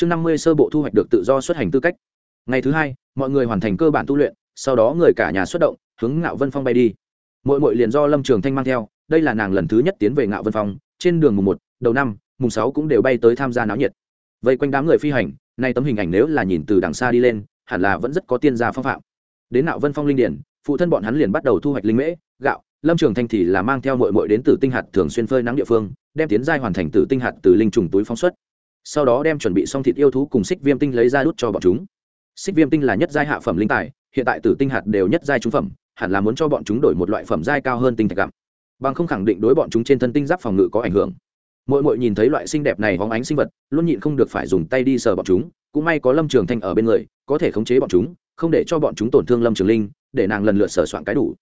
chương năm mươi sơ bộ thu hoạch được tự do xuất hành tư cách. Ngày thứ hai, mọi người hoàn thành cơ bản tu luyện, sau đó người cả nhà xuất động, hướng ngạo vân phong bay đi. Mỗi mỗi liền do lâm trường thanh mang theo, đây là nàng lần thứ nhất tiến về ngạo vân phong, trên đường mùng một, đầu năm, mùng sáu cũng đều bay tới tham gia náo nhiệt. Vây quanh đám người phi hành, nay tấm hình ảnh nếu là nhìn từ đằng xa đi lên, hẳn là vẫn rất có tiên gia phong phạm. Đến ngạo vân phong linh điển, phụ thân bọn hắn liền bắt đầu thu hoạch linh mễ, gạo, lâm trường thanh thì là mang theo mội mội đến từ tinh hạt thường xuyên phơi nắng địa phương, đem tiến giai hoàn thành từ tinh hạt từ linh trùng túi phóng xuất sau đó đem chuẩn bị xong thịt yêu thú cùng xích viêm tinh lấy ra đút cho bọn chúng. Xích viêm tinh là nhất giai hạ phẩm linh tài, hiện tại từ tinh hạt đều nhất giai trung phẩm, hẳn là muốn cho bọn chúng đổi một loại phẩm giai cao hơn tinh thạch gặm. Bằng không khẳng định đối bọn chúng trên thân tinh giáp phòng ngự có ảnh hưởng. Mỗi mỗi nhìn thấy loại xinh đẹp này hóng ánh sinh vật, luôn nhịn không được phải dùng tay đi sờ bọn chúng, cũng may có lâm trường thanh ở bên người, có thể khống chế bọn chúng, không để cho bọn chúng tổn thương lâm trường linh, để nàng lần lượt sờ soạn cái đủ.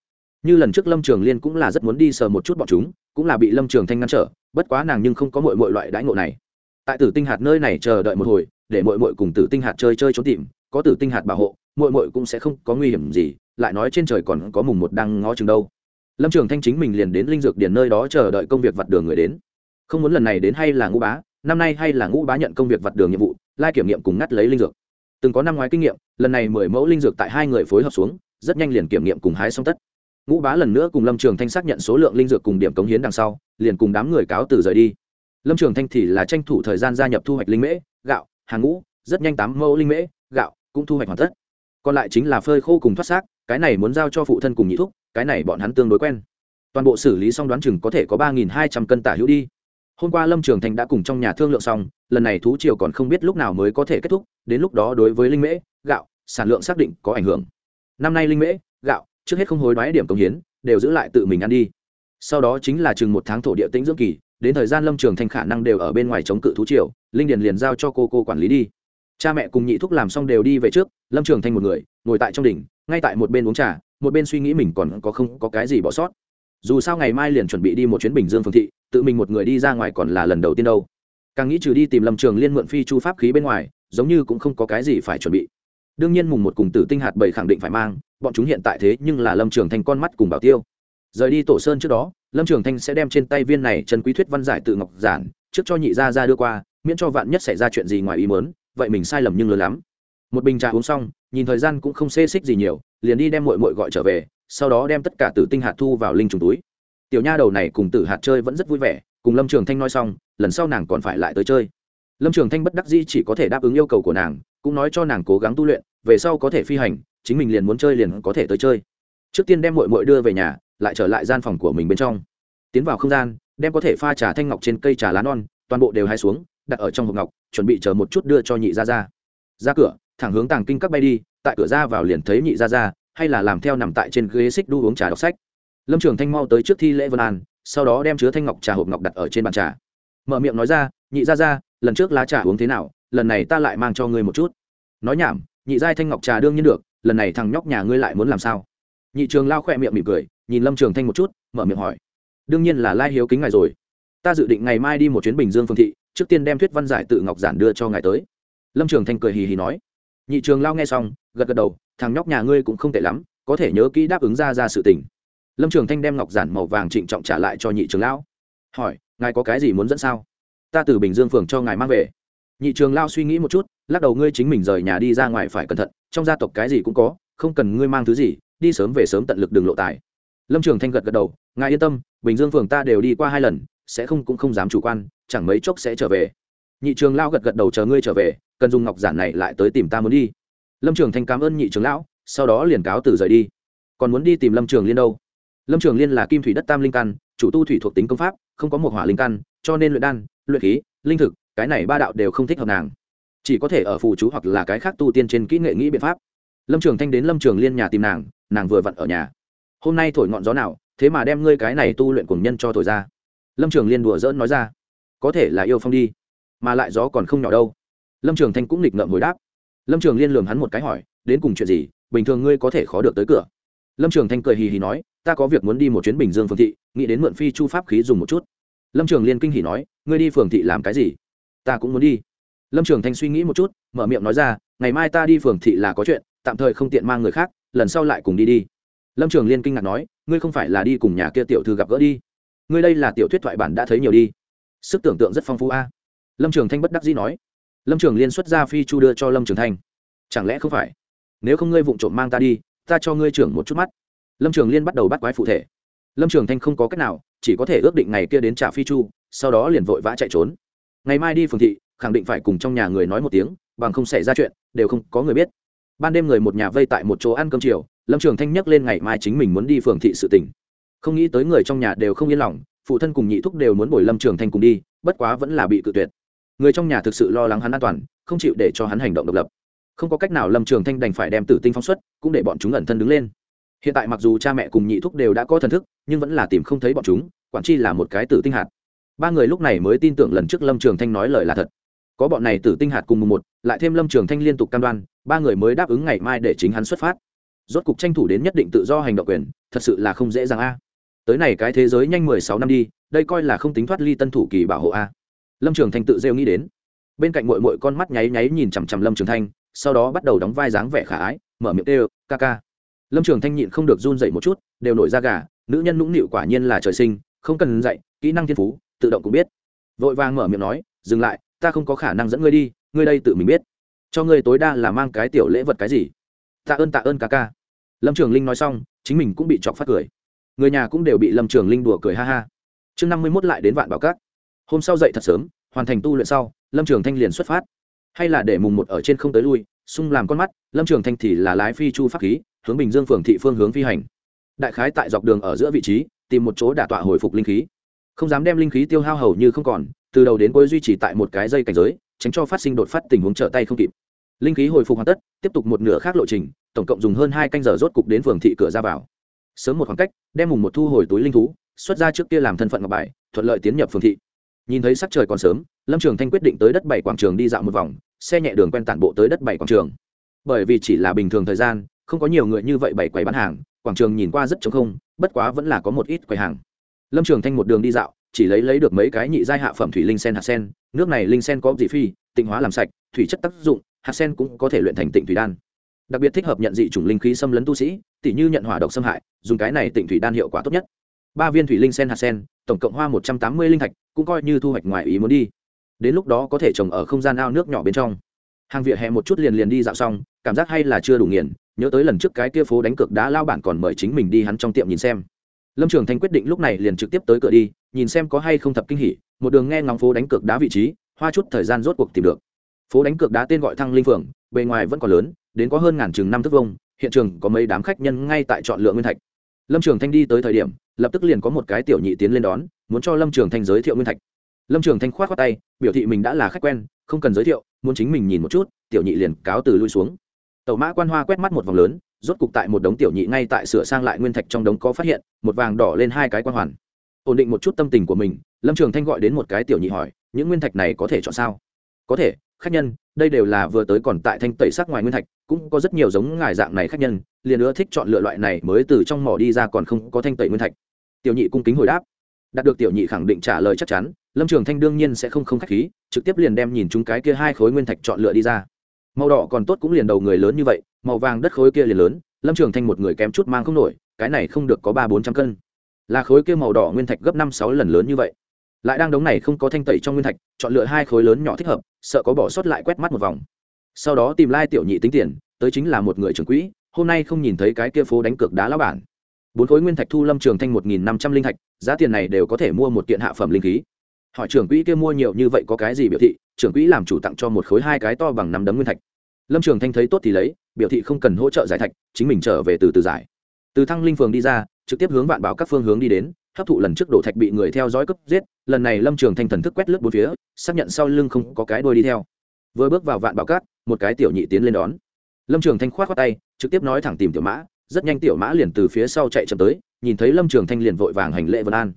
Như lần trước lâm trường liên cũng là rất muốn đi sờ một chút bọn chúng, cũng là bị lâm trường thanh ngăn trở, bất quá nàng nhưng không có mọi mọi loại đãi ngộ này tại tử tinh hạt nơi này chờ đợi một hồi, để mội mội cùng tử tinh hạt chơi chơi trốn tìm, có tử tinh hạt bảo hộ mội mội cũng sẽ không có nguy hiểm gì, lại nói trên trời còn có mùng một đang ngó chừng đâu. Lâm trường thanh chính mình liền đến linh dược điển nơi đó chờ đợi công việc vặt đường người đến. Không muốn lần này đến hay là ngũ bá, năm nay hay là ngũ bá nhận công việc vặt đường nhiệm vụ, lai kiểm nghiệm cùng ngắt lấy linh dược. Từng có năm ngoái kinh nghiệm, lần này mười mẫu linh dược tại hai người phối hợp xuống, rất nhanh liền kiểm nghiệm cùng hái xong tất. Ngũ bá lần nữa cùng lâm trường thanh xác nhận số lượng linh dược cùng điểm cống hiến đằng sau, liền cùng đám người cáo từ rời đi lâm trường thanh thì là tranh thủ thời gian gia nhập thu hoạch linh mễ, gạo, hàng ngũ, rất nhanh tám mẫu linh mễ, gạo cũng thu hoạch hoàn tất. Còn lại chính là phơi khô cùng thoát xác, cái này muốn giao cho phụ thân cùng nhị thúc, cái này bọn hắn tương đối quen. Toàn bộ xử lý xong đoán chừng có thể có ba nghìn hai trăm cân tả hữu đi. Hôm qua lâm trường thành đã cùng trong nhà thương lượng xong, lần này thú triều còn không biết lúc nào mới có thể kết thúc, đến lúc đó đối với linh mễ, gạo, sản lượng xác định có ảnh hưởng. Năm nay linh mễ, gạo, trước hết không hối đoái điểm công hiến, đều giữ lại tự mình ăn đi. Sau đó chính là chừng một tháng thổ địa tĩnh dưỡng kỳ đến thời gian lâm trường Thanh khả năng đều ở bên ngoài chống cự thú triều, linh điền liền giao cho cô cô quản lý đi. Cha mẹ cùng nhị thúc làm xong đều đi về trước, lâm trường thanh một người, ngồi tại trong đỉnh, ngay tại một bên uống trà, một bên suy nghĩ mình còn có không có cái gì bỏ sót. Dù sao ngày mai liền chuẩn bị đi một chuyến bình dương phương thị, tự mình một người đi ra ngoài còn là lần đầu tiên đâu. Càng nghĩ trừ đi tìm lâm trường liên mượn phi chu pháp khí bên ngoài, giống như cũng không có cái gì phải chuẩn bị. Đương nhiên mùng một cùng tử tinh hạt bảy khẳng định phải mang, bọn chúng hiện tại thế nhưng là lâm trường thanh con mắt cùng bảo tiêu. Rời đi tổ sơn trước đó lâm trường thanh sẽ đem trên tay viên này chân quý thuyết văn giải tự ngọc giản, trước cho nhị gia ra đưa qua, miễn cho vạn nhất xảy ra chuyện gì ngoài ý mớn vậy mình sai lầm nhưng lớn lắm. Một bình trà uống xong, nhìn thời gian cũng không xê xích gì nhiều, liền đi đem mội mội gọi trở về, sau đó đem tất cả tử tinh hạt thu vào linh trùng túi. Tiểu nha đầu này cùng tử hạt chơi vẫn rất vui vẻ, cùng lâm trường thanh nói xong, lần sau nàng còn phải lại tới chơi. Lâm trường thanh bất đắc dĩ chỉ có thể đáp ứng yêu cầu của nàng, cũng nói cho nàng cố gắng tu luyện, về sau có thể phi hành, chính mình liền muốn chơi liền có thể tới chơi trước tiên đem mội mội đưa về nhà, lại trở lại gian phòng của mình bên trong. Tiến vào không gian, đem có thể pha trà thanh ngọc trên cây trà lá non, toàn bộ đều hai xuống, đặt ở trong hộp ngọc, chuẩn bị chờ một chút đưa cho nhị ra ra ra cửa, thẳng hướng tàng kinh các bay đi, tại cửa ra vào liền thấy nhị ra ra hay là làm theo nằm tại trên ghế xích đu uống trà đọc sách. Lâm trường thanh mau tới trước thi lễ vân an, sau đó đem chứa thanh ngọc trà hộp ngọc đặt ở trên bàn trà. Mở miệng nói ra, nhị ra ra lần trước lá trà uống thế nào? Lần này ta lại mang cho ngươi một chút. Nói nhảm, nhị giai thanh ngọc trà đương nhiên được, lần này thằng nhóc nhà ngươi lại muốn làm sao? Nhị trường lao khỏe miệng mỉm cười, nhìn lâm trường thanh một chút, mở miệng hỏi. Đương nhiên là lai hiếu kính ngài rồi. Ta dự định ngày mai đi một chuyến bình dương phương thị, trước tiên đem thuyết văn giải tự ngọc giản đưa cho ngài tới. Lâm trường thanh cười hì hì nói. Nhị trường lao nghe xong, gật gật đầu, thằng nhóc nhà ngươi cũng không tệ lắm, có thể nhớ kỹ đáp ứng ra ra sự tình. Lâm trường thanh đem ngọc giản màu vàng trịnh trọng trả lại cho nhị trường lão hỏi, ngài có cái gì muốn dẫn sao? Ta từ bình dương phường cho ngài mang về. Nhị trường lao suy nghĩ một chút, lắc đầu, ngươi chính mình rời nhà đi ra ngoài phải cẩn thận, trong gia tộc cái gì cũng có, không cần ngươi mang thứ gì đi sớm về sớm tận lực đường lộ tài. Lâm trường thanh gật gật đầu, ngài yên tâm, bình dương phường ta đều đi qua hai lần, sẽ không cũng không dám chủ quan, chẳng mấy chốc sẽ trở về. Nhị trường lao gật gật đầu, chờ ngươi trở về, cần dùng ngọc giản này lại tới tìm ta muốn đi. Lâm trường thanh cảm ơn nhị trường lão, sau đó liền cáo từ rời đi. Còn muốn đi tìm lâm trường liên đâu? Lâm trường liên là kim thủy đất tam linh căn, chủ tu thủy thuộc tính công pháp, không có một hỏa linh căn, cho nên luyện đan, luyện khí, linh thực, cái này ba đạo đều không thích hợp nàng. Chỉ có thể ở phù chú hoặc là cái khác tu tiên trên kỹ nghệ nghĩ biện pháp lâm trường thanh đến lâm trường liên nhà tìm nàng nàng vừa vặn ở nhà. Hôm nay thổi ngọn gió nào, thế mà đem ngươi cái này tu luyện cùng nhân cho thổi ra. Lâm trường liên đùa dỡn nói ra. Có thể là yêu phong đi, mà lại gió còn không nhỏ đâu. Lâm trường thanh cũng nghịch ngợm hồi đáp. Lâm trường liên lường hắn một cái hỏi, đến cùng chuyện gì, bình thường ngươi có thể khó được tới cửa. Lâm trường thanh cười hì hì nói, ta có việc muốn đi một chuyến bình dương phương thị, nghĩ đến mượn phi chu pháp khí dùng một chút. Lâm trường liên kinh hỉ nói, ngươi đi phường thị làm cái gì? Ta cũng muốn đi. Lâm trường thanh suy nghĩ một chút, mở miệng nói ra, ngày mai ta đi phường thị là có chuyện tạm thời không tiện mang người khác, lần sau lại cùng đi đi. Lâm trường liên kinh ngạc nói, ngươi không phải là đi cùng nhà kia tiểu thư gặp gỡ đi. Ngươi đây là tiểu thuyết thoại bản đã thấy nhiều đi. Sức tưởng tượng rất phong phú a. Lâm trường thanh bất đắc dĩ nói. Lâm trường liên xuất ra phi chu đưa cho lâm trường thanh. Chẳng lẽ không phải? Nếu không ngươi vụng trộm mang ta đi, ta cho ngươi trưởng một chút mắt. Lâm trường liên bắt đầu bắt quái phụ thể. Lâm trường thanh không có cách nào, chỉ có thể ước định ngày kia đến trả phi chu, sau đó liền vội vã chạy trốn. Ngày mai đi phường thị, khẳng định phải cùng trong nhà người nói một tiếng, bằng không xảy ra chuyện, đều không có người biết ban đêm người một nhà vây tại một chỗ ăn cơm chiều, lâm trường thanh nhắc lên ngày mai chính mình muốn đi phường thị sự tỉnh. Không nghĩ tới người trong nhà đều không yên lòng, phụ thân cùng nhị thúc đều muốn bồi lâm trường thanh cùng đi, bất quá vẫn là bị cự tuyệt. Người trong nhà thực sự lo lắng hắn an toàn, không chịu để cho hắn hành động độc lập. Không có cách nào lâm trường thanh đành phải đem tử tinh phóng xuất, cũng để bọn chúng ẩn thân đứng lên. Hiện tại mặc dù cha mẹ cùng nhị thúc đều đã có thần thức, nhưng vẫn là tìm không thấy bọn chúng, quản chi là một cái tử tinh hạt. Ba người lúc này mới tin tưởng lần trước lâm trường thanh nói lời là thật. Có bọn này tử tinh hạt cùng mùng một lại thêm lâm trường thanh liên tục cam đoan, ba người mới đáp ứng ngày mai để chính hắn xuất phát. Rốt cục tranh thủ đến nhất định tự do hành động quyền, thật sự là không dễ dàng a. Tới này cái thế giới nhanh mười sáu năm đi, đây coi là không tính thoát ly tân thủ kỳ bảo hộ a. Lâm trường thanh tự rêu nghĩ đến. Bên cạnh mội mội con mắt nháy nháy nhìn chằm chằm lâm trường thanh, sau đó bắt đầu đóng vai dáng vẻ khả ái, mở miệng kêu, ca ca. Lâm trường thanh nhịn không được run dậy một chút, đều nổi ra gà, nữ nhân nũng nịu quả nhiên là trời sinh, không cần dạy, kỹ năng thiên phú, tự động cũng biết. Vội vàng mở miệng nói, dừng lại, ta không có khả năng dẫn ngươi đi ngươi đây tự mình biết. Cho ngươi tối đa là mang cái tiểu lễ vật cái gì? Tạ ơn tạ ơn ca ca. Lâm trường linh nói xong, chính mình cũng bị chọc phát cười. Người nhà cũng đều bị lâm trường linh đùa cười ha ha. Chương năm mươi mốt lại đến vạn bảo cát hôm sau dậy thật sớm, hoàn thành tu luyện sau, lâm trường thanh liền xuất phát. Hay là để mùng một ở trên không tới lui, sung làm con mắt, lâm trường thanh thì là lái phi chu pháp khí, hướng bình dương phường thị phương hướng phi hành. Đại khái tại dọc đường ở giữa vị trí, tìm một chỗ đả tọa hồi phục linh khí. Không dám đem linh khí tiêu hao hầu như không còn, từ đầu đến cuối duy trì tại một cái dây cảnh giới tránh cho phát sinh đột phát tình huống trở tay không kịp. Linh khí hồi phục hoàn tất, tiếp tục một nửa khác lộ trình, tổng cộng dùng hơn hai canh giờ rốt cục đến phường thị cửa ra vào. Sớm một khoảng cách, đem mùng một thu hồi túi linh thú, xuất ra trước kia làm thân phận ngọc bài, thuận lợi tiến nhập phường thị. Nhìn thấy sắc trời còn sớm, lâm trường thanh quyết định tới đất bảy quảng trường đi dạo một vòng, xe nhẹ đường quen tản bộ tới đất bảy quảng trường. Bởi vì chỉ là bình thường thời gian, không có nhiều người như vậy bảy quầy bán hàng, quảng trường nhìn qua rất trống không, bất quá vẫn là có một ít quầy hàng. Lâm trường thanh một đường đi dạo, chỉ lấy lấy được mấy cái nhị giai hạ phẩm thủy linh sen hạt sen nước này linh sen có dị phi, tịnh hóa làm sạch, thủy chất tác dụng, hạt sen cũng có thể luyện thành tịnh thủy đan. Đặc biệt thích hợp nhận dị chủng linh khí xâm lấn tu sĩ, tỉ như nhận hỏa độc xâm hại, dùng cái này tịnh thủy đan hiệu quả tốt nhất. Ba viên thủy linh sen hạt sen, tổng cộng hoa một trăm tám mươi linh thạch, cũng coi như thu hoạch ngoài ý muốn đi. Đến lúc đó có thể trồng ở không gian ao nước nhỏ bên trong. Hàng vỉa hè một chút liền liền đi dạo xong, cảm giác hay là chưa đủ nghiền, nhớ tới lần trước cái kia phố đánh cược đã lao bản còn mời chính mình đi hắn trong tiệm nhìn xem lâm trường thanh quyết định lúc này liền trực tiếp tới cửa đi, nhìn xem có hay không thập kinh hỉ, một đường nghe ngóng phố đánh cược đá vị trí, hoa chút thời gian rốt cuộc tìm được. Phố đánh cược đá tên gọi thăng linh phường, bề ngoài vẫn còn lớn, đến có hơn ngàn chừng năm thước vông hiện trường có mấy đám khách nhân ngay tại chọn lựa nguyên thạch. Lâm trường thanh đi tới thời điểm, lập tức liền có một cái tiểu nhị tiến lên đón, muốn cho lâm trường thanh giới thiệu nguyên thạch. Lâm trường thanh k h o á t khoác tay, biểu thị mình đã là khách quen, không cần giới thiệu, muốn chính mình nhìn một chút, tiểu nhị liền cáo từ lui xuống. Tàu mã quan hoa quét mắt một vòng lớn rốt cục tại một đống tiểu nhị ngay tại sửa sang lại nguyên thạch trong đống có phát hiện, một vàng đỏ lên hai cái quan hoàn. Ổn định một chút tâm tình của mình, lâm trường thanh gọi đến một cái tiểu nhị hỏi, những nguyên thạch này có thể chọn sao? Có thể, khách nhân, đây đều là vừa tới còn tại thanh tẩy sắc ngoài nguyên thạch, cũng có rất nhiều giống ngài dạng này khách nhân, liền nữa thích chọn lựa loại này mới từ trong mỏ đi ra còn không có thanh tẩy nguyên thạch. Tiểu nhị cung kính hồi đáp. Đạt được tiểu nhị khẳng định trả lời chắc chắn, lâm trường thanh đương nhiên sẽ không không k h á c h khí, trực tiếp liền đem nhìn chúng cái kia hai khối nguyên thạch chọn lựa đi ra. Màu đỏ còn tốt cũng liền đầu người lớn như vậy màu vàng đất khối kia liền lớn, lâm trường thanh một người kém chút mang không nổi, cái này không được có ba bốn trăm cân. Là khối kia màu đỏ nguyên thạch gấp năm sáu lần lớn như vậy. Lại đang đống này không có thanh tẩy trong nguyên thạch, chọn lựa hai khối lớn nhỏ thích hợp, sợ có bỏ sót lại quét mắt một vòng. Sau đó tìm lai tiểu nhị tính tiền, tới chính là một người trưởng quỹ, hôm nay không nhìn thấy cái kia phố đánh cược đá lão bản. Bốn khối nguyên thạch thu lâm trường thanh một nghìn năm trăm linh thạch, giá tiền này đều có thể mua một kiện hạ phẩm linh khí. Hỏi trưởng quỹ kia mua nhiều như vậy có cái gì biểu thị, trưởng quỹ làm chủ tặng cho một khối hai cái to bằng năm đấm nguyên thạch. Lâm trường thanh thấy tốt thì lấy biểu thị không cần hỗ trợ giải thạch, chính mình trở về từ từ giải. Từ thăng linh phường đi ra, trực tiếp hướng vạn bảo các phương hướng đi đến, hấp thụ lần trước đổ thạch bị người theo dõi cấp giết, lần này lâm trường thanh thần thức quét lướt bốn phía, xác nhận sau lưng không có cái đôi đi theo. Vừa bước vào vạn bảo cát một cái tiểu nhị tiến lên đón. Lâm trường thanh k h o á t khoác tay, trực tiếp nói thẳng tìm tiểu mã, rất nhanh tiểu mã liền từ phía sau chạy chậm tới, nhìn thấy lâm trường thanh liền vội vàng hành lệ vân an.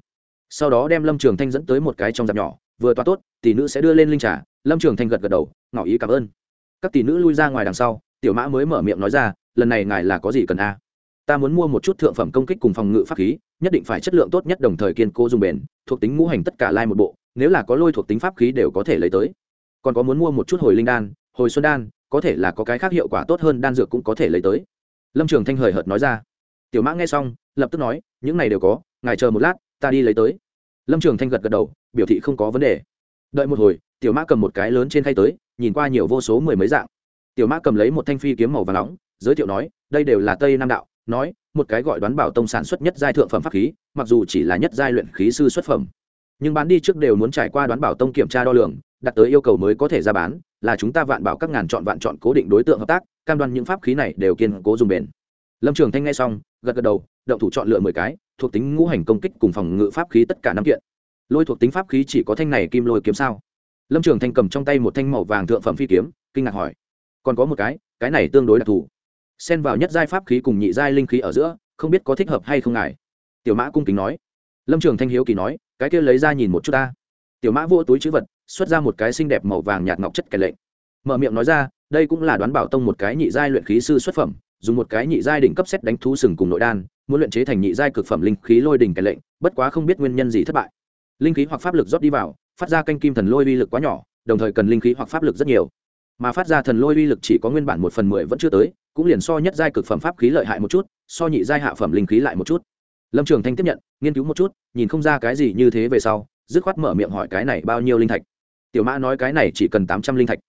Sau đó đem lâm trường thanh dẫn tới một cái trong dạp nhỏ, vừa toa tốt, tỷ nữ sẽ đưa lên linh trà, lâm trường thanh gật gật đầu, ngỏ ý cảm ơn. Các tỷ nữ lui ra ngoài đằng sau tiểu mã mới mở miệng nói ra, lần này ngài là có gì cần a? Ta muốn mua một chút thượng phẩm công kích cùng phòng ngự pháp khí, nhất định phải chất lượng tốt nhất đồng thời kiên cố dùng bền, thuộc tính ngũ hành tất cả lai một bộ, nếu là có lôi thuộc tính pháp khí đều có thể lấy tới. Còn có muốn mua một chút hồi linh đan, hồi xuân đan, có thể là có cái khác hiệu quả tốt hơn đan dược cũng có thể lấy tới. Lâm trường thanh hời hợt nói ra. Tiểu mã nghe xong, lập tức nói, những này đều có, ngài chờ một lát, ta đi lấy tới. Lâm trường thanh gật gật đầu, biểu thị không có vấn đề. Đợi một hồi, tiểu mã cầm một cái lớn trên khay tới, nhìn qua nhiều vô số mười mấy dạng tiểu mã cầm lấy một thanh phi kiếm màu và nóng, giới thiệu nói, đây đều là tây nam đạo. Nói, một cái gọi đoán bảo tông sản xuất nhất giai thượng phẩm pháp khí, mặc dù chỉ là nhất giai luyện khí sư xuất phẩm, nhưng bán đi trước đều muốn trải qua đoán bảo tông kiểm tra đo lường đặt tới yêu cầu mới có thể ra bán, là chúng ta vạn bảo các ngàn chọn vạn chọn cố định đối tượng hợp tác, cam đoan những pháp khí này đều kiên cố dùng bền. Lâm trường thanh nghe xong, gật gật đầu, động thủ chọn lựa mười cái, thuộc tính ngũ hành công kích cùng phòng ngự pháp khí tất cả năm kiện. Lôi thuộc tính pháp khí chỉ có thanh này kim lôi kiếm sao? Lâm trường thanh cầm trong tay một thanh màu vàng thượng phẩm phi kiếm, kinh ngạc hỏi còn có một cái cái này tương đối đặc thù. Xen vào nhất giai pháp khí cùng nhị giai linh khí ở giữa, không biết có thích hợp hay không ngài tiểu mã cung kính nói. Lâm trường thanh hiếu kỳ nói, cái kia lấy ra nhìn một chút ta. Tiểu mã vô túi chữ vật, xuất ra một cái xinh đẹp màu vàng nhạt ngọc chất kẻ lệnh. Mở miệng nói ra, đây cũng là đoán bảo tông một cái nhị giai luyện khí sư xuất phẩm, dùng một cái nhị giai đỉnh cấp xét đánh thú sừng cùng nội đan, muốn luyện chế thành nhị giai cực phẩm linh khí lôi đỉnh kẻ lệnh, bất quá không biết nguyên nhân gì thất bại. Linh khí hoặc pháp lực rót đi vào, phát ra canh kim thần lôi uy lực quá nhỏ, đồng thời cần linh khí hoặc pháp lực rất nhiều mà phát ra thần lôi uy lực chỉ có nguyên bản một phần mười vẫn chưa tới, cũng liền so nhất giai cực phẩm pháp khí lợi hại một chút, so nhị giai hạ phẩm linh khí lại một chút. Lâm trường thanh tiếp nhận, nghiên cứu một chút, nhìn không ra cái gì như thế về sau, dứt khoát mở miệng hỏi cái này bao nhiêu linh thạch. Tiểu mã nói cái này chỉ cần tám trăm linh thạch.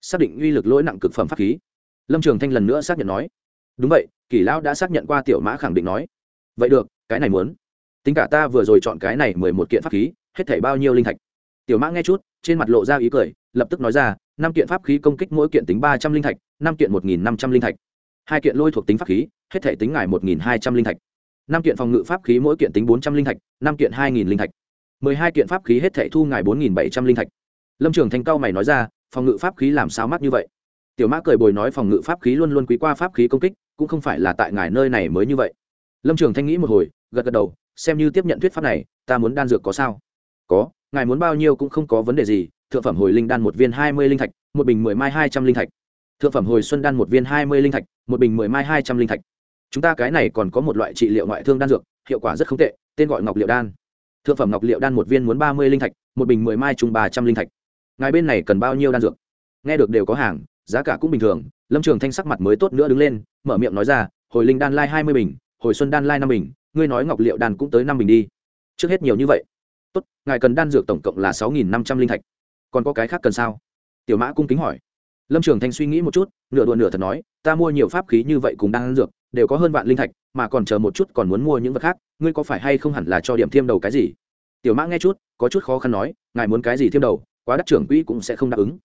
Xác định uy lực lỗi nặng cực phẩm pháp khí. Lâm trường thanh lần nữa xác nhận nói. Đúng vậy kỷ lão đã xác nhận qua tiểu mã khẳng định nói. Vậy được, cái này muốn. Tính cả ta vừa rồi chọn cái này mười một kiện pháp khí, hết thảy bao nhiêu linh thạch? Tiểu mã nghe chút, trên mặt lộ ra ý cười, lập tức nói ra, năm kiện pháp khí công kích mỗi kiện tính ba trăm linh thạch, năm kiện một nghìn năm trăm linh thạch. Hai kiện lôi thuộc tính pháp khí, hết thể tính ngài một nghìn hai trăm linh thạch. Năm kiện phòng ngự pháp khí mỗi kiện tính bốn trăm linh thạch, năm kiện hai nghìn linh thạch. Mười hai kiện pháp khí hết thể thu ngài bốn nghìn bảy trăm linh thạch. Lâm trường thành cao mày nói ra, phòng ngự pháp khí làm sao mắc như vậy? Tiểu mã cười bồi nói, phòng ngự pháp khí luôn luôn quý qua pháp khí công kích, cũng không phải là tại ngài nơi này mới như vậy. Lâm trường thanh nghĩ một hồi, gật gật đầu, xem như tiếp nhận thuyết pháp này, ta muốn đan dược có sao? Có ngài muốn bao nhiêu cũng không có vấn đề gì, thượng phẩm hồi linh đan một viên hai mươi linh thạch, một bình mười mai hai trăm linh thạch. Thượng phẩm hồi xuân đan một viên hai mươi linh thạch, một bình mười mai hai trăm linh thạch. Chúng ta cái này còn có một loại trị liệu ngoại thương đan dược, hiệu quả rất không tệ, tên gọi ngọc liệu đan. Thượng phẩm ngọc liệu đan một viên muốn ba mươi linh thạch, một bình mười mai chung ba trăm linh thạch. Ngài bên này cần bao nhiêu đan dược? Nghe được đều có hàng, giá cả cũng bình thường, lâm trường thanh sắc mặt mới tốt nữa đứng lên, mở miệng nói ra, hồi linh đan lai hai mươi bình, hồi xuân đan lai năm bình, ngươi nói ngọc liệu đan cũng tới năm bình đi. Trước hết nhiều như vậy tốt, ngài cần đan dược tổng cộng là sáu nghìn năm trăm linh thạch. Còn có cái khác cần sao? Tiểu mã cung kính hỏi. Lâm trường thanh suy nghĩ một chút, nửa đùa nửa thật nói, ta mua nhiều pháp khí như vậy cùng đan dược, đều có hơn vạn linh thạch, mà còn chờ một chút còn muốn mua những vật khác, ngươi có phải hay không hẳn là cho điểm thiêm đầu cái gì? Tiểu mã nghe chút, có chút khó khăn nói, ngài muốn cái gì thiêm đầu, quá đắc trưởng quỹ cũng sẽ không đáp ứng.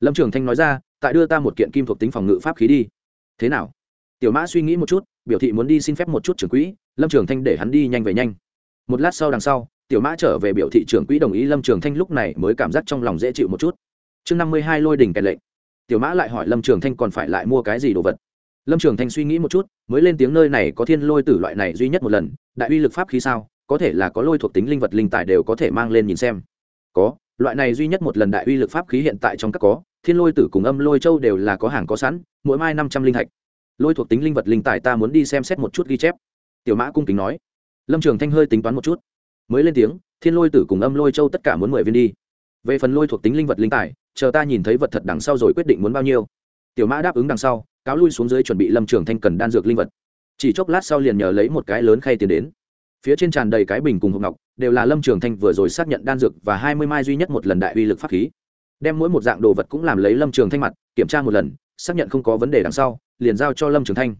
Lâm trường thanh nói ra, tại đưa ta một kiện kim thuộc tính phòng ngự pháp khí đi. Thế nào? Tiểu mã suy nghĩ một chút, biểu thị muốn đi xin phép một chút trưởng quỹ, lâm trường thanh để hắn đi nhanh về nhanh. Một lát sau đằng sau tiểu mã trở về biểu thị trưởng quỹ đồng ý lâm trường thanh lúc này mới cảm giác trong lòng dễ chịu một chút. Chương năm mươi hai lôi đỉnh kèn lệnh. Tiểu mã lại hỏi lâm trường thanh còn phải lại mua cái gì đồ vật. Lâm trường thanh suy nghĩ một chút, mới lên tiếng nơi này có thiên lôi tử loại này duy nhất một lần, đại uy lực pháp khí sao, có thể là có lôi thuộc tính linh vật linh tài đều có thể mang lên nhìn xem. Có, loại này duy nhất một lần đại uy lực pháp khí hiện tại trong các có, thiên lôi tử cùng âm lôi châu đều là có hàng có sẵn, mỗi mai năm trăm linh thạch lôi thuộc tính linh vật linh tài ta muốn đi xem xét một chút ghi chép. Tiểu mã cung kính nói. Lâm trường thanh hơi tính toán một chút mới lên tiếng, thiên lôi tử cùng âm lôi châu tất cả muốn mười viên đi. Về phần lôi thuộc tính linh vật linh tài, chờ ta nhìn thấy vật thật đằng sau rồi quyết định muốn bao nhiêu. Tiểu mã đáp ứng đằng sau, cáo lui xuống dưới chuẩn bị lâm trường thanh cần đan dược linh vật. Chỉ chốc lát sau liền nhờ lấy một cái lớn khay tiền đến. Phía trên tràn đầy cái bình cùng hộp ngọc, đều là lâm trường thanh vừa rồi xác nhận đan dược và hai mươi mai duy nhất một lần đại uy lực pháp khí. Đem mỗi một dạng đồ vật cũng làm lấy lâm trường thanh mặt, kiểm tra một lần, xác nhận không có vấn đề đằng sau, liền giao cho lâm trường thanh.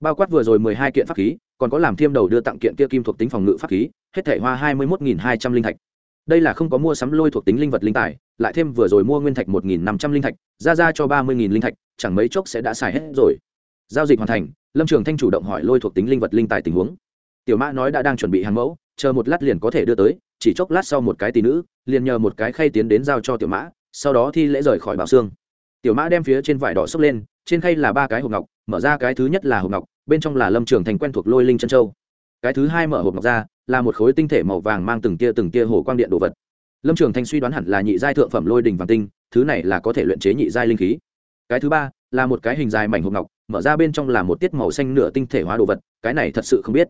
Bao quát vừa rồi mười hai kiện pháp khí còn có làm thiêm đầu đưa tặng kiện kia kim thuộc tính phòng ngự pháp khí, hết thể hoa hai mươi một hai trăm linh thạch. Đây là không có mua sắm lôi thuộc tính linh vật linh tài, lại thêm vừa rồi mua nguyên thạch một năm trăm linh thạch, ra ra cho ba mươi linh thạch, chẳng mấy chốc sẽ đã xài hết rồi. Giao dịch hoàn thành, lâm trường thanh chủ động hỏi lôi thuộc tính linh vật linh tài tình huống. Tiểu mã nói đã đang chuẩn bị hàng mẫu, chờ một lát liền có thể đưa tới, chỉ chốc lát sau một cái tỷ nữ, liền nhờ một cái khay tiến đến giao cho tiểu mã, sau đó thi lễ rời khỏi bảo xương. Tiểu mã đem phía trên vải đỏ xốc lên, trên khay là ba cái hộp ngọc, mở ra cái thứ nhất là hộp ngọc bên trong là lâm trường thành quen thuộc lôi linh chân châu. Cái thứ hai mở hộp ngọc ra, là một khối tinh thể màu vàng mang từng tia từng tia hồ quang điện đồ vật. Lâm trường thanh suy đoán hẳn là nhị giai thượng phẩm lôi đình vàng tinh, thứ này là có thể luyện chế nhị giai linh khí. Cái thứ ba, là một cái hình dài mảnh hộp ngọc, mở ra bên trong là một tiết màu xanh nửa tinh thể hóa đồ vật, cái này thật sự không biết.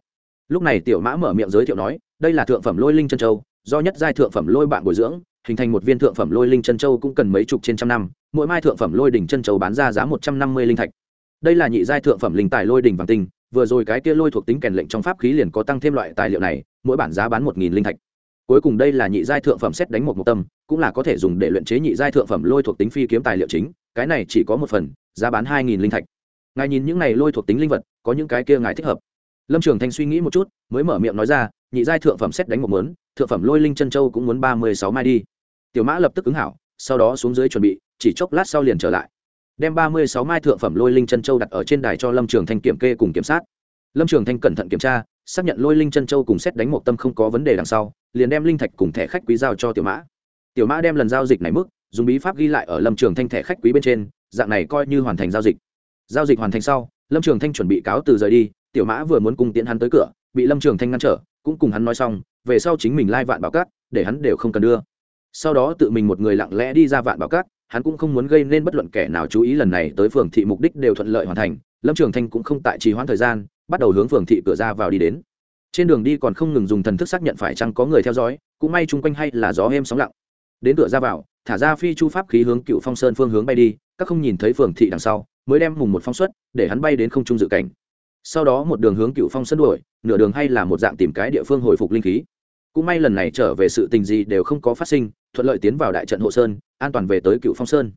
Lúc này tiểu mã mở miệng giới thiệu nói, đây là thượng phẩm lôi linh chân châu, do nhất giai thượng phẩm lôi bạn bồi dưỡng, hình thành một viên thượng phẩm lôi linh chân châu cũng cần mấy chục trên trăm năm, mỗi mai thượng phẩm lôi đỉnh chân châu bán ra giá một trăm năm mươi linh thạch đây là nhị giai thượng phẩm linh tài lôi đỉnh vàng tinh, vừa rồi cái kia lôi thuộc tính kèn lệnh trong pháp khí liền có tăng thêm loại tài liệu này, mỗi bản giá bán một nghìn linh thạch. Cuối cùng đây là nhị giai thượng phẩm xét đánh một một tâm, cũng là có thể dùng để luyện chế nhị giai thượng phẩm lôi thuộc tính phi kiếm tài liệu chính, cái này chỉ có một phần, giá bán hai nghìn linh thạch. Ngài nhìn những này lôi thuộc tính linh vật, có những cái kia ngài thích hợp. Lâm trường thanh suy nghĩ một chút, mới mở miệng nói ra, nhị giai thượng phẩm xét đánh một mớn thượng phẩm lôi linh chân châu cũng muốn ba mươi sáu mai đi. Tiểu mã lập tức ứng hảo, sau đó xuống dưới chuẩn bị, chỉ chốc lát sau liền trở lại đem ba mươi sáu mai thượng phẩm lôi linh chân châu đặt ở trên đài cho lâm trường thanh kiểm kê cùng kiểm sát lâm trường thanh cẩn thận kiểm tra, xác nhận lôi linh chân châu cùng xét đánh một tâm không có vấn đề đằng sau, liền đem linh thạch cùng thẻ khách quý giao cho tiểu mã. Tiểu mã đem lần giao dịch này mức, dùng bí pháp ghi lại ở lâm trường thanh thẻ khách quý bên trên, dạng này coi như hoàn thành giao dịch. Giao dịch hoàn thành sau, lâm trường thanh chuẩn bị cáo từ rời đi, tiểu mã vừa muốn cùng tiễn hắn tới cửa, bị lâm trường thanh ngăn trở, cũng cùng hắn nói xong, về sau chính mình lai vạn bảo cát, để hắn đều không cần đưa. Sau đó tự mình một người lặng lẽ đi ra vạn bảo cát hắn cũng không muốn gây nên bất luận kẻ nào chú ý lần này tới phường thị mục đích đều thuận lợi hoàn thành, lâm trường thanh cũng không tại trì hoãn thời gian, bắt đầu hướng phường thị cửa ra vào đi đến. Trên đường đi còn không ngừng dùng thần thức xác nhận phải chăng có người theo dõi, cũng may chung quanh hay là gió êm sóng lặng. Đến cửa ra vào, thả ra phi chu pháp khí hướng cựu phong sơn phương hướng bay đi, các không nhìn thấy phường thị đằng sau, mới đem mùng một phong suất để hắn bay đến không trung dự cảnh. Sau đó một đường hướng cựu phong sơn đuổi, nửa đường hay là một dạng tìm cái địa phương hồi phục linh khí. Cũng may lần này trở về sự tình gì đều không có phát sinh thuận lợi tiến vào đại trận hộ sơn, an toàn về tới cựu phong sơn.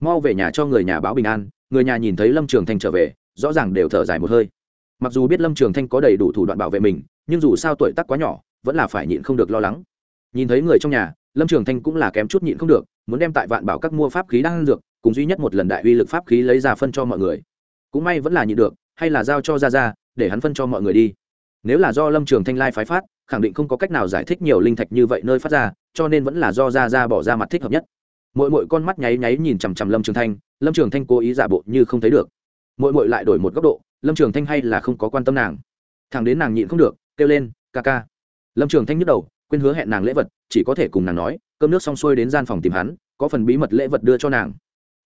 Mau về nhà cho người nhà báo bình an, người nhà nhìn thấy lâm trường thanh trở về, rõ ràng đều thở dài một hơi. Mặc dù biết lâm trường thanh có đầy đủ thủ đoạn bảo vệ mình, nhưng dù sao tuổi tác quá nhỏ, vẫn là phải nhịn không được lo lắng. Nhìn thấy người trong nhà, lâm trường thanh cũng là kém chút nhịn không được, muốn đem tại vạn bảo các mua pháp khí đang dược, cùng duy nhất một lần đại uy lực pháp khí lấy ra phân cho mọi người. Cũng may vẫn là nhịn được, hay là giao cho ra ra để hắn phân cho mọi người đi. Nếu là do lâm trường thanh lai phái phát, khẳng định không có cách nào giải thích nhiều linh thạch như vậy nơi phát ra cho nên vẫn là do ra ra bỏ ra mặt thích hợp nhất. Mỗi mỗi con mắt nháy nháy nhìn chằm chằm lâm trường thanh, lâm trường thanh cố ý giả bộ như không thấy được. Mỗi mỗi lại đổi một góc độ, lâm trường thanh hay là không có quan tâm nàng. Thằng đến nàng nhịn không được, kêu lên, ca ca. Lâm trường thanh nhức đầu, quên hứa hẹn nàng lễ vật, chỉ có thể cùng nàng nói, cơm nước xong xuôi đến gian phòng tìm hắn, có phần bí mật lễ vật đưa cho nàng.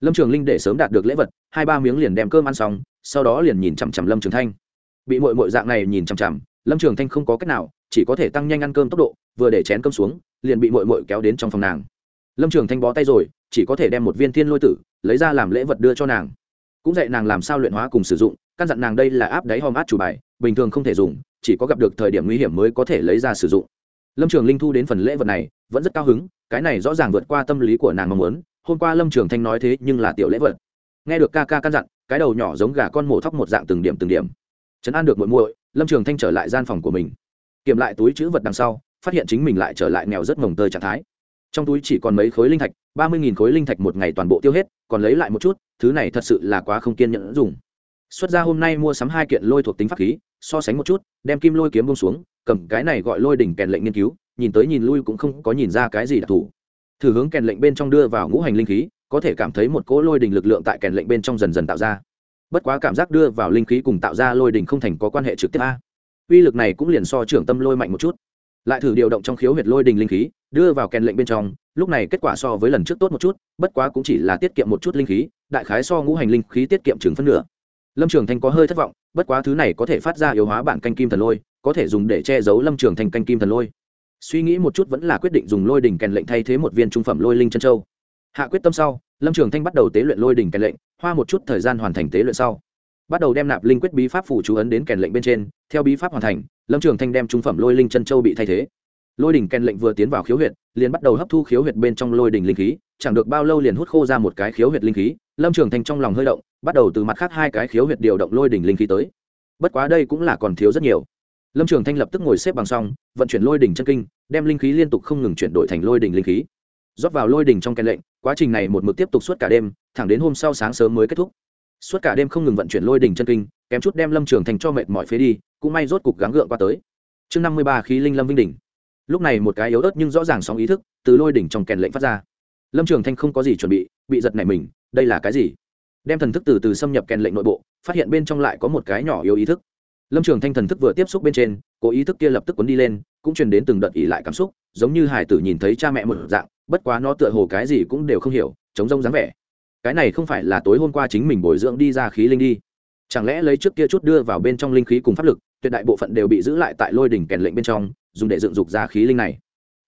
Lâm trường linh để sớm đạt được lễ vật, hai ba miếng liền đem cơm ăn xong, sau đó liền nhìn chằm chằm lâm trường thanh. Bị mội mội dạng này nhìn chằm chằm, lâm trường thanh không có cách nào, chỉ có thể tăng nhanh ăn cơm tốc độ vừa để chén cơm xuống, liền bị mội mội kéo đến trong phòng nàng. Lâm trường thanh bó tay rồi, chỉ có thể đem một viên thiên lôi tử, lấy ra làm lễ vật đưa cho nàng. Cũng dạy nàng làm sao luyện hóa cùng sử dụng, căn dặn nàng đây là áp đáy hòm át chủ bài, bình thường không thể dùng, chỉ có gặp được thời điểm nguy hiểm mới có thể lấy ra sử dụng. Lâm trường linh thu đến phần lễ vật này, vẫn rất cao hứng, cái này rõ ràng vượt qua tâm lý của nàng mong muốn. Hôm qua lâm trường thanh nói thế nhưng là tiểu lễ vật. Nghe được ca ca căn dặn, cái đầu nhỏ giống gà con mổ thóc một dạng từng điểm từng điểm. Chấn an được muội muội, lâm trường thanh trở lại gian phòng của mình. Kiểm lại túi chữ vật đằng sau phát hiện chính mình lại trở lại nghèo rất mồng tơi trạng thái. Trong túi chỉ còn mấy khối linh thạch, ba mươi nghìn khối linh thạch một ngày toàn bộ tiêu hết, còn lấy lại một chút, thứ này thật sự là quá không kiên nhẫn dùng. Xuất ra hôm nay mua sắm hai kiện lôi thuộc tính pháp khí, so sánh một chút, đem kim lôi kiếm bông xuống, cầm cái này gọi lôi đỉnh kèn lệnh nghiên cứu, nhìn tới nhìn lui cũng không có nhìn ra cái gì đặc thù. Thử hướng kèn lệnh bên trong đưa vào ngũ hành linh khí, có thể cảm thấy một cỗ lôi đỉnh lực lượng tại kèn lệnh bên trong dần dần tạo ra. Bất quá cảm giác đưa vào linh khí cùng tạo ra lôi đỉnh không thành có quan hệ trực tiếp a. Uy lực này cũng liền so trưởng tâm lôi mạnh một chút lại thử điều động trong khiếu huyệt lôi đỉnh linh khí, đưa vào kèn lệnh bên trong, lúc này kết quả so với lần trước tốt một chút, bất quá cũng chỉ là tiết kiệm một chút linh khí, đại khái so ngũ hành linh khí tiết kiệm chừng phân nửa. Lâm trường thanh có hơi thất vọng, bất quá thứ này có thể phát ra yếu hóa bản canh kim thần lôi, có thể dùng để che giấu lâm trường thanh canh kim thần lôi. Suy nghĩ một chút vẫn là quyết định dùng lôi đỉnh kèn lệnh thay thế một viên trung phẩm lôi linh chân châu. Hạ quyết tâm sau, lâm trường thanh bắt đầu tế luyện lôi đỉnh kèn lệnh, hoa một chút thời gian hoàn thành tế luyện sau bắt đầu đem nạp linh quyết bí pháp phủ chú ấn đến kèn lệnh bên trên, theo bí pháp hoàn thành, lâm trường thanh đem trung phẩm lôi linh chân châu bị thay thế. Lôi đỉnh kèn lệnh vừa tiến vào khiếu huyệt, liền bắt đầu hấp thu khiếu huyệt bên trong lôi đỉnh linh khí, chẳng được bao lâu liền hút khô ra một cái khiếu huyệt linh khí, lâm trường thanh trong lòng hơi động, bắt đầu từ mặt khác hai cái khiếu huyệt điều động lôi đỉnh linh khí tới. Bất quá đây cũng là còn thiếu rất nhiều. Lâm trường thanh lập tức ngồi xếp bằng xong, vận chuyển lôi đỉnh chân kinh, đem linh khí liên tục không ngừng chuyển đổi thành lôi đỉnh linh khí. Rót vào lôi đỉnh trong kèn lệnh, quá trình này một mực tiếp tục suốt cả đêm, thẳng đến hôm sau sáng sớm mới kết thúc suốt cả đêm không ngừng vận chuyển lôi đỉnh chân kinh, kém chút đem lâm trường thành cho mệt mỏi phế đi, cũng may rốt cục gắng gượng qua tới. Chương năm mươi ba khí linh lâm vinh đỉnh. Lúc này một cái yếu ớt nhưng rõ ràng sóng ý thức từ lôi đỉnh trong kèn lệnh phát ra. Lâm trường thanh không có gì chuẩn bị bị giật này mình, đây là cái gì? Đem thần thức từ từ xâm nhập kèn lệnh nội bộ, phát hiện bên trong lại có một cái nhỏ yếu ý thức. Lâm trường thanh thần thức vừa tiếp xúc bên trên, cố ý thức kia lập tức cuốn đi lên, cũng truyền đến từng đợt ỉ lại cảm xúc, giống như hải tử nhìn thấy cha mẹ một dạng, bất quá nó tựa hồ cái gì cũng đều không hiểu chống rông dáng vẻ cái này không phải là tối hôm qua chính mình bồi dưỡng đi ra khí linh đi. Chẳng lẽ lấy trước kia chút đưa vào bên trong linh khí cùng pháp lực, tuyệt đại bộ phận đều bị giữ lại tại lôi đỉnh kèn lệnh bên trong, dùng để dựng dục ra khí linh này.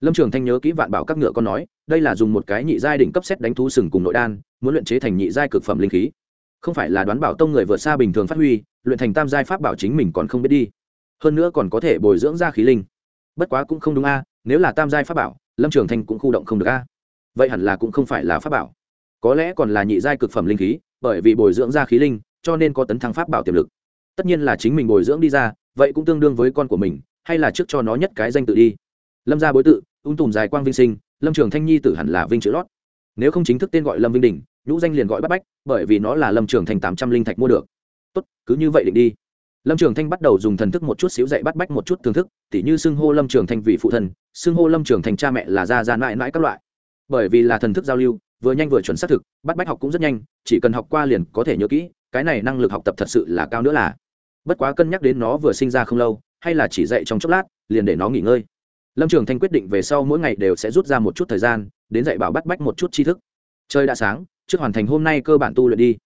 Lâm trường thanh nhớ kỹ vạn bảo các ngựa con nói, đây là dùng một cái nhị giai đỉnh cấp xét đánh thú sừng cùng nội đan, muốn luyện chế thành nhị giai cực phẩm linh khí. Không phải là đoán bảo tông người vượt xa bình thường phát huy, luyện thành tam giai pháp bảo chính mình còn không biết đi. Hơn nữa còn có thể bồi dưỡng ra khí linh. Bất quá cũng không đúng a, nếu là tam giai pháp bảo, lâm trường thanh cũng khu động không được a. Vậy hẳn là cũng không phải là pháp bảo có lẽ còn là nhị giai cực phẩm linh khí, bởi vì bồi dưỡng ra khí linh, cho nên có tấn thăng pháp bảo tiềm lực. Tất nhiên là chính mình bồi dưỡng đi ra, vậy cũng tương đương với con của mình, hay là trước cho nó nhất cái danh tự đi. Lâm gia bối tự, ung tùm dài quang vinh sinh, lâm trường thanh nhi tử hẳn là vinh chữ lót. Nếu không chính thức tên gọi lâm vinh đình, nhũ danh liền gọi bắt bách, bởi vì nó là lâm trường thành tám trăm linh thạch mua được. Tốt, cứ như vậy định đi. Lâm trường thanh bắt đầu dùng thần thức một chút xíu dạy bắt bách một chút thưởng thức, tỉ như xưng hô lâm trường thanh vị phụ thần, xưng hô lâm trường thành cha mẹ là gia gia mãi mãi các loại. Bởi vì là thần thức giao lưu vừa nhanh vừa chuẩn xác thực, bắt bách học cũng rất nhanh, chỉ cần học qua liền có thể nhớ kỹ, cái này năng lực học tập thật sự là cao nữa là. Bất quá cân nhắc đến nó vừa sinh ra không lâu, hay là chỉ dạy trong chốc lát, liền để nó nghỉ ngơi. Lâm trường thanh quyết định về sau mỗi ngày đều sẽ rút ra một chút thời gian, đến dạy bảo bắt bách một chút tri thức. Trời đã sáng, trước hoàn thành hôm nay cơ bản tu luyện đi.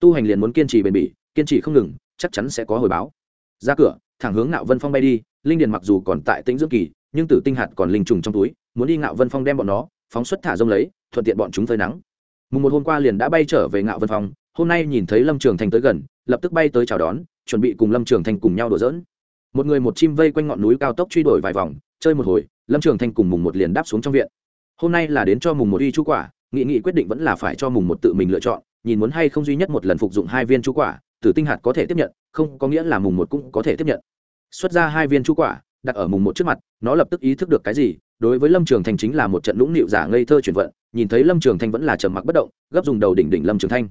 Tu hành liền muốn kiên trì bền bỉ, kiên trì không ngừng, chắc chắn sẽ có hồi báo. Ra cửa, thẳng hướng nạo vân phong bay đi, linh điền mặc dù còn tại tĩnh dưỡng kỳ, nhưng tử tinh hạt còn linh trùng trong túi, muốn đi ngạo vân phong đem bọn nó phóng xuất thả rông lấy thuận tiện bọn chúng phơi nắng. Mùng một hôm qua liền đã bay trở về ngạo vân phòng. hôm nay nhìn thấy lâm trường thành tới gần, lập tức bay tới chào đón, chuẩn bị cùng lâm trường thành cùng nhau đùa dỡn một người một chim vây quanh ngọn núi cao tốc truy đuổi vài vòng, chơi một hồi, lâm trường thanh cùng mùng một liền đáp xuống trong viện. Hôm nay là đến cho mùng một y chú quả, nghị nghị quyết định vẫn là phải cho mùng một tự mình lựa chọn, nhìn muốn hay không duy nhất một lần phục dụng hai viên chú quả, tử tinh hạt có thể tiếp nhận, không có nghĩa là mùng một cũng có thể tiếp nhận. Xuất ra hai viên chú quả, đặt ở mùng một trước mặt, nó lập tức ý thức được cái gì đối với lâm trường thanh chính là một trận lũng nịu giả ngây thơ chuyển vận, nhìn thấy lâm trường thanh vẫn là trầm mặc bất động, gấp dùng đầu đỉnh đỉnh lâm trường thanh.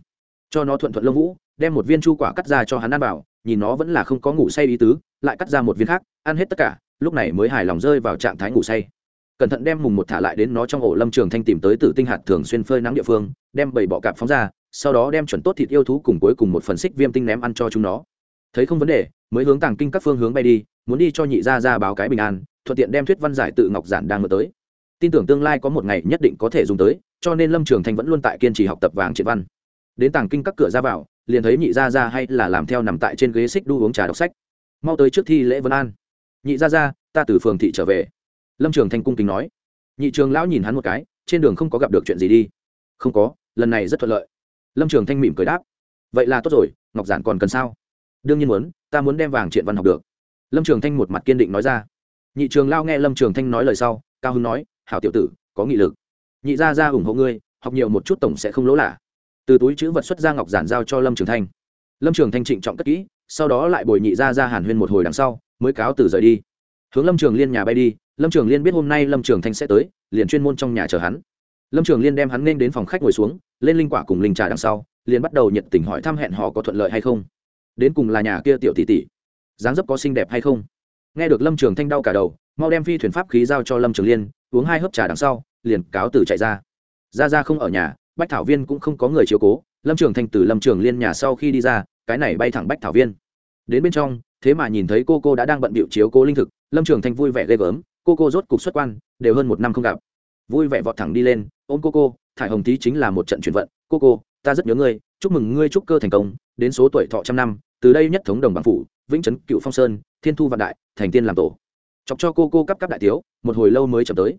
Cho nó thuận thuận lông vũ, đem một viên chu quả cắt ra cho hắn ăn bảo nhìn nó vẫn là không có ngủ say ý tứ, lại cắt ra một viên khác, ăn hết tất cả, lúc này mới hài lòng rơi vào trạng thái ngủ say. Cẩn thận đem mùng một thả lại đến nó trong ổ lâm trường thanh tìm tới tử tinh hạt thường xuyên phơi nắng địa phương, đem bảy bọ cạp phóng ra, sau đó đem chuẩn tốt thịt yêu thú cùng cuối cùng một phần xích viêm tinh ném ăn cho chúng nó. Thấy không vấn đề mới hướng tàng kinh các phương hướng bay đi, muốn đi cho nhị gia ra báo cái bình an, thuận tiện đem thuyết văn giải tự ngọc giản đang mở tới. Tin tưởng tương lai có một ngày nhất định có thể dùng tới, cho nên lâm trường thanh vẫn luôn tại kiên trì học tập vàng triện văn. Đến tàng kinh các cửa ra vào, liền thấy nhị gia ra hay là làm theo nằm tại trên ghế xích đu uống trà đọc sách. Mau tới trước thi lễ vân an. Nhị gia ra ta từ phường thị trở về. Lâm trường thanh cung kính nói. Nhị trường lão nhìn hắn một cái, trên đường không có gặp được chuyện gì đi. Không có, lần này rất thuận lợi. Lâm trường thanh mỉm cười đáp. Vậy là tốt rồi, ngọc giản còn cần sao? Đương nhiên muốn, ta muốn đem vàng triện văn học được. Lâm trường thanh một mặt kiên định nói ra. Nhị trường lao nghe lâm trường thanh nói lời sau, cao hưng nói, hảo tiểu tử, có nghị lực. Nhị gia ra ủng hộ ngươi, học nhiều một chút tổng sẽ không lỗ lạ. Từ túi chữ vật xuất ra ngọc giản giao cho lâm trường thanh. Lâm trường thanh trịnh trọng cất kỹ, sau đó lại bồi nhị gia ra hàn huyên một hồi đằng sau, mới cáo từ rời đi. Hướng lâm trường liên nhà bay đi, lâm trường liên biết hôm nay lâm trường thanh sẽ tới, liền chuyên môn trong nhà chờ hắn. Lâm trường liên đem hắn nên đến phòng khách ngồi xuống, lên linh quả cùng linh trà đằng sau, liền bắt đầu nhiệt tình hỏi thăm hẹn họ có thuận lợi hay không đến cùng là nhà kia tiểu tỷ tỷ. Dáng dấp có xinh đẹp hay không? Nghe được lâm trường thanh đau cả đầu, mau đem phi thuyền pháp khí giao cho lâm trường liên, uống hai hớp trà đằng sau, liền cáo từ chạy ra. Ra ra không ở nhà, bách thảo viên cũng không có người chiếu cố, lâm trường thanh từ lâm trường liên nhà sau khi đi ra, cái này bay thẳng bách thảo viên. Đến bên trong, thế mà nhìn thấy cô cô đã đang bận bịu chiếu cố linh thực, lâm trường thanh vui vẻ ghê gớm, cô cô rốt cục xuất quan, đều hơn một năm không gặp. Vui vẻ vọt thẳng đi lên, ôm cô cô, thải hồng tý chính là một trận chuyển vận, cô cô, ta rất nhớ ngươi, chúc mừng ngươi chúc cơ thành công, đến số tuổi thọ trăm năm từ đây nhất thống đồng bằng phủ, vĩnh trấn cựu phong sơn, thiên thu vạn đại, thành tiên làm tổ. Chọc cho cô cô cắp cắp đại tiếu, một hồi lâu mới chậm tới.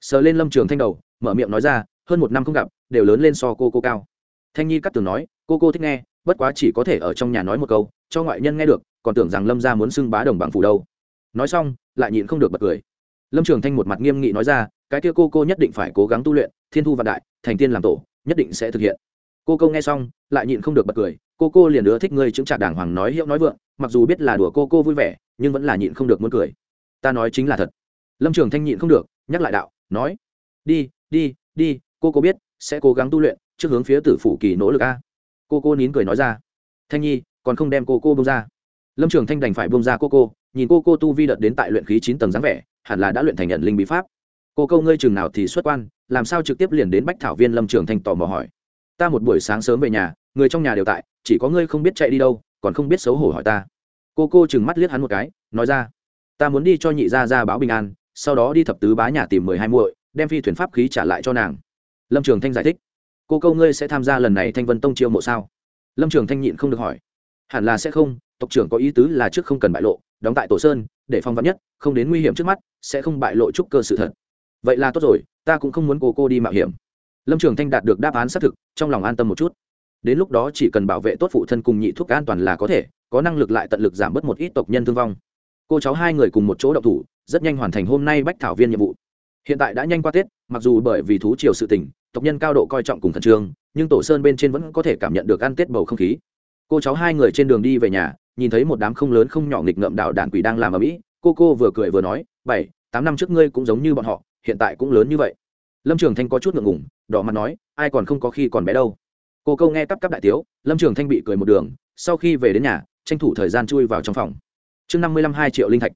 Sờ lên lâm trường thanh đầu, mở miệng nói ra, hơn một năm không gặp, đều lớn lên so cô cô cao. Thanh nhi cắt tường nói, cô cô thích nghe, bất quá chỉ có thể ở trong nhà nói một câu, cho ngoại nhân nghe được, còn tưởng rằng lâm ra muốn xưng bá đồng bằng phủ đâu. Nói xong, lại nhịn không được bật cười. Lâm trường thanh một mặt nghiêm nghị nói ra, cái kia cô cô nhất định phải cố gắng tu luyện, thiên thu vạn đại, thành tiên làm tổ, nhất định sẽ thực hiện. Cô câu nghe xong, lại nhịn không được bật cười cô cô liền ưa thích ngươi chứng trạc đàng hoàng nói hiệu nói vượng, mặc dù biết là đùa cô cô vui vẻ, nhưng vẫn là nhịn không được muốn cười. Ta nói chính là thật. Lâm trường thanh nhịn không được, nhắc lại đạo, nói, đi đi đi, cô cô biết, sẽ cố gắng tu luyện, trước hướng phía tử phủ kỳ nỗ lực a. Cô cô nín cười nói ra, thanh nhi, còn không đem cô cô bông ra. Lâm trường thanh đành phải bông ra cô cô, nhìn cô cô tu vi đợt đến tại luyện khí chín tầng dáng vẻ, hẳn là đã luyện thành nhận linh bí pháp. Cô câu ngươi chừng nào thì xuất quan, làm sao trực tiếp liền đến bách thảo viên? Lâm trường thanh tò mò hỏi. Ta một buổi sáng sớm về nhà, người trong nhà đều tại chỉ có ngươi không biết chạy đi đâu, còn không biết xấu hổ hỏi ta. Cô cô chừng mắt liếc hắn một cái, nói ra, ta muốn đi cho nhị gia ra báo bình an, sau đó đi thập tứ bá nhà tìm mười hai muội, đem phi thuyền pháp khí trả lại cho nàng. Lâm trường thanh giải thích, cô câu ngươi sẽ tham gia lần này thanh vân tông chiêu mộ sao? Lâm trường thanh nhịn không được hỏi, hẳn là sẽ không, tộc trưởng có ý tứ là trước không cần bại lộ, đóng tại tổ sơn, để phong vắn nhất, không đến nguy hiểm trước mắt, sẽ không bại lộ trúc cơ sự thật. Vậy là tốt rồi, ta cũng không muốn cô cô đi mạo hiểm. Lâm trường thanh đạt được đáp án xác thực, trong lòng an tâm một chút đến lúc đó chỉ cần bảo vệ tốt phụ thân cùng nhị thuốc an toàn là có thể, có năng lực lại tận lực giảm bớt một ít tộc nhân thương vong. Cô cháu hai người cùng một chỗ đậu thủ, rất nhanh hoàn thành hôm nay bách thảo viên nhiệm vụ. Hiện tại đã nhanh qua tết, mặc dù bởi vì thú triều sự tình, tộc nhân cao độ coi trọng cùng khẩn trương, nhưng tổ sơn bên trên vẫn có thể cảm nhận được ăn tết bầu không khí. Cô cháu hai người trên đường đi về nhà, nhìn thấy một đám không lớn không nhỏ nghịch ngợm đạo đàn quỷ đang làm ở mỹ cô cô vừa cười vừa nói, bảy, tám năm trước ngươi cũng giống như bọn họ, hiện tại cũng lớn như vậy. Lâm trường thanh có chút ngượng ngủng đỏ mặt nói, ai còn không có khi còn bé đâu cô câu nghe cắp cắp đại tiếu, lâm trường thanh bị cười một đường, sau khi về đến nhà, tranh thủ thời gian chui vào trong phòng. Chương năm mươi lăm hai triệu linh thạch.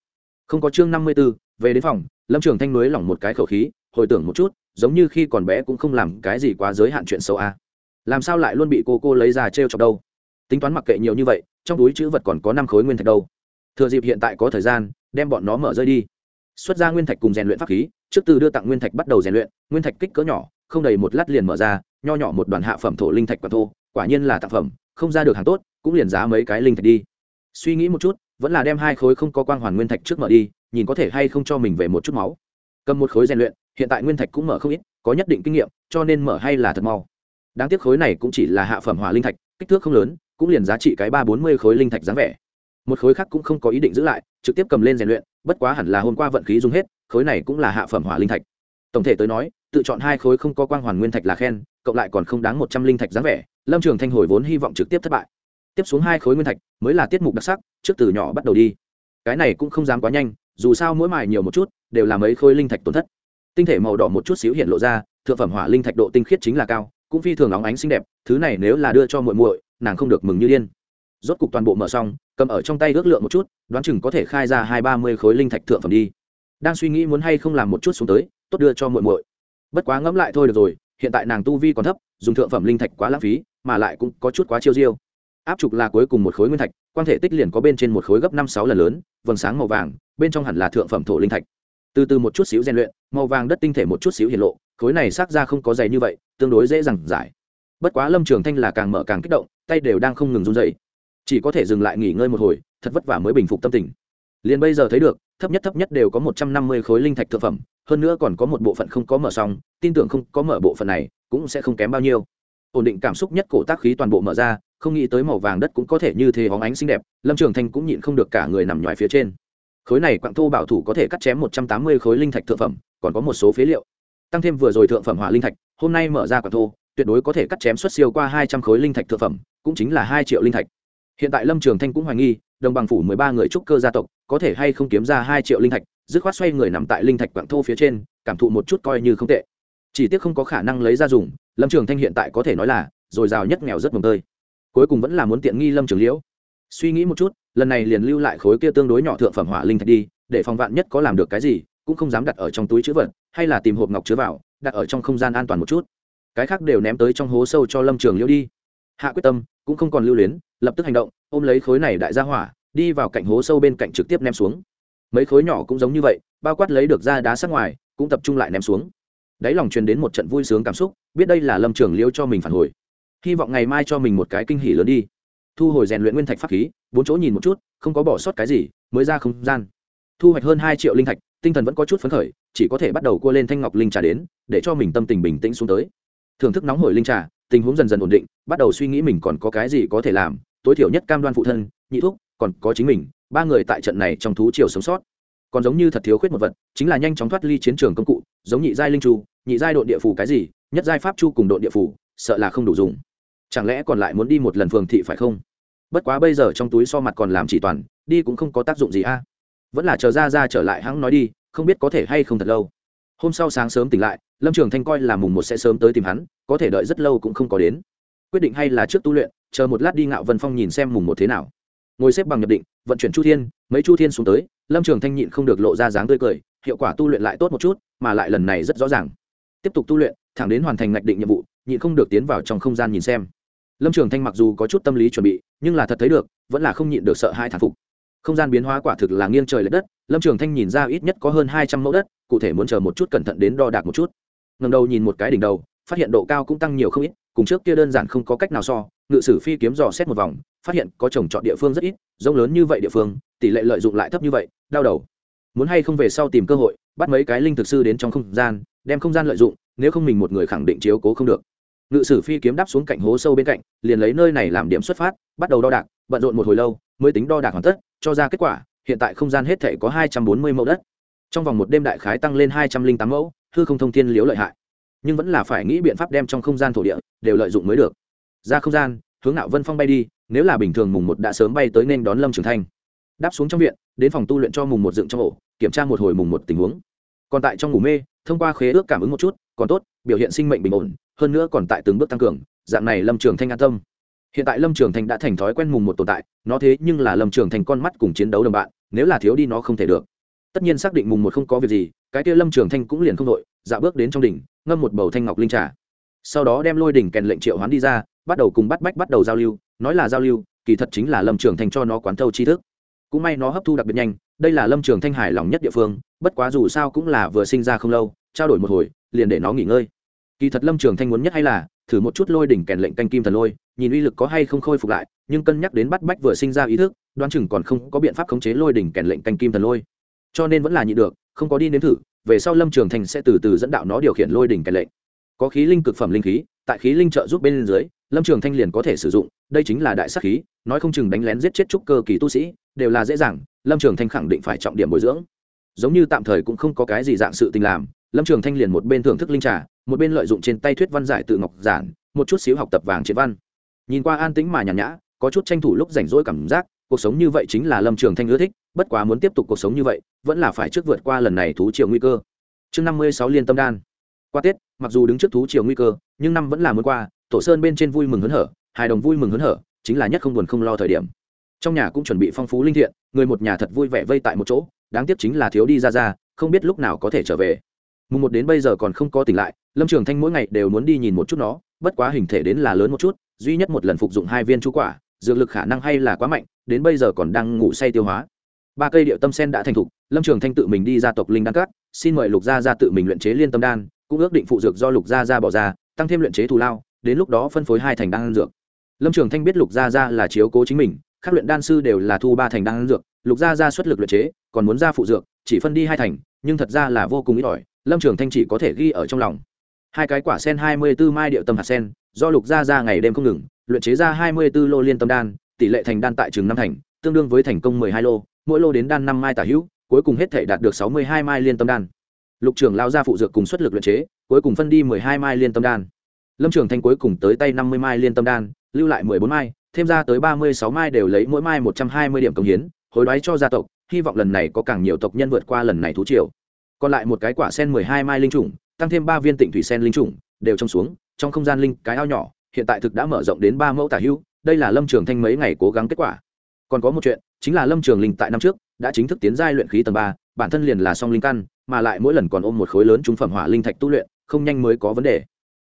Không có chương năm mươi b ố về đến phòng, lâm trường thanh nới lỏng một cái khẩu khí, hồi tưởng một chút, giống như khi còn bé cũng không làm cái gì quá giới hạn chuyện xấu a làm sao lại luôn bị cô cô lấy ra t r e o chọc đâu? Tính toán mặc kệ nhiều như vậy, trong túi chữ vật còn có năm khối nguyên thạch đâu. Thừa dịp hiện tại có thời gian, đem bọn nó mở rơi đi. Xuất ra nguyên thạch cùng rèn luyện pháp khí, trước từ đưa tặng nguyên thạch bắt đầu rèn luyện, nguyên thạch kích cỡ nhỏ không đầy một lát liền mở ra, nho nhỏ một đoàn hạ phẩm thổ linh thạch quả thô, quả nhiên là tặng phẩm, không ra được hàng tốt, cũng liền giá mấy cái linh thạch đi. Suy nghĩ một chút, vẫn là đem hai khối không có quang hoàn nguyên thạch trước mở đi, nhìn có thể hay không cho mình về một chút máu. Cầm một khối rèn luyện, hiện tại nguyên thạch cũng mở không ít, có nhất định kinh nghiệm, cho nên mở hay là thật mau. Đáng tiếc khối này cũng chỉ là hạ phẩm hỏa linh thạch, kích thước không lớn, cũng liền giá trị cái ba bốn mươi khối linh thạch dáng vẻ. Một khối khác cũng không có ý định giữ lại, trực tiếp cầm lên rèn luyện, bất quá hẳn là hôm qua vận khí dùng hết, khối này cũng là hạ phẩm hỏa linh thạch. Tổng thể tới nói tự chọn hai khối không có quang hoàn nguyên thạch là khen, cộng lại còn không đáng một trăm linh thạch dáng vẻ, lâm trường thanh hồi vốn hy vọng trực tiếp thất bại. Tiếp xuống hai khối nguyên thạch mới là tiết mục đặc sắc, trước từ nhỏ bắt đầu đi. Cái này cũng không dám quá nhanh, dù sao mỗi mài nhiều một chút, đều là mấy khối linh thạch tổn thất. Tinh thể màu đỏ một chút xíu hiện lộ ra, thượng phẩm hỏa linh thạch độ tinh khiết chính là cao, cũng phi thường óng ánh xinh đẹp, thứ này nếu là đưa cho muội muội, nàng không được mừng như điên. Rốt cục toàn bộ mở xong, cầm ở trong tay ước lượng một chút, đoán chừng có thể khai ra hai ba mươi khối linh thạch thượng phẩm đi. Đang suy nghĩ muốn hay không làm một chút xuống tới, tốt đưa cho muội muội bất quá ngẫm lại thôi được rồi, hiện tại nàng tu vi còn thấp, dùng thượng phẩm linh thạch quá lãng phí, mà lại cũng có chút quá chiêu diêu. Áp trục là cuối cùng một khối nguyên thạch quan thể tích liền có bên trên một khối gấp năm sáu lần lớn, vầng sáng màu vàng, bên trong hẳn là thượng phẩm thổ linh thạch. Từ từ một chút xíu rèn luyện, màu vàng đất tinh thể một chút xíu hiện lộ, khối này xác ra không có dày như vậy, tương đối dễ dàng giải. Bất quá lâm trường thanh là càng mở càng kích động, tay đều đang không ngừng run dày chỉ có thể dừng lại nghỉ ngơi một hồi, thật vất vả mới bình phục tâm tình. Liền bây giờ thấy được, thấp nhất thấp nhất đều có một trăm năm mươi khối linh thạch thực phẩm hơn nữa còn có một bộ phận không có mở xong, tin tưởng không có mở bộ phận này, cũng sẽ không kém bao nhiêu. Ổn định cảm xúc nhất cổ tác khí toàn bộ mở ra, không nghĩ tới màu vàng đất cũng có thể như thế hóng ánh xinh đẹp, lâm trường thanh cũng nhịn không được cả người nằm ngoài phía trên. Khối này quặng thô bảo thủ có thể cắt chém một trăm tám mươi khối linh thạch thượng phẩm, còn có một số phế liệu. Tăng thêm vừa rồi thượng phẩm hỏa linh thạch, hôm nay mở ra quặng thô, tuyệt đối có thể cắt chém xuất siêu qua hai trăm khối linh thạch thượng phẩm, cũng chính là hai triệu linh thạch. Hiện tại lâm trường thanh cũng hoài nghi đồng bằng phủ mười ba người trúc cơ gia tộc, có thể hay không kiếm ra hai triệu linh thạch, dứt khoát xoay người nằm tại linh thạch quặng thô phía trên, cảm thụ một chút coi như không tệ. Chỉ tiếc không có khả năng lấy ra dùng, lâm trường thanh hiện tại có thể nói là dồi dào nhất nghèo rất mồng tơi. Cuối cùng vẫn là muốn tiện nghi lâm trường liễu. Suy nghĩ một chút, lần này liền lưu lại khối kia tương đối nhỏ thượng phẩm hỏa linh thạch đi, để phòng vạn nhất có làm được cái gì, cũng không dám đặt ở trong túi chữ vật, hay là tìm hộp ngọc chứa vào, đặt ở trong không gian an toàn một chút. Cái khác đều ném tới trong hố sâu cho lâm trường liễu đi. Hạ quyết tâm, cũng không còn lưu luyến, lập tức hành động ôm lấy khối này đại gia hỏa, đi vào cạnh hố sâu bên cạnh trực tiếp ném xuống. Mấy khối nhỏ cũng giống như vậy, bao quát lấy được ra đá sát ngoài, cũng tập trung lại ném xuống. Đáy lòng truyền đến một trận vui sướng cảm xúc, biết đây là lâm trường liêu cho mình phản hồi. Hy vọng ngày mai cho mình một cái kinh hỉ lớn đi. Thu hồi rèn luyện nguyên thạch pháp khí, bốn chỗ nhìn một chút, không có bỏ sót cái gì, mới ra không gian. Thu hoạch hơn hai triệu linh thạch, tinh thần vẫn có chút phấn khởi, chỉ có thể bắt đầu cua lên thanh ngọc linh trà đến, để cho mình tâm tình bình tĩnh xuống tới. Thưởng thức nóng hổi linh trà tình huống dần dần ổn định bắt đầu suy nghĩ mình còn có cái gì có thể làm. Tối thiểu nhất cam đoan phụ thân nhị thuốc, còn có chính mình ba người tại trận này trong thú triều sống sót. Còn giống như thật thiếu khuyết một vật chính là nhanh chóng thoát ly chiến trường công cụ giống nhị giai linh chu nhị giai đội địa phủ cái gì nhất giai pháp chu cùng đội địa phủ sợ là không đủ dùng. Chẳng lẽ còn lại muốn đi một lần phường thị phải không? Bất quá bây giờ trong túi so mặt còn làm chỉ toàn đi cũng không có tác dụng gì a. Vẫn là chờ ra ra trở lại hãng nói đi không biết có thể hay không thật lâu hôm sau sáng sớm tỉnh lại, lâm trường thanh coi là mùng một sẽ sớm tới tìm hắn, có thể đợi rất lâu cũng không có đến. Quyết định hay là trước tu luyện, chờ một lát đi ngạo vân phong nhìn xem mùng một thế nào. Ngồi xếp bằng nhập định, vận chuyển chu thiên, mấy chu thiên xuống tới, lâm trường thanh nhịn không được lộ ra dáng tươi cười, hiệu quả tu luyện lại tốt một chút, mà lại lần này rất rõ ràng. Tiếp tục tu luyện, thẳng đến hoàn thành ngạch định nhiệm vụ, nhịn không được tiến vào trong không gian nhìn xem. Lâm trường thanh mặc dù có chút tâm lý chuẩn bị, nhưng là thật thấy được, vẫn là không nhịn được sợ hai thản phục. Không gian biến hóa quả thực là nghiêng trời l ệ đất, lâm trường thanh nhìn ra ít nhất có hơn hai trăm mẫu đất cụ thể muốn chờ một chút cẩn thận đến đo đạc một chút. Ngầm đầu nhìn một cái đỉnh đầu, phát hiện độ cao cũng tăng nhiều không ít, cùng trước kia đơn giản không có cách nào so, ngự sử phi kiếm dò xét một vòng, phát hiện có trồng trọt địa phương rất ít, rông lớn như vậy địa phương, tỷ lệ lợi dụng lại thấp như vậy, đau đầu. Muốn hay không về sau tìm cơ hội, bắt mấy cái linh thực sư đến trong không gian, đem không gian lợi dụng, nếu không mình một người khẳng định chiếu cố không được. Ngự sử phi kiếm đáp xuống cạnh hố sâu bên cạnh, liền lấy nơi này làm điểm xuất phát, bắt đầu đo đạc, bận rộn một hồi lâu, mới tính đo đạc hoàn tất, cho ra kết quả, hiện tại không gian hết thể có hai trăm bốn mươi mẫu đất trong vòng một đêm đại khái tăng lên hai trăm linh tám mẫu, hư không thông thiên liếu lợi hại. Nhưng vẫn là phải nghĩ biện pháp đem trong không gian thổ địa đều lợi dụng mới được. Ra không gian, hướng nạo vân phong bay đi, nếu là bình thường mùng một đã sớm bay tới nên đón lâm trường thanh. Đáp xuống trong viện, đến phòng tu luyện cho mùng một dựng trong ổ, kiểm tra một hồi mùng một tình huống. Còn tại trong ngủ mê, thông qua khế ước cảm ứng một chút, còn tốt, biểu hiện sinh mệnh bình ổn, hơn nữa còn tại từng bước tăng cường, dạng này lâm trường thanh an tâm. Hiện tại lâm trường thanh đã thành thói quen mùng một tồn tại, nó thế nhưng là lâm trường thành con mắt cùng chiến đấu đồng bạn, nếu là thiếu đi nó không thể được tất nhiên xác định mùng một không có việc gì, cái kia lâm trường thanh cũng liền không đội dạo bước đến trong đỉnh, ngâm một bầu thanh ngọc linh trà. Sau đó đem lôi đỉnh kèn lệnh triệu hoán đi ra, bắt đầu cùng bắt bách bắt đầu giao lưu, nói là giao lưu, kỳ thật chính là lâm trường thanh cho nó quán thâu tri thức. Cũng may nó hấp thu đặc biệt nhanh, đây là lâm trường thanh hài lòng nhất địa phương, bất quá dù sao cũng là vừa sinh ra không lâu, trao đổi một hồi, liền để nó nghỉ ngơi. Kỳ thật lâm trường thanh muốn nhất hay là, thử một chút lôi đỉnh kèn lệnh canh kim thần lôi, nhìn uy lực có hay không khôi phục lại, nhưng cân nhắc đến bắt bách vừa sinh ra ý thức, đoán chừng còn không có biện pháp khống chế lôi đỉnh kèn lệnh canh kim thần lôi cho nên vẫn là nhị được, không có đi nếm thử, về sau lâm trường thành sẽ từ từ dẫn đạo nó điều khiển lôi đỉnh cái lệnh. Có khí linh cực phẩm linh khí, tại khí linh trợ giúp bên dưới, lâm trường thanh liền có thể sử dụng, đây chính là đại sắc khí, nói không chừng đánh lén giết chết trúc cơ kỳ tu sĩ, đều là dễ dàng, lâm trường thanh khẳng định phải trọng điểm bồi dưỡng. Giống như tạm thời cũng không có cái gì dạng sự tình làm, lâm trường thanh liền một bên thưởng thức linh trà, một bên lợi dụng trên tay thuyết văn giải tự ngọc giản, một chút xíu học tập vàng triệt văn. Nhìn qua an tĩnh mà nhàn nhã, có chút tranh thủ lúc rảnh rỗi cảm giác cuộc sống như vậy chính là lâm trường thanh ưa thích, bất quá muốn tiếp tục cuộc sống như vậy, vẫn là phải trước vượt qua lần này thú triệu nguy cơ. Chương năm mươi sáu liên tâm đan. Qua tết, mặc dù đứng trước thú triệu nguy cơ, nhưng năm vẫn là muốn qua, tổ sơn bên trên vui mừng hớn hở, hài đồng vui mừng hớn hở, chính là nhất không buồn không lo thời điểm. Trong nhà cũng chuẩn bị phong phú linh thiện, người một nhà thật vui vẻ vây tại một chỗ, đáng tiếc chính là thiếu đi ra ra không biết lúc nào có thể trở về. Mùng một đến bây giờ còn không có tỉnh lại, lâm trường thanh mỗi ngày đều muốn đi nhìn một chút nó, bất quá hình thể đến là lớn một chút, duy nhất một lần phục dụng hai viên chú quả dược lực khả năng hay là quá mạnh, đến bây giờ còn đang ngủ say tiêu hóa. Ba cây điệu tâm sen đã thành thục, lâm trường thanh tự mình đi ra tộc linh đan cát, xin mời lục gia ra tự mình luyện chế liên tâm đan, cũng ước định phụ dược do lục gia ra bỏ ra, tăng thêm luyện chế thù lao, đến lúc đó phân phối hai thành đan dược. Lâm trường thanh biết lục gia ra là chiếu cố chính mình, các luyện đan sư đều là thu ba thành đan dược, lục gia ra xuất lực luyện chế, còn muốn ra phụ dược, chỉ phân đi hai thành, nhưng thật ra là vô cùng ít ỏi, lâm trường thanh chỉ có thể ghi ở trong lòng. Hai cái quả sen hai mươi b ố mai điệu tâm hạt sen do lục gia ra ngày đêm không ngừng, luyện chế ra hai mươi b ố lô liên tâm đan, tỷ lệ thành đan tại trường năm thành, tương đương với thành công mười hai lô, mỗi lô đến đan năm mai tả hữu, cuối cùng hết thể đạt được sáu mươi hai mai liên tâm đan. Lục trưởng lao ra phụ dược cùng xuất lực luyện chế, cuối cùng phân đi mười hai mai liên tâm đan. Lâm trường thanh cuối cùng tới tay năm mươi mai liên tâm đan, lưu lại mười bốn mai, thêm ra tới ba mươi sáu mai đều lấy mỗi mai một trăm hai mươi điểm công hiến, hối đoái cho gia tộc, hy vọng lần này có càng nhiều tộc nhân vượt qua lần này thú triều. Còn lại một cái quả sen mười hai mai linh trùng tăng thêm ba viên tịnh thủy sen linh trùng đều trong xuống trong không gian linh cái ao nhỏ, hiện tại thực đã mở rộng đến ba mẫu tả hưu, đây là lâm trường thanh mấy ngày cố gắng kết quả. Còn có một chuyện, chính là lâm trường linh tại năm trước, đã chính thức tiến giai luyện khí tầng ba, bản thân liền là song linh căn, mà lại mỗi lần còn ôm một khối lớn trúng phẩm hỏa linh thạch tu luyện, không nhanh mới có vấn đề.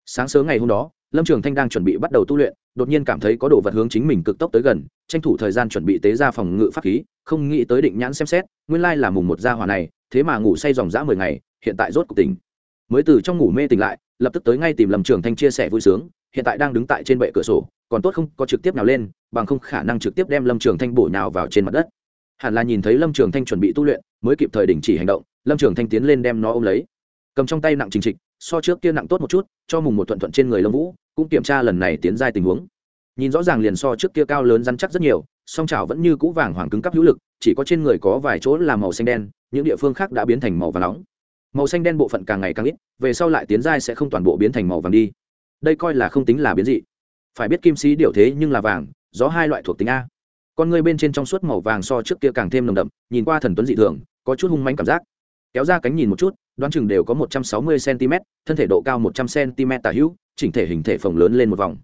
Sáng sớm ngày hôm đó, lâm trường thanh đang chuẩn bị bắt đầu tu luyện, đột nhiên cảm thấy có đồ vật hướng chính mình cực tốc tới gần, tranh thủ thời gian chuẩn bị tế ra phòng ngự pháp khí, không nghĩ tới định nhãn xem xét, nguyên lai là mùng một gia hỏa này, thế mà ngủ say dòng dã mười ngày, hiện tại rốt cuộc tỉnh. Mới từ trong ngủ mê tỉnh lại lập tức tới ngay tìm lâm trường thanh chia sẻ vui sướng, hiện tại đang đứng tại trên bệ cửa sổ, còn tốt không có trực tiếp nào lên, bằng không khả năng trực tiếp đem lâm trường thanh bổ nhào vào trên mặt đất. Hẳn là nhìn thấy lâm trường thanh chuẩn bị tu luyện, mới kịp thời đình chỉ hành động, lâm trường thanh tiến lên đem nó ôm lấy. Cầm trong tay nặng trình trịch, so trước kia nặng tốt một chút, cho mùng một thuận thuận trên người lâm vũ, cũng kiểm tra lần này tiến giai tình huống. Nhìn rõ ràng liền so trước kia cao lớn rắn chắc rất nhiều, song chảo vẫn như cũ vàng hoàng cứng cắp hữu lực, chỉ có trên người có vài chỗ là màu xanh đen, những địa phương khác đã biến thành màu vàng nóng màu xanh đen bộ phận càng ngày càng ít, về sau lại tiến giai sẽ không toàn bộ biến thành màu vàng đi. Đây coi là không tính là biến dị. Phải biết kim sĩ điều thế nhưng là vàng, gió hai loại thuộc tính a. Con người bên trên trong suốt màu vàng so trước kia càng thêm nồng đậm, nhìn qua thần tuấn dị thường, có chút hung manh cảm giác. Kéo ra cánh nhìn một chút, đoán chừng đều có một trăm sáu mươi cm thân thể độ cao một trăm cm tả hữu, chỉnh thể hình thể phồng lớn lên một vòng.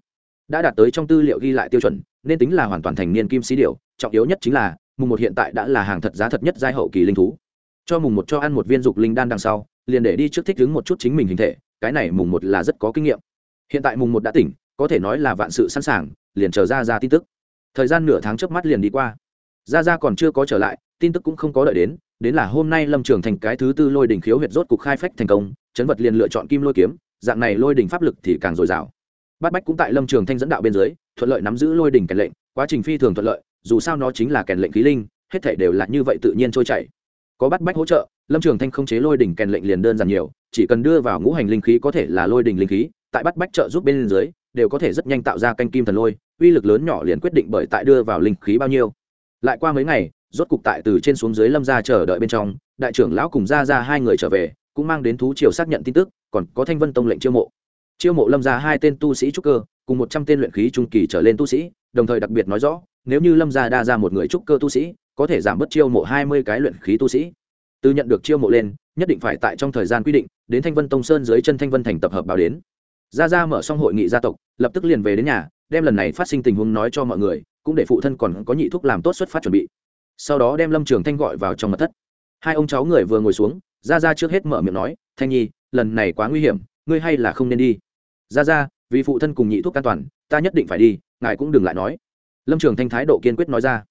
Đã đạt tới trong tư liệu ghi lại tiêu chuẩn, nên tính là hoàn toàn thành niên kim sĩ điệu trọng yếu nhất chính là, mùng một hiện tại đã là hàng thật giá thật nhất giai hậu kỳ linh thú cho mùng một cho ăn một viên dục linh đan đằng sau, liền để đi trước thích đứng một chút chính mình hình thể, cái này mùng một là rất có kinh nghiệm. Hiện tại mùng một đã tỉnh, có thể nói là vạn sự sẵn sàng, liền chờ ra ra tin tức. Thời gian nửa tháng trước mắt liền đi qua. Ra ra còn chưa có trở lại, tin tức cũng không có đợi đến đến là hôm nay lâm trường thành cái thứ tư lôi đỉnh khiếu huyệt rốt cục khai phách thành công, chấn vật liền lựa chọn kim lôi kiếm, dạng này lôi đỉnh pháp lực thì càng dồi dào. Bát bách cũng tại lâm trường thanh dẫn đạo bên dưới, thuận lợi nắm giữ lôi đỉnh kèn lệnh, quá trình phi thường thuận lợi, dù sao nó chính là kèn lệnh khí linh, hết thể đều là như vậy tự nhiên trôi chảy có bắt bách hỗ trợ, lâm trường thanh không chế lôi đỉnh kèn lệnh liền đơn giản nhiều, chỉ cần đưa vào ngũ hành linh khí có thể là lôi đỉnh linh khí, tại bắt bách trợ giúp bên dưới, đều có thể rất nhanh tạo ra canh kim thần lôi, uy lực lớn nhỏ liền quyết định bởi tại đưa vào linh khí bao nhiêu. Lại qua mấy ngày, rốt cục tại từ trên xuống dưới lâm ra chờ đợi bên trong, đại trưởng lão cùng ra ra hai người trở về, cũng mang đến thú triều xác nhận tin tức, còn có thanh vân tông lệnh chiêu mộ. Chiêu mộ lâm ra hai tên tu sĩ trúc cơ, cùng một trăm tên luyện khí trung kỳ trở lên tu sĩ, đồng thời đặc biệt nói rõ, nếu như lâm gia đa ra một người trúc cơ tu sĩ có thể giảm bớt chiêu mộ hai mươi cái luyện khí tu sĩ. Từ nhận được chiêu mộ lên, nhất định phải tại trong thời gian quy định, đến thanh vân tông sơn dưới chân thanh vân thành tập hợp báo đến. Gia gia mở xong hội nghị gia tộc, lập tức liền về đến nhà, đem lần này phát sinh tình huống nói cho mọi người, cũng để phụ thân còn có nhị thuốc làm tốt xuất phát chuẩn bị. Sau đó đem lâm trường thanh gọi vào trong mật thất. Hai ông cháu người vừa ngồi xuống, gia gia trước hết mở miệng nói, thanh nhi, lần này quá nguy hiểm, ngươi hay là không nên đi. Gia gia, vì phụ thân cùng nhị thuốc an toàn, ta nhất định phải đi, ngài cũng đừng lại nói. Lâm trường thanh thái độ kiên quyết nói ra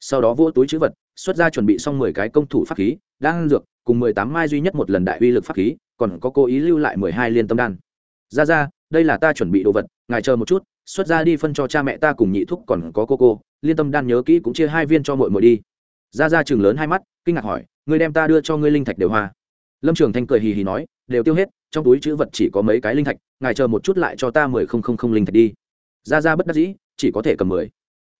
sau đó vỗ túi chữ vật, xuất ra chuẩn bị xong mười cái công thủ pháp khí đang dược, cùng mười tám mai duy nhất một lần đại uy lực pháp khí, còn có cố ý lưu lại mười hai liên tâm đan. Ra ra, đây là ta chuẩn bị đồ vật, ngài chờ một chút, xuất ra đi phân cho cha mẹ ta cùng nhị thúc còn có cô cô, liên tâm đan nhớ kỹ cũng chia hai viên cho mội mội đi. Ra ra chừng lớn hai mắt, kinh ngạc hỏi người đem ta đưa cho ngươi linh thạch đều hoa? Lâm trường thanh cười hì hì nói, đều tiêu hết, trong túi chữ vật chỉ có mấy cái linh thạch, ngài chờ một chút lại cho ta mười không không không linh thạch đi. Ra ra bất đắc dĩ, chỉ có thể cầm mười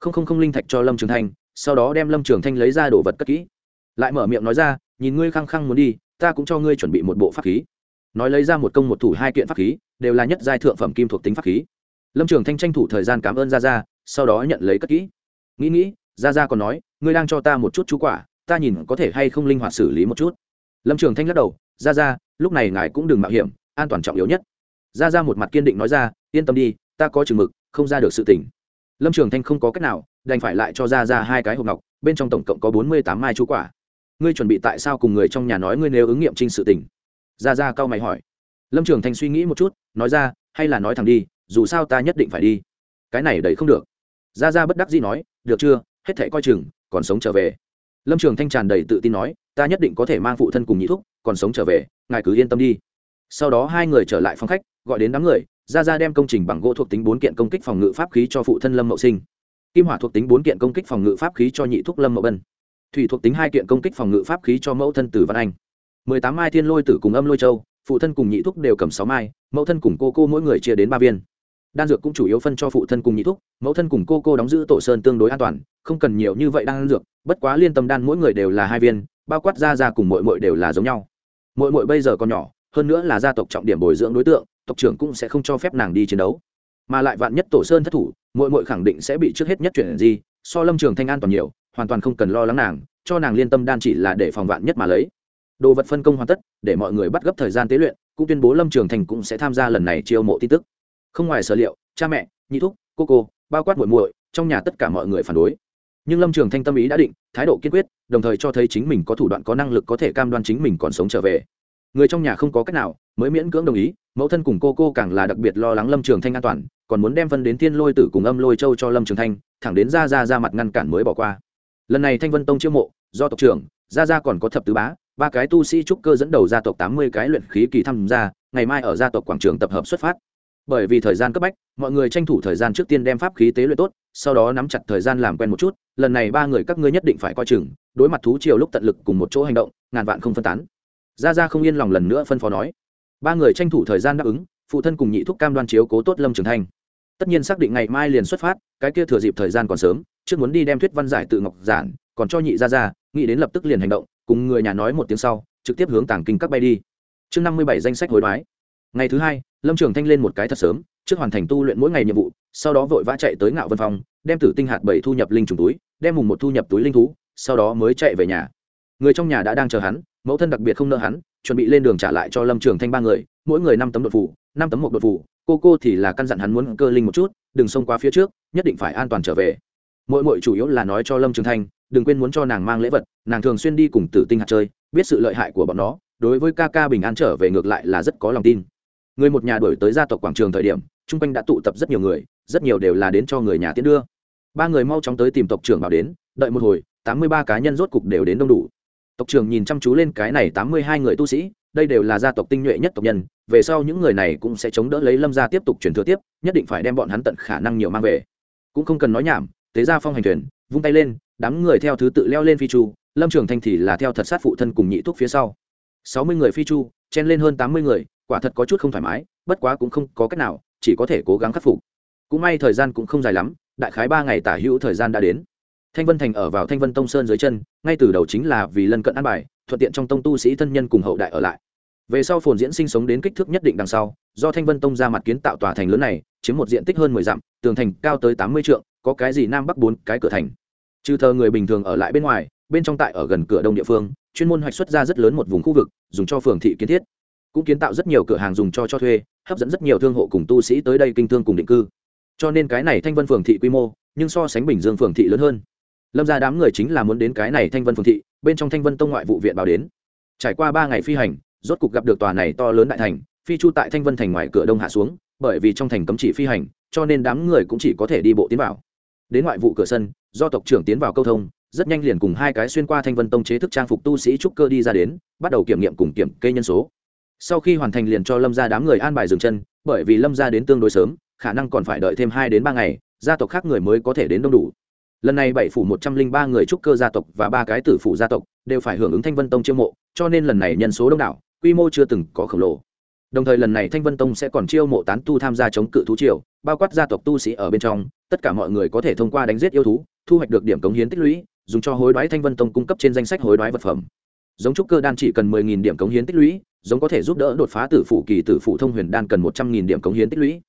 không không không linh thạch cho lâm trường thanh sau đó đem lâm trường thanh lấy ra đồ vật cất kỹ. Lại mở miệng nói ra, nhìn ngươi khăng khăng muốn đi, ta cũng cho ngươi chuẩn bị một bộ pháp khí. Nói lấy ra một công một thủ hai kiện pháp khí, đều là nhất giai thượng phẩm kim thuộc tính pháp khí. Lâm trường thanh tranh thủ thời gian cảm ơn ra ra sau đó nhận lấy cất kỹ. Nghĩ nghĩ ra ra còn nói, ngươi đang cho ta một chút chú quả, ta nhìn có thể hay không linh hoạt xử lý một chút. Lâm trường thanh lắc đầu ra ra lúc này ngài cũng đừng mạo hiểm, an toàn trọng yếu nhất. Ra ra một mặt kiên định nói ra, yên tâm đi, ta có chừng mực, không ra được sự tỉnh lâm trường thanh không có cách nào đành phải lại cho ra ra hai cái hộp ngọc, bên trong tổng cộng có bốn mươi tám mai chú quả. Ngươi chuẩn bị tại sao cùng người trong nhà nói ngươi nếu ứng nghiệm trinh sự tình? Ra ra cao mày hỏi. Lâm trường thanh suy nghĩ một chút, nói ra, hay là nói thẳng đi, dù sao ta nhất định phải đi. Cái này đấy không được. Ra ra bất đắc dĩ nói, được chưa, hết thể coi chừng, còn sống trở về. Lâm trường thanh tràn đầy tự tin nói, ta nhất định có thể mang phụ thân cùng nhị thúc, còn sống trở về, ngài cứ yên tâm đi. Sau đó hai người trở lại phòng khách, gọi đến đám người ra ra đem công trình bằng gỗ thuộc tính bốn kiện công kích phòng ngự pháp khí cho phụ thân lâm mậu sinh kim hỏa thuộc tính bốn kiện công kích phòng ngự pháp khí cho nhị thúc lâm mậu bân. Thủy thuộc tính hai kiện công kích phòng ngự pháp khí cho mẫu thân tử văn anh. Mười tám mai thiên lôi tử cùng âm lôi châu, phụ thân cùng nhị thúc đều cầm sáu mai, mẫu thân cùng cô cô mỗi người chia đến ba viên. Đan dược cũng chủ yếu phân cho phụ thân cùng nhị thúc, mẫu thân cùng cô cô đóng giữ tổ sơn tương đối an toàn, không cần nhiều như vậy đan dược, bất quá liên tâm đan mỗi người đều là hai viên, bao quát ra ra cùng mội mội đều là giống nhau. Mội mội bây giờ còn nhỏ, hơn nữa là gia tộc trọng điểm bồi dưỡng đối tượng, tộc trưởng cũng sẽ không cho phép nàng đi chiến đấu mà lại vạn nhất tổ sơn thất thủ mội mội khẳng định sẽ bị trước hết nhất chuyển gì so lâm trường thanh an toàn nhiều, hoàn toàn không cần lo lắng nàng, cho nàng liên tâm đan chỉ là để phòng vạn nhất mà lấy. Đồ vật phân công hoàn tất, để mọi người bắt gấp thời gian tế luyện, cũng tuyên bố lâm trường thành cũng sẽ tham gia lần này chiêu mộ tin tức. Không ngoài sở liệu, cha mẹ, nhị thúc, cô cô, bao quát muội muội, trong nhà tất cả mọi người phản đối. Nhưng lâm trường thanh tâm ý đã định, thái độ kiên quyết, đồng thời cho thấy chính mình có thủ đoạn có năng lực có thể cam đoan chính mình còn sống trở về. Người trong nhà không có cách nào, mới miễn cưỡng đồng ý, mẫu thân cùng cô cô càng là đặc biệt lo lắng lâm trường thanh an toàn còn muốn đem phân đến thiên lôi tử cùng âm lôi châu cho lâm trường thanh, thẳng đến ra ra ra mặt ngăn cản mới bỏ qua. Lần này thanh vân tông chiêu mộ, do tộc trưởng, ra ra còn có thập tứ bá, ba cái tu sĩ trúc cơ dẫn đầu gia tộc tám mươi cái luyện khí kỳ tham gia, ngày mai ở gia tộc quảng trường tập hợp xuất phát. Bởi vì thời gian cấp bách, mọi người tranh thủ thời gian trước tiên đem pháp khí tế luyện tốt, sau đó nắm chặt thời gian làm quen một chút, lần này ba người các ngươi nhất định phải coi chừng, đối mặt thú chiều lúc tận lực cùng một chỗ hành động, ngàn vạn không phân tán. Ra ra không yên lòng lần nữa phân phó nói. Ba người tranh thủ thời gian đáp ứng, phụ thân cùng nhị thúc cam đoan chiếu cố tốt lâm trường thanh tất nhiên xác định ngày mai liền xuất phát, cái kia thừa dịp thời gian còn sớm, trước muốn đi đem thuyết văn giải tự ngọc giản, còn cho nhị ra ra nghĩ đến lập tức liền hành động, cùng người nhà nói một tiếng sau, trực tiếp hướng tàng kinh các bay đi. Chương năm mươi bảy danh sách hối đoái. Ngày thứ hai, lâm trường thanh lên một cái thật sớm, trước hoàn thành tu luyện mỗi ngày nhiệm vụ, sau đó vội vã chạy tới ngạo vân phong, đem tử tinh hạt bảy thu nhập linh trùng túi, đem mùng một thu nhập túi linh thú, sau đó mới chạy về nhà. Người trong nhà đã đang chờ hắn, mẫu thân đặc biệt không nợ hắn, chuẩn bị lên đường trả lại cho lâm trường thanh ba người, mỗi người năm tấm đột phủ năm tấm một đột phủ cô cô thì là căn dặn hắn muốn cơ linh một chút, đừng xông qua phía trước, nhất định phải an toàn trở về. Mỗi mỗi chủ yếu là nói cho lâm trường thanh, đừng quên muốn cho nàng mang lễ vật, nàng thường xuyên đi cùng tử tinh hạt chơi, biết sự lợi hại của bọn nó, đối với ca ca bình an trở về ngược lại là rất có lòng tin. Người một nhà đổi tới gia tộc quảng trường thời điểm, chung quanh đã tụ tập rất nhiều người, rất nhiều đều là đến cho người nhà tiến đưa. Ba người mau chóng tới tìm tộc trưởng bảo đến, đợi một hồi, tám mươi ba cá nhân rốt cục đều đến đông đủ. Tộc trưởng nhìn chăm chú lên cái này tám mươi hai người tu sĩ đây đều là gia tộc tinh nhuệ nhất tộc nhân, về sau những người này cũng sẽ chống đỡ lấy lâm gia tiếp tục truyền thừa tiếp, nhất định phải đem bọn hắn tận khả năng nhiều mang về. Cũng không cần nói nhảm, tế ra phong hành thuyền, vung tay lên, đám người theo thứ tự leo lên phi chu, lâm trường thanh thì là theo thật sát phụ thân cùng nhị thuốc phía sau. Sáu mươi người phi chu, chen lên hơn tám mươi người, quả thật có chút không thoải mái, bất quá cũng không có cách nào, chỉ có thể cố gắng khắc phục. Cũng may thời gian cũng không dài lắm, đại khái ba ngày tả hữu thời gian đã đến. Thanh vân thành ở vào thanh vân tông sơn dưới chân, ngay từ đầu chính là vì lân cận an bài thuận tiện trong tông tu sĩ thân nhân cùng hậu đại ở lại. Về sau phồn diễn sinh sống đến kích thước nhất định đằng sau, do thanh vân tông ra mặt kiến tạo tòa thành lớn này, chiếm một diện tích hơn mười dặm, tường thành cao tới tám mươi trượng, có cái gì nam bắc bốn cái cửa thành. Trừ thờ người bình thường ở lại bên ngoài, bên trong tại ở gần cửa đông địa phương, chuyên môn hoạch xuất ra rất lớn một vùng khu vực, dùng cho phường thị kiến thiết. Cũng kiến tạo rất nhiều cửa hàng dùng cho cho thuê, hấp dẫn rất nhiều thương hộ cùng tu sĩ tới đây kinh thương cùng định cư. Cho nên cái này thanh vân phường thị quy mô, nhưng so sánh bình dương phường thị lớn hơn. Lâm ra đám người chính là muốn đến cái này thanh vân phường thị bên trong thanh vân tông ngoại vụ viện báo đến. Trải qua ba ngày phi hành, rốt cục gặp được tòa này to lớn đại thành, phi chu tại thanh vân thành ngoài cửa đông hạ xuống, bởi vì trong thành cấm chỉ phi hành, cho nên đám người cũng chỉ có thể đi bộ tiến vào. Đến ngoại vụ cửa sân, do tộc trưởng tiến vào câu thông, rất nhanh liền cùng hai cái xuyên qua thanh vân tông chế thức trang phục tu sĩ trúc cơ đi ra đến, bắt đầu kiểm nghiệm cùng kiểm kê nhân số. Sau khi hoàn thành liền cho lâm ra đám người an bài dừng chân, bởi vì lâm ra đến tương đối sớm, khả năng còn phải đợi thêm hai đến ba ngày, gia tộc khác người mới có thể đến đông đủ lần này bảy phủ một trăm linh ba người trúc cơ gia tộc và ba cái tử phủ gia tộc đều phải hưởng ứng thanh vân tông chiêu mộ, cho nên lần này nhân số đông đảo, quy mô chưa từng có khổng lồ. Đồng thời lần này thanh vân tông sẽ còn chiêu mộ tán tu tham gia chống cự thú triều, bao quát gia tộc tu sĩ ở bên trong, tất cả mọi người có thể thông qua đánh giết yêu thú, thu hoạch được điểm cống hiến tích lũy, dùng cho hối đoái thanh vân tông cung cấp trên danh sách hối đoái vật phẩm. Giống trúc cơ đan chỉ cần mười nghìn điểm cống hiến tích lũy, giống có thể giúp đỡ đột phá tử phủ kỳ tử phủ thông huyền đan cần một trăm nghìn điểm cống hiến tích lũy.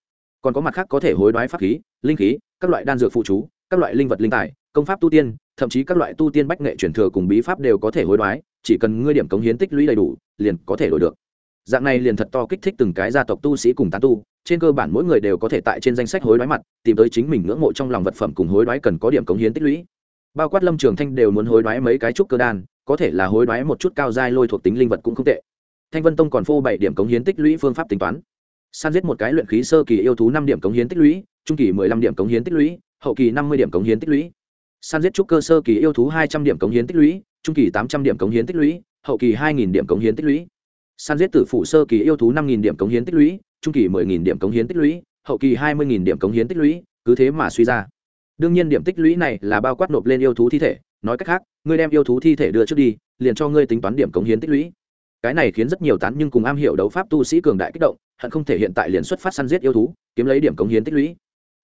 Còn có mặt khác có thể hối đoái pháp khí, linh khí, các loại đan dược phụ chú các loại linh vật linh tài, công pháp tu tiên, thậm chí các loại tu tiên bách nghệ truyền thừa cùng bí pháp đều có thể hối đoái, chỉ cần ngươi điểm cống hiến tích lũy đầy đủ, liền có thể đổi được. Dạng này liền thật to kích thích từng cái gia tộc tu sĩ cùng tán tu, trên cơ bản mỗi người đều có thể tại trên danh sách hối đoái mặt, tìm tới chính mình ngưỡng mộ trong lòng vật phẩm cùng hối đoái cần có điểm cống hiến tích lũy. Bao quát lâm trường thanh đều muốn hối đoái mấy cái trúc cơ đan, có thể là hối đoái một chút cao giai lôi thuộc tính linh vật cũng không tệ. Thanh vân tông còn phô bảy điểm cống hiến tích lũy phương pháp tính toán. San giết một cái luyện khí sơ kỳ yêu thú năm điểm cống hiến tích lũy, trung kỳ mười lăm điểm cống hiến tích lũy hậu kỳ năm mươi điểm cống hiến tích lũy. San giết trúc cơ sơ kỳ yêu thú hai trăm điểm cống hiến tích lũy, trung kỳ tám trăm điểm cống hiến tích lũy, hậu kỳ hai nghìn điểm cống hiến tích lũy. San giết tử phụ sơ kỳ yêu thú năm nghìn điểm cống hiến tích lũy, trung kỳ mười nghìn điểm cống hiến tích lũy, hậu kỳ hai mươi nghìn điểm cống hiến tích lũy, cứ thế mà suy ra. Đương nhiên điểm tích lũy này là bao quát nộp lên yêu thú thi thể. Nói cách khác, ngươi đem yêu thú thi thể đưa trước đi, liền cho ngươi tính toán điểm cống hiến tích lũy. Cái này khiến rất nhiều tán nhưng cùng am hiểu đấu pháp tu sĩ cường đại kích động, hận không thể hiện tại liền xuất phát săn giết yêu thú, kiếm lấy điểm cống hiến tích lũy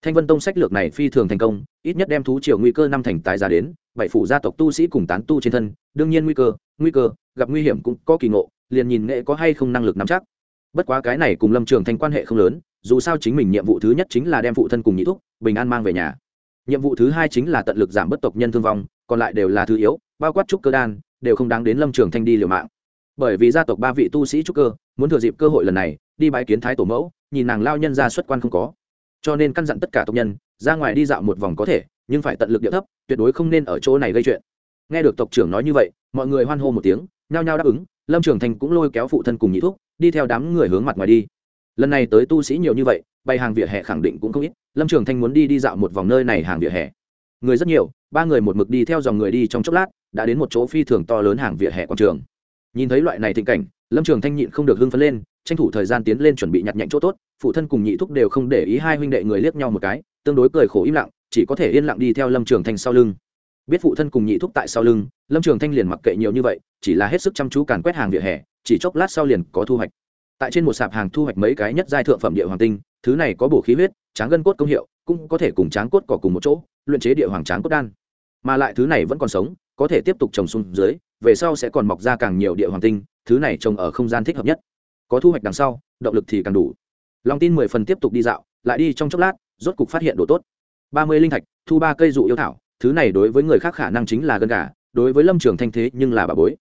thanh vân tông sách lược này phi thường thành công, ít nhất đem thú triều nguy cơ năm thành tái ra đến, bảy phủ gia tộc tu sĩ cùng tán tu trên thân, đương nhiên nguy cơ nguy cơ, gặp nguy hiểm cũng có kỳ ngộ, liền nhìn nghệ có hay không năng lực nắm chắc. Bất quá cái này cùng lâm trường thanh quan hệ không lớn, dù sao chính mình nhiệm vụ thứ nhất chính là đem phụ thân cùng nhị thúc, bình an mang về nhà. Nhiệm vụ thứ hai chính là tận lực giảm bất tộc nhân thương vong, còn lại đều là thứ yếu, bao quát trúc cơ đan, đều không đáng đến lâm trường thanh đi liều mạng. Bởi vì gia tộc ba vị tu sĩ trúc cơ, muốn thừa dịp cơ hội lần này, đi bãi kiến thái tổ mẫu, nhìn nàng lao nhân ra xuất quan không có cho nên căn dặn tất cả tộc nhân, ra ngoài đi dạo một vòng có thể, nhưng phải tận lực địa thấp, tuyệt đối không nên ở chỗ này gây chuyện. Nghe được tộc trưởng nói như vậy, mọi người hoan hô một tiếng, nhao nhao đáp ứng, lâm trường thành cũng lôi kéo phụ thân cùng nhị thúc, đi theo đám người hướng mặt ngoài đi. Lần này tới tu sĩ nhiều như vậy, bày hàng vỉa hè khẳng định cũng không ít, lâm trường thanh muốn đi đi dạo một vòng nơi này hàng vỉa hè. Người rất nhiều, ba người một mực đi theo dòng người đi trong chốc lát, đã đến một chỗ phi thường to lớn hàng vỉa hè quảng trường. Nhìn thấy loại này thịnh cảnh, lâm trường thanh nhịn không được hưng phấn lên, tranh thủ thời gian tiến lên chuẩn bị nhặt nhạnh chỗ tốt phụ thân cùng nhị thúc đều không để ý hai huynh đệ người liếc nhau một cái, tương đối cười khổ im lặng, chỉ có thể yên lặng đi theo lâm trường thanh sau lưng. Biết phụ thân cùng nhị thúc tại sau lưng, lâm trường thanh liền mặc kệ nhiều như vậy, chỉ là hết sức chăm chú càn quét hàng vỉa hè, chỉ chốc lát sau liền có thu hoạch. Tại trên một sạp hàng thu hoạch mấy cái nhất giai thượng phẩm địa hoàng tinh, thứ này có bổ khí huyết, tráng gân cốt công hiệu, cũng có thể cùng tráng cốt cỏ cùng một chỗ, luyện chế địa hoàng tráng cốt đan. Mà lại thứ này vẫn còn sống, có thể tiếp tục trồng xuống dưới, về sau sẽ còn mọc ra càng nhiều địa hoàng tinh, thứ này trồng ở không gian thích hợp nhất. Có thu hoạch đằng sau, động lực thì càng đủ lòng tin mười phần tiếp tục đi dạo, lại đi trong chốc lát, rốt cục phát hiện đồ tốt. Ba mươi linh thạch, thu ba cây dụ yêu thảo, thứ này đối với người khác khả năng chính là gân gà, đối với lâm trường thanh thế nhưng là bà bối.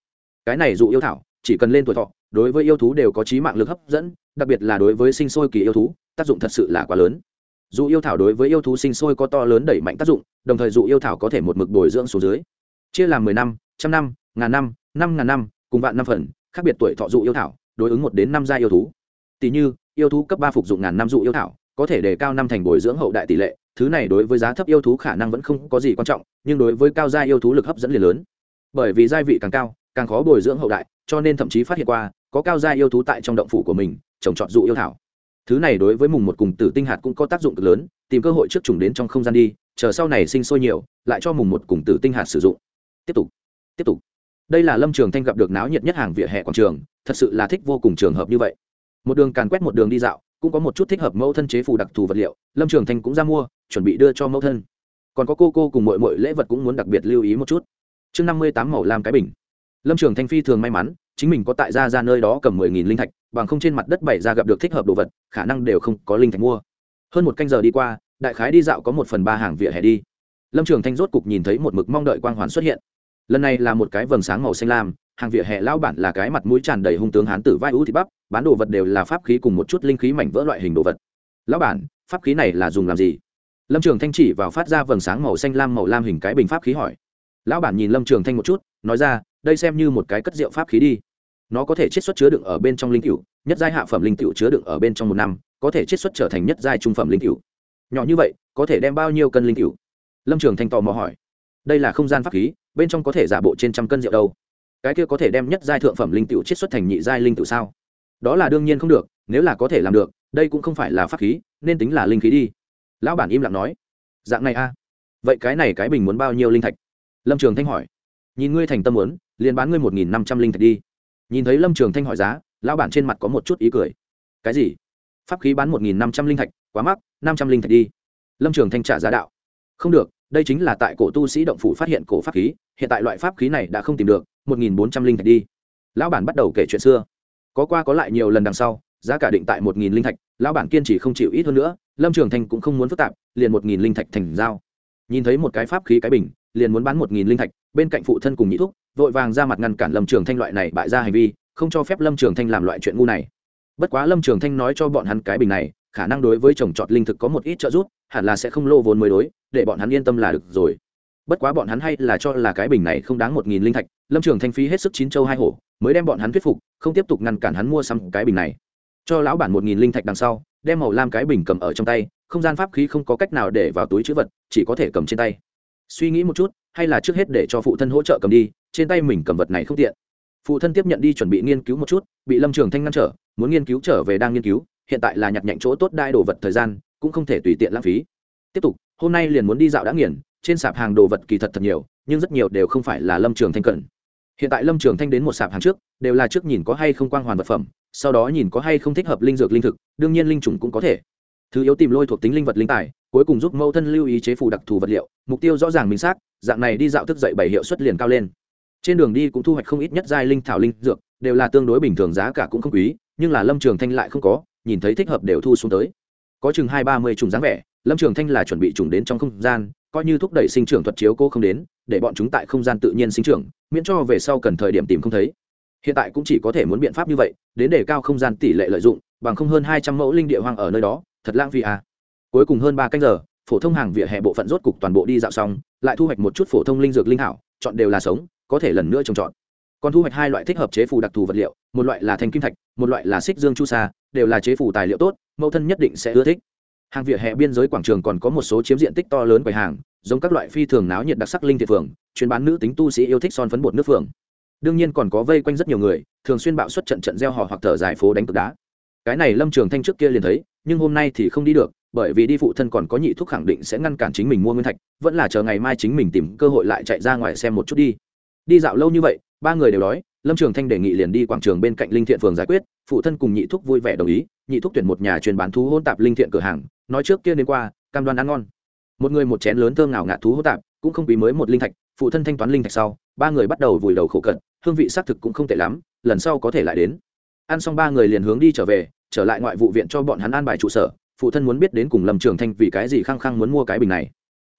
Cái này dụ yêu thảo, chỉ cần lên tuổi thọ, đối với yêu thú đều có trí mạng lực hấp dẫn, đặc biệt là đối với sinh sôi kỳ yêu thú, tác dụng thật sự là quá lớn. Dù yêu thảo đối với yêu thú sinh sôi có to lớn đẩy mạnh tác dụng, đồng thời dụ yêu thảo có thể một mực bồi dưỡng số dưới. Chia làm mười năm, trăm năm, ngàn năm năm ngàn năm, cùng vạn năm phần, khác biệt tuổi thọ dụ yêu thảo, đối ứng một đến năm gia yêu thú. Tỷ như yêu thú cấp ba phục dụng ngàn năm dụ yêu thảo, có thể đề cao năm thành bồi dưỡng hậu đại tỷ lệ. Thứ này đối với giá thấp yêu thú khả năng vẫn không có gì quan trọng, nhưng đối với cao gia yêu thú lực hấp dẫn liền lớn. Bởi vì gia vị càng cao, càng khó bồi dưỡng hậu đại, cho nên thậm chí phát hiện qua, có cao gia yêu thú tại trong động phủ của mình, trồng trọt dụ yêu thảo. Thứ này đối với mùng một cùng tử tinh hạt cũng có tác dụng cực lớn, tìm cơ hội trước trùng đến trong không gian đi, chờ sau này sinh sôi nhiều, lại cho mùng một cùng tử tinh hạt sử dụng. Tiếp tục tiếp tục. Đây là lâm trường thanh gặp được náo nhiệt nhất hàng vỉa hè quảng trường, thật sự là thích vô cùng trường hợp như vậy một đường càn quét một đường đi dạo, cũng có một chút thích hợp mẫu thân chế phù đặc thù vật liệu, lâm trường thanh cũng ra mua, chuẩn bị đưa cho mẫu thân. Còn có cô cô cùng mọi mọi lễ vật cũng muốn đặc biệt lưu ý một chút. Chương năm mươi tám màu làm cái bình. Lâm trường thanh phi thường may mắn, chính mình có tại ra ra nơi đó cầm mười nghìn linh thạch, bằng không trên mặt đất bảy ra gặp được thích hợp đồ vật, khả năng đều không có linh thạch mua. Hơn một canh giờ đi qua, đại khái đi dạo có một phần ba hàng vỉa hè đi. Lâm trường thanh rốt cục nhìn thấy một mực mong đợi quang hoàn xuất hiện lần này là một cái vầng sáng màu xanh lam, hàng vỉa hè lao bản là cái mặt mũi tràn đầy hung tướng hán tử vai ú thịt bắp, bán đồ vật đều là pháp khí cùng một chút linh khí mảnh vỡ loại hình đồ vật. Lão bản, pháp khí này là dùng làm gì? Lâm trường thanh chỉ vào phát ra vầng sáng màu xanh lam màu lam hình cái bình pháp khí hỏi. Lão bản nhìn lâm trường thanh một chút, nói ra, đây xem như một cái cất rượu pháp khí đi. Nó có thể chiết xuất chứa đựng ở bên trong linh cựu nhất giai hạ phẩm linh cựu chứa đựng ở bên trong một năm, có thể chiết xuất trở thành nhất giai trung phẩm linh cựu nhỏ như vậy, có thể đem bao nhiêu cân linh cựu lâm trường thanh tò mò hỏi đây là không gian pháp khí, bên trong có thể giả bộ trên trăm cân rượu đâu. Cái kia có thể đem nhất giai thượng phẩm linh cựu chiết xuất thành nhị giai linh cựu sao? Đó là đương nhiên không được, nếu là có thể làm được, đây cũng không phải là pháp khí, nên tính là linh khí đi. Lão bản im lặng nói. Dạng này a. Vậy cái này cái bình muốn bao nhiêu linh thạch? Lâm trường thanh hỏi. Nhìn ngươi thành tâm muốn, liền bán ngươi một nghìn năm trăm linh thạch đi. Nhìn thấy lâm trường thanh hỏi giá, lão bản trên mặt có một chút ý cười. Cái gì? Pháp khí bán một nghìn năm trăm linh thạch, quá mắc, năm trăm linh thạch đi. Lâm trường thanh trả giá đạo. Không được đây chính là tại cổ tu sĩ động phủ phát hiện cổ pháp khí, hiện tại loại pháp khí này đã không tìm được, một nghìn bốn trăm linh thạch đi. Lão bản bắt đầu kể chuyện xưa. Có qua có lại nhiều lần đằng sau, giá cả định tại một nghìn linh thạch, lão bản kiên trì không chịu ít hơn nữa, lâm trường thanh cũng không muốn phức tạp, liền một nghìn linh thạch thành giao. Nhìn thấy một cái pháp khí cái bình, liền muốn bán một nghìn linh thạch, bên cạnh phụ thân cùng nhị thúc, vội vàng ra mặt ngăn cản lâm trường thanh loại này bại ra hành vi, không cho phép lâm trường thanh làm loại chuyện ngu này. Bất quá lâm trường thanh nói cho bọn hắn cái bình này khả năng đối với trồng trọt linh thực có một ít trợ giúp, hẳn là sẽ không lô vốn mới đối, để bọn hắn yên tâm là được rồi. Bất quá bọn hắn hay là cho là cái bình này không đáng một nghìn linh thạch, lâm trường thanh phí hết sức chín châu hai hổ, mới đem bọn hắn thuyết phục, không tiếp tục ngăn cản hắn mua xăm cái bình này. Cho lão bản một nghìn linh thạch đằng sau, đem màu lam cái bình cầm ở trong tay, không gian pháp khí không có cách nào để vào túi chữ vật, chỉ có thể cầm trên tay. Suy nghĩ một chút, hay là trước hết để cho phụ thân hỗ trợ cầm đi, trên tay mình cầm vật này không tiện. Phụ thân tiếp nhận đi chuẩn bị nghiên cứu một chút, bị lâm trường thanh ngăn trở, muốn nghiên cứu trở về đang nghiên cứu hiện tại là nhặt nhạnh chỗ tốt đai đồ vật thời gian, cũng không thể tùy tiện lãng phí. Tiếp tục, hôm nay liền muốn đi dạo đã nghiền, trên sạp hàng đồ vật kỳ thật thật nhiều, nhưng rất nhiều đều không phải là lâm trường thanh cần. Hiện tại lâm trường thanh đến một sạp hàng trước, đều là trước nhìn có hay không quang hoàn vật phẩm, sau đó nhìn có hay không thích hợp linh dược linh thực, đương nhiên linh trùng cũng có thể. Thứ yếu tìm lôi thuộc tính linh vật linh tài, cuối cùng giúp mẫu thân lưu ý chế phù đặc thù vật liệu, mục tiêu rõ ràng minh xác, dạng này đi dạo thức dậy bảy hiệu suất liền cao lên. Trên đường đi cũng thu hoạch không ít nhất giai linh thảo linh dược, đều là tương đối bình thường giá cả cũng không quý, nhưng là lâm trường thanh lại không có nhìn thấy thích hợp đều thu xuống tới. Có chừng hai ba mươi trùng dáng vẻ, lâm trường thanh là chuẩn bị trùng đến trong không gian, coi như thúc đẩy sinh trưởng thuật chiếu cô không đến, để bọn chúng tại không gian tự nhiên sinh trưởng, miễn cho về sau cần thời điểm tìm không thấy. Hiện tại cũng chỉ có thể muốn biện pháp như vậy, đến để cao không gian tỷ lệ lợi dụng, bằng không hơn hai trăm mẫu linh địa hoang ở nơi đó, thật lãng phí à. cuối cùng hơn ba canh giờ, phổ thông hàng vỉa hè bộ phận rốt cục toàn bộ đi dạo xong, lại thu hoạch một chút phổ thông linh dược linh hảo, chọn đều là sống, có thể lần nữa trồng trọt còn thu hoạch hai loại thích hợp chế phù đặc thù vật liệu, một loại là thanh kim thạch, một loại là xích dương chu sa, đều là chế phù tài liệu tốt, mẫu thân nhất định sẽ ưa thích. Hàng vỉa hè biên giới quảng trường còn có một số chiếm diện tích to lớn quầy hàng, giống các loại phi thường náo nhiệt đặc sắc linh thiệt phường, chuyên bán nữ tính tu sĩ yêu thích son phấn bột nước phường. Đương nhiên còn có vây quanh rất nhiều người, thường xuyên bạo xuất trận trận gieo họ hoặc thở dài phố đánh cực đá. Cái này lâm trường thanh trước kia liền thấy, nhưng hôm nay thì không đi được, bởi vì đi phụ thân còn có nhị thuốc khẳng định sẽ ngăn cản chính mình mua nguyên thạch, vẫn là chờ ngày mai chính mình tìm cơ hội lại chạy ra ngoài xem một chút đi đi dạo lâu như vậy, ba người đều đói, lâm trường thanh đề nghị liền đi quảng trường bên cạnh linh thiện phường giải quyết, phụ thân cùng nhị thúc vui vẻ đồng ý, nhị thúc tuyển một nhà truyền bán thú hôn tạp linh thiện cửa hàng, nói trước kia đến qua, cam đoan ăn ngon. Một người một chén lớn thơm ngào ngạt thú hôn tạp, cũng không quý mới một linh thạch, phụ thân thanh toán linh thạch sau, ba người bắt đầu vùi đầu khổ cận, hương vị xác thực cũng không tệ lắm, lần sau có thể lại đến. Ăn xong ba người liền hướng đi trở về, trở lại ngoại vụ viện cho bọn hắn an bài trụ sở, phụ thân muốn biết đến cùng lâm trường thanh vì cái gì khăng khăng muốn mua cái bình này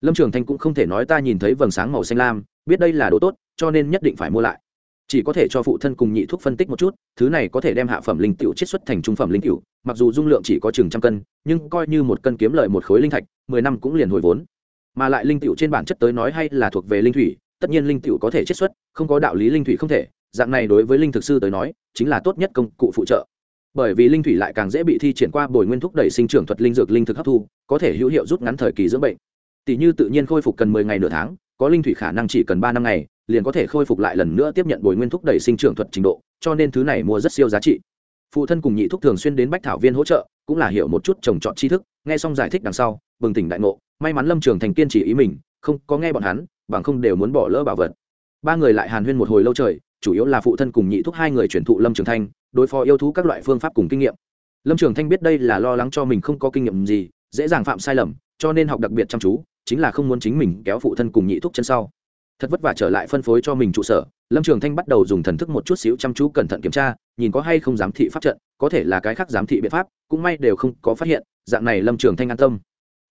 lâm trường thanh cũng không thể nói ta nhìn thấy vầng sáng màu xanh lam, biết đây là đồ tốt, cho nên nhất định phải mua lại. Chỉ có thể cho phụ thân cùng nhị thuốc phân tích một chút, thứ này có thể đem hạ phẩm linh tiểu chiết xuất thành trung phẩm linh tiểu, mặc dù dung lượng chỉ có chừng trăm cân, nhưng coi như một cân kiếm lợi một khối linh thạch, mười năm cũng liền hồi vốn. Mà lại linh tiểu trên bản chất tới nói hay là thuộc về linh thủy, tất nhiên linh tiểu có thể chiết xuất, không có đạo lý linh thủy không thể, dạng này đối với linh thực sư tới nói, chính là tốt nhất công cụ phụ trợ. Bởi vì linh thủy lại càng dễ bị thi triển qua bồi nguyên thúc đẩy sinh trưởng thuật linh dược linh thực hấp thu, có thể hữu hiệu rút ngắn thời kỳ dưỡng bệnh tỷ như tự nhiên khôi phục cần mười ngày nửa tháng, có linh thủy khả năng chỉ cần ba năm ngày, liền có thể khôi phục lại lần nữa tiếp nhận bồi nguyên thúc đẩy sinh trưởng thuật trình độ, cho nên thứ này mua rất siêu giá trị. Phụ thân cùng nhị thúc thường xuyên đến bách thảo viên hỗ trợ, cũng là hiểu một chút trồng trọt tri thức, nghe xong giải thích đằng sau, bừng tỉnh đại ngộ, may mắn lâm trường thành kiên chỉ ý mình, không có nghe bọn hắn, bằng không đều muốn bỏ lỡ bảo vật. Ba người lại hàn huyên một hồi lâu trời, chủ yếu là phụ thân cùng nhị thúc hai người chuyển thụ lâm trường thanh đối phó yêu thú các loại phương pháp cùng kinh nghiệm. Lâm trường thanh biết đây là lo lắng cho mình không có kinh nghiệm gì, dễ dàng phạm sai lầm, cho nên học đặc biệt chăm chú chính là không muốn chính mình kéo phụ thân cùng nhị thúc chân sau. Thật vất vả trở lại phân phối cho mình trụ sở, lâm trường thanh bắt đầu dùng thần thức một chút xíu chăm chú cẩn thận kiểm tra, nhìn có hay không giám thị pháp trận, có thể là cái khác giám thị biện pháp, cũng may đều không có phát hiện, dạng này lâm trường thanh an tâm.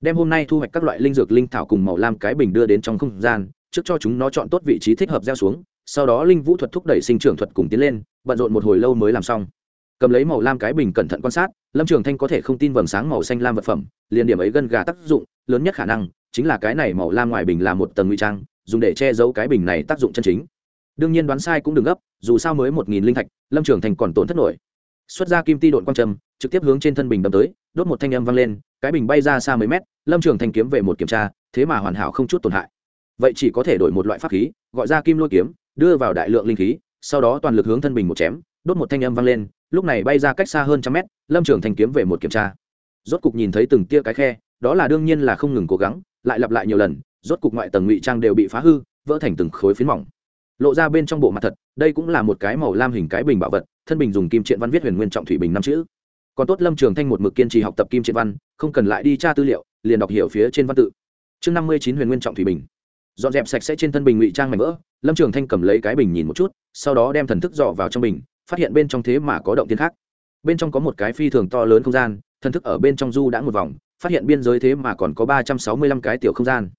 Đem hôm nay thu hoạch các loại linh dược, linh thảo cùng màu lam cái bình đưa đến trong không gian, trước cho chúng nó chọn tốt vị trí thích hợp gieo xuống, sau đó linh vũ thuật thúc đẩy sinh trưởng thuật cùng tiến lên, bận rộn một hồi lâu mới làm xong. Cầm lấy màu lam cái bình cẩn thận quan sát, lâm trường thanh có thể không tin vầng sáng màu xanh lam vật phẩm, liền điểm ấy gân gà tác dụng, lớn nhất khả năng chính là cái này màu lam ngoài bình là một tầng nguy trang, dùng để che giấu cái bình này tác dụng chân chính. Đương nhiên đoán sai cũng đừng gấp, dù sao mới một nghìn linh thạch, lâm trường thành còn tổn thất nổi. Xuất ra kim ti đội quang trầm trực tiếp hướng trên thân bình đâm tới, đốt một thanh âm vang lên, cái bình bay ra xa mấy mét, lâm trường thành kiếm về một kiểm tra, thế mà hoàn hảo không chút tổn hại. Vậy chỉ có thể đổi một loại pháp khí, gọi ra kim lôi kiếm, đưa vào đại lượng linh khí, sau đó toàn lực hướng thân bình một chém, đốt một thanh âm vang lên, lúc này bay ra cách xa hơn trăm mét, lâm trường thành kiếm về một kiểm tra. Rốt cục nhìn thấy từng tia cái khe, đó là đương nhiên là không ngừng cố gắng lại lặp lại nhiều lần, rốt cục ngoại tầng ngụy trang đều bị phá hư, vỡ thành từng khối phiến mỏng. Lộ ra bên trong bộ mặt thật, đây cũng là một cái màu lam hình cái bình bảo vật, thân bình dùng kim triện văn viết huyền nguyên trọng thủy bình năm chữ. Còn tốt lâm trường thanh một mực kiên trì học tập kim triện văn, không cần lại đi tra tư liệu, liền đọc hiểu phía trên văn tự. Chương năm mươi chín huyền nguyên trọng thủy bình. Dọn dẹp sạch sẽ trên thân bình ngụy trang mảnh vỡ, lâm trường thanh cầm lấy cái bình nhìn một chút, sau đó đem thần thức dọ vào trong bình, phát hiện bên trong thế mà có động tiên khác. Bên trong có một cái phi thường to lớn không gian, thần thức ở bên trong du đã một vòng phát hiện biên giới thế mà còn có ba trăm sáu mươi lăm cái tiểu không gian.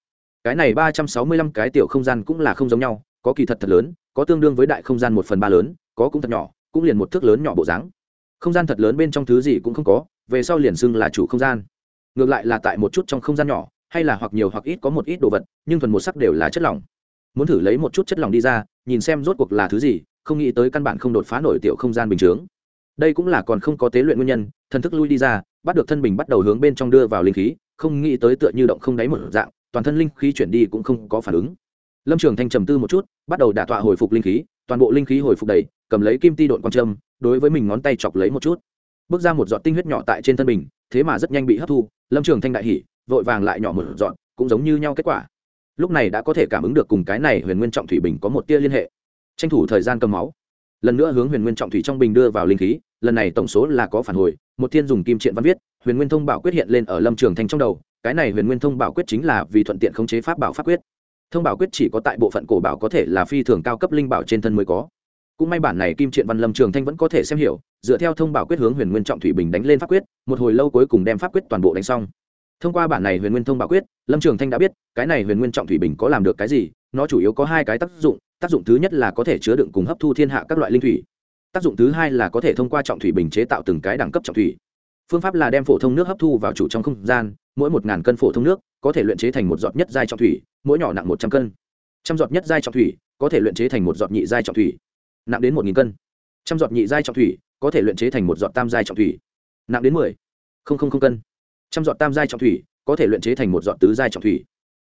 Cái này ba trăm sáu mươi lăm cái tiểu không gian cũng là không giống nhau, có kỳ thật thật lớn, có tương đương với đại không gian một phần ba lớn, có cũng thật nhỏ, cũng liền một thước lớn nhỏ bộ dáng. Không gian thật lớn bên trong thứ gì cũng không có, về sau liền xưng là chủ không gian. Ngược lại là tại một chút trong không gian nhỏ, hay là hoặc nhiều hoặc ít có một ít đồ vật, nhưng thuần một sắc đều là chất lỏng. Muốn thử lấy một chút chất lỏng đi ra, nhìn xem rốt cuộc là thứ gì, không nghĩ tới căn bản không đột phá nổi tiểu không gian bình chướng. Đây cũng là còn không có tế luyện nguyên nhân, thần thức lui đi ra bắt được thân bình bắt đầu hướng bên trong đưa vào linh khí không nghĩ tới tựa như động không đáy một dạng toàn thân linh khí chuyển đi cũng không có phản ứng. Lâm trường thanh trầm tư một chút bắt đầu đả tọa hồi phục linh khí toàn bộ linh khí hồi phục đầy cầm lấy kim ti đội quang trâm đối với mình ngón tay chọc lấy một chút. Bước ra một giọt tinh huyết nhỏ tại trên thân mình, thế mà rất nhanh bị hấp thu lâm trường thanh đại hỉ vội vàng lại nhỏ một giọt cũng giống như nhau kết quả. Lúc này đã có thể cảm ứng được cùng cái này huyền nguyên trọng thủy bình có một tia liên hệ. Tranh thủ thời gian cầm máu lần nữa hướng huyền nguyên trọng thủy trong bình đưa vào linh khí, lần này tổng số là có phản hồi, một thiên dùng kim triện văn viết, huyền nguyên thông bảo quyết hiện lên ở lâm trường thanh trong đầu, cái này huyền nguyên thông bảo quyết chính là vì thuận tiện khống chế pháp bảo pháp quyết. Thông bảo quyết chỉ có tại bộ phận cổ bảo có thể là phi thường cao cấp linh bảo trên thân mới có. Cũng may bản này kim triện văn lâm trường thanh vẫn có thể xem hiểu, dựa theo thông bảo quyết hướng huyền nguyên trọng thủy bình đánh lên pháp quyết, một hồi lâu cuối cùng đem pháp quyết toàn bộ đánh xong. Thông qua bản này huyền nguyên thông bảo quyết, lâm trường thanh đã biết, cái này huyền nguyên trọng thủy bình có làm được cái gì, nó chủ yếu có hai cái tác dụng tác dụng thứ nhất là có thể chứa đựng cùng hấp thu thiên hạ các loại linh thủy. Tác dụng thứ hai là có thể thông qua trọng thủy bình chế tạo từng cái đẳng cấp trọng thủy. Phương pháp là đem phổ thông nước hấp thu vào chủ trong không gian, mỗi một ngàn cân phổ thông nước có thể luyện chế thành một giọt nhất giai trọng thủy, mỗi nhỏ nặng một trăm cân. Trăm giọt nhất giai trọng thủy có thể luyện chế thành một giọt nhị giai trọng thủy, nặng đến một nghìn cân. Trăm giọt nhị giai trọng thủy có thể luyện chế thành một giọt tam giai trọng thủy, nặng đến mười không không không cân. Trăm giọt tam giai trọng thủy có thể luyện chế thành một giọt tứ giai trọng thủy,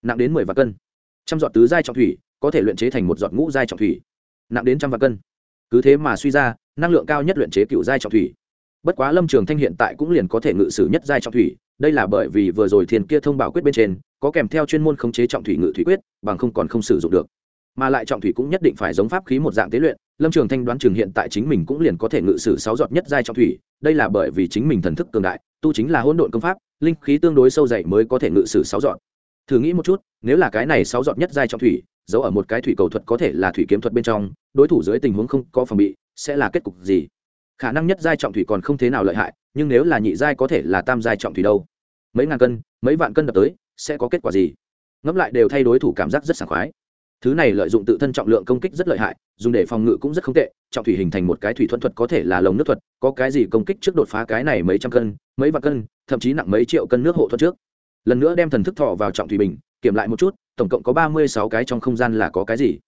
nặng đến mười và cân trăm giọt tứ giai trọng thủy có thể luyện chế thành một giọt ngũ giai trọng thủy, nặng đến trăm vạn cân. Cứ thế mà suy ra, năng lượng cao nhất luyện chế cựu giai trọng thủy. Bất quá lâm trường thanh hiện tại cũng liền có thể ngự sử nhất giai trọng thủy, đây là bởi vì vừa rồi thiên kia thông báo quyết bên trên, có kèm theo chuyên môn khống chế trọng thủy ngự thủy quyết, bằng không còn không sử dụng được. Mà lại trọng thủy cũng nhất định phải giống pháp khí một dạng tế luyện, lâm trường thanh đoán trường hiện tại chính mình cũng liền có thể ngự sử sáu giọt nhất giai trọng thủy, đây là bởi vì chính mình thần thức cường đại, tu chính là hỗn độn công pháp, linh khí tương đối sâu dày mới có thể ngự sử sáu giọt thử nghĩ một chút, nếu là cái này sáu giọt nhất giai trọng thủy, giấu ở một cái thủy cầu thuật có thể là thủy kiếm thuật bên trong, đối thủ dưới tình huống không có phòng bị, sẽ là kết cục gì? Khả năng nhất giai trọng thủy còn không thế nào lợi hại, nhưng nếu là nhị giai có thể là tam giai trọng thủy đâu? Mấy ngàn cân, mấy vạn cân đập tới, sẽ có kết quả gì? Ngẫm lại đều thay đối thủ cảm giác rất sảng khoái. Thứ này lợi dụng tự thân trọng lượng công kích rất lợi hại, dùng để phòng ngự cũng rất không tệ, trọng thủy hình thành một cái thủy thuận thuật có thể là lồng nước thuật, có cái gì công kích trước đột phá cái này mấy trăm cân, mấy vạn cân, thậm chí nặng mấy triệu cân nước hộ thuật trước? Lần nữa đem thần thức thọ vào trọng thủy bình, kiểm lại một chút, tổng cộng có ba mươi sáu cái trong không gian là có cái gì?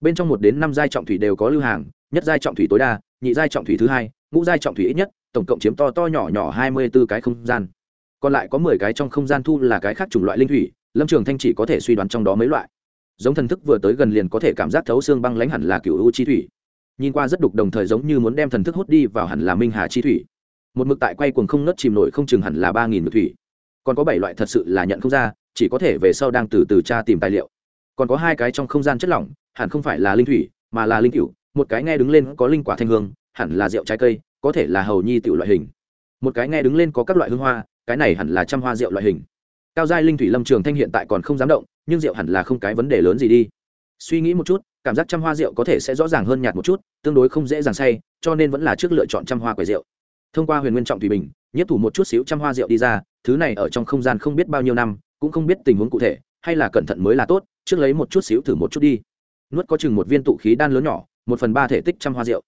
Bên trong một đến năm giai trọng thủy đều có lưu hàng, nhất giai trọng thủy tối đa, nhị giai trọng thủy thứ hai, ngũ giai trọng thủy ít nhất, tổng cộng chiếm to to nhỏ nhỏ hai mươi b ố cái không gian. Còn lại có mười cái trong không gian thu là cái khác chủng loại linh thủy, lâm trường thanh chỉ có thể suy đoán trong đó mấy loại. Giống thần thức vừa tới gần liền có thể cảm giác thấu xương băng lãnh hẳn là cựu u chi thủy. Nhìn qua rất đục đồng thời giống như muốn đem thần thức hút đi vào hẳn là minh hà chi thủy. Một mực tại quay cuồng không nớt chìm nổi không chừng hẳn là ba nghìn ngược thủy còn có bảy loại thật sự là nhận không ra, chỉ có thể về sau đang từ từ tra tìm tài liệu. Còn có hai cái trong không gian chất lỏng, hẳn không phải là linh thủy, mà là linh cựu một cái nghe đứng lên có linh quả thanh hương, hẳn là rượu trái cây, có thể là hầu nhi tiểu loại hình. Một cái nghe đứng lên có các loại hương hoa, cái này hẳn là trăm hoa rượu loại hình. Cao giai linh thủy lâm trường thanh hiện tại còn không dám động, nhưng rượu hẳn là không cái vấn đề lớn gì đi. Suy nghĩ một chút, cảm giác trăm hoa rượu có thể sẽ rõ ràng hơn nhạt một chút, tương đối không dễ dàng say, cho nên vẫn là trước lựa chọn trăm hoa quầy rượu. Thông qua huyền nguyên trọng thủy bình nhất thủ một chút xíu trăm hoa rượu đi ra, thứ này ở trong không gian không biết bao nhiêu năm, cũng không biết tình huống cụ thể, hay là cẩn thận mới là tốt, trước lấy một chút xíu thử một chút đi nuốt có chừng một viên tụ khí đan lớn nhỏ, một phần ba thể tích trăm hoa rượu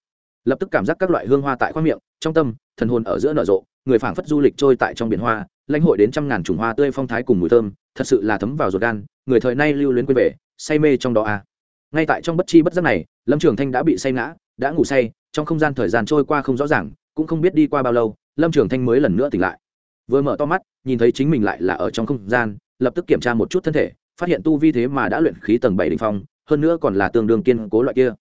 lập tức cảm giác các loại hương hoa tại khoang miệng, trong tâm, thần hồn ở giữa nở rộ, người phảng phất du lịch trôi tại trong biển hoa, lãnh hội đến trăm ngàn trùng hoa tươi phong thái cùng mùi thơm, thật sự là thấm vào ruột gan, người thời nay lưu luyến quên về, say mê trong đó à. ngay tại trong bất chi bất giác này, lâm trường thanh đã bị say ngã, đã ngủ say, trong không gian thời gian trôi qua không rõ ràng, cũng không biết đi qua bao lâu lâm trường thanh mới lần nữa tỉnh lại. Vừa mở to mắt, nhìn thấy chính mình lại là ở trong không gian, lập tức kiểm tra một chút thân thể, phát hiện tu vi thế mà đã luyện khí tầng bảy đ ỉ n h phong, hơn nữa còn là tương đương kiên cố loại kia.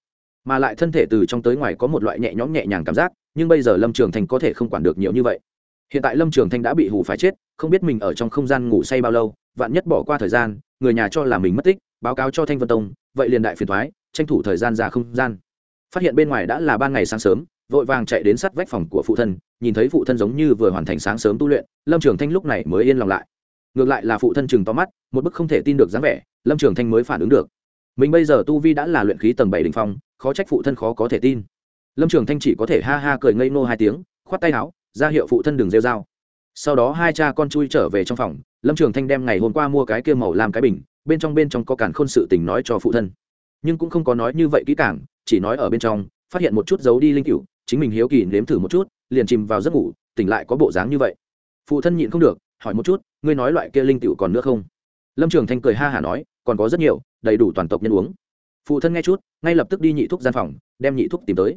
Mà lại thân thể từ trong tới ngoài có một loại nhẹ nhõm nhẹ nhàng cảm giác, nhưng bây giờ lâm trường thanh có thể không quản được nhiều như vậy. Hiện tại lâm trường thanh đã bị hủ phải chết, không biết mình ở trong không gian ngủ say bao lâu, vạn nhất bỏ qua thời gian, người nhà cho là mình mất tích, báo cáo cho thanh vân tông, vậy liền đại phiền thoái, tranh thủ thời gian ra không gian. Phát hiện bên ngoài đã là ban ngày sáng sớm vội vàng chạy đến sát vách phòng của phụ thân, nhìn thấy phụ thân giống như vừa hoàn thành sáng sớm tu luyện, lâm trường thanh lúc này mới yên lòng lại. Ngược lại là phụ thân chừng to mắt, một bức không thể tin được dáng vẻ, lâm trường thanh mới phản ứng được. Mình bây giờ tu vi đã là luyện khí tầng bảy đ ỉ n h phong, khó trách phụ thân khó có thể tin. Lâm trường thanh chỉ có thể ha ha cười ngây nô hai tiếng, khoát tay áo, ra hiệu phụ thân đừng rêu dao sau đó hai cha con chui trở về trong phòng, lâm trường thanh đem ngày hôm qua mua cái kia màu làm cái bình, bên trong bên trong có cản khôn sự tình nói cho phụ thân. Nhưng cũng không có nói như vậy kỹ càng, chỉ nói ở bên trong, phát hiện một chút dấu đi linh cựu chính mình hiếu kỳ nếm thử một chút, liền chìm vào giấc ngủ, tỉnh lại có bộ dáng như vậy. Phụ thân nhịn không được, hỏi một chút, ngươi nói loại kia linh tiểu còn nữa không? Lâm trường thanh cười ha hả nói, còn có rất nhiều, đầy đủ toàn tộc nhân uống. Phụ thân nghe chút, ngay lập tức đi nhị thuốc gian phòng, đem nhị thuốc tìm tới.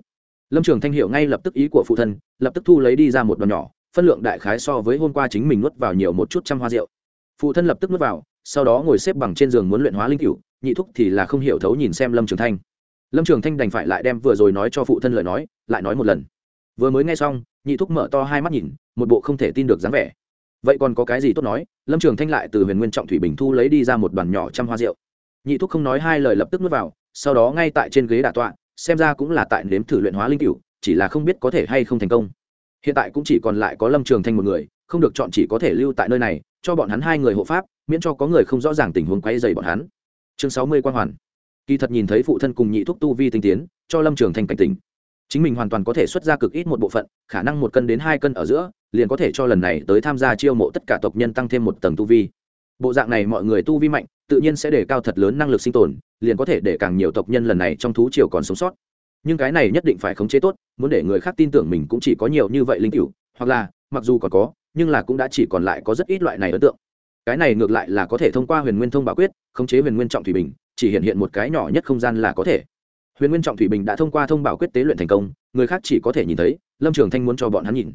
Lâm trường thanh hiểu ngay lập tức ý của phụ thân, lập tức thu lấy đi ra một đòn nhỏ, phân lượng đại khái so với hôm qua chính mình nuốt vào nhiều một chút trăm hoa rượu. Phụ thân lập tức nuốt vào, sau đó ngồi xếp bằng trên giường muốn luyện hóa linh cựu nhị thúc thì là không hiểu thấu nhìn xem lâm trường thanh lâm trường thanh đành phải lại đem vừa rồi nói cho phụ thân lời nói, lại nói một lần. Vừa mới nghe xong, nhị thúc mở to hai mắt nhìn, một bộ không thể tin được dáng vẻ. Vậy còn có cái gì tốt nói? Lâm trường thanh lại từ huyền nguyên trọng thủy bình thu lấy đi ra một đoàn nhỏ trăm hoa rượu. Nhị thúc không nói hai lời lập tức nuốt vào, sau đó ngay tại trên ghế đà tọa, xem ra cũng là tại nếm thử luyện hóa linh cựu chỉ là không biết có thể hay không thành công. Hiện tại cũng chỉ còn lại có lâm trường thanh một người, không được chọn chỉ có thể lưu tại nơi này, cho bọn hắn hai người hộ pháp, miễn cho có người không rõ ràng tình huống quay dày bọn hắn. Chương sáu mươi quan hoàn kỳ thật nhìn thấy phụ thân cùng nhị thúc tu vi tinh tiến, cho lâm trường thành cảnh tỉnh. Chính mình hoàn toàn có thể xuất ra cực ít một bộ phận, khả năng một cân đến hai cân ở giữa, liền có thể cho lần này tới tham gia chiêu mộ tất cả tộc nhân tăng thêm một tầng tu vi. Bộ dạng này mọi người tu vi mạnh, tự nhiên sẽ để cao thật lớn năng lực sinh tồn, liền có thể để càng nhiều tộc nhân lần này trong thú triều còn sống sót. Nhưng cái này nhất định phải khống chế tốt, muốn để người khác tin tưởng mình cũng chỉ có nhiều như vậy linh cựu hoặc là, mặc dù còn có, nhưng là cũng đã chỉ còn lại có rất ít loại này ấn tượng. Cái này ngược lại là có thể thông qua huyền nguyên thông bảo quyết, khống chế huyền nguyên trọng thủy bình chỉ hiện hiện một cái nhỏ nhất không gian là có thể. Huyền nguyên trọng thủy bình đã thông qua thông báo quyết tế luyện thành công, người khác chỉ có thể nhìn thấy, lâm trường thanh muốn cho bọn hắn nhìn.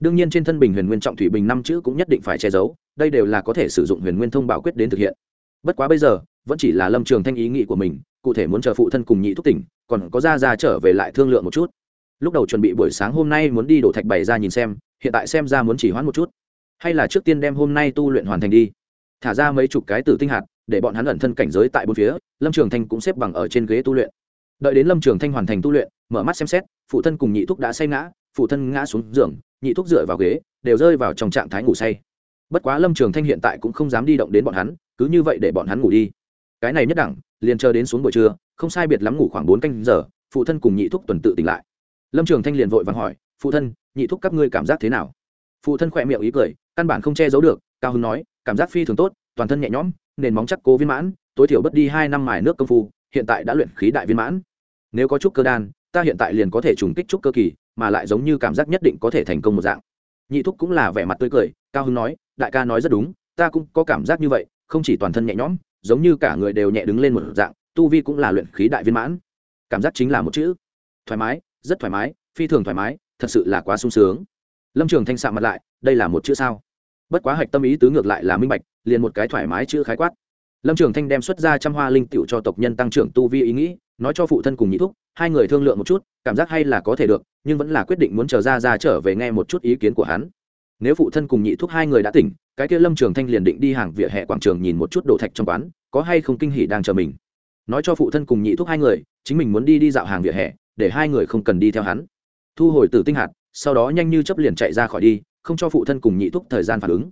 Đương nhiên trên thân bình huyền nguyên trọng thủy bình năm chữ cũng nhất định phải che giấu, đây đều là có thể sử dụng huyền nguyên thông báo quyết đến thực hiện. Bất quá bây giờ, vẫn chỉ là lâm trường thanh ý nghĩ của mình, cụ thể muốn chờ phụ thân cùng nhị thúc tỉnh, còn có ra ra trở về lại thương lượng một chút. Lúc đầu chuẩn bị buổi sáng hôm nay muốn đi đổ thạch bày ra nhìn xem, hiện tại xem ra muốn chỉ hoãn một chút. Hay là trước tiên đem hôm nay tu luyện hoàn thành đi. Thả ra mấy chục cái tử tinh hạt để bọn hắn ẩn thân cảnh giới tại bốn phía, lâm trường thanh cũng xếp bằng ở trên ghế tu luyện. Đợi đến lâm trường thanh hoàn thành tu luyện, mở mắt xem xét, phụ thân cùng nhị thúc đã say ngã, phụ thân ngã xuống giường, nhị thúc dựa vào ghế, đều rơi vào trong trạng thái ngủ say. Bất quá lâm trường thanh hiện tại cũng không dám đi động đến bọn hắn, cứ như vậy để bọn hắn ngủ đi. Cái này nhất đẳng, liền chờ đến xuống buổi trưa, không sai biệt lắm ngủ khoảng bốn canh giờ, phụ thân cùng nhị thúc tuần tự tỉnh lại. Lâm trường thanh liền vội vàng hỏi, phụ thân, nhị thúc các ngươi cảm giác thế nào? Phụ thân khỏe miệng ý cười, căn bản không che giấu được, cao hưng nói, cảm giác phi thường tốt, toàn thân nhẹ nhõm nền móng chắc cố viên mãn, tối thiểu bất đi hai năm mài nước công phu, hiện tại đã luyện khí đại viên mãn. Nếu có chút cơ đan, ta hiện tại liền có thể trùng kích trúc cơ kỳ, mà lại giống như cảm giác nhất định có thể thành công một dạng. Nhị thúc cũng là vẻ mặt tươi cười, cao hưng nói, đại ca nói rất đúng, ta cũng có cảm giác như vậy, không chỉ toàn thân nhẹ nhõm, giống như cả người đều nhẹ đứng lên một dạng, tu vi cũng là luyện khí đại viên mãn. Cảm giác chính là một chữ. Thoải mái, rất thoải mái, phi thường thoải mái, thật sự là quá sung sướng. Lâm trường thanh sạ mặt lại, đây là một chữ sao? Bất quá hạch tâm ý tứ ngược lại là minh bạch, liền một cái thoải mái chữ khái quát. Lâm trường thanh đem xuất ra trăm hoa linh tựu cho tộc nhân tăng trưởng tu vi ý nghĩ, nói cho phụ thân cùng nhị thúc, hai người thương lượng một chút, cảm giác hay là có thể được, nhưng vẫn là quyết định muốn chờ ra ra trở về nghe một chút ý kiến của hắn. Nếu phụ thân cùng nhị thúc hai người đã tỉnh, cái kia lâm trường thanh liền định đi hàng vỉa hè quảng trường nhìn một chút đồ thạch trong quán, có hay không kinh hỉ đang chờ mình. Nói cho phụ thân cùng nhị thúc hai người, chính mình muốn đi đi dạo hàng vỉa hè, để hai người không cần đi theo hắn. Thu hồi từ tinh hạt, sau đó nhanh như chấp liền chạy ra khỏi đi không cho phụ thân cùng nhị thúc thời gian phản ứng.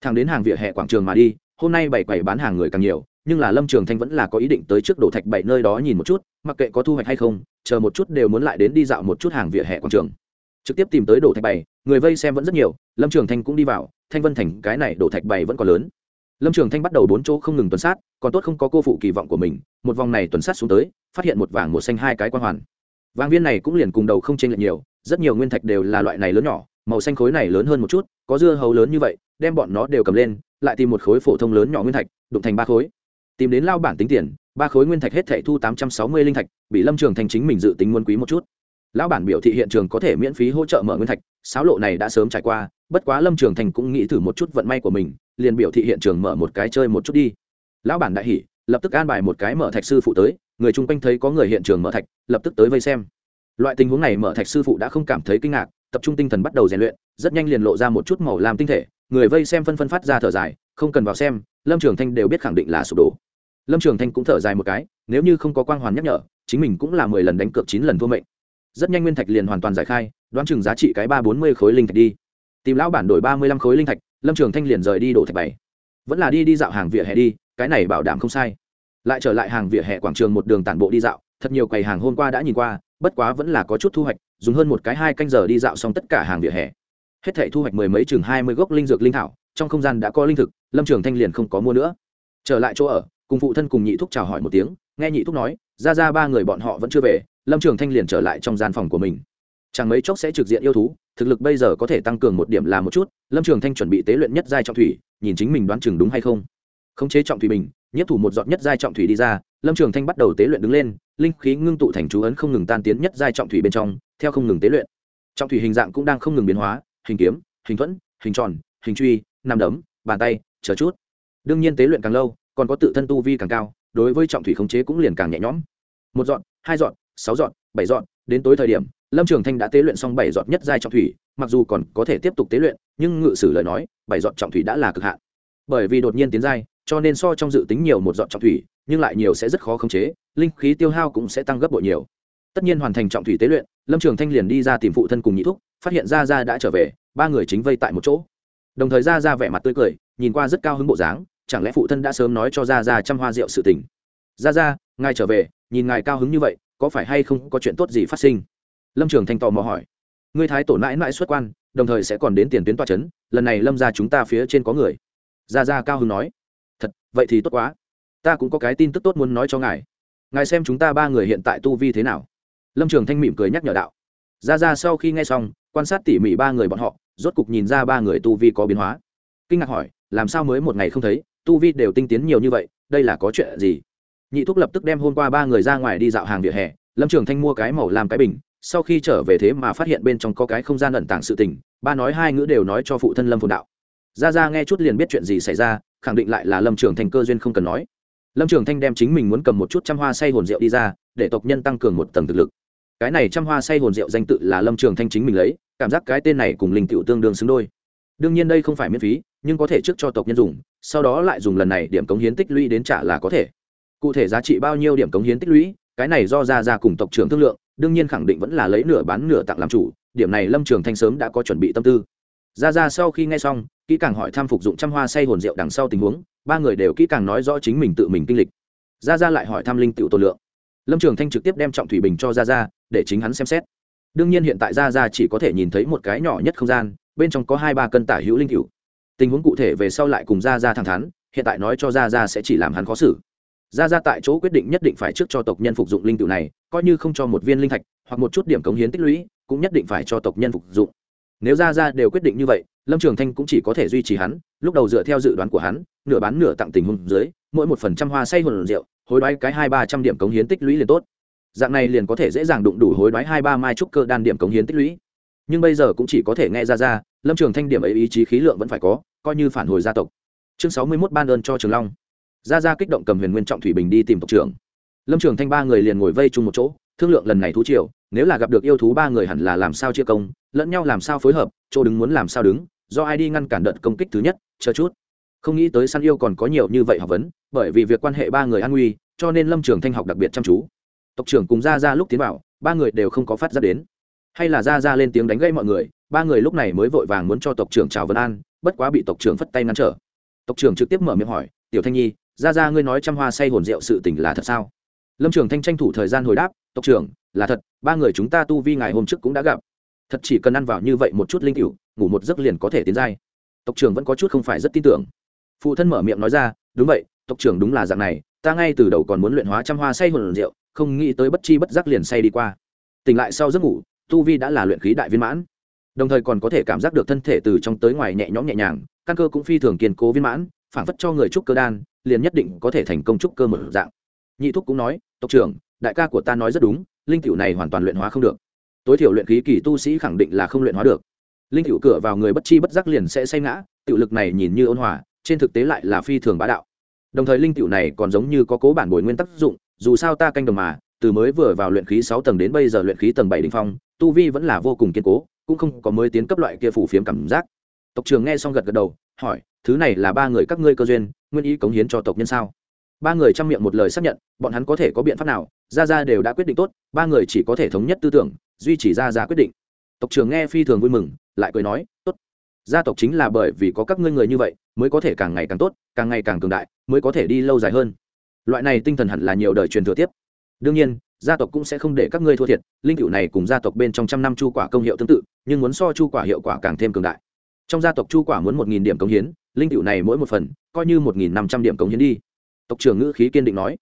Thằng đến hàng vỉa hè quảng trường mà đi, hôm nay bảy quầy bán hàng người càng nhiều, nhưng là lâm trường thanh vẫn là có ý định tới trước đổ thạch bảy nơi đó nhìn một chút, mặc kệ có thu hoạch hay không, chờ một chút đều muốn lại đến đi dạo một chút hàng vỉa hè quảng trường. Trực tiếp tìm tới đổ thạch bảy, người vây xem vẫn rất nhiều, lâm trường thanh cũng đi vào, thanh vân thành cái này đổ thạch bảy vẫn còn lớn. Lâm trường thanh bắt đầu bốn chỗ không ngừng tuần sát, còn tốt không có cô phụ kỳ vọng của mình, một vòng này tuần sát xuống tới, phát hiện một vàng một xanh hai cái quan hoàn. Vàng viên này cũng liền cùng đầu không chênh lệch nhiều, rất nhiều nguyên thạch đều là loại này lớn nhỏ màu xanh khối này lớn hơn một chút, có dưa hấu lớn như vậy, đem bọn nó đều cầm lên, lại tìm một khối phổ thông lớn nhỏ nguyên thạch, đụng thành ba khối. Tìm đến lao bản tính tiền, ba khối nguyên thạch hết thảy thu tám trăm sáu mươi linh thạch, bị lâm trường thành chính mình dự tính muốn quý một chút. Lão bản biểu thị hiện trường có thể miễn phí hỗ trợ mở nguyên thạch sáo lộ này đã sớm trải qua, bất quá lâm trường thành cũng nghĩ thử một chút vận may của mình, liền biểu thị hiện trường mở một cái chơi một chút đi. Lão bản đại hỉ, lập tức an bài một cái mở thạch sư phụ tới, người chung quanh thấy có người hiện trường mở thạch, lập tức tới vây xem. Loại tình huống này mở thạch sư phụ đã không cảm thấy kinh ngạc tập trung tinh thần bắt đầu rèn luyện, rất nhanh liền lộ ra một chút màu làm tinh thể, người vây xem phân phân phát ra thở dài, không cần vào xem, lâm trường thanh đều biết khẳng định là sụp đổ. Lâm trường thanh cũng thở dài một cái, nếu như không có quang hoàn nhắc nhở, chính mình cũng là mười lần đánh cược chín lần thua mệnh. Rất nhanh nguyên thạch liền hoàn toàn giải khai, đoán chừng giá trị cái ba bốn mươi khối linh thạch đi. Tìm lão bản đổi ba mươi lăm khối linh thạch, lâm trường thanh liền rời đi đổ thạch bảy. Vẫn là đi đi dạo hàng vỉa hè đi, cái này bảo đảm không sai. Lại trở lại hàng vỉa hè quảng trường một đường tản bộ đi dạo, thật nhiều quầy hàng hôm qua đã nhìn qua, bất quá vẫn là có chút thu hoạch dùng hơn một cái hai canh giờ đi dạo xong tất cả hàng vỉa hè. Hết thể thu hoạch mười mấy chừng hai mươi gốc linh dược linh thảo, trong không gian đã có linh thực, lâm trường thanh liền không có mua nữa. Trở lại chỗ ở, cùng phụ thân cùng nhị thúc chào hỏi một tiếng, nghe nhị thúc nói, ra ra ba người bọn họ vẫn chưa về. Lâm trường thanh liền trở lại trong gian phòng của mình. Chẳng mấy chốc sẽ trực diện yêu thú, thực lực bây giờ có thể tăng cường một điểm là một chút, lâm trường thanh chuẩn bị tế luyện nhất giai trọng thủy, nhìn chính mình đoán chừng đúng hay không. Khống chế trọng thủy mình nhất thủ một giọt nhất giai trọng thủy đi ra, lâm trường thanh bắt đầu tế luyện đứng lên, linh khí ngưng tụ thành chú ấn không ngừng tan tiến nhất giai trọng thủy bên trong theo không ngừng tế luyện. Trọng thủy hình dạng cũng đang không ngừng biến hóa, hình kiếm, hình thuẫn, hình tròn, hình truy, nằm đấm, bàn tay, chờ chút. Đương nhiên tế luyện càng lâu, còn có tự thân tu vi càng cao, đối với trọng thủy khống chế cũng liền càng nhẹ nhõm. Một dọn, hai dọn, sáu dọn, bảy dọn, đến tối thời điểm, lâm trường thanh đã tế luyện xong bảy dọn nhất giai trọng thủy, mặc dù còn có thể tiếp tục tế luyện, nhưng ngự sử lời nói, bảy dọn trọng thủy đã là cực hạn. Bởi vì đột nhiên tiến giai, cho nên so trong dự tính nhiều một dọn trọng thủy, nhưng lại nhiều sẽ rất khó khống chế, linh khí tiêu hao cũng sẽ tăng gấp bội nhiều. Tất nhiên hoàn thành trọng thủy tế luyện lâm trường thanh liền đi ra tìm phụ thân cùng nhị thúc, phát hiện ra ra đã trở về, ba người chính vây tại một chỗ. Đồng thời ra ra vẻ mặt tươi cười, nhìn qua rất cao hứng bộ dáng, chẳng lẽ phụ thân đã sớm nói cho ra ra trăm hoa rượu sự tình? Ra ra ngài trở về, nhìn ngài cao hứng như vậy, có phải hay không có chuyện tốt gì phát sinh? Lâm trường thanh tò mò hỏi. Ngươi thái tổ mãi mãi xuất quan, đồng thời sẽ còn đến tiền tuyến toa c h ấ n lần này lâm ra chúng ta phía trên có người. Ra ra cao hứng nói. Thật, vậy thì tốt quá. Ta cũng có cái tin tức tốt muốn nói cho ngài. Ngài xem chúng ta ba người hiện tại tu vi thế nào lâm trường thanh mỉm cười nhắc nhở đạo. Ra ra sau khi nghe xong, quan sát tỉ mỉ ba người bọn họ, rốt cục nhìn ra ba người tu vi có biến hóa. Kinh ngạc hỏi, làm sao mới một ngày không thấy, tu vi đều tinh tiến nhiều như vậy, đây là có chuyện gì? Nhị thúc lập tức đem hôm qua ba người ra ngoài đi dạo hàng vỉa hè, lâm trường thanh mua cái màu làm cái bình, sau khi trở về thế mà phát hiện bên trong có cái không gian ẩn tàng sự tình, ba nói hai ngữ đều nói cho phụ thân lâm phồn đạo. Ra ra nghe chút liền biết chuyện gì xảy ra, khẳng định lại là lâm trường thanh cơ duyên không cần nói. Lâm trường thanh đem chính mình muốn cầm một chút trăm hoa say hồn rượu đi ra, để tộc nhân tăng cường một tầng thực lực cái này trăm hoa say hồn rượu danh tự là lâm trường thanh chính mình lấy, cảm giác cái tên này cùng linh cựu tương đương xứng đôi. Đương nhiên đây không phải miễn phí, nhưng có thể trước cho tộc nhân dùng, sau đó lại dùng lần này điểm cống hiến tích lũy đến trả là có thể. Cụ thể giá trị bao nhiêu điểm cống hiến tích lũy, cái này do ra ra cùng tộc trưởng thương lượng, đương nhiên khẳng định vẫn là lấy nửa bán nửa tặng làm chủ, điểm này lâm trường thanh sớm đã có chuẩn bị tâm tư. Ra ra sau khi nghe xong, kỹ càng hỏi tham phục dụng trăm hoa say hồn rượu đằng sau tình huống, ba người đều kỹ càng nói rõ chính mình tự mình kinh lịch. Ra ra lại hỏi tham linh tiểu tổ lượng lâm trường thanh trực tiếp đem trọng thủy bình cho ra ra để chính hắn xem xét. Đương nhiên hiện tại ra ra chỉ có thể nhìn thấy một cái nhỏ nhất không gian, bên trong có hai ba cân tả hữu linh cựu tình huống cụ thể về sau lại cùng ra ra thẳng thắn, hiện tại nói cho ra ra sẽ chỉ làm hắn khó xử. Ra ra tại chỗ quyết định nhất định phải trước cho tộc nhân phục dụng linh cựu này, coi như không cho một viên linh thạch, hoặc một chút điểm cống hiến tích lũy, cũng nhất định phải cho tộc nhân phục dụng. Nếu ra ra đều quyết định như vậy, lâm trường thanh cũng chỉ có thể duy trì hắn, lúc đầu dựa theo dự đoán của hắn, nửa bán nửa tặng tình huống dưới mỗi một phần trăm hoa say hồn rượu, hối đoái cái hai ba trăm điểm cống hiến tích lũy liền tốt. Dạng này liền có thể dễ dàng đụng đủ hối đoái hai ba mai trúc cơ đan điểm cống hiến tích lũy. Nhưng bây giờ cũng chỉ có thể nghe ra ra, lâm trường thanh điểm ấy ý chí khí lượng vẫn phải có, coi như phản hồi gia tộc. Chương sáu mươi mốt ban ơn cho trường long. Gia gia kích động cầm huyền nguyên trọng thủy bình đi tìm tộc trưởng. Lâm trường thanh ba người liền ngồi vây chung một chỗ, thương lượng lần này thú triều, nếu là gặp được yêu thú ba người hẳn là làm sao chia công, lẫn nhau làm sao phối hợp, chỗ đứng muốn làm sao đứng, do ai đi ngăn cản đợt công kích thứ nhất, chờ chút không nghĩ tới săn yêu còn có nhiều như vậy học vấn, bởi vì việc quan hệ ba người an nguy, cho nên lâm trường thanh học đặc biệt chăm chú. Tộc trưởng cùng ra ra lúc tiến vào, ba người đều không có phát ra đến. Hay là ra ra lên tiếng đánh gây mọi người, ba người lúc này mới vội vàng muốn cho tộc trưởng chào vân an, bất quá bị tộc trưởng phất tay ngăn trở. Tộc trưởng trực tiếp mở miệng hỏi, tiểu thanh nhi ra ra ngươi nói trăm hoa say hồn rượu sự tình là thật sao? Lâm trường thanh tranh thủ thời gian hồi đáp, tộc trưởng, là thật, ba người chúng ta tu vi ngày hôm trước cũng đã gặp. Thật chỉ cần ăn vào như vậy một chút linh cựu ngủ một giấc liền có thể tiến giai. Tộc trưởng vẫn có chút không phải rất tin tưởng phụ thân mở miệng nói ra, đúng vậy, tộc trưởng đúng là dạng này, ta ngay từ đầu còn muốn luyện hóa trăm hoa say hồn rượu, không nghĩ tới bất chi bất giác liền say đi qua. Tỉnh lại sau giấc ngủ, tu vi đã là luyện khí đại viên mãn. Đồng thời còn có thể cảm giác được thân thể từ trong tới ngoài nhẹ nhõm nhẹ nhàng, căn cơ cũng phi thường kiên cố viên mãn phản phất cho người trúc cơ đan, liền nhất định có thể thành công trúc cơ một dạng. Nhị thúc cũng nói, tộc trưởng, đại ca của ta nói rất đúng, linh cựu này hoàn toàn luyện hóa không được. Tối thiểu luyện khí kỳ tu sĩ khẳng định là không luyện hóa được. Linh cựu cửa vào người bất chi bất giác liền sẽ say ngã tự lực này nhìn như ôn hòa trên thực tế lại là phi thường bá đạo. Đồng thời linh cựu này còn giống như có cố bản bồi nguyên tác dụng, dù sao ta canh đồng mà, từ mới vừa vào luyện khí sáu tầng đến bây giờ luyện khí tầng bảy đ ỉ n h phong, tu vi vẫn là vô cùng kiên cố, cũng không có mới tiến cấp loại kia phủ phiếm cảm giác. Tộc trường nghe xong gật gật đầu, hỏi, thứ này là ba người các ngươi cơ duyên, nguyên ý cống hiến cho tộc nhân sao? Ba người chăm miệng một lời xác nhận, bọn hắn có thể có biện pháp nào ra ra đều đã quyết định tốt, ba người chỉ có thể thống nhất tư tưởng, duy chỉ ra ra quyết định. Tộc trường nghe phi thường vui mừng, lại cười nói, tốt gia tộc chính là bởi vì có các ngươi người như vậy, mới có thể càng ngày càng tốt, càng ngày càng cường đại, mới có thể đi lâu dài hơn. Loại này tinh thần hẳn là nhiều đời truyền thừa tiếp. Đương nhiên, gia tộc cũng sẽ không để các ngươi thua thiệt, linh cựu này cùng gia tộc bên trong trăm năm chu quả công hiệu tương tự, nhưng muốn so chu quả hiệu quả càng thêm cường đại. Trong gia tộc chu quả muốn một nghìn điểm công hiến, linh cựu này mỗi một phần, coi như một nghìn năm trăm điểm công hiến đi. Tộc trưởng ngữ khí kiên định nói.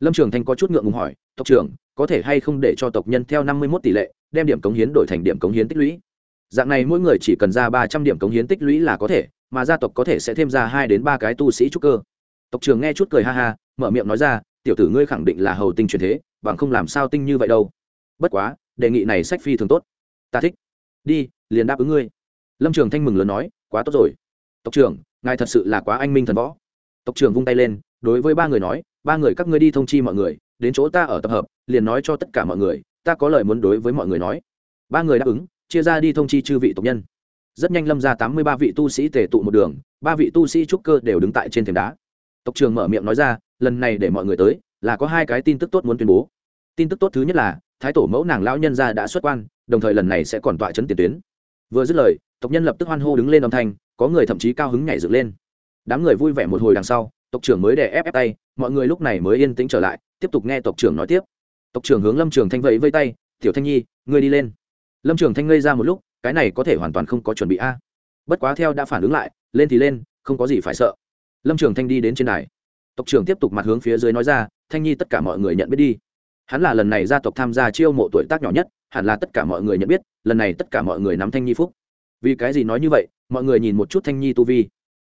Lâm trường thanh có chút ngượng ngùng hỏi, tộc trưởng, có thể hay không để cho tộc nhân theo năm mươi một tỷ lệ, đem điểm cống hiến đổi thành điểm cống hiến tích lũy? Dạng này mỗi người chỉ cần ra ba trăm điểm cống hiến tích lũy là có thể, mà gia tộc có thể sẽ thêm ra hai đến ba cái tu sĩ trúc cơ. Tộc trưởng nghe chút cười ha ha, mở miệng nói ra, tiểu tử ngươi khẳng định là hầu tinh truyền thế, bằng không làm sao tinh như vậy đâu. Bất quá, đề nghị này sách phi thường tốt. Ta thích. Đi, liền đáp ứng ngươi. Lâm trường thanh mừng lớn nói, quá tốt rồi. Tộc trưởng, ngài thật sự là quá anh minh thần võ. Tộc trưởng vung tay lên, đối với ba người nói, ba người các ngươi đi thông chi mọi người, đến chỗ ta ở tập hợp, liền nói cho tất cả mọi người, ta có lời muốn đối với mọi người nói. Ba người đáp ứng chia ra đi thông chi chư vị tộc nhân. Rất nhanh lâm ra tám mươi ba vị tu sĩ tề tụ một đường, ba vị tu sĩ trúc cơ đều đứng tại trên thềm đá. Tộc trường mở miệng nói ra, lần này để mọi người tới, là có hai cái tin tức tốt muốn tuyên bố. Tin tức tốt thứ nhất là, thái tổ mẫu nàng lão nhân gia đã xuất quan, đồng thời lần này sẽ còn tọa chấn tiền tuyến. Vừa dứt lời, tộc nhân lập tức hoan hô đứng lên âm thanh, có người thậm chí cao hứng nhảy dựng lên. Đám người vui vẻ một hồi đằng sau, tộc trưởng mới đè ép ép tay, mọi người lúc này mới yên tĩnh trở lại, tiếp tục nghe tộc trưởng nói tiếp. Tộc trưởng hướng lâm trường thanh vẫy vây tay, tiểu thanh nhi, ngươi đi lên lâm trường thanh ngây ra một lúc, cái này có thể hoàn toàn không có chuẩn bị a. Bất quá theo đã phản ứng lại, lên thì lên, không có gì phải sợ. Lâm trường thanh đi đến trên đài. Tộc trưởng tiếp tục mặt hướng phía dưới nói ra, thanh nhi tất cả mọi người nhận biết đi. Hắn là lần này gia tộc tham gia chiêu mộ tuổi tác nhỏ nhất, hẳn là tất cả mọi người nhận biết, lần này tất cả mọi người nắm thanh nhi phúc. Vì cái gì nói như vậy, mọi người nhìn một chút thanh nhi tu vi.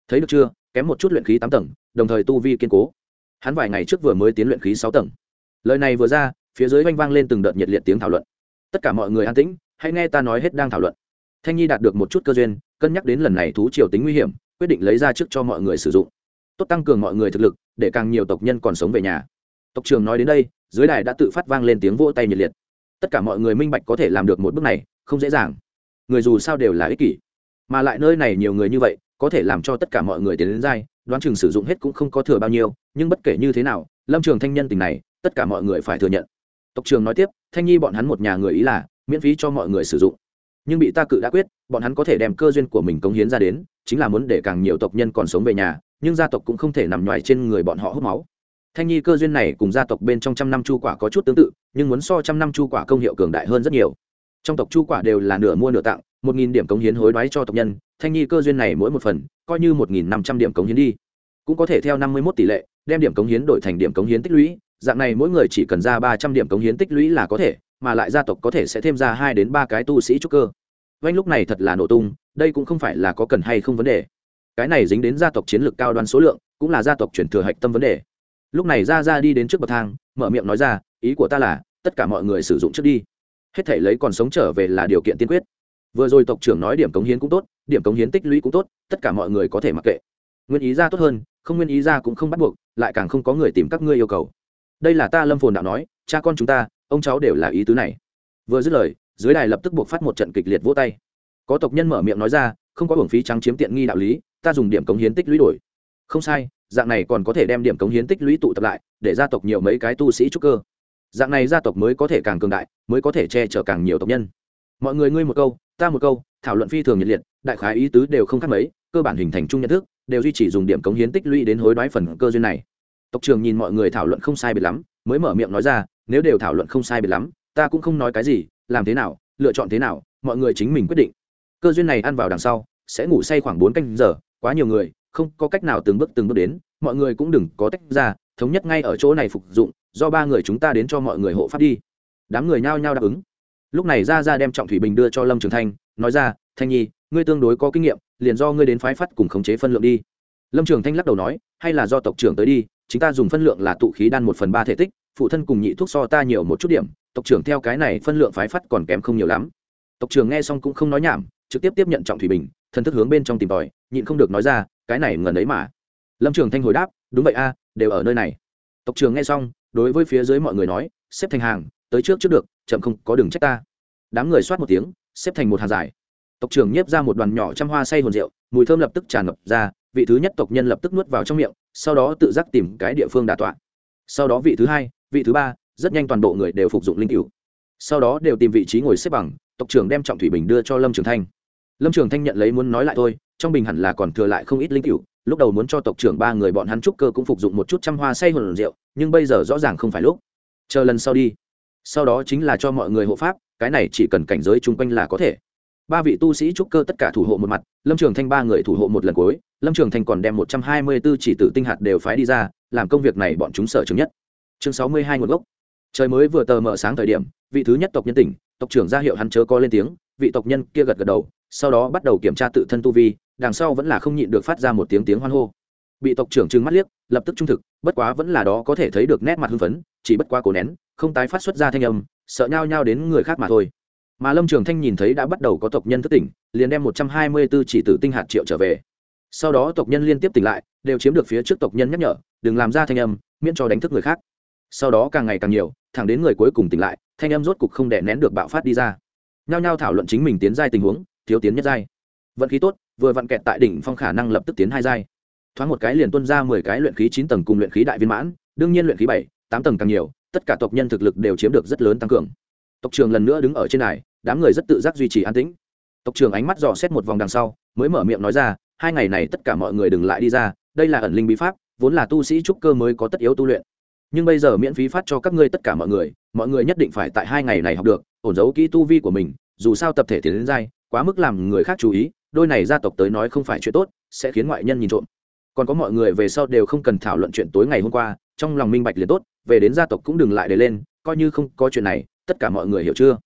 Thấy được chưa, kém một chút luyện khí tám tầng, đồng thời tu vi kiên cố. Hắn vài ngày trước vừa mới tiến luyện khí sáu tầng. Lời này vừa ra, phía dưới oanh vang lên từng đợt nhiệt liệt tiếng thảo luận. Tất cả mọi người an tĩnh hãy nghe ta nói hết đang thảo luận. Thanh nhi đạt được một chút cơ duyên, cân nhắc đến lần này thú triều tính nguy hiểm, quyết định lấy ra trước cho mọi người sử dụng. Tốt tăng cường mọi người thực lực, để càng nhiều tộc nhân còn sống về nhà. Tộc trường nói đến đây, dưới đài đã tự phát vang lên tiếng vỗ tay nhiệt liệt. Tất cả mọi người minh bạch có thể làm được một bước này, không dễ dàng. Người dù sao đều là ích kỷ. Mà lại nơi này nhiều người như vậy, có thể làm cho tất cả mọi người tiến đến dai, đoán chừng sử dụng hết cũng không có thừa bao nhiêu, nhưng bất kể như thế nào, lâm trường thanh nhân tình này, tất cả mọi người phải thừa nhận. Tộc trường nói tiếp, thanh nhi bọn hắn một nhà người ý là miễn phí cho mọi người sử dụng. Nhưng bị ta cự đã quyết, bọn hắn có thể đem cơ duyên của mình cống hiến ra đến, chính là muốn để càng nhiều tộc nhân còn sống về nhà, nhưng gia tộc cũng không thể nằm ngoài trên người bọn họ hút máu. Thanh nhi cơ duyên này cùng gia tộc bên trong trăm năm chu quả có chút tương tự, nhưng muốn so trăm năm chu quả công hiệu cường đại hơn rất nhiều. Trong tộc chu quả đều là nửa mua nửa tặng, một nghìn điểm cống hiến hối đoái cho tộc nhân, thanh nhi cơ duyên này mỗi một phần, coi như một nghìn năm trăm điểm cống hiến đi. Cũng có thể theo năm mươi một tỷ lệ, đem điểm cống hiến đổi thành điểm cống hiến tích lũy, dạng này mỗi người chỉ cần ra ba trăm điểm cống hiến tích lũy là có thể mà lại gia tộc có thể sẽ thêm ra hai đến ba cái tu sĩ trúc cơ. Vanh lúc này thật là nổ tung, đây cũng không phải là có cần hay không vấn đề. Cái này dính đến gia tộc chiến lược cao đoan số lượng, cũng là gia tộc chuyển thừa hạch tâm vấn đề. Lúc này ra ra đi đến trước bậc thang, mở miệng nói ra, ý của ta là, tất cả mọi người sử dụng trước đi. Hết thể lấy còn sống trở về là điều kiện tiên quyết. Vừa rồi tộc trưởng nói điểm cống hiến cũng tốt, điểm cống hiến tích lũy cũng tốt, tất cả mọi người có thể mặc kệ. Nguyên ý ra tốt hơn, không nguyên ý ra cũng không bắt buộc, lại càng không có người tìm các ngươi yêu cầu. Đây là ta lâm phồn đạo nói, cha con chúng ta ông cháu đều là ý tứ này. Vừa dứt lời, dưới đài lập tức buộc phát một trận kịch liệt vỗ tay. Có tộc nhân mở miệng nói ra, không có hưởng phí trắng chiếm tiện nghi đạo lý, ta dùng điểm cống hiến tích lũy đổi. Không sai, dạng này còn có thể đem điểm cống hiến tích lũy tụ tập lại, để gia tộc nhiều mấy cái tu sĩ trúc cơ. Dạng này gia tộc mới có thể càng cường đại, mới có thể che chở càng nhiều tộc nhân. Mọi người ngươi một câu, ta một câu, thảo luận phi thường nhiệt liệt, đại khái ý tứ đều không khác mấy, cơ bản hình thành chung nhận thức, đều duy trì dùng điểm cống hiến tích lũy đến hối đoái phần cơ duyên này. Tộc trưởng nhìn mọi người thảo luận không sai biệt lắm, mới mở miệng nói ra nếu đều thảo luận không sai biệt lắm, ta cũng không nói cái gì, làm thế nào, lựa chọn thế nào, mọi người chính mình quyết định. Cơ duyên này ăn vào đằng sau, sẽ ngủ say khoảng bốn canh giờ, quá nhiều người, không có cách nào từng bước từng bước đến, mọi người cũng đừng có tách ra, thống nhất ngay ở chỗ này phục dụng, do ba người chúng ta đến cho mọi người hộ pháp đi. Đám người nhao nhao đáp ứng. Lúc này ra ra đem trọng thủy bình đưa cho lâm trường thanh, nói ra, thanh nhi, ngươi tương đối có kinh nghiệm, liền do ngươi đến phái phát cùng khống chế phân lượng đi. Lâm trường thanh lắc đầu nói, hay là do tộc trưởng tới đi chúng ta dùng phân lượng là tụ khí đan một phần ba thể tích, phụ thân cùng nhị thuốc so ta nhiều một chút điểm, tộc trưởng theo cái này phân lượng phái phát còn kém không nhiều lắm. Tộc trưởng nghe xong cũng không nói nhảm, trực tiếp tiếp nhận trọng thủy bình, thần thức hướng bên trong tìm tòi, nhịn không được nói ra, cái này ngần ấy mà. Lâm trường thanh hồi đáp, đúng vậy a, đều ở nơi này. Tộc trưởng nghe xong, đối với phía dưới mọi người nói, xếp thành hàng, tới trước trước được, chậm không có đường trách ta. Đám người soát một tiếng, xếp thành một hàng dài. Tộc trưởng nhiếp ra một đoàn nhỏ trăm hoa say hồn rượu, mùi thơm lập tức tràn ngập ra, vị thứ nhất tộc nhân lập tức nuốt vào trong miệng sau đó tự giác tìm cái địa phương đà tọa. Sau đó vị thứ hai, vị thứ ba, rất nhanh toàn bộ người đều phục dụng linh cựu sau đó đều tìm vị trí ngồi xếp bằng, tộc trưởng đem trọng thủy bình đưa cho lâm trường thanh. Lâm trường thanh nhận lấy muốn nói lại thôi, trong bình hẳn là còn thừa lại không ít linh cựu lúc đầu muốn cho tộc trưởng ba người bọn hắn trúc cơ cũng phục dụng một chút trăm hoa say hồn rượu, nhưng bây giờ rõ ràng không phải lúc. Chờ lần sau đi. Sau đó chính là cho mọi người hộ pháp, cái này chỉ cần cảnh giới chung quanh là có thể ba vị tu sĩ trúc cơ tất cả thủ hộ một mặt, lâm trường thanh ba người thủ hộ một lần cuối, lâm trường thanh còn đem một trăm hai mươi b ố chỉ tử tinh hạt đều phái đi ra, làm công việc này bọn chúng sở chứng nhất. Chương sáu mươi hai nguồn gốc. Trời mới vừa tờ mở sáng thời điểm, vị thứ nhất tộc nhân tỉnh, tộc trưởng ra hiệu hắn chớ có lên tiếng, vị tộc nhân kia gật gật đầu, sau đó bắt đầu kiểm tra tự thân tu vi, đằng sau vẫn là không nhịn được phát ra một tiếng tiếng hoan hô. Bị tộc trưởng trừng mắt liếc, lập tức trung thực, bất quá vẫn là đó có thể thấy được nét mặt hưng phấn, chỉ bất quá cổ nén, không tái phát xuất ra thanh âm, sợ nhao nhao đến người khác mà thôi mà lâm trường thanh nhìn thấy đã bắt đầu có tộc nhân thức tỉnh, liền đem một trăm hai mươi b ố chỉ tử tinh hạt triệu trở về. Sau đó tộc nhân liên tiếp tỉnh lại, đều chiếm được phía trước tộc nhân nhắc nhở, đừng làm ra thanh âm, miễn cho đánh thức người khác. Sau đó càng ngày càng nhiều, thẳng đến người cuối cùng tỉnh lại, thanh âm rốt cục không đè nén được bạo phát đi ra. Nhao nhao thảo luận chính mình tiến giai tình huống, thiếu tiến nhất giai. Vận khí tốt, vừa vặn kẹt tại đỉnh phong khả năng lập tức tiến hai giai. Thoáng một cái liền tuân ra mười cái luyện khí chín tầng cùng luyện khí đại viên mãn, đương nhiên luyện khí bảy, tám tầng càng nhiều, tất cả tộc nhân thực lực đều chiếm được rất lớn tăng cường tộc trường lần nữa đứng ở trên này đám người rất tự giác duy trì an tĩnh. Tộc trường ánh mắt dò xét một vòng đằng sau, mới mở miệng nói ra, hai ngày này tất cả mọi người đừng lại đi ra, đây là ẩn linh bí pháp, vốn là tu sĩ trúc cơ mới có tất yếu tu luyện. Nhưng bây giờ miễn phí phát cho các ngươi tất cả mọi người mọi người nhất định phải tại hai ngày này học được, ổn giấu kỹ tu vi của mình, dù sao tập thể tiến đến dai quá mức làm người khác chú ý, đôi này gia tộc tới nói không phải chuyện tốt, sẽ khiến ngoại nhân nhìn trộm. Còn có mọi người về sau đều không cần thảo luận chuyện tối ngày hôm qua, trong lòng minh bạch liền tốt, về đến gia tộc cũng đừng lại để lên, coi như không có chuyện này tất cả mọi người hiểu chưa?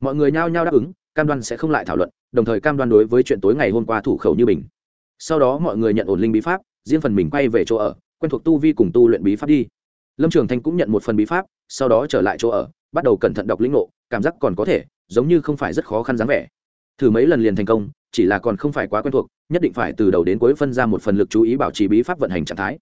Mọi người nhao nhao đáp ứng, cam đoan sẽ không lại thảo luận, đồng thời cam đoan đối với chuyện tối ngày hôm qua thủ khẩu như mình. Sau đó mọi người nhận ổn linh bí pháp, riêng phần mình quay về chỗ ở, quen thuộc tu vi cùng tu luyện bí pháp đi. Lâm trường thanh cũng nhận một phần bí pháp, sau đó trở lại chỗ ở, bắt đầu cẩn thận đọc lĩnh ngộ, cảm giác còn có thể, giống như không phải rất khó khăn dáng vẻ. Thử mấy lần liền thành công, chỉ là còn không phải quá quen thuộc, nhất định phải từ đầu đến cuối phân ra một phần lực chú ý bảo trì bí pháp vận hành trạng thái.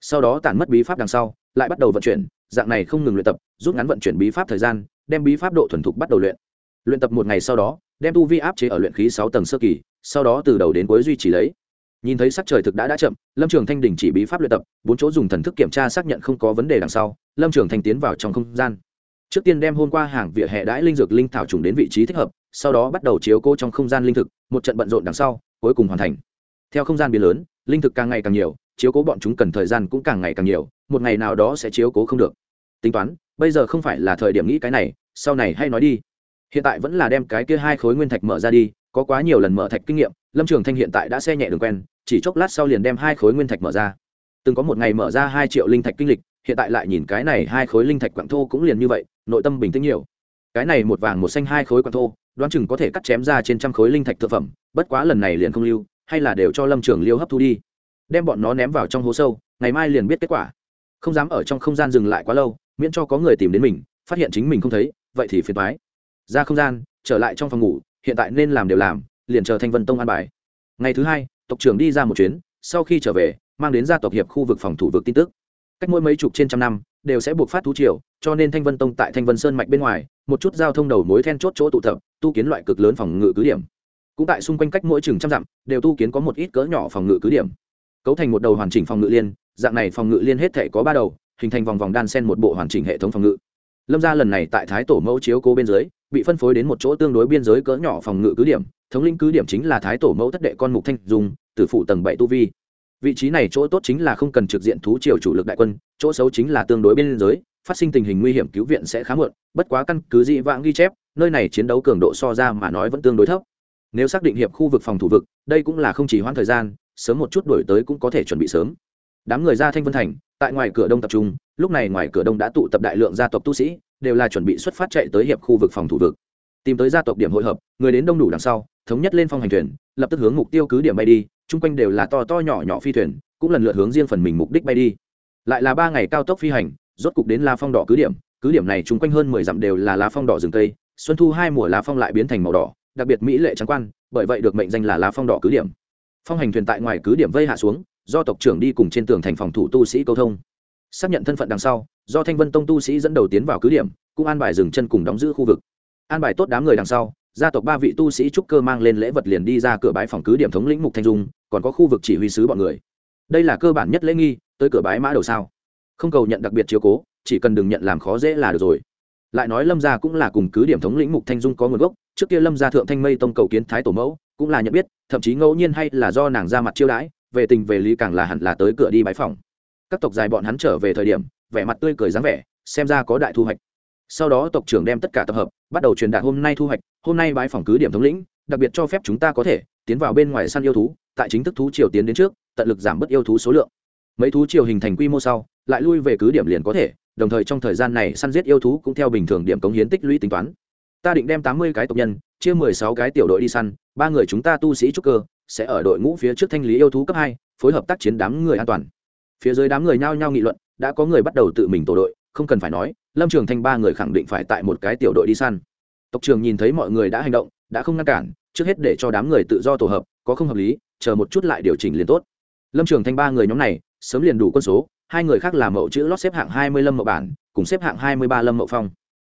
Sau đó tản mất bí pháp đằng sau, lại bắt đầu vận chuyển, dạng này không ngừng luyện tập, rút ngắn vận chuyển bí pháp thời gian đem bí pháp độ thuần thục bắt đầu luyện. Luyện tập một ngày sau đó, đem tu vi áp chế ở luyện khí sáu tầng sơ kỳ, sau đó từ đầu đến cuối duy trì lấy. Nhìn thấy sắc trời thực đã đã chậm, lâm trường thanh đình chỉ bí pháp luyện tập, bốn chỗ dùng thần thức kiểm tra xác nhận không có vấn đề đằng sau, lâm trường thanh tiến vào trong không gian. Trước tiên đem hôm qua hàng vỉa hè đãi linh dược linh thảo trùng đến vị trí thích hợp, sau đó bắt đầu chiếu cố trong không gian linh thực, một trận bận rộn đằng sau, cuối cùng hoàn thành. Theo không gian biến lớn, linh thực càng ngày càng nhiều, chiếu cố bọn chúng cần thời gian cũng càng ngày càng nhiều, một ngày nào đó sẽ chiếu cố không được. Tính toán bây giờ không phải là thời điểm nghĩ cái này, sau này hay nói đi. Hiện tại vẫn là đem cái kia hai khối nguyên thạch mở ra đi, có quá nhiều lần mở thạch kinh nghiệm, lâm trường thanh hiện tại đã xe nhẹ đường quen, chỉ chốc lát sau liền đem hai khối nguyên thạch mở ra. Từng có một ngày mở ra hai triệu linh thạch kinh lịch, hiện tại lại nhìn cái này hai khối linh thạch quảng thô cũng liền như vậy, nội tâm bình tĩnh nhiều. Cái này một vàng một xanh hai khối quảng thô, đoán chừng có thể cắt chém ra trên trăm khối linh thạch thực phẩm, bất quá lần này liền không lưu, hay là đều cho lâm trường liêu hấp thu đi. Đem bọn nó ném vào trong hố sâu, ngày mai liền biết kết quả. Không dám ở trong không gian dừng lại quá lâu miễn cho có người tìm đến mình, phát hiện chính mình không thấy, vậy thì phiền thoái ra không gian, trở lại trong phòng ngủ, hiện tại nên làm đều làm, liền chờ thanh vân tông an bài. Ngày thứ hai, tộc trưởng đi ra một chuyến, sau khi trở về, mang đến gia tộc hiệp khu vực phòng thủ vực tin tức. Cách mỗi mấy chục trên trăm năm, đều sẽ buộc phát thú triều, cho nên thanh vân tông tại thanh vân sơn mạch bên ngoài, một chút giao thông đầu mối then chốt chỗ tụ tập, tu kiến loại cực lớn phòng ngự cứ điểm. Cũng tại xung quanh cách mỗi chừng trăm dặm, đều tu kiến có một ít cỡ nhỏ phòng ngự cứ điểm. Cấu thành một đầu hoàn chỉnh phòng ngự liên, dạng này phòng ngự liên hết thể có ba đầu hình thành vòng vòng đan sen một bộ hoàn chỉnh hệ thống phòng ngự. Lâm gia lần này tại thái tổ mẫu chiếu cố bên dưới, bị phân phối đến một chỗ tương đối biên giới cỡ nhỏ phòng ngự cứ điểm, thống lĩnh cứ điểm chính là thái tổ mẫu thất đệ con mục thanh dung, tử phụ tầng bảy tu vi. Vị trí này chỗ tốt chính là không cần trực diện thú triều chủ lực đại quân, chỗ xấu chính là tương đối biên giới, phát sinh tình hình nguy hiểm cứu viện sẽ khá muộn, bất quá căn cứ dị vãng ghi chép, nơi này chiến đấu cường độ so ra mà nói vẫn tương đối thấp. Nếu xác định hiệp khu vực phòng thủ vực, đây cũng là không chỉ hoãn thời gian, sớm một chút đổi tới cũng có thể chuẩn bị sớm. Đám người ra thanh vân thành tại ngoài cửa đông tập trung, lúc này ngoài cửa đông đã tụ tập đại lượng gia tộc tu sĩ, đều là chuẩn bị xuất phát chạy tới hiệp khu vực phòng thủ vực. Tìm tới gia tộc điểm hội hợp, người đến đông đủ đằng sau, thống nhất lên phong hành thuyền, lập tức hướng mục tiêu cứ điểm bay đi, chung quanh đều là to to nhỏ nhỏ phi thuyền, cũng lần lượt hướng riêng phần mình mục đích bay đi. Lại là ba ngày cao tốc phi hành, rốt cục đến la phong đỏ cứ điểm cứ điểm này chung quanh hơn mười dặm đều là lá phong đỏ rừng tây xuân thu hai mùa lá phong lại biến thành màu đỏ, đặc biệt mỹ lệ trắng quan, bởi vậy được mệnh danh là lá phong đỏ cứ điểm. Phong hành thuyền tại ngoài cứ điểm vây hạ xuống do tộc trưởng đi cùng trên tường thành phòng thủ tu sĩ câu thông. Xác nhận thân phận đằng sau, do thanh vân tông tu sĩ dẫn đầu tiến vào cứ điểm, cũng an bài dừng chân cùng đóng giữ khu vực. An bài tốt đám người đằng sau, gia tộc ba vị tu sĩ trúc cơ mang lên lễ vật liền đi ra cửa bãi phòng cứ điểm thống lĩnh mục thanh dung, còn có khu vực chỉ huy sứ bọn người. Đây là cơ bản nhất lễ nghi, tới cửa bãi mã đầu sao. Không cầu nhận đặc biệt chiếu cố, chỉ cần đừng nhận làm khó dễ là được rồi. Lại nói lâm gia cũng là cùng cứ điểm thống lĩnh mục thanh dung có nguồn gốc, trước kia lâm gia thượng thanh mây tông cầu kiến thái tổ mẫu, cũng là nhận biết, thậm chí ngẫu nhiên hay là do nàng ra mặt chiêu đãi về tình về lý càng là hẳn là tới cửa đi bãi phòng các tộc dài bọn hắn trở về thời điểm, vẻ mặt tươi cười dáng vẻ, xem ra có đại thu hoạch. Sau đó tộc trưởng đem tất cả tập hợp, bắt đầu truyền đạt hôm nay thu hoạch, hôm nay bãi phòng cứ điểm thống lĩnh, đặc biệt cho phép chúng ta có thể tiến vào bên ngoài săn yêu thú, tại chính thức thú triều tiến đến trước, tận lực giảm bớt yêu thú số lượng. Mấy thú triều hình thành quy mô sau, lại lui về cứ điểm liền có thể, đồng thời trong thời gian này săn giết yêu thú cũng theo bình thường điểm cống hiến tích lũy tính toán. Ta định đem tám mươi cái tộc nhân, chia mười sáu cái tiểu đội đi săn, ba người chúng ta tu sĩ trúc cơ sẽ ở đội ngũ phía trước thanh lý yêu thú cấp hai, phối hợp tác chiến đám người an toàn. Phía dưới đám người nhao nhao nghị luận, đã có người bắt đầu tự mình tổ đội, không cần phải nói, lâm trường thanh ba người khẳng định phải tại một cái tiểu đội đi săn. Tộc trường nhìn thấy mọi người đã hành động, đã không ngăn cản, trước hết để cho đám người tự do tổ hợp, có không hợp lý, chờ một chút lại điều chỉnh liền tốt. Lâm trường thanh ba người nhóm này, sớm liền đủ quân số, hai người khác là mẫu chữ lót xếp hạng hai mươi lâm mậu bản, cùng xếp hạng hai mươi ba lâm mậu phong.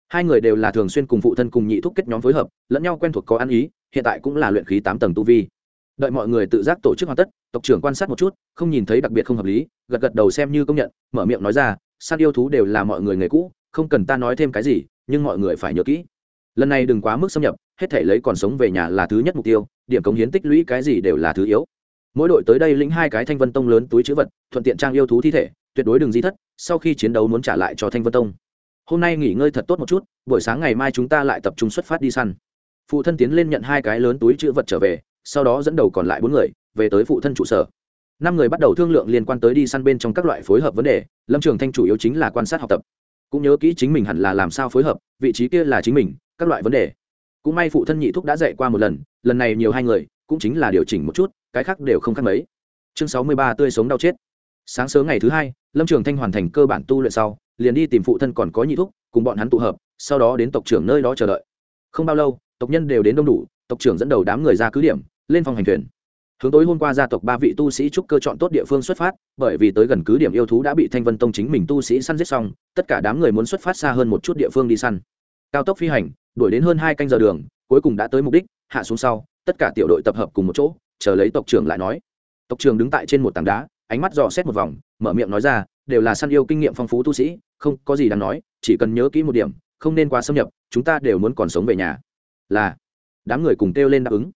Hai người đều là thường xuyên cùng phụ thân cùng nhị thúc kết nhóm phối hợp, lẫn nhau quen thuộc có ăn ý, hiện tại cũng là luyện khí tám tầng tu vi đợi mọi người tự giác tổ chức hoàn tất, tộc trưởng quan sát một chút, không nhìn thấy đặc biệt không hợp lý, gật gật đầu xem như công nhận, mở miệng nói ra săn yêu thú đều là mọi người người cũ, không cần ta nói thêm cái gì, nhưng mọi người phải nhớ kỹ. Lần này đừng quá mức xâm nhập, hết thể lấy còn sống về nhà là thứ nhất mục tiêu, điểm cống hiến tích lũy cái gì đều là thứ yếu. Mỗi đội tới đây lĩnh hai cái thanh vân tông lớn túi chữ vật, thuận tiện trang yêu thú thi thể, tuyệt đối đừng di thất, sau khi chiến đấu muốn trả lại cho thanh vân tông. Hôm nay nghỉ ngơi thật tốt một chút, buổi sáng ngày mai chúng ta lại tập trung xuất phát đi săn. Phụ thân tiến lên nhận hai cái lớn túi chữ vật trở về sau đó dẫn đầu còn lại bốn người về tới phụ thân trụ sở. Năm người bắt đầu thương lượng liên quan tới đi săn bên trong các loại phối hợp vấn đề, lâm trường thanh chủ yếu chính là quan sát học tập. Cũng nhớ kỹ chính mình hẳn là làm sao phối hợp, vị trí kia là chính mình, các loại vấn đề. Cũng may phụ thân nhị thúc đã dạy qua một lần lần này nhiều hai người, cũng chính là điều chỉnh một chút, cái khác đều không khác mấy. Chương sáu mươi ba, tươi sống đau chết. Sáng sớm ngày thứ hai, lâm trường thanh hoàn thành cơ bản tu luyện sau, liền đi tìm phụ thân còn có nhị thúc, cùng bọn hắn tụ hợp, sau đó đến tộc trưởng nơi đó chờ đợi. Không bao lâu, tộc nhân đều đến đông đủ, tộc trưởng dẫn đầu đám người ra cứ điểm lên phòng hành thuyền. Hướng tối hôm qua gia tộc ba vị tu sĩ trúc cơ chọn tốt địa phương xuất phát, bởi vì tới gần cứ điểm yêu thú đã bị thanh vân tông chính mình tu sĩ săn giết xong, tất cả đám người muốn xuất phát xa hơn một chút địa phương đi săn. Cao tốc phi hành, đuổi đến hơn hai canh giờ đường, cuối cùng đã tới mục đích, hạ xuống sau, tất cả tiểu đội tập hợp cùng một chỗ, chờ lấy tộc trưởng lại nói. Tộc trưởng đứng tại trên một tảng đá, ánh mắt dò xét một vòng, mở miệng nói ra, đều là săn yêu kinh nghiệm phong phú tu sĩ, không có gì đáng nói, chỉ cần nhớ kỹ một điểm, không nên quá xâm nhập, chúng ta đều muốn còn sống về nhà. Là, đám người cùng kêu lên đáp ứng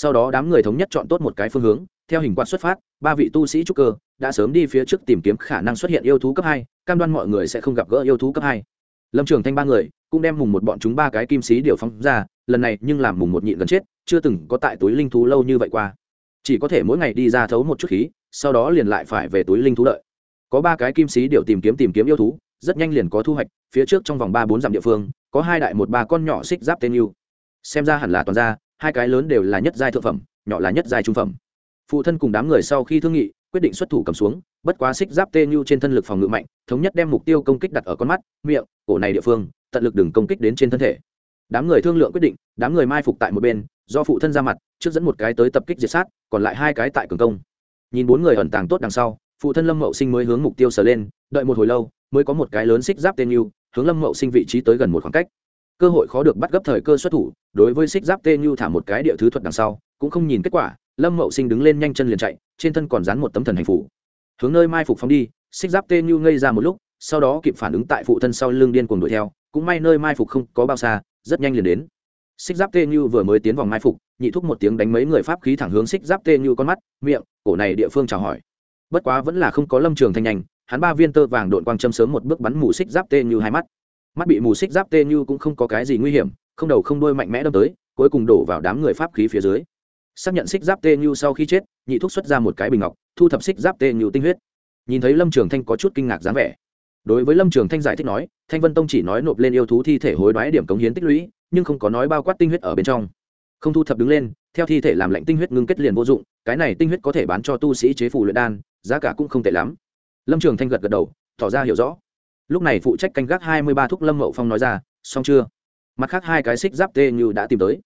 sau đó đám người thống nhất chọn tốt một cái phương hướng, theo hình quạt xuất phát, ba vị tu sĩ trúc cơ đã sớm đi phía trước tìm kiếm khả năng xuất hiện yêu thú cấp hai, cam đoan mọi người sẽ không gặp gỡ yêu thú cấp hai. Lâm trường thanh ba người cũng đem mùng một bọn chúng ba cái kim sĩ điều phóng ra, lần này nhưng làm mùng một nhịn gần chết, chưa từng có tại túi linh thú lâu như vậy qua. Chỉ có thể mỗi ngày đi ra thấu một chút khí, sau đó liền lại phải về túi linh thú đợi. Có ba cái kim sĩ điều tìm kiếm tìm kiếm yêu thú, rất nhanh liền có thu hoạch, phía trước trong vòng ba bốn dặm địa phương, có hai đại một ba con nhỏ xích giáp tên yêu. Xem ra hẳn là toàn ra hai cái lớn đều là nhất giai thượng phẩm, nhỏ là nhất giai trung phẩm. Phụ thân cùng đám người sau khi thương nghị, quyết định xuất thủ cầm xuống, bất quá xích giáp tê nhu trên thân lực phòng ngự mạnh, thống nhất đem mục tiêu công kích đặt ở con mắt, miệng, cổ này địa phương, tận lực đừng công kích đến trên thân thể. Đám người thương lượng quyết định, đám người mai phục tại một bên, do phụ thân ra mặt, trước dẫn một cái tới tập kích diệt sát, còn lại hai cái tại cường công. Nhìn bốn người ẩn tàng tốt đằng sau, phụ thân lâm mậu sinh mới hướng mục tiêu sờ lên, đợi một hồi lâu, mới có một cái lớn xích giáp tên yêu hướng lâm mậu sinh vị trí tới gần một khoảng cách cơ hội khó được bắt gấp thời cơ xuất thủ, đối với xích giáp tê như thả một cái địa thứ thuật đằng sau, cũng không nhìn kết quả, lâm mậu sinh đứng lên nhanh chân liền chạy, trên thân còn dán một tấm thần hành phủ. Hướng nơi mai phục phóng đi xích giáp tê như ngây ra một lúc, sau đó kịp phản ứng tại phụ thân sau lưng điên cuồng đuổi theo, cũng may nơi mai phục không có bao xa, rất nhanh liền đến. Xích giáp tê như vừa mới tiến vòng mai phục, nhị thúc một tiếng đánh mấy người pháp khí thẳng hướng xích giáp tê như con mắt, miệng, cổ này địa phương chào hỏi. Bất quá vẫn là không có lâm trường thanh nhanh, hắn ba viên tơ vàng đội quang châm sớm một bước bắn mù xích giáp tê như hai mắt mắt bị mù xích giáp tê như cũng không có cái gì nguy hiểm, không đầu không đuôi mạnh mẽ đâm tới, cuối cùng đổ vào đám người pháp khí phía dưới. Xác nhận xích giáp tê như sau khi chết, nhị thúc xuất ra một cái bình ngọc, thu thập xích giáp tê như tinh huyết. Nhìn thấy lâm trường thanh có chút kinh ngạc dáng vẻ. Đối với lâm trường thanh giải thích nói, thanh vân tông chỉ nói nộp lên yêu thú thi thể hối đoái điểm cống hiến tích lũy, nhưng không có nói bao quát tinh huyết ở bên trong. Không thu thập đứng lên, theo thi thể làm lạnh tinh huyết ngưng kết liền vô dụng, cái này tinh huyết có thể bán cho tu sĩ chế phủ luyện đan, giá cả cũng không tệ lắm. Lâm trường thanh gật gật đầu, tỏ ra hiểu rõ lúc này phụ trách canh gác hai mươi ba thúc lâm mậu phong nói ra, xong chưa? Mặt khác hai cái xích giáp tê như đã tìm tới.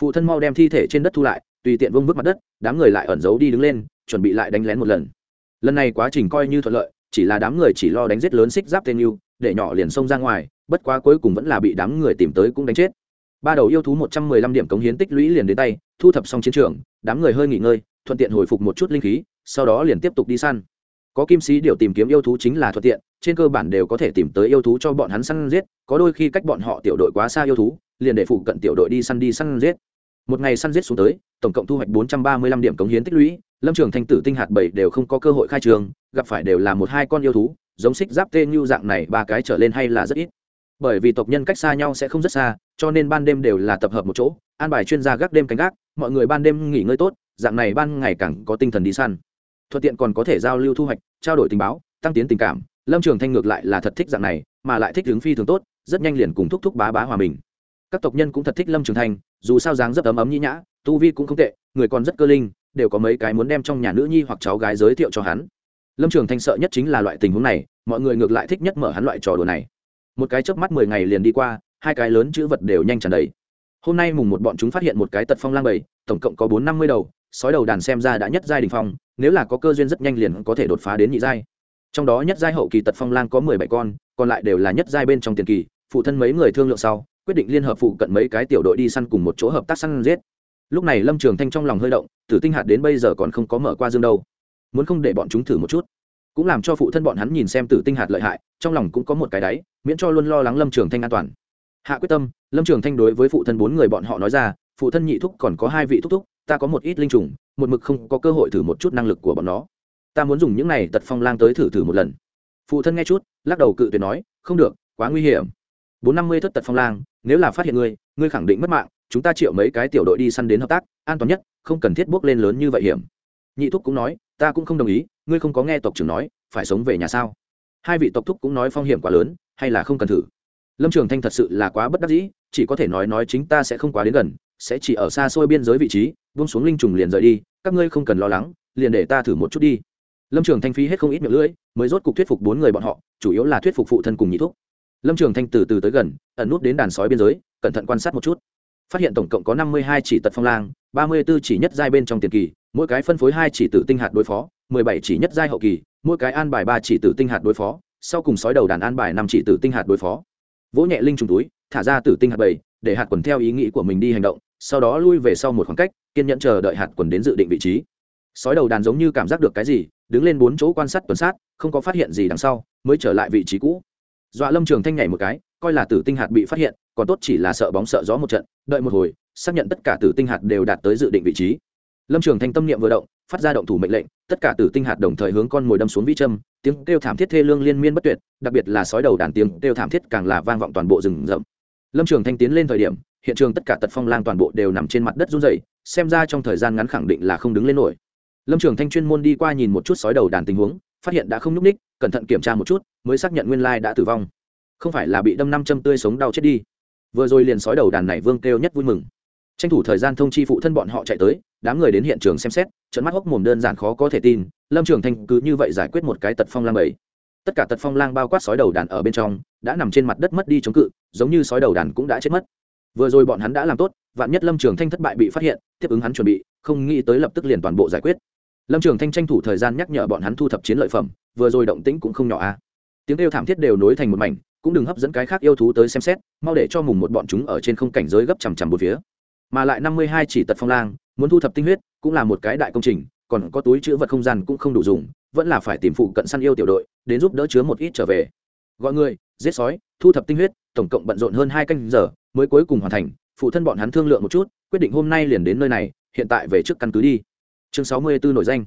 Phụ thân mau đem thi thể trên đất thu lại, tùy tiện vương vứt mặt đất, đám người lại ẩn giấu đi đứng lên, chuẩn bị lại đánh lén một lần. Lần này quá trình coi như thuận lợi, chỉ là đám người chỉ lo đánh giết lớn xích giáp tên yêu để nhỏ liền xông ra ngoài, bất quá cuối cùng vẫn là bị đám người tìm tới cũng đánh chết. Ba đầu yêu thú một trăm mười lăm điểm cống hiến tích lũy liền đến tay, thu thập xong chiến trường, đám người hơi nghỉ ngơi, thuận tiện hồi phục một chút linh khí, sau đó liền tiếp tục đi săn có kim sĩ điều tìm kiếm yêu thú chính là thuận tiện, trên cơ bản đều có thể tìm tới yêu thú cho bọn hắn săn giết, có đôi khi cách bọn họ tiểu đội quá xa yêu thú, liền để phụ cận tiểu đội đi săn đi săn giết. Một ngày săn giết xuống tới, tổng cộng thu hoạch bốn trăm ba mươi lăm điểm cống hiến tích lũy, lâm trường thanh tử tinh hạt bảy đều không có cơ hội khai trường, gặp phải đều là một hai con yêu thú, giống xích giáp tê như dạng này ba cái trở lên hay là rất ít. Bởi vì tộc nhân cách xa nhau sẽ không rất xa, cho nên ban đêm đều là tập hợp một chỗ, an bài chuyên gia gác đêm canh gác, mọi người ban đêm nghỉ ngơi tốt, dạng này ban ngày càng có tinh thần đi săn thuận tiện còn có thể giao lưu thu hoạch, trao đổi tình báo, tăng tiến tình cảm. Lâm trường thanh ngược lại là thật thích dạng này, mà lại thích hướng phi thường tốt, rất nhanh liền cùng thúc thúc bá bá hòa mình. Các tộc nhân cũng thật thích lâm trường thanh, dù sao dáng rất ấm ấm nhĩ nhã, tu vi cũng không tệ, người còn rất cơ linh, đều có mấy cái muốn đem trong nhà nữ nhi hoặc cháu gái giới thiệu cho hắn. Lâm trường thanh sợ nhất chính là loại tình huống này, mọi người ngược lại thích nhất mở hắn loại trò đùa này. Một cái chớp mắt mười ngày liền đi qua, hai cái lớn chữ vật đều nhanh tràn đầy. Hôm nay mùng một bọn chúng phát hiện một cái tật phong lang bầy, tổng cộng có bốn năm mươi đầu, sói đầu đàn xem ra đã nhất giai đình phong nếu là có cơ duyên rất nhanh liền có thể đột phá đến nhị giai. Trong đó nhất giai hậu kỳ tật phong lang có mười bảy con, còn lại đều là nhất giai bên trong tiền kỳ, phụ thân mấy người thương lượng sau, quyết định liên hợp phụ cận mấy cái tiểu đội đi săn cùng một chỗ hợp tác săn giết. Lúc này lâm trường thanh trong lòng hơi động, tử tinh hạt đến bây giờ còn không có mở qua dương đâu. Muốn không để bọn chúng thử một chút. Cũng làm cho phụ thân bọn hắn nhìn xem tử tinh hạt lợi hại, trong lòng cũng có một cái đáy, miễn cho luôn lo lắng lâm trường thanh an toàn. Hạ quyết tâm, lâm trường thanh đối với phụ thân bốn người bọn họ nói ra, phụ thân nhị thúc còn có hai vị thúc thúc ta có một ít linh trùng, một mực không có cơ hội thử một chút năng lực của bọn nó. Ta muốn dùng những này tật phong lang tới thử thử một lần. Phụ thân nghe chút, lắc đầu cự tuyệt nói, không được, quá nguy hiểm. Bốn năm mươi thất tật phong lang, nếu là phát hiện ngươi ngươi khẳng định mất mạng, chúng ta triệu mấy cái tiểu đội đi săn đến hợp tác, an toàn nhất, không cần thiết bước lên lớn như vậy hiểm. Nhị thúc cũng nói, ta cũng không đồng ý, ngươi không có nghe tộc trưởng nói, phải sống về nhà sao? Hai vị tộc thúc cũng nói phong hiểm quá lớn, hay là không cần thử. Lâm trường thanh thật sự là quá bất đắc dĩ, chỉ có thể nói nói chính ta sẽ không quá đến gần sẽ chỉ ở xa xôi biên giới vị trí, buông xuống linh trùng liền rời đi, các ngươi không cần lo lắng, liền để ta thử một chút đi. Lâm trường thanh phí hết không ít miệng lưỡi, mới rốt cục thuyết phục bốn người bọn họ, chủ yếu là thuyết phục phụ thân cùng nhị thúc. Lâm trường thanh từ từ tới gần, ẩn nút đến đàn sói biên giới, cẩn thận quan sát một chút. Phát hiện tổng cộng có năm mươi hai chỉ tật phong lang, ba mươi b ố chỉ nhất giai bên trong tiền kỳ, mỗi cái phân phối hai chỉ tử tinh hạt đối phó, mười bảy chỉ nhất giai hậu kỳ, mỗi cái an bài ba chỉ tử tinh hạt đối phó, sau cùng sói đầu đàn an bài năm chỉ tử tinh hạt đối phó. Vỗ nhẹ linh trùng túi, thả ra tử tinh hạt bảy để hạt quần theo ý nghĩ của mình đi hành động, sau đó lui về sau một khoảng cách, kiên nhẫn chờ đợi hạt quần đến dự định vị trí. Sói đầu đàn giống như cảm giác được cái gì, đứng lên bốn chỗ quan sát tuần sát, không có phát hiện gì đằng sau, mới trở lại vị trí cũ. Dọa lâm trường thanh nhảy một cái, coi là tử tinh hạt bị phát hiện, còn tốt chỉ là sợ bóng sợ gió một trận, đợi một hồi, xác nhận tất cả tử tinh hạt đều đạt tới dự định vị trí. Lâm trường thanh tâm niệm vừa động, phát ra động thủ mệnh lệnh, tất cả tử tinh hạt đồng thời hướng con mồi đâm xuống vĩ châm, tiếng kêu thảm thiết thê lương liên miên bất tuyệt, đặc biệt là sói đầu đàn tiếng kêu thảm thiết càng là vang vọng toàn bộ rừng rậm lâm trường thanh tiến lên thời điểm, hiện trường tất cả tật phong lang toàn bộ đều nằm trên mặt đất run dày xem ra trong thời gian ngắn khẳng định là không đứng lên nổi. Lâm trường thanh chuyên môn đi qua nhìn một chút sói đầu đàn tình huống, phát hiện đã không nhúc ních cẩn thận kiểm tra một chút, mới xác nhận nguyên lai đã tử vong. Không phải là bị đâm năm châm tươi sống đau chết đi. Vừa rồi liền sói đầu đàn này vương kêu nhất vui mừng. Tranh thủ thời gian thông chi phụ thân bọn họ chạy tới, đám người đến hiện trường xem xét trận mắt hốc mồm đơn giản khó có thể tin, lâm trường thanh cứ như vậy giải quyết một cái tật phong lang bảy tất cả tật phong lang bao quát sói đầu đàn ở bên trong, đã nằm trên mặt đất mất đi chống cự, giống như sói đầu đàn cũng đã chết mất. Vừa rồi bọn hắn đã làm tốt, vạn nhất lâm trường thanh thất bại bị phát hiện, tiếp ứng hắn chuẩn bị, không nghĩ tới lập tức liền toàn bộ giải quyết. Lâm trường thanh tranh thủ thời gian nhắc nhở bọn hắn thu thập chiến lợi phẩm, vừa rồi động tĩnh cũng không nhỏ a à. tiếng kêu thảm thiết đều nối thành một mảnh, cũng đừng hấp dẫn cái khác yêu thú tới xem xét, mau để cho mùng một bọn chúng ở trên không cảnh giới gấp chằm chằm một phía. Mà lại năm mươi hai chỉ tật phong lang, muốn thu thập tinh huyết, cũng là một cái đại công trình, còn có túi chữ vật không gian cũng không đủ dùng vẫn là phải tìm phụ cận săn yêu tiểu đội, đến giúp đỡ chứa một ít trở về. Gọi người, giết sói, thu thập tinh huyết, tổng cộng bận rộn hơn hai canh giờ, mới cuối cùng hoàn thành. Phụ thân bọn hắn thương lượng một chút, quyết định hôm nay liền đến nơi này, hiện tại về trước căn cứ đi. Chương sáu mươi 64 nổi danh.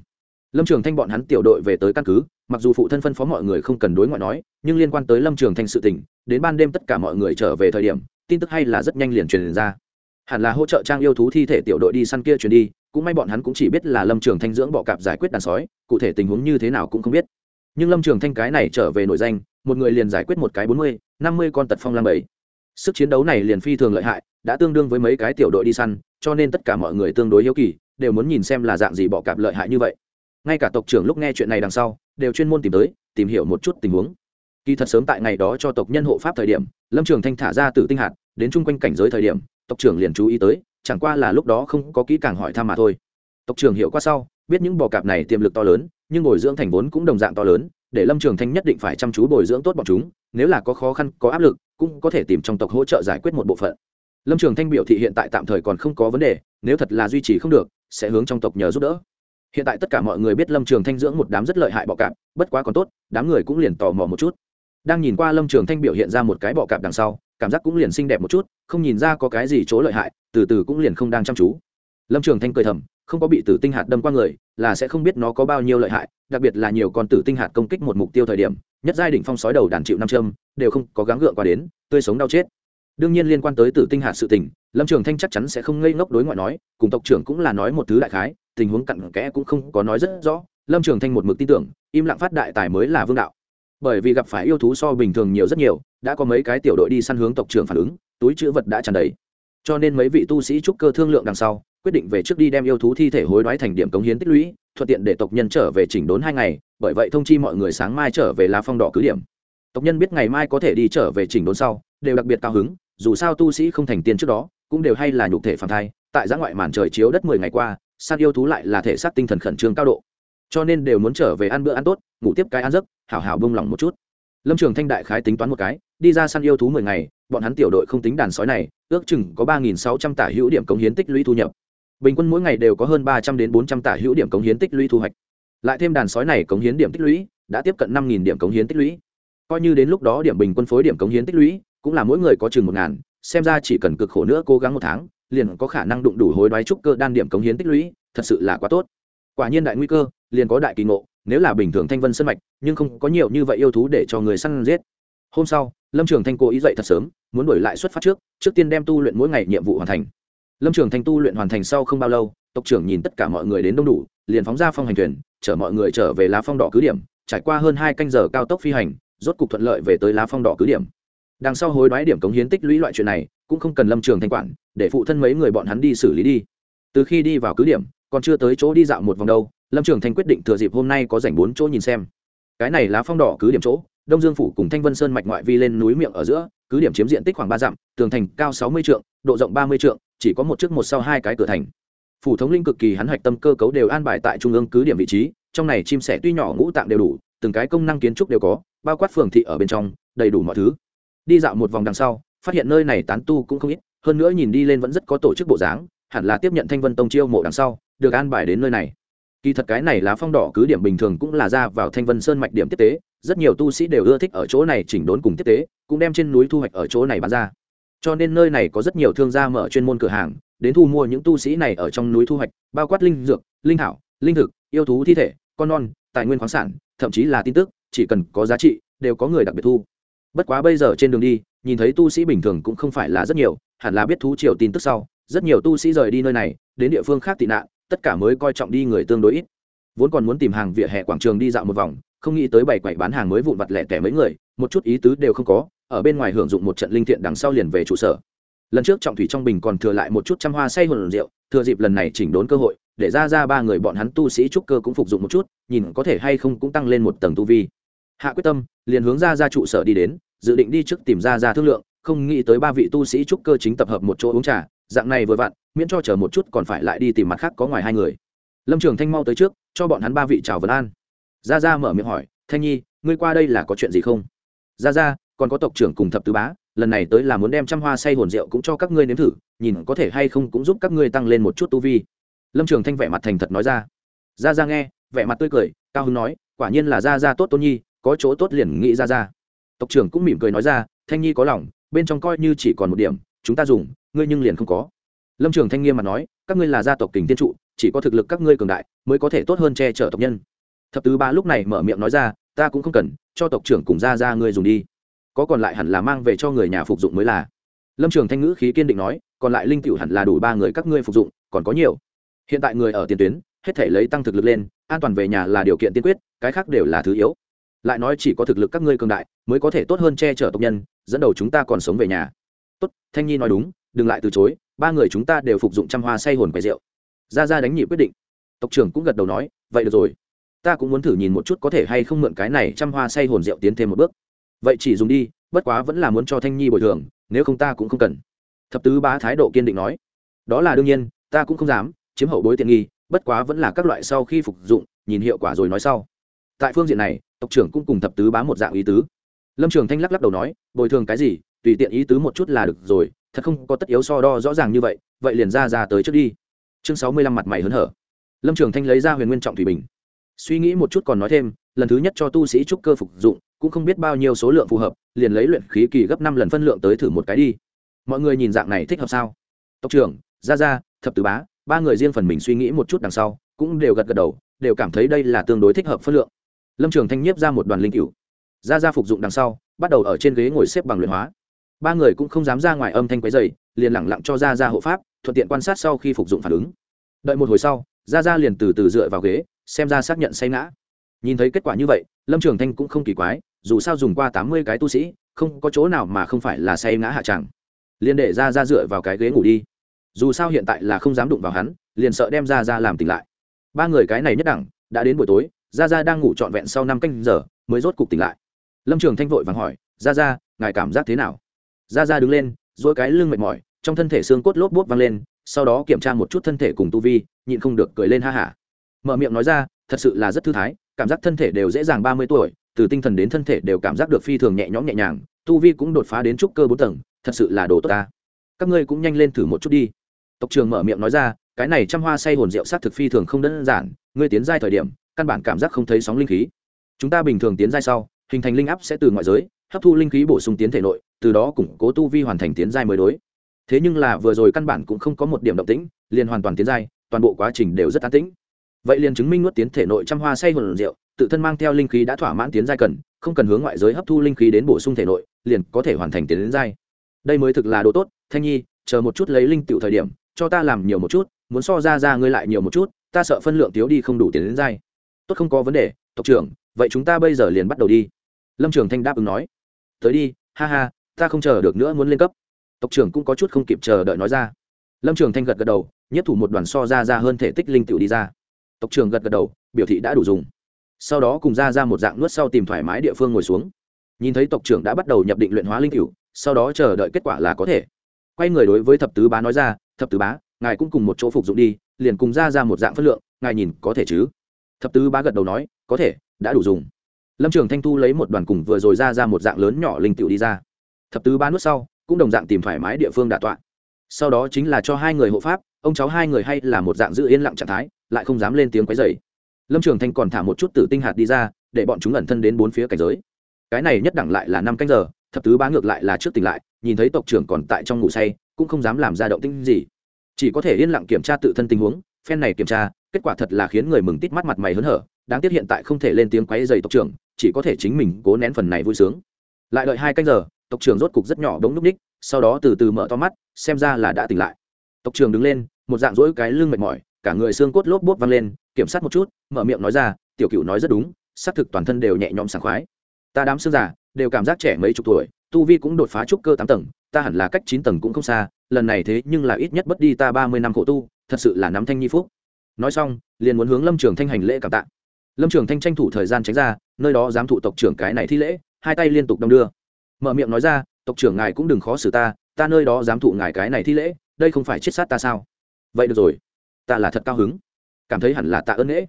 Lâm trường thanh bọn hắn tiểu đội về tới căn cứ, mặc dù phụ thân phân phó mọi người không cần đối ngoại nói, nhưng liên quan tới lâm trường thanh sự tình, đến ban đêm tất cả mọi người trở về thời điểm, tin tức hay là rất nhanh liền truyền ra. Hẳn là hỗ trợ trang yêu thú thi thể tiểu đội đi săn kia truyền đi cũng may bọn hắn cũng chỉ biết là lâm trường thanh dưỡng bọ cạp giải quyết đàn sói, cụ thể tình huống như thế nào cũng không biết. Nhưng lâm trường thanh cái này trở về nổi danh, một người liền giải quyết một cái bốn mươi, năm mươi con tật phong lam bảy. Sức chiến đấu này liền phi thường lợi hại, đã tương đương với mấy cái tiểu đội đi săn, cho nên tất cả mọi người tương đối hiếu kỳ, đều muốn nhìn xem là dạng gì bọ cạp lợi hại như vậy. Ngay cả tộc trưởng lúc nghe chuyện này đằng sau, đều chuyên môn tìm tới, tìm hiểu một chút tình huống. Kỳ thật sớm tại ngày đó cho tộc nhân hộ pháp thời điểm, lâm trường thanh thả ra từ tinh hạt, đến chung quanh cảnh giới thời điểm, tộc trưởng liền chú ý tới chẳng qua là lúc đó không có kỹ càng hỏi thăm mà thôi. Tộc trưởng hiểu qua sau, biết những bò cạp này tiềm lực to lớn, nhưng bồi dưỡng thành vốn cũng đồng dạng to lớn, để lâm trường thanh nhất định phải chăm chú bồi dưỡng tốt bọn chúng, nếu là có khó khăn, có áp lực, cũng có thể tìm trong tộc hỗ trợ giải quyết một bộ phận. Lâm trường thanh biểu thị hiện tại tạm thời còn không có vấn đề, nếu thật là duy trì không được, sẽ hướng trong tộc nhờ giúp đỡ. Hiện tại tất cả mọi người biết lâm trường thanh dưỡng một đám rất lợi hại bọ cạp, bất quá còn tốt, đám người cũng liền tò mò một chút. Đang nhìn qua lâm trường thanh biểu hiện ra một cái bọ cạp đằng sau cảm giác cũng liền xinh đẹp một chút, không nhìn ra có cái gì chỗ lợi hại, từ từ cũng liền không đang chăm chú. Lâm trường thanh cười thầm, không có bị tử tinh hạt đâm qua người, là sẽ không biết nó có bao nhiêu lợi hại, đặc biệt là nhiều con tử tinh hạt công kích một mục tiêu thời điểm, nhất giai đỉnh phong sói đầu đàn chịu năm châm, đều không có gắng gượng qua đến, tươi sống đau chết. Đương nhiên liên quan tới tử tinh hạt sự tình, lâm trường thanh chắc chắn sẽ không ngây ngốc đối ngoại nói, cùng tộc trưởng cũng là nói một thứ đại khái, tình huống cặn kẽ cũng không có nói rất rõ. Lâm trường thanh một mực tin tưởng, im lặng phát đại tài mới là vương đạo bởi vì gặp phải yêu thú so bình thường nhiều rất nhiều, đã có mấy cái tiểu đội đi săn hướng tộc trưởng phản ứng, túi chữ vật đã tràn đầy. Cho nên mấy vị tu sĩ trúc cơ thương lượng đằng sau, quyết định về trước đi đem yêu thú thi thể hối đoái thành điểm cống hiến tích lũy, thuận tiện để tộc nhân trở về chỉnh đốn hai ngày, bởi vậy thông chi mọi người sáng mai trở về lá phong đỏ cứ điểm. Tộc nhân biết ngày mai có thể đi trở về chỉnh đốn sau, đều đặc biệt cao hứng, dù sao tu sĩ không thành tiên trước đó, cũng đều hay là nhục thể phản thai, tại giã ngoại màn trời chiếu đất mười ngày qua, săn yêu thú lại là thể xác tinh thần khẩn trương cao độ cho nên đều muốn trở về ăn bữa ăn tốt, ngủ tiếp cái ăn giấc, hảo hảo bông lỏng một chút. Lâm trường thanh đại khái tính toán một cái, đi ra săn yêu thú mười ngày, bọn hắn tiểu đội không tính đàn sói này, ước chừng có ba nghìn sáu trăm tả hữu điểm cống hiến tích lũy thu nhập. Bình quân mỗi ngày đều có hơn ba trăm đến bốn trăm tả hữu điểm cống hiến tích lũy thu hoạch. Lại thêm đàn sói này cống hiến điểm tích lũy, đã tiếp cận năm nghìn điểm cống hiến tích lũy. Coi như đến lúc đó điểm bình quân phối điểm cống hiến tích lũy, cũng là mỗi người có chừng một ngàn, xem ra chỉ cần cực khổ nữa cố gắng một tháng, liền có khả năng đụng đủ hối đoái trúc cơ đan điểm cống hiến tích lũy, thật sự là quá tốt. Quả nhiên đại nguy cơ liền có đại kỳ ngộ, nếu là bình thường thanh vân sân mạch, nhưng không có nhiều như vậy yêu thú để cho người săn giết. Hôm sau, lâm trường thanh cố ý dậy thật sớm, muốn đổi lại xuất phát trước trước tiên đem tu luyện mỗi ngày nhiệm vụ hoàn thành. Lâm trường thanh tu luyện hoàn thành sau không bao lâu, tộc trưởng nhìn tất cả mọi người đến đông đủ, liền phóng ra phong hành thuyền, chở mọi người trở về lá phong đỏ cứ điểm, trải qua hơn hai canh giờ cao tốc phi hành, rốt cục thuận lợi về tới lá phong đỏ cứ điểm. Đằng sau hối đoái điểm cống hiến tích lũy loại chuyện này, cũng không cần lâm trường thanh quản, để phụ thân mấy người bọn hắn đi xử lý đi. Từ khi đi vào cứ điểm, còn chưa tới chỗ đi dạo một vòng đâu lâm trường thanh quyết định thừa dịp hôm nay có dành bốn chỗ nhìn xem. Cái này lá phong đỏ cứ điểm chỗ, đông dương phủ cùng thanh vân sơn mạch ngoại vi lên núi miệng ở giữa, cứ điểm chiếm diện tích khoảng ba dặm, tường thành cao sáu mươi trượng, độ rộng ba mươi trượng, chỉ có một trước một sau hai cái cửa thành. Phủ thống linh cực kỳ hắn hạch tâm cơ cấu đều an bài tại trung ương cứ điểm vị trí, trong này chim sẻ tuy nhỏ ngũ tạng đều đủ, từng cái công năng kiến trúc đều có, bao quát phường thị ở bên trong, đầy đủ mọi thứ. Đi dạo một vòng đằng sau, phát hiện nơi này tán tu cũng không ít, hơn nữa nhìn đi lên vẫn rất có tổ chức bộ dáng, hẳn là tiếp nhận thanh vân tông chiêu mộ đằng sau, được an bài đến nơi này kỳ thật cái này lá phong đỏ cứ điểm bình thường cũng là ra vào thanh vân sơn mạch điểm tiếp tế, rất nhiều tu sĩ đều ưa thích ở chỗ này chỉnh đốn cùng tiếp tế, cũng đem trên núi thu hoạch ở chỗ này bán ra. Cho nên nơi này có rất nhiều thương gia mở chuyên môn cửa hàng, đến thu mua những tu sĩ này ở trong núi thu hoạch, bao quát linh dược, linh thảo, linh thực, yêu thú thi thể, con non, tài nguyên khoáng sản, thậm chí là tin tức, chỉ cần có giá trị, đều có người đặc biệt thu. Bất quá bây giờ trên đường đi, nhìn thấy tu sĩ bình thường cũng không phải là rất nhiều, hẳn là biết thú triều tin tức sau, rất nhiều tu sĩ rời đi nơi này, đến địa phương khác tị nạn tất cả mới coi trọng đi người tương đối ít. Vốn còn muốn tìm hàng vỉa hè quảng trường đi dạo một vòng, không nghĩ tới bảy quầy bán hàng mới vụn vặt lẻ tẻ mấy người, một chút ý tứ đều không có, ở bên ngoài hưởng dụng một trận linh thiện đằng sau liền về trụ sở. Lần trước trọng thủy trong bình còn thừa lại một chút trăm hoa say hồn rượu, thừa dịp lần này chỉnh đốn cơ hội, để ra ra ba người bọn hắn tu sĩ trúc cơ cũng phục dụng một chút, nhìn có thể hay không cũng tăng lên một tầng tu vi. Hạ quyết tâm, liền hướng ra ra trụ sở đi đến, dự định đi trước tìm ra ra thương lượng, không nghĩ tới ba vị tu sĩ trúc cơ chính tập hợp một chỗ uống trà dạng này vừa vặn, miễn cho chờ một chút còn phải lại đi tìm mặt khác có ngoài hai người. Lâm trường thanh mau tới trước, cho bọn hắn ba vị chào vấn an. Ra ra mở miệng hỏi, thanh nhi, ngươi qua đây là có chuyện gì không? Ra ra còn có tộc trưởng cùng thập tứ bá, lần này tới là muốn đem trăm hoa say hồn rượu cũng cho các ngươi nếm thử, nhìn có thể hay không cũng giúp các ngươi tăng lên một chút tu vi. Lâm trường thanh vẻ mặt thành thật nói ra. Ra ra nghe, vẻ mặt tươi cười, cao hứng nói, quả nhiên là ra ra tốt tôn nhi, có chỗ tốt liền nghĩ ra ra tộc trưởng cũng mỉm cười nói ra, thanh nhi có lòng, bên trong coi như chỉ còn một điểm, chúng ta dùng ngươi nhưng liền không có. Lâm trường thanh nghiêm mặt nói, các ngươi là gia tộc kình tiên trụ, chỉ có thực lực các ngươi cường đại mới có thể tốt hơn che chở tộc nhân. Thập tứ ba lúc này mở miệng nói ra, ta cũng không cần, cho tộc trưởng cùng ra ra ngươi dùng đi. Có còn lại hẳn là mang về cho người nhà phục dụng mới là. Lâm trường thanh ngữ khí kiên định nói, còn lại linh t hẳn là đủ ba người các ngươi phục dụng, còn có nhiều. Hiện tại người ở tiền tuyến, hết thể lấy tăng thực lực lên, an toàn về nhà là điều kiện tiên quyết, cái khác đều là thứ yếu. Lại nói chỉ có thực lực các ngươi cường đại, mới có thể tốt hơn che chở tộc nhân, dẫn đầu chúng ta còn sống về nhà. Tốt, thanh nhi nói đúng đừng lại từ chối, ba người chúng ta đều phục dụng trăm hoa say hồn quầy rượu. Ra ra đánh nhị quyết định. Tộc trưởng cũng gật đầu nói, vậy được rồi. Ta cũng muốn thử nhìn một chút có thể hay không mượn cái này trăm hoa say hồn rượu tiến thêm một bước. Vậy chỉ dùng đi, bất quá vẫn là muốn cho thanh nhi bồi thường, nếu không ta cũng không cần. Thập tứ bá thái độ kiên định nói. Đó là đương nhiên, ta cũng không dám, chiếm hậu bối tiện nghi, bất quá vẫn là các loại sau khi phục dụng, nhìn hiệu quả rồi nói sau. Tại phương diện này, tộc trưởng cũng cùng thập tứ bá một dạng ý tứ. Lâm trường thanh lắc lắc đầu nói, bồi thường cái gì? Tùy tiện ý tứ một chút là được rồi, thật không có tất yếu so đo rõ ràng như vậy vậy liền ra ra tới trước đi. Chương sáu mươi lăm mặt mày hớn hở. Lâm trường thanh lấy ra huyền nguyên trọng thủy bình. Suy nghĩ một chút còn nói thêm, lần thứ nhất cho tu sĩ trúc cơ phục dụng, cũng không biết bao nhiêu số lượng phù hợp, liền lấy luyện khí kỳ gấp năm lần phân lượng tới thử một cái đi. Mọi người nhìn dạng này thích hợp sao? Tộc trưởng, gia gia, thập tứ bá, ba người riêng phần mình suy nghĩ một chút đằng sau, cũng đều gật gật đầu, đều cảm thấy đây là tương đối thích hợp phân lượng. Lâm trường thanh nhiếp ra một đoàn linh cựu gia gia phục dụng đằng sau, bắt đầu ở trên ghế ngồi xếp bằng luyện hóa ba người cũng không dám ra ngoài âm thanh quấy dày liền lẳng lặng cho Ra Ra hộ pháp, thuận tiện quan sát sau khi phục dụng phản ứng. Đợi một hồi sau Ra Ra liền từ từ dựa vào ghế, xem ra xác nhận say ngã. Nhìn thấy kết quả như vậy, lâm trường thanh cũng không kỳ quái, dù sao dùng qua tám mươi cái tu sĩ, không có chỗ nào mà không phải là say ngã hạ tràng liền để ra ra dựa vào cái ghế ngủ đi. Dù sao hiện tại là không dám đụng vào hắn, liền sợ đem ra ra làm tỉnh lại. Ba người cái này nhất đẳng, đã đến buổi tối ra ra đang ngủ trọn vẹn sau năm canh giờ, mới rốt cục tỉnh lại. Lâm trường thanh vội vàng hỏi ra ra ngài cảm giác thế nào? Ra ra đứng lên dỗi cái lưng mệt mỏi, trong thân thể xương cốt lốp bốp văng lên, sau đó kiểm tra một chút thân thể cùng tu vi, nhịn không được cười lên ha hả. Mở miệng nói ra, thật sự là rất thư thái, cảm giác thân thể đều dễ dàng ba mươi tuổi, từ tinh thần đến thân thể đều cảm giác được phi thường nhẹ nhõm nhẹ nhàng, tu vi cũng đột phá đến trúc cơ bốn tầng, thật sự là đồ tốt ta. Các ngươi cũng nhanh lên thử một chút đi. Tộc trường mở miệng nói ra, cái này trăm hoa say hồn rượu sát thực phi thường không đơn giản, ngươi tiến giai thời điểm, căn bản cảm giác không thấy sóng linh khí. Chúng ta bình thường tiến giai sau, hình thành linh áp sẽ từ ngoại giới hấp thu linh khí bổ sung tiến thể nội, từ đó củng cố tu vi hoàn thành tiến giai mới đối. Thế nhưng là vừa rồi căn bản cũng không có một điểm động tĩnh, liền hoàn toàn tiến giai, toàn bộ quá trình đều rất an tĩnh. Vậy liền chứng minh nuốt tiến thể nội trăm hoa say hồn rượu, tự thân mang theo linh khí đã thỏa mãn tiến giai cần, không cần hướng ngoại giới hấp thu linh khí đến bổ sung thể nội, liền có thể hoàn thành tiến đến giai. Đây mới thực là đồ tốt, thanh nhi, chờ một chút lấy linh tựu thời điểm, cho ta làm nhiều một chút, muốn so ra ra ngươi lại nhiều một chút, ta sợ phân lượng thiếu đi không đủ tiền đến giai. Tốt không có vấn đề, tộc trưởng, vậy chúng ta bây giờ liền bắt đầu đi. Lâm trường thanh đáp ứng nói tới đi, ha ha, ta không chờ được nữa muốn lên cấp. Tộc trưởng cũng có chút không kịp chờ đợi nói ra. Lâm trường thanh gật gật đầu, nhất thủ một đoàn so ra ra hơn thể tích linh tựu đi ra. Tộc trưởng gật gật đầu, biểu thị đã đủ dùng. Sau đó cùng ra ra một dạng nuốt sau tìm thoải mái địa phương ngồi xuống. Nhìn thấy tộc trưởng đã bắt đầu nhập định luyện hóa linh cựu sau đó chờ đợi kết quả là có thể. Quay người đối với thập tứ bá nói ra, thập tứ bá, ngài cũng cùng một chỗ phục dụng đi, liền cùng ra ra một dạng phất lượng, ngài nhìn có thể chứ? Thập tứ bá gật đầu nói, có thể, đã đủ dùng lâm trường thanh thu lấy một đoàn cùng vừa rồi ra ra một dạng lớn nhỏ linh cựu đi ra. Thập tứ bá nuốt sau, cũng đồng dạng tìm thoải mái địa phương đạ tọa. Sau đó chính là cho hai người hộ pháp, ông cháu hai người hay là một dạng giữ yên lặng trạng thái, lại không dám lên tiếng quấy dày lâm trường thanh còn thả một chút tử tinh hạt đi ra, để bọn chúng ẩn thân đến bốn phía cảnh giới. Cái này nhất đẳng lại là năm canh giờ, thập tứ bá ngược lại là trước tỉnh lại, nhìn thấy tộc trưởng còn tại trong ngủ say, cũng không dám làm ra động tinh gì. Chỉ có thể yên lặng kiểm tra tự thân tình huống, phen này kiểm tra, kết quả thật là khiến người mừng tít mắt mặt mày hớn hở đáng tiếc hiện tại không thể lên tiếng quấy dày tộc trưởng, chỉ có thể chính mình cố nén phần này vui sướng. Lại đợi hai canh giờ, tộc trưởng rốt cục rất nhỏ đống núp ních, sau đó từ từ mở to mắt, xem ra là đã tỉnh lại. Tộc trưởng đứng lên, một dạng rỗi cái lưng mệt mỏi, cả người xương cốt lốp bốt văng lên, kiểm sát một chút, mở miệng nói ra, tiểu cựu nói rất đúng, xác thực toàn thân đều nhẹ nhõm sảng khoái. Ta đám xương giả đều cảm giác trẻ mấy chục tuổi, tu vi cũng đột phá trúc cơ tám tầng, ta hẳn là cách chín tầng cũng không xa, lần này thế nhưng là ít nhất bất đi ta ba mươi năm khổ tu, thật sự là nắm thanh nhi phúc. Nói xong, liền muốn hướng lâm trường thanh hành lễ cảm tạ lâm trường thanh tranh thủ thời gian tránh ra nơi đó dám thụ tộc trưởng cái này thi lễ hai tay liên tục đong đưa mở miệng nói ra tộc trưởng ngài cũng đừng khó xử ta ta nơi đó dám thụ ngài cái này thi lễ đây không phải chết sát ta sao vậy được rồi ta là thật cao hứng cảm thấy hẳn là tạ ơn lễ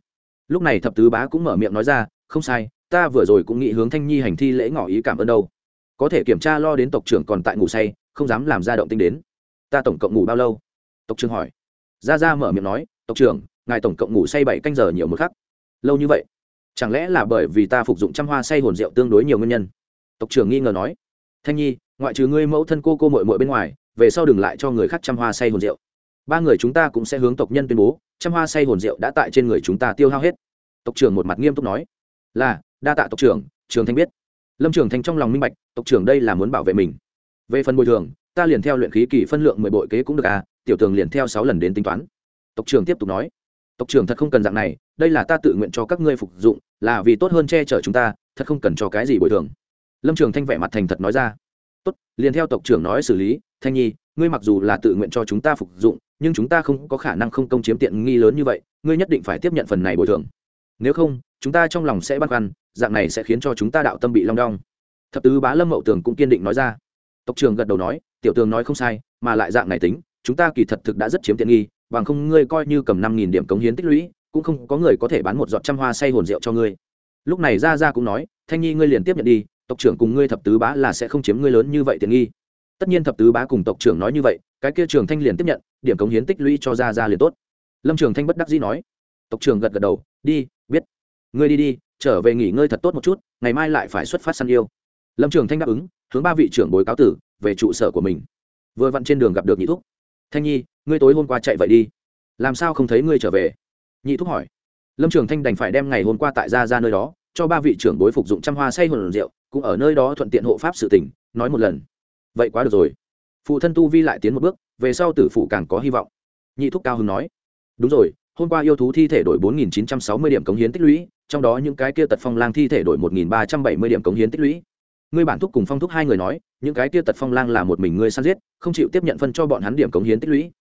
lúc này thập tứ bá cũng mở miệng nói ra không sai ta vừa rồi cũng nghĩ hướng thanh nhi hành thi lễ ngỏ ý cảm ơn đâu có thể kiểm tra lo đến tộc trưởng còn tại ngủ say không dám làm ra động tinh đến ta tổng cộng ngủ bao lâu tộc trưởng hỏi ra ra mở miệng nói tộc trưởng ngài tổng cộng ngủ say bảy canh giờ nhiều một khắc lâu như vậy chẳng lẽ là bởi vì ta phục dụng trăm hoa say hồn rượu tương đối nhiều nguyên nhân tộc trưởng nghi ngờ nói thanh nhi ngoại trừ ngươi mẫu thân cô cô mội mội bên ngoài về sau đừng lại cho người khác trăm hoa say hồn rượu ba người chúng ta cũng sẽ hướng tộc nhân tuyên bố trăm hoa say hồn rượu đã tại trên người chúng ta tiêu hao hết tộc trưởng một mặt nghiêm túc nói là đa tạ tộc trưởng trường thanh biết lâm trường thanh trong lòng minh bạch tộc trưởng đây là muốn bảo vệ mình về phần bồi thường ta liền theo luyện khí kỳ phân lượng mười bội kế cũng được à tiểu tường liền theo sáu lần đến tính toán tộc trưởng tiếp tục nói tộc trưởng thật không cần dạng này, đây là ta tự nguyện cho các ngươi phục dụng, là vì tốt hơn che chở chúng ta, thật không cần cho cái gì bồi thường. Lâm trường thanh vẻ mặt thành thật nói ra. Tốt, liền theo tộc trưởng nói xử lý, thanh nhi, ngươi mặc dù là tự nguyện cho chúng ta phục dụng, nhưng chúng ta không có khả năng không công chiếm tiện nghi lớn như vậy, ngươi nhất định phải tiếp nhận phần này bồi thường. Nếu không, chúng ta trong lòng sẽ băn khoăn, dạng này sẽ khiến cho chúng ta đạo tâm bị long đong. Thập tứ bá lâm mậu tường cũng kiên định nói ra. Tộc trưởng gật đầu nói, tiểu tường nói không sai, mà lại dạng này tính, chúng ta kỳ thật thực đã rất chiếm tiện nghi bằng không ngươi coi như cầm năm nghìn điểm cống hiến tích lũy, cũng không có người có thể bán một giọt trăm hoa say hồn rượu cho ngươi. Lúc này ra ra cũng nói, thanh nhi ngươi liền tiếp nhận đi, tộc trưởng cùng ngươi thập tứ bá là sẽ không chiếm ngươi lớn như vậy tiện nghi. Tất nhiên thập tứ bá cùng tộc trưởng nói như vậy, cái kia trường thanh liền tiếp nhận, điểm cống hiến tích lũy cho ra ra liền tốt. Lâm trường thanh bất đắc dĩ nói. Tộc trưởng gật gật đầu, đi, biết. Ngươi đi đi, trở về nghỉ ngơi thật tốt một chút, ngày mai lại phải xuất phát săn yêu. Lâm trường thanh đáp ứng, hướng ba vị trưởng bối cáo tử, về trụ sở của mình. Vừa vặn trên đường gặp được nhị thúc. Thanh nhi ngươi tối hôm qua chạy vậy đi. Làm sao không thấy ngươi trở về? Nhị thúc hỏi. Lâm trường thanh đành phải đem ngày hôm qua tại gia ra nơi đó, cho ba vị trưởng bối phục dụng trăm hoa say hồn rượu, cũng ở nơi đó thuận tiện hộ pháp sự tỉnh nói một lần. Vậy quá được rồi. Phụ thân tu vi lại tiến một bước, về sau tử phụ càng có hy vọng. Nhị thúc cao hưng nói. Đúng rồi, hôm qua yêu thú thi thể đổi bốn nghìn chín trăm sáu mươi điểm cống hiến tích lũy, trong đó những cái kia tật phong lang thi thể đổi một nghìn ba trăm bảy mươi điểm cống hiến tích lũy. Ngươi bản thúc cùng phong thúc hai người nói, những cái kia tật phong lang là một mình ngươi săn giết, không chịu tiếp nhận phân cho bọn hắn điểm cống hiến tích lũy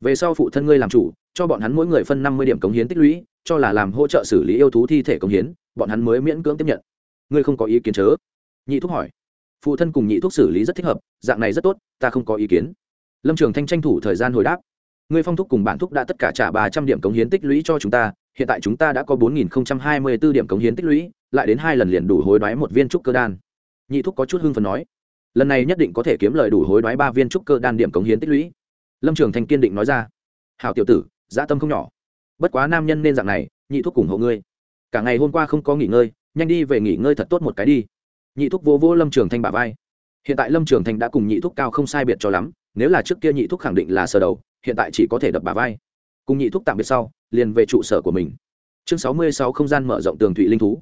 về sau phụ thân ngươi làm chủ, cho bọn hắn mỗi người phân năm mươi điểm cống hiến tích lũy, cho là làm hỗ trợ xử lý yêu thú thi thể cống hiến, bọn hắn mới miễn cưỡng tiếp nhận. Ngươi không có ý kiến chớ? Nhị thúc hỏi. Phụ thân cùng nhị thúc xử lý rất thích hợp, dạng này rất tốt, ta không có ý kiến. Lâm trường thanh tranh thủ thời gian hồi đáp. Ngươi phong thúc cùng bản thúc đã tất cả trả ba trăm điểm cống hiến tích lũy cho chúng ta, hiện tại chúng ta đã có bốn nghìn hai mươi b ố điểm cống hiến tích lũy, lại đến hai lần liền đủ hối đoái một viên trúc cơ đan. Nhị thúc có chút hưng phần nói. Lần này nhất định có thể kiếm lời đủ hối đoái ba viên trúc cơ đan điểm cống hiến tích lũy lâm trường thanh kiên định nói ra, hảo tiểu tử, dã tâm không nhỏ. Bất quá nam nhân nên dạng này, nhị thúc cùng hộ ngươi. Cả ngày hôm qua không có nghỉ ngơi, nhanh đi về nghỉ ngơi thật tốt một cái đi. Nhị thúc vô vô lâm trường thanh bả vai. Hiện tại lâm trường thanh đã cùng nhị thúc cao không sai biệt cho lắm, nếu là trước kia nhị thúc khẳng định là sờ đầu, hiện tại chỉ có thể đập bả vai. Cùng nhị thúc tạm biệt sau, liền về trụ sở của mình. Chương sáu mươi sáu không gian mở rộng tường thụy linh thú.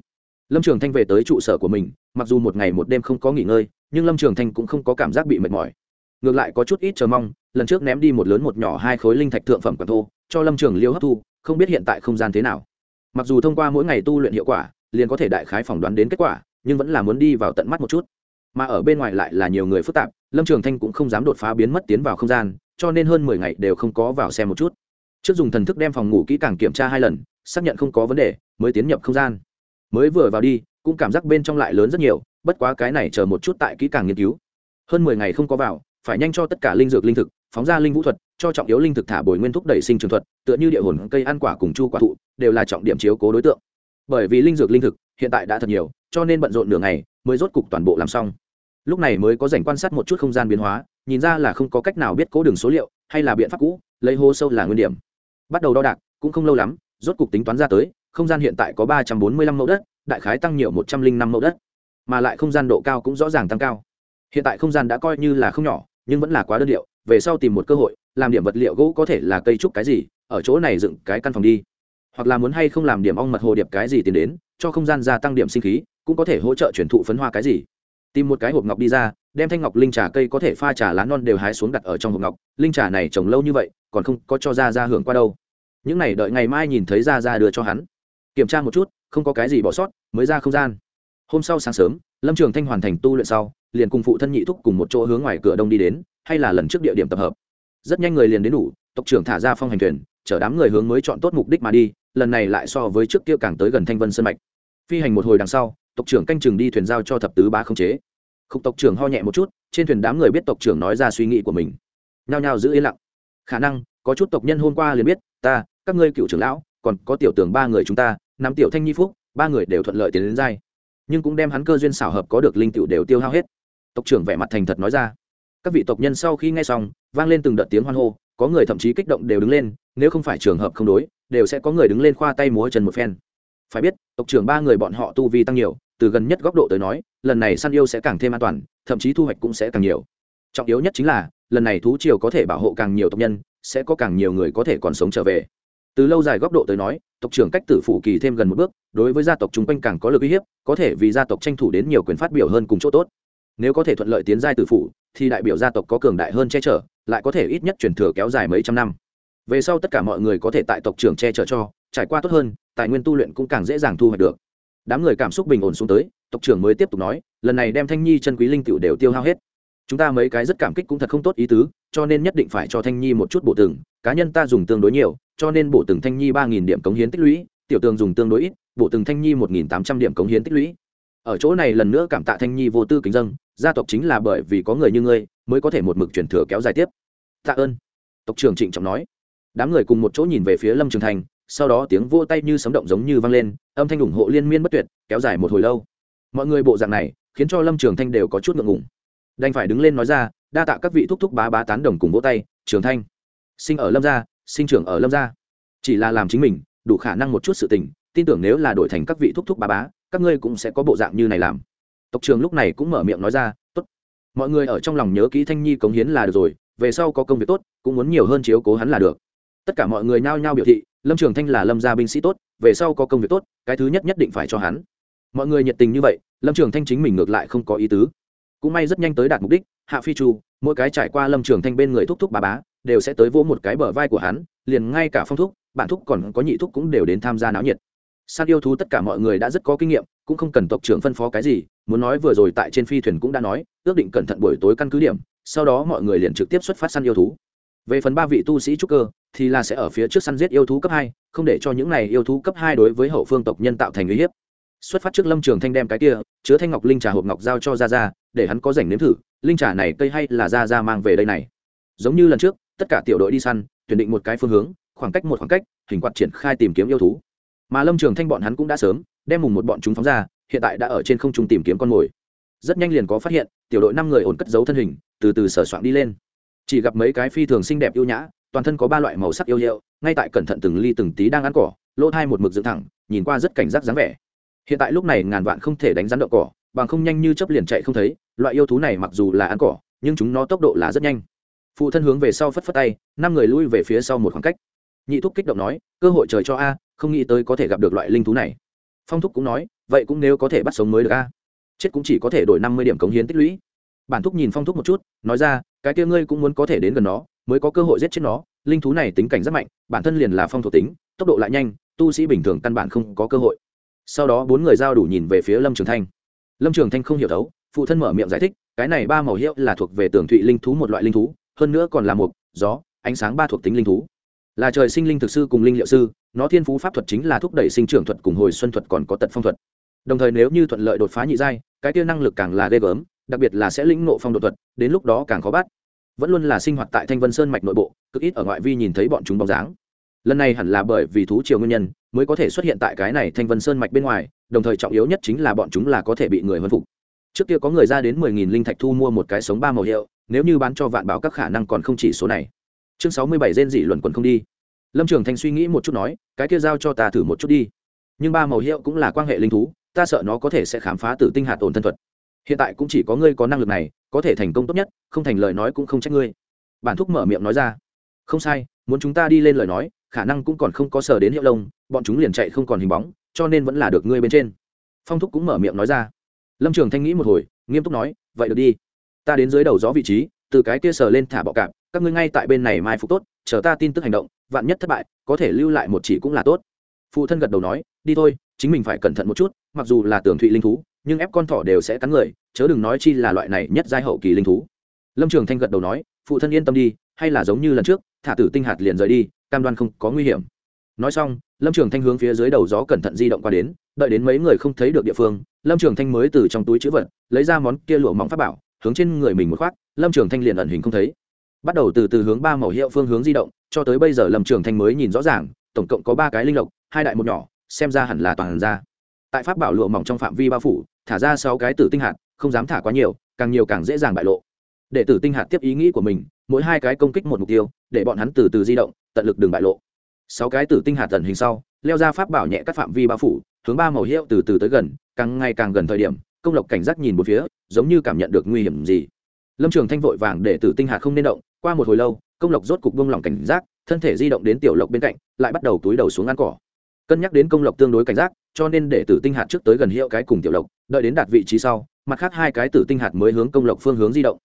Lâm trường thanh về tới trụ sở của mình, mặc dù một ngày một đêm không có nghỉ ngơi, nhưng lâm trường thanh cũng không có cảm giác bị mệt mỏi ngược lại có chút ít chờ mong, lần trước ném đi một lớn một nhỏ hai khối linh thạch thượng phẩm quản thô, cho lâm trường liêu hấp thu, không biết hiện tại không gian thế nào. Mặc dù thông qua mỗi ngày tu luyện hiệu quả, liền có thể đại khái phỏng đoán đến kết quả, nhưng vẫn là muốn đi vào tận mắt một chút. Mà ở bên ngoài lại là nhiều người phức tạp, lâm trường thanh cũng không dám đột phá biến mất tiến vào không gian, cho nên hơn mười ngày đều không có vào xem một chút. Trước dùng thần thức đem phòng ngủ kỹ càng kiểm tra hai lần, xác nhận không có vấn đề, mới tiến nhập không gian. Mới vừa vào đi, cũng cảm giác bên trong lại lớn rất nhiều, bất quá cái này chờ một chút tại kỹ càng nghiên cứu. Hơn mười ngày không có vào phải nhanh cho tất cả linh dược linh thực, phóng ra linh vũ thuật, cho trọng yếu linh thực thả bồi nguyên thúc đẩy sinh trường thuật, tựa như địa hồn, cây ăn quả cùng chu quả thụ, đều là trọng điểm chiếu cố đối tượng. Bởi vì linh dược linh thực hiện tại đã thật nhiều, cho nên bận rộn nửa ngày mới rốt cục toàn bộ làm xong. Lúc này mới có dành quan sát một chút không gian biến hóa, nhìn ra là không có cách nào biết cố đường số liệu, hay là biện pháp cũ, lấy hô sâu là nguyên điểm. Bắt đầu đo đạc, cũng không lâu lắm, rốt cục tính toán ra tới, không gian hiện tại có ba trăm bốn mươi lăm mẫu đất, đại khái tăng nhiều một trăm linh năm mẫu đất, mà lại không gian độ cao cũng rõ ràng tăng cao. Hiện tại không gian đã coi như là không nhỏ nhưng vẫn là quá đơn điệu, về sau tìm một cơ hội, làm điểm vật liệu gỗ có thể là cây trúc cái gì, ở chỗ này dựng cái căn phòng đi. Hoặc là muốn hay không làm điểm ong mật hồ điệp cái gì tiến đến, cho không gian gia tăng điểm sinh khí, cũng có thể hỗ trợ chuyển thụ phấn hoa cái gì. Tìm một cái hộp ngọc đi ra, đem thanh ngọc linh trà cây có thể pha trà lá non đều hái xuống đặt ở trong hộp ngọc, linh trà này trồng lâu như vậy, còn không có cho ra ra hưởng qua đâu. Những này đợi ngày mai nhìn thấy ra ra đưa cho hắn. Kiểm tra một chút, không có cái gì bỏ sót, mới ra không gian. Hôm sau sáng sớm, lâm trường thanh hoàn thành tu luyện sau liền cùng phụ thân nhị thúc cùng một chỗ hướng ngoài cửa đông đi đến, hay là lần trước địa điểm tập hợp. Rất nhanh người liền đến đủ, tộc trưởng thả ra phong hành thuyền, chở đám người hướng mới chọn tốt mục đích mà đi, lần này lại so với trước kia càng tới gần thanh vân sân mạch. Phi hành một hồi đằng sau, tộc trưởng canh chừng đi thuyền giao cho thập tứ bá không chế. Khúc tộc trưởng ho nhẹ một chút, trên thuyền đám người biết tộc trưởng nói ra suy nghĩ của mình. Nhao nhao giữ yên lặng. Khả năng, có chút tộc nhân hôm qua liền biết, ta, các ngươi cựu trưởng lão, còn có tiểu tưởng ba người chúng ta, nắm tiểu thanh nhi phúc, ba người đều thuận lợi tiến đến giai. Nhưng cũng đem hắn cơ duyên xảo hợp có được linh tiểu đều tiêu hao hết tộc trưởng vẻ mặt thành thật nói ra. Các vị tộc nhân sau khi nghe xong, vang lên từng đợt tiếng hoan hô, có người thậm chí kích động đều đứng lên, nếu không phải trường hợp không đối, đều sẽ có người đứng lên khoa tay múa chân một phen. Phải biết, tộc trưởng ba người bọn họ tu vi tăng nhiều, từ gần nhất góc độ tới nói, lần này săn yêu sẽ càng thêm an toàn, thậm chí thu hoạch cũng sẽ càng nhiều. Trọng yếu nhất chính là, lần này thú triều có thể bảo hộ càng nhiều tộc nhân, sẽ có càng nhiều người có thể còn sống trở về. Từ lâu dài góc độ tới nói, tộc trưởng cách tử phủ kỳ thêm gần một bước, đối với gia tộc chung quanh càng có lực uy hiếp, có thể vì gia tộc tranh thủ đến nhiều quyền phát biểu hơn cùng chỗ tốt nếu có thể thuận lợi tiến giai tử phủ, thì đại biểu gia tộc có cường đại hơn che chở, lại có thể ít nhất truyền thừa kéo dài mấy trăm năm. Về sau tất cả mọi người có thể tại tộc trưởng che chở cho, trải qua tốt hơn, tài nguyên tu luyện cũng càng dễ dàng thu hoạch được. Đám người cảm xúc bình ổn xuống tới, tộc trưởng mới tiếp tục nói, lần này đem thanh nhi chân quý linh tiểu đều tiêu hao hết. Chúng ta mấy cái rất cảm kích cũng thật không tốt ý tứ, cho nên nhất định phải cho thanh nhi một chút bộ từng cá nhân ta dùng tương đối nhiều, cho nên bộ từng thanh nhi ba nghìn điểm cống hiến tích lũy, tiểu tường dùng tương đối ít bộ từng thanh nhi một nghìn tám trăm điểm cống hiến tích lũy ở chỗ này lần nữa cảm tạ thanh nhi vô tư kính dân, gia tộc chính là bởi vì có người như ngươi mới có thể một mực truyền thừa kéo dài tiếp. Tạ ơn. Tộc trưởng trịnh trọng nói. Đám người cùng một chỗ nhìn về phía lâm trường thành, sau đó tiếng vô tay như sấm động giống như vang lên, âm thanh ủng hộ liên miên bất tuyệt, kéo dài một hồi lâu. Mọi người bộ dạng này, khiến cho lâm trường thanh đều có chút ngượng ngùng. Đành phải đứng lên nói ra, đa tạ các vị thúc thúc bá bá tán đồng cùng vỗ tay, trường thanh. Sinh ở lâm gia, sinh trưởng ở lâm gia. Chỉ là làm chính mình, đủ khả năng một chút sự tình, tin tưởng nếu là đổi thành các vị thúc thúc bá bá các ngươi cũng sẽ có bộ dạng như này làm. Tộc trường lúc này cũng mở miệng nói ra, tốt. Mọi người ở trong lòng nhớ kỹ thanh nhi cống hiến là được rồi, về sau có công việc tốt, cũng muốn nhiều hơn chiếu cố hắn là được. Tất cả mọi người nhao nhao biểu thị, lâm trường thanh là lâm gia binh sĩ tốt, về sau có công việc tốt, cái thứ nhất nhất định phải cho hắn. Mọi người nhiệt tình như vậy, lâm trường thanh chính mình ngược lại không có ý tứ. Cũng may rất nhanh tới đạt mục đích, hạ phi chu, mỗi cái trải qua lâm trường thanh bên người thúc thúc bà bá, đều sẽ tới vỗ một cái bờ vai của hắn, liền ngay cả phong thúc, bạn thúc còn có nhị thúc cũng đều đến tham gia náo nhiệt săn yêu thú tất cả mọi người đã rất có kinh nghiệm, cũng không cần tộc trưởng phân phó cái gì, muốn nói vừa rồi tại trên phi thuyền cũng đã nói, ước định cẩn thận buổi tối căn cứ điểm, sau đó mọi người liền trực tiếp xuất phát săn yêu thú. Về phần ba vị tu sĩ trúc cơ, thì là sẽ ở phía trước săn giết yêu thú cấp hai, không để cho những này yêu thú cấp hai đối với hậu phương tộc nhân tạo thành uy hiếp. Xuất phát trước lâm trường thanh đem cái kia, chứa thanh ngọc linh trà hộp ngọc giao cho ra ra để hắn có rảnh nếm thử, linh trà này cây hay là ra ra mang về đây này. Giống như lần trước, tất cả tiểu đội đi săn, tuyển định một cái phương hướng, khoảng cách một khoảng cách, hình quạt triển khai tìm kiếm yêu thú mà lâm trường thanh bọn hắn cũng đã sớm đem mùng một bọn chúng phóng ra, hiện tại đã ở trên không trung tìm kiếm con mồi. Rất nhanh liền có phát hiện, tiểu đội năm người ổn cất giấu thân hình, từ từ sở soạn đi lên. Chỉ gặp mấy cái phi thường xinh đẹp yêu nhã, toàn thân có ba loại màu sắc yêu hiệu ngay tại cẩn thận từng ly từng tí đang ăn cỏ, lỗ thai một mực dựng thẳng, nhìn qua rất cảnh giác dáng vẻ. Hiện tại lúc này ngàn vạn không thể đánh rắn đậu cỏ, bằng không nhanh như chấp liền chạy không thấy, loại yêu thú này mặc dù là ăn cỏ, nhưng chúng nó tốc độ là rất nhanh. Phụ thân hướng về sau phất phất tay, năm người lui về phía sau một khoảng cách. Nhị thúc kích động nói, cơ hội trời cho a không nghĩ tới có thể gặp được loại linh thú này. Phong thúc cũng nói, vậy cũng nếu có thể bắt sống mới được a. Chết cũng chỉ có thể đổi năm mươi điểm cống hiến tích lũy. Bản thúc nhìn phong thúc một chút, nói ra, cái kia ngươi cũng muốn có thể đến gần nó, mới có cơ hội giết chết nó, linh thú này tính cảnh rất mạnh, bản thân liền là phong thuộc tính, tốc độ lại nhanh, tu sĩ bình thường căn bản không có cơ hội. Sau đó bốn người giao đủ nhìn về phía lâm trường thanh. Lâm trường thanh không hiểu thấu, phụ thân mở miệng giải thích, cái này ba màu hiệu là thuộc về tường thụy linh thú một loại linh thú, hơn nữa còn là một gió, ánh sáng ba thuộc tính linh thú là trời sinh linh thực sư cùng linh liệu sư, nó thiên phú pháp thuật chính là thúc đẩy sinh trưởng thuật cùng hồi xuân thuật còn có tật phong thuật. Đồng thời nếu như thuận lợi đột phá nhị giai, cái tiêu năng lực càng là ghê gớm, đặc biệt là sẽ lĩnh nộ phong độ thuật, đến lúc đó càng khó bắt. Vẫn luôn là sinh hoạt tại thanh vân sơn mạch nội bộ, cực ít ở ngoại vi nhìn thấy bọn chúng bóng dáng. Lần này hẳn là bởi vì thú triều nguyên nhân, mới có thể xuất hiện tại cái này thanh vân sơn mạch bên ngoài, đồng thời trọng yếu nhất chính là bọn chúng là có thể bị người vân phục. Trước kia có người ra đến mười nghìn linh thạch thu mua một cái sống ba màu hiệu, nếu như bán cho vạn bảo các khả năng còn không chỉ số này chương sáu mươi bảy rên dị luận quẩn không đi. Lâm trường thanh suy nghĩ một chút nói, cái kia giao cho ta thử một chút đi. Nhưng ba màu hiệu cũng là quan hệ linh thú, ta sợ nó có thể sẽ khám phá tử tinh hạt ổn thân thuật. Hiện tại cũng chỉ có ngươi có năng lực này, có thể thành công tốt nhất, không thành lời nói cũng không trách ngươi. Bản thúc mở miệng nói ra. Không sai, muốn chúng ta đi lên lời nói, khả năng cũng còn không có sờ đến hiệu lông, bọn chúng liền chạy không còn hình bóng, cho nên vẫn là được ngươi bên trên. Phong thúc cũng mở miệng nói ra. Lâm trường thanh nghĩ một hồi, nghiêm túc nói, vậy được đi. Ta đến dưới đầu gió vị trí, từ cái kia sờ lên thả bọ cạp các ngươi ngay tại bên này mai phục tốt, chờ ta tin tức hành động, vạn nhất thất bại, có thể lưu lại một chỉ cũng là tốt. Phụ thân gật đầu nói, đi thôi, chính mình phải cẩn thận một chút, mặc dù là tường thụy linh thú, nhưng ép con thỏ đều sẽ cắn người, chớ đừng nói chi là loại này nhất giai hậu kỳ linh thú. Lâm trường thanh gật đầu nói, phụ thân yên tâm đi, hay là giống như lần trước, thả tử tinh hạt liền rời đi, cam đoan không có nguy hiểm. Nói xong, lâm trường thanh hướng phía dưới đầu gió cẩn thận di động qua đến, đợi đến mấy người không thấy được địa phương, lâm trường thanh mới từ trong túi chữ vật, lấy ra món kia lụa mỏng pháp bảo, hướng trên người mình một khoác, lâm trường thanh liền ẩn hình không thấy bắt đầu từ từ hướng ba màu hiệu phương hướng di động, cho tới bây giờ lâm trường thanh mới nhìn rõ ràng, tổng cộng có ba cái linh lộc, hai đại một nhỏ, xem ra hẳn là toàn ra. Tại pháp bảo lụa mỏng trong phạm vi bao phủ, thả ra sáu cái tử tinh hạt, không dám thả quá nhiều, càng nhiều càng dễ dàng bại lộ. Để tử tinh hạt tiếp ý nghĩ của mình, mỗi hai cái công kích một mục tiêu, để bọn hắn từ từ di động, tận lực đường bại lộ. Sáu cái tử tinh hạt tận hình sau, leo ra pháp bảo nhẹ các phạm vi bao phủ, hướng ba màu hiệu từ từ tới gần, càng ngày càng gần thời điểm, công lộc cảnh giác nhìn một phía, giống như cảm nhận được nguy hiểm gì lâm trường thanh vội vàng để tử tinh hạt không nên động, qua một hồi lâu, công lộc rốt cục buông lỏng cảnh giác, thân thể di động đến tiểu lộc bên cạnh, lại bắt đầu túi đầu xuống ăn cỏ. Cân nhắc đến công lộc tương đối cảnh giác, cho nên để tử tinh hạt trước tới gần hiệu cái cùng tiểu lộc, đợi đến đạt vị trí sau, mặt khác hai cái tử tinh hạt mới hướng công lộc phương hướng di động.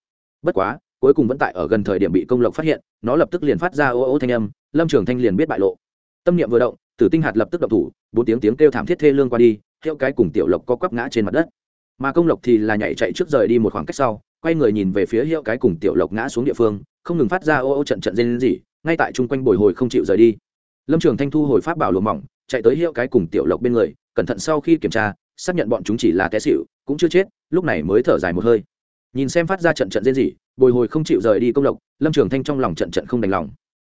Bất quá, cuối cùng vẫn tại ở gần thời điểm bị công lộc phát hiện, nó lập tức liền phát ra ô ô thanh âm, lâm trường thanh liền biết bại lộ. Tâm niệm vừa động, tử tinh hạt lập tức động thủ, bốn tiếng tiếng kêu thảm thiết thê lương qua đi, hiệu cái cùng tiểu lộc co quắp ngã trên mặt đất. Mà công lộc thì là nhảy chạy trước rời đi một khoảng cách sau quay người nhìn về phía hiệu cái cùng tiểu lộc ngã xuống địa phương, không ngừng phát ra ô ô trận trận dên gì ngay tại chung quanh bồi hồi không chịu rời đi. Lâm trường thanh thu hồi pháp bảo luồng mỏng, chạy tới hiệu cái cùng tiểu lộc bên người, cẩn thận sau khi kiểm tra, xác nhận bọn chúng chỉ là té xịu cũng chưa chết, lúc này mới thở dài một hơi. Nhìn xem phát ra trận trận dây gì bồi hồi không chịu rời đi công lộc, lâm trường thanh trong lòng trận trận không đành lòng.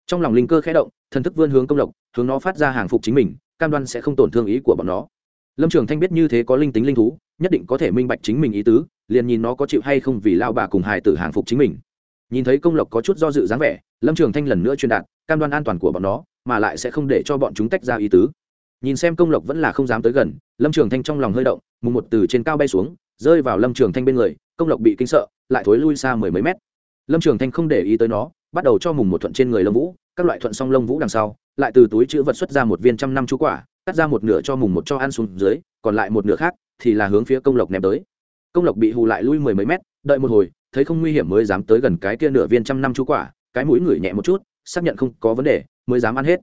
Trong lòng linh cơ khẽ động, thần thức vươn hướng công lộc, hướng nó phát ra hàng phục chính mình, cam đoan sẽ không tổn thương ý của bọn nó. Lâm trường thanh biết như thế có linh tính linh thú, nhất định có thể minh bạch chính mình ý tứ liền nhìn nó có chịu hay không vì lao bà cùng hài tử hàng phục chính mình. Nhìn thấy công lộc có chút do dự dáng vẻ, lâm trường thanh lần nữa truyền đạt, cam đoan an toàn của bọn nó, mà lại sẽ không để cho bọn chúng tách ra ý tứ. Nhìn xem công lộc vẫn là không dám tới gần, lâm trường thanh trong lòng hơi động, mùng một từ trên cao bay xuống, rơi vào lâm trường thanh bên người, công lộc bị kinh sợ, lại thối lui xa mười mấy mét. Lâm trường thanh không để ý tới nó, bắt đầu cho mùng một thuận trên người lông vũ, các loại thuận song lông vũ đằng sau, lại từ túi chữ vật xuất ra một viên trăm năm chú quả, cắt ra một nửa cho mùng một cho ăn xuống dưới, còn lại một nửa khác thì là hướng phía công lộc ném tới công lộc bị hù lại lui mười mấy mét, đợi một hồi, thấy không nguy hiểm mới dám tới gần cái kia nửa viên trăm năm chú quả, cái mũi ngửi nhẹ một chút, xác nhận không có vấn đề, mới dám ăn hết.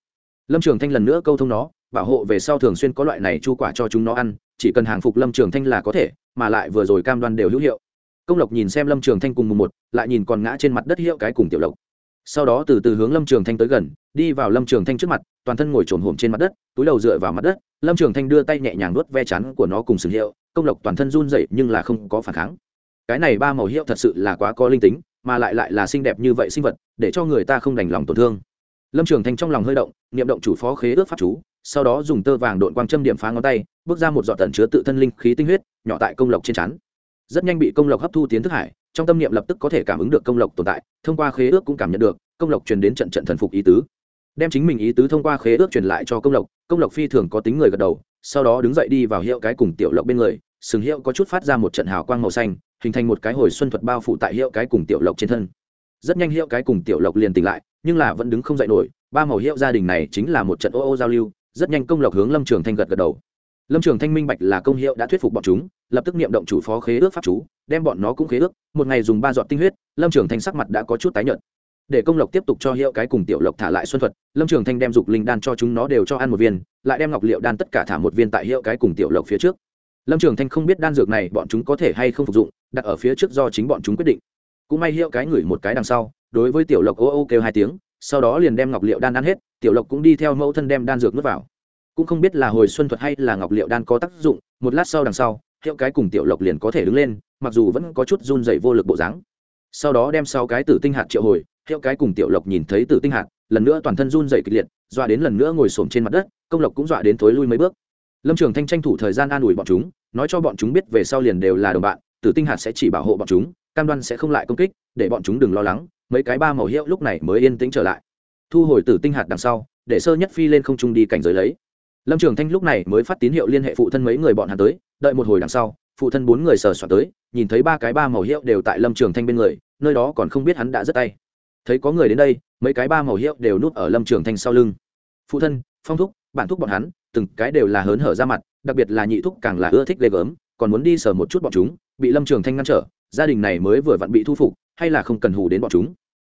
Lâm trường thanh lần nữa câu thông nó, bảo hộ về sau thường xuyên có loại này chu quả cho chúng nó ăn, chỉ cần hàng phục lâm trường thanh là có thể, mà lại vừa rồi cam đoan đều hữu hiệu. Công lộc nhìn xem lâm trường thanh cùng mùng một, lại nhìn còn ngã trên mặt đất hiệu cái cùng tiểu lộc. Sau đó từ từ hướng lâm trường thanh tới gần, đi vào lâm trường thanh trước mặt toàn thân ngồi trồn hổm trên mặt đất, túi đầu dựa vào mặt đất, lâm trường thanh đưa tay nhẹ nhàng nuốt ve chắn của nó cùng sừng hiệu, công lộc toàn thân run dậy nhưng là không có phản kháng. Cái này ba màu hiệu thật sự là quá có linh tính, mà lại lại là xinh đẹp như vậy sinh vật, để cho người ta không đành lòng tổn thương. Lâm trường thanh trong lòng hơi động, niệm động chủ phó khế ước pháp chú, sau đó dùng tơ vàng đội quang châm điểm phá ngón tay, bước ra một giọt tần chứa tự thân linh khí tinh huyết, nhỏ tại công lộc trên chắn rất nhanh bị công lộc hấp thu tiến thức hải, trong tâm niệm lập tức có thể cảm ứng được công lộc tồn tại, thông qua khế ước cũng cảm nhận được, công lộc truyền đến trận trận thần phục ý tứ đem chính mình ý tứ thông qua khế ước truyền lại cho công lộc công lộc phi thường có tính người gật đầu, sau đó đứng dậy đi vào hiệu cái cùng tiểu lộc bên người, sừng hiệu có chút phát ra một trận hào quang màu xanh, hình thành một cái hồi xuân thuật bao phủ tại hiệu cái cùng tiểu lộc trên thân. Rất nhanh hiệu cái cùng tiểu lộc liền tỉnh lại, nhưng là vẫn đứng không dậy nổi, ba màu hiệu gia đình này chính là một trận ô ô giao lưu, rất nhanh công lộc hướng lâm trường thanh gật gật đầu. Lâm trường thanh minh bạch là công hiệu đã thuyết phục bọn chúng, lập tức niệm động chủ phó khế ước pháp chú, đem bọn nó cũng khế ước, một ngày dùng ba giọt tinh huyết, lâm trường thanh sắc mặt đã có chút tái nhợt để công lộc tiếp tục cho hiệu cái cùng tiểu lộc thả lại xuân thuật, lâm trường thanh đem dục linh đan cho chúng nó đều cho ăn một viên, lại đem ngọc liệu đan tất cả thả một viên tại hiệu cái cùng tiểu lộc phía trước. Lâm trường thanh không biết đan dược này bọn chúng có thể hay không phục dụng, đặt ở phía trước do chính bọn chúng quyết định. Cũng may hiệu cái ngửi một cái đằng sau, đối với tiểu lộc ô ô kêu hai tiếng, sau đó liền đem ngọc liệu đan ăn hết, tiểu lộc cũng đi theo mẫu thân đem đan dược nuốt vào. Cũng không biết là hồi xuân thuật hay là ngọc liệu đan có tác dụng, một lát sau đằng sau, hiệu cái cùng tiểu lộc liền có thể đứng lên, mặc dù vẫn có chút run dày vô lực bộ dáng. Sau đó đem sau cái tử tinh hạt triệu hồi hiệu cái cùng tiểu lộc nhìn thấy tử tinh hạt lần nữa toàn thân run dậy kịch liệt, dọa đến lần nữa ngồi xổm trên mặt đất, công lộc cũng dọa đến thối lui mấy bước. Lâm trường thanh tranh thủ thời gian an ủi bọn chúng, nói cho bọn chúng biết về sau liền đều là đồng bạn, tử tinh hạt sẽ chỉ bảo hộ bọn chúng, cam đoan sẽ không lại công kích, để bọn chúng đừng lo lắng, mấy cái ba màu hiệu lúc này mới yên tĩnh trở lại. Thu hồi tử tinh hạt đằng sau, để sơ nhất phi lên không trung đi cảnh giới lấy. Lâm trường thanh lúc này mới phát tín hiệu liên hệ phụ thân mấy người bọn hắn tới, đợi một hồi đằng sau, phụ thân bốn người sờ soạn tới, nhìn thấy ba cái ba màu hiệu đều tại lâm trường thanh bên người, nơi đó còn không biết hắn đã rất tay thấy có người đến đây, mấy cái ba màu hiệu đều núp ở lâm trường thanh sau lưng. Phụ thân, phong thúc bản thúc bọn hắn, từng cái đều là hớn hở ra mặt, đặc biệt là nhị thúc càng là ưa thích ghê gớm, còn muốn đi sờ một chút bọn chúng, bị lâm trường thanh ngăn trở, gia đình này mới vừa vặn bị thu phục, hay là không cần hù đến bọn chúng.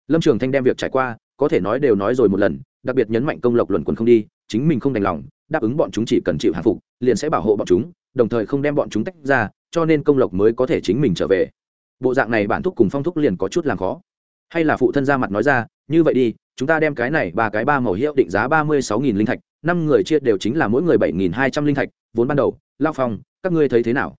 Lâm trường thanh đem việc trải qua, có thể nói đều nói rồi một lần, đặc biệt nhấn mạnh công lộc luận quần không đi, chính mình không đành lòng, đáp ứng bọn chúng chỉ cần chịu hạ phục, liền sẽ bảo hộ bọn chúng, đồng thời không đem bọn chúng tách ra, cho nên công lộc mới có thể chính mình trở về. Bộ dạng này bản thúc cùng phong thúc liền có chút làm khó hay là phụ thân ra mặt nói ra, như vậy đi, chúng ta đem cái này ba cái ba màu hiệu định giá ba mươi sáu nghìn linh thạch, năm người chia đều chính là mỗi người bảy nghìn hai trăm linh thạch, vốn ban đầu, lao phong, các ngươi thấy thế nào?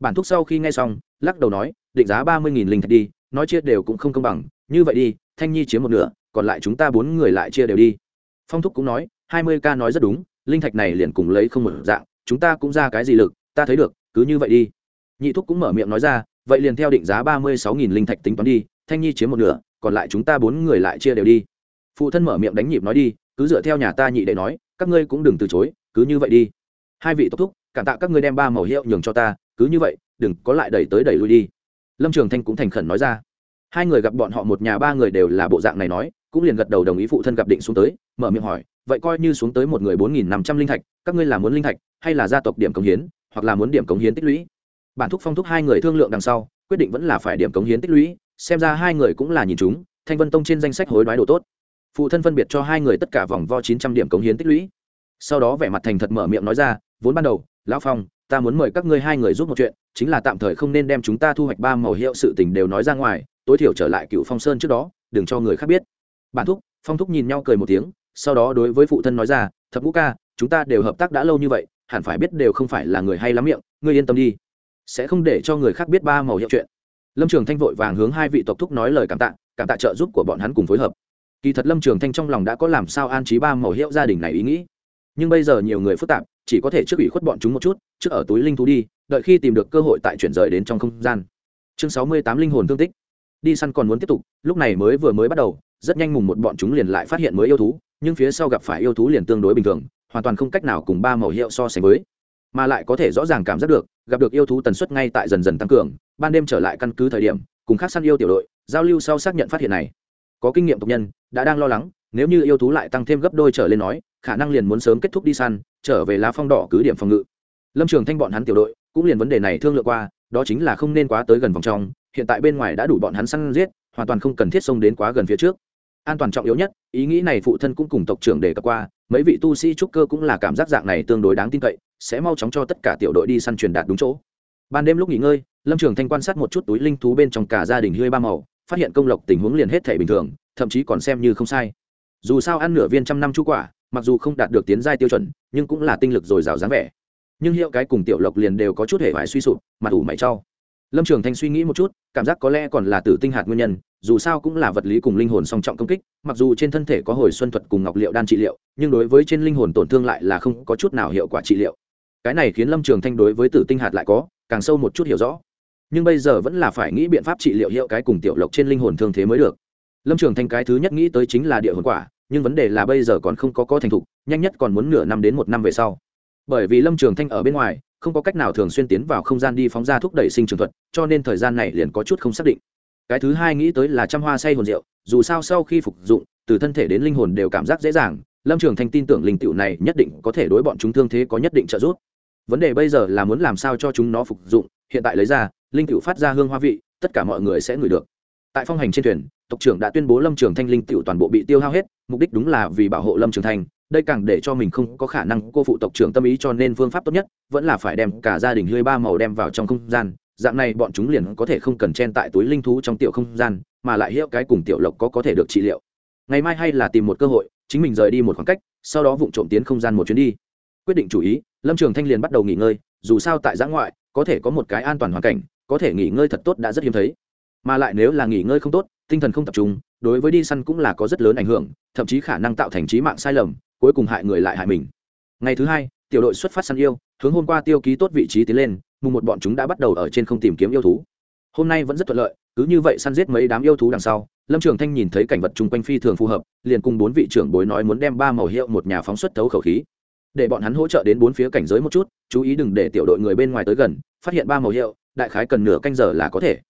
Bản thúc sau khi nghe xong, lắc đầu nói, định giá ba mươi nghìn linh thạch đi, nói chia đều cũng không công bằng, như vậy đi, thanh nhi chiếm một nửa, còn lại chúng ta bốn người lại chia đều đi. Phong thúc cũng nói, hai mươi ca nói rất đúng, linh thạch này liền cùng lấy không một dạng, chúng ta cũng ra cái gì lực, ta thấy được, cứ như vậy đi. Nhị thúc cũng mở miệng nói ra, vậy liền theo định giá ba mươi sáu nghìn linh thạch tính toán đi, thanh nhi chiếm một nửa còn lại chúng ta bốn người lại chia đều đi. Phụ thân mở miệng đánh nhịp nói đi, cứ dựa theo nhà ta nhị đệ nói, các ngươi cũng đừng từ chối, cứ như vậy đi. Hai vị tốc thúc, cảm tạ các ngươi đem ba màu hiệu nhường cho ta, cứ như vậy, đừng có lại đẩy tới đẩy lui đi. Lâm trường thanh cũng thành khẩn nói ra. Hai người gặp bọn họ một nhà ba người đều là bộ dạng này nói, cũng liền gật đầu đồng ý phụ thân gặp định xuống tới, mở miệng hỏi, vậy coi như xuống tới một người bốn nghìn năm trăm linh thạch, các ngươi là muốn linh thạch, hay là gia tộc điểm cống hiến, hoặc là muốn điểm cống hiến tích lũy? Bản thúc phong thúc hai người thương lượng đằng sau, quyết định vẫn là phải điểm cống hiến tích lũy xem ra hai người cũng là nhìn chúng, thanh vân tông trên danh sách hối đoái đồ tốt. Phụ thân phân biệt cho hai người tất cả vòng vo chín trăm điểm cống hiến tích lũy. Sau đó vẻ mặt thành thật mở miệng nói ra, vốn ban đầu, lão phong, ta muốn mời các ngươi hai người giúp một chuyện, chính là tạm thời không nên đem chúng ta thu hoạch ba màu hiệu sự tình đều nói ra ngoài, tối thiểu trở lại cựu phong sơn trước đó, đừng cho người khác biết. Bản thúc, phong thúc nhìn nhau cười một tiếng, sau đó đối với phụ thân nói ra, thập ngũ ca, chúng ta đều hợp tác đã lâu như vậy, hẳn phải biết đều không phải là người hay lắm miệng, ngươi yên tâm đi. Sẽ không để cho người khác biết ba màu hiệu chuyện lâm trường thanh vội vàng hướng hai vị tộc thúc nói lời cảm tạ cảm tạ trợ giúp của bọn hắn cùng phối hợp. Kỳ thật lâm trường thanh trong lòng đã có làm sao an trí ba màu hiệu gia đình này ý nghĩ. Nhưng bây giờ nhiều người phức tạp, chỉ có thể trước ủy khuất bọn chúng một chút, trước ở túi linh thú đi, đợi khi tìm được cơ hội tại chuyển rời đến trong không gian. Chương sáu mươi tám linh hồn thương tích. Đi săn còn muốn tiếp tục, lúc này mới vừa mới bắt đầu, rất nhanh mùng một bọn chúng liền lại phát hiện mới yêu thú, nhưng phía sau gặp phải yêu thú liền tương đối bình thường, hoàn toàn không cách nào cùng ba màu hiệu so sánh với mà lại có thể rõ ràng cảm giác được, gặp được yêu thú tần suất ngay tại dần dần tăng cường, ban đêm trở lại căn cứ thời điểm, cùng khác săn yêu tiểu đội, giao lưu sau xác nhận phát hiện này. Có kinh nghiệm tộc nhân, đã đang lo lắng, nếu như yêu thú lại tăng thêm gấp đôi trở lên nói, khả năng liền muốn sớm kết thúc đi săn, trở về lá phong đỏ cứ điểm phòng ngự. Lâm trường thanh bọn hắn tiểu đội, cũng liền vấn đề này thương lượng qua, đó chính là không nên quá tới gần vòng trong, hiện tại bên ngoài đã đủ bọn hắn săn giết, hoàn toàn không cần thiết xông đến quá gần phía trước. An toàn trọng yếu nhất, ý nghĩ này phụ thân cũng cùng tộc trưởng đề cập qua, mấy vị tu sĩ trúc cơ cũng là cảm giác dạng này tương đối đáng tin cậy sẽ mau chóng cho tất cả tiểu đội đi săn truyền đạt đúng chỗ. Ban đêm lúc nghỉ ngơi, lâm trường thanh quan sát một chút túi linh thú bên trong cả gia đình hơi ba màu, phát hiện công lộc tình huống liền hết thể bình thường, thậm chí còn xem như không sai. Dù sao ăn nửa viên trăm năm chú quả, mặc dù không đạt được tiến giai tiêu chuẩn, nhưng cũng là tinh lực dồi dào dáng vẻ. Nhưng hiệu cái cùng tiểu lộc liền đều có chút hệ vải suy sụp mặt ủ mày trau lâm trường thanh suy nghĩ một chút, cảm giác có lẽ còn là tử tinh hạt nguyên nhân, dù sao cũng là vật lý cùng linh hồn song trọng công kích, mặc dù trên thân thể có hồi xuân thuật cùng ngọc liệu đan trị liệu, nhưng đối với trên linh hồn tổn thương lại là không có chút nào hiệu quả trị liệu cái này khiến lâm trường thanh đối với tử tinh hạt lại có, càng sâu một chút hiểu rõ. Nhưng bây giờ vẫn là phải nghĩ biện pháp trị liệu hiệu cái cùng tiểu lộc trên linh hồn thương thế mới được. Lâm trường thanh cái thứ nhất nghĩ tới chính là địa hồn quả, nhưng vấn đề là bây giờ còn không có có thành thục, nhanh nhất còn muốn nửa năm đến một năm về sau. Bởi vì lâm trường thanh ở bên ngoài, không có cách nào thường xuyên tiến vào không gian đi phóng ra thúc đẩy sinh trường thuật, cho nên thời gian này liền có chút không xác định. Cái thứ hai nghĩ tới là trăm hoa say hồn rượu, dù sao sau khi phục dụng, từ thân thể đến linh hồn đều cảm giác dễ dàng, lâm trường thanh tin tưởng linh tựu này nhất định có thể đối bọn chúng thương thế có nhất định trợ giúp vấn đề bây giờ là muốn làm sao cho chúng nó phục dụng, hiện tại lấy ra, linh cựu phát ra hương hoa vị, tất cả mọi người sẽ ngửi được. Tại phong hành trên thuyền, tộc trưởng đã tuyên bố lâm trường thanh linh cựu toàn bộ bị tiêu hao hết, mục đích đúng là vì bảo hộ lâm trường thanh, đây càng để cho mình không có khả năng cô phụ tộc trưởng tâm ý cho nên phương pháp tốt nhất vẫn là phải đem cả gia đình hơi ba màu đem vào trong không gian, dạng này bọn chúng liền có thể không cần chen tại túi linh thú trong tiểu không gian, mà lại hiệu cái cùng tiểu lộc có có thể được trị liệu. Ngày mai hay là tìm một cơ hội, chính mình rời đi một khoảng cách, sau đó vụng trộm tiến không gian một chuyến đi quyết định chủ ý, lâm trường thanh liền bắt đầu nghỉ ngơi, dù sao tại giã ngoại, có thể có một cái an toàn hoàn cảnh, có thể nghỉ ngơi thật tốt đã rất hiếm thấy. Mà lại nếu là nghỉ ngơi không tốt, tinh thần không tập trung, đối với đi săn cũng là có rất lớn ảnh hưởng, thậm chí khả năng tạo thành trí mạng sai lầm, cuối cùng hại người lại hại mình. Ngày thứ hai, tiểu đội xuất phát săn yêu, hướng hôm qua tiêu ký tốt vị trí tiến lên, mùng một bọn chúng đã bắt đầu ở trên không tìm kiếm yêu thú. Hôm nay vẫn rất thuận lợi, cứ như vậy săn giết mấy đám yêu thú đằng sau, lâm trường thanh nhìn thấy cảnh vật chung quanh phi thường phù hợp, liền cùng bốn vị trưởng bối nói muốn đem ba màu hiệu một nhà phóng xuất thấu khẩu khí để bọn hắn hỗ trợ đến bốn phía cảnh giới một chút, chú ý đừng để tiểu đội người bên ngoài tới gần, phát hiện ba màu hiệu, đại khái cần nửa canh giờ là có thể.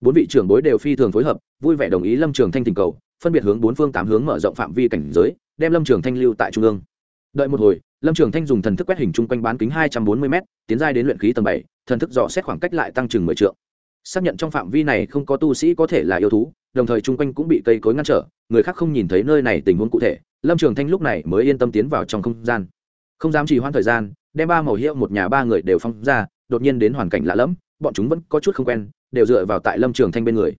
Bốn vị trưởng bối đều phi thường phối hợp, vui vẻ đồng ý lâm trường thanh tình cầu, phân biệt hướng bốn phương tám hướng mở rộng phạm vi cảnh giới, đem lâm trường thanh lưu tại trung ương. Đợi một hồi, lâm trường thanh dùng thần thức quét hình chung quanh bán kính hai trăm bốn mươi m tiến giai đến luyện khí tầng bảy, thần thức dò xét khoảng cách lại tăng chừng mười t xác nhận trong phạm vi này không có tu sĩ có thể là yêu thú, đồng thời chung quanh cũng bị cây cối ngăn trở, người khác không nhìn thấy nơi này tình huống cụ thể. Lâm trường thanh lúc này mới yên tâm tiến vào trong không gian không dám trì hoãn thời gian, đem ba màu hiệu một nhà ba người đều phong ra, đột nhiên đến hoàn cảnh lạ lẫm, bọn chúng vẫn có chút không quen, đều dựa vào tại lâm trường thanh bên người.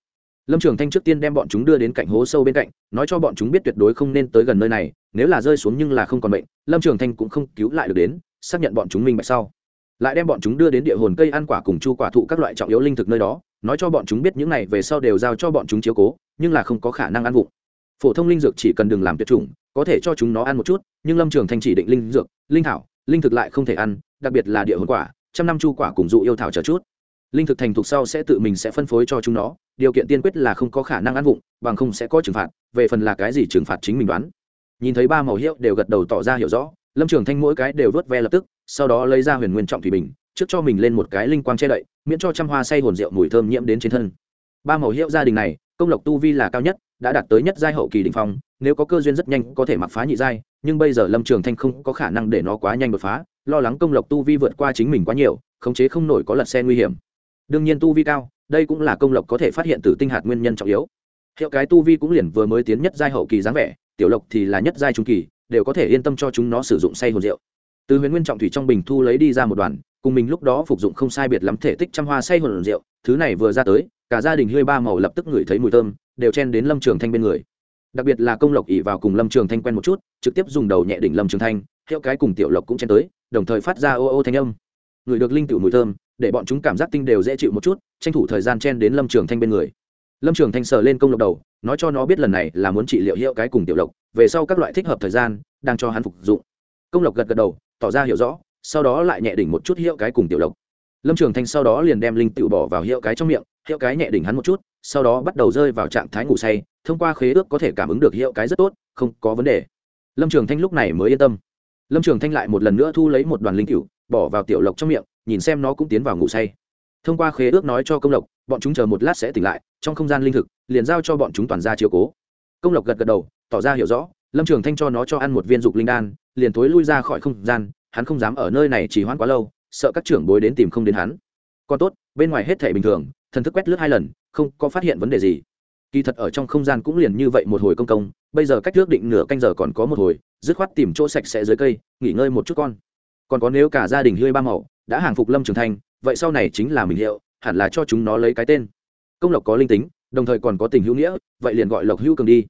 Lâm trường thanh trước tiên đem bọn chúng đưa đến cạnh hố sâu bên cạnh, nói cho bọn chúng biết tuyệt đối không nên tới gần nơi này, nếu là rơi xuống nhưng là không còn bệnh, lâm trường thanh cũng không cứu lại được đến, xác nhận bọn chúng minh bạch sau. Lại đem bọn chúng đưa đến địa hồn cây ăn quả cùng chu quả thụ các loại trọng yếu linh thực nơi đó, nói cho bọn chúng biết những này về sau đều giao cho bọn chúng chiếu cố, nhưng là không có khả năng ăn vụng phổ thông linh dược chỉ cần đừng làm tuyệt chủng, có thể cho chúng nó ăn một chút, nhưng lâm trường thanh chỉ định linh dược, linh thảo, linh thực lại không thể ăn, đặc biệt là địa hồn quả, trăm năm chu quả cùng dụ yêu thảo chờ chút. Linh thực thành thục sau sẽ tự mình sẽ phân phối cho chúng nó, điều kiện tiên quyết là không có khả năng ăn vụng, bằng không sẽ có trừng phạt, về phần là cái gì trừng phạt chính mình đoán. Nhìn thấy ba màu hiệu đều gật đầu tỏ ra hiểu rõ, lâm trường thanh mỗi cái đều vớt ve lập tức, sau đó lấy ra huyền nguyên trọng thủy bình, trước cho mình lên một cái linh quang che đậy, miễn cho trăm hoa say hồn rượu mùi thơm nhiễm đến trên thân ba màu hiệu gia đình này, công lộc tu vi là cao nhất, đã đạt tới nhất giai hậu kỳ đình phong, nếu có cơ duyên rất nhanh có thể mặc phá nhị giai, nhưng bây giờ lâm trường thanh không có khả năng để nó quá nhanh đột phá, lo lắng công lộc tu vi vượt qua chính mình quá nhiều, khống chế không nổi có lật xe nguy hiểm. Đương nhiên tu vi cao, đây cũng là công lộc có thể phát hiện từ tinh hạt nguyên nhân trọng yếu. Hiệu cái tu vi cũng liền vừa mới tiến nhất giai hậu kỳ dáng vẻ, tiểu lộc thì là nhất giai trung kỳ, đều có thể yên tâm cho chúng nó sử dụng say hồn rượu. Từ huyền nguyên trọng thủy trong bình thu lấy đi ra một đoàn, cùng mình lúc đó phục dụng không sai biệt lắm thể tích trăm hoa say hồn rượu, thứ này vừa ra tới cả gia đình hơi ba màu lập tức ngửi thấy mùi thơm, đều chen đến lâm trường thanh bên người. Đặc biệt là công lộc ỉ vào cùng lâm trường thanh quen một chút, trực tiếp dùng đầu nhẹ đỉnh lâm trường thanh, hiệu cái cùng tiểu lộc cũng chen tới, đồng thời phát ra ô ô thanh âm. Người được linh tiểu mùi thơm, để bọn chúng cảm giác tinh đều dễ chịu một chút, tranh thủ thời gian chen đến lâm trường thanh bên người. Lâm trường thanh sờ lên công lộc đầu, nói cho nó biết lần này là muốn trị liệu hiệu cái cùng tiểu lộc, về sau các loại thích hợp thời gian, đang cho hắn phục dụng. Công lộc gật gật đầu, tỏ ra hiểu rõ, sau đó lại nhẹ đỉnh một chút hiệu cái cùng tiểu lộc lâm trường thanh sau đó liền đem linh tựu bỏ vào hiệu cái trong miệng, hiệu cái nhẹ đỉnh hắn một chút, sau đó bắt đầu rơi vào trạng thái ngủ say, thông qua khế ước có thể cảm ứng được hiệu cái rất tốt, không có vấn đề. Lâm trường thanh lúc này mới yên tâm. Lâm trường thanh lại một lần nữa thu lấy một đoàn linh cựu bỏ vào tiểu lộc trong miệng, nhìn xem nó cũng tiến vào ngủ say. Thông qua khế ước nói cho công lộc, bọn chúng chờ một lát sẽ tỉnh lại, trong không gian linh thực, liền giao cho bọn chúng toàn ra chiều cố. Công lộc gật gật đầu, tỏ ra hiểu rõ, lâm trường thanh cho nó cho ăn một viên dục linh đan, liền thối lui ra khỏi không gian, hắn không dám ở nơi này chỉ hoãn quá lâu sợ các trưởng bối đến tìm không đến hắn. Còn tốt, bên ngoài hết thể bình thường, thần thức quét lướt hai lần, không có phát hiện vấn đề gì. Kỳ thật ở trong không gian cũng liền như vậy một hồi công công, bây giờ cách ước định nửa canh giờ còn có một hồi, dứt khoát tìm chỗ sạch sẽ dưới cây, nghỉ ngơi một chút con. Còn có nếu cả gia đình hơi ba màu, đã hàng phục lâm trường thanh, vậy sau này chính là mình hiệu, hẳn là cho chúng nó lấy cái tên. Công lộc có linh tính, đồng thời còn có tình hữu nghĩa, vậy liền gọi lộc hữu cường đi.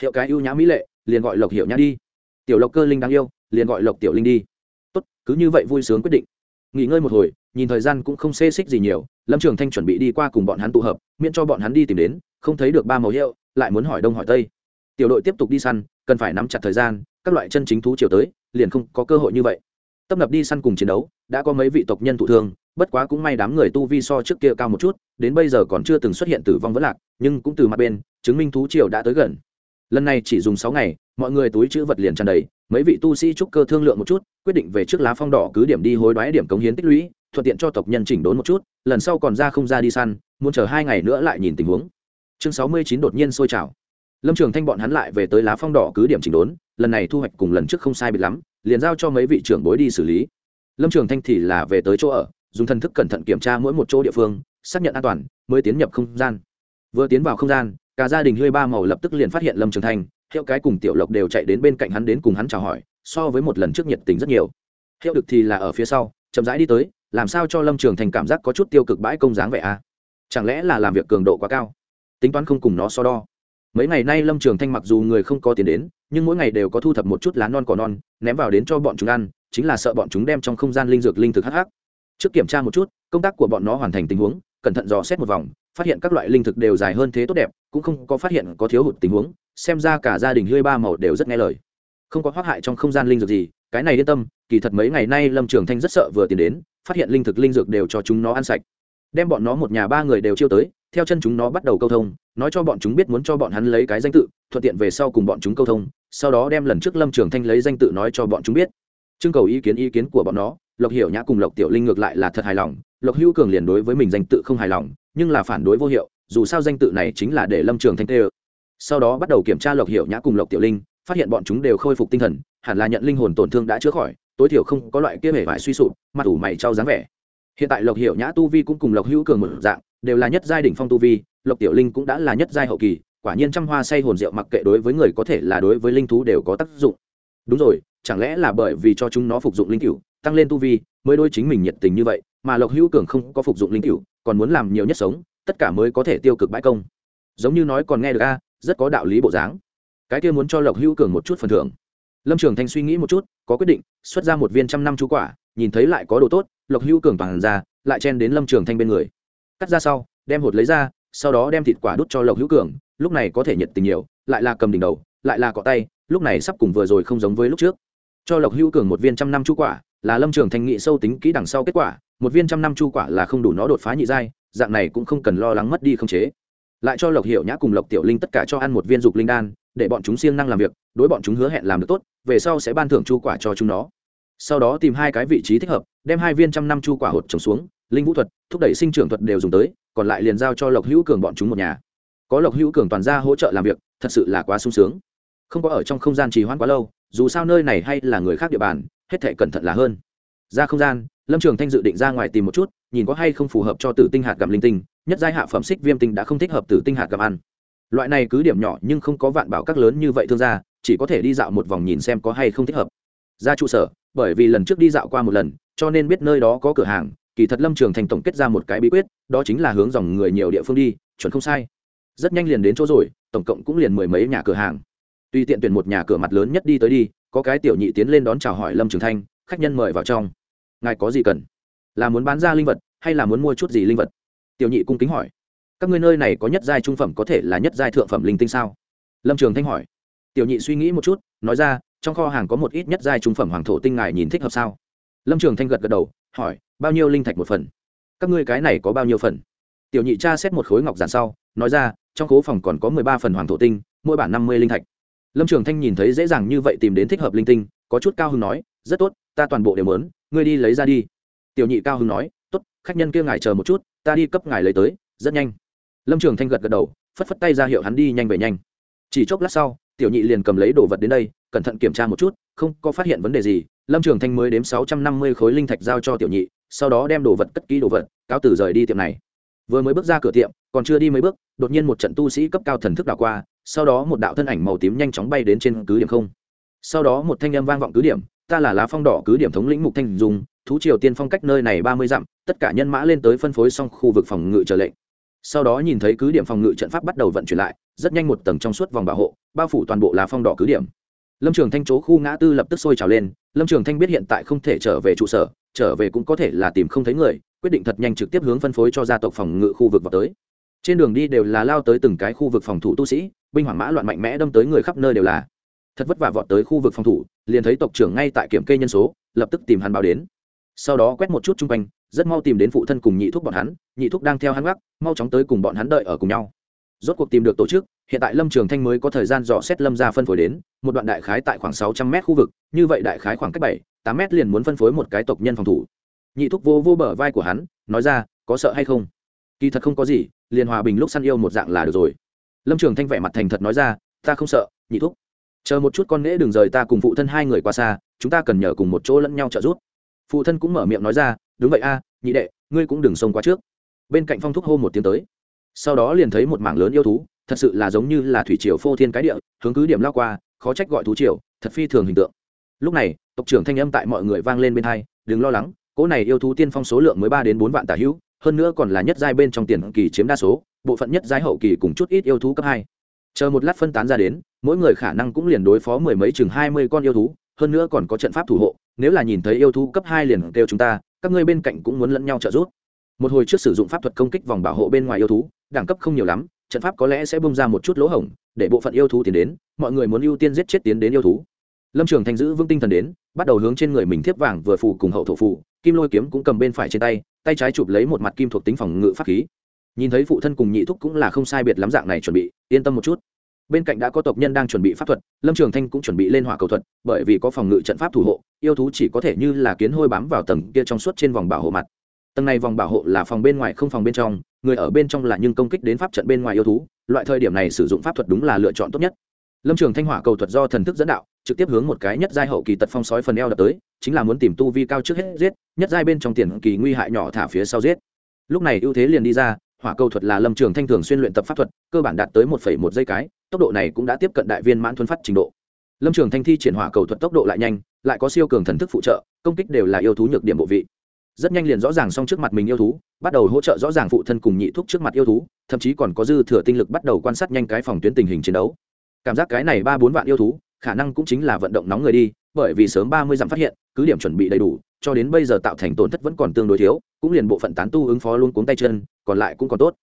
Hiệu cái ưu nhã mỹ lệ, liền gọi lộc hiệu nhã đi. Tiểu lộc cơ linh đáng yêu, liền gọi lộc tiểu linh đi. Tốt, cứ như vậy vui sướng quyết định nghỉ ngơi một hồi, nhìn thời gian cũng không xê xích gì nhiều, lâm trường thanh chuẩn bị đi qua cùng bọn hắn tụ hợp, miễn cho bọn hắn đi tìm đến, không thấy được ba màu hiệu, lại muốn hỏi đông hỏi tây. Tiểu đội tiếp tục đi săn, cần phải nắm chặt thời gian, các loại chân chính thú chiều tới, liền không có cơ hội như vậy. Tấp nập đi săn cùng chiến đấu, đã có mấy vị tộc nhân thụ thương, bất quá cũng may đám người tu vi so trước kia cao một chút, đến bây giờ còn chưa từng xuất hiện tử vong vẫn lạc, nhưng cũng từ mặt bên, chứng minh thú triều đã tới gần. Lần này chỉ dùng sáu ngày, mọi người túi chữ vật liền tràn đầy mấy vị tu sĩ trúc cơ thương lượng một chút, quyết định về trước lá phong đỏ cứ điểm đi hối đoái điểm cống hiến tích lũy, thuận tiện cho tộc nhân chỉnh đốn một chút, lần sau còn ra không ra đi săn, muốn chờ hai ngày nữa lại nhìn tình huống. Chương sáu mươi chín đột nhiên sôi trào. Lâm trường thanh bọn hắn lại về tới lá phong đỏ cứ điểm chỉnh đốn, lần này thu hoạch cùng lần trước không sai bịt lắm, liền giao cho mấy vị trưởng bối đi xử lý. Lâm trường thanh thì là về tới chỗ ở, dùng thần thức cẩn thận kiểm tra mỗi một chỗ địa phương, xác nhận an toàn, mới tiến nhập không gian. Vừa tiến vào không gian, cả gia đình hơi ba màu lập tức liền phát hiện lâm trường thanh hiệu cái cùng tiểu lộc đều chạy đến bên cạnh hắn đến cùng hắn chào hỏi, so với một lần trước nhiệt tình rất nhiều. Hiệu được thì là ở phía sau, chậm rãi đi tới, làm sao cho lâm trường thành cảm giác có chút tiêu cực bãi công dáng vậy a? À? chẳng lẽ là làm việc cường độ quá cao? Tính toán không cùng nó so đo. Mấy ngày nay lâm trường thanh mặc dù người không có tiền đến, nhưng mỗi ngày đều có thu thập một chút lá non cỏ non, ném vào đến cho bọn chúng ăn, chính là sợ bọn chúng đem trong không gian linh dược linh thực hh trước kiểm tra một chút, công tác của bọn nó hoàn thành tình huống, cẩn thận dò xét một vòng, phát hiện các loại linh thực đều dài hơn thế tốt đẹp, cũng không có phát hiện có thiếu hụt tình huống xem ra cả gia đình hươi ba màu đều rất nghe lời. Không có hoác hại trong không gian linh dược gì, cái này yên tâm, kỳ thật mấy ngày nay lâm trường thanh rất sợ vừa tiến đến, phát hiện linh thực linh dược đều cho chúng nó ăn sạch. Đem bọn nó một nhà ba người đều chiêu tới, theo chân chúng nó bắt đầu câu thông, nói cho bọn chúng biết muốn cho bọn hắn lấy cái danh tự, thuận tiện về sau cùng bọn chúng câu thông, sau đó đem lần trước lâm trường thanh lấy danh tự nói cho bọn chúng biết. Trưng cầu ý kiến ý kiến của bọn nó, lộc hiểu nhã cùng lộc tiểu linh ngược lại là thật hài lòng, lộc hữu cường liền đối với mình danh tự không hài lòng, nhưng là phản đối vô hiệu, dù sao danh tự này chính là để lâm trường thanh tê ơ sau đó bắt đầu kiểm tra lộc hiểu nhã cùng lộc tiểu linh, phát hiện bọn chúng đều khôi phục tinh thần, hẳn là nhận linh hồn tổn thương đã chữa khỏi, tối thiểu không có loại kia hề vải suy sụp, mặt ủ mày trao dáng vẻ. Hiện tại lộc hiểu nhã tu vi cũng cùng lộc hữu cường một dạng, đều là nhất giai đỉnh phong tu vi, lộc tiểu linh cũng đã là nhất giai hậu kỳ, quả nhiên trăm hoa say hồn rượu mặc kệ đối với người có thể là đối với linh thú đều có tác dụng. Đúng rồi, chẳng lẽ là bởi vì cho chúng nó phục dụng linh cựu tăng lên tu vi, mới đôi chính mình nhiệt tình như vậy, mà lộc hữu cường không có phục dụng linh cựu còn muốn làm nhiều nhất sống, tất cả mới có thể tiêu cực bãi công. Giống như nói còn nghe được a rất có đạo lý bộ dáng. Cái kia muốn cho lộc hữu cường một chút phần thưởng. Lâm trường thanh suy nghĩ một chút, có quyết định, xuất ra một viên trăm năm chú quả, nhìn thấy lại có đồ tốt, lộc hữu cường toàn ra, lại chen đến lâm trường thanh bên người. Cắt ra sau, đem hột lấy ra, sau đó đem thịt quả đút cho lộc hữu cường, lúc này có thể nhiệt tình nhiều, lại là cầm đỉnh đầu, lại là cọ tay, lúc này sắp cùng vừa rồi không giống với lúc trước. Cho lộc hữu cường một viên trăm năm chú quả, là lâm trường thanh nghị sâu tính kỹ đằng sau kết quả, một viên trăm năm chu quả là không đủ nó đột phá nhị giai, dạng này cũng không cần lo lắng mất đi không chế lại cho lộc hiệu nhã cùng lộc tiểu linh tất cả cho ăn một viên dục linh đan, để bọn chúng siêng năng làm việc, đối bọn chúng hứa hẹn làm được tốt, về sau sẽ ban thưởng chu quả cho chúng nó. Sau đó tìm hai cái vị trí thích hợp, đem hai viên trăm năm chu quả hột trồng xuống, linh vũ thuật, thúc đẩy sinh trưởng thuật đều dùng tới, còn lại liền giao cho lộc hữu cường bọn chúng một nhà. Có lộc hữu cường toàn ra hỗ trợ làm việc, thật sự là quá sung sướng. Không có ở trong không gian trì hoãn quá lâu, dù sao nơi này hay là người khác địa bàn, hết thể cẩn thận là hơn ra không gian, lâm trường thanh dự định ra ngoài tìm một chút, nhìn có hay không phù hợp cho tử tinh hạt gặm linh tinh, nhất giai hạ phẩm xích viêm tinh đã không thích hợp tử tinh hạt gặm ăn. Loại này cứ điểm nhỏ nhưng không có vạn bảo các lớn như vậy thương gia, chỉ có thể đi dạo một vòng nhìn xem có hay không thích hợp. Ra trụ sở, bởi vì lần trước đi dạo qua một lần, cho nên biết nơi đó có cửa hàng, kỳ thật lâm trường thành tổng kết ra một cái bí quyết, đó chính là hướng dòng người nhiều địa phương đi, chuẩn không sai. Rất nhanh liền đến chỗ rồi, tổng cộng cũng liền mười mấy nhà cửa hàng. Tuy tiện tuyển một nhà cửa mặt lớn nhất đi tới đi, có cái tiểu nhị tiến lên đón chào hỏi lâm trường thanh, khách nhân mời vào trong ngài có gì cần? Là muốn bán ra linh vật, hay là muốn mua chút gì linh vật? Tiểu nhị cung kính hỏi. Các ngươi nơi này có nhất giai trung phẩm có thể là nhất giai thượng phẩm linh tinh sao? Lâm trường thanh hỏi. Tiểu nhị suy nghĩ một chút, nói ra, trong kho hàng có một ít nhất giai trung phẩm hoàng thổ tinh ngài nhìn thích hợp sao? Lâm trường thanh gật gật đầu, hỏi, bao nhiêu linh thạch một phần? Các ngươi cái này có bao nhiêu phần? Tiểu nhị cha xét một khối ngọc giản sau, nói ra, trong khố phòng còn có mười ba phần hoàng thổ tinh, mỗi bản năm mươi linh thạch. Lâm trường thanh nhìn thấy dễ dàng như vậy tìm đến thích hợp linh tinh, có chút cao hứng nói, rất tốt, ta toàn bộ đều mớn ngươi đi lấy ra đi. Tiểu nhị cao hưng nói, tốt, khách nhân kia ngài chờ một chút, ta đi cấp ngài lấy tới, rất nhanh. Lâm trường thanh gật gật đầu, phất phất tay ra hiệu hắn đi nhanh về nhanh. Chỉ chốc lát sau, tiểu nhị liền cầm lấy đồ vật đến đây, cẩn thận kiểm tra một chút, không có phát hiện vấn đề gì. Lâm trường thanh mới đếm sáu trăm năm mươi khối linh thạch giao cho tiểu nhị, sau đó đem đồ vật cất kỹ đồ vật, cáo tử rời đi tiệm này. Vừa mới bước ra cửa tiệm, còn chưa đi mấy bước, đột nhiên một trận tu sĩ cấp cao thần thức đảo qua, sau đó một đạo thân ảnh màu tím nhanh chóng bay đến trên cứ điểm không. Sau đó một thanh âm vang vọng cứ điểm ta là lá phong đỏ cứ điểm thống lĩnh mục thanh dùng thú triều tiên phong cách nơi này ba mươi dặm, tất cả nhân mã lên tới phân phối xong khu vực phòng ngự trở lệnh. Sau đó nhìn thấy cứ điểm phòng ngự trận pháp bắt đầu vận chuyển lại, rất nhanh một tầng trong suốt vòng bảo hộ, bao phủ toàn bộ lá phong đỏ cứ điểm. Lâm trường thanh chỗ khu ngã tư lập tức sôi trào lên, lâm trường thanh biết hiện tại không thể trở về trụ sở, trở về cũng có thể là tìm không thấy người, quyết định thật nhanh trực tiếp hướng phân phối cho gia tộc phòng ngự khu vực vào tới. Trên đường đi đều là lao tới từng cái khu vực phòng thủ tu sĩ, binh hoảng mã loạn mạnh mẽ đâm tới người khắp nơi đều là thật vất vả vọt tới khu vực phòng thủ, liền thấy tộc trưởng ngay tại kiểm kê nhân số, lập tức tìm hắn báo đến. Sau đó quét một chút chung quanh, rất mau tìm đến phụ thân cùng nhị thuốc bọn hắn, nhị thuốc đang theo hắn gác, mau chóng tới cùng bọn hắn đợi ở cùng nhau. Rốt cuộc tìm được tổ chức, hiện tại lâm trường thanh mới có thời gian dò xét lâm ra phân phối đến, một đoạn đại khái tại khoảng sáu trăm mét khu vực, như vậy đại khái khoảng cách bảy, tám mét liền muốn phân phối một cái tộc nhân phòng thủ. Nhị thúc vô vô bờ vai của hắn, nói ra, có sợ hay không? Kỳ thật không có gì, liền hòa bình lúc săn yêu một dạng là được rồi. Lâm trường thanh vẻ mặt thành thật nói ra, ta không sợ, nhị thúc chờ một chút con nễ đừng rời ta cùng phụ thân hai người qua xa, chúng ta cần nhờ cùng một chỗ lẫn nhau trợ giúp. Phụ thân cũng mở miệng nói ra, đúng vậy a, nhị đệ, ngươi cũng đừng xông qua trước. Bên cạnh phong thúc hô một tiếng tới. Sau đó liền thấy một mảng lớn yêu thú, thật sự là giống như là thủy triều phô thiên cái địa, hướng cứ điểm lao qua, khó trách gọi thú triều, thật phi thường hình tượng. Lúc này, tộc trưởng thanh âm tại mọi người vang lên bên hai, đừng lo lắng, cỗ này yêu thú tiên phong số lượng mới ba đến bốn vạn tả hữu, hơn nữa còn là nhất giai bên trong tiền kỳ chiếm đa số, bộ phận nhất giai hậu kỳ cùng chút ít yêu thú cấp hai chờ một lát phân tán ra đến, mỗi người khả năng cũng liền đối phó mười mấy chừng hai mươi con yêu thú, hơn nữa còn có trận pháp thủ hộ, nếu là nhìn thấy yêu thú cấp hai liền kêu chúng ta, các ngươi bên cạnh cũng muốn lẫn nhau trợ giúp. Một hồi trước sử dụng pháp thuật công kích vòng bảo hộ bên ngoài yêu thú, đẳng cấp không nhiều lắm, trận pháp có lẽ sẽ bung ra một chút lỗ hổng, để bộ phận yêu thú tiến đến, mọi người muốn ưu tiên giết chết tiến đến yêu thú. Lâm trường thành giữ vững tinh thần đến, bắt đầu hướng trên người mình thiếp vàng vừa phù cùng hậu thổ phù, kim lôi kiếm cũng cầm bên phải trên tay tay trái chụp lấy một mặt kim thuộc tính phòng ngự pháp khí. Nhìn thấy phụ thân cùng nhị thúc cũng là không sai biệt lắm dạng này chuẩn bị yên tâm một chút. Bên cạnh đã có tộc nhân đang chuẩn bị pháp thuật, lâm trường thanh cũng chuẩn bị lên hỏa cầu thuật, bởi vì có phòng ngự trận pháp thủ hộ, yêu thú chỉ có thể như là kiến hôi bám vào tầng kia trong suốt trên vòng bảo hộ mặt. Tầng này vòng bảo hộ là phòng bên ngoài không phòng bên trong, người ở bên trong là nhưng công kích đến pháp trận bên ngoài yêu thú, loại thời điểm này sử dụng pháp thuật đúng là lựa chọn tốt nhất. Lâm trường thanh hỏa cầu thuật do thần thức dẫn đạo, trực tiếp hướng một cái nhất giai hậu kỳ tật phong sói phần eo đập tới, chính là muốn tìm tu vi cao trước hết giết, nhất giai bên trong tiền kỳ nguy hại nhỏ thả phía sau giết. Lúc này ưu thế liền đi ra hỏa cầu thuật là lâm trường thanh thường xuyên luyện tập pháp thuật, cơ bản đạt tới một một giây cái, tốc độ này cũng đã tiếp cận đại viên mãn thuấn phát trình độ. Lâm trường thanh thi triển hỏa cầu thuật tốc độ lại nhanh, lại có siêu cường thần thức phụ trợ, công kích đều là yêu thú nhược điểm bộ vị. Rất nhanh liền rõ ràng xong trước mặt mình yêu thú, bắt đầu hỗ trợ rõ ràng phụ thân cùng nhị thuốc trước mặt yêu thú, thậm chí còn có dư thừa tinh lực bắt đầu quan sát nhanh cái phòng tuyến tình hình chiến đấu. Cảm giác cái này ba bốn vạn yêu thú, khả năng cũng chính là vận động nóng người đi, bởi vì sớm ba mươi dặm phát hiện, cứ điểm chuẩn bị đầy đủ cho đến bây giờ tạo thành tổn thất vẫn còn tương đối thiếu, cũng liền bộ phận tán tu ứng phó luôn cuống tay chân, còn lại cũng còn tốt.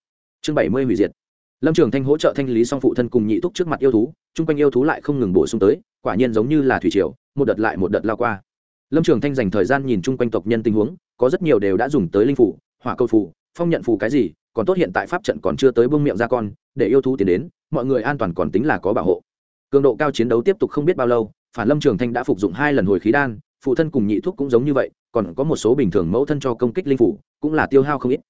Chương bảy mươi hủy diệt. Lâm trường thanh hỗ trợ thanh lý song phụ thân cùng nhị thúc trước mặt yêu thú, chung quanh yêu thú lại không ngừng bổ sung tới, quả nhiên giống như là thủy triều, một đợt lại một đợt lao qua. Lâm trường thanh dành thời gian nhìn chung quanh tộc nhân tình huống, có rất nhiều đều đã dùng tới linh phủ, hỏa câu phủ, phong nhận phủ cái gì, còn tốt hiện tại pháp trận còn chưa tới bưng miệng ra con, để yêu thú tiến đến, mọi người an toàn còn tính là có bảo hộ. Cường độ cao chiến đấu tiếp tục không biết bao lâu, phản lâm trường thanh đã phục dụng hai lần hồi khí đan phụ thân cùng nhị thuốc cũng giống như vậy, còn có một số bình thường mẫu thân cho công kích linh phủ, cũng là tiêu hao không ít.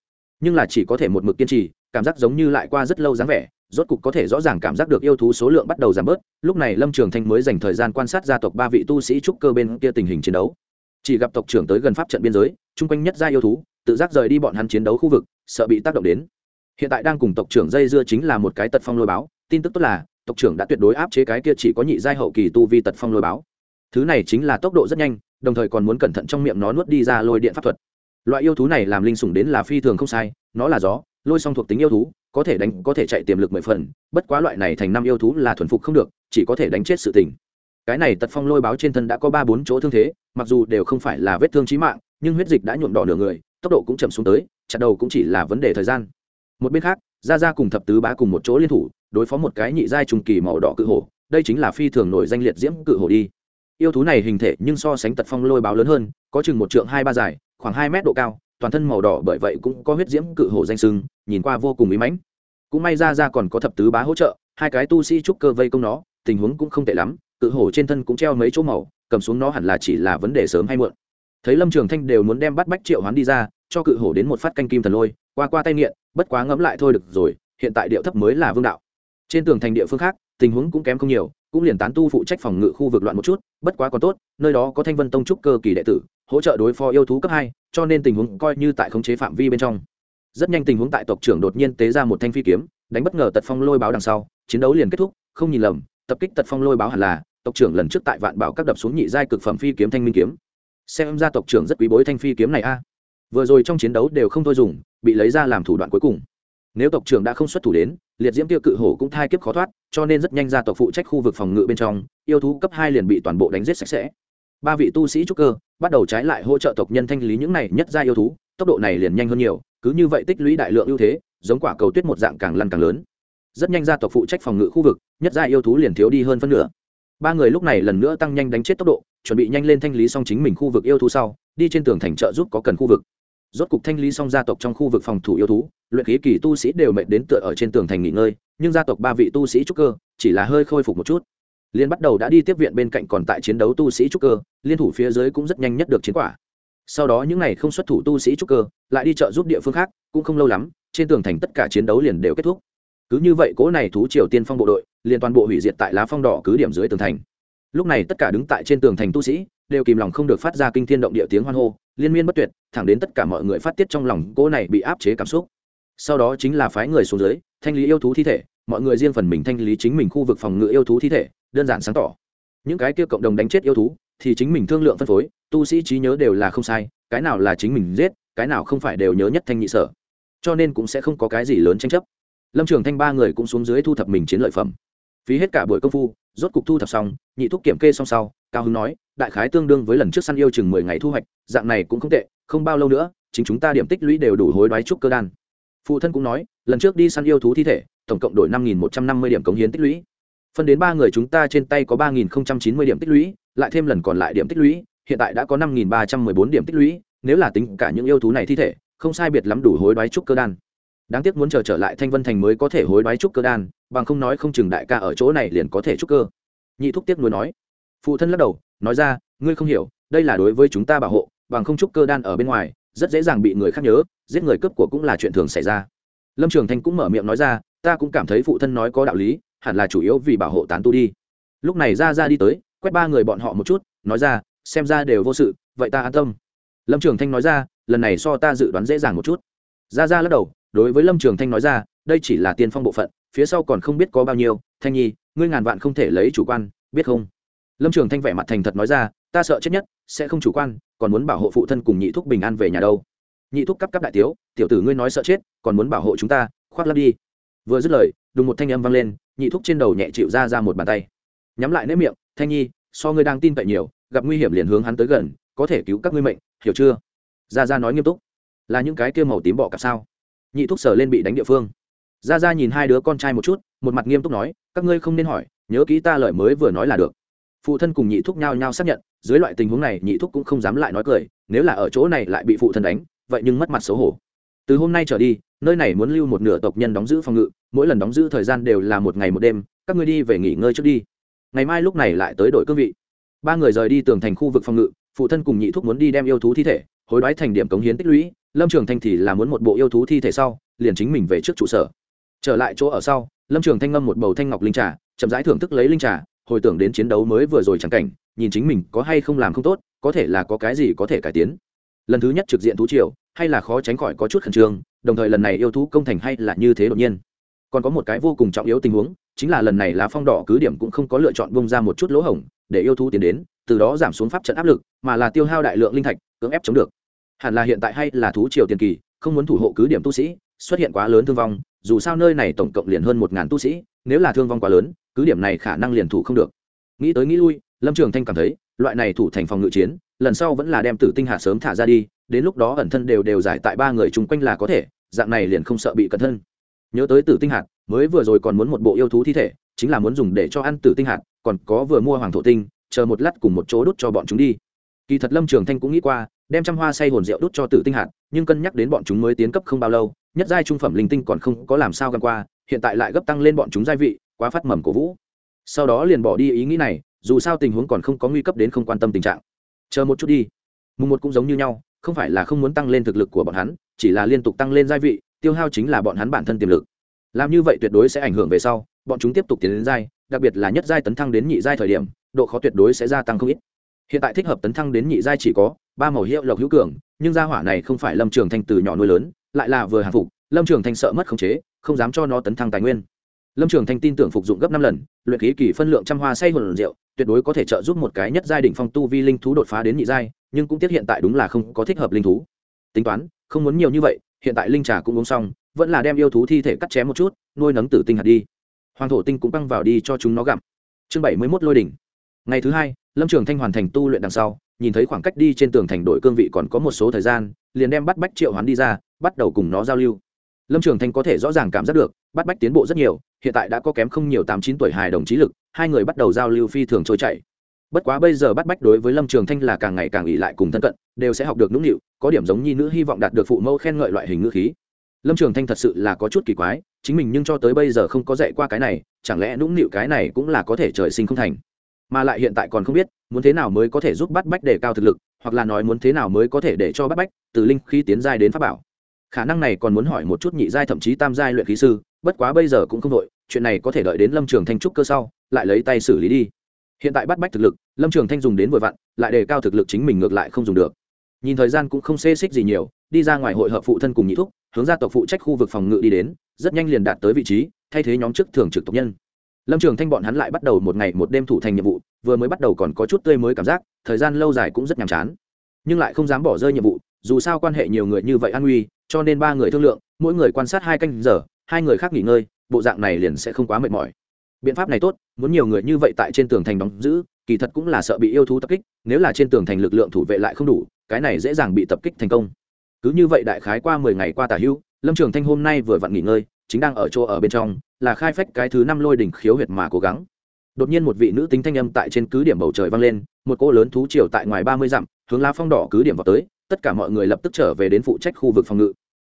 Nhưng là chỉ có thể một mực kiên trì, cảm giác giống như lại qua rất lâu dáng vẻ, rốt cục có thể rõ ràng cảm giác được yêu thú số lượng bắt đầu giảm bớt. Lúc này lâm trường thanh mới dành thời gian quan sát gia tộc ba vị tu sĩ trúc cơ bên kia tình hình chiến đấu. Chỉ gặp tộc trưởng tới gần pháp trận biên giới, chung quanh nhất gia yêu thú, tự giác rời đi bọn hắn chiến đấu khu vực, sợ bị tác động đến. Hiện tại đang cùng tộc trưởng dây dưa chính là một cái tật phong lôi báo, tin tức tốt là, tộc trưởng đã tuyệt đối áp chế cái kia chỉ có nhị giai hậu kỳ tu vi tật phong lôi báo thứ này chính là tốc độ rất nhanh, đồng thời còn muốn cẩn thận trong miệng nó nuốt đi ra lôi điện pháp thuật. Loại yêu thú này làm linh sủng đến là phi thường không sai, nó là gió, lôi song thuộc tính yêu thú, có thể đánh, có thể chạy tiềm lực mười phần, bất quá loại này thành năm yêu thú là thuần phục không được, chỉ có thể đánh chết sự tình. Cái này tật phong lôi báo trên thân đã có ba bốn chỗ thương thế, mặc dù đều không phải là vết thương trí mạng, nhưng huyết dịch đã nhuộm đỏ nửa người, tốc độ cũng chậm xuống tới, chặt đầu cũng chỉ là vấn đề thời gian. Một bên khác ra ra cùng thập tứ bá cùng một chỗ liên thủ, đối phó một cái nhị giai trùng kỳ màu đỏ cự hổ, đây chính là phi thường nổi danh liệt diễm cự hổ đi yêu thú này hình thể nhưng so sánh tật phong lôi báo lớn hơn, có chừng một trượng hai ba dài, khoảng hai mét độ cao, toàn thân màu đỏ bởi vậy cũng có huyết diễm cự hổ danh sưng, nhìn qua vô cùng ý mãnh. Cũng may ra ra còn có thập tứ bá hỗ trợ, hai cái tu sĩ trúc cơ vây công nó, tình huống cũng không tệ lắm, cự hổ trên thân cũng treo mấy chỗ màu, cầm xuống nó hẳn là chỉ là vấn đề sớm hay muộn. Thấy lâm trường thanh đều muốn đem bắt bách triệu hoán đi ra, cho cự hổ đến một phát canh kim thần lôi, qua qua tay nghiện, bất quá ngẫm lại thôi được rồi, hiện tại điệu thấp mới là vương đạo. Trên tường thành địa phương khác tình huống cũng kém không nhiều, cũng liền tán tu phụ trách phòng ngự khu vực loạn một chút, bất quá còn tốt, nơi đó có thanh vân tông trúc cơ kỳ đệ tử, hỗ trợ đối phó yêu thú cấp hai, cho nên tình huống coi như tại khống chế phạm vi bên trong. Rất nhanh tình huống tại tộc trưởng đột nhiên tế ra một thanh phi kiếm, đánh bất ngờ tật phong lôi báo đằng sau, chiến đấu liền kết thúc, không nhìn lầm, tập kích tật phong lôi báo hẳn là, tộc trưởng lần trước tại vạn bảo các đập xuống nhị giai cực phẩm phi kiếm thanh minh kiếm. Xem ra tộc trưởng rất quý bối thanh phi kiếm này a. Vừa rồi trong chiến đấu đều không thôi dùng, bị lấy ra làm thủ đoạn cuối cùng nếu tộc trưởng đã không xuất thủ đến, liệt diễm tiêu cự hổ cũng thai kiếp khó thoát, cho nên rất nhanh ra tộc phụ trách khu vực phòng ngự bên trong, yêu thú cấp hai liền bị toàn bộ đánh giết sạch sẽ. Ba vị tu sĩ trúc cơ bắt đầu trái lại hỗ trợ tộc nhân thanh lý những này nhất ra yêu thú, tốc độ này liền nhanh hơn nhiều, cứ như vậy tích lũy đại lượng ưu thế, giống quả cầu tuyết một dạng càng lăn càng lớn. Rất nhanh ra tộc phụ trách phòng ngự khu vực, nhất ra yêu thú liền thiếu đi hơn phân nửa. Ba người lúc này lần nữa tăng nhanh đánh chết tốc độ, chuẩn bị nhanh lên thanh lý xong chính mình khu vực yêu thú sau, đi trên tường thành trợ giúp có cần khu vực rốt cục thanh lý xong gia tộc trong khu vực phòng thủ yêu thú, luyện khí kỳ tu sĩ đều mệt đến tựa ở trên tường thành nghỉ ngơi, nhưng gia tộc ba vị tu sĩ trúc cơ chỉ là hơi khôi phục một chút. Liên bắt đầu đã đi tiếp viện bên cạnh còn tại chiến đấu tu sĩ trúc cơ, liên thủ phía dưới cũng rất nhanh nhất được chiến quả. Sau đó những ngày không xuất thủ tu sĩ trúc cơ, lại đi chợ giúp địa phương khác, cũng không lâu lắm, trên tường thành tất cả chiến đấu liền đều kết thúc. Cứ như vậy cố này thú triều tiên phong bộ đội, liền toàn bộ hủy diệt tại lá phong đỏ cứ điểm dưới tường thành. Lúc này tất cả đứng tại trên tường thành tu sĩ, đều kìm lòng không được phát ra kinh thiên động địa tiếng hoan hô liên miên bất tuyệt, thẳng đến tất cả mọi người phát tiết trong lòng cô này bị áp chế cảm xúc. Sau đó chính là phái người xuống dưới, thanh lý yêu thú thi thể, mọi người riêng phần mình thanh lý chính mình khu vực phòng ngự yêu thú thi thể, đơn giản sáng tỏ. Những cái kia cộng đồng đánh chết yêu thú, thì chính mình thương lượng phân phối, tu sĩ trí nhớ đều là không sai, cái nào là chính mình giết, cái nào không phải đều nhớ nhất thanh nhị sở. Cho nên cũng sẽ không có cái gì lớn tranh chấp. Lâm trường thanh ba người cũng xuống dưới thu thập mình chiến lợi phẩm. Phí hết cả buổi công phu, rốt cục thu thập xong, nhị thúc kiểm kê xong sau cao hưng nói, đại khái tương đương với lần trước săn yêu chừng mười ngày thu hoạch, dạng này cũng không tệ, không bao lâu nữa, chính chúng ta điểm tích lũy đều đủ hối đoái trúc cơ đan. Phụ thân cũng nói, lần trước đi săn yêu thú thi thể, tổng cộng đổi năm nghìn một trăm năm mươi điểm cống hiến tích lũy. Phân đến ba người chúng ta trên tay có ba nghìn chín mươi điểm tích lũy, lại thêm lần còn lại điểm tích lũy, hiện tại đã có năm nghìn ba trăm mười bốn điểm tích lũy, nếu là tính cả những yêu thú này thi thể, không sai biệt lắm đủ hối đoái trúc cơ đan. Đáng tiếc muốn chờ trở lại thanh vân thành mới có thể hối đoái trúc cơ đan, bằng không nói không chừng đại ca ở chỗ này liền có thể trúc cơ. Nhị thúc tiếc nuối nói phụ thân lắc đầu, nói ra, ngươi không hiểu, đây là đối với chúng ta bảo hộ, bằng không trúc cơ đan ở bên ngoài, rất dễ dàng bị người khác nhớ, giết người cướp của cũng là chuyện thường xảy ra. Lâm trường thanh cũng mở miệng nói ra, ta cũng cảm thấy phụ thân nói có đạo lý, hẳn là chủ yếu vì bảo hộ tán tu đi. Lúc này ra ra đi tới, quét ba người bọn họ một chút, nói ra, xem ra đều vô sự, vậy ta an tâm. Lâm trường thanh nói ra, lần này so ta dự đoán dễ dàng một chút. Ra ra lắc đầu, đối với lâm trường thanh nói ra, đây chỉ là tiên phong bộ phận, phía sau còn không biết có bao nhiêu, thanh nhi, ngươi ngàn vạn không thể lấy chủ quan, biết không? Lâm trường thanh vẻ mặt thành thật nói ra, ta sợ chết nhất sẽ không chủ quan, còn muốn bảo hộ phụ thân cùng nhị thúc bình an về nhà đâu. Nhị thúc cắp cắp đại tiếu, tiểu tử ngươi nói sợ chết, còn muốn bảo hộ chúng ta, khoác lắp đi. Vừa dứt lời, đùng một thanh âm vang lên, nhị thúc trên đầu nhẹ chịu ra ra một bàn tay. Nhắm lại nếp miệng, thanh nhi, so ngươi đang tin cậy nhiều, gặp nguy hiểm liền hướng hắn tới gần, có thể cứu các ngươi mệnh, hiểu chưa? Ra ra nói nghiêm túc. Là những cái kia màu tím bọ cặp sao? Nhị thúc sở lên bị đánh địa phương. Ra ra nhìn hai đứa con trai một chút, một mặt nghiêm túc nói, các ngươi không nên hỏi, nhớ kỹ ta lời mới vừa nói là được phụ thân cùng nhị thúc nhao nhao xác nhận, dưới loại tình huống này, nhị thúc cũng không dám lại nói cười, nếu là ở chỗ này lại bị phụ thân đánh, vậy nhưng mất mặt xấu hổ. Từ hôm nay trở đi, nơi này muốn lưu một nửa tộc nhân đóng giữ phòng ngự, mỗi lần đóng giữ thời gian đều là một ngày một đêm, các ngươi đi về nghỉ ngơi trước đi. Ngày mai lúc này lại tới đội cương vị. Ba người rời đi tường thành khu vực phòng ngự, phụ thân cùng nhị thúc muốn đi đem yêu thú thi thể, hối đoái thành điểm cống hiến tích lũy, lâm trường thanh thì là muốn một bộ yêu thú thi thể sau, liền chính mình về trước trụ sở. Trở lại chỗ ở sau, lâm trường thanh ngâm một bầu thanh ngọc linh trà, chậm rãi thưởng thức lấy linh trà hồi tưởng đến chiến đấu mới vừa rồi chẳng cảnh, nhìn chính mình có hay không làm không tốt, có thể là có cái gì có thể cải tiến. Lần thứ nhất trực diện thú triều, hay là khó tránh khỏi có chút khẩn trương, đồng thời lần này yêu thú công thành hay là như thế đột nhiên. Còn có một cái vô cùng trọng yếu tình huống, chính là lần này lá phong đỏ cứ điểm cũng không có lựa chọn bông ra một chút lỗ hổng, để yêu thú tiến đến, từ đó giảm xuống pháp trận áp lực, mà là tiêu hao đại lượng linh thạch, cưỡng ép chống được. Hẳn là hiện tại hay là thú triều tiền kỳ, không muốn thủ hộ cứ điểm tu sĩ, xuất hiện quá lớn thương vong dù sao nơi này tổng cộng liền hơn một ngàn tu sĩ, nếu là thương vong quá lớn, cứ điểm này khả năng liền thủ không được. Nghĩ tới nghĩ lui, lâm trường thanh cảm thấy, loại này thủ thành phòng ngự chiến, lần sau vẫn là đem tử tinh hạ sớm thả ra đi, đến lúc đó ẩn thân đều đều giải tại ba người chung quanh là có thể, dạng này liền không sợ bị cẩn thân. Nhớ tới tử tinh hạt, mới vừa rồi còn muốn một bộ yêu thú thi thể, chính là muốn dùng để cho ăn tử tinh hạt, còn có vừa mua hoàng thổ tinh, chờ một lát cùng một chỗ đốt cho bọn chúng đi. Kỳ thật lâm trường thanh cũng nghĩ qua, đem trăm hoa say hồn rượu đốt cho tử tinh hạt, nhưng cân nhắc đến bọn chúng mới tiến cấp không bao lâu nhất giai trung phẩm linh tinh còn không có làm sao gần qua, hiện tại lại gấp tăng lên bọn chúng gia vị, quá phát mầm cổ vũ. Sau đó liền bỏ đi ý nghĩ này, dù sao tình huống còn không có nguy cấp đến không quan tâm tình trạng. Chờ một chút đi. Mùng một cũng giống như nhau, không phải là không muốn tăng lên thực lực của bọn hắn, chỉ là liên tục tăng lên gia vị, tiêu hao chính là bọn hắn bản thân tiềm lực. Làm như vậy tuyệt đối sẽ ảnh hưởng về sau, bọn chúng tiếp tục tiến đến giai, đặc biệt là nhất giai tấn thăng đến nhị giai thời điểm, độ khó tuyệt đối sẽ gia tăng không ít. Hiện tại thích hợp tấn thăng đến nhị giai chỉ có ba màu hiệu lộc hữu cường, nhưng gia hỏa này không phải lâm trường thanh từ nhỏ nuôi lớn lại là vừa hàng phục, lâm trường thanh sợ mất khống chế, không dám cho nó tấn thăng tài nguyên. Lâm trường thanh tin tưởng phục dụng gấp năm lần, luyện khí kỳ phân lượng trăm hoa say hồn rượu, tuyệt đối có thể trợ giúp một cái nhất giai đỉnh phong tu vi linh thú đột phá đến nhị giai, nhưng cũng tiếc hiện tại đúng là không có thích hợp linh thú. Tính toán, không muốn nhiều như vậy, hiện tại linh trà cũng uống xong, vẫn là đem yêu thú thi thể cắt chém một chút, nuôi nấng tử tinh hạt đi. Hoàng thổ tinh cũng băng vào đi cho chúng nó gặm. Chương bảy mươi mốt lôi đỉnh. Ngày thứ hai, lâm trường thanh hoàn thành tu luyện đằng sau, nhìn thấy khoảng cách đi trên tường thành đội cương vị còn có một số thời gian, liền đem bắt bách triệu hoán đi ra bắt đầu cùng nó giao lưu. Lâm trường thanh có thể rõ ràng cảm giác được, bắt bách tiến bộ rất nhiều, hiện tại đã có kém không nhiều tám chín tuổi hài đồng trí lực, hai người bắt đầu giao lưu phi thường trôi chảy. Bất quá bây giờ bắt bách đối với lâm trường thanh là càng ngày càng ỉ lại cùng thân cận, đều sẽ học được nũng nịu, có điểm giống nhi nữ hy vọng đạt được phụ mẫu khen ngợi loại hình ngữ khí. Lâm trường thanh thật sự là có chút kỳ quái, chính mình nhưng cho tới bây giờ không có dạy qua cái này, chẳng lẽ nũng nịu cái này cũng là có thể trời sinh không thành? Mà lại hiện tại còn không biết, muốn thế nào mới có thể giúp bắt bách đề cao thực lực, hoặc là nói muốn thế nào mới có thể để cho bắt bách, từ linh khi tiến giai đến pháp bảo khả năng này còn muốn hỏi một chút nhị giai thậm chí tam giai luyện khí sư, bất quá bây giờ cũng không đội chuyện này có thể đợi đến lâm trường thanh trúc cơ sau, lại lấy tay xử lý đi. Hiện tại bắt bách thực lực, lâm trường thanh dùng đến vội vặn, lại đề cao thực lực chính mình ngược lại không dùng được. Nhìn thời gian cũng không xê xích gì nhiều, đi ra ngoài hội hợp phụ thân cùng nhị thúc, hướng ra tộc phụ trách khu vực phòng ngự đi đến, rất nhanh liền đạt tới vị trí, thay thế nhóm chức thường trực tộc nhân. Lâm trường thanh bọn hắn lại bắt đầu một ngày một đêm thủ thành nhiệm vụ, vừa mới bắt đầu còn có chút tươi mới cảm giác, thời gian lâu dài cũng rất nhàm chán. Nhưng lại không dám bỏ rơi nhiệm vụ, dù sao quan hệ nhiều người như vậy an nguy cho nên ba người thương lượng, mỗi người quan sát hai canh giờ, hai người khác nghỉ ngơi, bộ dạng này liền sẽ không quá mệt mỏi. Biện pháp này tốt, muốn nhiều người như vậy tại trên tường thành đóng giữ, kỳ thật cũng là sợ bị yêu thú tập kích, nếu là trên tường thành lực lượng thủ vệ lại không đủ, cái này dễ dàng bị tập kích thành công. Cứ như vậy đại khái qua mười ngày qua tả hữu lâm trường thanh hôm nay vừa vặn nghỉ ngơi, chính đang ở chỗ ở bên trong, là khai phách cái thứ năm lôi đỉnh khiếu huyệt mà cố gắng. Đột nhiên một vị nữ tính thanh âm tại trên cứ điểm bầu trời vang lên, một cô lớn thú triều tại ngoài ba mươi dặm, hướng lá phong đỏ cứ điểm vào tới tất cả mọi người lập tức trở về đến phụ trách khu vực phòng ngự.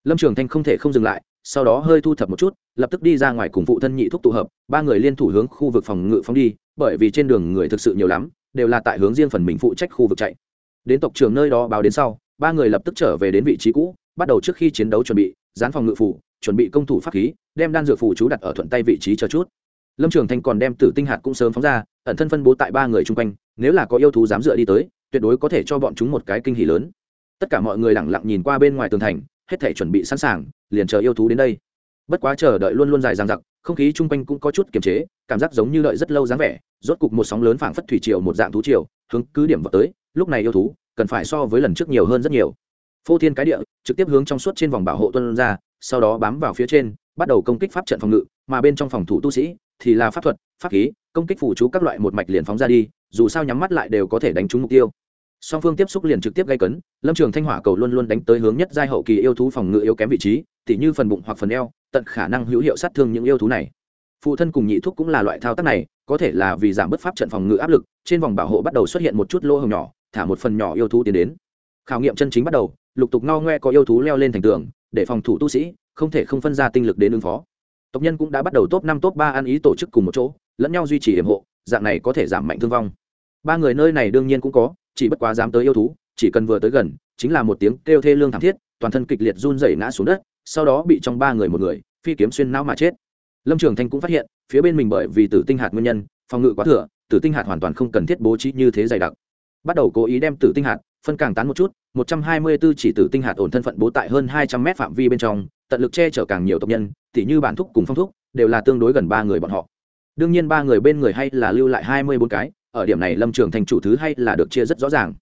Lâm trường thanh không thể không dừng lại, sau đó hơi thu thập một chút, lập tức đi ra ngoài cùng phụ thân nhị thúc tụ hợp, ba người liên thủ hướng khu vực phòng ngự phóng đi, bởi vì trên đường người thực sự nhiều lắm, đều là tại hướng riêng phần mình phụ trách khu vực chạy. Đến tộc trường nơi đó báo đến sau, ba người lập tức trở về đến vị trí cũ, bắt đầu trước khi chiến đấu chuẩn bị, dán phòng ngự phủ, chuẩn bị công thủ pháp khí, đem đan dược phủ chú đặt ở thuận tay vị trí cho chút. Lâm trường thanh còn đem tử tinh hạt cũng sớm phóng ra, ẩn thân phân bố tại ba người chung quanh, nếu là có yêu thú dám dựa đi tới, tuyệt đối có thể cho bọn chúng một cái kinh hỉ lớn tất cả mọi người lẳng lặng nhìn qua bên ngoài tường thành, hết thể chuẩn bị sẵn sàng, liền chờ yêu thú đến đây. Bất quá chờ đợi luôn luôn dài dằng dặc, không khí chung quanh cũng có chút kiềm chế, cảm giác giống như đợi rất lâu dáng vẻ, rốt cục một sóng lớn phảng phất thủy triều một dạng thú triều, hướng cứ điểm vào tới, lúc này yêu thú, cần phải so với lần trước nhiều hơn rất nhiều. Phô thiên cái địa, trực tiếp hướng trong suốt trên vòng bảo hộ tuân ra, sau đó bám vào phía trên, bắt đầu công kích pháp trận phòng ngự, mà bên trong phòng thủ tu sĩ thì là pháp thuật, pháp khí, công kích phủ chú các loại một mạch liền phóng ra đi, dù sao nhắm mắt lại đều có thể đánh trúng mục tiêu song phương tiếp xúc liền trực tiếp gây cấn, lâm trường thanh hỏa cầu luôn luôn đánh tới hướng nhất giai hậu kỳ yêu thú phòng ngự yếu kém vị trí, tỉ như phần bụng hoặc phần eo, tận khả năng hữu hiệu sát thương những yêu thú này. Phụ thân cùng nhị thuốc cũng là loại thao tác này, có thể là vì giảm bớt pháp trận phòng ngự áp lực, trên vòng bảo hộ bắt đầu xuất hiện một chút lỗ hồng nhỏ, thả một phần nhỏ yêu thú tiến đến. Khảo nghiệm chân chính bắt đầu, lục tục no ngoe có yêu thú leo lên thành tường, để phòng thủ tu sĩ, không thể không phân ra tinh lực đến ứng phó. Tộc nhân cũng đã bắt đầu top năm, top ba ăn ý tổ chức cùng một chỗ, lẫn nhau duy trì hiểm hộ, dạng này có thể giảm mạnh thương vong. Ba người nơi này đương nhiên cũng có chỉ bất quá dám tới yêu thú, chỉ cần vừa tới gần, chính là một tiếng kêu thê lương thảm thiết, toàn thân kịch liệt run rẩy ngã xuống đất, sau đó bị trong ba người một người, phi kiếm xuyên não mà chết. Lâm trường thanh cũng phát hiện, phía bên mình bởi vì tử tinh hạt nguyên nhân, phòng ngự quá thừa, tử tinh hạt hoàn toàn không cần thiết bố trí như thế dày đặc. Bắt đầu cố ý đem tử tinh hạt phân càng tán một chút, một trăm hai mươi 124 chỉ tử tinh hạt ổn thân phận bố tại hơn hai trăm mét phạm vi bên trong, tận lực che chở càng nhiều tộc nhân, tỉ như bản thúc cùng phong thúc, đều là tương đối gần ba người bọn họ. Đương nhiên ba người bên người hay là lưu lại hai mươi bốn cái ở điểm này lâm trường thành chủ thứ hay là được chia rất rõ ràng.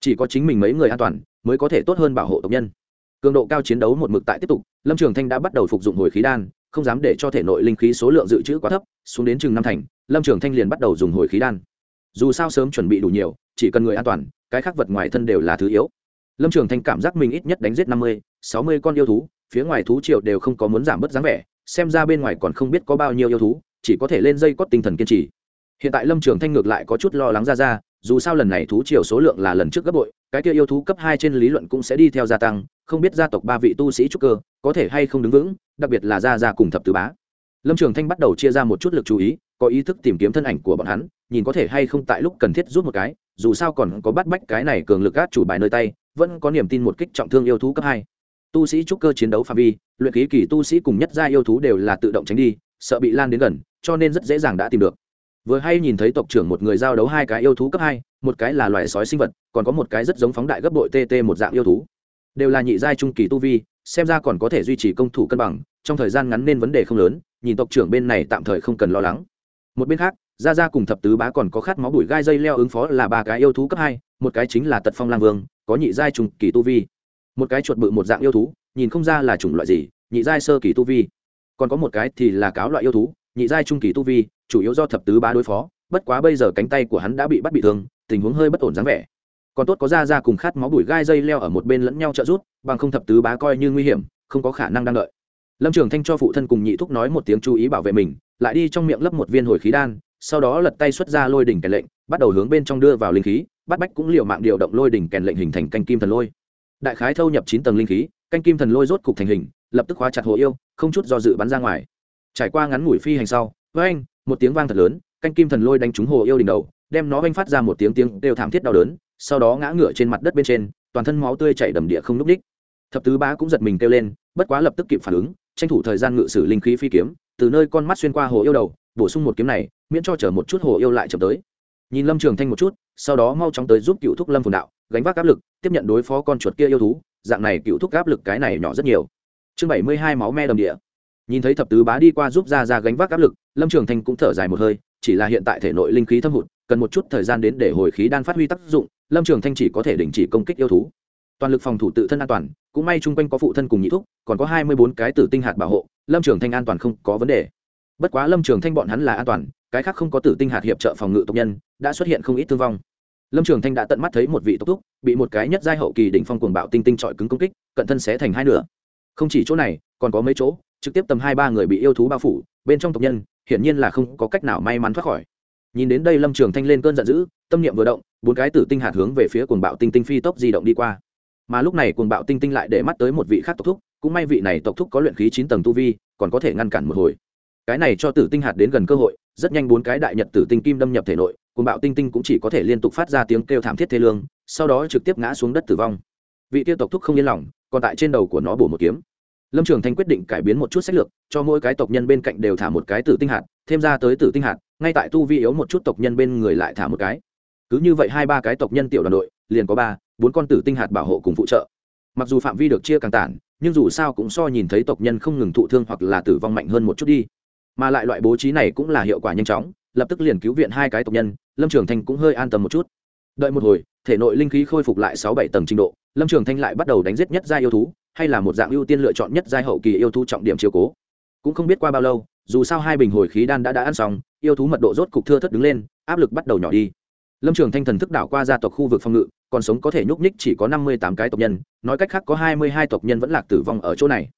Chỉ có chính mình mấy người an toàn mới có thể tốt hơn bảo hộ tộc nhân. Cường độ cao chiến đấu một mực tại tiếp tục, lâm trường thanh đã bắt đầu phục dụng hồi khí đan, không dám để cho thể nội linh khí số lượng dự trữ quá thấp, xuống đến chừng năm thành, lâm trường thanh liền bắt đầu dùng hồi khí đan. Dù sao sớm chuẩn bị đủ nhiều, chỉ cần người an toàn, cái khác vật ngoài thân đều là thứ yếu. Lâm trường thanh cảm giác mình ít nhất đánh giết năm mươi, sáu mươi con yêu thú, phía ngoài thú triệu đều không có muốn giảm bớt dáng vẻ, xem ra bên ngoài còn không biết có bao nhiêu yêu thú, chỉ có thể lên dây cót tinh thần kiên trì hiện tại lâm trường thanh ngược lại có chút lo lắng ra ra, dù sao lần này thú triều số lượng là lần trước gấp bội, cái kia yêu thú cấp hai trên lý luận cũng sẽ đi theo gia tăng, không biết gia tộc ba vị tu sĩ trúc cơ có thể hay không đứng vững, đặc biệt là gia gia cùng thập tứ bá. Lâm trường thanh bắt đầu chia ra một chút lực chú ý, có ý thức tìm kiếm thân ảnh của bọn hắn, nhìn có thể hay không tại lúc cần thiết rút một cái, dù sao còn có bắt bách cái này cường lực gác chủ bài nơi tay, vẫn có niềm tin một kích trọng thương yêu thú cấp hai. Tu sĩ trúc cơ chiến đấu phạm vi, luyện khí kỳ tu sĩ cùng nhất gia yêu thú đều là tự động tránh đi, sợ bị lan đến gần, cho nên rất dễ dàng đã tìm được vừa hay nhìn thấy tộc trưởng một người giao đấu hai cái yêu thú cấp hai, một cái là loài sói sinh vật, còn có một cái rất giống phóng đại gấp bội tt một dạng yêu thú. Đều là nhị giai trung kỳ tu vi, xem ra còn có thể duy trì công thủ cân bằng, trong thời gian ngắn nên vấn đề không lớn, nhìn tộc trưởng bên này tạm thời không cần lo lắng. Một bên khác, gia gia cùng thập tứ bá còn có khát máu bụi gai dây leo ứng phó là ba cái yêu thú cấp hai, một cái chính là tật phong lang vương, có nhị giai trung kỳ tu vi. Một cái chuột bự một dạng yêu thú, nhìn không ra là chủng loại gì, nhị giai sơ kỳ tu vi. Còn có một cái thì là cáo loại yêu thú, nhị giai trung kỳ tu vi chủ yếu do thập tứ bá đối phó, bất quá bây giờ cánh tay của hắn đã bị bắt bị thương, tình huống hơi bất ổn dáng vẻ. Còn tốt có ra ra cùng khát máu bụi gai dây leo ở một bên lẫn nhau trợ rút bằng không thập tứ bá coi như nguy hiểm, không có khả năng đang đợi. Lâm trường thanh cho phụ thân cùng nhị thúc nói một tiếng chú ý bảo vệ mình, lại đi trong miệng lấp một viên hồi khí đan, sau đó lật tay xuất ra lôi đỉnh kèn lệnh, bắt đầu hướng bên trong đưa vào linh khí, bắt bách cũng liều mạng điều động lôi đỉnh kèn lệnh hình thành canh kim thần lôi. Đại khái thâu nhập chín tầng linh khí, canh kim thần lôi rốt cục thành hình, lập tức khóa chặt hồ yêu, không chút do dự bắn ra ngoài. Trải qua ngắn ngủi phi hành sau với anh một tiếng vang thật lớn, canh kim thần lôi đánh trúng hồ yêu đỉnh đầu, đem nó oanh phát ra một tiếng tiếng đều thảm thiết đau đớn, sau đó ngã ngửa trên mặt đất bên trên, toàn thân máu tươi chảy đầm địa không núp đích thập tứ bá cũng giật mình kêu lên, bất quá lập tức kịp phản ứng, tranh thủ thời gian ngự sử linh khí phi kiếm, từ nơi con mắt xuyên qua hồ yêu đầu, bổ sung một kiếm này, miễn cho chở một chút hồ yêu lại chậm tới. Nhìn lâm trường thanh một chút, sau đó mau chóng tới giúp cựu thúc lâm phồn đạo, gánh vác áp lực, tiếp nhận đối phó con chuột kia yêu thú, dạng này cựu thúc áp lực cái này nhỏ rất nhiều. Chương bảy mươi hai máu me đầm địa nhìn thấy thập tứ bá đi qua giúp ra ra gánh vác áp lực, lâm trường thanh cũng thở dài một hơi, chỉ là hiện tại thể nội linh khí thâm hụt, cần một chút thời gian đến để hồi khí đan phát huy tác dụng, lâm trường thanh chỉ có thể đình chỉ công kích yêu thú. Toàn lực phòng thủ tự thân an toàn, cũng may chung quanh có phụ thân cùng nhị thúc, còn có hai mươi bốn cái tử tinh hạt bảo hộ, lâm trường thanh an toàn không có vấn đề. Bất quá lâm trường thanh bọn hắn là an toàn, cái khác không có tử tinh hạt hiệp trợ phòng ngự tộc nhân, đã xuất hiện không ít thương vong. Lâm trường thanh đã tận mắt thấy một vị tốc thúc, bị một cái nhất giai hậu kỳ đỉnh phong cuồng bạo tinh tinh trọi cứng công kích, cận thân xé thành hai nửa. Không chỉ chỗ này, còn có mấy chỗ trực tiếp tầm hai ba người bị yêu thú bao phủ, bên trong tộc nhân, hiển nhiên là không có cách nào may mắn thoát khỏi. Nhìn đến đây lâm trường thanh lên cơn giận dữ, tâm niệm vừa động, bốn cái tử tinh hạt hướng về phía cuồng bạo tinh tinh phi tốc di động đi qua. Mà lúc này cuồng bạo tinh tinh lại để mắt tới một vị khác tộc thúc, cũng may vị này tộc thúc có luyện khí chín tầng tu vi, còn có thể ngăn cản một hồi. Cái này cho tử tinh hạt đến gần cơ hội, rất nhanh bốn cái đại nhật tử tinh kim đâm nhập thể nội, cuồng bạo tinh tinh cũng chỉ có thể liên tục phát ra tiếng kêu thảm thiết thê lương, sau đó trực tiếp ngã xuống đất tử vong. Vị tiêu tộc thúc không yên lòng, còn tại trên đầu của nó bổ một kiếm lâm trường thanh quyết định cải biến một chút sách lược, cho mỗi cái tộc nhân bên cạnh đều thả một cái tử tinh hạt, thêm ra tới tử tinh hạt, ngay tại tu vi yếu một chút tộc nhân bên người lại thả một cái. Cứ như vậy hai ba cái tộc nhân tiểu đoàn đội, liền có ba, bốn con tử tinh hạt bảo hộ cùng phụ trợ. Mặc dù phạm vi được chia càng tản, nhưng dù sao cũng so nhìn thấy tộc nhân không ngừng thụ thương hoặc là tử vong mạnh hơn một chút đi. Mà lại loại bố trí này cũng là hiệu quả nhanh chóng, lập tức liền cứu viện hai cái tộc nhân, lâm trường thanh cũng hơi an tâm một chút. Đợi một hồi, thể nội linh khí khôi phục lại sáu bảy tầng trình độ, lâm trường thanh lại bắt đầu đánh giết nhất gia yêu thú hay là một dạng ưu tiên lựa chọn nhất giai hậu kỳ yêu thú trọng điểm chiếu cố. Cũng không biết qua bao lâu, dù sao hai bình hồi khí đan đã đã ăn xong, yêu thú mật độ rốt cục thưa thất đứng lên, áp lực bắt đầu nhỏ đi. Lâm trường thanh thần thức đảo qua gia tộc khu vực phòng ngự, còn sống có thể nhúc nhích chỉ có năm mươi tám cái tộc nhân, nói cách khác có hai mươi hai tộc nhân vẫn lạc tử vong ở chỗ này.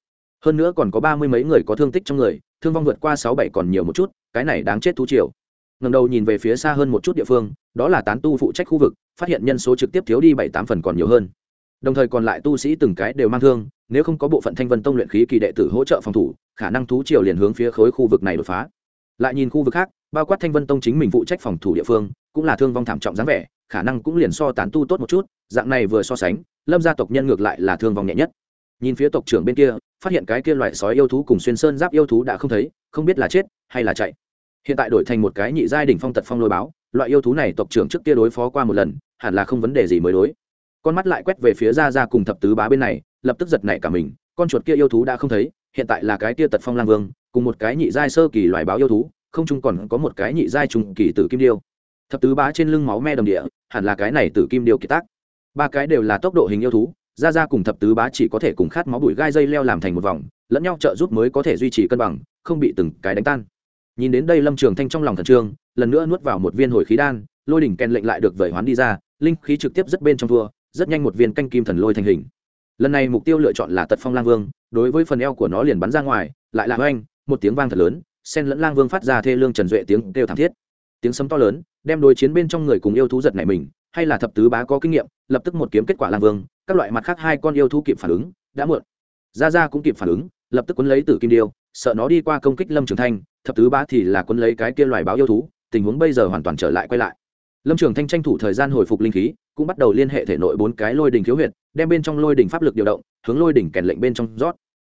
Hơn nữa còn có ba mươi mấy người có thương tích trong người, thương vong vượt qua sáu bảy còn nhiều một chút, cái này đáng chết thú triều. Ngầm đầu nhìn về phía xa hơn một chút địa phương, đó là tán tu phụ trách khu vực, phát hiện nhân số trực tiếp thiếu đi bảy tám phần còn nhiều hơn đồng thời còn lại tu sĩ từng cái đều mang thương, nếu không có bộ phận thanh vân tông luyện khí kỳ đệ tử hỗ trợ phòng thủ, khả năng thú triều liền hướng phía khối khu vực này đột phá. Lại nhìn khu vực khác, bao quát thanh vân tông chính mình phụ trách phòng thủ địa phương, cũng là thương vong thảm trọng dáng vẻ, khả năng cũng liền so tán tu tốt một chút, dạng này vừa so sánh, lâm gia tộc nhân ngược lại là thương vong nhẹ nhất. Nhìn phía tộc trưởng bên kia, phát hiện cái kia loại sói yêu thú cùng xuyên sơn giáp yêu thú đã không thấy, không biết là chết hay là chạy. Hiện tại đổi thành một cái nhị giai đỉnh phong tật phong lôi báo, loại yêu thú này tộc trưởng trước kia đối phó qua một lần, hẳn là không vấn đề gì mới đối con mắt lại quét về phía ra ra cùng thập tứ bá bên này, lập tức giật nảy cả mình, con chuột kia yêu thú đã không thấy, hiện tại là cái kia tật phong lang vương, cùng một cái nhị giai sơ kỳ loài báo yêu thú, không chung còn có một cái nhị giai trùng kỳ tử kim điêu. Thập tứ bá trên lưng máu me đồng địa, hẳn là cái này tử kim điêu kiệt tác. Ba cái đều là tốc độ hình yêu thú ra ra cùng thập tứ bá chỉ có thể cùng khát máu bụi gai dây leo làm thành một vòng, lẫn nhau trợ giúp mới có thể duy trì cân bằng, không bị từng cái đánh tan. Nhìn đến đây lâm trường thanh trong lòng thần trương, lần nữa nuốt vào một viên hồi khí đan, lôi đỉnh kèn lệnh lại được vẩy hoán đi ra, linh khí trực tiếp rất bên trong thua rất nhanh một viên canh kim thần lôi thành hình. Lần này mục tiêu lựa chọn là tật phong lang vương, đối với phần eo của nó liền bắn ra ngoài, lại là oanh một tiếng vang thật lớn sen lẫn lang vương phát ra thê lương trần duệ tiếng kêu thảm thiết. Tiếng sấm to lớn, đem đối chiến bên trong người cùng yêu thú giật này mình, hay là thập tứ bá có kinh nghiệm, lập tức một kiếm kết quả lang vương, các loại mặt khác hai con yêu thú kịp phản ứng, đã muộn. Ra ra cũng kịp phản ứng, lập tức quấn lấy tử kim điêu, sợ nó đi qua công kích lâm trường thanh, thập tứ bá thì là quấn lấy cái kia loài báo yêu thú, tình huống bây giờ hoàn toàn trở lại quay lại. Lâm trường thanh tranh thủ thời gian hồi phục linh khí cũng bắt đầu liên hệ thể nội bốn cái lôi đỉnh thiếu huyệt, đem bên trong lôi đỉnh pháp lực điều động, hướng lôi đỉnh kèn lệnh bên trong rót.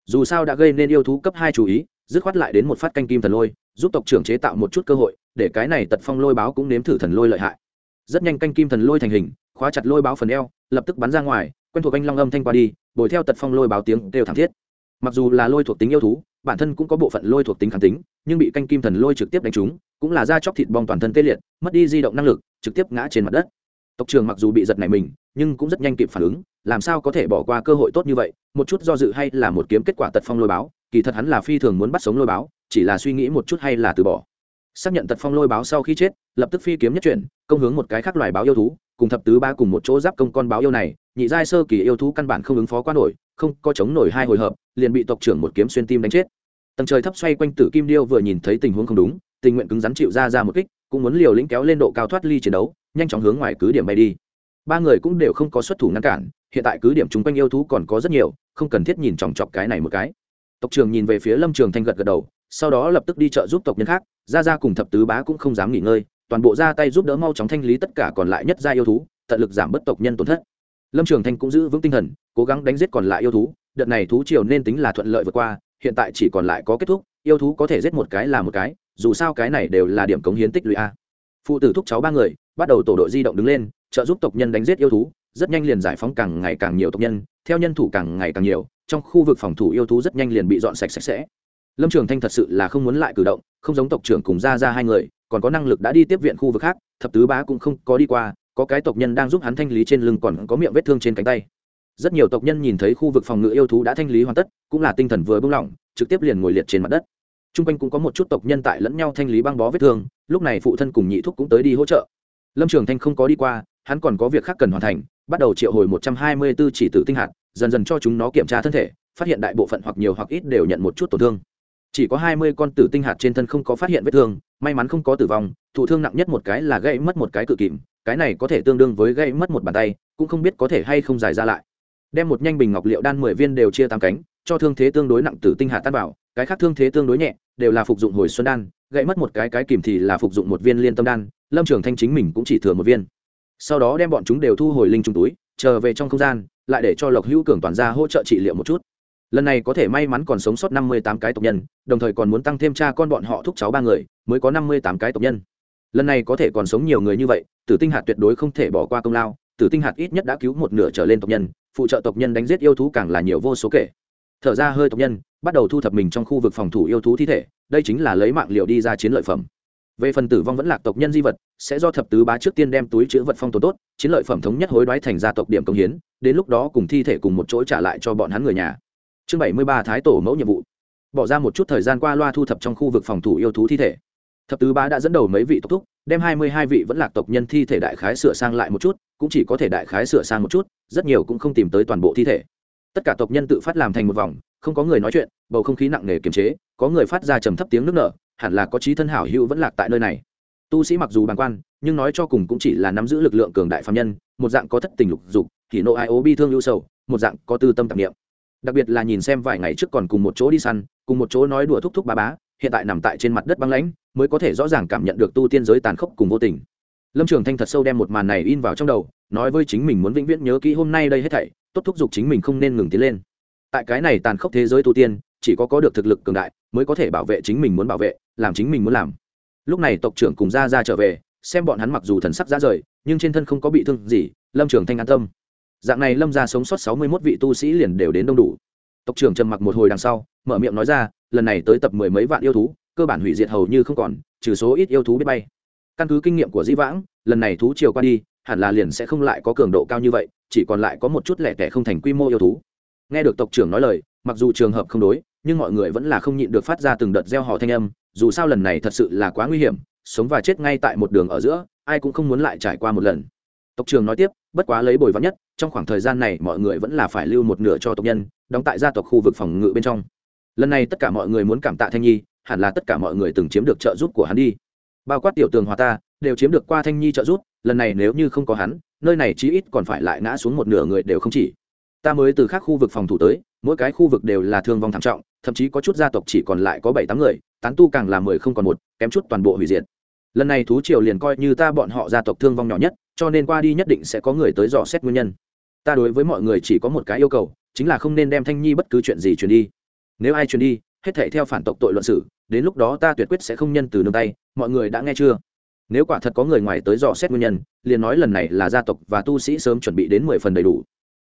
Dù sao đã gây nên yêu thú cấp hai chú ý, dứt khoát lại đến một phát canh kim thần lôi, giúp tộc trưởng chế tạo một chút cơ hội, để cái này tật phong lôi báo cũng nếm thử thần lôi lợi hại. Rất nhanh canh kim thần lôi thành hình, khóa chặt lôi báo phần eo, lập tức bắn ra ngoài, quen thuộc anh long âm thanh qua đi, bồi theo tật phong lôi báo tiếng kêu thảm thiết. Mặc dù là lôi thuộc tính yêu thú, bản thân cũng có bộ phận lôi thuộc tính kháng tính, nhưng bị canh kim thần lôi trực tiếp đánh trúng, cũng là da chóc thịt bong toàn thân tê liệt, mất đi di động năng lực, trực tiếp ngã trên mặt đất tộc trường mặc dù bị giật này mình, nhưng cũng rất nhanh kịp phản ứng, làm sao có thể bỏ qua cơ hội tốt như vậy? Một chút do dự hay là một kiếm kết quả tật phong lôi báo, kỳ thật hắn là phi thường muốn bắt sống lôi báo, chỉ là suy nghĩ một chút hay là từ bỏ. Xác nhận tật phong lôi báo sau khi chết, lập tức phi kiếm nhất chuyển, công hướng một cái khác loài báo yêu thú, cùng thập tứ ba cùng một chỗ giáp công con báo yêu này, nhị giai sơ kỳ yêu thú căn bản không ứng phó qua nổi, không có chống nổi hai hồi hợp, liền bị tộc trưởng một kiếm xuyên tim đánh chết. Tầng trời thấp xoay quanh tử kim điêu vừa nhìn thấy tình huống không đúng, tình nguyện cứng rắn chịu ra ra một kích cũng muốn liều lĩnh kéo lên độ cao thoát ly chiến đấu, nhanh chóng hướng ngoài cứ điểm bay đi. Ba người cũng đều không có xuất thủ ngăn cản, hiện tại cứ điểm chung quanh yêu thú còn có rất nhiều, không cần thiết nhìn chòng chọc cái này một cái. Tộc trưởng nhìn về phía lâm trường thanh gật gật đầu, sau đó lập tức đi chợ giúp tộc nhân khác ra ra cùng thập tứ bá cũng không dám nghỉ ngơi, toàn bộ ra tay giúp đỡ mau chóng thanh lý tất cả còn lại nhất gia yêu thú, tận lực giảm bớt tộc nhân tổn thất. Lâm trường thanh cũng giữ vững tinh thần, cố gắng đánh giết còn lại yêu thú, đợt này thú triều nên tính là thuận lợi vượt qua, hiện tại chỉ còn lại có kết thúc, yêu thú có thể giết một cái là một cái dù sao cái này đều là điểm cống hiến tích lũy a. Phụ tử thúc cháu ba người, bắt đầu tổ đội di động đứng lên, trợ giúp tộc nhân đánh giết yêu thú, rất nhanh liền giải phóng càng ngày càng nhiều tộc nhân, theo nhân thủ càng ngày càng nhiều, trong khu vực phòng thủ yêu thú rất nhanh liền bị dọn sạch sạch sẽ. Lâm trường thanh thật sự là không muốn lại cử động, không giống tộc trưởng cùng ra ra hai người, còn có năng lực đã đi tiếp viện khu vực khác, thập tứ bá cũng không có đi qua, có cái tộc nhân đang giúp hắn thanh lý trên lưng còn có miệng vết thương trên cánh tay. Rất nhiều tộc nhân nhìn thấy khu vực phòng ngự yêu thú đã thanh lý hoàn tất, cũng là tinh thần vừa bung lỏng trực tiếp liền ngồi liệt trên mặt đất t r u n g quanh cũng có một chút tộc nhân tại lẫn nhau thanh lý băng bó vết thương, lúc này phụ thân cùng nhị thúc cũng tới đi hỗ trợ. Lâm trường thanh không có đi qua, hắn còn có việc khác cần hoàn thành, bắt đầu triệu hồi một trăm hai mươi b ố chỉ tử tinh hạt, dần dần cho chúng nó kiểm tra thân thể, phát hiện đại bộ phận hoặc nhiều hoặc ít đều nhận một chút tổn thương. Chỉ có hai mươi con tử tinh hạt trên thân không có phát hiện vết thương, may mắn không có tử vong, thụ thương nặng nhất một cái là gây mất một cái cự kìm, cái này có thể tương đương với gây mất một bàn tay, cũng không biết có thể hay không dài ra lại. Đem một nhanh bình ngọc liệu đan mười viên đều chia tám cánh, cho thương thế tương đối nặng tử tinh hạt tan vào, cái khác thương thế tương đối nhẹ đều là phục dụng hồi xuân đan, gãy mất một cái cái kìm thì là phục dụng một viên liên tâm đan, lâm trường thanh chính mình cũng chỉ thừa một viên. Sau đó đem bọn chúng đều thu hồi linh trùng túi, trở về trong không gian, lại để cho lộc hữu cường toàn ra hỗ trợ trị liệu một chút. Lần này có thể may mắn còn sống sót năm mươi tám cái tộc nhân, đồng thời còn muốn tăng thêm cha con bọn họ thúc cháu ba người, mới có năm mươi tám cái tộc nhân. Lần này có thể còn sống nhiều người như vậy, tử tinh hạt tuyệt đối không thể bỏ qua công lao, tử tinh hạt ít nhất đã cứu một nửa trở lên tộc nhân, phụ trợ tộc nhân đánh giết yêu thú càng là nhiều vô số kể thở ra hơi tộc nhân, bắt đầu thu thập mình trong khu vực phòng thủ yêu thú thi thể, đây chính là lấy mạng liệu đi ra chiến lợi phẩm. Về phần tử vong vẫn lạc tộc nhân di vật, sẽ do thập tứ bá trước tiên đem túi chữ vật phong tồn tốt, chiến lợi phẩm thống nhất hối đoái thành gia tộc điểm công hiến, đến lúc đó cùng thi thể cùng một chỗ trả lại cho bọn hắn người nhà. Chương bảy mươi ba thái tổ mẫu nhiệm vụ. Bỏ ra một chút thời gian qua loa thu thập trong khu vực phòng thủ yêu thú thi thể. Thập tứ bá đã dẫn đầu mấy vị tộc thúc, đem hai mươi hai vị vẫn lạc tộc nhân thi thể đại khái sửa sang lại một chút, cũng chỉ có thể đại khái sửa sang một chút, rất nhiều cũng không tìm tới toàn bộ thi thể tất cả tộc nhân tự phát làm thành một vòng, không có người nói chuyện, bầu không khí nặng nề kiềm chế, có người phát ra trầm thấp tiếng nước nở, hẳn là có trí thân hảo hữu vẫn lạc tại nơi này. Tu sĩ mặc dù bàng quan, nhưng nói cho cùng cũng chỉ là nắm giữ lực lượng cường đại phạm nhân, một dạng có thất tình lục dục, thì nộ ai ố bi thương lưu sầu, một dạng có tư tâm tạp nghiệm đặc biệt là nhìn xem vài ngày trước còn cùng một chỗ đi săn, cùng một chỗ nói đùa thúc thúc ba bá, hiện tại nằm tại trên mặt đất băng lãnh, mới có thể rõ ràng cảm nhận được tu tiên giới tàn khốc cùng vô tình. Lâm trường thanh thật sâu đem một màn này in vào trong đầu, nói với chính mình muốn vĩnh viễn nhớ kỹ hôm nay đây hết thảy tốt thúc giục chính mình không nên ngừng tiến lên. Tại cái này tàn khốc thế giới tu tiên, chỉ có có được thực lực cường đại mới có thể bảo vệ chính mình muốn bảo vệ, làm chính mình muốn làm. Lúc này tộc trưởng cùng ra ra trở về, xem bọn hắn mặc dù thần sắc ra rời, nhưng trên thân không có bị thương gì, lâm trường thanh an tâm. Dạng này lâm ra sống sót sáu mươi mốt vị tu sĩ liền đều đến đông đủ. Tộc trưởng trầm mặc một hồi đằng sau, mở miệng nói ra, lần này tới tập mười mấy vạn yêu thú, cơ bản hủy diệt hầu như không còn, trừ số ít yêu thú biết bay. Căn cứ kinh nghiệm của dĩ vãng, lần này thú chiều qua đi, hẳn là liền sẽ không lại có cường độ cao như vậy chỉ còn lại có một chút lẻ tẻ không thành quy mô yêu thú. Nghe được tộc trưởng nói lời, mặc dù trường hợp không đối, nhưng mọi người vẫn là không nhịn được phát ra từng đợt gieo hò thanh âm, dù sao lần này thật sự là quá nguy hiểm, sống và chết ngay tại một đường ở giữa, ai cũng không muốn lại trải qua một lần. Tộc trưởng nói tiếp, bất quá lấy bồi vắn nhất, trong khoảng thời gian này mọi người vẫn là phải lưu một nửa cho tộc nhân, đóng tại gia tộc khu vực phòng ngự bên trong. Lần này tất cả mọi người muốn cảm tạ thanh nhi, hẳn là tất cả mọi người từng chiếm được trợ giúp của hắn đi. Bao quát tiểu tường hòa ta, đều chiếm được qua thanh nhi trợ giúp, lần này nếu như không có hắn nơi này chí ít còn phải lại ngã xuống một nửa người đều không chỉ. Ta mới từ khác khu vực phòng thủ tới, mỗi cái khu vực đều là thương vong thảm trọng, thậm chí có chút gia tộc chỉ còn lại có bảy tám người, tán tu càng là mười không còn một, kém chút toàn bộ hủy diệt. Lần này thú triều liền coi như ta bọn họ gia tộc thương vong nhỏ nhất, cho nên qua đi nhất định sẽ có người tới dò xét nguyên nhân. Ta đối với mọi người chỉ có một cái yêu cầu, chính là không nên đem thanh nhi bất cứ chuyện gì truyền đi. Nếu ai truyền đi, hết thể theo phản tộc tội luận xử, đến lúc đó ta tuyệt quyết sẽ không nhân từ nương tay, mọi người đã nghe chưa? Nếu quả thật có người ngoài tới dò xét nguyên nhân liền nói lần này là gia tộc và tu sĩ sớm chuẩn bị đến mười phần đầy đủ.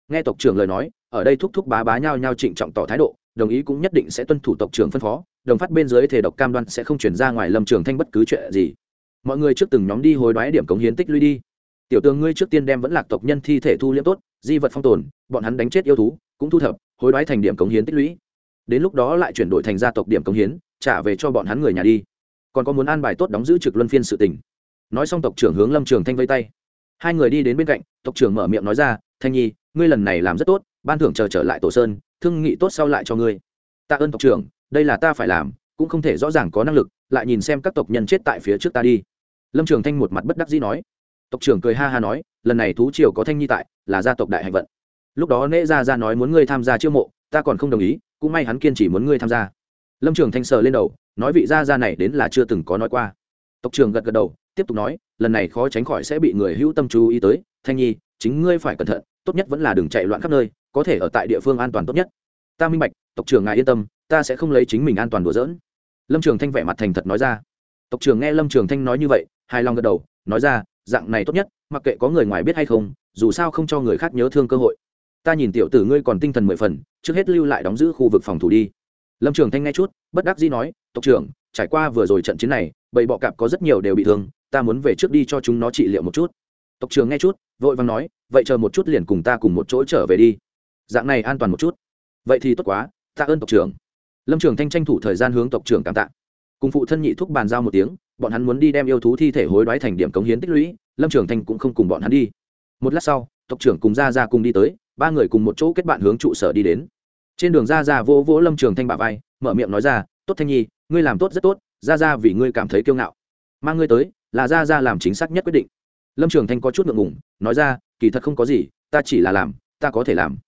Nghe tộc trưởng lời nói, ở đây thúc thúc bá bá nhau nhau trịnh trọng tỏ thái độ, đồng ý cũng nhất định sẽ tuân thủ tộc trưởng phân phó, đồng phát bên dưới thể độc cam đoan sẽ không chuyển ra ngoài lâm trường thanh bất cứ chuyện gì. Mọi người trước từng nhóm đi hồi đoái điểm cống hiến tích lũy đi. Tiểu tướng ngươi trước tiên đem vẫn lạc tộc nhân thi thể thu liễm tốt, di vật phong tồn, bọn hắn đánh chết yêu thú, cũng thu thập, hối đoái thành điểm cống hiến tích lũy. Đến lúc đó lại chuyển đổi thành gia tộc điểm cống hiến, trả về cho bọn hắn người nhà đi. Còn có muốn an bài tốt đóng giữ trực luân phiên sự tình nói xong tộc trưởng hướng lâm trường thanh vây tay. Hai người đi đến bên cạnh, tộc trưởng mở miệng nói ra, thanh nhi, ngươi lần này làm rất tốt, ban thưởng chờ trở lại tổ sơn, thương nghị tốt sau lại cho ngươi. Tạ ơn tộc trưởng, đây là ta phải làm, cũng không thể rõ ràng có năng lực, lại nhìn xem các tộc nhân chết tại phía trước ta đi. Lâm trường thanh một mặt bất đắc dĩ nói. Tộc trưởng cười ha ha nói, lần này thú triều có thanh nhi tại, là gia tộc đại hạnh vận. Lúc đó nễ ra ra nói muốn ngươi tham gia chiêu mộ, ta còn không đồng ý, cũng may hắn kiên chỉ muốn ngươi tham gia. Lâm trường thanh sờ lên đầu, nói vị gia gia này đến là chưa từng có nói qua. Tộc trưởng gật gật đầu tiếp tục nói, lần này khó tránh khỏi sẽ bị người hữu tâm chú ý tới, thanh nhi, chính ngươi phải cẩn thận, tốt nhất vẫn là đừng chạy loạn khắp nơi, có thể ở tại địa phương an toàn tốt nhất. Ta minh bạch, tộc trưởng ngài yên tâm, ta sẽ không lấy chính mình an toàn đùa giỡn. Lâm trường thanh vẻ mặt thành thật nói ra. Tộc trưởng nghe lâm trường thanh nói như vậy, hài lòng gật đầu, nói ra, dạng này tốt nhất, mặc kệ có người ngoài biết hay không, dù sao không cho người khác nhớ thương cơ hội. Ta nhìn tiểu tử ngươi còn tinh thần mười phần, trước hết lưu lại đóng giữ khu vực phòng thủ đi. Lâm trường thanh nghe chút, bất đắc dĩ nói, tộc trưởng, trải qua vừa rồi trận chiến này, bầy bọ cạp có rất nhiều đều bị thương ta muốn về trước đi cho chúng nó trị liệu một chút. Tộc trưởng nghe chút, vội vàng nói, vậy chờ một chút liền cùng ta cùng một chỗ trở về đi. Dạng này an toàn một chút. Vậy thì tốt quá, tạ ơn tộc trưởng. Lâm trường thanh tranh thủ thời gian hướng tộc trưởng cảm tạ. Cùng phụ thân nhị thúc bàn giao một tiếng, bọn hắn muốn đi đem yêu thú thi thể hối đoái thành điểm cống hiến tích lũy, lâm trường thanh cũng không cùng bọn hắn đi. Một lát sau, tộc trưởng cùng ra ra cùng đi tới, ba người cùng một chỗ kết bạn hướng trụ sở đi đến. Trên đường ra ra vỗ vỗ lâm trường thanh bả vai, mở miệng nói ra, tốt thanh nhi, ngươi làm tốt rất tốt ra ra vì ngươi cảm thấy kiêu ngạo. Mang ngươi tới là ra ra làm chính xác nhất quyết định. Lâm trường thanh có chút ngượng ngùng, nói ra, kỳ thật không có gì, ta chỉ là làm, ta có thể làm.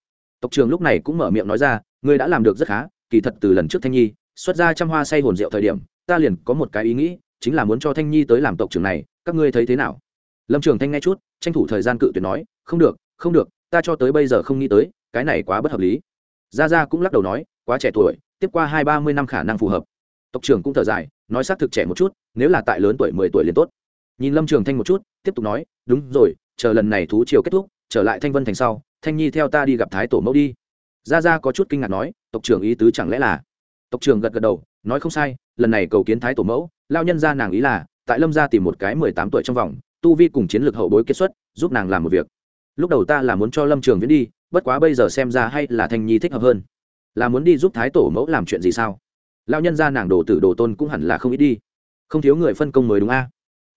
Tộc trường lúc này cũng mở miệng nói ra, ngươi đã làm được rất khá, kỳ thật từ lần trước thanh nhi, xuất ra trăm hoa say hồn rượu thời điểm, ta liền có một cái ý nghĩ, chính là muốn cho thanh nhi tới làm tộc trưởng này, các ngươi thấy thế nào? Lâm trường thanh nghe chút, tranh thủ thời gian cự tuyệt nói, không được không được, ta cho tới bây giờ không nghĩ tới, cái này quá bất hợp lý. Gia gia cũng lắc đầu nói, quá trẻ tuổi, tiếp qua hai ba mươi năm khả năng phù hợp tộc trưởng cũng thở dài, nói xác thực trẻ một chút, nếu là tại lớn tuổi mười tuổi liền tốt. Nhìn lâm trường thanh một chút, tiếp tục nói, đúng rồi, chờ lần này thú chiều kết thúc, trở lại thanh vân thành sau, thanh nhi theo ta đi gặp thái tổ mẫu đi. Gia gia có chút kinh ngạc nói, tộc trưởng ý tứ chẳng lẽ là? Tộc trưởng gật gật đầu, nói, không sai, lần này cầu kiến thái tổ mẫu lao nhân ra nàng ý là, tại lâm gia tìm một cái mười tám tuổi trong vòng, tu vi cùng chiến lược hậu bối kết xuất, giúp nàng làm một việc. Lúc đầu ta là muốn cho lâm trường viễn đi, bất quá bây giờ xem ra hay là thanh nhi thích hợp hơn. Là muốn đi giúp thái tổ mẫu làm chuyện gì sao? Lao nhân ra nàng đồ tử đồ tôn cũng hẳn là không ít đi. Không thiếu người phân công mới đúng a.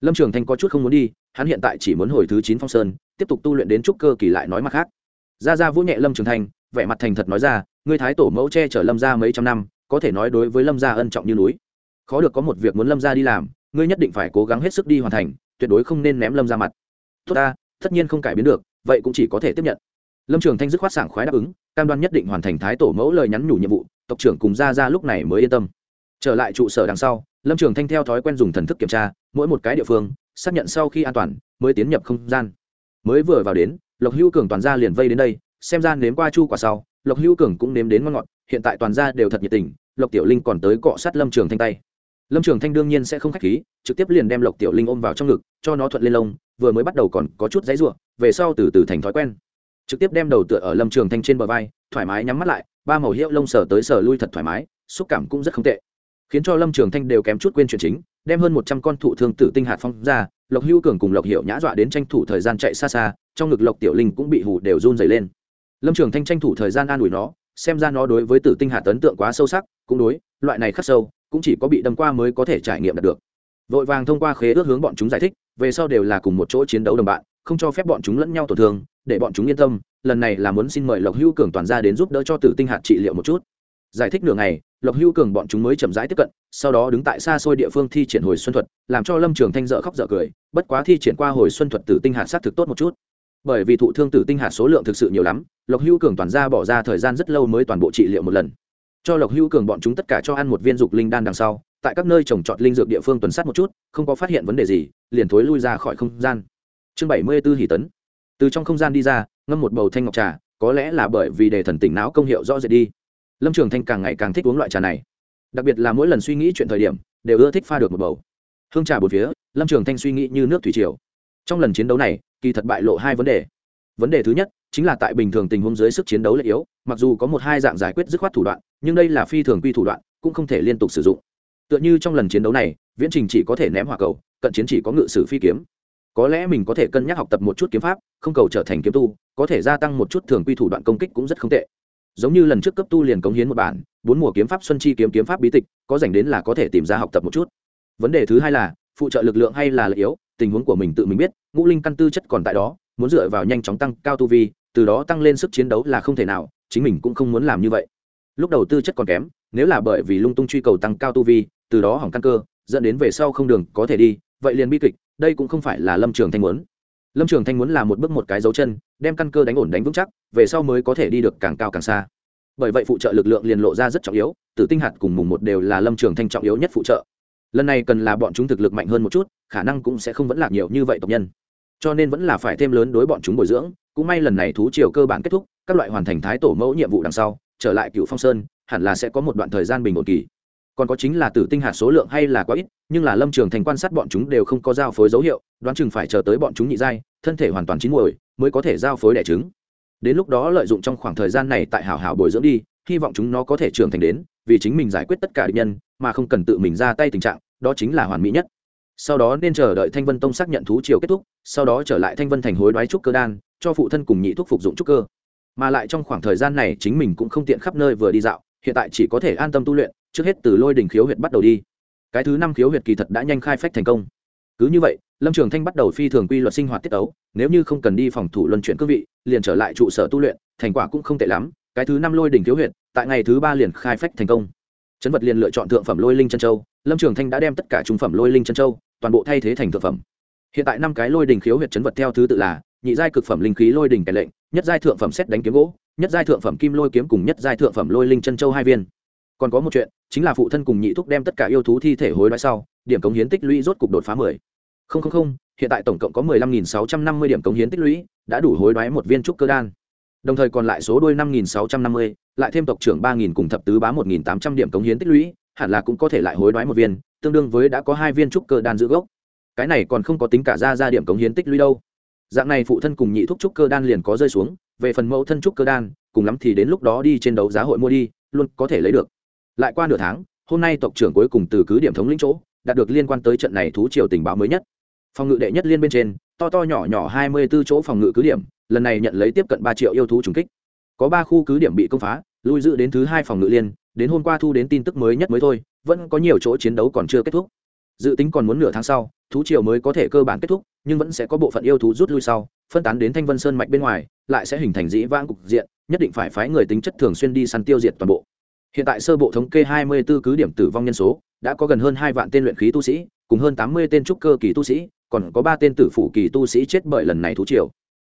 Lâm trường thanh có chút không muốn đi, hắn hiện tại chỉ muốn hồi thứ chín phong sơn, tiếp tục tu luyện đến trúc cơ kỳ lại nói mặt khác. Ra ra vũ nhẹ lâm trường thanh, vẻ mặt thành thật nói ra, ngươi thái tổ mẫu che chở lâm ra mấy trăm năm, có thể nói đối với lâm gia ân trọng như núi. Khó được có một việc muốn lâm gia đi làm, ngươi nhất định phải cố gắng hết sức đi hoàn thành, tuyệt đối không nên ném lâm ra mặt. Tốt ta, tất nhiên không cải biến được, vậy cũng chỉ có thể tiếp nhận. Lâm trường thanh dứt khoát sảng khoái đáp ứng, cam đoan nhất định hoàn thành thái tổ mẫu lời nhắn nhủ nhiệm vụ tộc trưởng cùng ra ra lúc này mới yên tâm. Trở lại trụ sở đằng sau, lâm trường thanh theo thói quen dùng thần thức kiểm tra, mỗi một cái địa phương, xác nhận sau khi an toàn, mới tiến nhập không gian. Mới vừa vào đến, lộc hữu cường toàn ra liền vây đến đây, xem ra nếm qua chu quả sau, lộc hữu cường cũng nếm đến ngon ngọt, hiện tại toàn gia đều thật nhiệt tình, lộc tiểu linh còn tới cọ sát lâm trường thanh tay. Lâm trường thanh đương nhiên sẽ không k h á c h khí, trực tiếp liền đem lộc tiểu linh ôm vào trong ngực, cho nó thuận lên lông, vừa mới bắt đầu còn có chút giấy r u ộ về sau từ từ thành thói quen. Trực tiếp đem đầu tựa ở lâm trường thanh trên bờ vai, thoải mái nhắm mắt lại ba màu hiệu lông sờ tới sờ lui thật thoải mái, xúc cảm cũng rất không tệ. Khiến cho lâm trường thanh đều kém chút quên chuyện chính, đem hơn một trăm con thụ thương tử tinh hạt phong ra, lộc hữu cường cùng lộc hiệu nhã dọa đến tranh thủ thời gian chạy xa xa, trong ngực lộc tiểu linh cũng bị hù đều run dày lên. Lâm trường thanh tranh thủ thời gian an ủi nó, xem ra nó đối với tử tinh hạt ấn tượng quá sâu sắc, cũng đối, loại này khắc sâu, cũng chỉ có bị đâm qua mới có thể trải nghiệm được. Vội vàng thông qua khế ước hướng bọn chúng giải thích, về sau đều là cùng một chỗ chiến đấu đồng bạn, không cho phép bọn chúng lẫn nhau tổn thương để bọn chúng yên tâm, lần này là muốn xin mời lộc hữu cường toàn ra đến giúp đỡ cho tử tinh hạt trị liệu một chút. Giải thích nửa ngày, lộc hữu cường bọn chúng mới chậm rãi tiếp cận, sau đó đứng tại xa xôi địa phương thi triển hồi xuân thuật, làm cho lâm trường thanh dợ khóc dợ cười, bất quá thi triển qua hồi xuân thuật tử tinh hạt xác thực tốt một chút. Bởi vì thụ thương tử tinh hạt số lượng thực sự nhiều lắm, lộc hữu cường toàn ra bỏ ra thời gian rất lâu mới toàn bộ trị liệu một lần. Cho lộc hữu cường bọn chúng tất cả cho ăn một viên dục linh đan đằng sau, tại các nơi trồng trọt linh dược địa phương tuần sát một chút, không có phát hiện vấn đề gì, liền thối lui ra khỏi không gian. Chương bảy mươi b ố hỷ tấn từ trong không gian đi ra, ngâm một bầu thanh ngọc trà, có lẽ là bởi vì để thần tỉnh não công hiệu rõ rệt đi. Lâm trường thanh càng ngày càng thích uống loại trà này. Đặc biệt là mỗi lần suy nghĩ chuyện thời điểm, đều ưa thích pha được một bầu. Hương trà bột phía, lâm trường thanh suy nghĩ như nước thủy triều. Trong lần chiến đấu này, kỳ thật bại lộ hai vấn đề. Vấn đề thứ nhất, chính là tại bình thường tình huống dưới sức chiến đấu lệ yếu, mặc dù có một hai dạng giải quyết dứt khoát thủ đoạn, nhưng đây là phi thường quy thủ đoạn, cũng không thể liên tục sử dụng. Tựa như trong lần chiến đấu này, viễn trình chỉ có thể ném hỏa cầu, cận chiến chỉ có ngự sử phi kiếm có lẽ mình có thể cân nhắc học tập một chút kiếm pháp, không cầu trở thành kiếm tu, có thể gia tăng một chút thường quy thủ đoạn công kích cũng rất không tệ. Giống như lần trước cấp tu liền cống hiến một bản, bốn mùa kiếm pháp xuân chi kiếm kiếm pháp bí tịch, có dành đến là có thể tìm ra học tập một chút. Vấn đề thứ hai là, phụ trợ lực lượng hay là lợi yếu, tình huống của mình tự mình biết, ngũ linh căn tư chất còn tại đó, muốn dựa vào nhanh chóng tăng cao tu vi, từ đó tăng lên sức chiến đấu là không thể nào, chính mình cũng không muốn làm như vậy. Lúc đầu tư chất còn kém, nếu là bởi vì lung tung truy cầu tăng cao tu vi, từ đó hỏng căn cơ, dẫn đến về sau không đường có thể đi vậy liền bi kịch, đây cũng không phải là lâm trường thanh muốn. Lâm trường thanh muốn là một bước một cái dấu chân, đem căn cơ đánh ổn đánh vững chắc, về sau mới có thể đi được càng cao càng xa. Bởi vậy phụ trợ lực lượng liền lộ ra rất trọng yếu, tử tinh hạt cùng mùng một đều là lâm trường thanh trọng yếu nhất phụ trợ. Lần này cần là bọn chúng thực lực mạnh hơn một chút, khả năng cũng sẽ không vẫn lạc nhiều như vậy tộc nhân. Cho nên vẫn là phải thêm lớn đối bọn chúng bồi dưỡng, cũng may lần này thú triều cơ bản kết thúc, các loại hoàn thành thái tổ mẫu nhiệm vụ đằng sau, trở lại cựu phong sơn, hẳn là sẽ có một đoạn thời gian bình ổn kỳ còn có chính là tử tinh hạt số lượng hay là quá ít, nhưng là lâm trường thành quan sát bọn chúng đều không có giao phối dấu hiệu, đoán chừng phải chờ tới bọn chúng nhị giai, thân thể hoàn toàn chín muồi, mới có thể giao phối đẻ trứng. Đến lúc đó lợi dụng trong khoảng thời gian này tại hảo hảo bồi dưỡng đi, hy vọng chúng nó có thể trưởng thành đến, vì chính mình giải quyết tất cả địch nhân, mà không cần tự mình ra tay tình trạng, đó chính là hoàn mỹ nhất. Sau đó nên chờ đợi thanh vân tông xác nhận thú triều kết thúc, sau đó trở lại thanh vân thành hối đoái trúc cơ đan, cho phụ thân cùng nhị thuốc phục dụng trúc cơ. Mà lại trong khoảng thời gian này chính mình cũng không tiện khắp nơi vừa đi dạo hiện tại chỉ có thể an tâm tu luyện, trước hết từ lôi đỉnh khiếu huyệt bắt đầu đi. Cái thứ năm khiếu huyệt kỳ thật đã nhanh khai phách thành công. Cứ như vậy, lâm trường thanh bắt đầu phi thường quy luật sinh hoạt tiết ấu nếu như không cần đi phòng thủ luân chuyển cương vị, liền trở lại trụ sở tu luyện, thành quả cũng không tệ lắm. Cái thứ năm lôi đỉnh khiếu huyệt, tại ngày thứ ba liền khai phách thành công. Chấn vật liền lựa chọn thượng phẩm lôi linh chân châu, lâm trường thanh đã đem tất cả trung phẩm lôi linh chân châu, toàn bộ thay thế thành thượng phẩm. Hiện tại năm cái lôi đình khiếu huyệt chấn vật theo thứ tự là, nhị giai cực phẩm linh khí lôi đình kẻ lệnh, nhất giai thượng phẩm xét đánh kiếm gỗ nhất giai thượng phẩm kim lôi kiếm cùng nhất giai thượng phẩm lôi linh chân châu hai viên. Còn có một chuyện, chính là phụ thân cùng nhị thúc đem tất cả yêu thú thi thể hối đoái sau, điểm cống hiến tích lũy rốt cục đột phá mười. Không không không, hiện tại tổng cộng có mười lăm nghìn sáu trăm năm mươi điểm cống hiến tích lũy, đã đủ hối đoái một viên trúc cơ đan. Đồng thời còn lại số đôi năm nghìn sáu trăm năm mươi, lại thêm tộc trưởng ba nghìn cùng thập tứ bá một nghìn tám trăm điểm cống hiến tích lũy, hẳn là cũng có thể lại hối đoái một viên, tương đương với đã có hai viên trúc cơ đan giữ gốc. Cái này còn không có tính cả ra ra điểm cống hiến tích lũy đâu. Dạng này phụ thân cùng nhị thúc trúc cơ đan liền có rơi xuống về phần mẫu thân trúc cơ đan, cùng lắm thì đến lúc đó đi trên đấu giá hội mua đi, luôn có thể lấy được. Lại qua nửa tháng, hôm nay tộc trưởng cuối cùng từ cứ điểm thống lĩnh chỗ, đạt được liên quan tới trận này thú triều tình báo mới nhất. Phòng ngự đệ nhất liên bên trên, to to nhỏ nhỏ hai mươi 24 chỗ phòng ngự cứ điểm, lần này nhận lấy tiếp cận ba triệu yêu thú trùng kích. Có ba khu cứ điểm bị công phá, lui dự đến thứ hai phòng ngự liên, đến hôm qua thu đến tin tức mới nhất mới thôi, vẫn có nhiều chỗ chiến đấu còn chưa kết thúc. Dự tính còn muốn nửa tháng sau, thú triều mới có thể cơ bản kết thúc, nhưng vẫn sẽ có bộ phận yêu thú rút lui sau, phân tán đến thanh vân sơn mạch bên ngoài lại sẽ hình thành dĩ vãng cục diện, nhất định phải phái người tính chất thường xuyên đi săn tiêu diệt toàn bộ. Hiện tại sơ bộ thống kê 24 cứ điểm tử vong nhân số, đã có gần hơn hai vạn tên luyện khí tu sĩ, cùng hơn tám mươi tên trúc cơ kỳ tu sĩ, còn có ba tên tử phủ kỳ tu sĩ chết bởi lần này thú triều.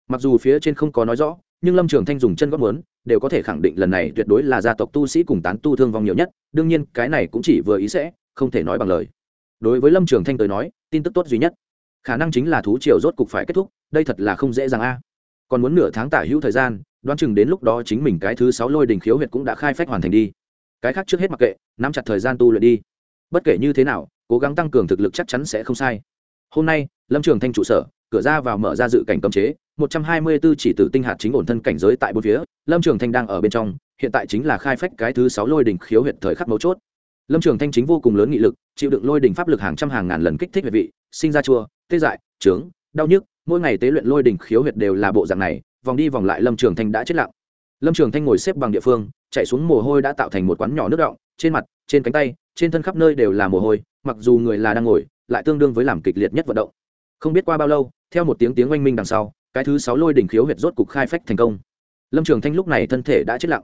Mặc dù phía trên không có nói rõ, nhưng lâm trường thanh dùng chân góp muốn, đều có thể khẳng định lần này tuyệt đối là gia tộc tu sĩ cùng tán tu thương vong nhiều nhất, đương nhiên cái này cũng chỉ vừa ý sẽ, không thể nói bằng lời. Đối với lâm trường thanh tới nói, tin tức tốt duy nhất. Khả năng chính là thú triều rốt cục phải kết thúc, đây thật là không dễ dàng a còn muốn nửa tháng tả hữu thời gian, đoán chừng đến lúc đó chính mình cái thứ sáu lôi đình khiếu huyệt cũng đã khai phách hoàn thành đi. Cái khác trước hết mặc kệ, nắm chặt thời gian tu luyện đi. Bất kể như thế nào, cố gắng tăng cường thực lực chắc chắn sẽ không sai. Hôm nay, lâm trường thanh trụ sở, cửa ra vào mở ra dự cảnh cấm chế, một trăm hai mươi 124 chỉ tử tinh hạt chính ổn thân cảnh giới tại bốn phía, lâm trường thanh đang ở bên trong, hiện tại chính là khai phách cái thứ sáu lôi đỉnh khiếu huyệt thời khắc mấu chốt. Lâm trường thanh chính vô cùng lớn nghị lực, chịu đựng lôi đỉnh pháp lực hàng trăm hàng ngàn lần kích thích huyệt vị, sinh ra chua, tê dại, trướng, đau nhức mỗi ngày tế luyện lôi đỉnh khiếu huyệt đều là bộ dạng này, vòng đi vòng lại lâm trường thanh đã chết lặng. Lâm trường thanh ngồi xếp bằng địa phương, chạy xuống mồ hôi đã tạo thành một quán nhỏ nước động trên mặt, trên cánh tay, trên thân khắp nơi đều là mồ hôi, mặc dù người là đang ngồi, lại tương đương với làm kịch liệt nhất vận động. Không biết qua bao lâu, theo một tiếng tiếng oanh minh đằng sau, cái thứ sáu lôi đỉnh khiếu huyệt rốt cục khai phách thành công. Lâm trường thanh lúc này thân thể đã chết lặng.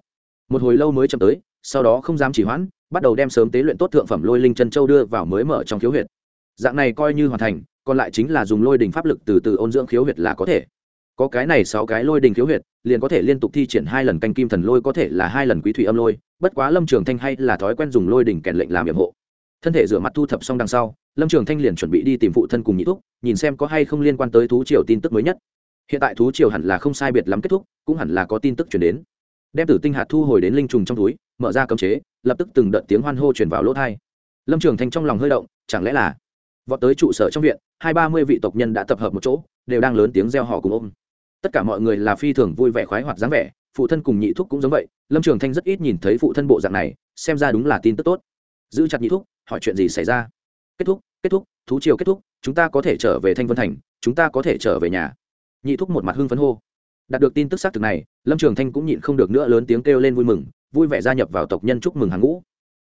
Một hồi lâu mới chậm tới, sau đó không dám chỉ hoãn, bắt đầu đem sớm tế luyện tốt thượng phẩm lôi linh chân châu đưa vào mới mở trong khiếu huyệt. Dạng này coi như hoàn thành còn lại chính là dùng lôi đỉnh pháp lực từ từ ôn dưỡng khiếu huyệt là có thể. Có cái này sáu cái lôi đỉnh khiếu huyệt, liền có thể liên tục thi triển hai lần canh kim thần lôi, có thể là hai lần quý thủy âm lôi, bất quá lâm trường thanh hay là thói quen dùng lôi đỉnh kèn lệnh làm nhiệm hộ. Thân thể rửa mặt thu thập xong đằng sau, lâm trường thanh liền chuẩn bị đi tìm phụ thân cùng nhị thúc, nhìn xem có hay không liên quan tới thú triều tin tức mới nhất. Hiện tại thú triều hẳn là không sai biệt lắm kết thúc, cũng hẳn là có tin tức chuyển đến. Đem tử tinh hạt thu hồi đến linh trùng trong túi, mở ra cấm chế, lập tức từng đợt tiếng hoan hô chuyển vào lỗ thai lâm trường thanh trong lòng hơi động, chẳng lẽ là vọt tới trụ sở trong viện, hai ba mươi vị tộc nhân đã tập hợp một chỗ, đều đang lớn tiếng reo hò cùng ôm. Tất cả mọi người là phi thường vui vẻ khoái hoạt dáng vẻ, phụ thân cùng nhị thúc cũng giống vậy, lâm trường thanh rất ít nhìn thấy phụ thân bộ dạng này, xem ra đúng là tin tức tốt. Giữ chặt nhị thúc, hỏi chuyện gì xảy ra? Kết thúc kết thúc, thú chiều kết thúc, chúng ta có thể trở về thanh vân thành, chúng ta có thể trở về nhà. Nhị thúc một mặt hưng phấn hô. Đạt được tin tức xác thực này, lâm trường thanh cũng nhịn không được nữa lớn tiếng kêu lên vui mừng, vui vẻ gia nhập vào tộc nhân chúc mừng hàng ngũ.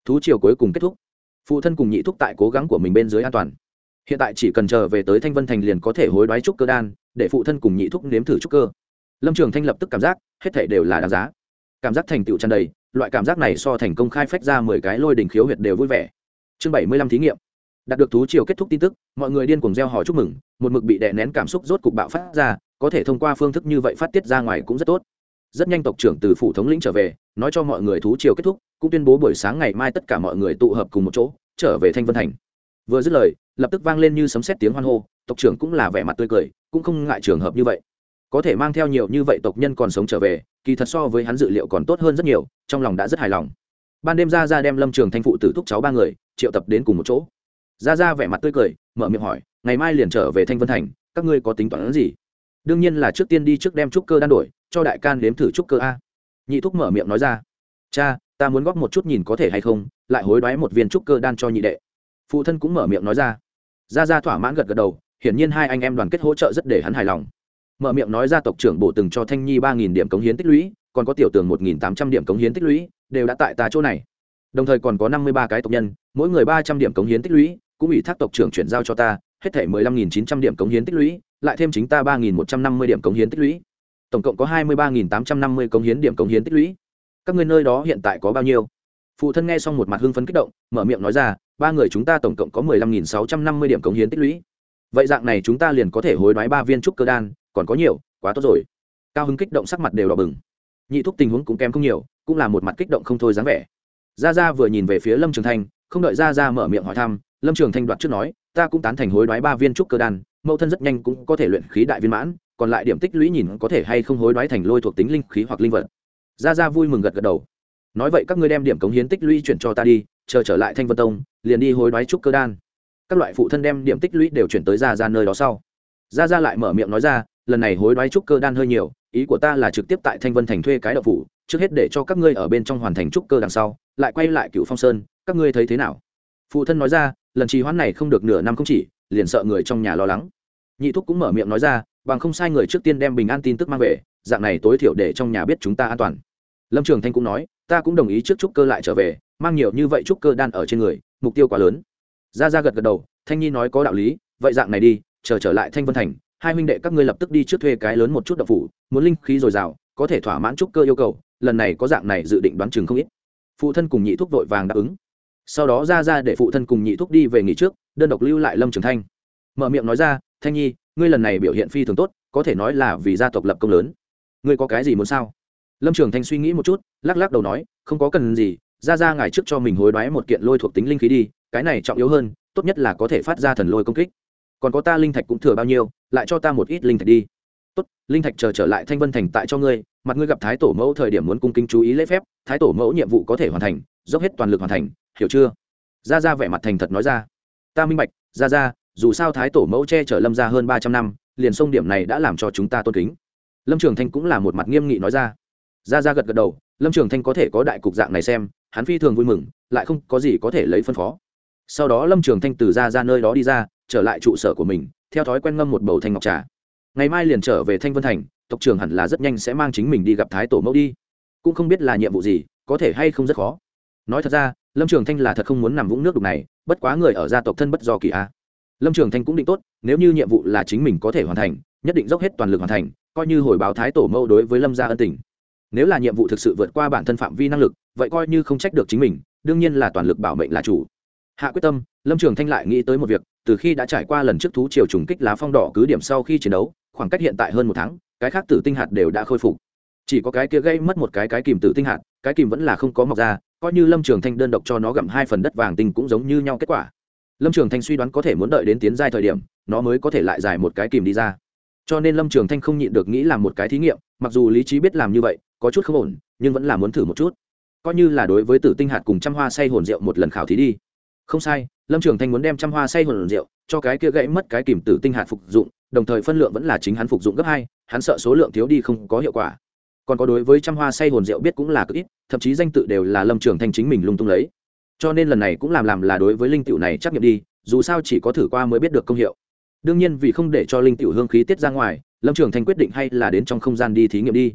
Thú chiều cuối cùng kết thúc. Phụ thân cùng nhị thúc tại cố gắng của mình bên dưới an toàn hiện tại chỉ cần chờ về tới thanh vân thành liền có thể hối đoái trúc cơ đan, để phụ thân cùng nhị thúc nếm thử trúc cơ. Lâm trường thanh lập tức cảm giác, hết thể đều là đáng giá. Cảm giác thành tựu tràn đầy, loại cảm giác này so thành công khai phách ra mười cái lôi đình khiếu huyệt đều vui vẻ. Chương bảy mươi lăm thí nghiệm. Đạt được thú chiều kết thúc tin tức, mọi người điên cùng gieo hò chúc mừng, một mực bị đè nén cảm xúc rốt cục bạo phát ra, có thể thông qua phương thức như vậy phát tiết ra ngoài cũng rất tốt. Rất nhanh tộc trưởng từ phủ thống lĩnh trở về, nói cho mọi người thú chiều kết thúc, cũng tuyên bố buổi sáng ngày mai tất cả mọi người tụ hợp cùng một chỗ, trở về thanh vân thành. Vừa dứt lời lập tức vang lên như sấm sét tiếng hoan hô, tộc trưởng cũng là vẻ mặt tươi cười, cũng không ngại trường hợp như vậy. Có thể mang theo nhiều như vậy tộc nhân còn sống trở về, kỳ thật so với hắn dự liệu còn tốt hơn rất nhiều, trong lòng đã rất hài lòng. Ban đêm ra ra đem lâm trường thanh phụ tử thúc cháu ba người, triệu tập đến cùng một chỗ. Ra ra vẻ mặt tươi cười, mở miệng hỏi, ngày mai liền trở về thanh vân thành, các ngươi có tính toán gì? Đương nhiên là trước tiên đi trước đem trúc cơ đan đổi, cho đại can nếm thử trúc cơ a. Nhị thúc mở miệng nói ra, cha, ta muốn góp một chút nhìn có thể hay không, lại hối đoái một viên trúc cơ đan cho nhị đệ. Phụ thân cũng mở miệng nói ra ra ra thỏa mãn gật gật đầu, hiển nhiên hai anh em đoàn kết hỗ trợ rất để hắn hài lòng. Mở miệng nói ra tộc trưởng bộ từng cho thanh nhi ba nghìn điểm cống hiến tích lũy, còn có tiểu tường một nghìn tám trăm điểm cống hiến tích lũy, đều đã tại ta chỗ này. Đồng thời còn có năm mươi ba cái tộc nhân, mỗi người ba trăm điểm cống hiến tích lũy, cũng ủy thác tộc trưởng chuyển giao cho ta, hết thể mười lăm nghìn chín trăm điểm cống hiến tích lũy, lại thêm chính ta ba nghìn một trăm năm mươi điểm cống hiến tích lũy. Tổng cộng có hai mươi ba nghìn tám trăm năm mươi cống hiến điểm cống hiến tích lũy. Các người nơi đó hiện tại có bao nhiêu? Phụ thân nghe xong một mặt hưng phấn kích động, mở miệng nói ra ba người chúng ta tổng cộng có mười lăm nghìn sáu trăm năm mươi điểm cống hiến tích lũy. Vậy dạng này chúng ta liền có thể hối đoái ba viên trúc cơ đan, còn có nhiều, quá tốt rồi. Cao hứng kích động sắc mặt đều đỏ bừng. Nhị thúc tình huống cũng kém không nhiều, cũng là một mặt kích động không thôi dáng vẻ. Gia gia vừa nhìn về phía lâm trường thanh, không đợi gia gia mở miệng hỏi thăm, lâm trường thanh đoạt trước nói, ta cũng tán thành hối đoái ba viên trúc cơ đan, mẫu thân rất nhanh cũng có thể luyện khí đại viên mãn, còn lại điểm tích lũy nhìn có thể hay không hối đoái thành lôi thuộc tính linh khí hoặc linh vật. Gia gia vui mừng gật gật đầu. Nói vậy các ngươi đem điểm cống hiến tích lũy chuyển cho ta đi, chờ trở lại thanh vân tông liền đi hối đoái trúc cơ đan. Các loại phụ thân đem điểm tích lũy đều chuyển tới gia gia nơi đó sau. Gia gia lại mở miệng nói ra, lần này hối đoái trúc cơ đan hơi nhiều, ý của ta là trực tiếp tại thanh vân thành thuê cái đậu phủ, trước hết để cho các ngươi ở bên trong hoàn thành trúc cơ đằng sau, lại quay lại cựu phong sơn, các ngươi thấy thế nào? Phụ thân nói ra, lần trì hoãn này không được nửa năm không chỉ, liền sợ người trong nhà lo lắng. Nhị thúc cũng mở miệng nói ra, bằng không sai người trước tiên đem bình an tin tức mang về, dạng này tối thiểu để trong nhà biết chúng ta an toàn. Lâm trường thanh cũng nói ta cũng đồng ý trước trúc cơ lại trở về, mang nhiều như vậy trúc cơ đan ở trên người, mục tiêu quá lớn. Ra ra gật gật đầu, thanh nhi nói có đạo lý, vậy dạng này đi, chờ trở lại thanh vân thành, hai huynh đệ các ngươi lập tức đi trước thuê cái lớn một chút đậu phủ, muốn linh khí dồi dào, có thể thỏa mãn trúc cơ yêu cầu, lần này có dạng này dự định đoán chừng không ít. Phụ thân cùng nhị thúc vội vàng đáp ứng. Sau đó ra ra để phụ thân cùng nhị thúc đi về nghỉ trước, đơn độc lưu lại lâm trường thanh. Mở miệng nói ra, thanh nhi, ngươi lần này biểu hiện phi thường tốt, có thể nói là vì gia tộc lập công lớn. Ngươi có cái gì muốn sao? Lâm trường thanh suy nghĩ một chút, lắc lắc đầu nói, không có cần gì, ra ra ngài trước cho mình hối đoái một kiện lôi thuộc tính linh khí đi, cái này trọng yếu hơn, tốt nhất là có thể phát ra thần lôi công kích. Còn có ta linh thạch cũng thừa bao nhiêu, lại cho ta một ít linh thạch đi. Tốt, linh thạch chờ trở lại thanh vân thành tại cho ngươi, mặt ngươi gặp thái tổ mẫu thời điểm muốn cung kính chú ý lễ phép, thái tổ mẫu nhiệm vụ có thể hoàn thành, dốc hết toàn lực hoàn thành, hiểu chưa? Ra ra vẻ mặt thành thật nói ra. Ta minh bạch, ra ra, dù sao thái tổ mẫu che chở lâm ra hơn ba trăm năm, liền sông điểm này đã làm cho chúng ta tôn kính. Lâm trường thanh cũng là một mặt nghiêm nghị nói ra ra ra gật gật đầu, lâm trường thanh có thể có đại cục dạng này xem, hắn phi thường vui mừng, lại không có gì có thể lấy phân phó. Sau đó lâm trường thanh từ ra ra nơi đó đi ra, trở lại trụ sở của mình, theo thói quen ngâm một bầu thanh ngọc trà. Ngày mai liền trở về thanh vân thành, tộc trưởng hẳn là rất nhanh sẽ mang chính mình đi gặp thái tổ mẫu đi. Cũng không biết là nhiệm vụ gì, có thể hay không rất khó. Nói thật ra, lâm trường thanh là thật không muốn nằm vũng nước đục này, bất quá người ở gia tộc thân bất do kỳ a. Lâm trường thanh cũng định tốt, nếu như nhiệm vụ là chính mình có thể hoàn thành, nhất định dốc hết toàn lực hoàn thành, coi như hồi báo thái tổ mẫu đối với lâm gia ân tình nếu là nhiệm vụ thực sự vượt qua bản thân phạm vi năng lực, vậy coi như không trách được chính mình, đương nhiên là toàn lực bảo mệnh là chủ. Hạ quyết tâm, lâm trường thanh lại nghĩ tới một việc, từ khi đã trải qua lần trước thú triều trùng kích lá phong đỏ cứ điểm sau khi chiến đấu, khoảng cách hiện tại hơn một tháng, cái khác tử tinh hạt đều đã khôi phục. Chỉ có cái kia gây mất một cái cái kìm tử tinh hạt, cái kìm vẫn là không có mọc ra, coi như lâm trường thanh đơn độc cho nó gặm hai phần đất vàng tinh cũng giống như nhau kết quả. Lâm trường thanh suy đoán có thể muốn đợi đến tiến giai thời điểm, nó mới có thể lại giải một cái kìm đi ra cho nên lâm trường thanh không nhịn được nghĩ làm một cái thí nghiệm, mặc dù lý trí biết làm như vậy, có chút không ổn, nhưng vẫn là muốn thử một chút. Coi như là đối với tử tinh hạt cùng trăm hoa say hồn rượu một lần khảo thí đi. Không sai, lâm trường thanh muốn đem trăm hoa say hồn rượu cho cái kia gãy mất cái kìm tử tinh hạt phục dụng, đồng thời phân lượng vẫn là chính hắn phục dụng gấp hai, hắn sợ số lượng thiếu đi không có hiệu quả. Còn có đối với trăm hoa say hồn rượu biết cũng là cực ít, thậm chí danh tự đều là lâm trường thanh chính mình lung tung lấy. Cho nên lần này cũng làm làm là đối với linh tựu này trắc nghiệm đi, dù sao chỉ có thử qua mới biết được công hiệu đương nhiên vì không để cho linh tiểu hương khí tiết ra ngoài, lâm trường thanh quyết định hay là đến trong không gian đi thí nghiệm đi.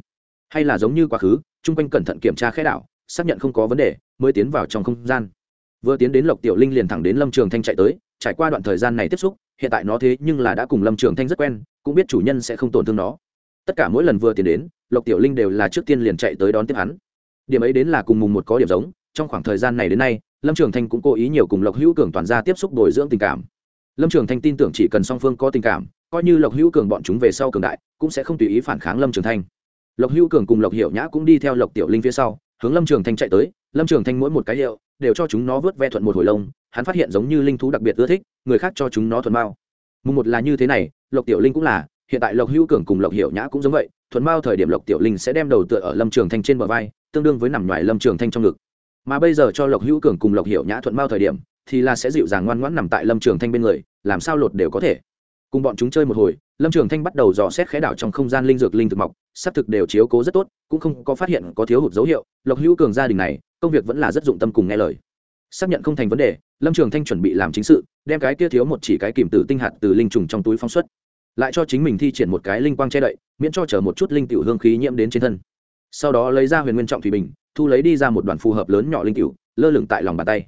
Hay là giống như quá khứ, chung quanh cẩn thận kiểm tra khẽ đạo xác nhận không có vấn đề, mới tiến vào trong không gian. Vừa tiến đến lộc tiểu linh liền thẳng đến lâm trường thanh chạy tới, trải qua đoạn thời gian này tiếp xúc, hiện tại nó thế nhưng là đã cùng lâm trường thanh rất quen, cũng biết chủ nhân sẽ không tổn thương nó. Tất cả mỗi lần vừa tiến đến, lộc tiểu linh đều là trước tiên liền chạy tới đón tiếp hắn. Điểm ấy đến là cùng mùng một có điểm giống, trong khoảng thời gian này đến nay, lâm trường thanh cũng cố ý nhiều cùng lộc hữu cường toàn ra tiếp xúc bồi dưỡng tình cảm lâm trường thanh tin tưởng chỉ cần song phương có tình cảm, coi như lộc hữu cường bọn chúng về sau cường đại, cũng sẽ không tùy ý phản kháng lâm trường thanh. Lộc hữu cường cùng lộc hiệu nhã cũng đi theo lộc tiểu linh phía sau, hướng lâm trường thanh chạy tới. Lâm trường thanh mỗi một cái hiệu đều cho chúng nó vớt ve thuận một hồi lông, hắn phát hiện giống như linh thú đặc biệt ưa thích, người khác cho chúng nó thuận mao. Mùng một là như thế này, lộc tiểu linh cũng là, hiện tại lộc hữu cường cùng lộc hiệu nhã cũng giống vậy, thuận mao thời điểm lộc tiểu linh sẽ đem đầu tựa ở lâm trường thanh trên bờ vai, tương đương với nằm ngoài lâm trường thanh trong ngực. Mà bây giờ cho lộc hữu cường cùng lộc hiệu nhã thuận mao thời điểm thì là sẽ dịu dàng ngoan ngoãn nằm tại lâm trường thanh bên người, làm sao lột đều có thể. Cùng bọn chúng chơi một hồi, lâm trường thanh bắt đầu dò xét khẽ đảo trong không gian linh dược linh thực mọc, xác thực đều chiếu cố rất tốt, cũng không có phát hiện có thiếu hụt dấu hiệu, lộc hữu cường gia đình này, công việc vẫn là rất dụng tâm cùng nghe lời. Xác nhận không thành vấn đề, lâm trường thanh chuẩn bị làm chính sự, đem cái kia thiếu một chỉ cái kìm tử tinh hạt từ linh trùng trong túi phóng xuất. Lại cho chính mình thi triển một cái linh quang che đậy, miễn cho chở một chút linh tiểu hương khí nhiễm đến trên thân. Sau đó lấy ra huyền nguyên trọng thủy bình, thu lấy đi ra một đoàn phù hợp lớn nhỏ linh tiểu, lơ lửng tại lòng bàn tay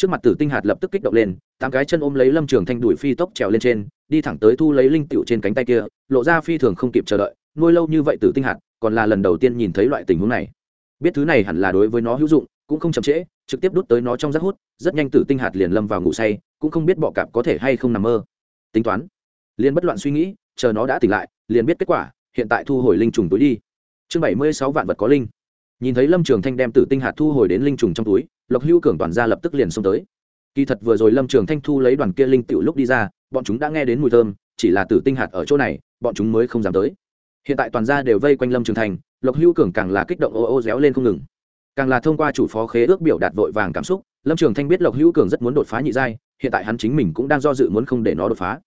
trước mặt tử tinh hạt lập tức kích động lên, tám cái chân ôm lấy lâm trường thanh đuổi phi tốc trèo lên trên, đi thẳng tới thu lấy linh tiểu trên cánh tay kia, lộ ra phi thường không kịp chờ đợi, nuôi lâu như vậy tử tinh hạt, còn là lần đầu tiên nhìn thấy loại tình huống này. Biết thứ này hẳn là đối với nó hữu dụng, cũng không chậm trễ, trực tiếp đút tới nó trong rác hút, rất nhanh tử tinh hạt liền lâm vào ngủ say, cũng không biết bọ cạp có thể hay không nằm mơ. Tính toán, liền bất loạn suy nghĩ, chờ nó đã tỉnh lại, liền biết kết quả, hiện tại thu hồi linh trùng túi đi. Chương bảy mươi sáu vạn vật có linh. Nhìn thấy lâm trường thanh đem tử tinh hạt thu hồi đến linh trùng trong túi lộc Hưu cường toàn ra lập tức liền xông tới. Kỳ thật vừa rồi lâm trường thanh thu lấy đoàn kia linh tựu lúc đi ra bọn chúng đã nghe đến mùi thơm chỉ là tử tinh hạt ở chỗ này bọn chúng mới không dám tới. Hiện tại toàn gia đều vây quanh lâm trường Thành, lộc Hưu cường càng là kích động ô ô réo lên không ngừng. Càng là thông qua chủ phó khế ước biểu đạt vội vàng cảm xúc lâm trường thanh biết lộc hữu cường rất muốn đột phá nhị giai hiện tại hắn chính mình cũng đang do dự muốn không để nó đột phá.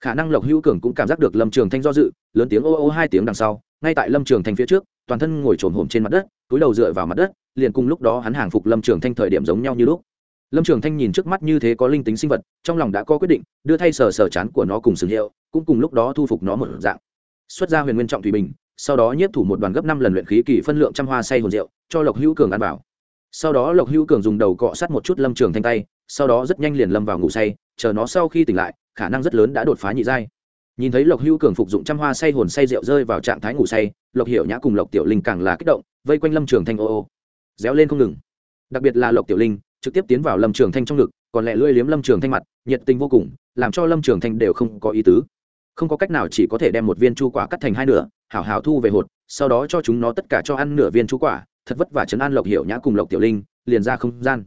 Khả năng lộc hữu cường cũng cảm giác được lâm trường thanh do dự lớn tiếng ô ô hai tiếng đằng sau ngay tại lâm trường thanh phía trước toàn thân ngồi trồn hổm trên mặt đất túi đầu dựa vào mặt đất liền cùng lúc đó hắn hàng phục lâm trường thanh thời điểm giống nhau như lúc. Lâm trường thanh nhìn trước mắt như thế có linh tính sinh vật, trong lòng đã có quyết định, đưa thay sờ sờ chán của nó cùng sử hiệu, cũng cùng lúc đó thu phục nó một dạng. Xuất ra huyền nguyên trọng thủy bình, sau đó nhiếp thủ một đoàn gấp năm lần luyện khí kỳ phân lượng trăm hoa say hồn rượu, cho lộc hữu cường ăn vào. Sau đó lộc hữu cường dùng đầu cọ sát một chút lâm trường thanh tay, sau đó rất nhanh liền lâm vào ngủ say, chờ nó sau khi tỉnh lại, khả năng rất lớn đã đột phá nhị giai. Nhìn thấy lộc hữu cường phục dụng trăm hoa say hồn say rượu rơi vào trạng thái ngủ say, lộc hiểu nhã cùng lộc tiểu linh càng là kích động, vây quanh lâm trường thanh ô ô réo lên không ngừng. Đặc biệt là lộc tiểu linh, trực tiếp tiến vào lâm trường thanh trong ngực, còn lẹ lưỡi liếm lâm trường thanh mặt, nhiệt tình vô cùng, làm cho lâm trường thanh đều không có ý tứ. Không có cách nào chỉ có thể đem một viên chu quả cắt thành hai nửa, hảo hảo thu về hột, sau đó cho chúng nó tất cả cho ăn nửa viên chu quả, thật vất vả chấn an lộc hiểu nhã cùng lộc tiểu linh, liền ra không gian.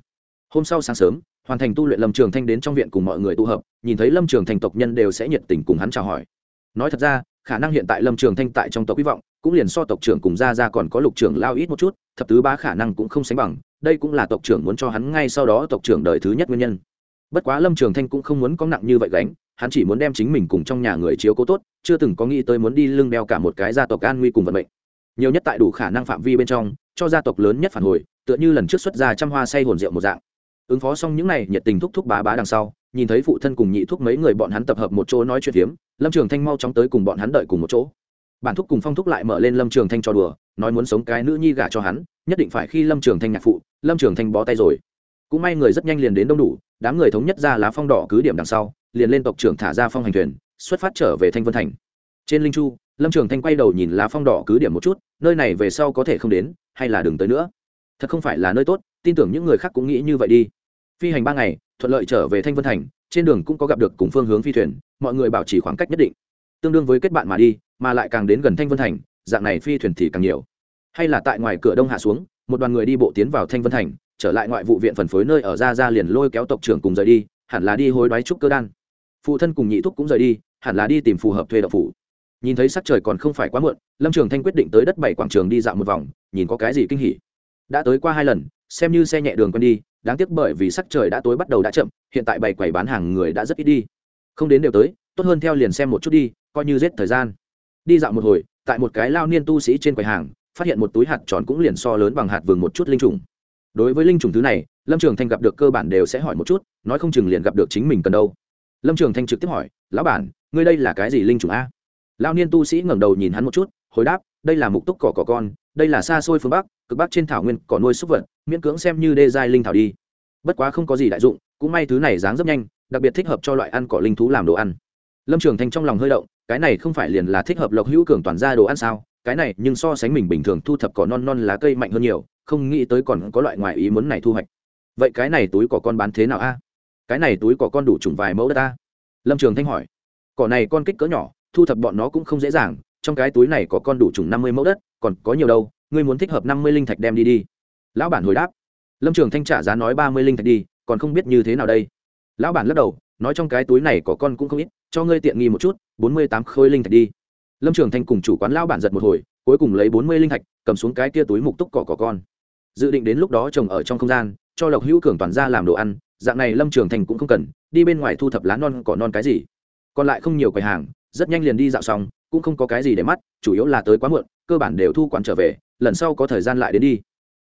Hôm sau sáng sớm, hoàn thành tu luyện lâm trường thanh đến trong viện cùng mọi người tụ hợp, nhìn thấy lâm trường thanh tộc nhân đều sẽ nhiệt tình cùng hắn chào hỏi. Nói thật ra, khả năng hiện tại lâm trường thanh tại trong tộc hy vọng cũng liền so tộc trưởng cùng ra ra còn có lục trưởng lao ít một chút, thập tứ bá khả năng cũng không sánh bằng, đây cũng là tộc trưởng muốn cho hắn ngay sau đó tộc trưởng đời thứ nhất nguyên nhân. Bất quá lâm trường thanh cũng không muốn có nặng như vậy gánh, hắn chỉ muốn đem chính mình cùng trong nhà người chiếu cố tốt, chưa từng có nghĩ tới muốn đi lưng đeo cả một cái gia tộc an nguy cùng vận mệnh. Nhiều nhất tại đủ khả năng phạm vi bên trong, cho gia tộc lớn nhất phản hồi, tựa như lần trước xuất ra trăm hoa say hồn rượu một dạng. Ứng phó xong những n à y nhiệt tình thúc thúc bá bá đằng sau, nhìn thấy phụ thân cùng nhị thúc mấy người bọn hắn tập hợp một chỗ nói chuyện phiếm, lâm trường thanh mau chóng tới cùng bọn hắn đợi cùng một chỗ bản thúc cùng phong thúc lại mở lên lâm trường thanh cho đùa, nói muốn sống cái nữ nhi gả cho hắn, nhất định phải khi lâm trường thanh nhạc phụ, lâm trường thanh bó tay rồi. Cũng may người rất nhanh liền đến đông đủ, đám người thống nhất ra lá phong đỏ cứ điểm đằng sau, liền lên tộc trưởng thả ra phong hành thuyền, xuất phát trở về thanh vân thành. Trên linh chu, lâm trường thanh quay đầu nhìn lá phong đỏ cứ điểm một chút, nơi này về sau có thể không đến, hay là đừng tới nữa. Thật không phải là nơi tốt, tin tưởng những người khác cũng nghĩ như vậy đi. Phi hành ba ngày, thuận lợi trở về thanh vân thành, trên đường cũng có gặp được cùng phương hướng phi thuyền, mọi người bảo trì khoảng cách nhất định. Tương đương với kết bạn mà đi mà lại càng đến gần thanh vân thành, dạng này phi thuyền thì càng nhiều. Hay là tại ngoài cửa đông hạ xuống, một đoàn người đi bộ tiến vào thanh vân thành, trở lại ngoại vụ viện phần phối nơi ở ra ra liền lôi kéo tộc trưởng cùng rời đi, hẳn là đi hối đoái trúc cơ đan. Phụ thân cùng nhị thúc cũng rời đi, hẳn là đi tìm phù hợp thuê đậu phủ. Nhìn thấy sắc trời còn không phải quá muộn, lâm trường thanh quyết định tới đất bảy quảng trường đi dạo một vòng, nhìn có cái gì kinh hỉ. Đã tới qua hai lần, xem như xe nhẹ đường quen đi, đáng tiếc bởi vì sắc trời đã tối bắt đầu đã chậm, hiện tại bảy quầy bán hàng người đã rất ít đi. Không đến đều tới, tốt hơn theo liền xem một chút đi, coi như giết thời gian đi dạo một hồi, tại một cái lao niên tu sĩ trên quầy hàng, phát hiện một túi hạt tròn cũng liền so lớn bằng hạt vừng một chút linh trùng. Đối với linh trùng thứ này, lâm trường thanh gặp được cơ bản đều sẽ hỏi một chút, nói không chừng liền gặp được chính mình cần đâu. Lâm trường thanh trực tiếp hỏi, lão bản, ngươi đây là cái gì linh trùng a? Lao niên tu sĩ ngẩng đầu nhìn hắn một chút, hồi đáp, đây là mục túc cỏ cỏ con, đây là xa xôi phương bắc, cực bắc trên thảo nguyên, cỏ nuôi súc vật, miễn cưỡng xem như đê giai linh thảo đi. Bất quá không có gì đại dụng, cũng may thứ này dáng rất nhanh, đặc biệt thích hợp cho loại ăn cỏ linh thú làm đồ ăn lâm trường thanh trong lòng hơi động, cái này không phải liền là thích hợp lộc hữu cường toàn ra đồ ăn sao? Cái này, nhưng so sánh mình bình thường thu thập cỏ non non lá cây mạnh hơn nhiều, không nghĩ tới còn có loại ngoài ý muốn này thu hoạch. Vậy cái này túi cỏ con bán thế nào a? Cái này túi cỏ con đủ trùng vài mẫu đất ta lâm trường thanh hỏi. Cỏ này con kích cỡ nhỏ, thu thập bọn nó cũng không dễ dàng, trong cái túi này có con đủ trùng năm mươi mẫu đất, còn có nhiều đâu, ngươi muốn thích hợp năm mươi linh thạch đem đi đi. Lão bản hồi đáp. Lâm trường thanh trả giá nói ba mươi linh thạch đi, còn không biết như thế nào đây. Lão bản lắc đầu, nói trong cái túi này có con cũng không ít cho ngươi tiện nghi một chút, bốn mươi tám khối linh thạch đi. Lâm trường thanh cùng chủ quán lão bản giật một hồi, cuối cùng lấy bốn mươi linh thạch, cầm xuống cái kia túi mục túc cỏ cỏ con. Dự định đến lúc đó trồng ở trong không gian, cho lộc hữu cường toàn ra làm đồ ăn, dạng này lâm trường thành cũng không cần, đi bên ngoài thu thập lá non cỏ non cái gì. Còn lại không nhiều quầy hàng, rất nhanh liền đi dạo xong, cũng không có cái gì để mắt, chủ yếu là tới quá muộn, cơ bản đều thu quán trở về, lần sau có thời gian lại đến đi.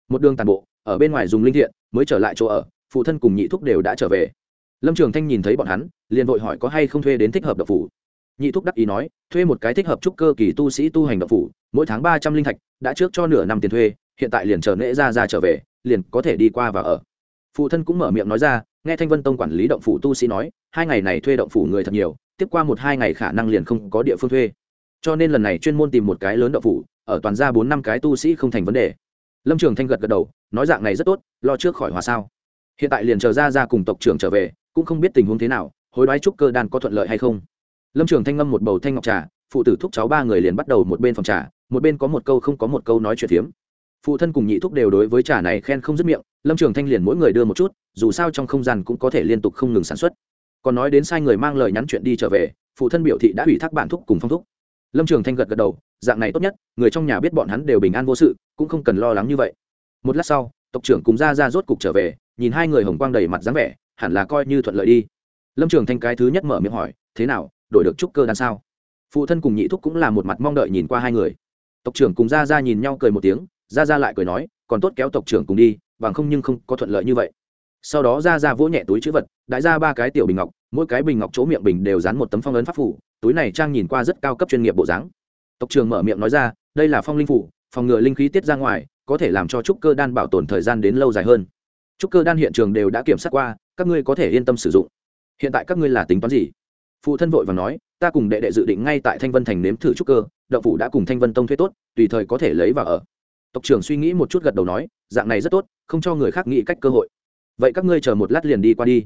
Một đường tàn bộ, ở bên ngoài dùng linh thiện, mới trở lại chỗ ở, phụ thân cùng nhị thúc đều đã trở về lâm trường thanh nhìn thấy bọn hắn, liền vội hỏi có hay không thuê đến thích hợp độc phủ. Nhị thúc đắc ý nói, thuê một cái thích hợp trúc cơ kỳ tu sĩ tu hành độc phủ, mỗi tháng ba trăm linh thạch, đã trước cho nửa năm tiền thuê, hiện tại liền chờ nễ ra ra trở về, liền có thể đi qua và ở. Phụ thân cũng mở miệng nói ra, nghe thanh vân tông quản lý động phủ tu sĩ nói, hai ngày này thuê động phủ người thật nhiều, tiếp qua một hai ngày khả năng liền không có địa phương thuê. Cho nên lần này chuyên môn tìm một cái lớn động phủ, ở toàn ra bốn năm cái tu sĩ không thành vấn đề. Lâm trường thanh gật gật đầu, nói dạng này rất tốt, lo trước khỏi hòa sao. Hiện tại liền chờ ra ra cùng tộc trưởng trở về cũng không biết tình huống thế nào, hối đoái trúc cơ đan có thuận lợi hay không. Lâm trường thanh ngâm một bầu thanh ngọc trà, phụ tử thúc cháu ba người liền bắt đầu một bên phòng trà, một bên có một câu không có một câu nói chuyện phiếm. Phụ thân cùng nhị thúc đều đối với trà này khen không dứt miệng, lâm trường thanh liền mỗi người đưa một chút, dù sao trong không gian cũng có thể liên tục không ngừng sản xuất. Còn nói đến sai người mang lời nhắn chuyện đi trở về, phụ thân biểu thị đã ủy thác bản thúc cùng phong thúc. Lâm trường thanh gật gật đầu, dạng này tốt nhất, người trong nhà biết bọn hắn đều bình an vô sự, cũng không cần lo lắng như vậy. Một lát sau, tộc trưởng cùng ra ra rốt cục trở về, nhìn hai người hồng quang đầy mặt dáng vẻ hẳn là coi như thuận lợi đi. Lâm trường thanh cái thứ nhất mở miệng hỏi, thế nào, đổi được trúc cơ đan sao? Phụ thân cùng nhị thúc cũng là một mặt mong đợi nhìn qua hai người. Tộc trưởng cùng ra ra nhìn nhau cười một tiếng ra ra lại cười nói, còn tốt kéo tộc trưởng cùng đi, bằng không nhưng không có thuận lợi như vậy. Sau đó ra ra vỗ nhẹ túi chữ vật, đại ra ba cái tiểu bình ngọc, mỗi cái bình ngọc chỗ miệng bình đều dán một tấm phong ấn pháp phủ, túi này trang nhìn qua rất cao cấp chuyên nghiệp bộ dáng. Tộc trưởng mở miệng nói ra, đây là phong linh phủ, phòng ngừa linh khí tiết ra ngoài, có thể làm cho trúc cơ đan bảo tồn thời gian đến lâu dài hơn. Trúc cơ đan hiện trường đều đã kiểm soát qua các ngươi có thể yên tâm sử dụng. Hiện tại các ngươi là tính toán gì? Phụ thân vội và nói, ta cùng đệ đệ dự định ngay tại thanh vân thành nếm thử trúc cơ đậu phủ đã cùng thanh vân tông thuê tốt, tùy thời có thể lấy vào ở. Tộc trưởng suy nghĩ một chút gật đầu nói, dạng này rất tốt, không cho người khác nghĩ cách cơ hội. Vậy các ngươi chờ một lát liền đi qua đi.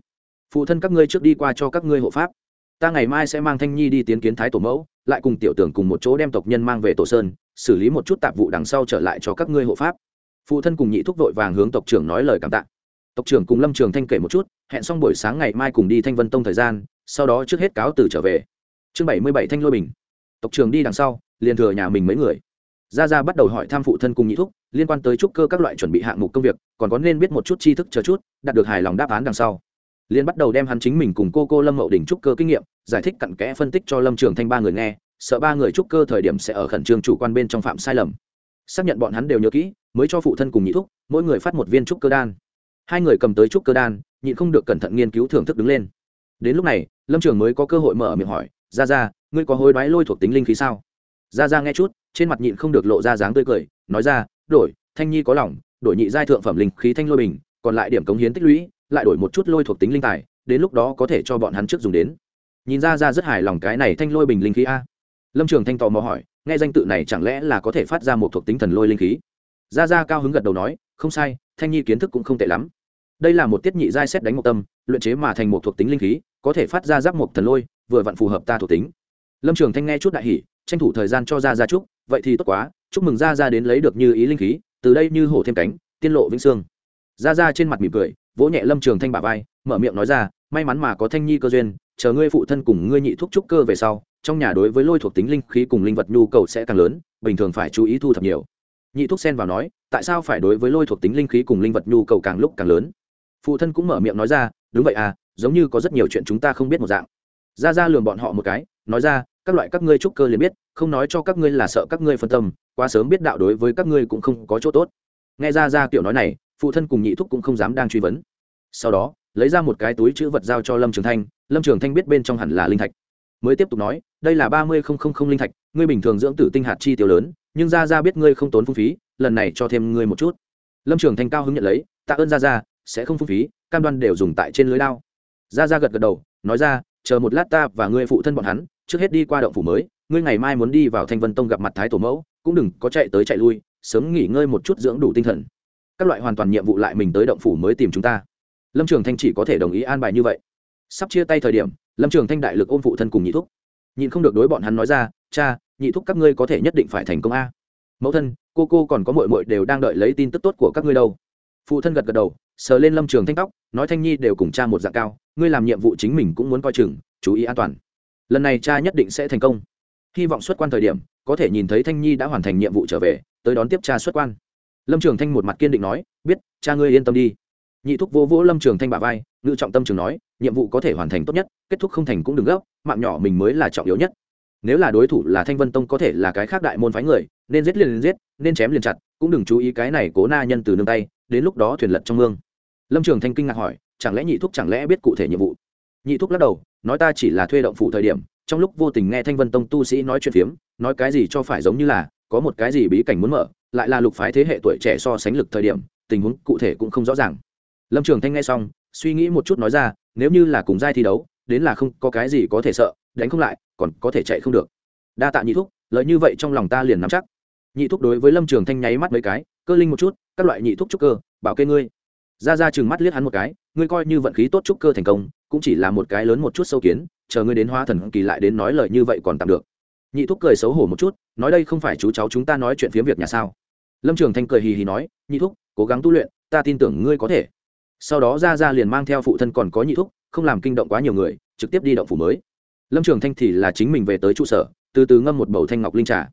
Phụ thân các ngươi trước đi qua cho các ngươi hộ pháp. Ta ngày mai sẽ mang thanh nhi đi tiến kiến thái tổ mẫu, lại cùng tiểu tưởng cùng một chỗ đem tộc nhân mang về tổ sơn, xử lý một chút tạp vụ đằng sau trở lại cho các ngươi hộ pháp. Phụ thân cùng nhị thúc vội vàng hướng tộc trưởng nói lời cảm tạ. Tộc trưởng cùng lâm trường thanh kể một chút hẹn xong buổi sáng ngày mai cùng đi thanh vân tông thời gian, sau đó trước hết cáo từ trở về. Chương bảy mươi bảy thanh lôi bình. Tộc trưởng đi đằng sau, liền thừa nhà mình mấy người. Ra ra bắt đầu hỏi tham phụ thân cùng nhị thúc, liên quan tới trúc cơ các loại chuẩn bị hạng mục công việc, còn có nên biết một chút tri thức chờ chút, đạt được hài lòng đáp án đằng sau. Liên bắt đầu đem hắn chính mình cùng cô cô lâm mậu đình trúc cơ kinh nghiệm, giải thích cặn kẽ phân tích cho lâm trường thanh ba người nghe, sợ ba người trúc cơ thời điểm sẽ ở khẩn trương chủ quan bên trong phạm sai lầm. Xác nhận bọn hắn đều nhớ kỹ, mới cho phụ thân cùng nhị thúc, mỗi người phát một viên trúc cơ đan. Hai người cầm tới trúc cơ đan nhịn không được cẩn thận nghiên cứu thưởng thức đứng lên. Đến lúc này, lâm trường mới có cơ hội mở miệng hỏi ra ra ngươi có hối đoái lôi thuộc tính linh khí sao? Ra ra nghe chút, trên mặt nhịn không được lộ ra dáng tươi cười, nói ra, đổi, thanh nhi có lòng, đổi nhị giai thượng phẩm linh khí thanh lôi bình, còn lại điểm cống hiến tích lũy, lại đổi một chút lôi thuộc tính linh tài, đến lúc đó có thể cho bọn hắn trước dùng đến. Nhìn ra ra rất hài lòng cái này thanh lôi bình linh khí a. Lâm trường thanh tò mò hỏi, nghe danh tự này chẳng lẽ là có thể phát ra một thuộc tính thần lôi linh khí? Ra ra cao hứng gật đầu nói, không sai, thanh nhi kiến thức cũng không tệ lắm đây là một tiết nhị giai xét đánh một tâm, luyện chế mà thành một thuộc tính linh khí, có thể phát ra giáp một thần lôi, vừa vặn phù hợp ta thuộc tính. Lâm trường thanh nghe chút đại hỷ tranh thủ thời gian cho ra ra chúc, vậy thì tốt quá, chúc mừng ra ra đến lấy được như ý linh khí, từ đây như hổ thêm cánh, tiên lộ vĩnh sương ra ra trên mặt mỉm cười, vỗ nhẹ lâm trường thanh bà vai, mở miệng nói ra, may mắn mà có thanh nhi cơ duyên, chờ ngươi phụ thân cùng ngươi nhị thúc trúc cơ về sau, trong nhà đối với lôi thuộc tính linh khí cùng linh vật nhu cầu sẽ càng lớn, bình thường phải chú ý thu thập nhiều. Nhị thúc xen vào nói, tại sao phải đối với lôi thuộc tính linh khí cùng linh vật nhu cầu càng lúc càng lớn? Phụ thân cũng mở miệng nói ra, đúng vậy à giống như có rất nhiều chuyện chúng ta không biết một dạng. Ra ra lường bọn họ một cái, nói ra, các loại các ngươi trúc cơ liền biết, không nói cho các ngươi là sợ các ngươi phân tâm, quá sớm biết đạo đối với các ngươi cũng không có chỗ tốt. Nghe ra ra kiểu nói này, phụ thân cùng nhị thúc cũng không dám đang truy vấn. Sau đó, lấy ra một cái túi chữ vật giao cho lâm trường thanh, lâm trường thanh biết bên trong hẳn là linh thạch. Mới tiếp tục nói, đây là ba mươi không không không linh thạch, ngươi bình thường dưỡng tử tinh hạt chi tiêu lớn, nhưng ra ra biết ngươi không tốn phung phí, lần này cho thêm ngươi một chút. Lâm trường thanh cao hứng nhận lấy, tạ ơn ra ra sẽ không phung phí, cam đoan đều dùng tại trên lưới lao. Ra ra gật gật đầu, nói ra, chờ một lát ta và ngươi phụ thân bọn hắn, trước hết đi qua động phủ mới, ngươi ngày mai muốn đi vào thanh vân tông gặp mặt thái tổ mẫu, cũng đừng có chạy tới chạy lui, sớm nghỉ ngơi một chút dưỡng đủ tinh thần. Các loại hoàn toàn nhiệm vụ lại mình tới động phủ mới tìm chúng ta. Lâm trường thanh chỉ có thể đồng ý an bài như vậy. Sắp chia tay thời điểm, lâm trường thanh đại lực ôm phụ thân cùng nhị thúc. Nhịn không được đối bọn hắn nói ra, cha, nhị thúc các ngươi có thể nhất định phải thành công a. Mẫu thân, cô cô còn có mội mội đều đang đợi lấy tin tức tốt của các ngươi đâu phụ thân gật gật đầu, sờ lên lâm trường thanh tóc, nói thanh nhi đều cùng cha một dạng cao, ngươi làm nhiệm vụ chính mình cũng muốn coi chừng, chú ý an toàn. Lần này cha nhất định sẽ thành công. Hy vọng xuất quan thời điểm, có thể nhìn thấy thanh nhi đã hoàn thành nhiệm vụ trở về, tới đón tiếp cha xuất quan. Lâm trường thanh một mặt kiên định nói, biết, cha ngươi yên tâm đi. Nhị thúc vô vỗ lâm trường thanh bà vai ngự trọng tâm trường nói, nhiệm vụ có thể hoàn thành tốt nhất, kết thúc không thành cũng đừng gấp, mạng nhỏ mình mới là trọng yếu nhất. Nếu là đối thủ là thanh vân tông có thể là cái khác đại môn phái người, nên giết liền liền giết, nên chém liền chặt, cũng đừng chú ý cái này cố na nhân từ nương tay đến lúc đó thuyền lật trong mương. Lâm trường thanh kinh ngạc hỏi, chẳng lẽ nhị thúc chẳng lẽ biết cụ thể nhiệm vụ? Nhị thúc lắc đầu, nói ta chỉ là thuê động phủ thời điểm, trong lúc vô tình nghe thanh vân tông tu sĩ nói chuyện phiếm, nói cái gì cho phải giống như là, có một cái gì bí cảnh muốn mở, lại là lục phái thế hệ tuổi trẻ so sánh lực thời điểm, tình huống cụ thể cũng không rõ ràng. Lâm trường thanh nghe xong, suy nghĩ một chút nói ra, nếu như là cùng giai thi đấu, đến là không có cái gì có thể sợ, đánh không lại, còn có thể chạy không được. Đa tạ nhị thúc lợi như vậy trong lòng ta liền nắm chắc nhị thúc đối với lâm trường thanh nháy mắt mấy cái, cơ linh một chút, các loại nhị thúc trúc cơ, bảo kê ngươi. Ra ra chừng mắt liếc hắn một cái, ngươi coi như vận khí tốt trúc cơ thành công, cũng chỉ là một cái lớn một chút sâu kiến, chờ ngươi đến hóa thần kỳ lại đến nói lời như vậy còn tạm được. Nhị thúc cười xấu hổ một chút, nói đây không phải chú cháu chúng ta nói chuyện phiếm việc nhà sao? Lâm trường thanh cười hì hì nói, nhị thúc, cố gắng tu luyện, ta tin tưởng ngươi có thể. Sau đó ra ra liền mang theo phụ thân còn có nhị thúc, không làm kinh động quá nhiều người, trực tiếp đi động phủ mới. Lâm trường thanh thì là chính mình về tới trụ sở, từ từ ngâm một bầu thanh ngọc linh trà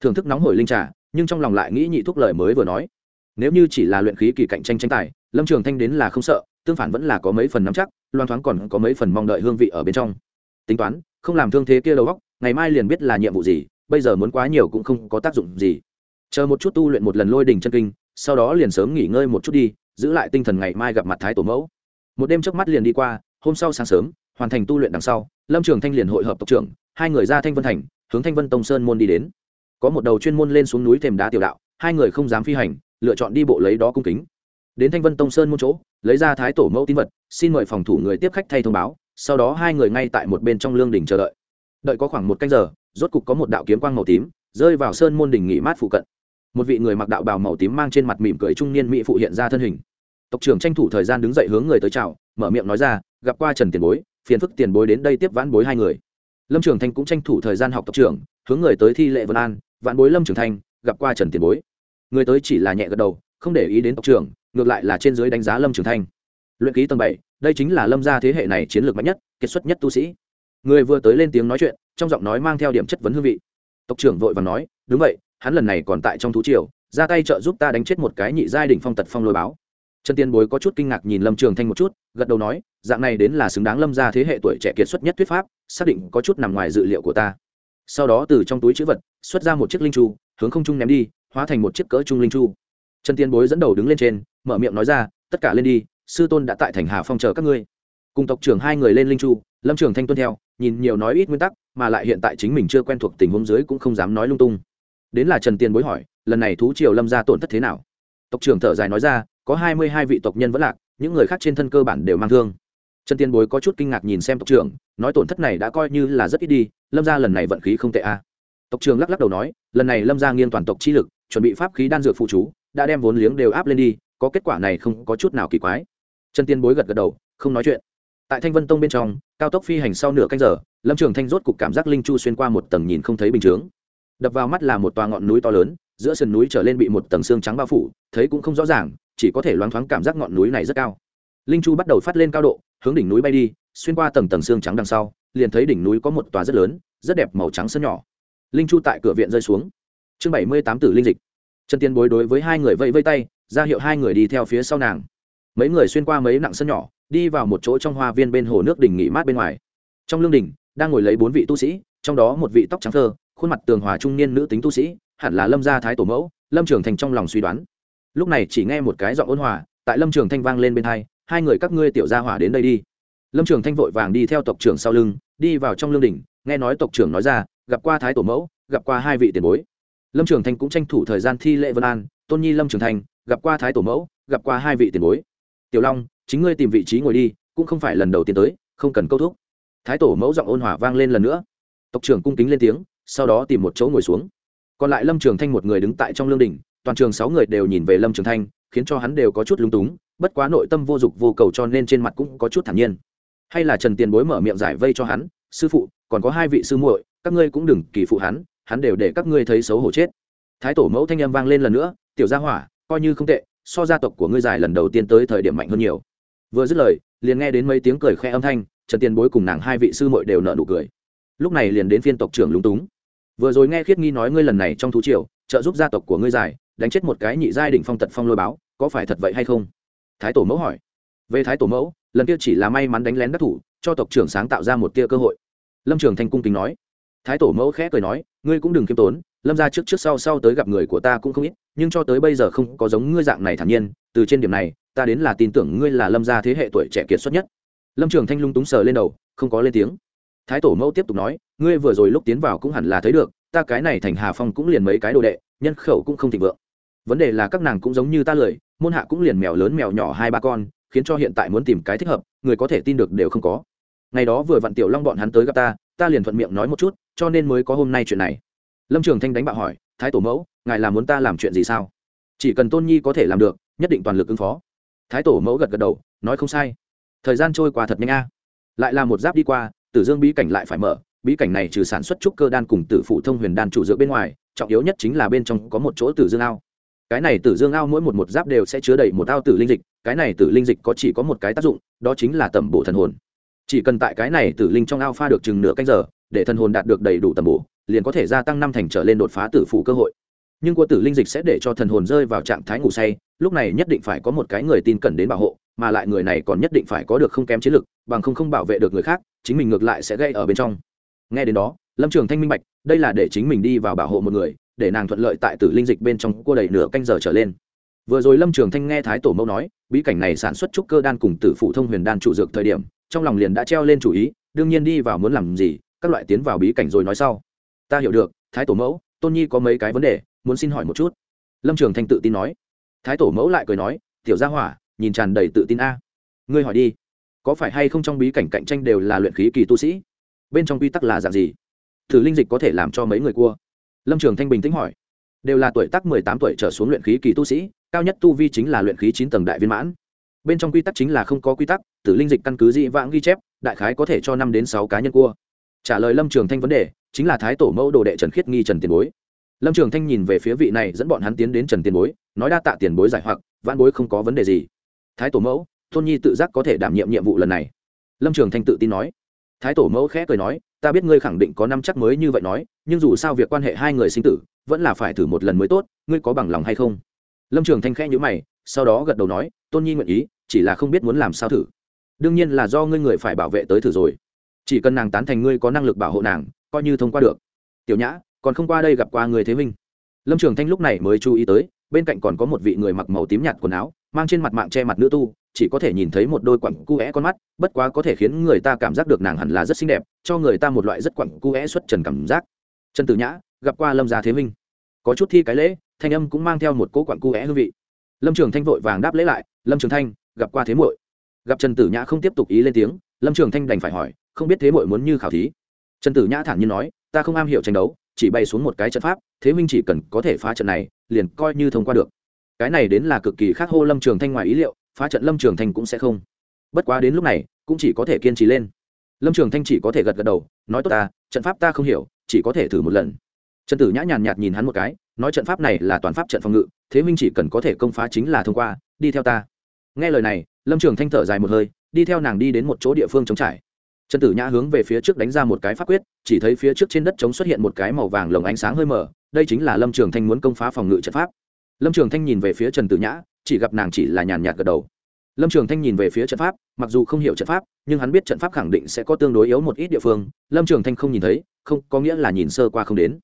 thưởng thức nóng hổi linh trà, nhưng trong lòng lại nghĩ nhị thúc lời mới vừa nói. Nếu như chỉ là luyện khí kỳ cạnh tranh tranh tài, lâm trường thanh đến là không sợ, tương phản vẫn là có mấy phần nắm chắc, loan thoáng còn có mấy phần mong đợi hương vị ở bên trong. Tính toán, không làm thương thế kia đầu góc ngày mai liền biết là nhiệm vụ gì, bây giờ muốn quá nhiều cũng không có tác dụng gì. Chờ một chút tu luyện một lần lôi đình chân kinh, sau đó liền sớm nghỉ ngơi một chút đi, giữ lại tinh thần ngày mai gặp mặt thái tổ mẫu. Một đêm trước mắt liền đi qua, hôm sau sáng sớm, hoàn thành tu luyện đằng sau, lâm trường thanh liền hội hợp tộc trưởng, hai người ra thanh vân thành, hướng thanh vân tông sơn môn đi đến có một đầu chuyên môn lên xuống núi thềm đá tiểu đạo, hai người không dám phi hành, lựa chọn đi bộ lấy đó cung kính. Đến thanh vân tông sơn môn chỗ, lấy ra thái tổ mẫu tín vật, xin mời phòng thủ người tiếp khách thay thông báo, sau đó hai người ngay tại một bên trong lương đỉnh chờ đợi. Đợi có khoảng một canh giờ, rốt cục có một đạo kiếm quang màu tím, rơi vào sơn môn đỉnh nghỉ mát phụ cận. Một vị người mặc đạo bào màu tím mang trên mặt mỉm cười trung niên mỹ phụ hiện ra thân hình. Tộc trưởng tranh thủ thời gian đứng dậy hướng người tới chào, mở miệng nói ra, gặp qua trần tiền bối, phiền phức tiền bối đến đây tiếp vãn bối hai người. Lâm trường thanh cũng tranh thủ thời gian học tộc trưởng, hướng người tới thi lệ vân an Vạn bối lâm trường thanh, gặp qua trần tiền bối. Người tới chỉ là nhẹ gật đầu, không để ý đến tộc trưởng, ngược lại là trên dưới đánh giá lâm trường thanh. Luyện ký tầng bảy, đây chính là lâm gia thế hệ này chiến lược mạnh nhất, kiệt xuất nhất tu sĩ. Người vừa tới lên tiếng nói chuyện, trong giọng nói mang theo điểm chất vấn hương vị. Tộc trưởng vội và nói, đúng vậy, hắn lần này còn tại trong thú triều, ra tay trợ giúp ta đánh chết một cái nhị giai đỉnh phong tật phong lôi báo. Trần tiên bối có chút kinh ngạc nhìn lâm trường thanh một chút, gật đầu nói, dạng này đến là xứng đáng lâm ra thế hệ tuổi trẻ kiệt xuất nhất thuyết pháp, xác định có chút nằm ngoài dự liệu của ta sau đó từ trong túi chữ vật xuất ra một chiếc linh chu, hướng không trung ném đi, hóa thành một chiếc cỡ trung linh chu. Trần tiên bối dẫn đầu đứng lên trên, mở miệng nói ra, tất cả lên đi, sư tôn đã tại thành hà phong chờ các ngươi. Cùng tộc trưởng hai người lên linh chu, lâm trường thanh tuân theo, nhìn nhiều nói ít nguyên tắc, mà lại hiện tại chính mình chưa quen thuộc tình huống dưới cũng không dám nói lung tung. Đến là trần tiên bối hỏi, lần này thú triều lâm ra tổn thất thế nào? Tộc trưởng thở dài nói ra, có hai mươi hai vị tộc nhân vẫn lạc, những người khác trên thân cơ bản đều mang thương trần tiên bối có chút kinh ngạc nhìn xem tộc trưởng, nói tổn thất này đã coi như là rất ít đi, lâm ra lần này vận khí không tệ a. Tộc trưởng lắc lắc đầu nói, lần này lâm ra nghiêng toàn tộc chi lực, chuẩn bị pháp khí đan dược phụ chú, đã đem vốn liếng đều áp lên đi, có kết quả này không có chút nào kỳ quái. Trần tiên bối gật gật đầu, không nói chuyện. Tại thanh vân tông bên trong, cao tốc phi hành sau nửa canh giờ, lâm trường thanh rốt cục cảm giác linh chu xuyên qua một tầng nhìn không thấy bình chướng. Đập vào mắt là một tòa ngọn núi to lớn, giữa sườn núi trở lên bị một tầng xương trắng bao phủ, thấy cũng không rõ ràng, chỉ có thể loáng thoáng cảm giác ngọn núi này rất cao linh chu bắt đầu phát lên cao độ, hướng đỉnh núi bay đi, xuyên qua tầng tầng xương trắng đằng sau, liền thấy đỉnh núi có một tòa rất lớn, rất đẹp màu trắng sân nhỏ. Linh chu tại cửa viện rơi xuống. Chương bảy mươi tám tử linh dịch. Trần tiên bối đối với hai người vẫy vây tay, ra hiệu hai người đi theo phía sau nàng. Mấy người xuyên qua mấy nặng sân nhỏ, đi vào một chỗ trong hoa viên bên hồ nước đỉnh nghỉ mát bên ngoài. Trong lương đỉnh, đang ngồi lấy bốn vị tu sĩ, trong đó một vị tóc trắng thơ, khuôn mặt tường hòa trung niên nữ tính tu sĩ, hẳn là lâm gia thái tổ mẫu, lâm trường thành trong lòng suy đoán. Lúc này chỉ nghe một cái giọng ôn hòa, tại lâm trường thanh vang lên bên hai hai người các ngươi tiểu gia hỏa đến đây đi. Lâm trường thanh vội vàng đi theo tộc trưởng sau lưng, đi vào trong lương đỉnh, nghe nói tộc trưởng nói ra, gặp qua thái tổ mẫu, gặp qua hai vị tiền bối. Lâm trường thanh cũng tranh thủ thời gian thi lễ vân an, tôn nhi lâm trường thanh, gặp qua thái tổ mẫu, gặp qua hai vị tiền bối. Tiểu long, chính ngươi tìm vị trí ngồi đi, cũng không phải lần đầu tiên tới, không cần câu thúc. Thái tổ mẫu giọng ôn hòa vang lên lần nữa. Tộc trưởng cung kính lên tiếng, sau đó tìm một chỗ ngồi xuống. Còn lại lâm trường thanh một người đứng tại trong lương đình toàn trường sáu người đều nhìn về lâm trường thanh, khiến cho hắn đều có chút lung túng bất quá nội tâm vô dục vô cầu cho nên trên mặt cũng có chút thản nhiên. Hay là trần tiền bối mở miệng giải vây cho hắn, sư phụ, còn có hai vị sư muội, các ngươi cũng đừng kỳ phụ hắn hắn đều để các ngươi thấy xấu hổ chết. Thái tổ mẫu thanh âm vang lên lần nữa, tiểu gia hỏa, coi như không tệ, so gia tộc của ngươi giải lần đầu tiên tới thời điểm mạnh hơn nhiều. Vừa dứt lời, liền nghe đến mấy tiếng cười khẽ âm thanh, trần tiền bối cùng nàng hai vị sư muội đều nợ nụ cười. Lúc này liền đến phiên tộc trưởng lúng túng. Vừa rồi nghe khiết nghi nói ngươi lần này trong thú triều, trợ giúp gia tộc của ngươi giải, đánh chết một cái nhị giai đỉnh phong tật phong lôi báo, có phải thật vậy hay không? Thái tổ mẫu hỏi. Về thái tổ mẫu, lần kia chỉ là may mắn đánh lén đắc thủ, cho tộc trưởng sáng tạo ra một tia cơ hội. Lâm trường thanh cung kính nói. Thái tổ mẫu khẽ cười nói, ngươi cũng đừng k i ê m tốn, lâm ra trước trước sau sau tới gặp người của ta cũng không ít, nhưng cho tới bây giờ không có giống ngươi dạng này thản nhiên, từ trên điểm này, ta đến là tin tưởng ngươi là lâm gia thế hệ tuổi trẻ kiệt xuất nhất. Lâm trường thanh lung túng sờ lên đầu, không có lên tiếng. Thái tổ mẫu tiếp tục nói, ngươi vừa rồi lúc tiến vào cũng hẳn là thấy được, ta cái này thành hà phong cũng liền mấy cái đồ đệ, nhân khẩu cũng không thịnh vượng. Vấn đề là các nàng cũng giống như ta lười môn hạ cũng liền mèo lớn mèo nhỏ hai ba con, khiến cho hiện tại muốn tìm cái thích hợp, người có thể tin được đều không có. Ngày đó vừa vặn tiểu long bọn hắn tới gặp ta ta liền thuận miệng nói một chút, cho nên mới có hôm nay chuyện này. Lâm trường thanh đánh bạo hỏi, thái tổ mẫu, ngài là muốn ta làm chuyện gì sao? Chỉ cần tôn nhi có thể làm được, nhất định toàn lực ứng phó. Thái tổ mẫu gật gật đầu, nói không sai. Thời gian trôi qua thật nhanh a. Lại là một giáp đi qua, tử dương bí cảnh lại phải mở, bí cảnh này trừ sản xuất trúc cơ đan cùng tử phụ thông huyền đan chủ dựa bên ngoài, trọng yếu nhất chính là bên trong có một chỗ tử dương ao cái này tử dương ao mỗi một một giáp đều sẽ chứa đầy một ao tử linh dịch, cái này tử linh dịch có chỉ có một cái tác dụng, đó chính là tẩm bổ thần hồn. Chỉ cần tại cái này tử linh trong ao pha được chừng nửa canh giờ, để thần hồn đạt được đầy đủ tẩm bổ, liền có thể gia tăng năm thành trở lên đột phá tử phụ cơ hội. Nhưng của tử linh dịch sẽ để cho thần hồn rơi vào trạng thái ngủ say, lúc này nhất định phải có một cái người tin cẩn đến bảo hộ, mà lại người này còn nhất định phải có được không kém chiến lực, bằng không không bảo vệ được người khác, chính mình ngược lại sẽ gây ở bên trong. Nghe đến đó, lâm trường thanh minh bạch, đây là để chính mình đi vào bảo hộ một người để nàng thuận lợi tại tử linh dịch bên trong cua đầy nửa canh giờ trở lên. Vừa rồi lâm trường thanh nghe thái tổ mẫu nói, bí cảnh này sản xuất trúc cơ đan cùng tử phụ thông huyền đan trụ dược thời điểm, trong lòng liền đã treo lên chủ ý, đương nhiên đi vào muốn làm gì, các loại tiến vào bí cảnh rồi nói sau. Ta hiểu được, thái tổ mẫu, tôn nhi có mấy cái vấn đề, muốn xin hỏi một chút. Lâm trường thanh tự tin nói. Thái tổ mẫu lại cười nói, tiểu gia hỏa, nhìn tràn đầy tự tin a. Ngươi hỏi đi, có phải hay không trong bí cảnh cạnh tranh đều là luyện khí kỳ tu sĩ? Bên trong quy tắc là dạng gì? Thử linh dịch có thể làm cho mấy người cua? Lâm trường thanh bình tĩnh hỏi. Đều là tuổi tác mười tám tuổi trở xuống luyện khí kỳ tu sĩ, cao nhất tu vi chính là luyện khí chín tầng đại viên mãn. Bên trong quy tắc chính là không có quy tắc, tử linh dịch căn cứ dị vãng ghi chép, đại khái có thể cho năm đến sáu cá nhân cua. Trả lời lâm trường thanh vấn đề, chính là thái tổ mẫu đồ đệ trần khiết nghi trần tiền bối. Lâm trường thanh nhìn về phía vị này dẫn bọn hắn tiến đến trần tiền bối, nói đa tạ tiền bối giải hoặc, vãn bối không có vấn đề gì. Thái tổ mẫu, tôn nhi tự giác có thể đảm nhiệm nhiệm vụ lần này. Lâm trường thanh tự tin nói. Thái tổ mẫu khẽ cười nói ta biết ngươi khẳng định có năm chắc mới như vậy nói, nhưng dù sao việc quan hệ hai người sinh tử, vẫn là phải thử một lần mới tốt, ngươi có bằng lòng hay không? Lâm trường thanh khẽ nhữ mày, sau đó gật đầu nói, tôn nhi nguyện ý, chỉ là không biết muốn làm sao thử. Đương nhiên là do ngươi người phải bảo vệ tới thử rồi. Chỉ cần nàng tán thành ngươi có năng lực bảo hộ nàng, coi như thông qua được. Tiểu nhã, còn không qua đây gặp qua người thế minh lâm trường thanh lúc này mới chú ý tới bên cạnh còn có một vị người mặc màu tím nhạt quần áo, mang trên mặt mạng che mặt nữ tu, chỉ có thể nhìn thấy một đôi quặng cu é con mắt, bất quá có thể khiến người ta cảm giác được nàng hẳn là rất xinh đẹp, cho người ta một loại rất quặng cu é xuất trần cảm giác. Trần tử nhã, gặp qua lâm gia thế minh. Có chút thi cái lễ, thanh âm cũng mang theo một cỗ quặng cu é hương vị. Lâm trường thanh vội vàng đáp lễ lại, lâm trường thanh, gặp qua thế muội. Gặp trần tử nhã không tiếp tục ý lên tiếng, lâm trường thanh đành phải hỏi, không biết thế muội muốn như khảo thí? Trần tử nhã thản nhiên nói, ta không am hiểu tranh đấu, chỉ bay xuống một cái trận pháp, thế minh chỉ cần có thể phá trận này liền coi như thông qua được. Cái này đến là cực kỳ khác hô lâm trường thanh ngoài ý liệu, phá trận lâm trường thanh cũng sẽ không. Bất quá đến lúc này, cũng chỉ có thể kiên trì lên. Lâm trường thanh chỉ có thể gật gật đầu, nói tốt ta, trận pháp ta không hiểu, chỉ có thể thử một lần. Trần tử nhã nhàn nhạt nhìn hắn một cái, nói trận pháp này là toàn pháp trận phòng ngự, thế minh chỉ cần có thể công phá chính là thông qua, đi theo ta. Nghe lời này, lâm trường thanh thở dài một hơi, đi theo nàng đi đến một chỗ địa phương trống trải trần tử nhã hướng về phía trước đánh ra một cái pháp quyết, chỉ thấy phía trước trên đất trống xuất hiện một cái màu vàng lồng ánh sáng hơi mờ, đây chính là lâm trường thanh muốn công phá phòng ngự trận pháp. Lâm trường thanh nhìn về phía trần tử nhã, chỉ gặp nàng chỉ là nhàn nhạt gật đầu. Lâm trường thanh nhìn về phía trận pháp, mặc dù không hiểu trận pháp, nhưng hắn biết trận pháp khẳng định sẽ có tương đối yếu một ít địa phương, lâm trường thanh không nhìn thấy, không, có nghĩa là nhìn sơ qua không đến.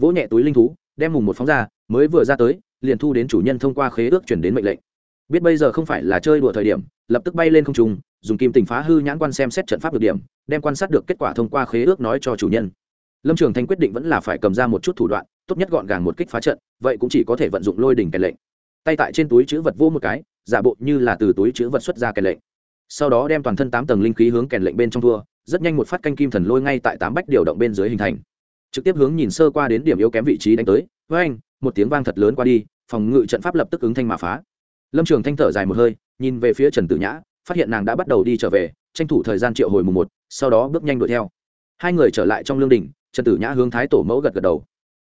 Vỗ nhẹ túi linh thú, đem mùng một phóng ra, mới vừa ra tới, liền thu đến chủ nhân thông qua khế ước chuyển đến mệnh lệnh biết bây giờ không phải là chơi đùa thời điểm, lập tức bay lên không trung, dùng kim tình phá hư nhãn quan xem xét trận pháp được điểm, đem quan sát được kết quả thông qua khế ước nói cho chủ nhân. Lâm trường thanh quyết định vẫn là phải cầm ra một chút thủ đoạn, tốt nhất gọn gàng một kích phá trận, vậy cũng chỉ có thể vận dụng lôi đỉnh kèn lệnh. Tay tại trên túi chữ vật vô một cái, giả bộ như là từ túi chữ vật xuất ra kèn lệnh. Sau đó đem toàn thân tám tầng linh khí hướng kèn lệnh bên trong thua, rất nhanh một phát canh kim thần lôi ngay tại tám bách điều động bên dưới hình thành. Trực tiếp hướng nhìn sơ qua đến điểm yếu kém vị trí đánh tới với anh một tiếng vang thật lớn qua đi, phòng ngự trận pháp lập tức ứng thanh mà phá lâm trường thanh thở dài một hơi, nhìn về phía trần tử nhã, phát hiện nàng đã bắt đầu đi trở về, tranh thủ thời gian triệu hồi mùng một, sau đó bước nhanh đuổi theo. Hai người trở lại trong lương đình trần tử nhã hướng thái tổ mẫu gật gật đầu.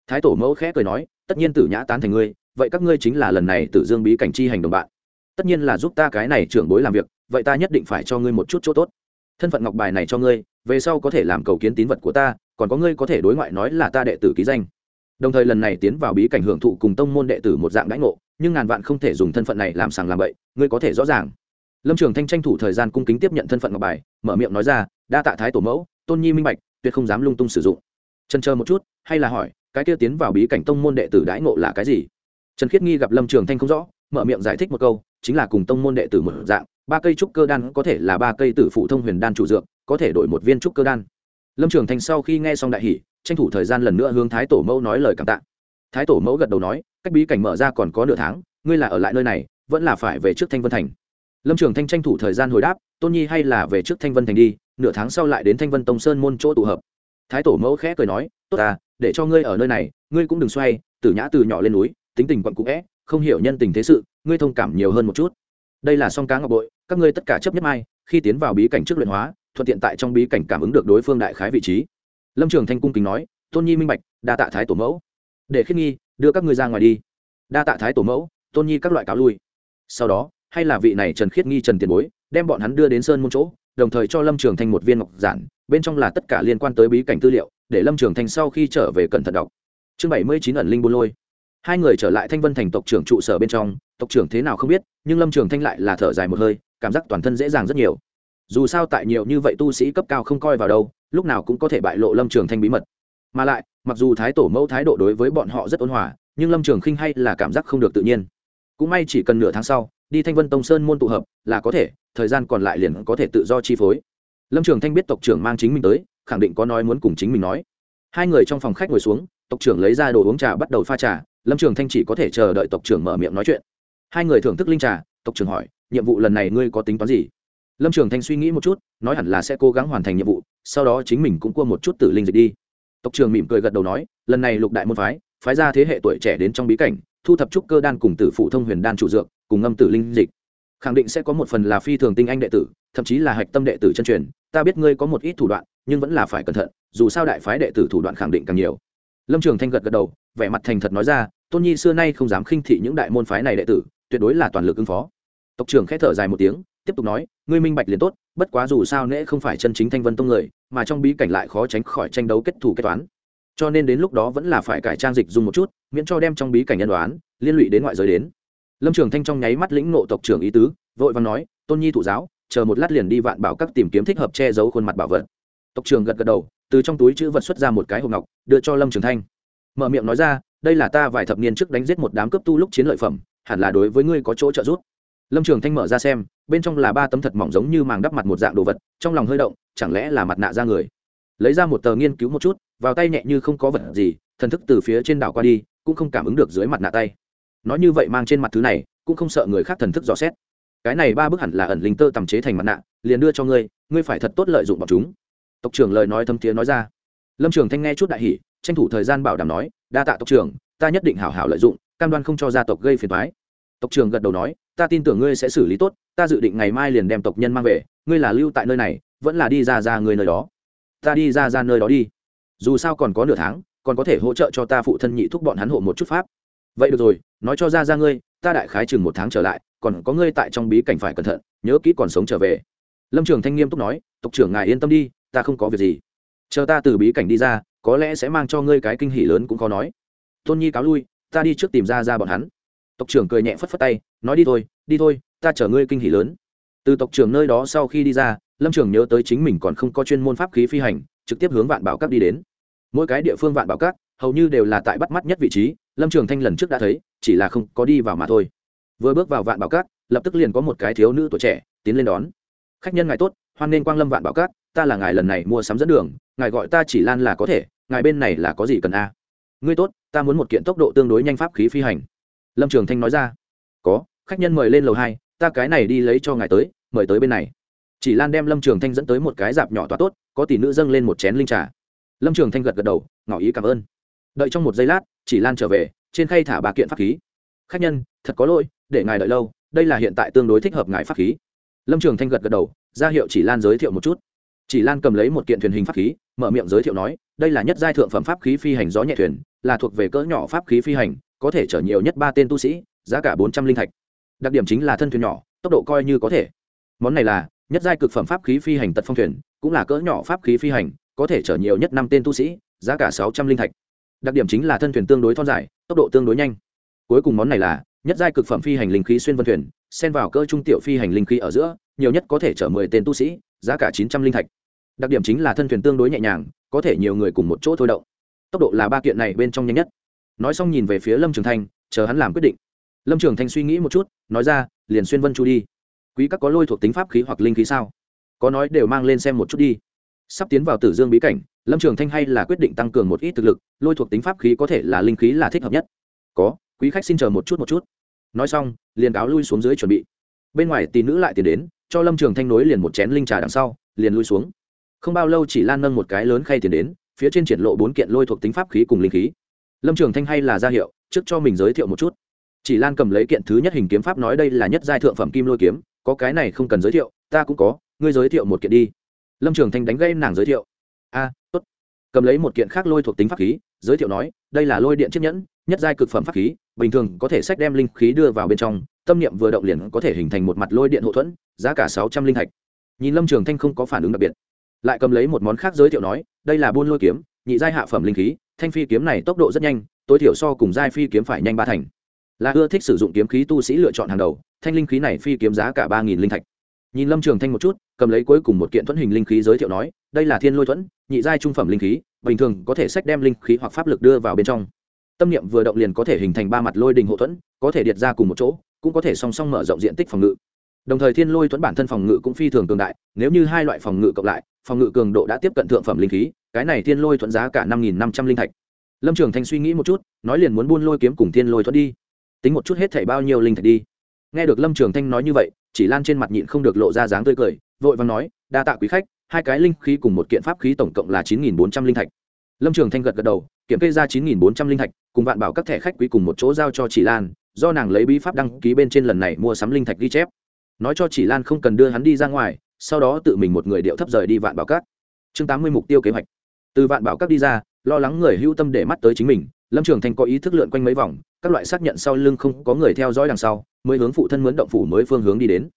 Thái tổ mẫu khẽ cười nói, tất nhiên tử nhã tán thành ngươi, vậy các ngươi chính là lần này tử dương bí cảnh chi hành đồng bạn. Tất nhiên là giúp ta cái này trưởng bối làm việc, vậy ta nhất định phải cho ngươi một chút chỗ tốt. Thân phận ngọc bài này cho ngươi, về sau có thể làm cầu kiến tín vật của ta, còn có ngươi có thể đối ngoại nói là ta đệ tử ký danh. Đồng thời lần này tiến vào bí cảnh hưởng thụ cùng tông môn đệ tử một dạng đãi ngộ nhưng ngàn vạn không thể dùng thân phận này làm sàng làm bậy, ngươi có thể rõ ràng. Lâm trường thanh tranh thủ thời gian cung kính tiếp nhận thân phận ngọc bài, mở miệng nói ra, đa tạ thái tổ mẫu, tôn nhi minh bạch, tuyệt không dám lung tung sử dụng. Trần chờ một chút, hay là hỏi, cái kia tiến vào bí cảnh tông môn đệ tử đãi ngộ là cái gì? Trần khiết nghi gặp lâm trường thanh không rõ, mở miệng giải thích một câu, chính là cùng tông môn đệ tử một dạng, ba cây trúc cơ đan có thể là ba cây tử phụ thông huyền đan chủ dược, có thể đổi một viên trúc cơ đan. Lâm trường thanh sau khi nghe xong đại hỷ tranh thủ thời gian lần nữa hướng thái tổ mẫu nói lời cảm tạ thái tổ mẫu gật đầu nói, cách bí cảnh mở ra còn có nửa tháng, ngươi là ở lại nơi này, vẫn là phải về trước thanh vân thành. Lâm trường thanh tranh thủ thời gian hồi đáp, tôn nhi hay là về trước thanh vân thành đi, nửa tháng sau lại đến thanh vân tông sơn môn chỗ tụ hợp. Thái tổ mẫu khẽ cười nói, tốt à để cho ngươi ở nơi này, ngươi cũng đừng xoay từ nhã từ nhỏ lên núi, tính tình quặn cũ vẽ không hiểu nhân tình thế sự, ngươi thông cảm nhiều hơn một chút. Đây là song cá ngọc bội, các ngươi tất cả chấp nhất mai, khi tiến vào bí cảnh trước luyện hóa, thuận tiện tại trong bí cảnh cảm ứng được đối phương đại khái vị trí. Lâm trường thanh cung kính nói, tôn nhi minh bạch, đa tạ thái tổ mẫu để khiết nghi, đưa các ngươi ra ngoài đi. Đa tạ thái tổ mẫu, tôn nhi các loại cáo lui. Sau đó, hay là vị này trần khiết nghi trần tiền bối, đem bọn hắn đưa đến sơn môn chỗ, đồng thời cho lâm trường thanh một viên ngọc giản, bên trong là tất cả liên quan tới bí cảnh tư liệu, để lâm trường thanh sau khi trở về cẩn thận đọc. Chương bảy mươi chín ẩn linh buôn lôi. Hai người trở lại thanh vân thành tộc trưởng trụ sở bên trong, tộc trưởng thế nào không biết, nhưng lâm trường thanh lại là thở dài một hơi, cảm giác toàn thân dễ dàng rất nhiều. Dù sao tại nhiều như vậy tu sĩ cấp cao không coi vào đâu, lúc nào cũng có thể bại lộ lâm trường thanh bí mật. Mà lại mặc dù thái tổ mẫu thái độ đối với bọn họ rất ôn hòa, nhưng lâm trường khinh hay là cảm giác không được tự nhiên. Cũng may chỉ cần nửa tháng sau, đi thanh vân tông sơn môn tụ hợp, là có thể, thời gian còn lại liền có thể tự do chi phối. Lâm trường thanh biết tộc trưởng mang chính mình tới, khẳng định có nói muốn cùng chính mình nói. Hai người trong phòng khách ngồi xuống, tộc trưởng lấy ra đồ uống trà bắt đầu pha trà, lâm trường thanh chỉ có thể chờ đợi tộc trưởng mở miệng nói chuyện. Hai người thưởng thức linh trà, tộc trưởng hỏi, nhiệm vụ lần này ngươi có tính toán gì? Lâm trường thanh suy nghĩ một chút, nói hẳn là sẽ cố gắng hoàn thành nhiệm vụ, sau đó chính mình cũng cua một chút tử linh dịch đi tộc trưởng mỉm cười gật đầu nói, lần này lục đại môn phái phái ra thế hệ tuổi trẻ đến trong bí cảnh, thu thập trúc cơ đan cùng tử phụ thông huyền đan chủ dược, cùng ngâm tử linh dịch. Khẳng định sẽ có một phần là phi thường tinh anh đệ tử, thậm chí là hạch tâm đệ tử chân truyền. Ta biết ngươi có một ít thủ đoạn, nhưng vẫn là phải cẩn thận, dù sao đại phái đệ tử thủ đoạn khẳng định càng nhiều. Lâm trường thanh gật gật đầu, vẻ mặt thành thật nói ra, tôn nhi xưa nay không dám khinh thị những đại môn phái này đệ tử, tuyệt đối là toàn lực ứng phó. Tộc trưởng khẽ thở dài một tiếng tiếp tục nói, ngươi minh bạch liền tốt, bất quá dù sao nễ không phải chân chính thanh vân tông người, mà trong bí cảnh lại khó tránh khỏi tranh đấu kết thù kết toán. Cho nên đến lúc đó vẫn là phải cải trang dịch dùng một chút, miễn cho đem trong bí cảnh nhân đoán, liên lụy đến ngoại giới đến. Lâm trường thanh trong nháy mắt lĩnh nộ tộc trưởng ý tứ, vội và nói, tôn nhi thụ giáo, chờ một lát liền đi vạn bảo các tìm kiếm thích hợp che giấu khuôn mặt bảo vật. Tộc trưởng gật gật đầu, từ trong túi chữ vật xuất ra một cái hộp ngọc, đưa cho lâm trường thanh. Mở miệng nói ra, đây là ta vài thập niên trước đánh giết một đám cấp tu lúc chiến lợi phẩm, hẳn là đối với ngươi có chỗ trợ giúp. Lâm trường thanh mở ra xem bên trong là ba tấm thật mỏng giống như màng đắp mặt một dạng đồ vật, trong lòng hơi động, chẳng lẽ là mặt nạ ra người? Lấy ra một tờ nghiên cứu một chút, vào tay nhẹ như không có vật gì, thần thức từ phía trên đảo qua đi, cũng không cảm ứng được dưới mặt nạ tay. Nói như vậy mang trên mặt thứ này, cũng không sợ người khác thần thức dò xét. Cái này ba bức hẳn là ẩn linh tơ tầm chế thành mặt nạ, liền đưa cho ngươi ngươi phải thật tốt lợi dụng bọn chúng. Tộc trưởng lời nói thâm tiếng nói ra. Lâm trường thanh nghe chút đại hỷ tranh thủ thời gian bảo đảm nói, đa tạ tộc trưởng, ta nhất định hảo hảo lợi dụng, cam đoan không cho gia tộc gây phiền thoái tộc trưởng gật đầu nói, ta tin tưởng ngươi sẽ xử lý tốt ta dự định ngày mai liền đem tộc nhân mang về, ngươi là lưu tại nơi này, vẫn là đi ra ra người nơi đó. Ta đi ra ra nơi đó đi. Dù sao còn có nửa tháng, còn có thể hỗ trợ cho ta phụ thân nhị thúc bọn hắn hộ một chút pháp. Vậy được rồi, nói cho ra ra ngươi, ta đại khái chừng một tháng trở lại, còn có ngươi tại trong bí cảnh phải cẩn thận, nhớ kỹ còn sống trở về. Lâm trường thanh nghiêm túc nói, tộc trưởng ngài yên tâm đi, ta không có việc gì. Chờ ta từ bí cảnh đi ra, có lẽ sẽ mang cho ngươi cái kinh hỉ lớn cũng khó nói. Tôn nhi cáo lui, ta đi trước tìm ra ra bọn hắn. Tộc trưởng cười nhẹ phất phất tay, nói đi thôi đi thôi ta chở ngươi kinh hỉ lớn. Từ tộc trưởng nơi đó sau khi đi ra, lâm trường nhớ tới chính mình còn không có chuyên môn pháp khí phi hành, trực tiếp hướng vạn bảo các đi đến. Mỗi cái địa phương vạn bảo các, hầu như đều là tại bắt mắt nhất vị trí, lâm trường thanh lần trước đã thấy, chỉ là không có đi vào mà thôi. Vừa bước vào vạn bảo các, lập tức liền có một cái thiếu nữ tuổi trẻ, tiến lên đón. Khách nhân ngài tốt, hoan nên quang lâm vạn bảo các, ta là ngài lần này mua sắm dẫn đường, ngài gọi ta chỉ lan là có thể, ngài bên này là có gì cần a? Ngươi tốt, ta muốn một kiện tốc độ tương đối nhanh pháp khí phi hành. Lâm trường thanh nói ra. Có, khách nhân mời lên lầu hai ta cái này đi lấy cho ngài tới, mời tới bên này. Chỉ lan đem lâm trường thanh dẫn tới một cái dạp nhỏ tỏa tốt, có tỷ nữ dâng lên một chén linh trà. Lâm trường thanh gật gật đầu, ngỏ ý cảm ơn. Đợi trong một giây lát, chỉ lan trở về, trên khay thả ba kiện pháp khí. Khách nhân, thật có lỗi, để ngài đợi lâu, đây là hiện tại tương đối thích hợp ngài pháp khí. Lâm trường thanh gật gật đầu, ra hiệu chỉ lan giới thiệu một chút. Chỉ lan cầm lấy một kiện thuyền hình pháp khí, mở miệng giới thiệu nói, đây là nhất giai thượng phẩm pháp khí phi hành gió nhẹ thuyền, là thuộc về cỡ nhỏ pháp khí phi hành, có thể chở nhiều nhất ba tên tu sĩ, giá cả bốn trăm linh thạch đặc điểm chính là thân thuyền nhỏ, tốc độ coi như có thể. Món này là nhất giai cực phẩm pháp khí phi hành tật phong thuyền, cũng là cỡ nhỏ pháp khí phi hành, có thể chở nhiều nhất năm tên tu sĩ, giá cả sáu trăm linh thạch. Đặc điểm chính là thân thuyền tương đối thon dài, tốc độ tương đối nhanh. Cuối cùng món này là nhất giai cực phẩm phi hành linh khí xuyên vân thuyền, xen vào cỡ trung tiểu phi hành linh khí ở giữa, nhiều nhất có thể chở mười tên tu sĩ, giá cả chín trăm linh thạch. Đặc điểm chính là thân thuyền tương đối nhẹ nhàng, có thể nhiều người cùng một chỗ thôi động. Tốc độ là ba kiện này bên trong nhanh nhất. Nói xong nhìn về phía lâm trường thanh, chờ hắn làm quyết định lâm trường thanh suy nghĩ một chút, nói ra, liền xuyên vân chu đi. Quý các có lôi thuộc tính pháp khí hoặc linh khí sao? Có nói đều mang lên xem một chút đi. Sắp tiến vào tử dương bí cảnh, lâm trường thanh hay là quyết định tăng cường một ít thực lực, lôi thuộc tính pháp khí có thể là linh khí là thích hợp nhất. Có, quý khách xin chờ một chút một chút. Nói xong, liền cáo lui xuống dưới chuẩn bị. Bên ngoài tỷ nữ lại tiền đến, cho lâm trường thanh nối liền một chén linh trà đằng sau, liền lui xuống. Không bao lâu chỉ lan nâng một cái lớn khay tiền đến, phía trên triển lộ bốn kiện lôi thuộc tính pháp khí cùng linh khí. Lâm trường thanh hay là ra hiệu, trước cho mình giới thiệu một chút chỉ lan cầm lấy kiện thứ nhất hình kiếm pháp nói đây là nhất giai thượng phẩm kim lôi kiếm, có cái này không cần giới thiệu, ta cũng có, ngươi giới thiệu một kiện đi. Lâm trường thanh đánh gây nàng giới thiệu. A, tốt. Cầm lấy một kiện khác lôi thuộc tính pháp khí, giới thiệu nói, đây là lôi điện chiếc nhẫn, nhất giai cực phẩm pháp khí, bình thường có thể sách đem linh khí đưa vào bên trong, tâm niệm vừa động liền có thể hình thành một mặt lôi điện hậu thuẫn, giá cả sáu trăm linh thạch nhìn lâm trường thanh không có phản ứng đặc biệt. Lại cầm lấy một món khác giới thiệu nói, đây là buôn lôi kiếm, nhị giai hạ phẩm linh khí, thanh phi kiếm này tốc độ rất nhanh, tối thiểu so cùng giai phi kiếm phải nhanh ba thành là ưa thích sử dụng kiếm khí tu sĩ lựa chọn hàng đầu, thanh linh khí này phi kiếm giá cả ba nghìn linh thạch. Nhìn lâm trường thanh một chút, cầm lấy cuối cùng một kiện thuẫn hình linh khí giới thiệu nói, đây là thiên lôi thuẫn, nhị giai trung phẩm linh khí, bình thường có thể sách đem linh khí hoặc pháp lực đưa vào bên trong. Tâm niệm vừa động liền có thể hình thành ba mặt lôi đình hộ thuẫn, có thể điệt ra cùng một chỗ, cũng có thể song song mở rộng diện tích phòng ngự. Đồng thời thiên lôi thuẫn bản thân phòng ngự cũng phi thường cường đại, nếu như hai loại phòng ngự cộng lại, phòng ngự cường độ đã tiếp cận thượng phẩm linh khí, cái này thiên lôi thuẫn giá cả năm nghìn năm trăm linh thạch. Lâm trường thanh suy nghĩ một chút, nói liền muốn buôn lôi kiếm cùng thiên lôi thuẫn đi tính một chút hết thảy bao nhiêu linh thạch đi. Nghe được lâm trường thanh nói như vậy, chỉ lan trên mặt nhịn không được lộ ra dáng tươi cười, vội và nói, đa tạ quý khách, hai cái linh khí cùng một kiện pháp khí tổng cộng là chín nghìn bốn trăm linh thạch. Lâm trường thanh gật gật đầu, kiểm kê ra chín nghìn bốn trăm linh thạch, cùng vạn bảo các thẻ khách quý cùng một chỗ giao cho chỉ lan, do nàng lấy bí pháp đăng ký bên trên lần này mua sắm linh thạch ghi chép. Nói cho chỉ lan không cần đưa hắn đi ra ngoài, sau đó tự mình một người điệu thấp rời đi vạn bảo các. Chương tám mươi mục tiêu kế hoạch. Từ vạn bảo các đi ra, lo lắng người hưu tâm để mắt tới chính mình lâm trường thanh có ý thức lượn quanh mấy vòng, các loại xác nhận sau lưng không có người theo dõi đằng sau, mới hướng phụ thân mướn động phủ mới phương hướng đi đến.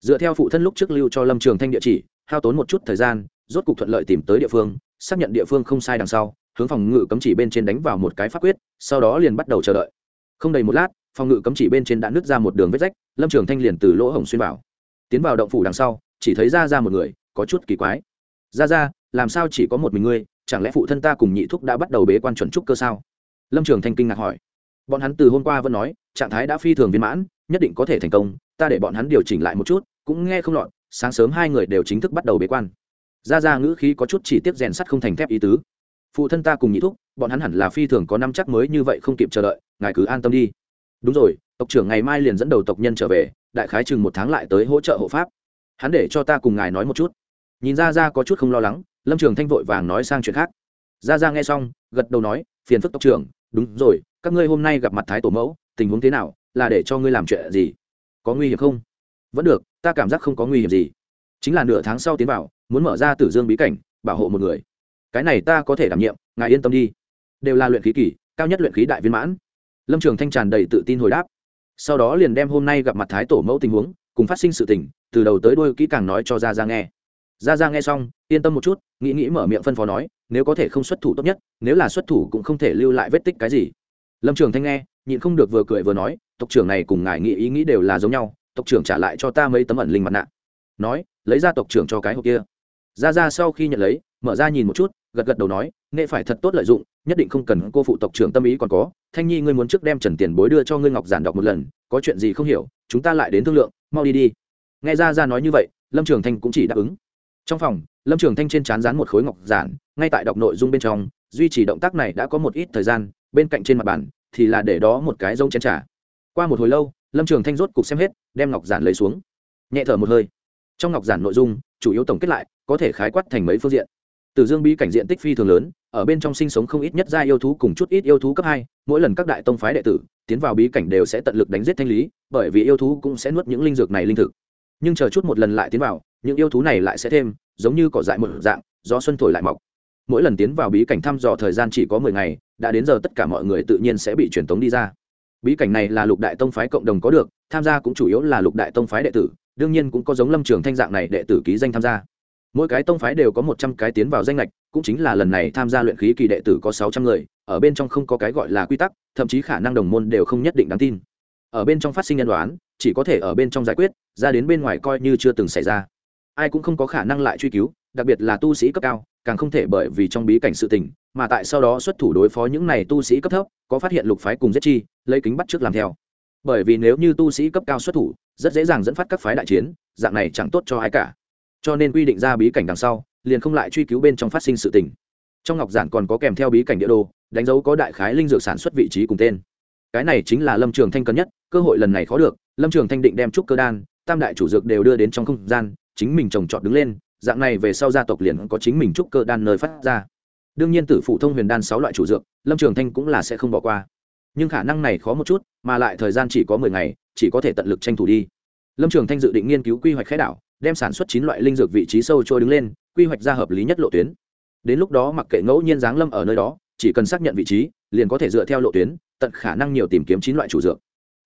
Dựa theo phụ thân lúc trước lưu cho lâm trường thanh địa chỉ, hao tốn một chút thời gian, rốt cục thuận lợi tìm tới địa phương, xác nhận địa phương không sai đằng sau, hướng phòng ngự cấm chỉ bên trên đánh vào một cái pháp quyết, sau đó liền bắt đầu chờ đợi. Không đầy một lát, phòng ngự cấm chỉ bên trên đã nứt ra một đường vết rách, lâm trường thanh liền từ lỗ hổng xuyên vào. Tiến vào động phủ đằng sau, chỉ thấy ra ra một người, có chút kỳ quái. Ra ra làm sao chỉ có một mình ngươi? Chẳng lẽ phụ thân ta cùng nhị thúc đã bắt đầu bế quan chuẩn trúc cơ sao? Lâm trường thanh kinh ngạc hỏi. Bọn hắn từ hôm qua vẫn nói, trạng thái đã phi thường viên mãn, nhất định có thể thành công, ta để bọn hắn điều chỉnh lại một chút, cũng nghe không lọt, sáng sớm hai người đều chính thức bắt đầu bế quan. Ra ra ngữ khí có chút chỉ tiếp rèn sắt không thành thép ý tứ. Phụ thân ta cùng nhị thúc, bọn hắn hẳn là phi thường có năm chắc mới như vậy không kịp chờ đợi, ngài cứ an tâm đi. Đúng rồi, tộc trưởng ngày mai liền dẫn đầu tộc nhân trở về, đại khái chừng một tháng lại tới hỗ trợ hộ pháp. Hắn để cho ta cùng ngài nói một chút. Nhìn ra ra có chút không lo lắng, lâm trường thanh vội vàng nói sang chuyện khác. Ra ra nghe xong, gật đầu nói, phiền phức tộc trưởng đúng rồi, các ngươi hôm nay gặp mặt thái tổ mẫu, tình huống thế nào? Là để cho ngươi làm chuyện gì? Có nguy hiểm không? Vẫn được, ta cảm giác không có nguy hiểm gì. Chính là nửa tháng sau tiến vào, muốn mở ra tử dương bí cảnh, bảo hộ một người. Cái này ta có thể đảm nhiệm, ngài yên tâm đi. Đều là luyện khí kỷ cao nhất luyện khí đại viên mãn. Lâm trường thanh tràn đầy tự tin hồi đáp. Sau đó liền đem hôm nay gặp mặt thái tổ mẫu tình huống, cùng phát sinh sự tình, từ đầu tới đôi kỹ càng nói cho ra ra nghe. Ra ra nghe xong, yên tâm một chút, nghĩ nghĩ mở miệng phân phó nói nếu có thể không xuất thủ tốt nhất, nếu là xuất thủ cũng không thể lưu lại vết tích cái gì. Lâm trường thanh nghe, nhịn không được vừa cười vừa nói, tộc trưởng này cùng ngài nghĩ ý nghĩ đều là giống nhau, tộc trưởng trả lại cho ta mấy tấm ẩn linh mặt nạ. Nói, lấy ra tộc trưởng cho cái hộp kia. Ra ra sau khi nhận lấy, mở ra nhìn một chút, gật gật đầu nói nghệ phải thật tốt lợi dụng, nhất định không cần cô phụ tộc trưởng tâm ý còn có. Thanh nhi ngươi muốn trước đem trần tiền bối đưa cho ngươi ngọc giản đọc một lần, có chuyện gì không hiểu, chúng ta lại đến thương lượng, mau đi đi. Nghe ra ra nói như vậy, lâm trường thanh cũng chỉ đáp ứng. Trong phòng lâm trường thanh trên c h á n dán một khối ngọc giản ngay tại đọc nội dung bên trong duy trì động tác này đã có một ít thời gian bên cạnh trên mặt bàn thì là để đó một cái rông chén trả qua một hồi lâu lâm trường thanh rốt cục xem hết đem ngọc giản lấy xuống. Nhẹ thở một hơi. Trong ngọc giản nội dung chủ yếu tổng kết lại có thể khái quát thành mấy phương diện. Từ Dương bí cảnh diện tích phi thường lớn, ở bên trong sinh sống không ít nhất gia yêu thú cùng chút ít yêu thú cấp hai, mỗi lần các đại tông phái đệ tử tiến vào bí cảnh đều sẽ tận lực đánh giết thanh lý, bởi vì yêu thú cũng sẽ nuốt những linh dược này linh thực. Nhưng chờ chút một lần lại tiến vào, những yêu thú này lại sẽ thêm, giống như cỏ dại một dạng, gió xuân thổi lại mọc. Mỗi lần tiến vào bí cảnh thăm dò thời gian chỉ có mười ngày, đã đến giờ tất cả mọi người tự nhiên sẽ bị truyền tống đi ra. Bí cảnh này là Lục Đại Tông phái cộng đồng có được, tham gia cũng chủ yếu là Lục Đại Tông phái đệ tử, đương nhiên cũng có giống Lâm Trường Thanh dạng này đệ tử ký danh tham gia mỗi cái tông phái đều có một trăm cái tiến vào danh lệch cũng chính là lần này tham gia luyện khí kỳ đệ tử có sáu trăm người ở bên trong không có cái gọi là quy tắc thậm chí khả năng đồng môn đều không nhất định đáng tin ở bên trong phát sinh nhân đoán chỉ có thể ở bên trong giải quyết, ra đến bên ngoài coi như chưa từng xảy ra. Ai cũng không có khả năng lại truy cứu, đặc biệt là tu sĩ cấp cao, càng không thể bởi vì trong bí cảnh sự tình, mà tại sau đó xuất thủ đối phó những này tu sĩ cấp thấp, có phát hiện lục phái cùng giết chi, lấy kính bắt trước làm theo. Bởi vì nếu như tu sĩ cấp cao xuất thủ, rất dễ dàng dẫn phát các phái đại chiến, dạng này chẳng tốt cho ai cả. Cho nên quy định ra bí cảnh đằng sau, liền không lại truy cứu bên trong phát sinh sự tình. Trong ngọc giản còn có kèm theo bí cảnh địa đồ, đánh dấu có đại khái linh dược sản xuất vị trí cùng tên cái này chính là lâm trường thanh cần nhất, cơ hội lần này khó được, lâm trường thanh định đem trúc cơ đan, tam đại chủ dược đều đưa đến trong không gian, chính mình trồng trọt đứng lên, dạng này về sau gia tộc liền có chính mình trúc cơ đan nơi phát ra. Đương nhiên tử phụ thông huyền đan sáu loại chủ dược, lâm trường thanh cũng là sẽ không bỏ qua. Nhưng khả năng này khó một chút, mà lại thời gian chỉ có mười ngày, chỉ có thể tận lực tranh thủ đi. Lâm trường thanh dự định nghiên cứu quy hoạch khái đảo, đem sản xuất chín loại linh dược vị trí sâu trôi đứng lên, quy hoạch ra hợp lý nhất lộ tuyến. Đến lúc đó mặc kệ ngẫu nhiên giáng lâm ở nơi đó, chỉ cần xác nhận vị trí liền có thể dựa theo lộ tuyến, tận khả năng nhiều tìm kiếm chín loại chủ dược.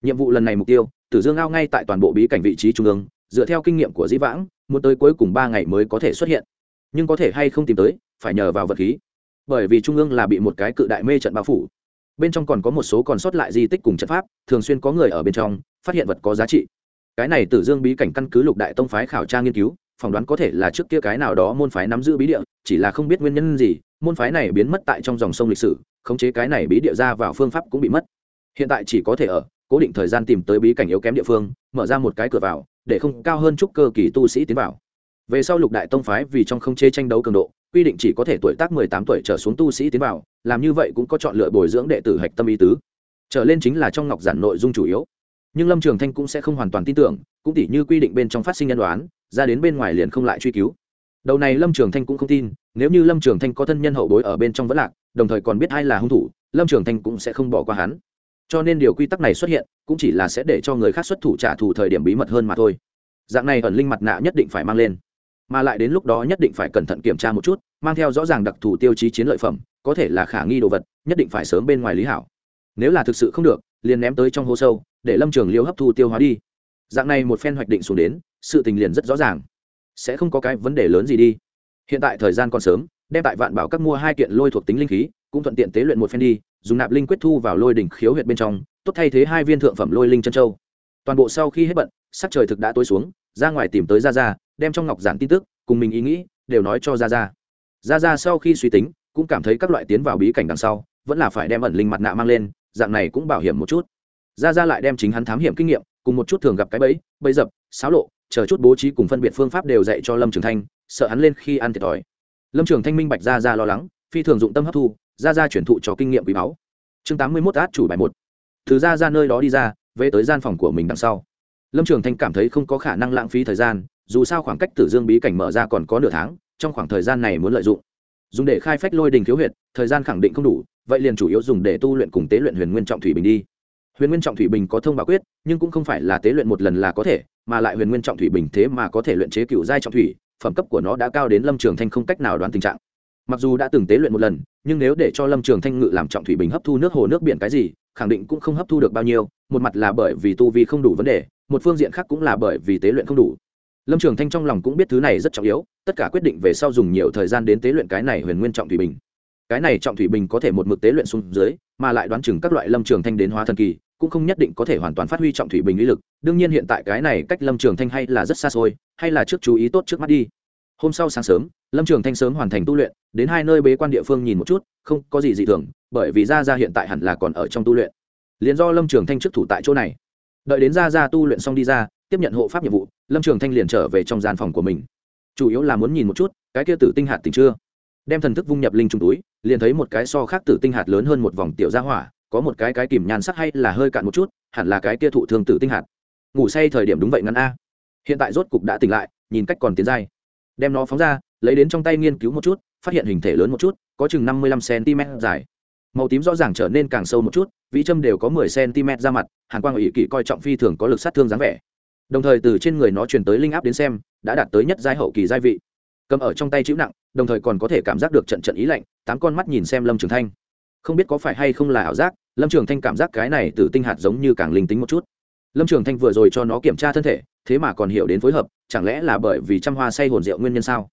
Nhiệm vụ lần này mục tiêu, tử dương ao ngay tại toàn bộ bí cảnh vị trí trung ương, dựa theo kinh nghiệm của dĩ vãng, muốn tới cuối cùng ba ngày mới có thể xuất hiện. Nhưng có thể hay không tìm tới, phải nhờ vào vật khí. Bởi vì trung ương là bị một cái cự đại mê trận bao phủ. Bên trong còn có một số còn sót lại di tích cùng trận pháp, thường xuyên có người ở bên trong, phát hiện vật có giá trị. Cái này tử dương bí cảnh căn cứ lục đại tông phái khảo tra nghiên cứu, phỏng đoán có thể là trước kia cái nào đó môn phái nắm giữ bí địa, chỉ là không biết nguyên nhân gì, môn phái này biến mất tại trong dòng sông lịch sử khống chế cái này bí địa ra vào phương pháp cũng bị mất. Hiện tại chỉ có thể ở, cố định thời gian tìm tới bí cảnh yếu kém địa phương, mở ra một cái cửa vào, để không cao hơn chúc cơ kỳ tu sĩ tiến vào. Về sau lục đại tông phái vì trong không chế tranh đấu cường độ, quy định chỉ có thể tuổi tác mười tám tuổi trở xuống tu sĩ tiến vào, làm như vậy cũng có chọn lựa bồi dưỡng đệ tử hạch tâm ý tứ. Trở lên chính là trong ngọc giản nội dung chủ yếu. Nhưng lâm trường thanh cũng sẽ không hoàn toàn tin tưởng, cũng tỉ như quy định bên trong phát sinh nhân đoán, ra đến bên ngoài liền không lại truy cứu. Đầu này lâm trường thanh cũng không tin, nếu như lâm trường thanh có thân nhân hậu bối ở bên trong vẫn lạc đồng thời còn biết ai là hung thủ, lâm trường thanh cũng sẽ không bỏ qua hắn. Cho nên điều quy tắc này xuất hiện, cũng chỉ là sẽ để cho người khác xuất thủ trả thù thời điểm bí mật hơn mà thôi. Dạng này ẩn linh mặt nạ nhất định phải mang lên. Mà lại đến lúc đó nhất định phải cẩn thận kiểm tra một chút, mang theo rõ ràng đặc thù tiêu chí chiến lợi phẩm, có thể là khả nghi đồ vật, nhất định phải sớm bên ngoài lý hảo. Nếu là thực sự không được, liền ném tới trong hố sâu, để lâm trường liêu hấp thu tiêu hóa đi. Dạng này một phen hoạch định xuống đến, sự tình liền rất rõ ràng. Sẽ không có cái vấn đề lớn gì đi. Hiện tại thời gian còn sớm đem tại vạn bảo các mua hai kiện lôi thuộc tính linh khí, cũng thuận tiện tế luyện một phen đi, dùng nạp linh quyết thu vào lôi đỉnh khiếu huyệt bên trong, tốt thay thế hai viên thượng phẩm lôi linh chân châu. Toàn bộ sau khi hết bận, sắc trời thực đã tối xuống, ra ngoài tìm tới ra ra đem trong ngọc giản tin tức, cùng mình ý nghĩ, đều nói cho ra ra ra ra sau khi suy tính, cũng cảm thấy các loại tiến vào bí cảnh đằng sau, vẫn là phải đem ẩn linh mặt nạ mang lên, dạng này cũng bảo hiểm một chút. Ra ra lại đem chính hắn thám hiểm kinh nghiệm, cùng một chút thường gặp cái bẫy bẫy dập, xáo lộ, chờ chút bố trí cùng phân biệt phương pháp đều dạy cho lâm trường thanh, sợ hắn lên khi ăn thiệt thòi lâm trường thanh minh bạch ra ra lo lắng, phi thường dụng tâm hấp thu ra ra chuyển thụ cho kinh nghiệm quý báu. Chương tám mươi mốt át chủ bài một. Thứ ra ra nơi đó đi ra, về tới gian phòng của mình đằng sau. Lâm trường thanh cảm thấy không có khả năng lãng phí thời gian, dù sao khoảng cách tử dương bí cảnh mở ra còn có nửa tháng, trong khoảng thời gian này muốn lợi dụng. Dùng để khai phách lôi đình khiếu huyệt, thời gian khẳng định không đủ, vậy liền chủ yếu dùng để tu luyện cùng tế luyện huyền nguyên trọng thủy bình đi. Huyền nguyên trọng thủy bình có thông báo quyết, nhưng cũng không phải là tế luyện một lần là có thể, mà lại huyền nguyên trọng thủy bình thế mà có thể luyện chế cựu giai trọng thủy phẩm cấp của nó đã cao đến lâm trường thanh không cách nào đoán tình trạng. Mặc dù đã từng tế luyện một lần, nhưng nếu để cho lâm trường thanh ngự làm trọng thủy bình hấp thu nước hồ nước biển cái gì, khẳng định cũng không hấp thu được bao nhiêu, một mặt là bởi vì tu vi không đủ vấn đề, một phương diện khác cũng là bởi vì tế luyện không đủ. Lâm trường thanh trong lòng cũng biết thứ này rất trọng yếu, tất cả quyết định về sau dùng nhiều thời gian đến tế luyện cái này huyền nguyên trọng thủy bình. Cái này trọng thủy bình có thể một mực tế luyện xuống dưới, mà lại đoán chừng các loại lâm trường thanh đến hóa thần kỳ cũng không nhất định có thể hoàn toàn phát huy trọng thủy bình lý lực, đương nhiên hiện tại cái này cách lâm trường thanh hay là rất xa xôi, hay là trước chú ý tốt trước mắt đi. Hôm sau sáng sớm, lâm trường thanh sớm hoàn thành tu luyện, đến hai nơi bế quan địa phương nhìn một chút, không có gì dị thường, bởi vì ra ra hiện tại hẳn là còn ở trong tu luyện. Liền do lâm trường thanh trước thủ tại chỗ này. Đợi đến ra ra tu luyện xong đi ra, tiếp nhận hộ pháp nhiệm vụ, lâm trường thanh liền trở về trong gian phòng của mình. Chủ yếu là muốn nhìn một chút, cái kia tử tinh hạt tình chưa. Đem thần thức vung nhập linh trung túi, liền thấy một cái so khác tử tinh hạt lớn hơn một vòng tiểu gia hỏa có một cái cái kìm nhan sắc hay là hơi cạn một chút, hẳn là cái kia thụ thương tử tinh hạt. Ngủ say thời điểm đúng vậy ngắn a. Hiện tại rốt cục đã tỉnh lại, nhìn cách còn tiến dai. Đem nó phóng ra, lấy đến trong tay nghiên cứu một chút, phát hiện hình thể lớn một chút, có chừng năm mươi lăm cm dài. Màu tím rõ ràng trở nên càng sâu một chút, vĩ châm đều có mười cm ra mặt, hàn quang ủy kỵ coi trọng phi thường có lực sát thương dáng vẻ. Đồng thời từ trên người nó truyền tới linh áp đến xem, đã đạt tới nhất giai hậu kỳ giai vị. Cầm ở trong tay chịu nặng, đồng thời còn có thể cảm giác được trận trận ý lạnh, tám con mắt nhìn xem lâm trường thanh không biết có phải hay không là ảo giác, lâm trường thanh cảm giác cái này từ tinh hạt giống như càng linh tính một chút. Lâm trường thanh vừa rồi cho nó kiểm tra thân thể, thế mà còn hiểu đến phối hợp, chẳng lẽ là bởi vì trăm hoa say hồn rượu nguyên nhân sao?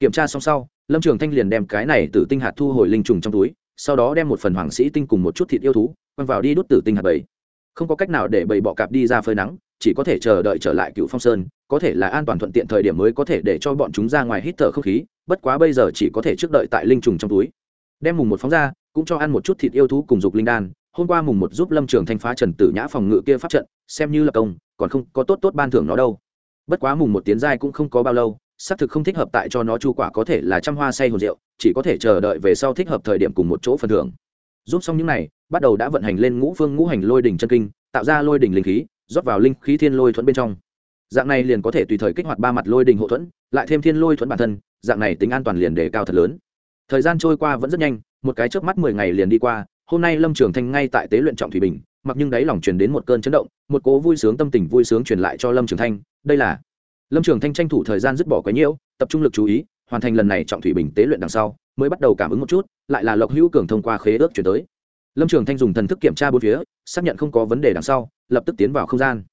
Kiểm tra xong sau, lâm trường thanh liền đem cái này từ tinh hạt thu hồi linh trùng trong túi, sau đó đem một phần hoàng sĩ tinh cùng một chút thịt yêu thú, quăng vào đi đốt tử tinh hạt bầy. Không có cách nào để bầy bọ cạp đi ra phơi nắng, chỉ có thể chờ đợi trở lại cựu phong sơn, có thể là an toàn thuận tiện thời điểm mới có thể để cho bọn chúng ra ngoài hít thở không khí, bất quá bây giờ chỉ có thể trước đợi tại linh trùng trong túi đem mùng một phóng ra, cũng cho ăn một chút thịt yêu thú cùng dục linh đan. Hôm qua mùng một giúp lâm trường thanh phá trần tử nhã phòng ngự kia pháp trận, xem như là công, còn không có tốt tốt ban thưởng nó đâu. Bất quá mùng một tiến giai cũng không có bao lâu, xác thực không thích hợp tại cho nó chu quả có thể là trăm hoa say hồn rượu, chỉ có thể chờ đợi về sau thích hợp thời điểm cùng một chỗ phần thưởng. Giúp xong những này, bắt đầu đã vận hành lên ngũ phương ngũ hành lôi đỉnh chân kinh, tạo ra lôi đỉnh linh khí, rót vào linh khí thiên lôi thuẫn bên trong. Dạng này liền có thể tùy thời kích hoạt ba mặt lôi đỉnh hộ thuẫn, lại thêm thiên lôi thuẫn bản thân, dạng này tính an toàn liền đề cao thật lớn thời gian trôi qua vẫn rất nhanh, một cái trước mắt mười ngày liền đi qua, hôm nay lâm trường thanh ngay tại tế luyện trọng thủy bình, mặc nhưng đáy lòng truyền đến một cơn chấn động, một cố vui sướng tâm tình vui sướng truyền lại cho lâm trường thanh, đây là lâm trường thanh tranh thủ thời gian dứt bỏ quấy nhiễu, tập trung lực chú ý, hoàn thành lần này trọng thủy bình tế luyện đằng sau, mới bắt đầu cảm ứng một chút, lại là lộc hữu cường thông qua khế ước chuyển tới. Lâm trường thanh dùng thần thức kiểm tra bốn phía, xác nhận không có vấn đề đằng sau, lập tức tiến vào không gian.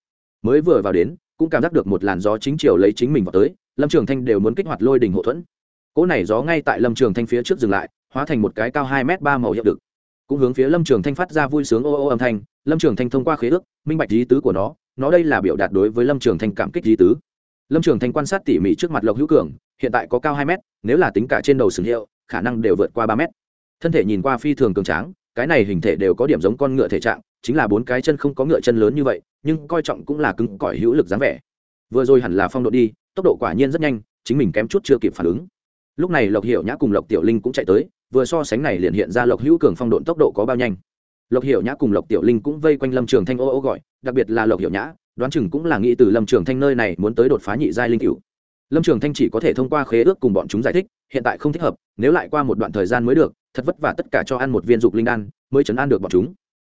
Mới vừa vào đến, cũng cảm giác được một làn gió chính chiều lấy chính mình vào tới, lâm trường thanh đều muốn kích hoạt lôi đình hậu thuẫn cỗ này gió ngay tại lâm trường thanh phía trước dừng lại, hóa thành một cái cao hai m ba màu hiệu đực cũng hướng phía lâm trường thanh phát ra vui sướng ô ô âm thanh, lâm trường thanh thông qua khế ước, minh bạch lý tứ của nó nó đây là biểu đạt đối với lâm trường thanh cảm kích lý tứ. Lâm trường thanh quan sát tỉ mỉ trước mặt lộc hữu cường, hiện tại có cao hai mét, nếu là tính cả trên đầu sừng hiệu, khả năng đều vượt qua ba mét. Thân thể nhìn qua phi thường cường tráng, cái này hình thể đều có điểm giống con ngựa thể trạng, chính là bốn cái chân không có ngựa chân lớn như vậy, nhưng coi trọng cũng là cứng cỏi hữu lực dáng vẻ. Vừa rồi hẳn là phong độ đi, tốc độ quả nhiên rất nhanh, chính mình kém chút chưa kịp phản ứng lúc này lộc hiệu nhã cùng lộc tiểu linh cũng chạy tới, vừa so sánh này liền hiện ra lộc hữu cường phong độn tốc độ có bao nhanh. Lộc hiệu nhã cùng lộc tiểu linh cũng vây quanh lâm trường thanh ô ô gọi, đặc biệt là lộc hiệu nhã, đoán chừng cũng là nghĩ từ lâm trường thanh nơi này muốn tới đột phá nhị giai linh cựu lâm trường thanh chỉ có thể thông qua khế ước cùng bọn chúng giải thích, hiện tại không thích hợp, nếu lại qua một đoạn thời gian mới được, thật vất vả tất cả cho ăn một viên dục linh đan, mới chấn an được bọn chúng.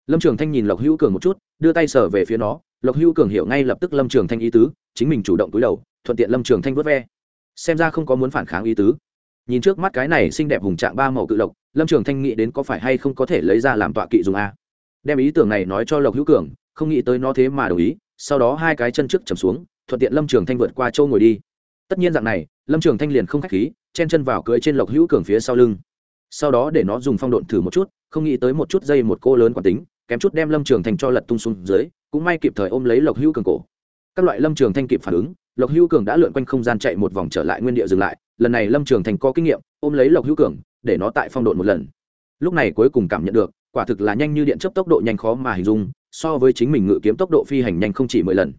Lâm trường thanh nhìn lộc hữu cường một chút, đưa tay sở về phía nó, lộc hữu cường hiểu ngay lập tức lâm trường thanh ý tứ, chính mình chủ động túi đầu, thuận tiện lâm trường thanh vớt ve xem ra không có muốn phản kháng ý tứ. Nhìn trước mắt cái này xinh đẹp hùng trạng ba màu cự lộc, lâm trường thanh nghĩ đến có phải hay không có thể lấy ra làm tọa kỵ dùng a. Đem ý tưởng này nói cho lộc hữu cường, không nghĩ tới nó thế mà đồng ý, sau đó hai cái chân trước chầm xuống, thuận tiện lâm trường thanh vượt qua châu ngồi đi. Tất nhiên dạng này, lâm trường thanh liền không k h á c h khí, chen chân vào cưới trên lộc hữu cường phía sau lưng. Sau đó để nó dùng phong độn thử một chút, không nghĩ tới một chút dây một cô lớn quản tính, kém chút đem lâm trường thanh cho lật tung xuống dưới, cũng may kịp thời ôm lấy lộc hữu cường cổ. Các loại lâm trường thanh kịp phản ứng lộc hữu cường đã lượn quanh không gian chạy một vòng trở lại nguyên địa dừng lại, lần này lâm trường thành có kinh nghiệm, ôm lấy lộc hữu cường, để nó tại phong độn một lần. Lúc này cuối cùng cảm nhận được, quả thực là nhanh như điện chấp tốc độ nhanh khó mà hình dung, so với chính mình ngự kiếm tốc độ phi hành nhanh không chỉ mười lần.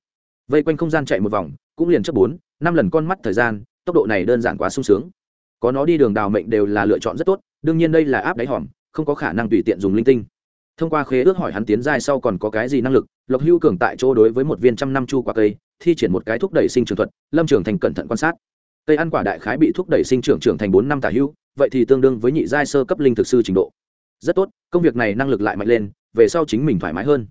Vây quanh không gian chạy một vòng, cũng liền chấp bốn, năm lần con mắt thời gian, tốc độ này đơn giản quá sung sướng. Có nó đi đường đào mệnh đều là lựa chọn rất tốt, đương nhiên đây là áp đáy hòm, không có khả năng tùy tiện dùng linh tinh. Thông qua khế ước hỏi hắn tiến giai sau còn có cái gì năng lực, lộc hưu cường tại chỗ đối với một viên trăm năm chu qua cây thi triển một cái thúc đẩy sinh trưởng thuật, lâm trường thành cẩn thận quan sát. Cây ăn quả đại khái bị thúc đẩy sinh trưởng trưởng thành bốn năm tả hưu vậy thì tương đương với nhị giai sơ cấp linh thực sư trình độ. Rất tốt, công việc này năng lực lại mạnh lên, về sau chính mình thoải mái hơn.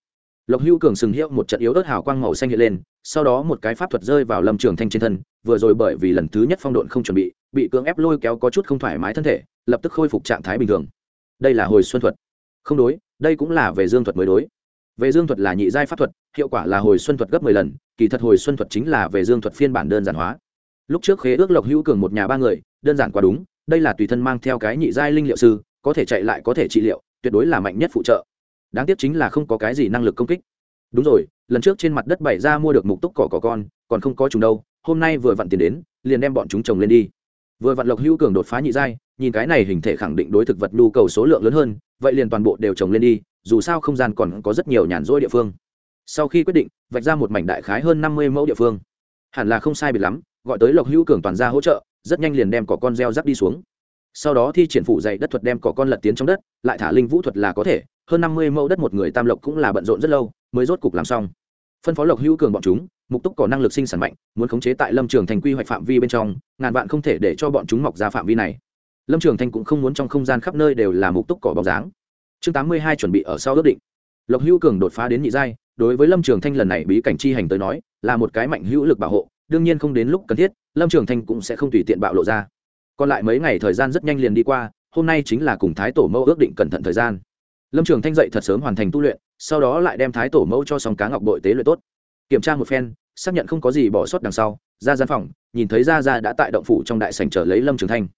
Lộc hưu cường sừng hiệu một trận yếu ớt hào quang màu xanh hiện lên, sau đó một cái pháp thuật rơi vào lâm trường thanh trên thân, vừa rồi bởi vì lần thứ nhất phong độn không chuẩn bị bị cưỡng ép lôi kéo có chút không thoải mái thân thể, lập tức khôi phục trạng thái bình thường. Đây là hồi xuân thuật. Không đối, đây cũng là về dương thuật mới đối. Về dương thuật là nhị giai pháp thuật, hiệu quả là hồi xuân thuật gấp mười lần kỳ thật hồi xuân thuật chính là về dương thuật phiên bản đơn giản hóa. Lúc trước khế ước lộc hữu cường một nhà ba người, đơn giản quá đúng, đây là tùy thân mang theo cái nhị giai linh liệu sư, có thể chạy lại có thể trị liệu, tuyệt đối là mạnh nhất phụ trợ. Đáng tiếc chính là không có cái gì năng lực công kích. Đúng rồi, lần trước trên mặt đất bảy ra mua được mục túc cỏ cỏ con, còn không có chúng đâu, hôm nay vừa vặn tiền đến, liền đem bọn chúng trồng lên đi. Vừa vặn lộc hữu cường đột phá nhị giai, nhìn cái này hình thể khẳng định đối thực vật nhu cầu số lượng lớn hơn, vậy liền toàn bộ đều trồng lên đi, dù sao không gian còn có rất nhiều nhàn rỗi địa phương sau khi quyết định, vạch ra một mảnh đại khái hơn năm mươi mẫu địa phương. Hẳn là không sai biệt lắm, gọi tới lộc hữu cường toàn ra hỗ trợ, rất nhanh liền đem cỏ con gieo rắc đi xuống. Sau đó thi triển phủ dày đất thuật đem cỏ con lật tiến trong đất, lại thả linh vũ thuật là có thể, hơn năm mươi mẫu đất một người tam lộc cũng là bận rộn rất lâu, mới rốt cục làm xong. Phân phó lộc hữu cường bọn chúng, mục túc có năng lực sinh sản mạnh, muốn khống chế tại lâm trường thành quy hoạch phạm vi bên trong, ngàn vạn không thể để cho bọn chúng mọc ra phạm vi này. Lâm trường thanh cũng không muốn trong không gian khắp nơi đều là mục túc cỏ bóng dáng. Chương tám mươi hai chuẩn bị ở sau ước định. Lộc hữu cường đột phá đến nhị giai đối với lâm trường thanh lần này bí cảnh chi hành tới nói, là một cái mạnh hữu lực bảo hộ, đương nhiên không đến lúc cần thiết, lâm trường thanh cũng sẽ không tùy tiện bạo lộ ra. Còn lại mấy ngày thời gian rất nhanh liền đi qua, hôm nay chính là cùng thái tổ mẫu ước định cẩn thận thời gian. Lâm trường thanh dậy thật sớm hoàn thành tu luyện, sau đó lại đem thái tổ mẫu cho sòng cá ngọc bội tế luyện tốt. Kiểm tra một phen, xác nhận không có gì bỏ sót đằng sau, ra gian phòng, nhìn thấy ra ra đã tại động phủ trong đại sảnh trở lấy lâm trường thanh.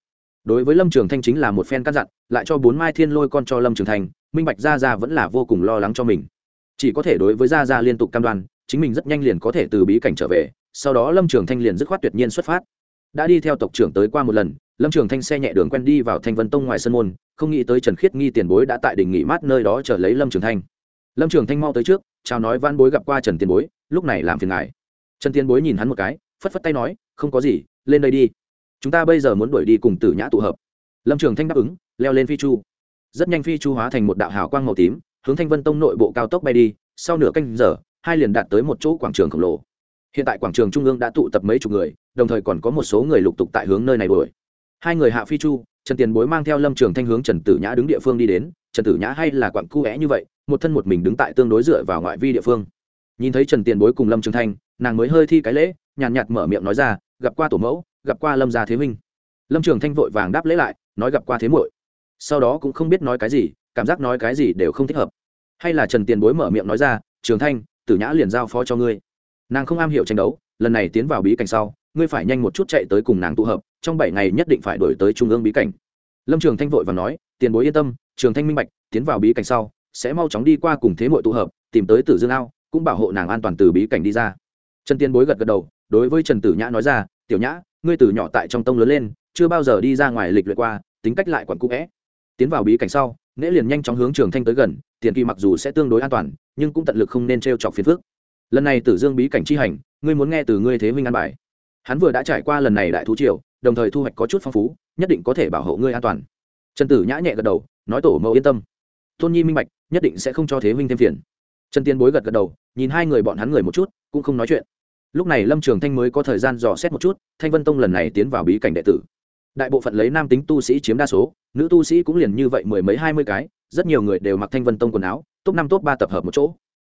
Đối với lâm trường thanh chính là một phen căn dặn, lại cho bốn mai thiên lôi con cho lâm trường thanh, minh bạch ra ra vẫn là vô cùng lo lắng cho mình chỉ có thể đối với gia gia liên tục cam đoan, chính mình rất nhanh liền có thể từ bí cảnh trở về, sau đó lâm trường thanh liền dứt khoát tuyệt nhiên xuất phát. Đã đi theo tộc trưởng tới qua một lần, lâm trường thanh xe nhẹ đường quen đi vào thanh vân tông ngoài sân môn, không nghĩ tới trần khiết nghi tiền bối đã tại đỉnh nghỉ mát nơi đó chờ lấy lâm trường thanh. Lâm trường thanh mau tới trước, chào nói van bối gặp qua trần tiền bối, lúc này làm phiền ngài. Trần tiền bối nhìn hắn một cái, phất phất tay nói, không có gì, lên đây đi. Chúng ta bây giờ muốn đuổi đi cùng tử nhã tụ hợp. Lâm trường thanh đáp ứng, leo lên phi chu. Rất nhanh phi chu hóa thành một đạo hào quang màu tím hướng thanh vân tông nội bộ cao tốc bay đi sau nửa canh giờ hai liền đạt tới một chỗ quảng trường khổng lồ. Hiện tại quảng trường trung ương đã tụ tập mấy chục người đồng thời còn có một số người lục tục tại hướng nơi này đuổi. Hai người hạ phi chu trần tiền bối mang theo lâm trường thanh hướng trần tử nhã đứng địa phương đi đến. Trần tử nhã hay là quặng cu vẽ như vậy một thân một mình đứng tại tương đối dựa vào ngoại vi địa phương. Nhìn thấy trần tiền bối cùng lâm trường thanh nàng mới hơi thi cái lễ nhàn nhạt, nhạt mở miệng nói ra gặp qua tổ mẫu gặp qua lâm gia thế minh lâm trường thanh vội vàng đáp lễ lại nói gặp qua thế muội. Sau đó cũng không biết nói cái gì cảm giác nói cái gì đều không thích hợp hay là trần tiền bối mở miệng nói ra, trường thanh, tử nhã liền giao phó cho ngươi. Nàng không am hiểu tranh đấu, lần này tiến vào bí cảnh sau, ngươi phải nhanh một chút chạy tới cùng nàng tụ hợp, trong bảy ngày nhất định phải đổi tới trung ương bí cảnh. Lâm trường thanh vội và nói, tiền bối yên tâm, trường thanh minh bạch, tiến vào bí cảnh sau, sẽ mau chóng đi qua cùng thế mọi tụ hợp, tìm tới tử dương ao, cũng bảo hộ nàng an toàn từ bí cảnh đi ra. Trần tiên bối gật gật đầu, đối với trần tử nhã nói ra, tiểu nhã, ngươi từ nhỏ tại trong tông lớn lên, chưa bao giờ đi ra ngoài lịch luyện qua, tính cách lại quản cũ vẽ. Tiến vào bí cảnh sau nễ liền nhanh chóng hướng trường thanh tới gần, tiền kỳ mặc dù sẽ tương đối an toàn, nhưng cũng tận lực không nên t r e o chọc phiền phước lần này tử dương bí cảnh chi hành, ngươi muốn nghe từ ngươi thế huynh an bài. Hắn vừa đã trải qua lần này đại thú triều, đồng thời thu hoạch có chút phong phú, nhất định có thể bảo hộ ngươi an toàn. Trần tử nhã nhẹ gật đầu, nói tổ mẫu yên tâm. Tôn nhi minh bạch, nhất định sẽ không cho thế huynh thêm phiền. Trần tiên bối gật gật đầu, nhìn hai người bọn hắn người một chút, cũng không nói chuyện. Lúc này lâm trường thanh mới có thời gian dò xét một chút, thanh vân tông lần này tiến vào bí cảnh đệ tử đại bộ phận lấy nam tính tu sĩ chiếm đa số, nữ tu sĩ cũng liền như vậy mười mấy hai mươi cái, rất nhiều người đều mặc thanh vân tông quần áo, top năm, top ba tập hợp một chỗ.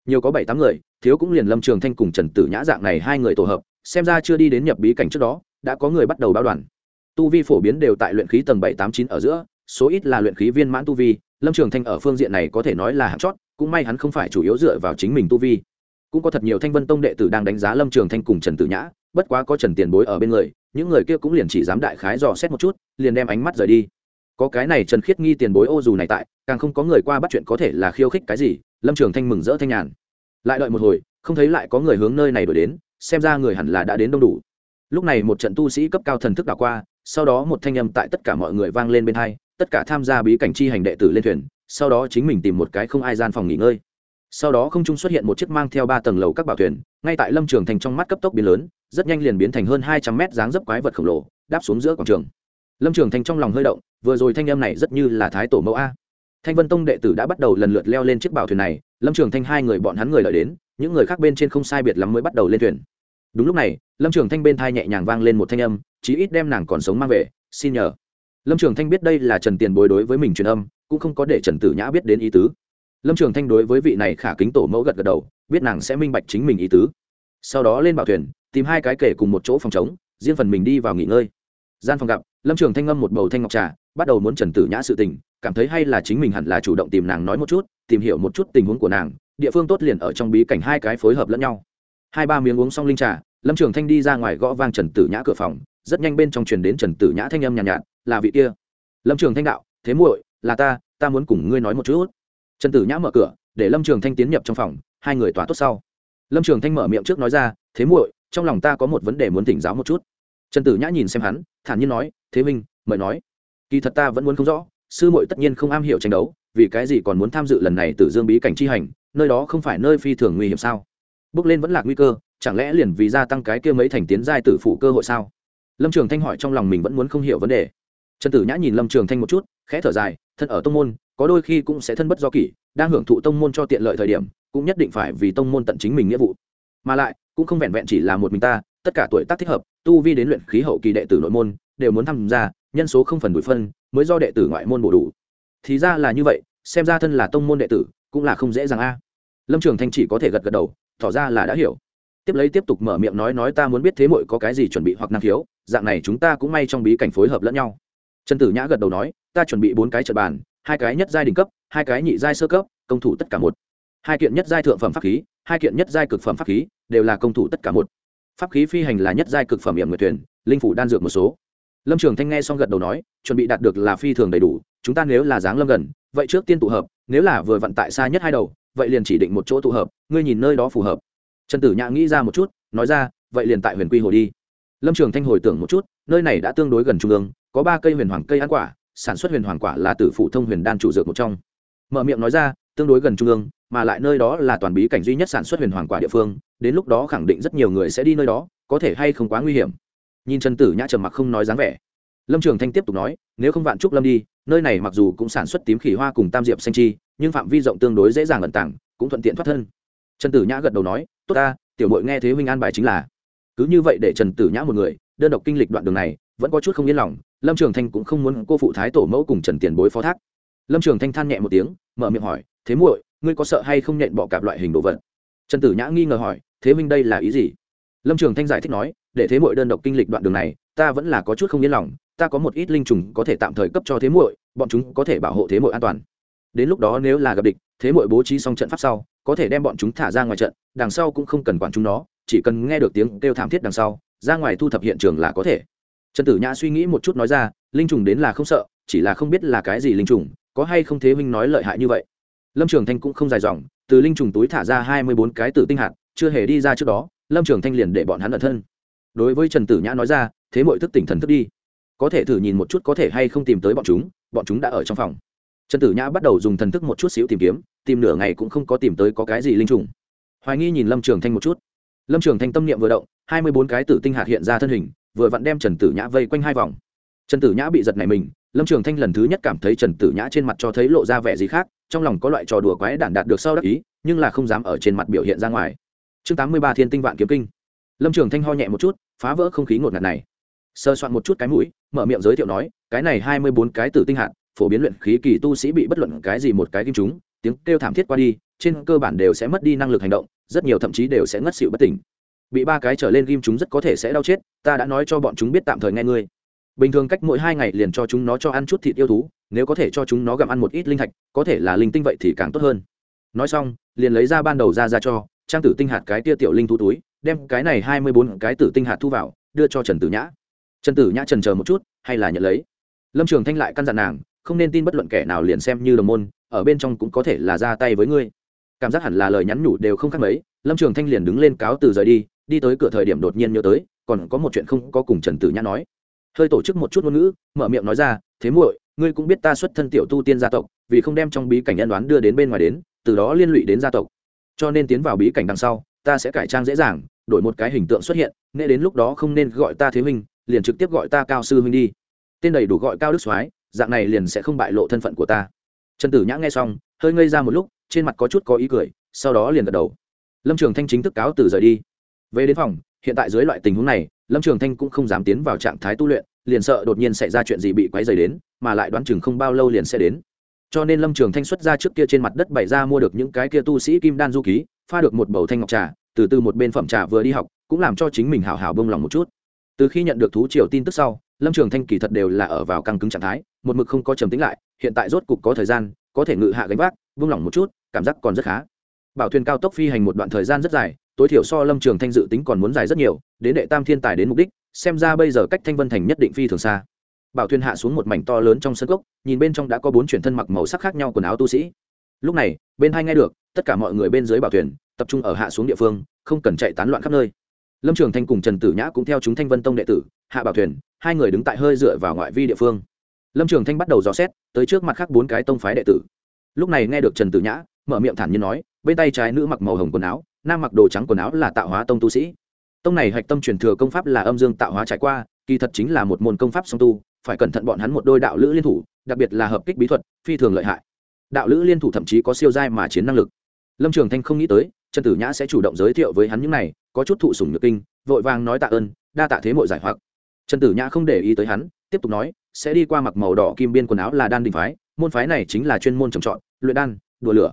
Nhiều có bảy, tám người, thiếu cũng liền lâm trường thanh cùng trần tử nhã dạng này hai người tổ hợp, xem ra chưa đi đến nhập bí cảnh trước đó, đã có người bắt đầu báo đoàn. Tu vi phổ biến đều tại luyện khí tầng bảy, tám, chín ở giữa, số ít là luyện khí viên mãn tu vi, lâm trường thanh ở phương diện này có thể nói là hạng chót, cũng may hắn không phải chủ yếu dựa vào chính mình tu vi. Cũng có thật nhiều thanh vân tông đệ tử đang đánh giá lâm trường thanh cùng trần tử nhã bất quá có trần tiền bối ở bên người, những người kia cũng liền chỉ dám đại khái dò xét một chút, liền đem ánh mắt rời đi. Có cái này trần khiết nghi tiền bối ô dù này tại, càng không có người qua bắt chuyện có thể là khiêu khích cái gì, lâm trường thanh mừng rỡ thanh nhàn. Lại đợi một hồi, không thấy lại có người hướng nơi này đổi đến, xem ra người hẳn là đã đến đông đủ. Lúc này một trận tu sĩ cấp cao thần thức đảo qua, sau đó một thanh âm tại tất cả mọi người vang lên bên hai, tất cả tham gia bí cảnh chi hành đệ tử lên thuyền, sau đó chính mình tìm một cái không ai gian phòng nghỉ ngơi. Sau đó không trung xuất hiện một chiếc mang theo ba tầng lầu các bảo thuyền, ngay tại lâm trường thành trong mắt cấp tốc biến lớn rất nhanh liền biến thành hơn hai trăm mét dáng dấp quái vật khổng lồ, đáp xuống giữa quảng trường. Lâm trường thành trong lòng hơi động, vừa rồi thanh âm này rất như là thái tổ mẫu a. Thanh vân tông đệ tử đã bắt đầu lần lượt leo lên chiếc bảo thuyền này, lâm trường thanh hai người bọn hắn người đợi đến, những người khác bên trên không sai biệt lắm mới bắt đầu lên thuyền. Đúng lúc này, lâm trường thanh bên thai nhẹ nhàng vang lên một thanh âm, chí ít đem nàng còn sống mang về, xin nhờ. Lâm trường thanh biết đây là trần tiền bối đối với mình truyền âm, cũng không có để trần tử nhã biết đến ý tứ. Lâm trường thanh đối với vị này khả kính tổ mẫu gật gật đầu, biết nàng sẽ minh bạch chính mình ý tứ. Sau đó lên bảo thuyền tìm hai cái kể cùng một chỗ phòng chống riêng phần mình đi vào nghỉ ngơi. Gian phòng gặp lâm trường thanh ngâm một bầu thanh ngọc trà bắt đầu muốn trần tử nhã sự tình cảm thấy hay là chính mình hẳn là chủ động tìm nàng nói một chút tìm hiểu một chút tình huống của nàng địa phương tốt liền ở trong bí cảnh hai cái phối hợp lẫn nhau. Hai ba miếng uống xong linh trà lâm trường thanh đi ra ngoài gõ vang trần tử nhã cửa phòng rất nhanh bên trong truyền đến trần tử nhã thanh âm nhàn nhạt, nhạt là vị kia. Lâm trường thanh đạo thế muội là ta ta muốn cùng ngươi nói một chút. Trần tử nhã mở cửa để lâm trường thanh tiến nhập trong phòng hai người tỏa tốt sau. Lâm trường thanh mở miệng trước nói ra thế muội trong lòng ta có một vấn đề muốn tỉnh giáo một chút. Trần tử nhã nhìn xem hắn, thản nhiên nói, thế minh mời nói. Kỳ thật ta vẫn muốn không rõ, sư muội tất nhiên không am hiểu tranh đấu, vì cái gì còn muốn tham dự lần này từ dương bí cảnh chi hành, nơi đó không phải nơi phi thường nguy hiểm sao? Bước lên vẫn là nguy cơ, chẳng lẽ liền vì gia tăng cái kia mấy thành tiến giai tử phụ cơ hội sao? Lâm trường thanh hỏi trong lòng mình vẫn muốn không hiểu vấn đề. Trần tử nhã nhìn lâm trường thanh một chút, khẽ thở dài, thân ở tông môn, có đôi khi cũng sẽ thân bất do kỷ, đang hưởng thụ tông môn cho tiện lợi thời điểm, cũng nhất định phải vì tông môn tận chính mình nghĩa vụ. Mà lại cũng không vẹn vẹn chỉ là một mình ta, tất cả tuổi tác thích hợp, tu vi đến luyện khí hậu kỳ đệ tử nội môn, đều muốn tham gia, nhân số không phần đuổi phân, mới do đệ tử ngoại môn bổ đủ. Thì ra là như vậy, xem ra thân là tông môn đệ tử, cũng là không dễ dàng a. Lâm trường thanh chỉ có thể gật gật đầu, tỏ ra là đã hiểu. Tiếp lấy tiếp tục mở miệng nói nói ta muốn biết thế mội có cái gì chuẩn bị hoặc năng khiếu, dạng này chúng ta cũng may trong bí cảnh phối hợp lẫn nhau. Trần tử nhã gật đầu nói, ta chuẩn bị bốn cái trật bàn, hai cái nhất giai đỉnh cấp, hai cái nhị giai sơ cấp, công thủ tất cả một. Hai kiện nhất giai thượng phẩm pháp khí, hai kiện nhất giai cực phẩm pháp khí đều là công thủ tất cả một. Pháp khí phi hành là nhất giai cực phẩm hiểm nguyệt thuyền, linh phủ đan dược một số. Lâm trường thanh nghe xong gật đầu nói, chuẩn bị đạt được là phi thường đầy đủ, chúng ta nếu là dáng lâm gần, vậy trước tiên tụ hợp, nếu là vừa vận tại xa nhất hai đầu, vậy liền chỉ định một chỗ tụ hợp, ngươi nhìn nơi đó phù hợp. Trần tử nhã nghĩ ra một chút, nói ra, vậy liền tại huyền quy hồ đi. Lâm trường thanh hồi tưởng một chút, nơi này đã tương đối gần trung ương, có ba cây huyền hoàng cây ăn quả, sản xuất huyền hoàng quả là tử phụ thông huyền đan chủ dược một trong. Mở miệng nói ra, tương đối gần trung ương mà lại nơi đó là toàn bí cảnh duy nhất sản xuất huyền hoàng quả địa phương, đến lúc đó khẳng định rất nhiều người sẽ đi nơi đó, có thể hay không quá nguy hiểm. Nhìn trần tử nhã trầm mặc không nói dáng vẻ. Lâm trường thanh tiếp tục nói, nếu không vạn trúc lâm đi, nơi này mặc dù cũng sản xuất tím khỉ hoa cùng tam diệp xanh chi, nhưng phạm vi rộng tương đối dễ dàng ẩn tảng cũng thuận tiện thoát thân. Trần tử nhã gật đầu nói, tốt ta, tiểu mội nghe thế huynh an bài chính là. Cứ như vậy để trần tử nhã một người, đơn độc kinh lịch đoạn đường này, vẫn có chút không yên lòng, lâm trường thanh cũng không muốn cô phụ thái tổ mẫu cùng trần tiền bối phó thác. Lâm trường thanh than nhẹ một tiếng, mở miệng hỏi, thế muội ngươi có sợ hay không nhện bọ cạp loại hình đồ vật? Trần tử nhã nghi ngờ hỏi, thế Minh đây là ý gì? Lâm trường thanh giải thích nói, để thế mội đơn độc kinh lịch đoạn đường này, ta vẫn là có chút không yên lòng, ta có một ít linh trùng có thể tạm thời cấp cho thế muội, bọn chúng có thể bảo hộ thế muội an toàn. Đến lúc đó nếu là gặp địch, thế muội bố trí xong trận pháp sau, có thể đem bọn chúng thả ra ngoài trận, đằng sau cũng không cần quản chúng nó, chỉ cần nghe được tiếng kêu thảm thiết đằng sau, ra ngoài thu thập hiện trường là có thể. Trần tử nhã suy nghĩ một chút nói ra, linh trùng đến là không sợ, chỉ là không biết là cái gì linh trùng, có hay không thế huynh nói lợi hại như vậy? Lâm trường thanh cũng không dài dòng, từ linh trùng túi thả ra hai mươi bốn cái tử tinh hạt, chưa hề đi ra trước đó, lâm trường thanh liền để bọn hắn ẩn thân. Đối với trần tử nhã nói ra, thế mọi thức tỉnh thần thức đi. Có thể thử nhìn một chút có thể hay không tìm tới bọn chúng bọn chúng đã ở trong phòng. Trần tử nhã bắt đầu dùng thần thức một chút xíu tìm kiếm, tìm nửa ngày cũng không có tìm tới có cái gì linh trùng. Hoài nghi nhìn lâm trường thanh một chút. Lâm trường thanh tâm niệm vừa động, hai mươi bốn cái tử tinh hạt hiện ra thân hình, vừa vặn đem trần tử nhã vây quanh hai vòng. Trần tử nhã bị giật này mình, lâm trường thanh lần thứ nhất cảm thấy trần tử nhã trên mặt cho thấy lộ ra vẻ gì khác trong lòng có loại trò đùa quái đản đạt được sau đắc ý, nhưng là không dám ở trên mặt biểu hiện ra ngoài. Chương tám mươi ba thiên tinh vạn kiếm kinh. Lâm trường thanh ho nhẹ một chút, phá vỡ không khí ngột ngạt này. Sơ soạn một chút cái mũi, mở miệng giới thiệu nói, cái này hai mươi bốn cái tử tinh hạt, phổ biến luyện khí kỳ tu sĩ bị bất luận cái gì một cái kim chúng, tiếng kêu thảm thiết qua đi, trên cơ bản đều sẽ mất đi năng lực hành động, rất nhiều thậm chí đều sẽ ngất xịu bất tỉnh. Bị ba cái trở lên ghim chúng rất có thể sẽ đau chết, ta đã nói cho bọn chúng biết tạm thời nghe ngươi bình thường cách mỗi hai ngày liền cho chúng nó cho ăn chút thịt yêu thú, nếu có thể cho chúng nó gặm ăn một ít linh thạch, có thể là linh tinh vậy thì càng tốt hơn. Nói xong, liền lấy ra ban đầu ra ra cho, trang tử tinh hạt cái tia tiểu linh thú túi, đem cái này hai mươi bốn cái tử tinh hạt thu vào, đưa cho trần tử nhã. Trần tử nhã trần chờ một chút, hay là nhận lấy. Lâm trường thanh lại căn dặn nàng, không nên tin bất luận kẻ nào liền xem như đồng môn, ở bên trong cũng có thể là ra tay với ngươi. Cảm giác hẳn là lời nhắn nhủ đều không khác mấy, lâm trường thanh liền đứng lên cáo từ rời đi đi tới cửa thời điểm đột nhiên nhớ tới, còn có một chuyện không có cùng trần tử nhã nói hơi tổ chức một chút ngôn ngữ, mở miệng nói ra, thế muội, ngươi cũng biết ta xuất thân tiểu tu tiên gia tộc, vì không đem trong bí cảnh nhân đoán đưa đến bên ngoài đến, từ đó liên lụy đến gia tộc. Cho nên tiến vào bí cảnh đằng sau, ta sẽ cải trang dễ dàng, đổi một cái hình tượng xuất hiện nên đến lúc đó không nên gọi ta thế huynh, liền trực tiếp gọi ta cao sư huynh đi. Tên đầy đủ gọi cao đức soái, dạng này liền sẽ không bại lộ thân phận của ta. Trần tử nhã nghe xong, hơi ngây ra một lúc, trên mặt có chút có ý cười, sau đó liền gật đầu. Lâm trường thanh chính thức cáo từ rời đi. Về đến phòng hiện tại dưới loại tình huống này, lâm trường thanh cũng không dám tiến vào trạng thái tu luyện, liền sợ đột nhiên xảy ra chuyện gì bị quấy dày đến, mà lại đoán chừng không bao lâu liền sẽ đến. Cho nên lâm trường thanh xuất ra trước kia trên mặt đất bày ra mua được những cái kia tu sĩ kim đan du ký, pha được một bầu thanh ngọc trà, từ từ một bên phẩm trà vừa đi học, cũng làm cho chính mình hào hào bông lòng một chút. Từ khi nhận được thú triều tin tức sau, lâm trường thanh kỳ thật đều là ở vào căng cứng trạng thái, một mực không có trầm tính lại, hiện tại rốt cục có thời gian, có thể ngự hạ gánh vác vung lòng một chút, cảm giác còn rất khá. Bảo thuyền cao tốc phi hành một đoạn thời gian rất dài tối thiểu so lâm trường thanh dự tính còn muốn dài rất nhiều, đến đệ tam thiên tài đến mục đích, xem ra bây giờ cách thanh vân thành nhất định phi thường xa. Bảo thuyền hạ xuống một mảnh to lớn trong sân gốc, nhìn bên trong đã có bốn chuyển thân mặc màu sắc khác nhau quần áo tu sĩ. Lúc này, bên hai nghe được, tất cả mọi người bên dưới bảo thuyền, tập trung ở hạ xuống địa phương, không cần chạy tán loạn khắp nơi. Lâm trường thanh cùng trần tử nhã cũng theo chúng thanh vân tông đệ tử, hạ bảo thuyền, hai người đứng tại hơi dựa vào ngoại vi địa phương. Lâm trường thanh bắt đầu dò xét, tới trước mặt khác bốn cái tông phái đệ tử. Lúc này nghe được trần tử nhã, mở miệng thản nhiên nói bên tay trái nữ mặc màu hồng quần áo, nam mặc đồ trắng quần áo là tạo hóa tông tu sĩ. Tông này hạch tâm truyền thừa công pháp là âm dương tạo hóa trải qua, kỳ thật chính là một môn công pháp song tu, phải cẩn thận bọn hắn một đôi đạo lữ liên thủ, đặc biệt là hợp kích bí thuật, phi thường lợi hại. Đạo lữ liên thủ thậm chí có siêu giai mà chiến năng lực. Lâm trường thanh không nghĩ tới, trần tử nhã sẽ chủ động giới thiệu với hắn những này, có chút thụ sủng nhược kinh, vội vàng nói tạ ơn, đa tạ thế mội giải hoặc. Trần tử nhã không để ý tới hắn, tiếp tục nói, sẽ đi qua mặc màu đỏ kim biên quần áo là đan đình phái, môn phái này chính là chuyên môn trồng trọt, luyện đan, đùa lửa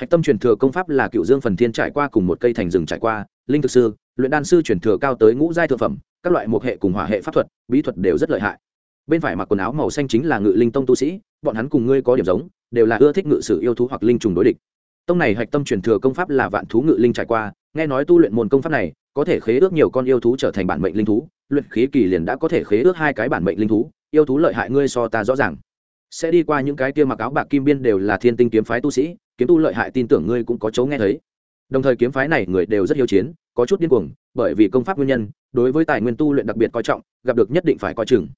hạch tâm truyền thừa công pháp là cựu dương phần thiên trải qua cùng một cây thành rừng trải qua, linh thực sư, luyện đan sư truyền thừa cao tới ngũ giai thượng phẩm, các loại một hệ cùng hỏa hệ pháp thuật, bí thuật đều rất lợi hại. Bên phải mặc quần áo màu xanh chính là ngự linh tông tu sĩ, bọn hắn cùng ngươi có điểm giống, đều là ưa thích ngự sử yêu thú hoặc linh trùng đối địch. Tông này hạch tâm truyền thừa công pháp là vạn thú ngự linh trải qua, nghe nói tu luyện môn công pháp này, có thể khế ước nhiều con yêu thú trở thành bản mệnh linh thú, luyện khí kỳ liền đã có thể khế ước hai cái bản mệnh linh thú, yêu thú lợi hại ngươi so ta rõ ràng sẽ đi qua những cái kia mặc áo bạc kim biên đều là thiên tinh kiếm phái tu sĩ, kiếm tu lợi hại tin tưởng ngươi cũng có chấu nghe thấy. Đồng thời kiếm phái này người đều rất hiếu chiến, có chút điên cuồng, bởi vì công pháp nguyên nhân, đối với tài nguyên tu luyện đặc biệt coi trọng, gặp được nhất định phải coi chừng.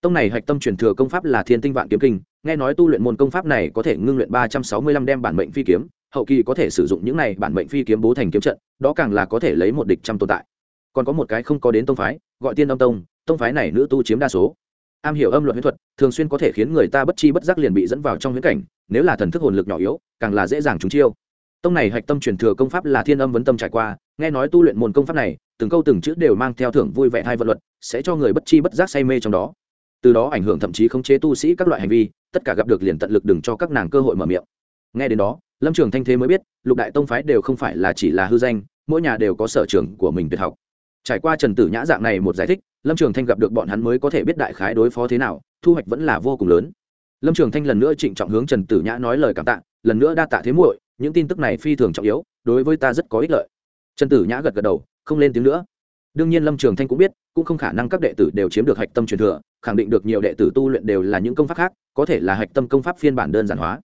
Tông này hạch tâm truyền thừa công pháp là thiên tinh vạn kiếm kinh, nghe nói tu luyện môn công pháp này có thể ngưng luyện ba trăm sáu mươi lăm đem bản mệnh phi kiếm, hậu kỳ có thể sử dụng những này bản mệnh phi kiếm bố thành kiếm trận, đó càng là có thể lấy một địch trăm tồn tại. Còn có một cái không có đến tông phái, gọi tiên âm tông tông phái này nữ tu chiếm đa số am hiểu âm luật huyễn thuật, thường xuyên có thể khiến người ta bất chi bất giác liền bị dẫn vào trong huyễn cảnh, nếu là thần thức hồn lực nhỏ yếu, càng là dễ dàng trúng chiêu. Tông này hạch tâm truyền thừa công pháp là thiên âm vấn tâm trải qua, nghe nói tu luyện môn công pháp này, từng câu từng chữ đều mang theo thưởng vui vẻ hai vận luật, sẽ cho người bất chi bất giác say mê trong đó. Từ đó ảnh hưởng thậm chí khống chế tu sĩ các loại hành vi, tất cả gặp được liền tận lực đừng cho các nàng cơ hội mở miệng. Nghe đến đó, lâm trường thanh thế mới biết, lục đại tông phái đều không phải là chỉ là hư danh, mỗi nhà đều có sở trường của mình tuyệt học trải qua trần tử nhã dạng này một giải thích, lâm trường thanh gặp được bọn hắn mới có thể biết đại khái đối phó thế nào, thu hoạch vẫn là vô cùng lớn. Lâm trường thanh lần nữa trịnh trọng hướng trần tử nhã nói lời cảm tạ, lần nữa đa tạ thế muội, những tin tức này phi thường trọng yếu, đối với ta rất có ích lợi. Trần tử nhã gật gật đầu, không lên tiếng nữa. Đương nhiên lâm trường thanh cũng biết, cũng không khả năng các đệ tử đều chiếm được hạch tâm truyền thừa, khẳng định được nhiều đệ tử tu luyện đều là những công pháp khác, có thể là hạch tâm công pháp phiên bản đơn giản hóa.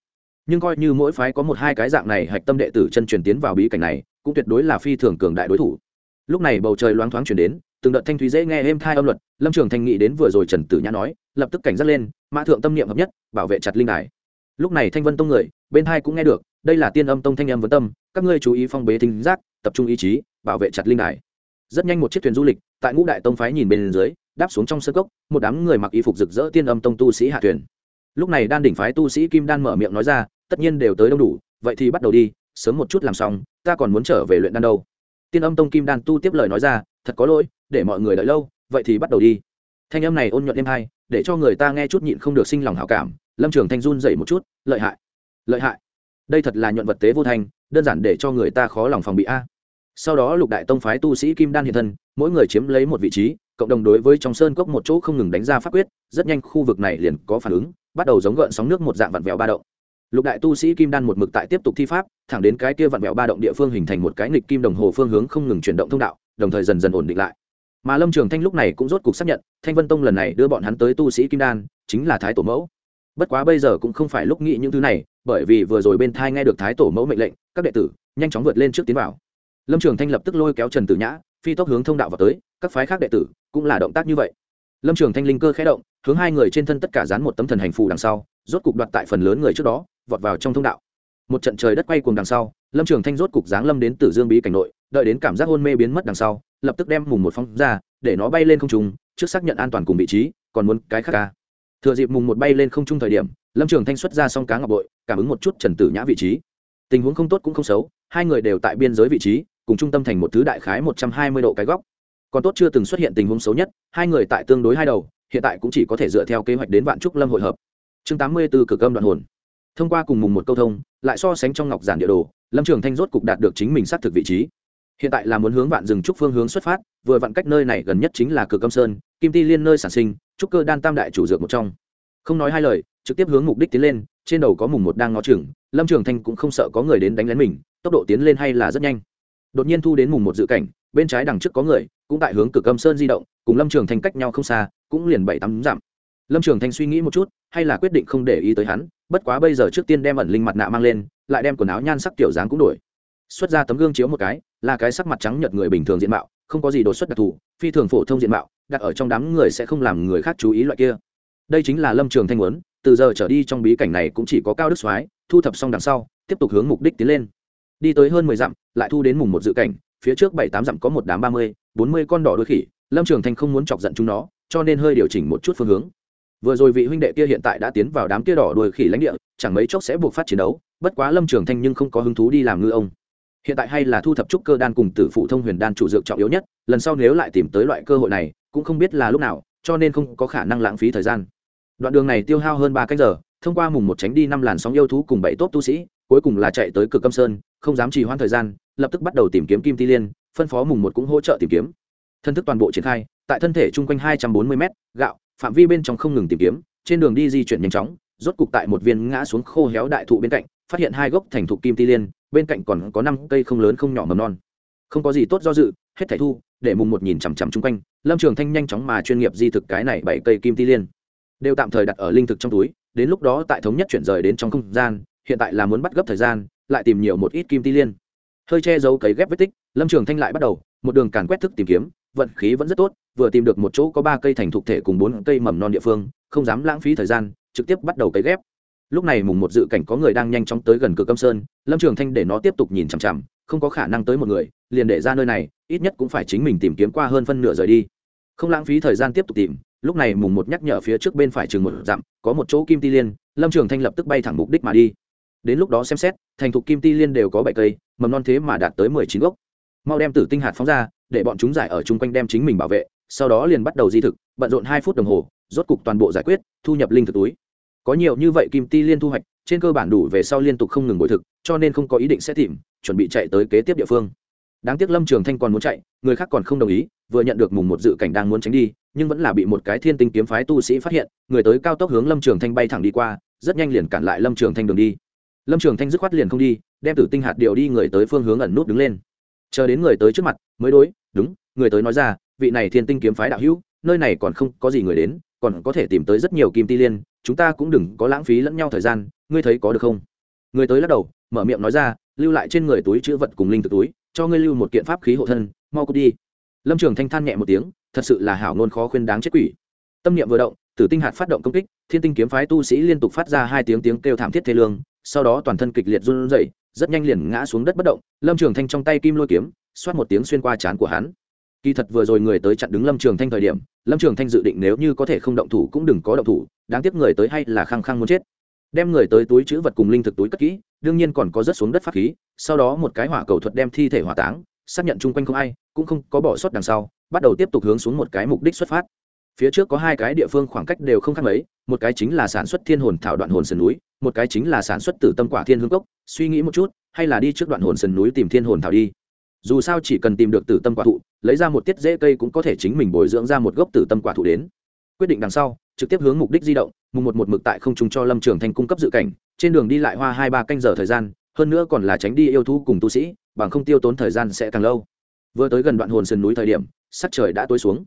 Nhưng coi như mỗi phái có một hai cái dạng này hạch tâm đệ tử chân truyền tiến vào bí cảnh này, cũng tuyệt đối là phi thường cường đại đối thủ lúc này bầu trời loáng thoáng chuyển đến, từng đợt thanh thúy dễ nghe êm thai âm luật, lâm trường thanh nghĩ đến vừa rồi trần tử nhã nói, lập tức cảnh giác lên, mã thượng tâm niệm hợp nhất, bảo vệ chặt linh đài. Lúc này thanh vân tông người, bên hai cũng nghe được, đây là tiên âm tông thanh âm vấn tâm, các ngươi chú ý phong bế thính giác, tập trung ý chí, bảo vệ chặt linh đài. Rất nhanh một chiếc thuyền du lịch, tại ngũ đại tông phái nhìn bên dưới, đáp xuống trong sơ cốc, một đám người mặc y phục rực rỡ tiên âm tông tu sĩ hạ thuyền. Lúc này đan đỉnh phái tu sĩ kim đan mở miệng nói ra, tất nhiên đều tới đông đủ, vậy thì bắt đầu đi, sớm một chút làm xong, ta còn muốn trở về luyện đan đâu tiên âm tông kim đan tu tiếp lời nói ra, thật có lỗi, để mọi người đợi lâu, vậy thì bắt đầu đi. Thanh âm này ôn nhuận êm hai để cho người ta nghe chút nhịn không được sinh lòng hảo cảm, lâm trường thanh run dậy một chút, lợi hại lợi hại. Đây thật là nhuận vật tế vô thành đơn giản để cho người ta khó lòng phòng bị a. Sau đó lục đại tông phái tu sĩ kim đan hiện thân, mỗi người chiếm lấy một vị trí, cộng đồng đối với trong sơn cốc một chỗ không ngừng đánh ra pháp quyết, rất nhanh khu vực này liền có phản ứng, bắt đầu giống gợn sóng nước một dạng vặn vẹo ba động lục đại tu sĩ kim đan một mực tại tiếp tục thi pháp, thẳng đến cái kia vặn vẹo ba động địa phương hình thành một cái nghịch kim đồng hồ phương hướng không ngừng chuyển động thông đạo, đồng thời dần dần ổn định lại. Mà lâm trường thanh lúc này cũng rốt cuộc xác nhận, thanh vân tông lần này đưa bọn hắn tới tu sĩ kim đan, chính là thái tổ mẫu. Bất quá bây giờ cũng không phải lúc nghĩ những thứ này, bởi vì vừa rồi bên thai nghe được thái tổ mẫu mệnh lệnh, các đệ tử nhanh chóng vượt lên trước tiến vào. Lâm trường thanh lập tức lôi kéo trần tử nhã, phi tốc hướng thông đạo vào tới, các phái khác đệ tử cũng là động tác như vậy lâm trường thanh linh cơ khé động, hướng hai người trên thân tất cả dán một tấm thần hành phù đằng sau, rốt cục đoạt tại phần lớn người trước đó, vọt vào trong thông đạo. Một trận trời đất quay cuồng đằng sau, lâm trường thanh rốt cục giáng lâm đến tử dương bí cảnh nội, đợi đến cảm giác hôn mê biến mất đằng sau, lập tức đem mùng một phong ra, để nó bay lên không trung, trước xác nhận an toàn cùng vị trí, còn muốn cái khác ca thừa dịp mùng một bay lên không trung thời điểm, lâm trường thanh xuất ra xong cá ngọc bội, cảm ứng một chút trần tử nhã vị trí. Tình huống không tốt cũng không xấu, hai người đều tại biên giới vị trí, cùng trung tâm thành một thứ đại khái một trăm hai mươi độ cái góc còn tốt chưa từng xuất hiện tình huống xấu nhất, hai người tại tương đối hai đầu, hiện tại cũng chỉ có thể dựa theo kế hoạch đến vạn trúc lâm hội hợp. Chương tám mươi b ố cực âm đoạn hồn. Thông qua cùng mùng một câu thông, lại so sánh trong ngọc giản địa đồ, lâm trường thanh rốt cục đạt được chính mình xác thực vị trí. Hiện tại là muốn hướng vạn rừng trúc phương hướng xuất phát, vừa vặn cách nơi này gần nhất chính là cửa cơm sơn, kim ti liên nơi sản sinh, trúc cơ đan tam đại chủ dược một trong. Không nói hai lời, trực tiếp hướng mục đích tiến lên, trên đầu có mùng một đang ngó chừng, lâm trường thanh cũng không sợ có người đến đánh lén mình, tốc độ tiến lên hay là rất nhanh. Đột nhiên thu đến mùng một dự cảnh bên trái đằng trước có người, cũng tại hướng cực âm sơn di động, cùng lâm trường thanh cách nhau không xa, cũng liền bảy tắm giảm lâm trường thanh suy nghĩ một chút, hay là quyết định không để ý tới hắn, bất quá bây giờ trước tiên đem ẩn linh mặt nạ mang lên, lại đem quần áo nhan sắc kiểu dáng cũng đổi. Xuất ra tấm gương chiếu một cái, là cái sắc mặt trắng nhợt người bình thường diện mạo, không có gì đột xuất đặc thù, phi thường phổ thông diện mạo, đặt ở trong đám người sẽ không làm người khác chú ý loại kia. Đây chính là lâm trường thanh muốn, từ giờ trở đi trong bí cảnh này cũng chỉ có cao đức soái, thu thập xong đằng sau, tiếp tục hướng mục đích tiến lên. Đi tới hơn mười dặm, lại thu đến mùng một dự cảnh phía trước bảy tám dặm có một đám ba mươi, bốn mươi con đỏ đôi khỉ, lâm trường thanh không muốn chọc giận chúng nó, cho nên hơi điều chỉnh một chút phương hướng. Vừa rồi vị huynh đệ kia hiện tại đã tiến vào đám kia đỏ đuôi khỉ lãnh địa, chẳng mấy chốc sẽ buộc phát chiến đấu, bất quá lâm trường thanh nhưng không có hứng thú đi làm ngư ông. Hiện tại hay là thu thập trúc cơ đan cùng tử phụ thông huyền đan chủ dược trọng yếu nhất, lần sau nếu lại tìm tới loại cơ hội này, cũng không biết là lúc nào, cho nên không có khả năng lãng phí thời gian. Đoạn đường này tiêu hao hơn ba canh giờ, thông qua mùng một tránh đi năm làn sóng yêu thú cùng bảy tốt tu sĩ cuối cùng là chạy tới cực câm sơn, không dám trì hoãn thời gian, lập tức bắt đầu tìm kiếm kim ti liên, phân phó mùng một cũng hỗ trợ tìm kiếm. Thân thức toàn bộ triển khai, tại thân thể chung quanh hai trăm bốn mươi m gạo, phạm vi bên trong không ngừng tìm kiếm, trên đường đi di chuyển nhanh chóng, rốt cục tại một viên ngã xuống khô héo đại thụ bên cạnh, phát hiện hai gốc thành thụ kim ti liên, bên cạnh còn có năm cây không lớn không nhỏ mầm non. Không có gì tốt do dự, hết thảy thu, để mùng một nhìn chằm chằm chung quanh, lâm trường thanh nhanh chóng mà chuyên nghiệp di thực cái này bảy cây kim ti liên. Đều tạm thời đặt ở linh thực trong túi, đến lúc đó tại thống nhất chuyển rời đến trong không gian hiện tại là muốn bắt gấp thời gian, lại tìm nhiều một ít kim ti liên. Hơi che giấu cấy ghép vết tích, lâm trường thanh lại bắt đầu, một đường càn quét thức tìm kiếm, vận khí vẫn rất tốt, vừa tìm được một chỗ có ba cây thành thục thể cùng bốn cây mầm non địa phương, không dám lãng phí thời gian, trực tiếp bắt đầu cấy ghép. Lúc này mùng một dự cảnh có người đang nhanh chóng tới gần cửa câm sơn, lâm trường thanh để nó tiếp tục nhìn chằm chằm, không có khả năng tới một người, liền để ra nơi này, ít nhất cũng phải chính mình tìm kiếm qua hơn phân nửa rời đi. Không lãng phí thời gian tiếp tục tìm, lúc này mùng một nhắc nhở phía trước bên phải chừng một dặm, có một chỗ kim ti liên, lâm trường thanh lập tức bay thẳng mục đích mà đi đến lúc đó xem xét, thành thục kim ti liên đều có bảy cây, mầm non thế mà đạt tới mười chín gốc. Mau đem tử tinh hạt phóng ra, để bọn chúng giải ở chung quanh đem chính mình bảo vệ, sau đó liền bắt đầu di thực, bận rộn hai phút đồng hồ, rốt cục toàn bộ giải quyết, thu nhập linh thực túi. Có nhiều như vậy kim ti liên thu hoạch, trên cơ bản đủ về sau liên tục không ngừng bồi thực, cho nên không có ý định sẽ tìm, chuẩn bị chạy tới kế tiếp địa phương. Đáng tiếc lâm trường thanh còn muốn chạy, người khác còn không đồng ý, vừa nhận được mùng một dự cảnh đang muốn tránh đi, nhưng vẫn là bị một cái thiên tinh kiếm phái tu sĩ phát hiện, người tới cao tốc hướng lâm trường thanh bay thẳng đi qua, rất nhanh liền cản lại lâm trường thanh đường đi lâm trường thanh dứt khoát liền không đi, đem tử tinh hạt điều đi người tới phương hướng ẩn nút đứng lên. Chờ đến người tới trước mặt, mới đối, đúng, người tới nói ra, vị này thiên tinh kiếm phái đạo hữu, nơi này còn không có gì người đến, còn có thể tìm tới rất nhiều kim ti liên, chúng ta cũng đừng có lãng phí lẫn nhau thời gian, ngươi thấy có được không? Người tới lắc đầu, mở miệng nói ra, lưu lại trên người túi chữ vật cùng linh thực túi, cho ngươi lưu một kiện pháp khí hộ thân, mau cút đi. Lâm trường thanh than nhẹ một tiếng, thật sự là hảo ngôn khó khuyên đáng chết quỷ. Tâm niệm vừa động, tử tinh hạt phát động công kích, thiên tinh kiếm phái tu sĩ liên tục phát ra hai tiếng tiếng kêu thảm thiết thê lương sau đó toàn thân kịch liệt run rẩy, rất nhanh liền ngã xuống đất bất động, lâm trường thanh trong tay kim lôi kiếm, xoát một tiếng xuyên qua trán của hắn. Kỳ thật vừa rồi người tới chặn đứng lâm trường thanh thời điểm, lâm trường thanh dự định nếu như có thể không động thủ cũng đừng có động thủ, đáng tiếc người tới hay là khăng khăng muốn chết. Đem người tới túi chữ vật cùng linh thực túi cất kỹ, đương nhiên còn có rất xuống đất pháp khí, sau đó một cái hỏa cầu thuật đem thi thể hỏa táng, xác nhận chung quanh không ai, cũng không có bỏ sót đằng sau, bắt đầu tiếp tục hướng xuống một cái mục đích xuất phát phía trước có hai cái địa phương khoảng cách đều không khác mấy, một cái chính là sản xuất thiên hồn thảo đoạn hồn sườn núi, một cái chính là sản xuất tử tâm quả thiên hương cốc. Suy nghĩ một chút, hay là đi trước đoạn hồn sườn núi tìm thiên hồn thảo đi. Dù sao chỉ cần tìm được tử tâm quả thụ, lấy ra một tiết dễ cây cũng có thể chính mình bồi dưỡng ra một gốc tử tâm quả thụ đến. Quyết định đằng sau, trực tiếp hướng mục đích di động, mùng một một mực tại không trung cho lâm trường thành cung cấp dự cảnh. Trên đường đi lại hoa hai ba canh giờ thời gian, hơn nữa còn là tránh đi yêu thú cùng tu sĩ, bằng không tiêu tốn thời gian sẽ càng lâu. Vừa tới gần đoạn hồn sườn núi thời điểm, sắc trời đã tối xuống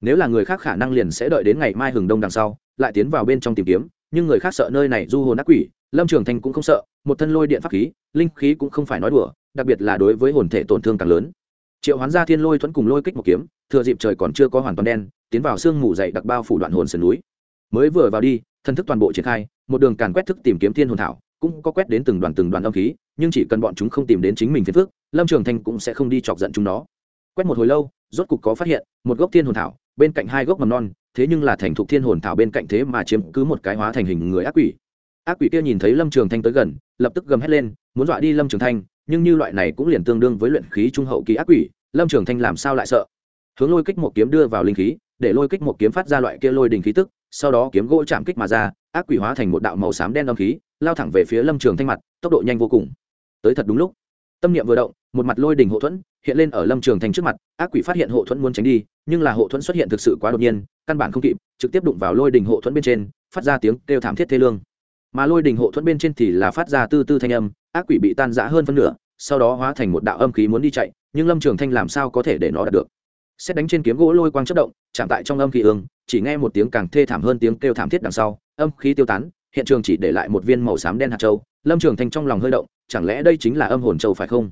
nếu là người khác khả năng liền sẽ đợi đến ngày mai hừng đông đằng sau, lại tiến vào bên trong tìm kiếm, nhưng người khác sợ nơi này du hồn ác quỷ, lâm trường thanh cũng không sợ, một thân lôi điện pháp khí, linh khí cũng không phải nói đùa, đặc biệt là đối với hồn thể tổn thương càng lớn. Triệu hoán gia thiên lôi thuẫn cùng lôi kích một kiếm, thừa dịp trời còn chưa có hoàn toàn đen, tiến vào sương mù dày đặc bao phủ đoạn hồn sườn núi. Mới vừa vào đi thân thức toàn bộ triển khai, một đường càn quét thức tìm kiếm thiên hồn thảo, cũng có quét đến từng đoàn từng đoàn âm khí, nhưng chỉ cần bọn chúng không tìm đến chính mình phiền phước lâm trường thanh cũng sẽ không đi chọc giận chúng nó. Quét một hồi lâu, rốt cục có phát hiện, một gốc thiên hồn thảo bên cạnh hai gốc mầm non, thế nhưng là thành thục thiên hồn thảo bên cạnh thế mà chiếm cứ một cái hóa thành hình người ác quỷ. Ác quỷ kia nhìn thấy lâm trường thanh tới gần, lập tức gầm hét lên, muốn dọa đi lâm trường thanh, nhưng như loại này cũng liền tương đương với luyện khí trung hậu kỳ ác quỷ, lâm trường thanh làm sao lại sợ? Hướng lôi kích một kiếm đưa vào linh khí, để lôi kích một kiếm phát ra loại kia lôi đình khí tức, sau đó kiếm gỗ chạm kích mà ra, ác quỷ hóa thành một đạo màu xám đen âm khí, lao thẳng về phía lâm trường thanh mặt, tốc độ nhanh vô cùng. Tới thật đúng lúc. Tâm niệm vừa động, một mặt lôi đình hộ thuẫn hiện lên ở lâm trường thanh trước mặt, ác quỷ phát hiện hộ thuẫn muốn tránh đi, nhưng là hộ thuẫn xuất hiện thực sự quá đột nhiên, căn bản không kịp, trực tiếp đụng vào lôi đình hộ thuẫn bên trên, phát ra tiếng kêu thảm thiết thê lương. Mà lôi đình hộ thuẫn bên trên thì là phát ra tư tư thanh âm, ác quỷ bị tan rã hơn phân nửa, sau đó hóa thành một đạo âm khí muốn đi chạy, nhưng lâm trường thanh làm sao có thể để nó đạt được? Xét đánh trên kiếm gỗ lôi quang chất động, chạm tại trong âm khí ương, chỉ nghe một tiếng càng thê thảm hơn tiếng kêu thảm thiết đằng sau, âm khí tiêu tán, hiện trường chỉ để lại một viên màu xám đen hạt châu. Lâm trường thanh trong lòng hơi động, chẳng lẽ đây chính là âm hồn châu phải không?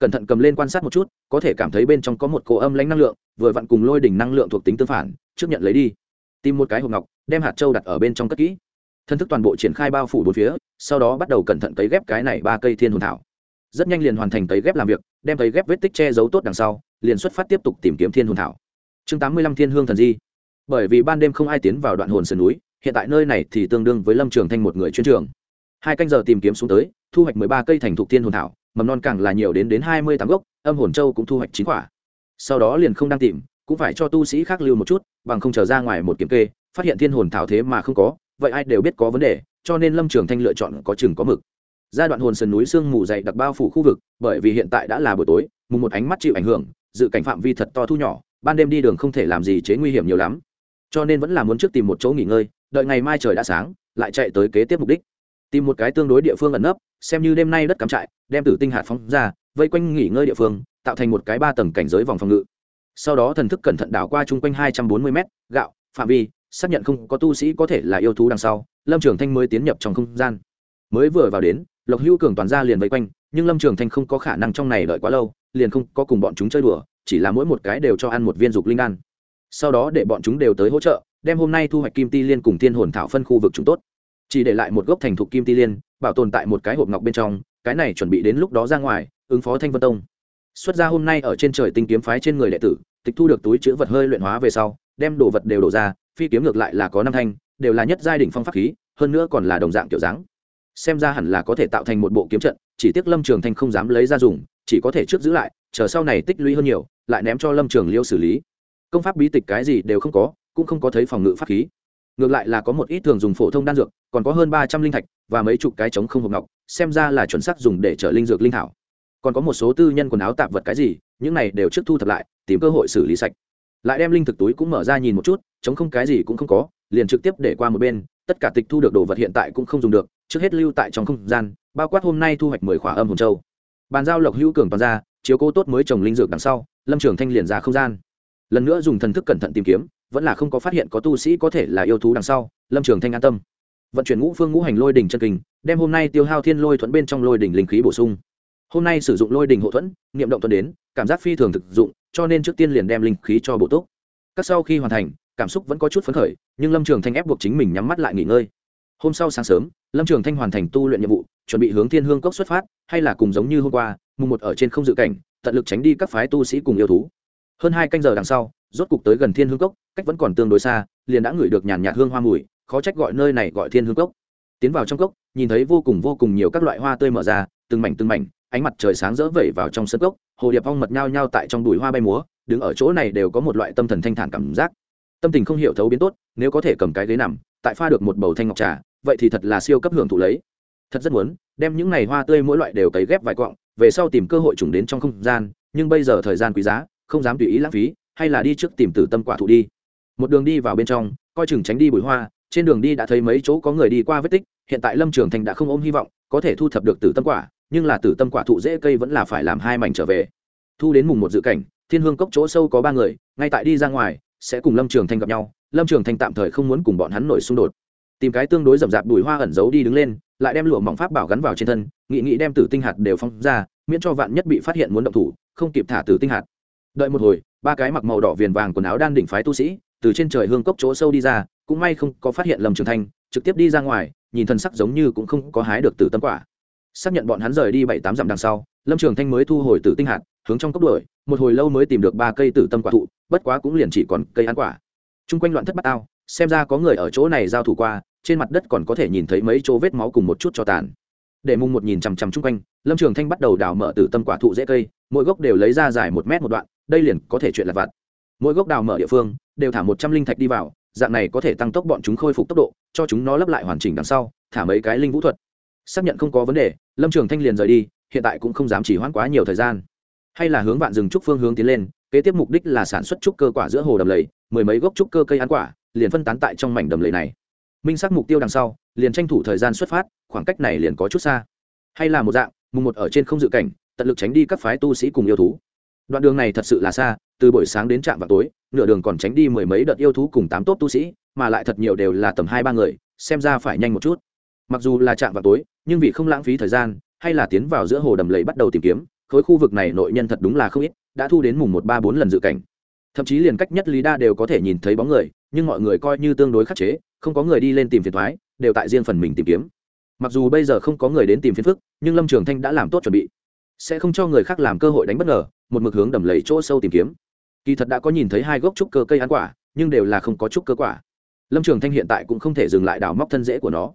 Cẩn thận cầm lên quan sát một chút, có thể cảm thấy bên trong có một cổ âm lãnh năng lượng, vừa vặn cùng lôi đỉnh năng lượng thuộc tính tương phản, trước nhận lấy đi. Tìm một cái hộp ngọc, đem hạt châu đặt ở bên trong cất kỹ. Thân thức toàn bộ triển khai bao phủ bốn phía, sau đó bắt đầu cẩn thận cấy ghép cái này ba cây thiên hồn thảo. Rất nhanh liền hoàn thành cấy ghép làm việc, đem cấy ghép vết tích che giấu tốt đằng sau, liền xuất phát tiếp tục tìm kiếm thiên hồn thảo. Chương tám mươi lăm thiên hương thần di. Bởi vì ban đêm không ai tiến vào đoạn hồn sườn núi, hiện tại nơi này thì tương đương với lâm trường thanh một người chuyên trường hai canh giờ tìm kiếm xuống tới, thu hoạch mười ba cây thành thục thiên hồn thảo, mầm non càng là nhiều đến đến hai mươi tám gốc, âm hồn châu cũng thu hoạch chín quả. Sau đó liền không đang tìm, cũng phải cho tu sĩ khác lưu một chút, bằng không trở ra ngoài một kiểm kê, phát hiện thiên hồn thảo thế mà không có, vậy ai đều biết có vấn đề, cho nên lâm trường thanh lựa chọn có chừng có mực. Giai đoạn hồn sườn núi sương mù dày đặc bao phủ khu vực, bởi vì hiện tại đã là buổi tối, mùng một ánh mắt chịu ảnh hưởng, dự cảnh phạm vi thật to thu nhỏ, ban đêm đi đường không thể làm gì chế nguy hiểm nhiều lắm. Cho nên vẫn là muốn trước tìm một chỗ nghỉ ngơi, đợi ngày mai trời đã sáng, lại chạy tới kế tiếp mục đích tìm một cái tương đối địa phương ẩn nấp, xem như đêm nay đất cắm trại, đem tử tinh hạt phóng ra, vây quanh nghỉ ngơi địa phương, tạo thành một cái ba tầng cảnh giới vòng phòng ngự. Sau đó thần thức cẩn thận đảo qua chung quanh hai trăm bốn mươi m gạo, phạm vi, xác nhận không có tu sĩ có thể là yêu thú đằng sau, lâm trường thanh mới tiến nhập trong không gian. Mới vừa vào đến, lộc hữu cường toàn ra liền vây quanh, nhưng lâm trường thanh không có khả năng trong này đợi quá lâu, liền không có cùng bọn chúng chơi đùa, chỉ là mỗi một cái đều cho ăn một viên dục linh đan. Sau đó để bọn chúng đều tới hỗ trợ, đem hôm nay thu hoạch kim ti liên cùng thiên hồn thảo phân khu vực chúng tốt chỉ để lại một gốc thành thục kim ti liên, bảo tồn tại một cái hộp ngọc bên trong, cái này chuẩn bị đến lúc đó ra ngoài, ứng phó thanh vân tông. Xuất ra hôm nay ở trên trời tinh kiếm phái trên người đệ tử, tịch thu được túi chữ vật hơi luyện hóa về sau, đem đồ vật đều đổ ra, phi kiếm ngược lại là có năm thanh, đều là nhất giai đ phong pháp khí, hơn nữa còn là đồng dạng kiểu dáng. Xem ra hẳn là có thể tạo thành một bộ kiếm trận, chỉ tiếc lâm trường thanh không dám lấy ra dùng, chỉ có thể trước giữ lại, chờ sau này tích lũy hơn nhiều, lại ném cho lâm trường liêu xử lý. Công pháp bí tịch cái gì đều không có, cũng không có thấy phòng ngự pháp khí ngược lại là có một ít thường dùng phổ thông đan dược, còn có hơn ba trăm linh thạch và mấy chục cái trống không hộp ngọc, xem ra là chuẩn xác dùng để chở linh dược linh thảo. Còn có một số tư nhân quần áo tạp vật cái gì, những này đều trước thu thập lại, tìm cơ hội xử lý sạch. Lại đem linh thực túi cũng mở ra nhìn một chút chống không cái gì cũng không có, liền trực tiếp để qua một bên, tất cả tịch thu được đồ vật hiện tại cũng không dùng được, trước hết lưu tại trong không gian, bao quát hôm nay thu hoạch mười khỏa âm hồn châu. Bàn giao lộc hữu cường toàn ra, chiếu cố tốt mới trồng linh dược đằng sau, lâm trường thanh liền ra không gian. Lần nữa dùng thần thức cẩn thận tìm kiếm vẫn là không có phát hiện có tu sĩ có thể là yêu thú đằng sau, lâm trường thanh an tâm. Vận chuyển ngũ phương ngũ hành lôi đỉnh chân kinh, đem hôm nay tiêu hao thiên lôi thuẫn bên trong lôi đỉnh linh khí bổ sung. Hôm nay sử dụng lôi đỉnh hộ thuẫn, niệm động thuẫn đến, cảm giác phi thường thực dụng, cho nên trước tiên liền đem linh khí cho bổ túc. Các sau khi hoàn thành, cảm xúc vẫn có chút phấn khởi, nhưng lâm trường thanh ép buộc chính mình nhắm mắt lại nghỉ ngơi. Hôm sau sáng sớm, lâm trường thanh hoàn thành tu luyện nhiệm vụ, chuẩn bị hướng thiên hương cốc xuất phát, hay là cùng giống như hôm qua, mùng một ở trên không dự cảnh, tận lực tránh đi các phái tu sĩ cùng yêu thú. Hơn hai canh giờ đằng sau rốt cục tới gần thiên hương cốc, cách vẫn còn tương đối xa, liền đã ngửi được nhàn nhạt hương hoa mùi, khó trách gọi nơi này gọi thiên hương cốc. Tiến vào trong cốc, nhìn thấy vô cùng vô cùng nhiều các loại hoa tươi mở ra, từng mảnh từng mảnh, ánh mặt trời sáng rỡ vẩy vào trong sân cốc, hồ điệp ong mật nhao nhao tại trong đùi hoa bay múa, đứng ở chỗ này đều có một loại tâm thần thanh thản cảm giác. Tâm tình không hiểu thấu biến tốt, nếu có thể cầm cái ghế nằm, tại pha được một bầu thanh ngọc trà, vậy thì thật là siêu cấp hưởng thụ lấy. Thật rất muốn, đem những này hoa tươi mỗi loại đều cấy ghép vài quọng, về sau tìm cơ hội trùng đến trong không gian, nhưng bây giờ thời gian quý giá, không dám tùy ý lãng phí hay là đi trước tìm tử tâm quả thụ đi. Một đường đi vào bên trong, coi chừng tránh đi bụi hoa, trên đường đi đã thấy mấy chỗ có người đi qua vết tích, hiện tại lâm trường thành đã không ôm hy vọng, có thể thu thập được tử tâm quả, nhưng là tử tâm quả thụ dễ cây vẫn là phải làm hai mảnh trở về. Thu đến mùng một dự cảnh, thiên hương cốc chỗ sâu có ba người, ngay tại đi ra ngoài, sẽ cùng lâm trường thanh gặp nhau, lâm trường thanh tạm thời không muốn cùng bọn hắn nổi xung đột. Tìm cái tương đối rậm rạp bùi hoa ẩn giấu đi đứng lên, lại đem lụa mỏng pháp bảo gắn vào trên thân, nghị nghị đem tử tinh hạt đều phong ra, miễn cho vạn nhất bị phát hiện muốn động thủ, không kịp thả tử tinh hạt đợi một hồi, ba cái mặc màu đỏ viền vàng quần áo đan đỉnh phái tu sĩ, từ trên trời hương cốc chỗ sâu đi ra, cũng may không có phát hiện lầm trường thanh, trực tiếp đi ra ngoài, nhìn thân sắc giống như cũng không có hái được tử tâm quả. Xác nhận bọn hắn rời đi bảy tám dặm đằng sau, lâm trường thanh mới thu hồi tử tinh hạt, hướng trong cốc đuổi, một hồi lâu mới tìm được ba cây tử tâm quả thụ, bất quá cũng liền chỉ còn cây ăn quả. T r u n g quanh loạn thất bát ao, xem ra có người ở chỗ này giao thủ qua, trên mặt đất còn có thể nhìn thấy mấy chỗ vết máu cùng một chút cho tàn. Để mùng một nhìn chằm chằm chung quanh, lâm trường thanh bắt đầu đào mở tử tâm quả thụ dễ cây, mỗi gốc đều lấy ra dài một mét một đoạn đây liền có thể chuyện là vặt. Mỗi gốc đào mở địa phương, đều thả một trăm linh thạch đi vào, dạng này có thể tăng tốc bọn chúng khôi phục tốc độ, cho chúng nó lấp lại hoàn chỉnh đằng sau, thả mấy cái linh vũ thuật. Xác nhận không có vấn đề, lâm trường thanh liền rời đi, hiện tại cũng không dám chỉ hoãn quá nhiều thời gian. Hay là hướng vạn rừng trúc phương hướng tiến lên, kế tiếp mục đích là sản xuất trúc cơ quả giữa hồ đầm lầy, mười mấy gốc trúc cơ cây ăn quả, liền phân tán tại trong mảnh đầm lầy này. Minh xác mục tiêu đằng sau, liền tranh thủ thời gian xuất phát, khoảng cách này liền có chút xa. Hay là một dạng, mùng một ở trên không dự cảnh, tận lực tránh đi các phái tu sĩ cùng yêu thú đoạn đường này thật sự là xa, từ buổi sáng đến trạm vào tối, nửa đường còn tránh đi mười mấy đợt yêu thú cùng tám tốt tu sĩ, mà lại thật nhiều đều là tầm hai ba người, xem ra phải nhanh một chút. Mặc dù là trạm vào tối, nhưng vì không lãng phí thời gian, hay là tiến vào giữa hồ đầm lầy bắt đầu tìm kiếm, khối khu vực này nội nhân thật đúng là không ít, đã thu đến mùng một ba bốn lần dự cảnh. Thậm chí liền cách nhất lý đa đều có thể nhìn thấy bóng người, nhưng mọi người coi như tương đối khắc chế, không có người đi lên tìm phiền thoái đều tại riêng phần mình tìm kiếm. Mặc dù bây giờ không có người đến tìm phiền phức, nhưng lâm trường thanh đã làm tốt chuẩn bị sẽ không cho người khác làm cơ hội đánh bất ngờ, một mực hướng đầm lầy chỗ sâu tìm kiếm. Kỳ thật đã có nhìn thấy hai gốc trúc cơ cây ăn quả, nhưng đều là không có trúc cơ quả. Lâm trường thanh hiện tại cũng không thể dừng lại đào móc thân rễ của nó.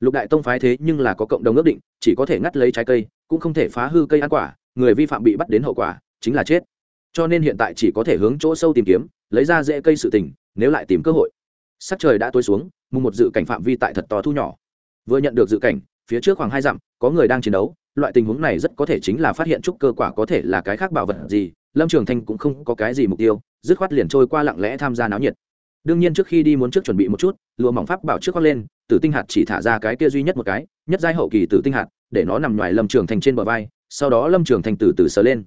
Lục đại tông phái thế nhưng là có cộng đồng ước định, chỉ có thể ngắt lấy trái cây, cũng không thể phá hư cây ăn quả, người vi phạm bị bắt đến hậu quả, chính là chết. Cho nên hiện tại chỉ có thể hướng chỗ sâu tìm kiếm, lấy ra rễ cây sự tình, nếu lại tìm cơ hội. Sắc trời đã tối xuống, mùng một dự cảnh phạm vi tại thật to thu nhỏ. Vừa nhận được dự cảnh, phía trước khoảng hai dặm, có người đang chiến đấu loại tình huống này rất có thể chính là phát hiện trúc cơ quả có thể là cái khác bảo vật gì, lâm trường thanh cũng không có cái gì mục tiêu, dứt khoát liền trôi qua lặng lẽ tham gia náo nhiệt. Đương nhiên trước khi đi muốn trước chuẩn bị một chút, lụa mỏng pháp bảo trước khoác lên, tử tinh hạt chỉ thả ra cái kia duy nhất một cái, nhất giai hậu kỳ tử tinh hạt, để nó nằm ngoài lâm trường thành trên bờ vai, sau đó lâm trường thành từ từ sờ lên.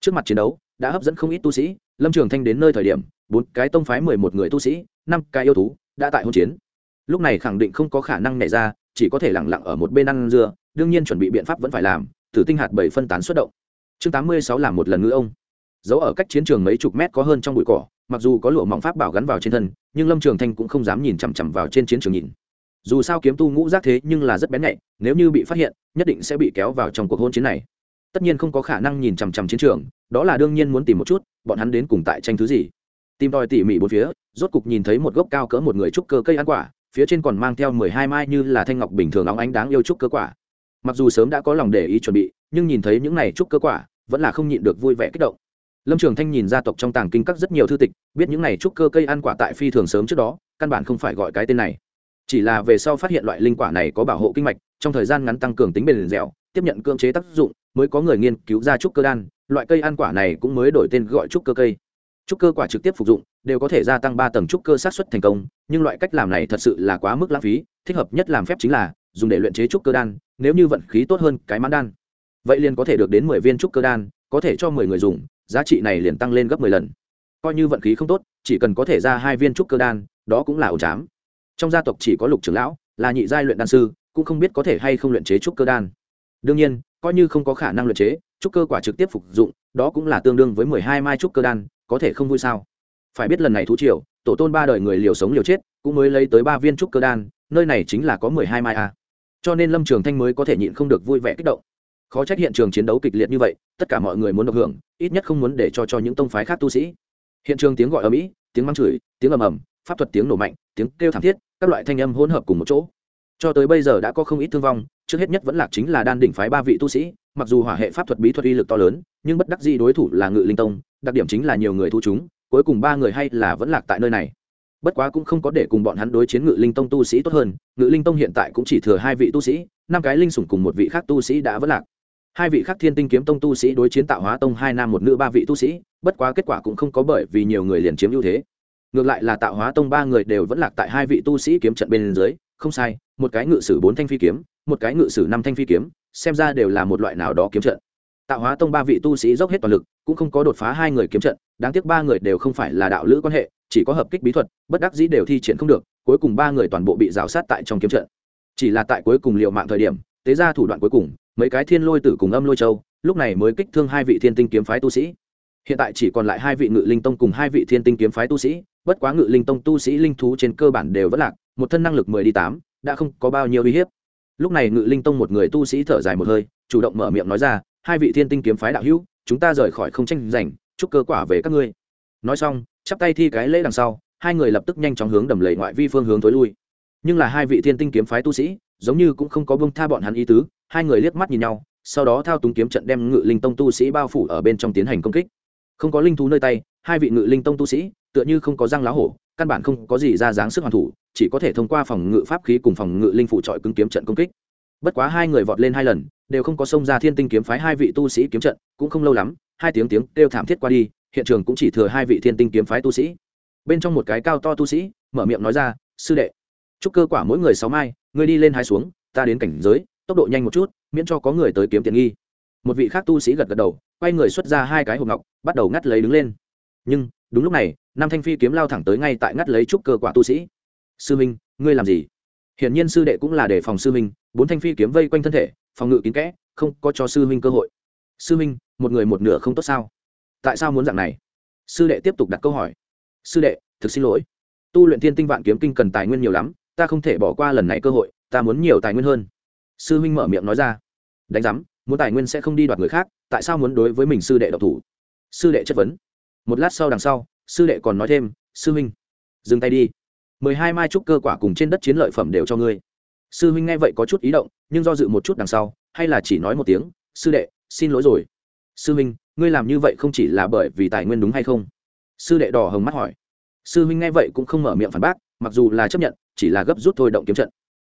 Trước mặt chiến đấu, đã hấp dẫn không ít tu sĩ, lâm trường thanh đến nơi thời điểm, bốn cái tông phái mười một người tu sĩ, năm cái yêu thú, đã tại hôn chiến. Lúc này khẳng định không có khả năng nảy ra, chỉ có thể lẳng lặng ở một bên ăn dưa đương nhiên chuẩn bị biện pháp vẫn phải làm tử tinh hạt bảy phân tán xuất động. Chương tám mươi sáu làm một lần ngữ ông. Giấu ở cách chiến trường mấy chục mét có hơn trong bụi cỏ, mặc dù có lụa mỏng pháp bảo gắn vào trên thân, nhưng lâm trường thanh cũng không dám nhìn chằm chằm vào trên chiến trường nhìn. Dù sao kiếm tu ngũ giác thế nhưng là rất bén nhạy, nếu như bị phát hiện, nhất định sẽ bị kéo vào trong cuộc hôn chiến này. Tất nhiên không có khả năng nhìn chằm chằm chiến trường, đó là đương nhiên muốn tìm một chút, bọn hắn đến cùng tại tranh thứ gì. Tìm đòi tỉ mỉ bốn phía, rốt cục nhìn thấy một gốc cao cỡ một người trúc cơ cây ăn quả, phía trên còn mang theo mười hai mai như là thanh ngọc bình thường óng ánh đáng yêu trúc cơ quả mặc dù sớm đã có lòng để ý chuẩn bị, nhưng nhìn thấy những này trúc cơ quả, vẫn là không nhịn được vui vẻ kích động. Lâm trường thanh nhìn gia tộc trong tàng kinh các rất nhiều thư tịch, biết những này trúc cơ cây ăn quả tại phi thường sớm trước đó, căn bản không phải gọi cái tên này. Chỉ là về sau phát hiện loại linh quả này có bảo hộ kinh mạch, trong thời gian ngắn tăng cường tính bền dẻo, tiếp nhận cưỡng chế tác dụng, mới có người nghiên cứu ra trúc cơ đan, loại cây ăn quả này cũng mới đổi tên gọi trúc cơ cây. Trúc cơ quả trực tiếp phục dụng, đều có thể gia tăng ba tầng trúc cơ sát xuất thành công, nhưng loại cách làm này thật sự là quá mức lãng phí, thích hợp nhất làm phép chính là dùng để luyện chế trúc cơ đan, nếu như vận khí tốt hơn cái mãn đan. Vậy liền có thể được đến mười viên trúc cơ đan, có thể cho mười người dùng, giá trị này liền tăng lên gấp mười lần. Coi như vận khí không tốt, chỉ cần có thể ra hai viên trúc cơ đan, đó cũng là ổ chám trong gia tộc chỉ có lục trưởng lão, là nhị giai luyện đan sư, cũng không biết có thể hay không luyện chế trúc cơ đan. Đương nhiên, coi như không có khả năng luyện chế, trúc cơ quả trực tiếp phục dụng, đó cũng là tương đương với mười hai mai trúc cơ đan, có thể không vui sao? Phải biết lần này thú triều, tổ tôn ba đời người liều sống liều chết, cũng mới lấy tới ba viên trúc cơ đan, nơi này chính là có mười hai mai a cho nên lâm trường thanh mới có thể nhịn không được vui vẻ kích động. Khó trách hiện trường chiến đấu kịch liệt như vậy, tất cả mọi người muốn được hưởng, ít nhất không muốn để cho cho những tông phái khác tu sĩ. Hiện trường tiếng gọi ở mỹ tiếng mắng chửi, tiếng ầm ầm, pháp thuật tiếng nổ mạnh, tiếng kêu thảm thiết, các loại thanh âm hỗn hợp cùng một chỗ. Cho tới bây giờ đã có không ít thương vong, trước hết nhất vẫn là chính là đan đỉnh phái ba vị tu sĩ, mặc dù hỏa hệ pháp thuật bí thuật uy lực to lớn, nhưng bất đắc dĩ đối thủ là ngự linh tông, đặc điểm chính là nhiều người thu chúng, cuối cùng ba người hay là vẫn lạc tại nơi này bất quá cũng không có để cùng bọn hắn đối chiến ngự linh tông tu sĩ tốt hơn, ngự linh tông hiện tại cũng chỉ thừa hai vị tu sĩ, năm cái linh sủng cùng một vị khác tu sĩ đã vất lạc. Hai vị khác thiên tinh kiếm tông tu sĩ đối chiến tạo hóa tông hai nam một nữ ba vị tu sĩ, bất quá kết quả cũng không có bởi vì nhiều người liền chiếm ưu thế. Ngược lại là tạo hóa tông ba người đều vẫn lạc tại hai vị tu sĩ kiếm trận bên dưới, không sai, một cái ngự sử bốn thanh phi kiếm, một cái ngự sử năm thanh phi kiếm, xem ra đều là một loại nào đó kiếm trận. Tạo hóa tông ba vị tu sĩ dốc hết toàn lực, cũng không có đột phá hai người kiếm trận, đáng tiếc ba người đều không phải là đạo lữ quan hệ chỉ có hợp kích bí thuật, bất đắc dĩ đều thi triển không được, cuối cùng ba người toàn bộ bị rào sát tại trong kiếm trận. Chỉ là tại cuối cùng liệu mạng thời điểm, tế ra thủ đoạn cuối cùng, mấy cái thiên lôi tử cùng âm lôi châu, lúc này mới kích thương hai vị thiên tinh kiếm phái tu sĩ. Hiện tại chỉ còn lại hai vị ngự linh tông cùng hai vị thiên tinh kiếm phái tu sĩ, bất quá ngự linh tông tu sĩ linh thú trên cơ bản đều vẫn lạc, một thân năng lực mười đi tám, đã không có bao nhiêu uy hiếp. Lúc này ngự linh tông một người tu sĩ thở dài một hơi, chủ động mở miệng nói ra, hai vị thiên tinh kiếm phái đạo hữu, chúng ta rời khỏi không tranh giành, chúc cơ quả về các ngươi. Nói xong chắp tay thi cái lễ đằng sau, hai người lập tức nhanh chóng hướng đầm lầy ngoại vi phương hướng tối lui. Nhưng là hai vị thiên tinh kiếm phái tu sĩ, giống như cũng không có bông tha bọn hắn ý tứ, hai người liếc mắt nhìn nhau, sau đó thao túng kiếm trận đem ngự linh tông tu sĩ bao phủ ở bên trong tiến hành công kích. Không có linh thú nơi tay, hai vị ngự linh tông tu sĩ, tựa như không có răng lá hổ, căn bản không có gì ra dáng sức hoàn thủ, chỉ có thể thông qua phòng ngự pháp khí cùng phòng ngự linh phụ trọi cứng kiếm trận công kích. Bất quá hai người vọt lên hai lần, đều không có xông ra thiên tinh kiếm phái hai vị tu sĩ kiếm trận, cũng không lâu lắm, hai tiếng tiếng kêu thảm thiết qua đi hiện trường cũng chỉ thừa hai vị thiên tinh kiếm phái tu sĩ. Bên trong một cái cao to tu sĩ, mở miệng nói ra, sư đệ, chúc cơ quả mỗi người sáu mai, ngươi đi lên hai xuống, ta đến cảnh giới, tốc độ nhanh một chút, miễn cho có người tới kiếm tiền nghi. Một vị khác tu sĩ gật gật đầu, quay người xuất ra hai cái hộp ngọc, bắt đầu ngắt lấy đứng lên. Nhưng, đúng lúc này, nam thanh phi kiếm lao thẳng tới ngay tại ngắt lấy trúc cơ quả tu sĩ. Sư minh, ngươi làm gì? Hiển nhiên sư đệ cũng là để phòng sư minh, bốn thanh phi kiếm vây quanh thân thể, phòng ngự kín kẽ, không có cho sư minh cơ hội. Sư minh, một người một nửa không tốt sao? Tại sao muốn dạng này? Sư đệ tiếp tục đặt câu hỏi. Sư đệ, thực xin lỗi. Tu luyện thiên tinh vạn kiếm kinh cần tài nguyên nhiều lắm, ta không thể bỏ qua lần này cơ hội, ta muốn nhiều tài nguyên hơn. Sư huynh mở miệng nói ra. Đánh giám, muốn tài nguyên sẽ không đi đoạt người khác, tại sao muốn đối với mình sư đệ độc thủ? Sư đệ chất vấn. Một lát sau đằng sau, sư đệ còn nói thêm, sư huynh, dừng tay đi. Mười hai mai trúc cơ quả cùng trên đất chiến lợi phẩm đều cho ngươi. Sư huynh nghe vậy có chút ý động, nhưng do dự một chút đằng sau, hay là chỉ nói một tiếng, sư đệ, xin lỗi rồi. Sư huynh ngươi làm như vậy không chỉ là bởi vì tài nguyên đúng hay không? Sư đệ đỏ hồng mắt hỏi. Sư huynh nghe vậy cũng không mở miệng phản bác, mặc dù là chấp nhận, chỉ là gấp rút thôi động kiếm trận.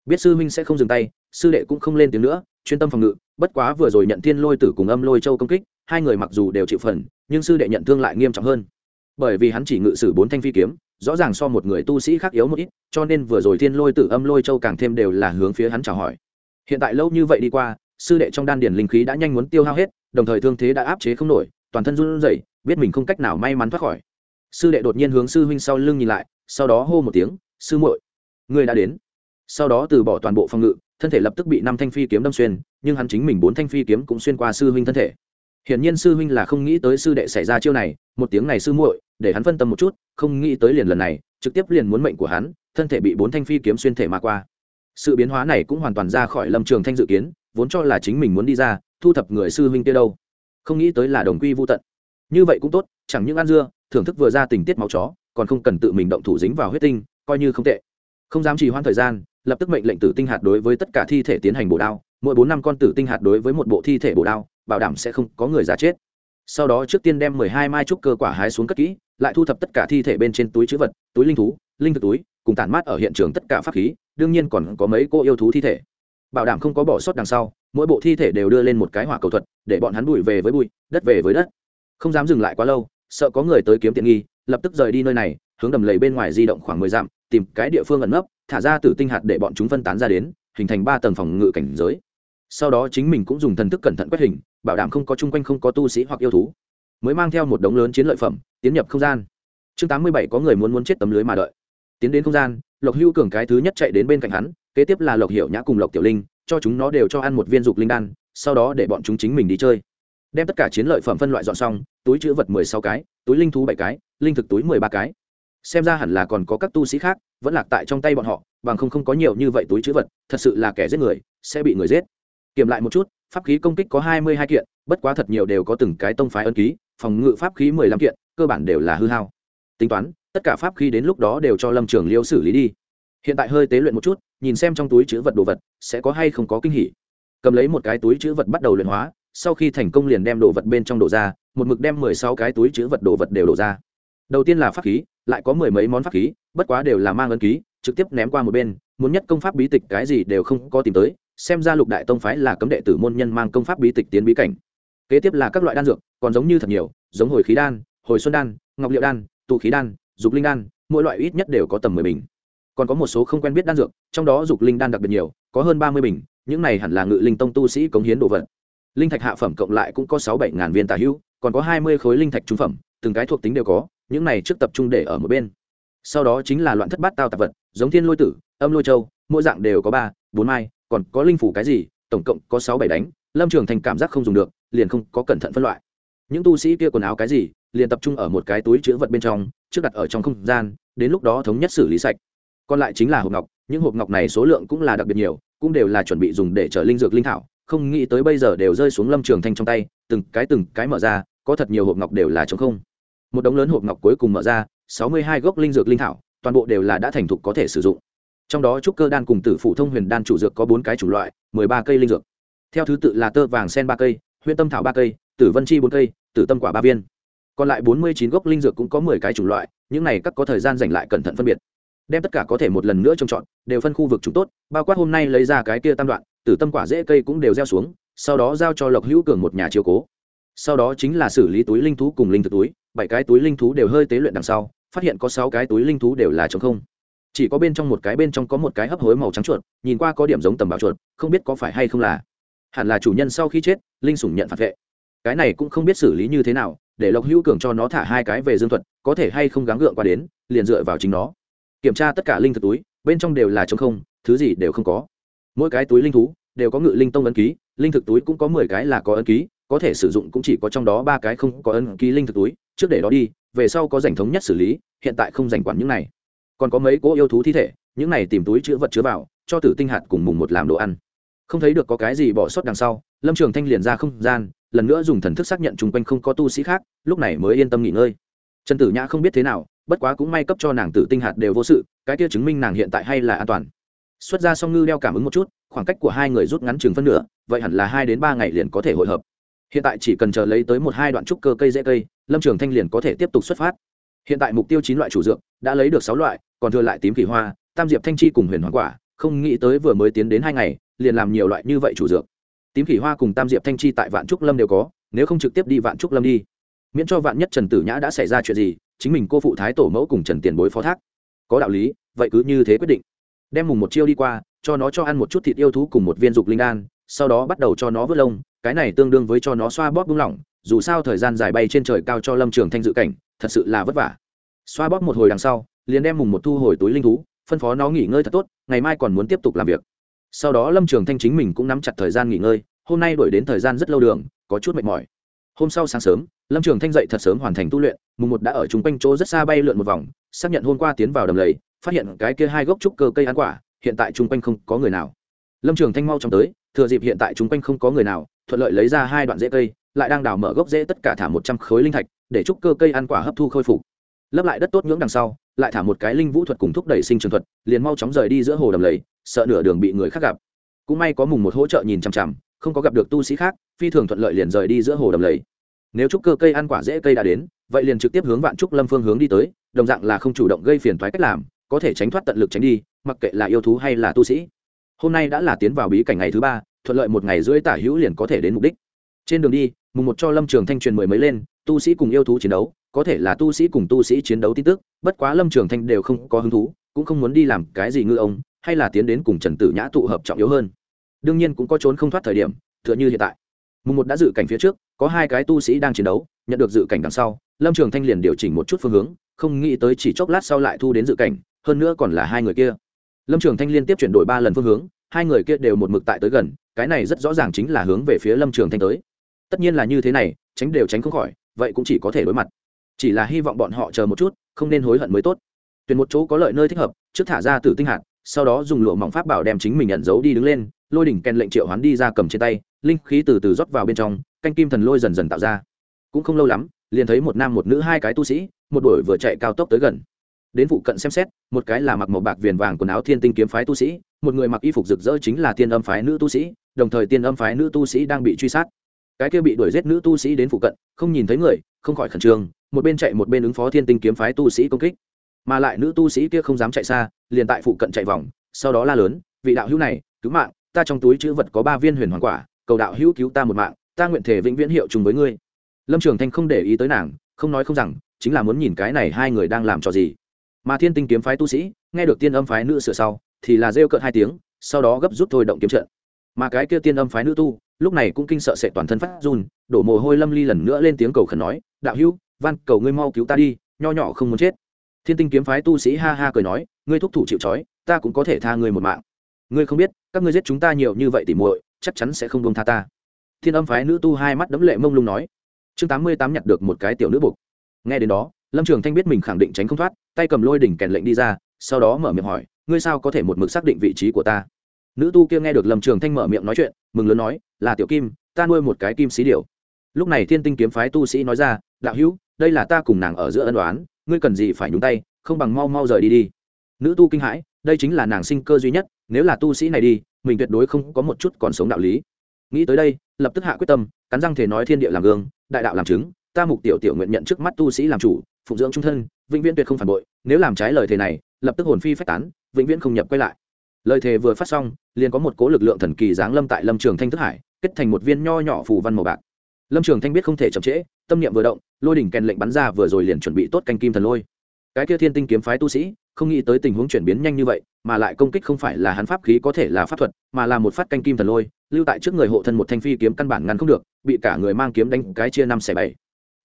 Biết sư huynh sẽ không dừng tay, sư đệ cũng không lên tiếng nữa, chuyên tâm phòng ngự, bất quá vừa rồi nhận thiên lôi tử cùng âm lôi châu công kích, hai người mặc dù đều chịu phần, nhưng sư đệ nhận thương lại nghiêm trọng hơn. Bởi vì hắn chỉ ngự sử bốn thanh phi kiếm, rõ ràng so một người tu sĩ khác yếu một ít, cho nên vừa rồi thiên lôi tử âm lôi châu càng thêm đều là hướng phía hắn chào hỏi. Hiện tại lâu như vậy đi qua, sư đệ trong đan điển linh khí đã nhanh muốn tiêu hao hết đồng thời thương thế đã áp chế không nổi, toàn thân run rẩy, biết mình không cách nào may mắn thoát khỏi. Sư đệ đột nhiên hướng sư huynh sau lưng nhìn lại, sau đó hô một tiếng, sư muội người đã đến. Sau đó từ bỏ toàn bộ phòng ngự, thân thể lập tức bị năm thanh phi kiếm đâm xuyên, nhưng hắn chính mình bốn thanh phi kiếm cũng xuyên qua sư huynh thân thể. Hiển nhiên sư huynh là không nghĩ tới sư đệ xảy ra chiêu này, một tiếng này sư muội, để hắn phân tâm một chút, không nghĩ tới liền lần này, trực tiếp liền muốn mệnh của hắn, thân thể bị bốn thanh phi kiếm xuyên thể mà qua. Sự biến hóa này cũng hoàn toàn ra khỏi lâm trường thanh dự kiến, vốn cho là chính mình muốn đi ra thu thập người sư huynh kia đâu? Không nghĩ tới là đồng quy vô tận. Như vậy cũng tốt, chẳng những ăn dưa, thưởng thức vừa ra tình tiết máu chó, còn không cần tự mình động thủ dính vào huyết tinh, coi như không tệ. Không dám trì hoãn thời gian, lập tức mệnh lệnh tử tinh hạt đối với tất cả thi thể tiến hành bổ đao. Mỗi bốn năm con tử tinh hạt đối với một bộ thi thể bổ đao, bảo đảm sẽ không có người già chết. Sau đó trước tiên đem mười hai mai trúc cơ quả hái xuống cất kỹ, lại thu thập tất cả thi thể bên trên túi chữ vật, túi linh thú, linh thực túi, cùng tản mát ở hiện trường tất cả pháp khí, đương nhiên còn có mấy cô yêu thú thi thể. Bảo đảm không có bỏ sót đằng sau mỗi bộ thi thể đều đưa lên một cái hỏa cầu thuật, để bọn hắn bụi về với bụi, đất về với đất. Không dám dừng lại quá lâu, sợ có người tới kiếm tiện nghi, lập tức rời đi nơi này, hướng đầm lầy bên ngoài di động khoảng mười dặm, tìm cái địa phương ẩn nấp, thả ra tử tinh hạt để bọn chúng phân tán ra đến, hình thành ba tầng phòng ngự cảnh giới. Sau đó chính mình cũng dùng thần thức cẩn thận quét hình, bảo đảm không có chung quanh không có tu sĩ hoặc yêu thú. Mới mang theo một đống lớn chiến lợi phẩm, tiến nhập không gian. Chương tám mươi bảy có người muốn muốn chết tấm lưới mà đợi. Tiến đến không gian, lộc hưu cường cái thứ nhất chạy đến bên cạnh hắn, kế tiếp là lộc hiệu nhã cùng lộc tiểu linh cho chúng nó đều cho ăn một viên dục linh đan, sau đó để bọn chúng chính mình đi chơi. Đem tất cả chiến lợi phẩm phân loại dọn xong, túi chữ vật mười sáu cái, túi linh thú bảy cái, linh thực túi mười ba cái. Xem ra hẳn là còn có các tu sĩ khác, vẫn lạc tại trong tay bọn họ, bằng không không có nhiều như vậy túi chữ vật, thật sự là kẻ giết người, sẽ bị người giết. Kiểm lại một chút, pháp khí công kích có hai mươi hai kiện, bất quá thật nhiều đều có từng cái tông phái ân ký, phòng ngự pháp khí mười lăm kiện, cơ bản đều là hư hao. Tính toán, tất cả pháp khí đến lúc đó đều cho lâm trường liêu xử lý đi hiện tại hơi tế luyện một chút, nhìn xem trong túi chữ vật đồ vật, sẽ có hay không có kinh hỉ. Cầm lấy một cái túi chữ vật bắt đầu luyện hóa, sau khi thành công liền đem đồ vật bên trong đổ ra, một mực đem mười sáu cái túi chữ vật đồ vật đều đổ ra. Đầu tiên là pháp khí, lại có mười mấy món pháp khí, bất quá đều là mang ấn ký, trực tiếp ném qua một bên, muốn nhất công pháp bí tịch cái gì đều không có tìm tới, xem ra lục đại tông phái là cấm đệ tử môn nhân mang công pháp bí tịch tiến bí cảnh. Kế tiếp là các loại đan dược, còn giống như thật nhiều, giống hồi khí đan, hồi xuân đan, ngọc liệu đan tụ khí đan, dục linh đan, mỗi loại ít nhất đều có tầm mười bình còn có một số không quen biết đan dược, trong đó dục linh đan đặc biệt nhiều, có hơn ba mươi bình, những này hẳn là ngự linh tông tu sĩ cống hiến đồ vật. Linh thạch hạ phẩm cộng lại cũng có sáu bảy ngàn viên tà hữu, còn có hai mươi khối linh thạch trung phẩm, từng cái thuộc tính đều có, những này trước tập trung để ở một bên. Sau đó chính là loạn thất bát tao tạp vật, giống thiên lôi tử, âm lôi châu, mỗi dạng đều có ba, bốn mai, còn có linh phủ cái gì, tổng cộng có sáu bảy đánh, lâm trường thành cảm giác không dùng được, liền không có cẩn thận phân loại. Những tu sĩ kia quần áo cái gì, liền tập trung ở một cái túi chữ vật bên trong, trước đặt ở trong không gian, đến lúc đó thống nhất xử lý sạch còn lại chính là hộp ngọc, những hộp ngọc này số lượng cũng là đặc biệt nhiều, cũng đều là chuẩn bị dùng để chở linh dược linh thảo, không nghĩ tới bây giờ đều rơi xuống lâm trường thanh trong tay, từng cái từng cái mở ra, có thật nhiều hộp ngọc đều là t không. Một đống lớn hộp ngọc cuối cùng mở ra, sáu mươi hai gốc linh dược linh thảo, toàn bộ đều là đã thành thục có thể sử dụng. Trong đó trúc cơ đan cùng tử phụ thông huyền đan chủ dược có bốn cái chủng loại, mười ba cây linh dược. Theo thứ tự là tơ vàng sen ba cây huyện tâm thảo ba cây, tử vân chi bốn cây, tử tâm quả ba viên. Còn lại bốn mươi chín gốc linh dược cũng có mười cái chủng loại, những này các có thời gian dành lại cẩn thận phân biệt đem tất cả có thể một lần nữa trồng trọt, đều phân khu vực chúng tốt, bao quát hôm nay lấy ra cái kia tam đoạn tử tâm quả dễ cây cũng đều gieo xuống, sau đó giao cho lộc hữu cường một nhà chiều cố. Sau đó chính là xử lý túi linh thú cùng linh thực túi, bảy cái túi linh thú đều hơi tế luyện đằng sau, phát hiện có sáu cái túi linh thú đều là trống không. Chỉ có bên trong một cái, bên trong có một cái hấp hối màu trắng chuột, nhìn qua có điểm giống tầm bảo chuột, không biết có phải hay không là. Hẳn là chủ nhân sau khi chết, linh sủng nhận phạt vệ. Cái này cũng không biết xử lý như thế nào, để lộc hữu cường cho nó thả hai cái về dương thuật, có thể hay không gắng gượng qua đến, liền dựa vào chính nó kiểm tra tất cả linh thực túi, bên trong đều là trống không, thứ gì đều không có. Mỗi cái túi linh thú đều có ngự linh tông ấn ký, linh thực túi cũng có mười cái là có ấn ký, có thể sử dụng cũng chỉ có trong đó ba cái không có ấn ký linh thực túi. Trước để đó đi, về sau có dành thống nhất xử lý, hiện tại không dành quản những này. Còn có mấy cỗ yêu thú thi thể, những này tìm túi chứa vật chứa vào, cho tử tinh hạt cùng mùng một làm đồ ăn. Không thấy được có cái gì bỏ sót đằng sau, lâm trường thanh liền ra không gian, lần nữa dùng thần thức xác nhận chung quanh không có tu sĩ khác, lúc này mới yên tâm nghỉ ngơi. Trần tử nhã không biết thế nào bất quá cũng may cấp cho nàng tử tinh hạt đều vô sự, cái kia chứng minh nàng hiện tại hay là an toàn. Xuất ra song ngư đeo cảm ứng một chút, khoảng cách của hai người rút ngắn chừng phân nửa, vậy hẳn là hai đến ba ngày liền có thể hội hợp. Hiện tại chỉ cần chờ lấy tới một hai đoạn trúc cơ cây dễ cây, lâm trường thanh liền có thể tiếp tục xuất phát. Hiện tại mục tiêu chín loại chủ dược, đã lấy được sáu loại, còn thừa lại tím kỳ hoa, tam diệp thanh chi cùng huyền hoàng quả, không nghĩ tới vừa mới tiến đến hai ngày, liền làm nhiều loại như vậy chủ dược. Tím kỳ hoa cùng tam diệp thanh chi tại vạn trúc lâm đều có, nếu không trực tiếp đi vạn trúc lâm đi. Miễn cho vạn nhất trần tử nhã đã xảy ra chuyện gì chính mình cô phụ thái tổ mẫu cùng trần tiền bối phó thác. Có đạo lý, vậy cứ như thế quyết định. Đem mùng một chiêu đi qua, cho nó cho ăn một chút thịt yêu thú cùng một viên dục linh đan, sau đó bắt đầu cho nó vớt lông, cái này tương đương với cho nó xoa bóp bung lỏng, dù sao thời gian dài bay trên trời cao cho lâm trường thanh dự cảnh, thật sự là vất vả. Xoa bóp một hồi đằng sau, liền đem mùng một thu hồi túi linh thú, phân phó nó nghỉ ngơi thật tốt, ngày mai còn muốn tiếp tục làm việc. Sau đó lâm trường thanh chính mình cũng nắm chặt thời gian nghỉ ngơi, hôm nay đổi đến thời gian rất lâu đường, có chút mệt mỏi hôm sau sáng sớm, lâm trường thanh dậy thật sớm hoàn thành tu luyện, mùng một đã ở chung quanh chỗ rất xa bay lượn một vòng, xác nhận hôm qua tiến vào đầm lầy, phát hiện cái kia hai gốc trúc cơ cây ăn quả, hiện tại chung quanh không có người nào. Lâm trường thanh mau chóng tới, thừa dịp hiện tại chung quanh không có người nào, thuận lợi lấy ra hai đoạn rễ cây, lại đang đào mở gốc rễ tất cả thả một trăm khối linh thạch, để trúc cơ cây ăn quả hấp thu khôi phục. Lấp lại đất tốt ngưỡng đằng sau, lại thả một cái linh vũ thuật cùng thúc đẩy sinh trường thuật, liền mau chóng rời đi giữa hồ đầm lầy, sợ nửa đường bị người khác gặp. Cũng may có mùng một hỗ trợ nhìn chằm chằm không có gặp được tu sĩ khác, phi thường thuận lợi liền rời đi giữa hồ đầm lầy. Nếu trúc cơ cây ăn quả dễ cây đã đến, vậy liền trực tiếp hướng vạn trúc lâm phương hướng đi tới, đồng dạng là không chủ động gây phiền thoái cách làm, có thể tránh thoát tận lực tránh đi, mặc kệ là yêu thú hay là tu sĩ. Hôm nay đã là tiến vào bí cảnh ngày thứ ba, thuận lợi một ngày rưỡi tả hữu liền có thể đến mục đích. Trên đường đi, mùng một cho lâm trường thanh truyền mười mấy lên, tu sĩ cùng yêu thú chiến đấu, có thể là tu sĩ cùng tu sĩ chiến đấu tin tức, bất quá lâm trường thanh đều không có hứng thú, cũng không muốn đi làm cái gì ngư ông, hay là tiến đến cùng trần tử nhã tụ hợp trọng yếu hơn đương nhiên cũng có trốn không thoát thời điểm, tựa như hiện tại. Mùng một đã dự cảnh phía trước, có hai cái tu sĩ đang chiến đấu, nhận được dự cảnh đằng sau, lâm trường thanh liền điều chỉnh một chút phương hướng, không nghĩ tới chỉ chốc lát sau lại thu đến dự cảnh, hơn nữa còn là hai người kia. Lâm trường thanh liên tiếp chuyển đổi ba lần phương hướng, hai người kia đều một mực tại tới gần, cái này rất rõ ràng chính là hướng về phía lâm trường thanh tới. Tất nhiên là như thế này, tránh đều tránh không khỏi, vậy cũng chỉ có thể đối mặt. Chỉ là hy vọng bọn họ chờ một chút, không nên hối hận mới tốt. Tuyển một chỗ có lợi nơi thích hợp, trước thả ra từ tinh hạt sau đó dùng lụa mỏng pháp bảo đem chính mình nhận giấu đi đứng lên, lôi đỉnh kèn lệnh triệu hoán đi ra cầm trên tay, linh khí từ từ rót vào bên trong, canh kim thần lôi dần dần tạo ra. Cũng không lâu lắm, liền thấy một nam một nữ hai cái tu sĩ, một đuổi vừa chạy cao tốc tới gần. Đến phụ cận xem xét, một cái là mặc màu bạc viền vàng quần áo thiên tinh kiếm phái tu sĩ, một người mặc y phục rực rỡ chính là tiên âm phái nữ tu sĩ, đồng thời tiên âm phái nữ tu sĩ đang bị truy sát. Cái kia bị đuổi giết nữ tu sĩ đến phụ cận, không nhìn thấy người, không khỏi khẩn trương, một bên chạy một bên ứng phó thiên tinh kiếm phái tu sĩ công kích mà lại nữ tu sĩ kia không dám chạy xa, liền tại phụ cận chạy vòng, sau đó la lớn, vị đạo hữu này, cứu mạng, ta trong túi chữ vật có ba viên huyền hoàng quả, cầu đạo hữu cứu ta một mạng, ta nguyện thể vĩnh viễn hiệu chung với ngươi. Lâm trường thanh không để ý tới nàng, không nói không rằng, chính là muốn nhìn cái này hai người đang làm trò gì. Mà thiên tinh kiếm phái tu sĩ, nghe được tiên âm phái nữ sửa sau, thì là rêu cợt hai tiếng, sau đó gấp rút thôi động kiếm trận. Mà cái kia tiên âm phái nữ tu, lúc này cũng kinh sợ sệt toàn thân phát run, đổ mồ hôi lâm ly lần nữa lên tiếng cầu khẩn nói, đạo hữu, van cầu ngươi mau cứu ta đi, nho nhỏ không muốn chết thiên tinh kiếm phái tu sĩ ha ha cười nói, ngươi thúc thủ chịu trói, ta cũng có thể tha ngươi một mạng. Ngươi không biết, các ngươi giết chúng ta nhiều như vậy tỉ muội, chắc chắn sẽ không buông tha ta. Thiên âm phái nữ tu hai mắt đấm lệ mông lung nói. Chương tám mươi tám nhặt được một cái tiểu nữ bục. Nghe đến đó, lâm trường thanh biết mình khẳng định tránh không thoát, tay cầm lôi đỉnh kèn lệnh đi ra, sau đó mở miệng hỏi, ngươi sao có thể một mực xác định vị trí của ta? Nữ tu kia nghe được lâm trường thanh mở miệng nói chuyện, mừng lớn nói, là tiểu kim, ta nuôi một cái kim xí điều lúc này thiên tinh kiếm phái tu sĩ nói ra, đạo hữu, đây là ta cùng nàng ở giữa ân đoán ngươi cần gì phải nhúng tay, không bằng mau mau rời đi đi. Nữ tu kinh hãi, đây chính là nàng sinh cơ duy nhất, nếu là tu sĩ này đi, mình tuyệt đối không có một chút còn sống đạo lý. Nghĩ tới đây, lập tức hạ quyết tâm, cắn răng thể nói thiên địa làm gương, đại đạo làm chứng, ta mục tiểu tiểu nguyện nhận trước mắt tu sĩ làm chủ, phụng dưỡng trung thân, vĩnh viễn tuyệt không phản bội, nếu làm trái lời thề này, lập tức hồn phi phách tán, vĩnh viễn không nhập quay lại. Lời thề vừa phát xong, liền có một cố lực lượng thần kỳ giáng lâm tại lâm trường thanh thức hải, kết thành một viên nho nhỏ phù văn màu bạc lâm trường thanh biết không thể chậm trễ, tâm niệm vừa động, lôi đỉnh kèn lệnh bắn ra vừa rồi liền chuẩn bị tốt canh kim thần lôi. Cái kia thiên tinh kiếm phái tu sĩ, không nghĩ tới tình huống chuyển biến nhanh như vậy, mà lại công kích không phải là hắn pháp khí có thể là pháp thuật, mà là một phát canh kim thần lôi, lưu tại trước người hộ thân một thanh phi kiếm căn bản ngăn không được, bị cả người mang kiếm đánh cái chia năm xẻ bảy.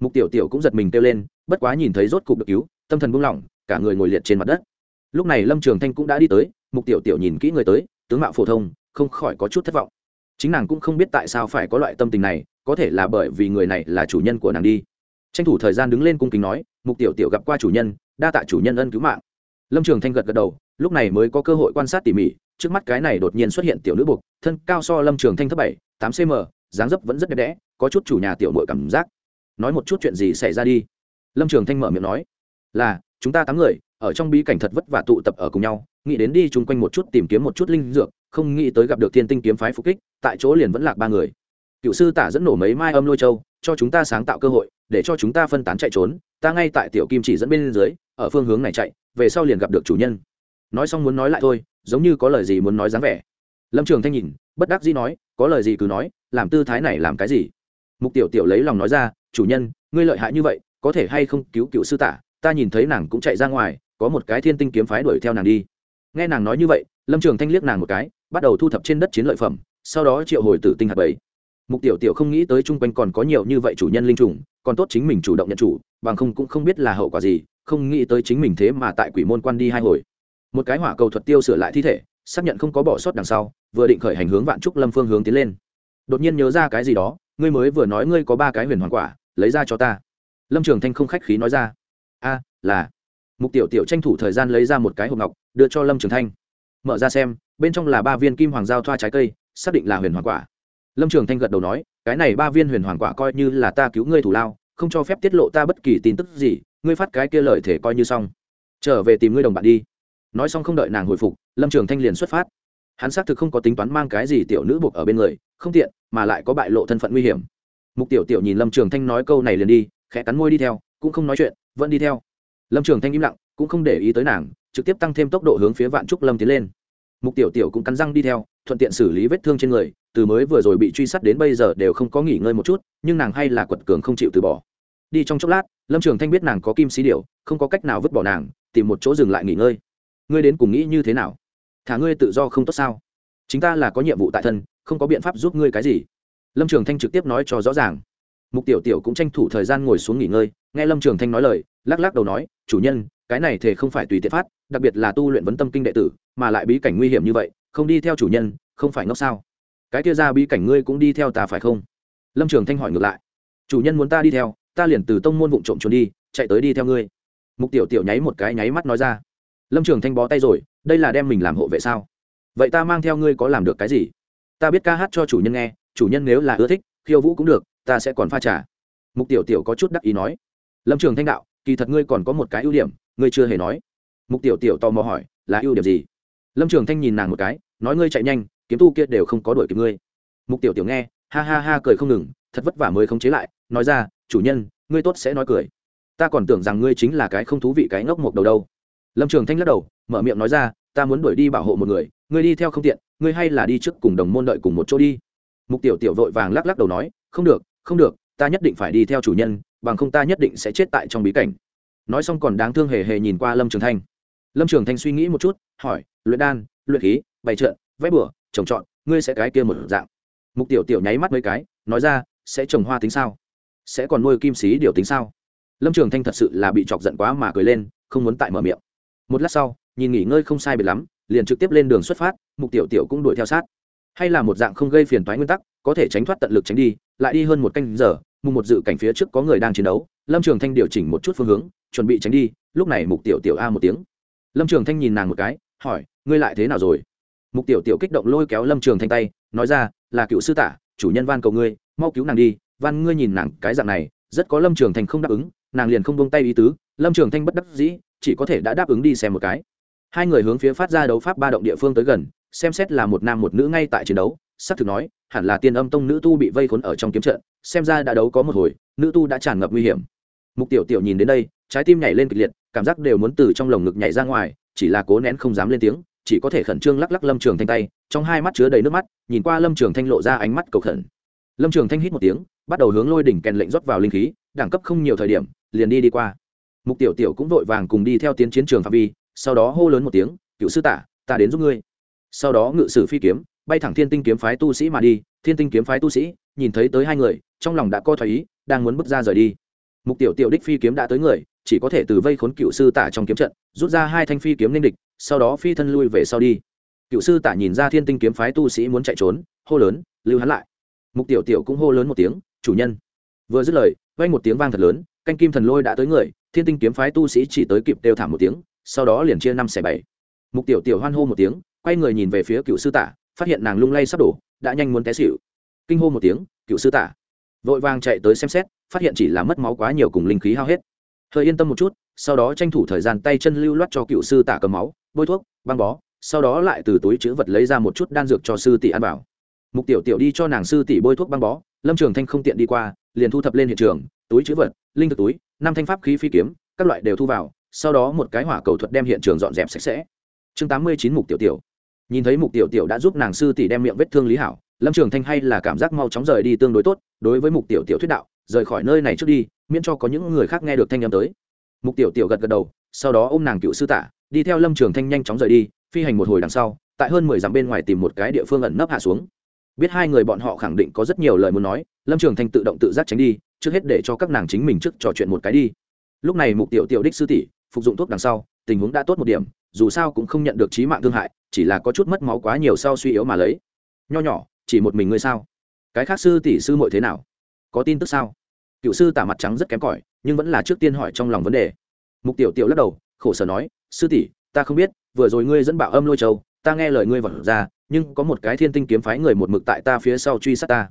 Mục tiểu tiểu cũng giật mình kêu lên, bất quá nhìn thấy rốt cục được cứu, tâm thần buông lỏng, cả người ngồi liệt trên mặt đất. Lúc này lâm trường thanh cũng đã đi tới, mục tiểu tiểu nhìn kỹ người tới, tướng mạo phổ thông, không khỏi có chút thất vọng. Chính nàng cũng không biết tại sao phải có loại tâm tình này có thể là bởi vì người này là chủ nhân của nàng đi. Tranh thủ thời gian đứng lên cung kính nói, mục tiểu tiểu gặp qua chủ nhân, đa tạ chủ nhân ân cứu mạng. Lâm trường thanh gật gật đầu, lúc này mới có cơ hội quan sát tỉ mỉ, trước mắt cái này đột nhiên xuất hiện tiểu nữ buộc, thân cao so lâm trường thanh thấp bảy, tám cm dáng dấp vẫn rất đẹp đẽ, có chút chủ nhà tiểu mội cảm giác. Nói một chút chuyện gì xảy ra đi. Lâm trường thanh mở miệng nói, là, chúng ta tám người, ở trong bí cảnh thật vất vả tụ tập ở cùng nhau, nghĩ đến đi chung quanh một chút tìm kiếm một chút linh dược, không nghĩ tới gặp được thiên tinh kiếm phái phục kích, tại chỗ liền vẫn lạc ba người cựu sư tả dẫn nổ mấy mai âm lôi châu, cho chúng ta sáng tạo cơ hội, để cho chúng ta phân tán chạy trốn. Ta ngay tại tiểu kim chỉ dẫn bên dưới, ở phương hướng này chạy, về sau liền gặp được chủ nhân. Nói xong muốn nói lại thôi, giống như có lời gì muốn nói dáng vẻ. Lâm trường thanh nhìn, bất đắc dĩ nói, có lời gì cứ nói, làm tư thái này làm cái gì? Mục tiểu tiểu lấy lòng nói ra, chủ nhân, ngươi lợi hại như vậy, có thể hay không cứu cựu sư tả? Ta nhìn thấy nàng cũng chạy ra ngoài, có một cái thiên tinh kiếm phái đuổi theo nàng đi. Nghe nàng nói như vậy, lâm trường thanh liếc nàng một cái, bắt đầu thu thập trên đất chiến lợi phẩm, sau đó triệu hồi tử tinh hạt bảy mục tiểu tiểu không nghĩ tới chung quanh còn có nhiều như vậy chủ nhân linh trùng, còn tốt chính mình chủ động nhận chủ, bằng không cũng không biết là hậu quả gì, không nghĩ tới chính mình thế mà tại quỷ môn quan đi hai hồi. Một cái hỏa cầu thuật tiêu sửa lại thi thể, xác nhận không có bỏ sót đằng sau, vừa định khởi hành hướng vạn trúc lâm phương hướng tiến lên. Đột nhiên nhớ ra cái gì đó, ngươi mới vừa nói ngươi có ba cái huyền hoàn quả, lấy ra cho ta. Lâm trường thanh không khách khí nói ra. A, là. Mục tiểu tiểu tranh thủ thời gian lấy ra một cái hộp ngọc, đưa cho lâm trường thanh. Mở ra xem, bên trong là ba viên kim hoàng giao thoa trái cây, xác định là huyền hoàn quả lâm trường thanh gật đầu nói, cái này ba viên huyền hoàng quả coi như là ta cứu ngươi thủ lao, không cho phép tiết lộ ta bất kỳ tin tức gì, ngươi phát cái kia lời thể coi như xong. Trở về tìm ngươi đồng bạn đi. Nói xong không đợi nàng hồi phục, lâm trường thanh liền xuất phát. Hắn xác thực không có tính toán mang cái gì tiểu nữ buộc ở bên người, không tiện, mà lại có bại lộ thân phận nguy hiểm. Mục tiểu tiểu nhìn lâm trường thanh nói câu này liền đi, khẽ cắn môi đi theo, cũng không nói chuyện, vẫn đi theo. Lâm trường thanh im lặng, cũng không để ý tới nàng, trực tiếp tăng thêm tốc độ hướng phía vạn trúc lâm tiến lên mục tiểu tiểu cũng cắn răng đi theo, thuận tiện xử lý vết thương trên người, từ mới vừa rồi bị truy sát đến bây giờ đều không có nghỉ ngơi một chút, nhưng nàng hay là quật cường không chịu từ bỏ. Đi trong chốc lát, lâm trường thanh biết nàng có kim xí điệu không có cách nào vứt bỏ nàng, tìm một chỗ dừng lại nghỉ ngơi. Ngươi đến cùng nghĩ như thế nào? Thả ngươi tự do không tốt sao? Chính ta là có nhiệm vụ tại thân, không có biện pháp giúp ngươi cái gì. Lâm trường thanh trực tiếp nói cho rõ ràng. Mục tiểu tiểu cũng tranh thủ thời gian ngồi xuống nghỉ ngơi, nghe lâm trường thanh nói lời, lắc lắc đầu nói, chủ nhân cái này thể không phải tùy tiện phát, đặc biệt là tu luyện vấn tâm kinh đệ tử, mà lại bí cảnh nguy hiểm như vậy, không đi theo chủ nhân, không phải ngốc sao? Cái kia ra bí cảnh ngươi cũng đi theo ta phải không? Lâm trường thanh hỏi ngược lại. Chủ nhân muốn ta đi theo, ta liền từ tông môn vụng trộm trốn đi, chạy tới đi theo ngươi. Mục tiểu tiểu nháy một cái nháy mắt nói ra. Lâm trường thanh bó tay rồi, đây là đem mình làm hộ vệ sao? Vậy ta mang theo ngươi có làm được cái gì? Ta biết ca hát cho chủ nhân nghe, chủ nhân nếu là ưa thích, khiêu vũ cũng được, ta sẽ còn pha trà. mục tiểu tiểu có chút đắc ý nói. Lâm trường thanh đạo, kỳ thật ngươi còn có một cái ưu điểm ngươi chưa hề nói. Mục tiểu tiểu tò mò hỏi, là ưu điểm gì? Lâm trường thanh nhìn nàng một cái, nói ngươi chạy nhanh, kiếm tu kia đều không có đuổi kịp ngươi. Mục tiểu tiểu nghe, ha ha ha cười không ngừng, thật vất vả mới khống chế lại, nói ra, chủ nhân, ngươi tốt sẽ nói cười. Ta còn tưởng rằng ngươi chính là cái không thú vị cái ngốc mộc đầu đâu. Lâm trường thanh lắc đầu, mở miệng nói ra, ta muốn đuổi đi bảo hộ một người, ngươi đi theo không tiện, ngươi hay là đi trước cùng đồng môn đợi cùng một chỗ đi. Mục tiểu tiểu vội vàng lắc lắc đầu nói, không được không được, ta nhất định phải đi theo chủ nhân, bằng không ta nhất định sẽ chết tại trong bí cảnh nói xong còn đáng thương hề hề nhìn qua lâm trường thanh lâm trường thanh suy nghĩ một chút hỏi luyện đan luyện khí bày trợn vẽ bửa trồng trọt ngươi sẽ cái kia một dạng mục tiểu tiểu nháy mắt mấy cái nói ra sẽ trồng hoa tính sao sẽ còn nuôi kim sĩ điều tính sao lâm trường thanh thật sự là bị chọc giận quá mà cười lên không muốn tại mở miệng một lát sau nhìn nghỉ ngơi không sai biệt lắm liền trực tiếp lên đường xuất phát mục tiểu tiểu cũng đuổi theo sát hay là một dạng không gây phiền toái nguyên tắc có thể tránh thoát tận lực tránh đi lại đi hơn một canh giờ mùng một dự cảnh phía trước có người đang chiến đấu lâm trường thanh điều chỉnh một chút phương hướng, chuẩn bị tránh đi, lúc này mục tiểu tiểu a một tiếng. Lâm trường thanh nhìn nàng một cái, hỏi, ngươi lại thế nào rồi? Mục tiểu tiểu kích động lôi kéo lâm trường thanh tay, nói ra, là cựu sư tả, chủ nhân van cầu ngươi, mau cứu nàng đi, van ngươi nhìn nàng cái dạng này, rất có lâm trường thanh không đáp ứng, nàng liền không buông tay ý tứ. Lâm trường thanh bất đắc dĩ, chỉ có thể đã đáp ứng đi xem một cái. Hai người hướng phía phát ra đấu pháp ba động địa phương tới gần, xem xét là một nam một nữ ngay tại chiến đấu xác thực nói, hẳn là tiên âm tông nữ tu bị vây khốn ở trong kiếm trận, xem ra đã đấu có một hồi, nữ tu đã tràn ngập nguy hiểm. Mục tiểu tiểu nhìn đến đây, trái tim nhảy lên kịch liệt, cảm giác đều muốn từ trong lồng ngực nhảy ra ngoài, chỉ là cố nén không dám lên tiếng, chỉ có thể khẩn trương lắc lắc lâm trường thanh tay, trong hai mắt chứa đầy nước mắt, nhìn qua lâm trường thanh lộ ra ánh mắt cầu khẩn. Lâm trường thanh hít một tiếng, bắt đầu hướng lôi đỉnh kèn lệnh rót vào linh khí, đẳng cấp không nhiều thời điểm, liền đi đi qua. Mục tiểu tiểu cũng vội vàng cùng đi theo tiến chiến trường phạm vi, sau đó hô lớn một tiếng, cựu sư tả, ta đến giúp ngươi. Sau đó ngự sử phi kiếm bay thẳng thiên tinh kiếm phái tu sĩ mà đi, thiên tinh kiếm phái tu sĩ, nhìn thấy tới hai người, trong lòng đã co thoái ý, đang muốn bước ra rời đi. Mục tiểu tiểu đích phi kiếm đã tới người, chỉ có thể từ vây khốn cựu sư tả trong kiếm trận, rút ra hai thanh phi kiếm ninh địch, sau đó phi thân lui về sau đi. Cựu sư tả nhìn ra thiên tinh kiếm phái tu sĩ muốn chạy trốn, hô lớn, lưu hắn lại! Mục tiểu tiểu cũng hô lớn một tiếng, chủ nhân! Vừa dứt lời vay một tiếng vang thật lớn, canh kim thần lôi đã tới người, thiên tinh kiếm phái tu sĩ chỉ tới kịp đều thảm một tiếng, sau đó liền chia năm xẻ bảy. Mục tiểu tiểu hoan hô một tiếng, quay người nhìn về phía cựu sư tả phát hiện nàng lung lay sắp đổ, đã nhanh muốn té xịu kinh hô một tiếng, cựu sư tả. Vội vàng chạy tới xem xét, phát hiện chỉ là mất máu quá nhiều cùng linh khí hao hết. Hơi yên tâm một chút, sau đó tranh thủ thời gian tay chân lưu loát cho cựu sư tả cầm máu, bôi thuốc, băng bó, sau đó lại từ túi chữ vật lấy ra một chút đan dược cho sư tỷ ăn bảo mục tiểu tiểu đi cho nàng sư tỷ bôi thuốc băng bó, lâm trường thanh không tiện đi qua, liền thu thập lên hiện trường, túi chữ vật, linh thực túi, năm thanh pháp khí phi kiếm, các loại đều thu vào, sau đó một cái hỏa cầu thuật đem hiện trường dọn dẹp sạch sẽ. Chương tám mươi chín mục tiểu tiểu nhìn thấy mục tiểu tiểu đã giúp nàng sư tỷ đem miệng vết thương lý hảo, lâm trường thanh hay là cảm giác mau chóng rời đi tương đối tốt, đối với mục tiểu tiểu thuyết đạo, rời khỏi nơi này trước đi, miễn cho có những người khác nghe được thanh â m tới. Mục tiểu tiểu gật gật đầu, sau đó ô m nàng cựu sư tả, đi theo lâm trường thanh nhanh chóng rời đi, phi hành một hồi đằng sau, tại hơn mười dặm bên ngoài tìm một cái địa phương ẩn nấp hạ xuống. Biết hai người bọn họ khẳng định có rất nhiều lời muốn nói, lâm trường thanh tự động tự giác tránh đi, trước hết để cho các nàng chính mình trước trò chuyện một cái đi. Lúc này mục tiểu tiểu đích sư tỷ, phục dụng thuốc đằng sau, tình huống đã tốt một điểm dù sao cũng không nhận được trí mạng thương hại, chỉ là có chút mất máu quá nhiều sau suy yếu mà lấy. Nho nhỏ, chỉ một mình ngươi sao? Cái khác sư tỷ sư muội thế nào? Có tin tức sao? Cựu sư tả mặt trắng rất kém cỏi, nhưng vẫn là trước tiên hỏi trong lòng vấn đề. Mục tiểu tiểu lắc đầu, khổ sở nói, sư tỷ, ta không biết, vừa rồi ngươi dẫn bảo âm lôi châu, ta nghe lời ngươi vật ra, nhưng có một cái thiên tinh kiếm phái người một mực tại ta phía sau truy sát ta.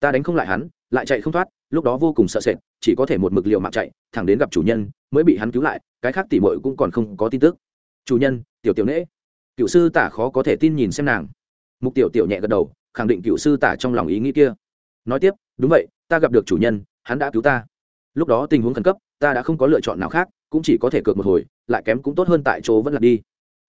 Ta đánh không lại hắn, lại chạy không thoát, lúc đó vô cùng sợ sệt, chỉ có thể một mực liệu mạng chạy, thẳng đến gặp chủ nhân, mới bị hắn cứu lại, cái khác tỉ mội cũng còn không có tin tức chủ nhân, tiểu tiểu nễ. Cựu sư tả khó có thể tin nhìn xem nàng. Mục tiểu tiểu nhẹ gật đầu, khẳng định cựu sư tả trong lòng ý nghĩ kia. Nói tiếp, đúng vậy, ta gặp được chủ nhân, hắn đã cứu ta. Lúc đó tình huống khẩn cấp, ta đã không có lựa chọn nào khác, cũng chỉ có thể cược một hồi, lại kém cũng tốt hơn tại chỗ vẫn là đi.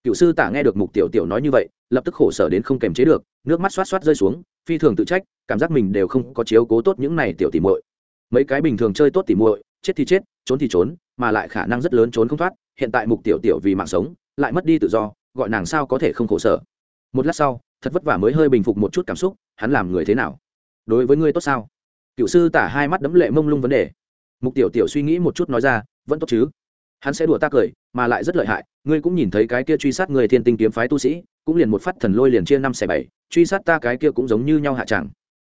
Cựu sư tả nghe được mục tiểu tiểu nói như vậy, lập tức khổ sở đến không kềm chế được, nước mắt xoát xoát rơi xuống, phi thường tự trách, cảm giác mình đều không có chiếu cố tốt những này tiểu tỉ muội. Mấy cái bình thường chơi tốt tỉ muội, chết thì chết, trốn thì trốn, mà lại khả năng rất lớn trốn không thoát, hiện tại mục tiểu tiểu vì mạng sống lại mất đi tự do, gọi nàng sao có thể không khổ sở. Một lát sau, thật vất vả mới hơi bình phục một chút cảm xúc, hắn làm người thế nào? Đối với ngươi tốt sao? Cựu sư tả hai mắt đấm lệ mông lung vấn đề. Mục tiểu tiểu suy nghĩ một chút nói ra, vẫn tốt chứ. Hắn sẽ đùa ta cười, mà lại rất lợi hại, ngươi cũng nhìn thấy cái kia truy sát người thiên tinh kiếm phái tu sĩ, cũng liền một phát thần lôi liền chia năm xẻ bảy, truy sát ta cái kia cũng giống như nhau hạ tràng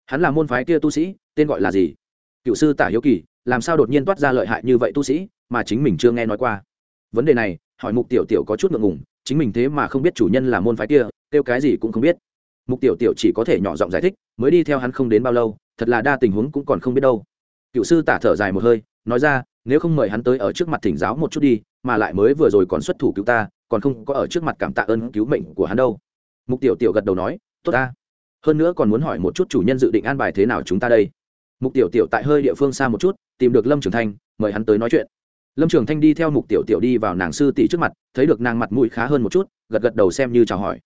hắn là môn phái kia tu sĩ, tên gọi là gì? Cựu sư tả hiếu kỳ, làm sao đột nhiên toát ra lợi hại như vậy tu sĩ, mà chính mình chưa nghe nói qua. Vấn đề này hỏi mục tiểu tiểu có chút ngượng ngùng, chính mình thế mà không biết chủ nhân là môn phái kia, kêu cái gì cũng không biết. Mục tiểu tiểu chỉ có thể nhỏ giọng giải thích, mới đi theo hắn không đến bao lâu, thật là đa tình huống cũng còn không biết đâu. Cựu sư tả thở dài một hơi, nói ra, nếu không mời hắn tới ở trước mặt thỉnh giáo một chút đi, mà lại mới vừa rồi còn xuất thủ cứu ta, còn không có ở trước mặt cảm tạ ơn cứu mệnh của hắn đâu. Mục tiểu tiểu gật đầu nói, tốt ta. Hơn nữa còn muốn hỏi một chút chủ nhân dự định an bài thế nào chúng ta đây. Mục tiểu tiểu tại hơi địa phương xa một chút, tìm được lâm trường thanh, mời hắn tới nói chuyện lâm trường thanh đi theo mục tiểu tiểu đi vào nàng sư tỷ trước mặt, thấy được nàng mặt mũi khá hơn một chút, gật gật đầu xem như chào hỏi.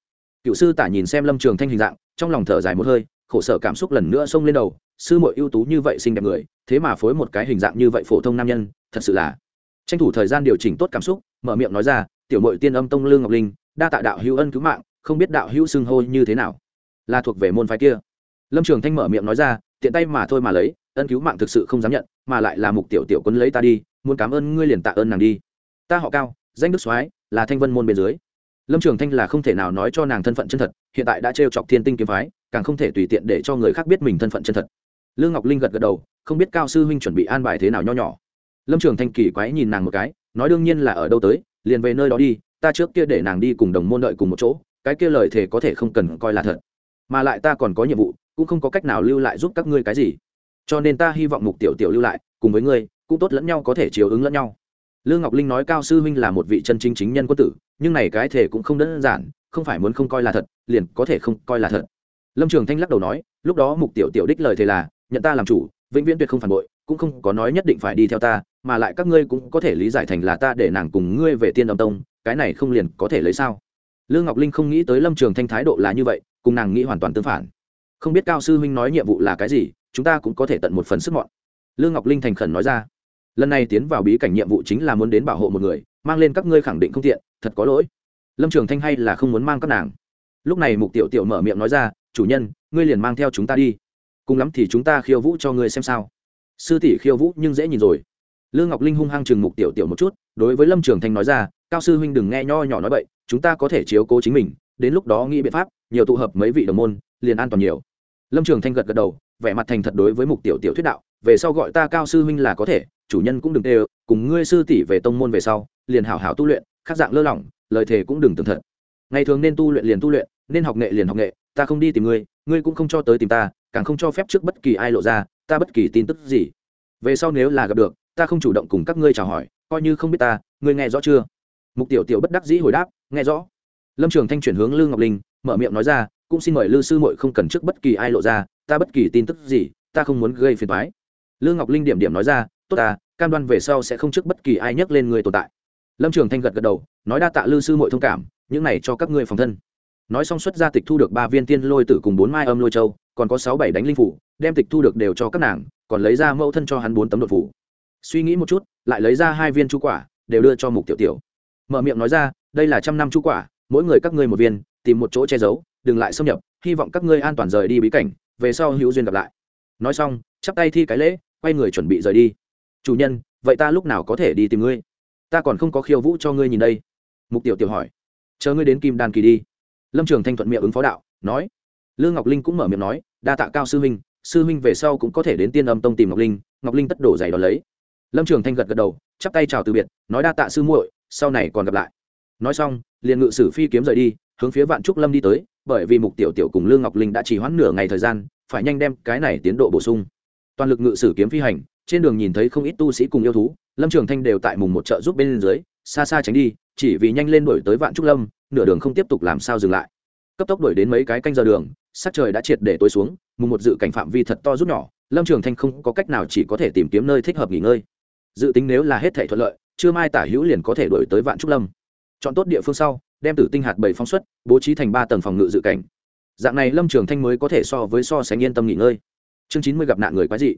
Cựu sư tả nhìn xem lâm trường thanh hình dạng, trong lòng thở dài một hơi, khổ sở cảm xúc lần nữa xông lên đầu. Sư muội ưu tú như vậy xinh đẹp người, thế mà phối một cái hình dạng như vậy phổ thông nam nhân, thật sự là tranh thủ thời gian điều chỉnh tốt cảm xúc, mở miệng nói ra, tiểu muội tiên âm tông lương ngọc linh, đa tạ đạo hữu ân cứu mạng, không biết đạo hữu xưng hô như thế nào? Là thuộc về môn phái kia. Lâm trường thanh mở miệng nói ra, tiện tay mà thôi mà lấy, ân cứu mạng thực sự không dám nhận, mà lại là mục tiểu tiểu quân lấy ta đi muốn cảm ơn ngươi liền tạ ơn nàng đi. Ta họ cao, danh đức soái, là thanh vân môn bên dưới. Lâm trường thanh là không thể nào nói cho nàng thân phận chân thật, hiện tại đã t chọc thiên tinh kiếm phái, càng không thể tùy tiện để cho người khác biết mình thân phận chân thật. Lương ngọc linh gật gật đầu, không biết cao sư huynh chuẩn bị an bài thế nào nho nhỏ. Lâm trường thanh kỳ quái nhìn nàng một cái, nói đương nhiên là ở đâu tới, liền về nơi đó đi, ta trước kia để nàng đi cùng đồng môn đợi cùng một chỗ, cái kia lời thề có thể không cần coi là thật. Mà lại ta còn có nhiệm vụ, cũng không có cách nào lưu lại giúp các ngươi cái gì. Cho nên ta hy vọng mục tiểu tiểu lưu lại, cùng với ngươi cũng tốt lẫn nhau có thể chiều ứng lẫn nhau. Lương ngọc linh nói cao sư huynh là một vị chân chính chính nhân quân tử, nhưng này cái thể cũng không đơn giản, không phải muốn không coi là thật, liền có thể không coi là thật. Lâm trường thanh lắc đầu nói, lúc đó mục tiểu tiểu đích lời thề là, nhận ta làm chủ, vĩnh viễn tuyệt không phản bội, cũng không có nói nhất định phải đi theo ta, mà lại các ngươi cũng có thể lý giải thành là ta để nàng cùng ngươi về tiên đồng tông, cái này không liền có thể lấy sao? Lương ngọc linh không nghĩ tới lâm trường thanh thái độ là như vậy, cùng nàng nghĩ hoàn toàn tương phản. Không biết cao sư huynh nói nhiệm vụ là cái gì, chúng ta cũng có thể tận một phần sức mọn. Lương ngọc linh thành khẩn nói ra lần này tiến vào bí cảnh nhiệm vụ chính là muốn đến bảo hộ một người, mang lên các ngươi khẳng định không tiện, thật có lỗi. Lâm trường thanh hay là không muốn mang các nàng. Lúc này mục tiểu tiểu mở miệng nói ra, chủ nhân, ngươi liền mang theo chúng ta đi. Cùng lắm thì chúng ta khiêu vũ cho ngươi xem sao. Sư tỷ khiêu vũ nhưng dễ nhìn rồi. Lương ngọc linh hung hăng chừng mục tiểu tiểu một chút, đối với lâm trường thanh nói ra, cao sư huynh đừng nghe nho nhỏ nói vậy chúng ta có thể chiếu cố chính mình, đến lúc đó nghĩ biện pháp, nhiều tụ hợp mấy vị đồng môn, liền an toàn nhiều. Lâm trường thanh gật gật đầu, vẻ mặt thành thật đối với mục tiểu tiểu thuyết đạo, về sau gọi ta cao sư huynh là có thể chủ nhân cũng đừng tê cùng ngươi sư tỷ về tông môn về sau, liền hảo hảo tu luyện, khác dạng lơ lỏng, lời thề cũng đừng tưởng thật. Ngày thường nên tu luyện liền tu luyện, nên học nghệ liền học nghệ, ta không đi tìm ngươi ngươi cũng không cho tới tìm ta, càng không cho phép trước bất kỳ ai lộ ra, ta bất kỳ tin tức gì. Về sau nếu là gặp được, ta không chủ động cùng các ngươi chào hỏi, coi như không biết ta, ngươi nghe rõ chưa? Mục tiểu tiểu bất đắc dĩ hồi đáp, nghe rõ. Lâm trường thanh chuyển hướng lương ngọc linh, mở miệng nói ra, cũng xin mời lư sư muội không cần trước bất kỳ ai lộ ra, ta bất kỳ tin tức gì, ta không muốn gây phiền toái. Lương ngọc linh điểm điểm nói ra, tốt ta cam đoan về sau sẽ không trước bất kỳ ai nhắc lên người tồn tại. Lâm trường thanh gật gật đầu, nói đa tạ lư sư muội thông cảm, những này cho các ngươi phòng thân. Nói xong xuất ra tịch thu được ba viên tiên lôi tử cùng bốn mai âm lôi châu, còn có sáu bảy đánh linh phủ, đem tịch thu được đều cho các nàng, còn lấy ra mẫu thân cho hắn bốn tấm đột phủ. Suy nghĩ một chút, lại lấy ra hai viên chú quả, đều đưa cho mục tiểu tiểu. Mở miệng nói ra, đây là trăm năm chú quả, mỗi người các ngươi một viên, tìm một chỗ che giấu, đừng lại xâm nhập, hy vọng các ngươi an toàn rời đi bí cảnh, về sau hữu duyên gặp lại. Nói xong, chắp tay thi cái lễ, quay người chuẩn bị rời đi chủ nhân, vậy ta lúc nào có thể đi tìm ngươi? Ta còn không có khiêu vũ cho ngươi nhìn đây. Mục tiểu tiểu hỏi. Chờ ngươi đến kim đan kỳ đi. Lâm trường thanh thuận miệng ứng phó đạo, nói. Lương ngọc linh cũng mở miệng nói, đa tạ cao sư huynh sư huynh về sau cũng có thể đến tiên âm tông tìm ngọc linh ngọc linh tất đổ giày đón lấy. Lâm trường thanh gật gật đầu, chắp tay chào từ biệt, nói, đa tạ sư muội, sau này còn gặp lại. Nói xong, liền ngự sử phi kiếm rời đi, hướng phía vạn trúc lâm đi tới, bởi vì mục tiểu tiểu cùng lương ngọc linh đã chỉ hoãn nửa ngày thời gian, phải nhanh đem cái này tiến độ bổ sung. Toàn lực ngự sử kiếm phi hành trên đường nhìn thấy không ít tu sĩ cùng yêu thú, lâm trường thanh đều tại mùng một chợ giúp bên dưới, xa xa tránh đi, chỉ vì nhanh lên đổi tới vạn trúc lâm, nửa đường không tiếp tục làm sao dừng lại. Cấp tốc đổi đến mấy cái canh giờ đường, sắc trời đã triệt để tối xuống, mùng một dự cảnh phạm vi thật to rút nhỏ, lâm trường thanh không có cách nào chỉ có thể tìm kiếm nơi thích hợp nghỉ ngơi. Dự tính nếu là hết thể thuận lợi, chưa mai tả hữu liền có thể đổi tới vạn trúc lâm. Chọn tốt địa phương sau, đem tử tinh hạt bảy phong xuất, bố trí thành ba tầng phòng ngự dự cảnh. Dạng này lâm trường thanh mới có thể so với so sánh yên tâm nghỉ ngơi. Chương chín mươi gặp nạn người quái dị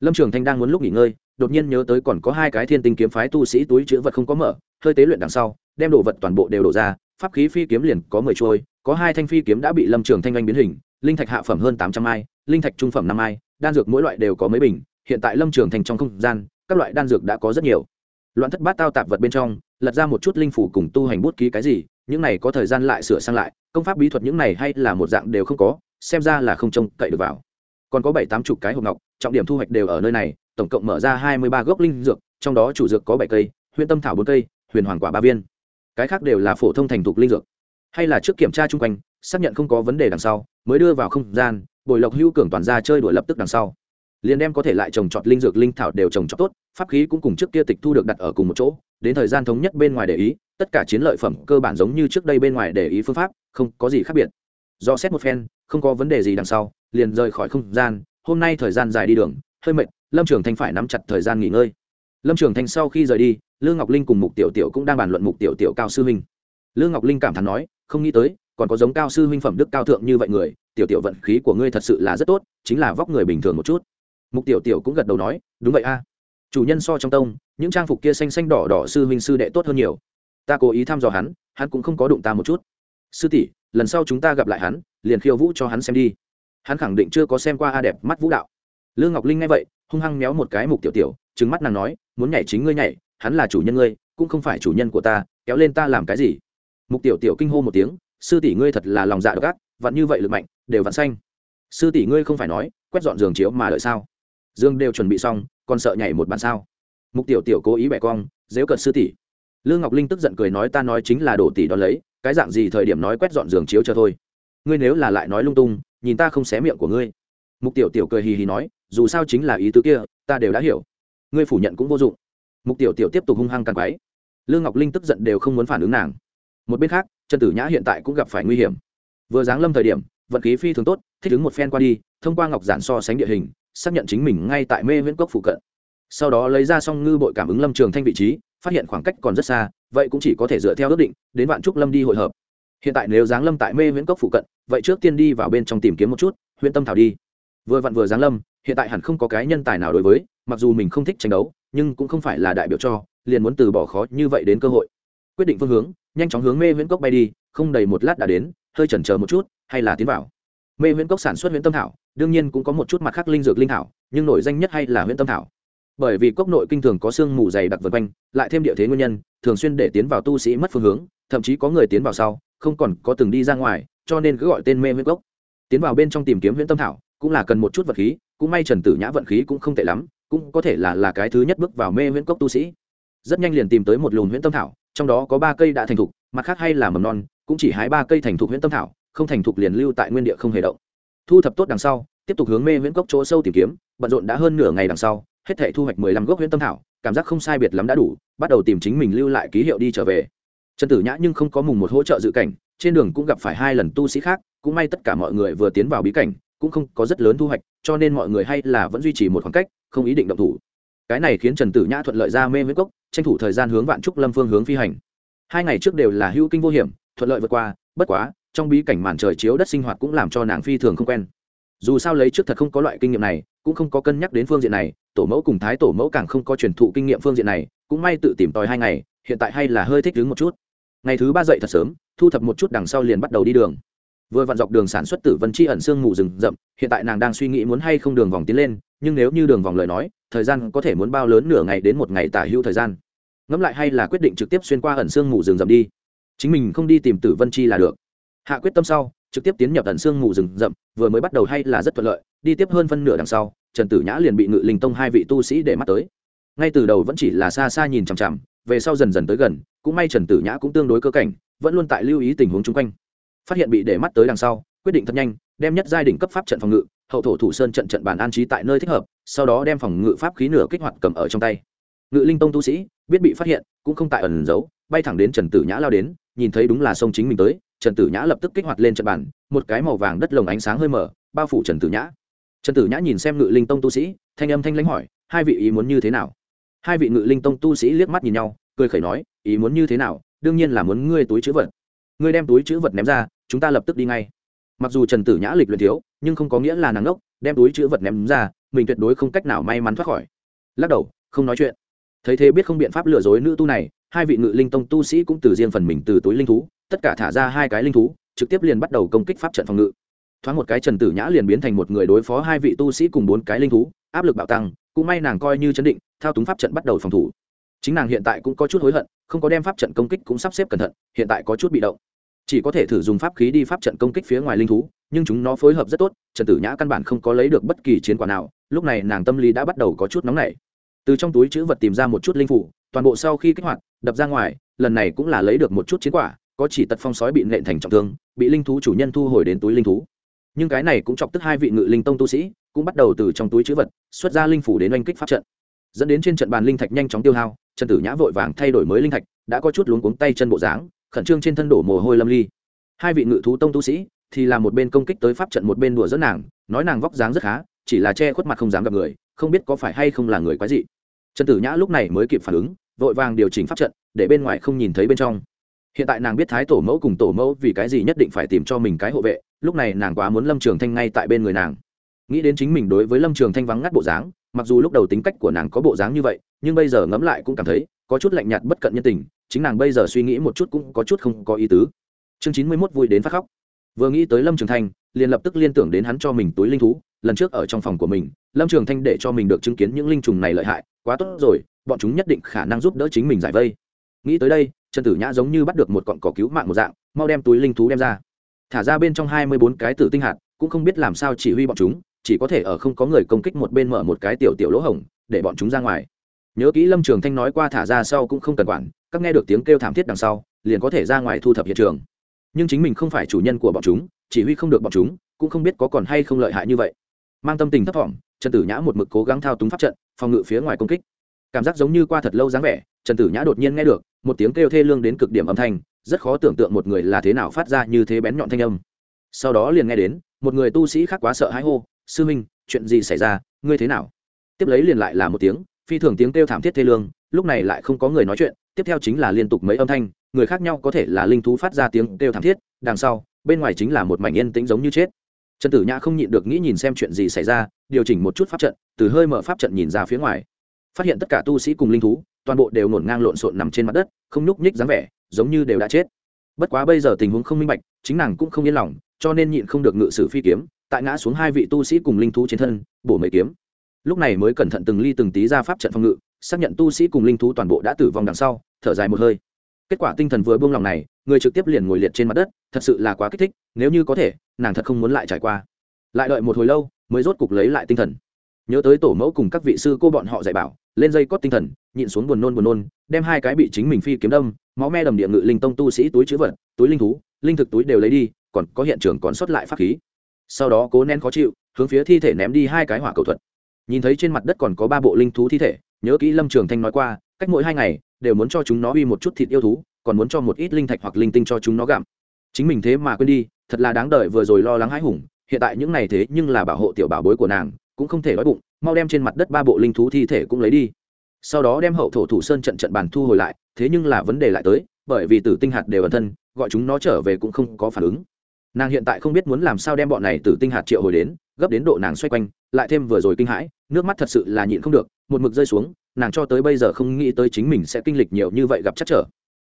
lâm trường thanh đang muốn lúc nghỉ ngơi, đột nhiên nhớ tới còn có hai cái thiên tinh kiếm phái tu sĩ túi chữ vật không có mở, hơi tế luyện đằng sau, đem đồ vật toàn bộ đều đổ ra, pháp khí phi kiếm liền có mười trôi có hai thanh phi kiếm đã bị lâm trường thanh anh biến hình, linh thạch hạ phẩm hơn tám trăm ai linh thạch trung phẩm năm ai đan dược mỗi loại đều có mấy bình, hiện tại lâm trường thành trong không gian, các loại đan dược đã có rất nhiều. Loạn thất bát tao tạp vật bên trong, lật ra một chút linh phủ cùng tu hành bút ký cái gì, những này có thời gian lại sửa sang lại, công pháp bí thuật những này hay là một dạng đều không có, xem ra là không trông cậy được vào còn có bảy tám chục cái hộp ngọc, trọng điểm thu hoạch đều ở nơi này, tổng cộng mở ra hai mươi ba gốc linh dược, trong đó chủ dược có bảy cây huyện tâm thảo bốn cây, huyền hoàng quả ba viên. Cái khác đều là phổ thông thành thục linh dược. Hay là trước kiểm tra chung quanh, xác nhận không có vấn đề đằng sau, mới đưa vào không gian, bồi lộc hữu cường toàn ra chơi đuổi lập tức đằng sau. Liền đem có thể lại trồng trọt linh dược linh thảo đều trồng trọt tốt, pháp khí cũng cùng trước kia tịch thu được đặt ở cùng một chỗ, đến thời gian thống nhất bên ngoài để ý, tất cả chiến lợi phẩm cơ bản giống như trước đây bên ngoài để ý phương pháp, không có gì khác biệt. Do xét một phen không có vấn đề gì đằng sau, liền rời khỏi không gian. Hôm nay thời gian dài đi đường, hơi mệt, lâm trường thanh phải nắm chặt thời gian nghỉ ngơi. Lâm trường thanh sau khi rời đi lương ngọc linh cùng mục tiểu tiểu cũng đang bàn luận mục tiểu tiểu cao sư huynh. Lương ngọc linh cảm thán nói, không nghĩ tới, còn có giống cao sư huynh phẩm đức cao thượng như vậy người, tiểu tiểu vận khí của ngươi thật sự là rất tốt, chính là vóc người bình thường một chút. Mục tiểu tiểu cũng gật đầu nói, đúng vậy a. Chủ nhân so trong tông, những trang phục kia xanh xanh đỏ đỏ sư huynh sư đệ tốt hơn nhiều. Ta cố ý thăm dò hắn hắn cũng không có đụng ta một chút. Sư tỷ, lần sau chúng ta gặp lại hắn liền khiêu vũ cho hắn xem đi. Hắn khẳng định chưa có xem qua a đẹp mắt vũ đạo. Lương ngọc linh nghe vậy, hung hăng méo một cái mục tiểu tiểu trứng mắt nàng nói, muốn nhảy chính ngươi nhảy, hắn là chủ nhân ngươi, cũng không phải chủ nhân của ta, kéo lên ta làm cái gì? Mục tiểu tiểu kinh hô một tiếng, sư tỷ ngươi thật là lòng dạ độc ác vặn như vậy lực mạnh, đều vặn xanh sư tỷ ngươi không phải nói, quét dọn giường chiếu mà đợi sao? Dương đều chuẩn bị xong, còn sợ nhảy một bàn sao? Mục tiểu tiểu cố ý bẻ cong, dếu cợt sư tỷ. Lương ngọc linh tức giận cười nói, ta nói chính là đổ tỷ đón lấy, cái dạng gì thời điểm nói quét dọn giường chiếu cho thôi ngươi nếu là lại nói lung tung, nhìn ta không xé miệng của ngươi. Mục tiểu tiểu cười hì hì nói, dù sao chính là ý tứ kia, ta đều đã hiểu. Ngươi phủ nhận cũng vô dụng. Mục tiểu tiểu tiếp tục hung hăng càng quáy lương ngọc linh tức giận đều không muốn phản ứng nàng. Một bên khác, trần tử nhã hiện tại cũng gặp phải nguy hiểm. Vừa giáng lâm thời điểm, vận khí phi thường tốt, thích ứng một phen qua đi, thông qua ngọc giản so sánh địa hình, xác nhận chính mình ngay tại mê viễn cốc phụ cận. Sau đó lấy ra xong ngư bội cảm ứng lâm trường thanh vị trí, phát hiện khoảng cách còn rất xa, vậy cũng chỉ có thể dựa theo ước định, đến vạn trúc lâm đi hội hợp. Hiện tại nếu giáng lâm tại mê viễn cốc phụ cận vậy trước tiên đi vào bên trong tìm kiếm một chút, huyện tâm thảo đi. Vừa vặn vừa giáng lâm, hiện tại hẳn không có cái nhân tài nào đối với, mặc dù mình không thích tranh đấu, nhưng cũng không phải là đại biểu cho, liền muốn từ bỏ khó như vậy đến cơ hội. Quyết định phương hướng, nhanh chóng hướng mê viễn cốc bay đi, không đầy một lát đã đến, hơi chần chờ một chút, hay là tiến vào. Mê viễn cốc sản xuất huyện tâm thảo, đương nhiên cũng có một chút mặt khác linh dược linh thảo, nhưng nổi danh nhất hay là huyện tâm thảo. Bởi vì cốc nội kinh thường có sương mù dày đặc vượt quanh, lại thêm địa thế nguyên nhân, thường xuyên để tiến vào tu sĩ mất phương hướng, thậm chí có người tiến vào sau, không còn có từng đi ra ngoài cho nên cứ gọi tên mê viễn cốc. Tiến vào bên trong tìm kiếm huyễn tâm thảo, cũng là cần một chút vật khí, cũng may trần tử nhã vận khí cũng không tệ lắm, cũng có thể là là cái thứ nhất bước vào mê viễn cốc tu sĩ. Rất nhanh liền tìm tới một lùn huyễn tâm thảo, trong đó có ba cây đã thành thục, mặt khác hay là mầm non, cũng chỉ hái ba cây thành thục huyễn tâm thảo, không thành thục liền lưu tại nguyên địa không hề động. Thu thập tốt đằng sau, tiếp tục hướng mê viễn cốc chỗ sâu tìm kiếm, bận rộn đã hơn nửa ngày đằng sau, hết thể thu hoạch mười lăm gốc huyễn tâm thảo, cảm giác không sai biệt lắm đã đủ, bắt đầu tìm chính mình lưu lại ký hiệu đi trở về. Trần tử nhã nhưng không có mùng một hỗ trợ dự cảnh trên đường cũng gặp phải hai lần tu sĩ khác, cũng may tất cả mọi người vừa tiến vào bí cảnh, cũng không có rất lớn thu hoạch, cho nên mọi người hay là vẫn duy trì một khoảng cách, không ý định động thủ. Cái này khiến trần tử nhã thuận lợi ra mê viễn cốc, tranh thủ thời gian hướng vạn trúc lâm phương hướng phi hành. Hai ngày trước đều là hữu kinh vô hiểm, thuận lợi vượt qua, bất quá, trong bí cảnh màn trời chiếu đất sinh hoạt cũng làm cho nàng phi thường không quen. Dù sao lấy trước thật không có loại kinh nghiệm này, cũng không có cân nhắc đến phương diện này, tổ mẫu cùng thái tổ mẫu càng không có truyền thụ kinh nghiệm phương diện này, cũng may tự tìm tòi hai ngày, hiện tại hay là hơi thích đứng một chút ngày thứ ba dậy thật sớm, thu thập một chút đằng sau liền bắt đầu đi đường. Vừa vặn dọc đường sản xuất tử vân chi ẩn sương mù rừng rậm, hiện tại nàng đang suy nghĩ muốn hay không đường vòng tiến lên, nhưng nếu như đường vòng lời nói, thời gian có thể muốn bao lớn nửa ngày đến một ngày tả hữu thời gian. Ngẫm lại hay là quyết định trực tiếp xuyên qua ẩn sương mù rừng rậm đi. Chính mình không đi tìm tử vân chi là được. Hạ quyết tâm sau, trực tiếp tiến nhập ẩn sương mù rừng rậm, vừa mới bắt đầu hay là rất thuận lợi, đi tiếp hơn phân nửa đằng sau, trần tử nhã liền bị ngự linh tông hai vị tu sĩ để mắt tới. Ngay từ đầu vẫn chỉ là xa xa nhìn chằm chằm, về sau dần dần tới gần cũng may trần tử nhã cũng tương đối cơ cảnh, vẫn luôn tại lưu ý tình huống chung quanh. Phát hiện bị để mắt tới đằng sau, quyết định thật nhanh, đem nhất giai đỉnh cấp pháp trận phòng ngự, hậu thổ thủ sơn trận trận bàn an trí tại nơi thích hợp, sau đó đem phòng ngự pháp khí nửa kích hoạt cầm ở trong tay. Ngự linh tông tu sĩ, biết bị phát hiện, cũng không tại ẩn giấu, bay thẳng đến trần tử nhã lao đến, nhìn thấy đúng là sông chính mình tới, trần tử nhã lập tức kích hoạt lên trận bàn một cái màu vàng đất lồng ánh sáng hơi mở, bao phủ trần tử nhã. Trần tử nhã nhìn xem ngự linh tông tu sĩ, thanh âm thanh lãnh hỏi, hai vị ý muốn như thế nào? Hai vị ngự linh tông tu sĩ liếc mắt nhìn nhau, cười khẩy nói ý muốn như thế nào, đương nhiên là muốn ngươi túi chữ vật. Ngươi đem túi chữ vật ném ra, chúng ta lập tức đi ngay. Mặc dù trần tử nhã lịch luyện thiếu, nhưng không có nghĩa là nàng ngốc, đem túi chữ vật ném ra, mình tuyệt đối không cách nào may mắn thoát khỏi. Lắc đầu, không nói chuyện. Thấy thế biết không biện pháp lừa dối nữ tu này, hai vị ngự linh tông tu sĩ cũng từ riêng phần mình từ túi linh thú, tất cả thả ra hai cái linh thú, trực tiếp liền bắt đầu công kích pháp trận phòng ngự. Thoáng một cái trần tử nhã liền biến thành một người đối phó hai vị tu sĩ cùng bốn cái linh thú, áp lực bạo tăng, cũng may nàng coi như chấn định, thao túng pháp trận bắt đầu phòng thủ chính nàng hiện tại cũng có chút hối hận, không có đem pháp trận công kích cũng sắp xếp cẩn thận, hiện tại có chút bị động. Chỉ có thể thử dùng pháp khí đi pháp trận công kích phía ngoài linh thú, nhưng chúng nó phối hợp rất tốt, trần tử nhã căn bản không có lấy được bất kỳ chiến quả nào, lúc này nàng tâm lý đã bắt đầu có chút nóng nảy. Từ trong túi chữ vật tìm ra một chút linh phủ, toàn bộ sau khi kích hoạt, đập ra ngoài, lần này cũng là lấy được một chút chiến quả, có chỉ tật phong sói bị nện thành trọng thương, bị linh thú chủ nhân thu hồi đến túi linh thú. Nhưng cái này cũng chọc tức hai vị ngự linh tông tu sĩ, cũng bắt đầu từ trong túi chữ vật, xuất ra linh phủ đến oanh kích pháp trận dẫn đến trên trận bàn linh thạch nhanh chóng tiêu hao, trần tử nhã vội vàng thay đổi mới linh thạch, đã có chút luống cuống tay chân bộ dáng, khẩn trương trên thân đổ mồ hôi lâm ly. Hai vị ngự thú tông tu sĩ thì là một bên công kích tới pháp trận một bên đùa dẫn nàng, nói nàng vóc dáng rất khá, chỉ là che khuất mặt không dám gặp người, không biết có phải hay không là người quái dị. Trần tử nhã lúc này mới kịp phản ứng, vội vàng điều chỉnh pháp trận, để bên ngoài không nhìn thấy bên trong. Hiện tại nàng biết thái tổ mẫu cùng tổ mẫu vì cái gì nhất định phải tìm cho mình cái hộ vệ, lúc này nàng quá muốn lâm trường thanh ngay tại bên người nàng. Nghĩ đến chính mình đối với lâm trường thanh vắng ngắt bộ dáng mặc dù lúc đầu tính cách của nàng có bộ dáng như vậy, nhưng bây giờ ngẫm lại cũng cảm thấy có chút lạnh nhạt bất cận nhân tình, chính nàng bây giờ suy nghĩ một chút cũng có chút không có ý tứ. Chương chín mươi mốt vui đến phát khóc. Vừa nghĩ tới lâm trường thanh, liền lập tức liên tưởng đến hắn cho mình túi linh thú, lần trước ở trong phòng của mình, lâm trường thanh để cho mình được chứng kiến những linh trùng này lợi hại, quá tốt rồi, bọn chúng nhất định khả năng giúp đỡ chính mình giải vây. Nghĩ tới đây, trần tử nhã giống như bắt được một cọn cỏ cứu mạng một dạng, mau đem túi linh thú đem ra. Thả ra bên trong hai mươi bốn cái tử tinh hạt, cũng không biết làm sao chỉ huy bọn chúng chỉ có thể ở không có người công kích một bên mở một cái tiểu tiểu lỗ hổng, để bọn chúng ra ngoài. Nhớ kỹ lâm trường thanh nói qua thả ra sau cũng không cần quản, các nghe được tiếng kêu thảm thiết đằng sau, liền có thể ra ngoài thu thập hiện trường. Nhưng chính mình không phải chủ nhân của bọn chúng, chỉ huy không được bọn chúng, cũng không biết có còn hay không lợi hại như vậy. Mang tâm tình thấp thỏm, trần tử nhã một mực cố gắng thao túng pháp trận, phòng ngự phía ngoài công kích. Cảm giác giống như qua thật lâu dáng vẻ, trần tử nhã đột nhiên nghe được, một tiếng kêu thê lương đến cực điểm âm thanh, rất khó tưởng tượng một người là thế nào phát ra như thế bén nhọn thanh âm. Sau đó liền nghe đến, một người tu sĩ khác quá sợ hãi hô sư minh chuyện gì xảy ra? Ngươi thế nào? Tiếp lấy liền lại là một tiếng, phi thường tiếng kêu thảm thiết thê lương, lúc này lại không có người nói chuyện, tiếp theo chính là liên tục mấy âm thanh, người khác nhau có thể là linh thú phát ra tiếng kêu thảm thiết, đằng sau, bên ngoài chính là một mảnh yên tĩnh giống như chết. Trần tử nhã không nhịn được nghĩ nhìn xem chuyện gì xảy ra, điều chỉnh một chút pháp trận, từ hơi mở pháp trận nhìn ra phía ngoài. Phát hiện tất cả tu sĩ cùng linh thú, toàn bộ đều ngổn ngang lộn xộn nằm trên mặt đất, không nhúc nhích dáng vẻ, giống như đều đã chết. Bất quá bây giờ tình huống không minh bạch, chính nàng cũng không yên lòng, cho nên nhịn không được ngự sử phi kiếm tại ngã xuống hai vị tu sĩ cùng linh thú trên thân, bổ mấy kiếm. Lúc này mới cẩn thận từng ly từng tí ra pháp trận phòng ngự, xác nhận tu sĩ cùng linh thú toàn bộ đã tử vong đằng sau, thở dài một hơi. Kết quả tinh thần vừa buông lòng này, người trực tiếp liền ngồi liệt trên mặt đất, thật sự là quá kích thích, nếu như có thể, nàng thật không muốn lại trải qua. Lại đợi một hồi lâu, mới rốt cục lấy lại tinh thần. Nhớ tới tổ mẫu cùng các vị sư cô bọn họ dạy bảo, lên dây cót tinh thần, nhịn xuống buồn nôn buồn nôn, đem hai cái bị chính mình phi kiếm đâm, máu me đầm địa ngự linh tông tu sĩ túi chữ vật, túi linh thú, linh thực túi đều lấy đi, còn có hiện trường còn sót lại pháp khí sau đó cố nén khó chịu, hướng phía thi thể ném đi hai cái hỏa cầu thuật. Nhìn thấy trên mặt đất còn có ba bộ linh thú thi thể, nhớ kỹ lâm trường thanh nói qua, cách mỗi hai ngày đều muốn cho chúng nó uy một chút thịt yêu thú, còn muốn cho một ít linh thạch hoặc linh tinh cho chúng nó gặm. Chính mình thế mà quên đi, thật là đáng đợi vừa rồi lo lắng hãi hùng, hiện tại những này thế nhưng là bảo hộ tiểu bảo bối của nàng, cũng không thể đói bụng, mau đem trên mặt đất ba bộ linh thú thi thể cũng lấy đi. Sau đó đem hậu thổ thủ sơn trận trận bàn thu hồi lại, thế nhưng là vấn đề lại tới, bởi vì tử tinh hạt đều ẩn thân, gọi chúng nó trở về cũng không có phản ứng nàng hiện tại không biết muốn làm sao đem bọn này tử tinh hạt triệu hồi đến, gấp đến độ nàng xoay quanh, lại thêm vừa rồi kinh hãi, nước mắt thật sự là nhịn không được, một mực rơi xuống, nàng cho tới bây giờ không nghĩ tới chính mình sẽ kinh lịch nhiều như vậy gặp chắc trở.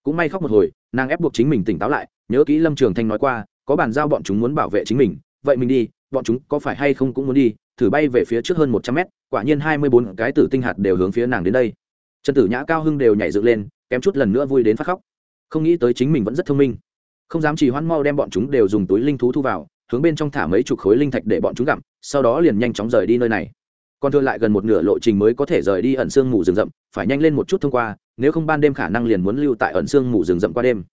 Cũng may khóc một hồi, nàng ép buộc chính mình tỉnh táo lại, nhớ kỹ lâm trường thanh nói qua, có bàn giao bọn chúng muốn bảo vệ chính mình, vậy mình đi, bọn chúng có phải hay không cũng muốn đi, thử bay về phía trước hơn một trăm mét, quả nhiên hai mươi bốn cái tử tinh hạt đều hướng phía nàng đến đây. Trần tử nhã cao hưng đều nhảy dựng lên, kém chút lần nữa vui đến phát khóc. Không nghĩ tới chính mình vẫn rất thông minh không dám chỉ hoan mau đem bọn chúng đều dùng túi linh thú thu vào, hướng bên trong thả mấy chục khối linh thạch để bọn chúng gặm, sau đó liền nhanh chóng rời đi nơi này. Còn thừa lại gần một nửa lộ trình mới có thể rời đi ẩn sương mù rừng rậm, phải nhanh lên một chút thông qua, nếu không ban đêm khả năng liền muốn lưu tại ẩn sương mù rừng rậm qua đêm.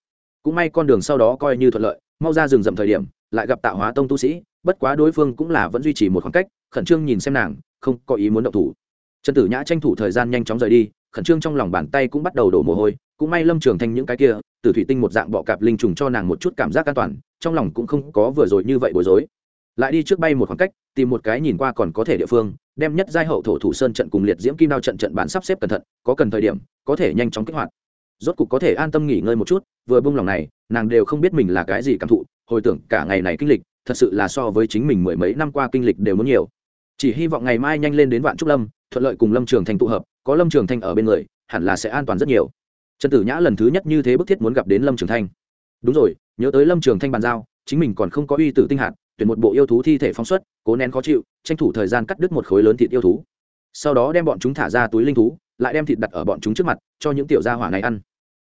Cũng may con đường sau đó coi như thuận lợi, mau ra rừng rậm thời điểm, lại gặp tạo hóa tông tu sĩ, bất quá đối phương cũng là vẫn duy trì một khoảng cách, khẩn trương nhìn xem nàng, không có ý muốn động thủ. Trần tử nhã tranh thủ thời gian nhanh chóng rời đi, khẩn trương trong lòng bàn tay cũng bắt đầu đổ mồ hôi, cũng may lâm trường thanh những cái kia từ thủy tinh một dạng bọ cạp linh trùng cho nàng một chút cảm giác an toàn, trong lòng cũng không có vừa rồi như vậy bối rối. Lại đi trước bay một khoảng cách, tìm một cái nhìn qua còn có thể địa phương, đem nhất giai hậu thổ thủ sơn trận cùng liệt diễm kim đao trận trận bán sắp xếp cẩn thận, có cần thời điểm, có thể nhanh chóng kích hoạt. Rốt cục có thể an tâm nghỉ ngơi một chút, vừa bung lòng này, nàng đều không biết mình là cái gì cảm thụ, hồi tưởng cả ngày này kinh lịch, thật sự là so với chính mình mười mấy năm qua kinh lịch đều muốn nhiều. Chỉ hy vọng ngày mai nhanh lên đến vạn trúc lâm, thuận lợi cùng lâm trường thanh tụ hợp, có lâm trường thanh ở bên người, hẳn là sẽ an toàn rất nhiều trần tử nhã lần thứ nhất như thế bức thiết muốn gặp đến lâm trường thanh. Đúng rồi, nhớ tới lâm trường thanh bàn giao, chính mình còn không có uy tử tinh hạt, tuyển một bộ yêu thú thi thể phóng xuất, cố nén khó chịu, tranh thủ thời gian cắt đứt một khối lớn thịt yêu thú. Sau đó đem bọn chúng thả ra túi linh thú, lại đem thịt đặt ở bọn chúng trước mặt, cho những tiểu gia hỏa này ăn.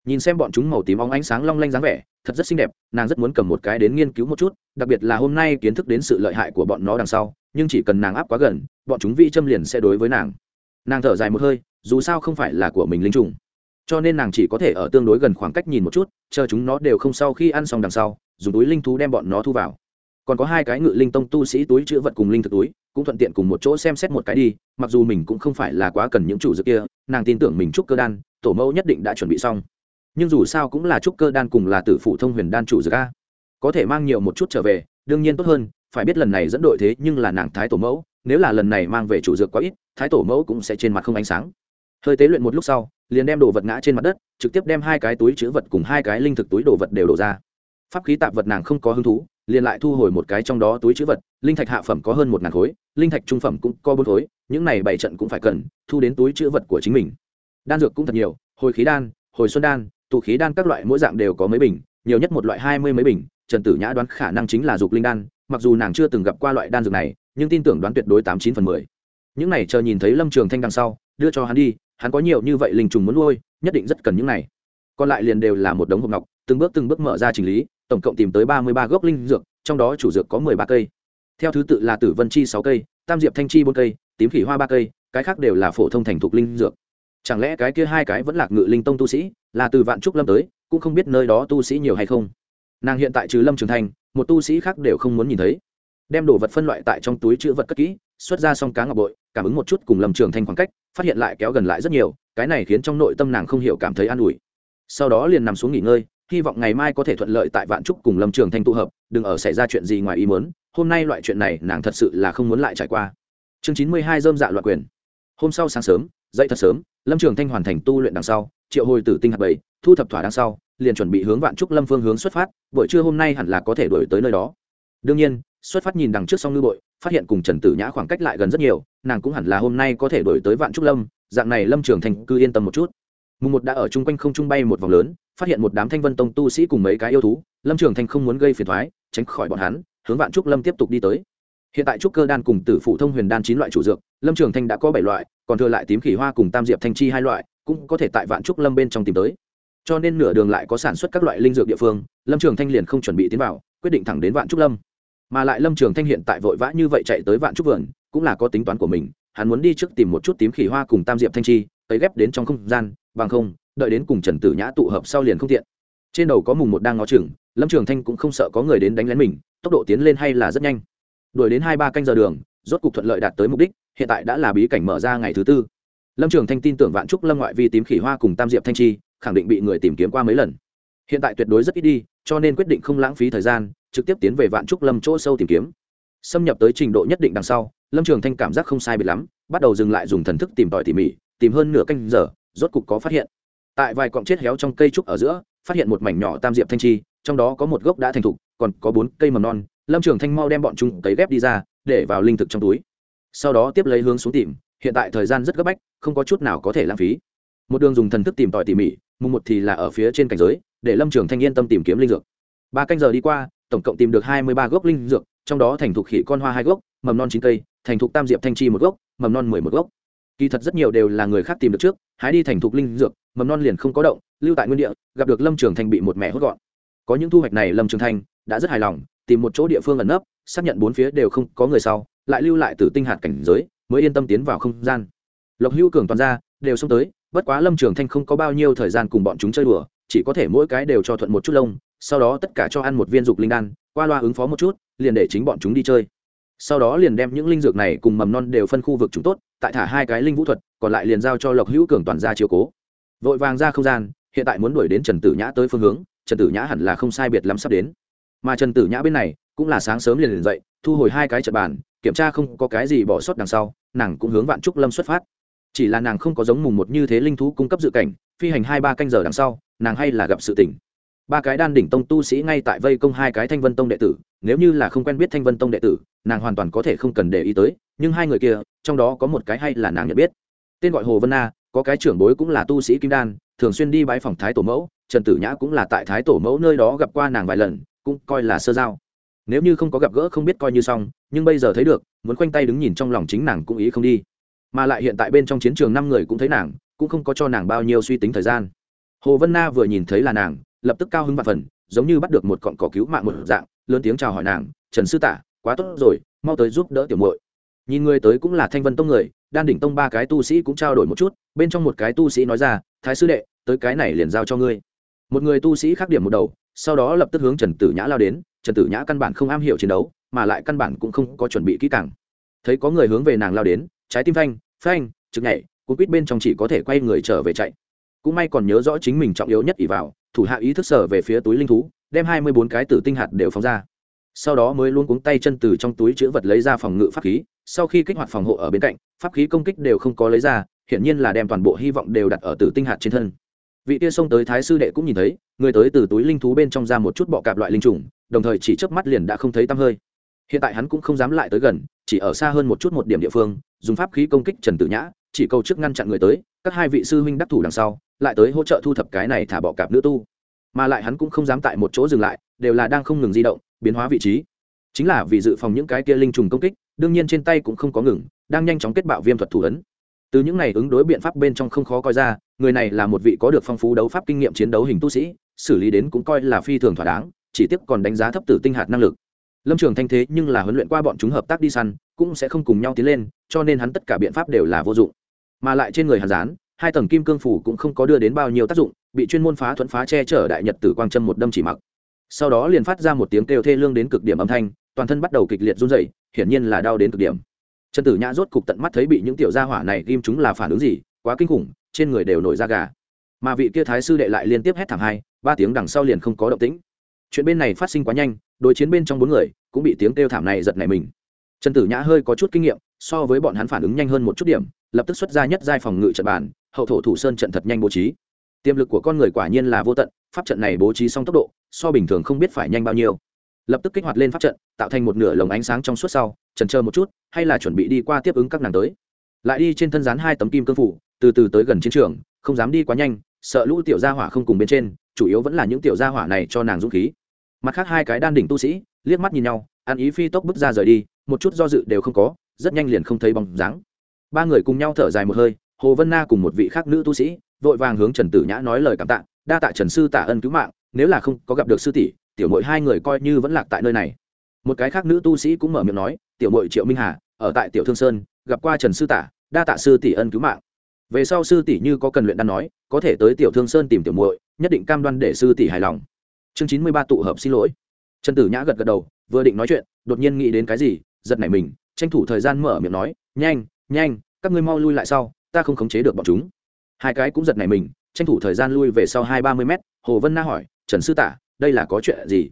Nhìn xem bọn chúng màu tím óng ánh sáng long lanh dáng vẻ, thật rất xinh đẹp, nàng rất muốn cầm một cái đến nghiên cứu một chút, đặc biệt là hôm nay kiến thức đến sự lợi hại của bọn nó đằng sau, nhưng chỉ cần nàng áp quá gần, bọn chúng vi châm liền sẽ đối với nàng. Nàng thở dài một hơi, dù sao không phải là của mình linh trùng cho nên nàng chỉ có thể ở tương đối gần khoảng cách nhìn một chút, chờ chúng nó đều không sau khi ăn xong đằng sau, dùng túi linh thú đem bọn nó thu vào. Còn có hai cái ngự linh tông tu sĩ túi chữ vật cùng linh thực túi, cũng thuận tiện cùng một chỗ xem xét một cái đi, mặc dù mình cũng không phải là quá cần những chủ dược kia, nàng tin tưởng mình trúc cơ đan, tổ mẫu nhất định đã chuẩn bị xong. Nhưng dù sao cũng là trúc cơ đan cùng là tử phụ thông huyền đan chủ dược a. Có thể mang nhiều một chút trở về, đương nhiên tốt hơn, phải biết lần này dẫn đội thế nhưng là nàng thái tổ mẫu, nếu là lần này mang về chủ dược quá ít, thái tổ mẫu cũng sẽ trên mặt không ánh sáng. Hơi tế luyện một lúc sau liền đem đồ vật ngã trên mặt đất, trực tiếp đem hai cái túi chữ vật cùng hai cái linh thực túi đồ vật đều đổ ra. Pháp khí tạp vật nàng không có hứng thú, liền lại thu hồi một cái trong đó túi chữ vật, linh thạch hạ phẩm có hơn một ngàn khối, linh thạch trung phẩm cũng có bốn khối, những này bảy trận cũng phải cần, thu đến túi chữ vật của chính mình. Đan dược cũng thật nhiều, hồi khí đan, hồi xuân đan, tụ khí đan các loại mỗi dạng đều có mấy bình, nhiều nhất một loại hai mươi mấy bình, trần tử nhã đoán khả năng chính là dục linh đan, mặc dù nàng chưa từng gặp qua loại đan dược này, nhưng tin tưởng đoán tuyệt đối tám chín phần mười. Những này chờ nhìn thấy lâm trường thanh đằng sau, đưa cho hắn đi hắn có nhiều như vậy linh trùng muốn nuôi, nhất định rất cần những này. Còn lại liền đều là một đống hộp ngọc, từng bước từng bước mở ra chỉnh lý, tổng cộng tìm tới ba mươi ba gốc linh dược, trong đó chủ dược có mười ba cây. Theo thứ tự là tử vân chi sáu cây, tam diệp thanh chi bốn cây, tím khỉ hoa ba cây, cái khác đều là phổ thông thành thục linh dược. Chẳng lẽ cái kia hai cái vẫn là ngự linh tông tu sĩ, là từ vạn trúc lâm tới, cũng không biết nơi đó tu sĩ nhiều hay không? Nàng hiện tại trừ lâm trường thành, một tu sĩ khác đều không muốn nhìn thấy. Đem đồ vật phân loại tại trong túi chữ vật cất kỹ xuất ra xong cá ngọc bội, cảm ứng một chút cùng lâm trường thanh khoảng cách, phát hiện lại kéo gần lại rất nhiều, cái này khiến trong nội tâm nàng không hiểu cảm thấy an ủi. Sau đó liền nằm xuống nghỉ ngơi, hy vọng ngày mai có thể thuận lợi tại vạn trúc cùng lâm trường thanh tụ hợp, đừng ở xảy ra chuyện gì ngoài ý muốn, hôm nay loại chuyện này nàng thật sự là không muốn lại trải qua. Chương chín mươi hai dơm dạ loạn quyền. Hôm sau sáng sớm, dậy thật sớm, lâm trường thanh hoàn thành tu luyện đằng sau, triệu hồi tử tinh hạt bảy thu thập thỏa đằng sau, liền chuẩn bị hướng vạn trúc lâm phương hướng xuất phát, buổi trưa hôm nay hẳn là có thể đổi tới nơi đó. Đương nhiên, xuất phát nhìn đằng trước song ngư bội phát hiện cùng trần tử nhã khoảng cách lại gần rất nhiều, nàng cũng hẳn là hôm nay có thể đổi tới vạn trúc lâm, dạng này lâm trường thành cư yên tâm một chút. Mùng một đã ở chung quanh không trung bay một vòng lớn, phát hiện một đám thanh vân tông tu sĩ cùng mấy cái yêu thú, lâm trường thanh không muốn gây phiền thoái tránh khỏi bọn hắn, hướng vạn trúc lâm tiếp tục đi tới. Hiện tại trúc cơ đan cùng tử phụ thông huyền đan chín loại chủ dược, lâm trường thanh đã có bảy loại, còn thừa lại tím khỉ hoa cùng tam diệp thanh chi hai loại, cũng có thể tại vạn trúc lâm bên trong tìm tới. Cho nên nửa đường lại có sản xuất các loại linh dược địa phương, lâm trường thanh liền không chuẩn bị tiến vào, quyết định thẳng đến vạn trúc lâm mà lại lâm trường thanh hiện tại vội vã như vậy chạy tới vạn trúc vườn, cũng là có tính toán của mình, hắn muốn đi trước tìm một chút tím khỉ hoa cùng tam diệp thanh chi tới ghép đến trong không gian, bằng không, đợi đến cùng trần tử nhã tụ hợp sau liền không tiện. Trên đầu có mùng một đang ngó chừng, lâm trường thanh cũng không sợ có người đến đánh lén mình, tốc độ tiến lên hay là rất nhanh. Đuổi đến hai ba canh giờ đường, rốt cục thuận lợi đạt tới mục đích, hiện tại đã là bí cảnh mở ra ngày thứ tư. Lâm trường thanh tin tưởng vạn trúc lâm ngoại vi tím khỉ hoa cùng tam diệp thanh chi, khẳng định bị người tìm kiếm qua mấy lần. Hiện tại tuyệt đối rất ít đi, cho nên quyết định không lãng phí thời gian trực tiếp tiến về vạn trúc lâm chỗ sâu tìm kiếm. Xâm nhập tới trình độ nhất định đằng sau, lâm trường thanh cảm giác không sai biệt lắm, bắt đầu dừng lại dùng thần thức tìm tòi tỉ mỉ, tìm hơn nửa canh giờ, rốt cục có phát hiện. Tại vài cọng chết héo trong cây trúc ở giữa, phát hiện một mảnh nhỏ tam diệp thanh chi, trong đó có một gốc đã thành thục, còn có bốn cây mầm non. Lâm trường thanh mau đem bọn chúng cấy ghép đi ra, để vào linh thực trong túi. Sau đó tiếp lấy hướng xuống tìm, hiện tại thời gian rất gấp bách, không có chút nào có thể lãng phí. Một đường dùng thần thức tìm tòi tỉ mỉ, mùng một thì là ở phía trên cảnh giới, để lâm trường thanh yên tâm tìm kiếm linh dược. Ba canh giờ đi qua tổng cộng tìm được hai mươi ba gốc linh dược, trong đó thành thục khỉ con hoa hai gốc, mầm non chín cây, thành thục tam diệp thanh chi một gốc, mầm non mười một gốc. Kỳ thật rất nhiều đều là người khác tìm được trước, hái đi thành thục linh dược, mầm non liền không có động, lưu tại nguyên địa, gặp được lâm trường thanh bị một mẹ hốt gọn. Có những thu hoạch này lâm trường thanh đã rất hài lòng, tìm một chỗ địa phương ẩn nấp, xác nhận bốn phía đều không có người sau, lại lưu lại từ tinh hạt cảnh giới, mới yên tâm tiến vào không gian. Lộc hữu cường toàn ra, đều xông tới, bất quá lâm trường thanh không có bao nhiêu thời gian cùng bọn chúng chơi đùa, chỉ có thể mỗi cái đều cho thuận một chút lông sau đó tất cả cho ăn một viên dục linh đan, qua loa ứng phó một chút, liền để chính bọn chúng đi chơi. Sau đó liền đem những linh dược này cùng mầm non đều phân khu vực chúng tốt, tại thả hai cái linh vũ thuật, còn lại liền giao cho lộc hữu cường toàn ra chiều cố. Vội vàng ra không gian, hiện tại muốn đuổi đến trần tử nhã tới phương hướng, trần tử nhã hẳn là không sai biệt lắm sắp đến. Mà trần tử nhã bên này, cũng là sáng sớm liền liền dậy, thu hồi hai cái trận bàn, kiểm tra không có cái gì bỏ sót đằng sau, nàng cũng hướng vạn trúc lâm xuất phát. Chỉ là nàng không có giống mùng một như thế linh thú cung cấp dự cảnh, phi hành hai ba canh giờ đằng sau, nàng hay là gặp sự tỉnh ba cái đan đỉnh tông tu sĩ ngay tại vây công hai cái thanh vân tông đệ tử, nếu như là không quen biết thanh vân tông đệ tử, nàng hoàn toàn có thể không cần để ý tới, nhưng hai người kia, trong đó có một cái hay là nàng nhận biết. Tên gọi hồ vân na, có cái trưởng bối cũng là tu sĩ kim đan, thường xuyên đi bãi phòng thái tổ mẫu, trần tử nhã cũng là tại thái tổ mẫu nơi đó gặp qua nàng vài lần, cũng coi là sơ giao. Nếu như không có gặp gỡ không biết coi như xong, nhưng bây giờ thấy được, muốn khoanh tay đứng nhìn trong lòng chính nàng cũng ý không đi. Mà lại hiện tại bên trong chiến trường năm người cũng thấy nàng, cũng không có cho nàng bao nhiêu suy tính thời gian. Hồ vân na vừa nhìn thấy là nàng lập tức cao hứng và phần, giống như bắt được một cọn cỏ cứu mạng một dạng, lớn tiếng chào hỏi nàng, trần sư tả, quá tốt rồi, mau tới giúp đỡ tiểu muội. Nhìn người tới cũng là thanh vân tông người, đan đỉnh tông ba cái tu sĩ cũng trao đổi một chút, bên trong một cái tu sĩ nói ra, thái sư đệ, tới cái này liền giao cho ngươi. Một người tu sĩ khác điểm một đầu, sau đó lập tức hướng trần tử nhã lao đến, trần tử nhã căn bản không am hiểu chiến đấu, mà lại căn bản cũng không có chuẩn bị kỹ càng. Thấy có người hướng về nàng lao đến, trái tim phanh phanh, trực nhảy, cuốn quýt bên trong chỉ có thể quay người trở về chạy. Cũng may còn nhớ rõ chính mình trọng yếu nhất ỷ vào thủ hạ ý thức sở về phía túi linh thú, đem hai mươi bốn cái tử tinh hạt đều phóng ra. Sau đó mới luôn cuống tay chân từ trong túi chữ vật lấy ra phòng ngự pháp khí, sau khi kích hoạt phòng hộ ở bên cạnh, pháp khí công kích đều không có lấy ra, hiển nhiên là đem toàn bộ hy vọng đều đặt ở tử tinh hạt trên thân. Vị tia xông tới thái sư đệ cũng nhìn thấy, người tới từ túi linh thú bên trong ra một chút bọ cạp loại linh trùng, đồng thời chỉ chớp mắt liền đã không thấy tăm hơi. Hiện tại hắn cũng không dám lại tới gần, chỉ ở xa hơn một chút một điểm địa phương, dùng pháp khí công kích trần tử nhã, chỉ câu trước ngăn chặn người tới các hai vị sư huynh đắc thủ đằng sau, lại tới hỗ trợ thu thập cái này thả bọ cạp nữ tu. Mà lại hắn cũng không dám tại một chỗ dừng lại, đều là đang không ngừng di động, biến hóa vị trí. Chính là vì dự phòng những cái kia linh trùng công kích, đương nhiên trên tay cũng không có ngừng, đang nhanh chóng kết bạo viêm thuật thủ ấn. Từ những này ứng đối biện pháp bên trong không khó coi ra, người này là một vị có được phong phú đấu pháp kinh nghiệm chiến đấu hình tu sĩ, xử lý đến cũng coi là phi thường thỏa đáng, chỉ tiếc còn đánh giá thấp tử tinh hạt năng lực. Lâm trường thanh thế nhưng là huấn luyện qua bọn chúng hợp tác đi săn, cũng sẽ không cùng nhau tiến lên, cho nên hắn tất cả biện pháp đều là vô dụng mà lại trên người hàn gián, hai tầng kim cương phủ cũng không có đưa đến bao nhiêu tác dụng, bị chuyên môn phá thuẫn phá che chở đại nhật tử quang châm một đâm chỉ mặc. Sau đó liền phát ra một tiếng kêu thê lương đến cực điểm âm thanh, toàn thân bắt đầu kịch liệt run rẩy, hiển nhiên là đau đến cực điểm. Trần tử nhã rốt cục tận mắt thấy bị những tiểu gia hỏa này ghim chúng là phản ứng gì, quá kinh khủng, trên người đều nổi da gà. Mà vị kia thái sư đệ lại liên tiếp hét thảm hai, ba tiếng đằng sau liền không có động tĩnh. Chuyện bên này phát sinh quá nhanh, đối chiến bên trong bốn người cũng bị tiếng kêu thảm này giật nảy mình. Trần tử nhã hơi có chút kinh nghiệm, so với bọn hắn phản ứng nhanh hơn một chút điểm lập tức xuất ra nhất giai phòng ngự trận bàn, hậu thổ thủ sơn trận thật nhanh bố trí. Tiềm lực của con người quả nhiên là vô tận, pháp trận này bố trí xong tốc độ, so bình thường không biết phải nhanh bao nhiêu. Lập tức kích hoạt lên pháp trận, tạo thành một nửa lồng ánh sáng trong suốt sau, trần chờ một chút, hay là chuẩn bị đi qua tiếp ứng các nàng tới. Lại đi trên thân rán hai tấm kim cương phủ, từ từ tới gần chiến trường, không dám đi quá nhanh, sợ lũ tiểu gia hỏa không cùng bên trên, chủ yếu vẫn là những tiểu gia hỏa này cho nàng dũng khí. Mặt khác hai cái đan đỉnh tu sĩ, liếc mắt nhìn nhau, ăn ý phi tốc bước ra rời đi, một chút do dự đều không có, rất nhanh liền không thấy bóng dáng ba người cùng nhau thở dài một hơi, hồ vân na cùng một vị khác nữ tu sĩ, vội vàng hướng trần tử nhã nói lời cảm tạ, đa tạ trần sư tạ ân cứu mạng, nếu là không có gặp được sư tỷ, tiểu mội hai người coi như vẫn lạc tại nơi này. Một cái khác nữ tu sĩ cũng mở miệng nói, tiểu mội triệu minh hà, ở tại tiểu thương sơn, gặp qua trần sư tả đa tạ sư tỷ ân cứu mạng. Về sau sư tỷ như có cần luyện đan nói, có thể tới tiểu thương sơn tìm tiểu muội, nhất định cam đoan để sư tỷ hài lòng. Chương chín mươi ba tụ hợp xin lỗi. Trần tử nhã gật gật đầu, vừa định nói chuyện, đột nhiên nghĩ đến cái gì, giật nảy mình, tranh thủ thời gian mở miệng nói, nhanh nhanh, các ngươi mau lui lại sau, ta không khống chế được bọn chúng. Hai cái cũng giật nảy mình, tranh thủ thời gian lui về sau hai ba mươi mét, hồ vân na hỏi, trần sư tả, đây là có chuyện gì?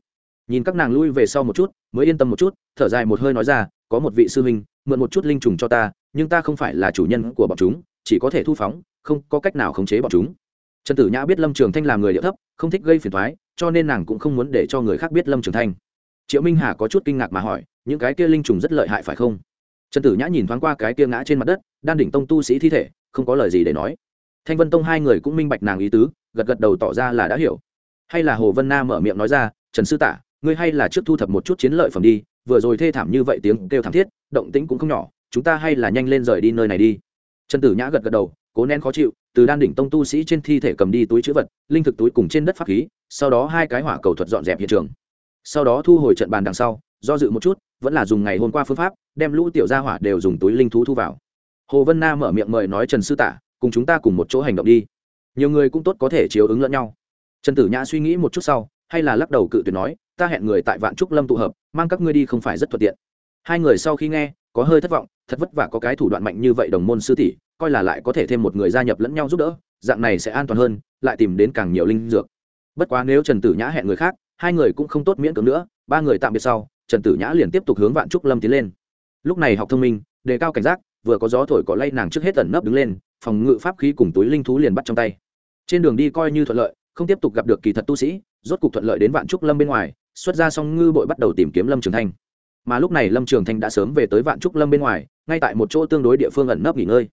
Nhìn các nàng lui về sau một chút, mới yên tâm một chút, thở dài một hơi nói ra, có một vị sư huynh, mượn một chút linh trùng cho ta, nhưng ta không phải là chủ nhân của bọn chúng, chỉ có thể thu phóng, không có cách nào khống chế bọn chúng. Trần tử nhã biết lâm trường thanh làm người liệu thấp, không thích gây phiền thoái cho nên nàng cũng không muốn để cho người khác biết lâm trường thanh. Triệu minh hà có chút kinh ngạc mà hỏi, những cái kia linh trùng rất lợi hại phải không? Trần tử nhã nhìn thoáng qua cái kia ngã trên mặt đất đan đỉnh tông tu sĩ thi thể không có lời gì để nói thanh vân tông hai người cũng minh bạch nàng ý tứ gật gật đầu tỏ ra là đã hiểu hay là hồ vân na mở miệng nói ra trần sư tả ngươi hay là trước thu thập một chút chiến lợi phẩm đi vừa rồi thê thảm như vậy tiếng kêu thảm thiết động tĩnh cũng không nhỏ chúng ta hay là nhanh lên rời đi nơi này đi trần tử nhã gật gật đầu cố nén khó chịu từ đan đỉnh tông tu sĩ trên thi thể cầm đi túi chữ vật linh thực túi cùng trên đất pháp khí sau đó hai cái hỏa cầu thuật dọn dẹp hiện trường sau đó thu hồi trận bàn đằng sau do dự một chút vẫn là dùng ngày hôm qua phương pháp đem lũ tiểu gia hỏa đều dùng túi linh thú thu vào. Hồ vân na mở miệng mời nói trần sư tả, cùng chúng ta cùng một chỗ hành động đi. Nhiều người cũng tốt có thể chiếu ứng lẫn nhau. Trần tử nhã suy nghĩ một chút sau, hay là lắc đầu cự tuyệt nói, ta hẹn người tại vạn trúc lâm tụ hợp, mang các ngươi đi không phải rất thuận tiện. Hai người sau khi nghe, có hơi thất vọng, thật vất vả có cái thủ đoạn mạnh như vậy đồng môn sư tỷ, coi là lại có thể thêm một người gia nhập lẫn nhau giúp đỡ, dạng này sẽ an toàn hơn, lại tìm đến càng nhiều linh dược. Bất quá nếu trần tử nhã hẹn người khác, hai người cũng không tốt miễn cưỡng nữa, ba người tạm biệt sau, trần tử nhã liền tiếp tục hướng vạn trúc lâm tiến lên lúc này học thông minh, đề cao cảnh giác, vừa có gió thổi cỏ lay nàng trước hết tẩn nấp đứng lên, phòng ngự pháp khí cùng túi linh thú liền bắt trong tay. Trên đường đi coi như thuận lợi, không tiếp tục gặp được kỳ thật tu sĩ, rốt cục thuận lợi đến vạn trúc lâm bên ngoài, xuất ra xong ngư bội bắt đầu tìm kiếm lâm trường thanh. Mà lúc này lâm trường thanh đã sớm về tới vạn trúc lâm bên ngoài, ngay tại một chỗ tương đối địa phương ẩn nấp nghỉ ngơi.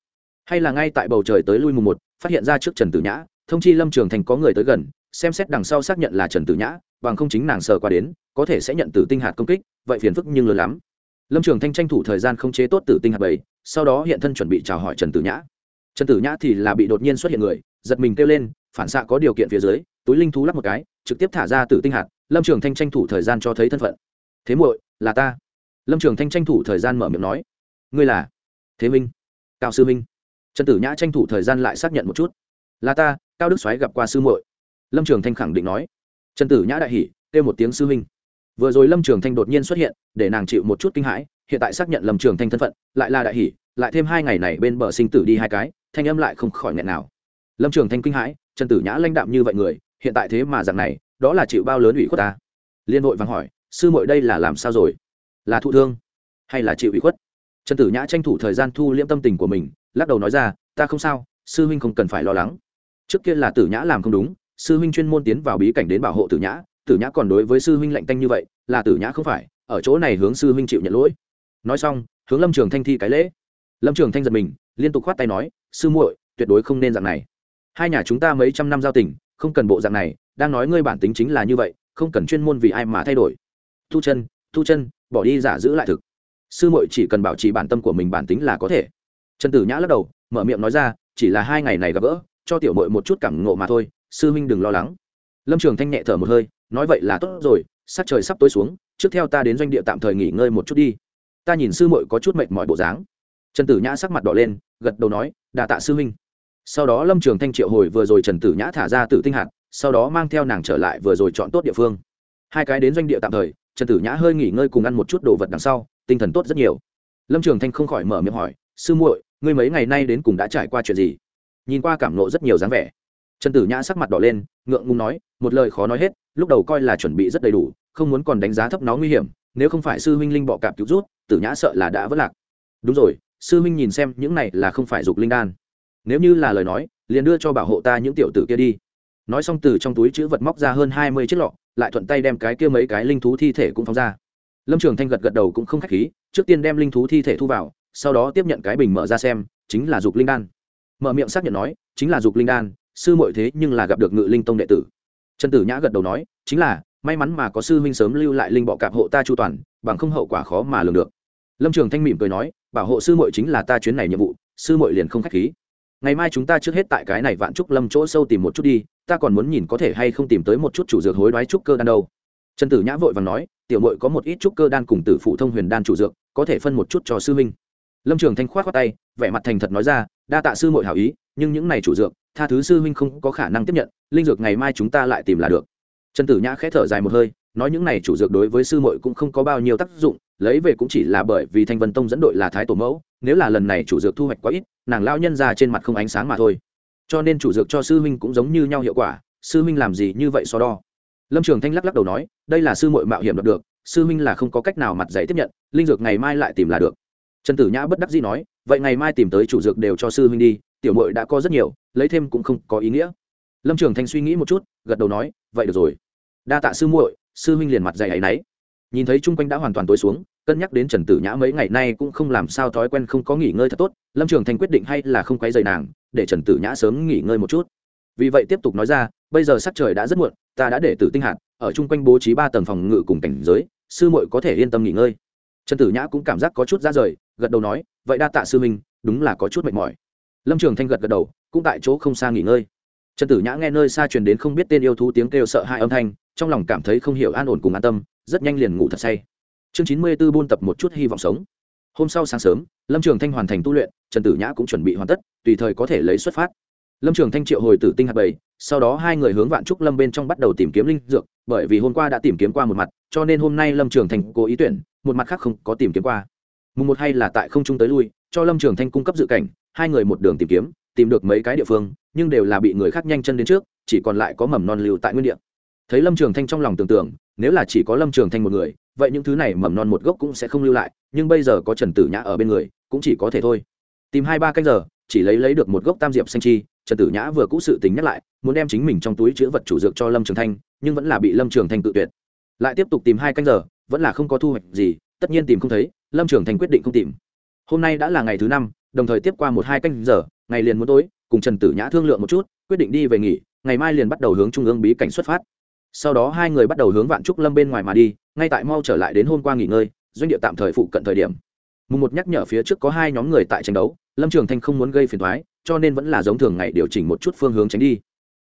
Hay là ngay tại bầu trời tới lui mùng một, phát hiện ra trước trần tử nhã, thông chi lâm trường thanh có người tới gần, xem xét đằng sau xác nhận là trần tử nhã, bằng không chính nàng sờ qua đến, có thể sẽ nhận từ tinh hạt công kích, vậy phiền phức nhưng lớn lắm lâm trường thanh tranh thủ thời gian không chế tốt tử tinh hạt bảy sau đó hiện thân chuẩn bị chào hỏi trần tử nhã. Trần tử nhã thì là bị đột nhiên xuất hiện người, giật mình kêu lên, phản xạ có điều kiện phía dưới, túi linh thú lắp một cái, trực tiếp thả ra tử tinh hạt, lâm trường thanh tranh thủ thời gian cho thấy thân phận. Thế muội, là ta. Lâm trường thanh tranh thủ thời gian mở miệng nói. Ngươi là? Thế minh. Cao sư minh. Trần tử nhã tranh thủ thời gian lại xác nhận một chút. Là ta, cao đức xoáy gặp qua sư muội. Lâm trường thanh khẳng định nói. Trần tử nhã đại hỉ, kêu một tiếng sư minh vừa rồi lâm trường thanh đột nhiên xuất hiện, để nàng chịu một chút kinh hãi, hiện tại xác nhận lâm trường thanh thân phận, lại là đại hỉ, lại thêm hai ngày này bên bờ sinh tử đi hai cái, thanh âm lại không khỏi nghẹn nào. Lâm trường thanh kinh hãi trần tử nhã lãnh đạm như vậy người, hiện tại thế mà dạng này, đó là chịu bao lớn ủy khuất ta? Liên hội vắng hỏi, sư mội đây là làm sao rồi? Là thụ thương hay là chịu ủy khuất? Trần tử nhã tranh thủ thời gian thu liễm tâm tình của mình, lắc đầu nói ra, ta không sao, sư huynh không cần phải lo lắng. Trước kia là tử nhã làm không đúng, sư huynh chuyên môn tiến vào bí cảnh đến bảo hộ tử nhã tử nhã còn đối với sư huynh lạnh tanh như vậy, là tử nhã không phải, ở chỗ này hướng sư huynh chịu nhận lỗi. Nói xong, hướng lâm trường thanh thi cái lễ. Lâm trường thanh giật mình, liên tục khoát tay nói, sư muội, tuyệt đối không nên dạng này. Hai nhà chúng ta mấy trăm năm giao tình, không cần bộ dạng này, đang nói ngươi bản tính chính là như vậy, không cần chuyên môn vì ai mà thay đổi. Thu chân thu chân, bỏ đi giả giữ lại thực. Sư muội chỉ cần bảo trì bản tâm của mình bản tính là có thể. Trần tử nhã lắc đầu, mở miệng nói ra, chỉ là hai ngày này gặp gỡ, cho tiểu mội một chút cảm ngộ mà thôi, sư huynh đừng lo lắng. Lâm trường thanh nhẹ thở một hơi nói vậy là tốt rồi sát trời sắp tối xuống, trước theo ta đến doanh địa tạm thời nghỉ ngơi một chút đi. Ta nhìn sư mội có chút mệt mỏi bộ dáng. Trần tử nhã sắc mặt đỏ lên, gật đầu nói, đà tạ sư huynh. Sau đó lâm trường thanh triệu hồi vừa rồi trần tử nhã thả ra tử tinh hạt, sau đó mang theo nàng trở lại vừa rồi chọn tốt địa phương. Hai cái đến doanh địa tạm thời, trần tử nhã hơi nghỉ ngơi cùng ăn một chút đồ vật đằng sau, tinh thần tốt rất nhiều. Lâm trường thanh không khỏi mở miệng hỏi, sư muội, ngươi mấy ngày nay đến cùng đã trải qua chuyện gì? Nhìn qua cảm nộ rất nhiều dáng vẻ trần tử nhã sắc mặt đỏ lên, ngượng ngùng nói, một lời khó nói hết, lúc đầu coi là chuẩn bị rất đầy đủ, không muốn còn đánh giá thấp nó nguy hiểm, nếu không phải sư huynh linh bọ cạp cứu rút, tử nhã sợ là đã vất lạc. Đúng rồi, sư huynh nhìn xem, những này là không phải dục linh đan. Nếu như là lời nói, liền đưa cho bảo hộ ta những tiểu tử kia đi. Nói xong từ trong túi chữ vật móc ra hơn hai mươi chiếc lọ, lại thuận tay đem cái kia mấy cái linh thú thi thể cũng phóng ra. Lâm trường thanh gật gật đầu cũng không k h á c h khí, trước tiên đem linh thú thi thể thu vào, sau đó tiếp nhận cái bình mở ra xem, chính là dục linh đan. Mở miệng xác nhận nói, chính là dục linh đan sư muội thế nhưng là gặp được ngự linh tông đệ tử. Trần tử nhã gật đầu nói, chính là, may mắn mà có sư huynh sớm lưu lại linh bọ cạp hộ ta chu toàn, bằng không hậu quả khó mà lường được. Lâm trường thanh mỉm cười nói, bảo hộ sư muội chính là ta chuyến này nhiệm vụ, sư muội liền không k h á c h khí. Ngày mai chúng ta trước hết tại cái này vạn trúc lâm chỗ sâu tìm một chút đi, ta còn muốn nhìn có thể hay không tìm tới một chút chủ dược hối đoái trúc cơ đan đâu. Trần tử nhã vội và nói, tiểu mội có một ít trúc cơ đan cùng tử phụ thông huyền đan chủ dược, có thể phân một chút cho sư huynh. Lâm trường thanh k h o á t khoác tay, vẻ mặt thành thật nói ra đa tạ sư mội hảo ý, nhưng những này chủ dược, tha thứ sư huynh không có khả năng tiếp nhận, linh dược ngày mai chúng ta lại tìm là được. Trần tử nhã khẽ thở dài một hơi, nói những này chủ dược đối với sư mội cũng không có bao nhiêu tác dụng, lấy về cũng chỉ là bởi vì thanh vân tông dẫn đội là thái tổ mẫu, nếu là lần này chủ dược thu hoạch quá ít, nàng lao nhân ra trên mặt không ánh sáng mà thôi. Cho nên chủ dược cho sư huynh cũng giống như nhau hiệu quả, sư huynh làm gì như vậy so đo. Lâm trường thanh lắc lắc đầu nói, đây là sư mội mạo hiểm được, sư huynh là không có cách nào mặt giấy tiếp nhận, linh dược ngày mai lại tìm là được. Trần tử nhã bất đắc dĩ nói vậy ngày mai tìm tới chủ dược đều cho sư huynh đi, tiểu mội đã có rất nhiều, lấy thêm cũng không có ý nghĩa. Lâm trường thanh suy nghĩ một chút, gật đầu nói, vậy được rồi. Đa tạ sư muội, sư huynh liền mặt dày áy náy nhìn thấy chung quanh đã hoàn toàn tối xuống, cân nhắc đến trần tử nhã mấy ngày nay cũng không làm sao thói quen không có nghỉ ngơi thật tốt, lâm trường thanh quyết định hay là không quay dày nàng, để trần tử nhã sớm nghỉ ngơi một chút. Vì vậy tiếp tục nói ra, bây giờ sắc trời đã rất muộn, ta đã để tử tinh hạt ở chung quanh bố trí ba tầng phòng ngự cùng cảnh giới, sư muội có thể yên tâm nghỉ ngơi trần tử nhã cũng cảm giác có chút ra rời, gật đầu nói, vậy đa tạ sư minh đúng là có chút mệt mỏi. Lâm trường thanh gật gật đầu, cũng tại chỗ không xa nghỉ ngơi. Trần tử nhã nghe nơi xa truyền đến không biết tên yêu thú tiếng kêu sợ hai âm thanh, trong lòng cảm thấy không hiểu an ổn cùng an tâm, rất nhanh liền ngủ thật say. Chương chín mươi b ố buôn tập một chút hy vọng sống. Hôm sau sáng sớm, lâm trường thanh hoàn thành tu luyện, trần tử nhã cũng chuẩn bị hoàn tất, tùy thời có thể lấy xuất phát. Lâm trường thanh triệu hồi tử tinh hạt bảy sau đó hai người hướng vạn trúc lâm bên trong bắt đầu tìm kiếm linh dược, bởi vì hôm qua đã tìm kiếm qua một mặt, cho nên hôm nay lâm trường thanh cố ý tuyển một mặt khác không có tìm kiếm qua. Mùng một hay là tại không trung tới lui, cho lâm trường thanh cung cấp dự cảnh, hai người một đường tìm kiếm, tìm được mấy cái địa phương, nhưng đều là bị người khác nhanh chân đến trước, chỉ còn lại có mầm non lưu tại nguyên địa. Thấy lâm trường thanh trong lòng tưởng tượng, nếu là chỉ có lâm trường thanh một người, vậy những thứ này mầm non một gốc cũng sẽ không lưu lại, nhưng bây giờ có trần tử nhã ở bên người, cũng chỉ có thể thôi. Tìm hai ba canh giờ, chỉ lấy lấy được một gốc tam diệp xanh chi, trần tử nhã vừa cũ sự tính nhắc lại, muốn đem chính mình trong túi chữ vật chủ dược cho lâm trường thanh, nhưng vẫn là bị lâm trường thanh tự tuyệt. Lại tiếp tục tìm hai canh giờ vẫn là không có thu hoạch gì, tất nhiên tìm không thấy, lâm trường thành quyết định không tìm. Hôm nay đã là ngày thứ năm, đồng thời tiếp qua một hai canh giờ, ngày liền muốn tối, cùng trần tử nhã thương lượng một chút, quyết định đi về nghỉ, ngày mai liền bắt đầu hướng trung ương bí cảnh xuất phát. Sau đó hai người bắt đầu hướng vạn trúc lâm bên ngoài mà đi, ngay tại mau trở lại đến hôm qua nghỉ ngơi, doanh địa tạm thời phụ cận thời điểm. Mùng một nhắc nhở phía trước có hai nhóm người tại tranh đấu, lâm trường thanh không muốn gây phiền thoái cho nên vẫn là giống thường ngày điều chỉnh một chút phương hướng tránh đi.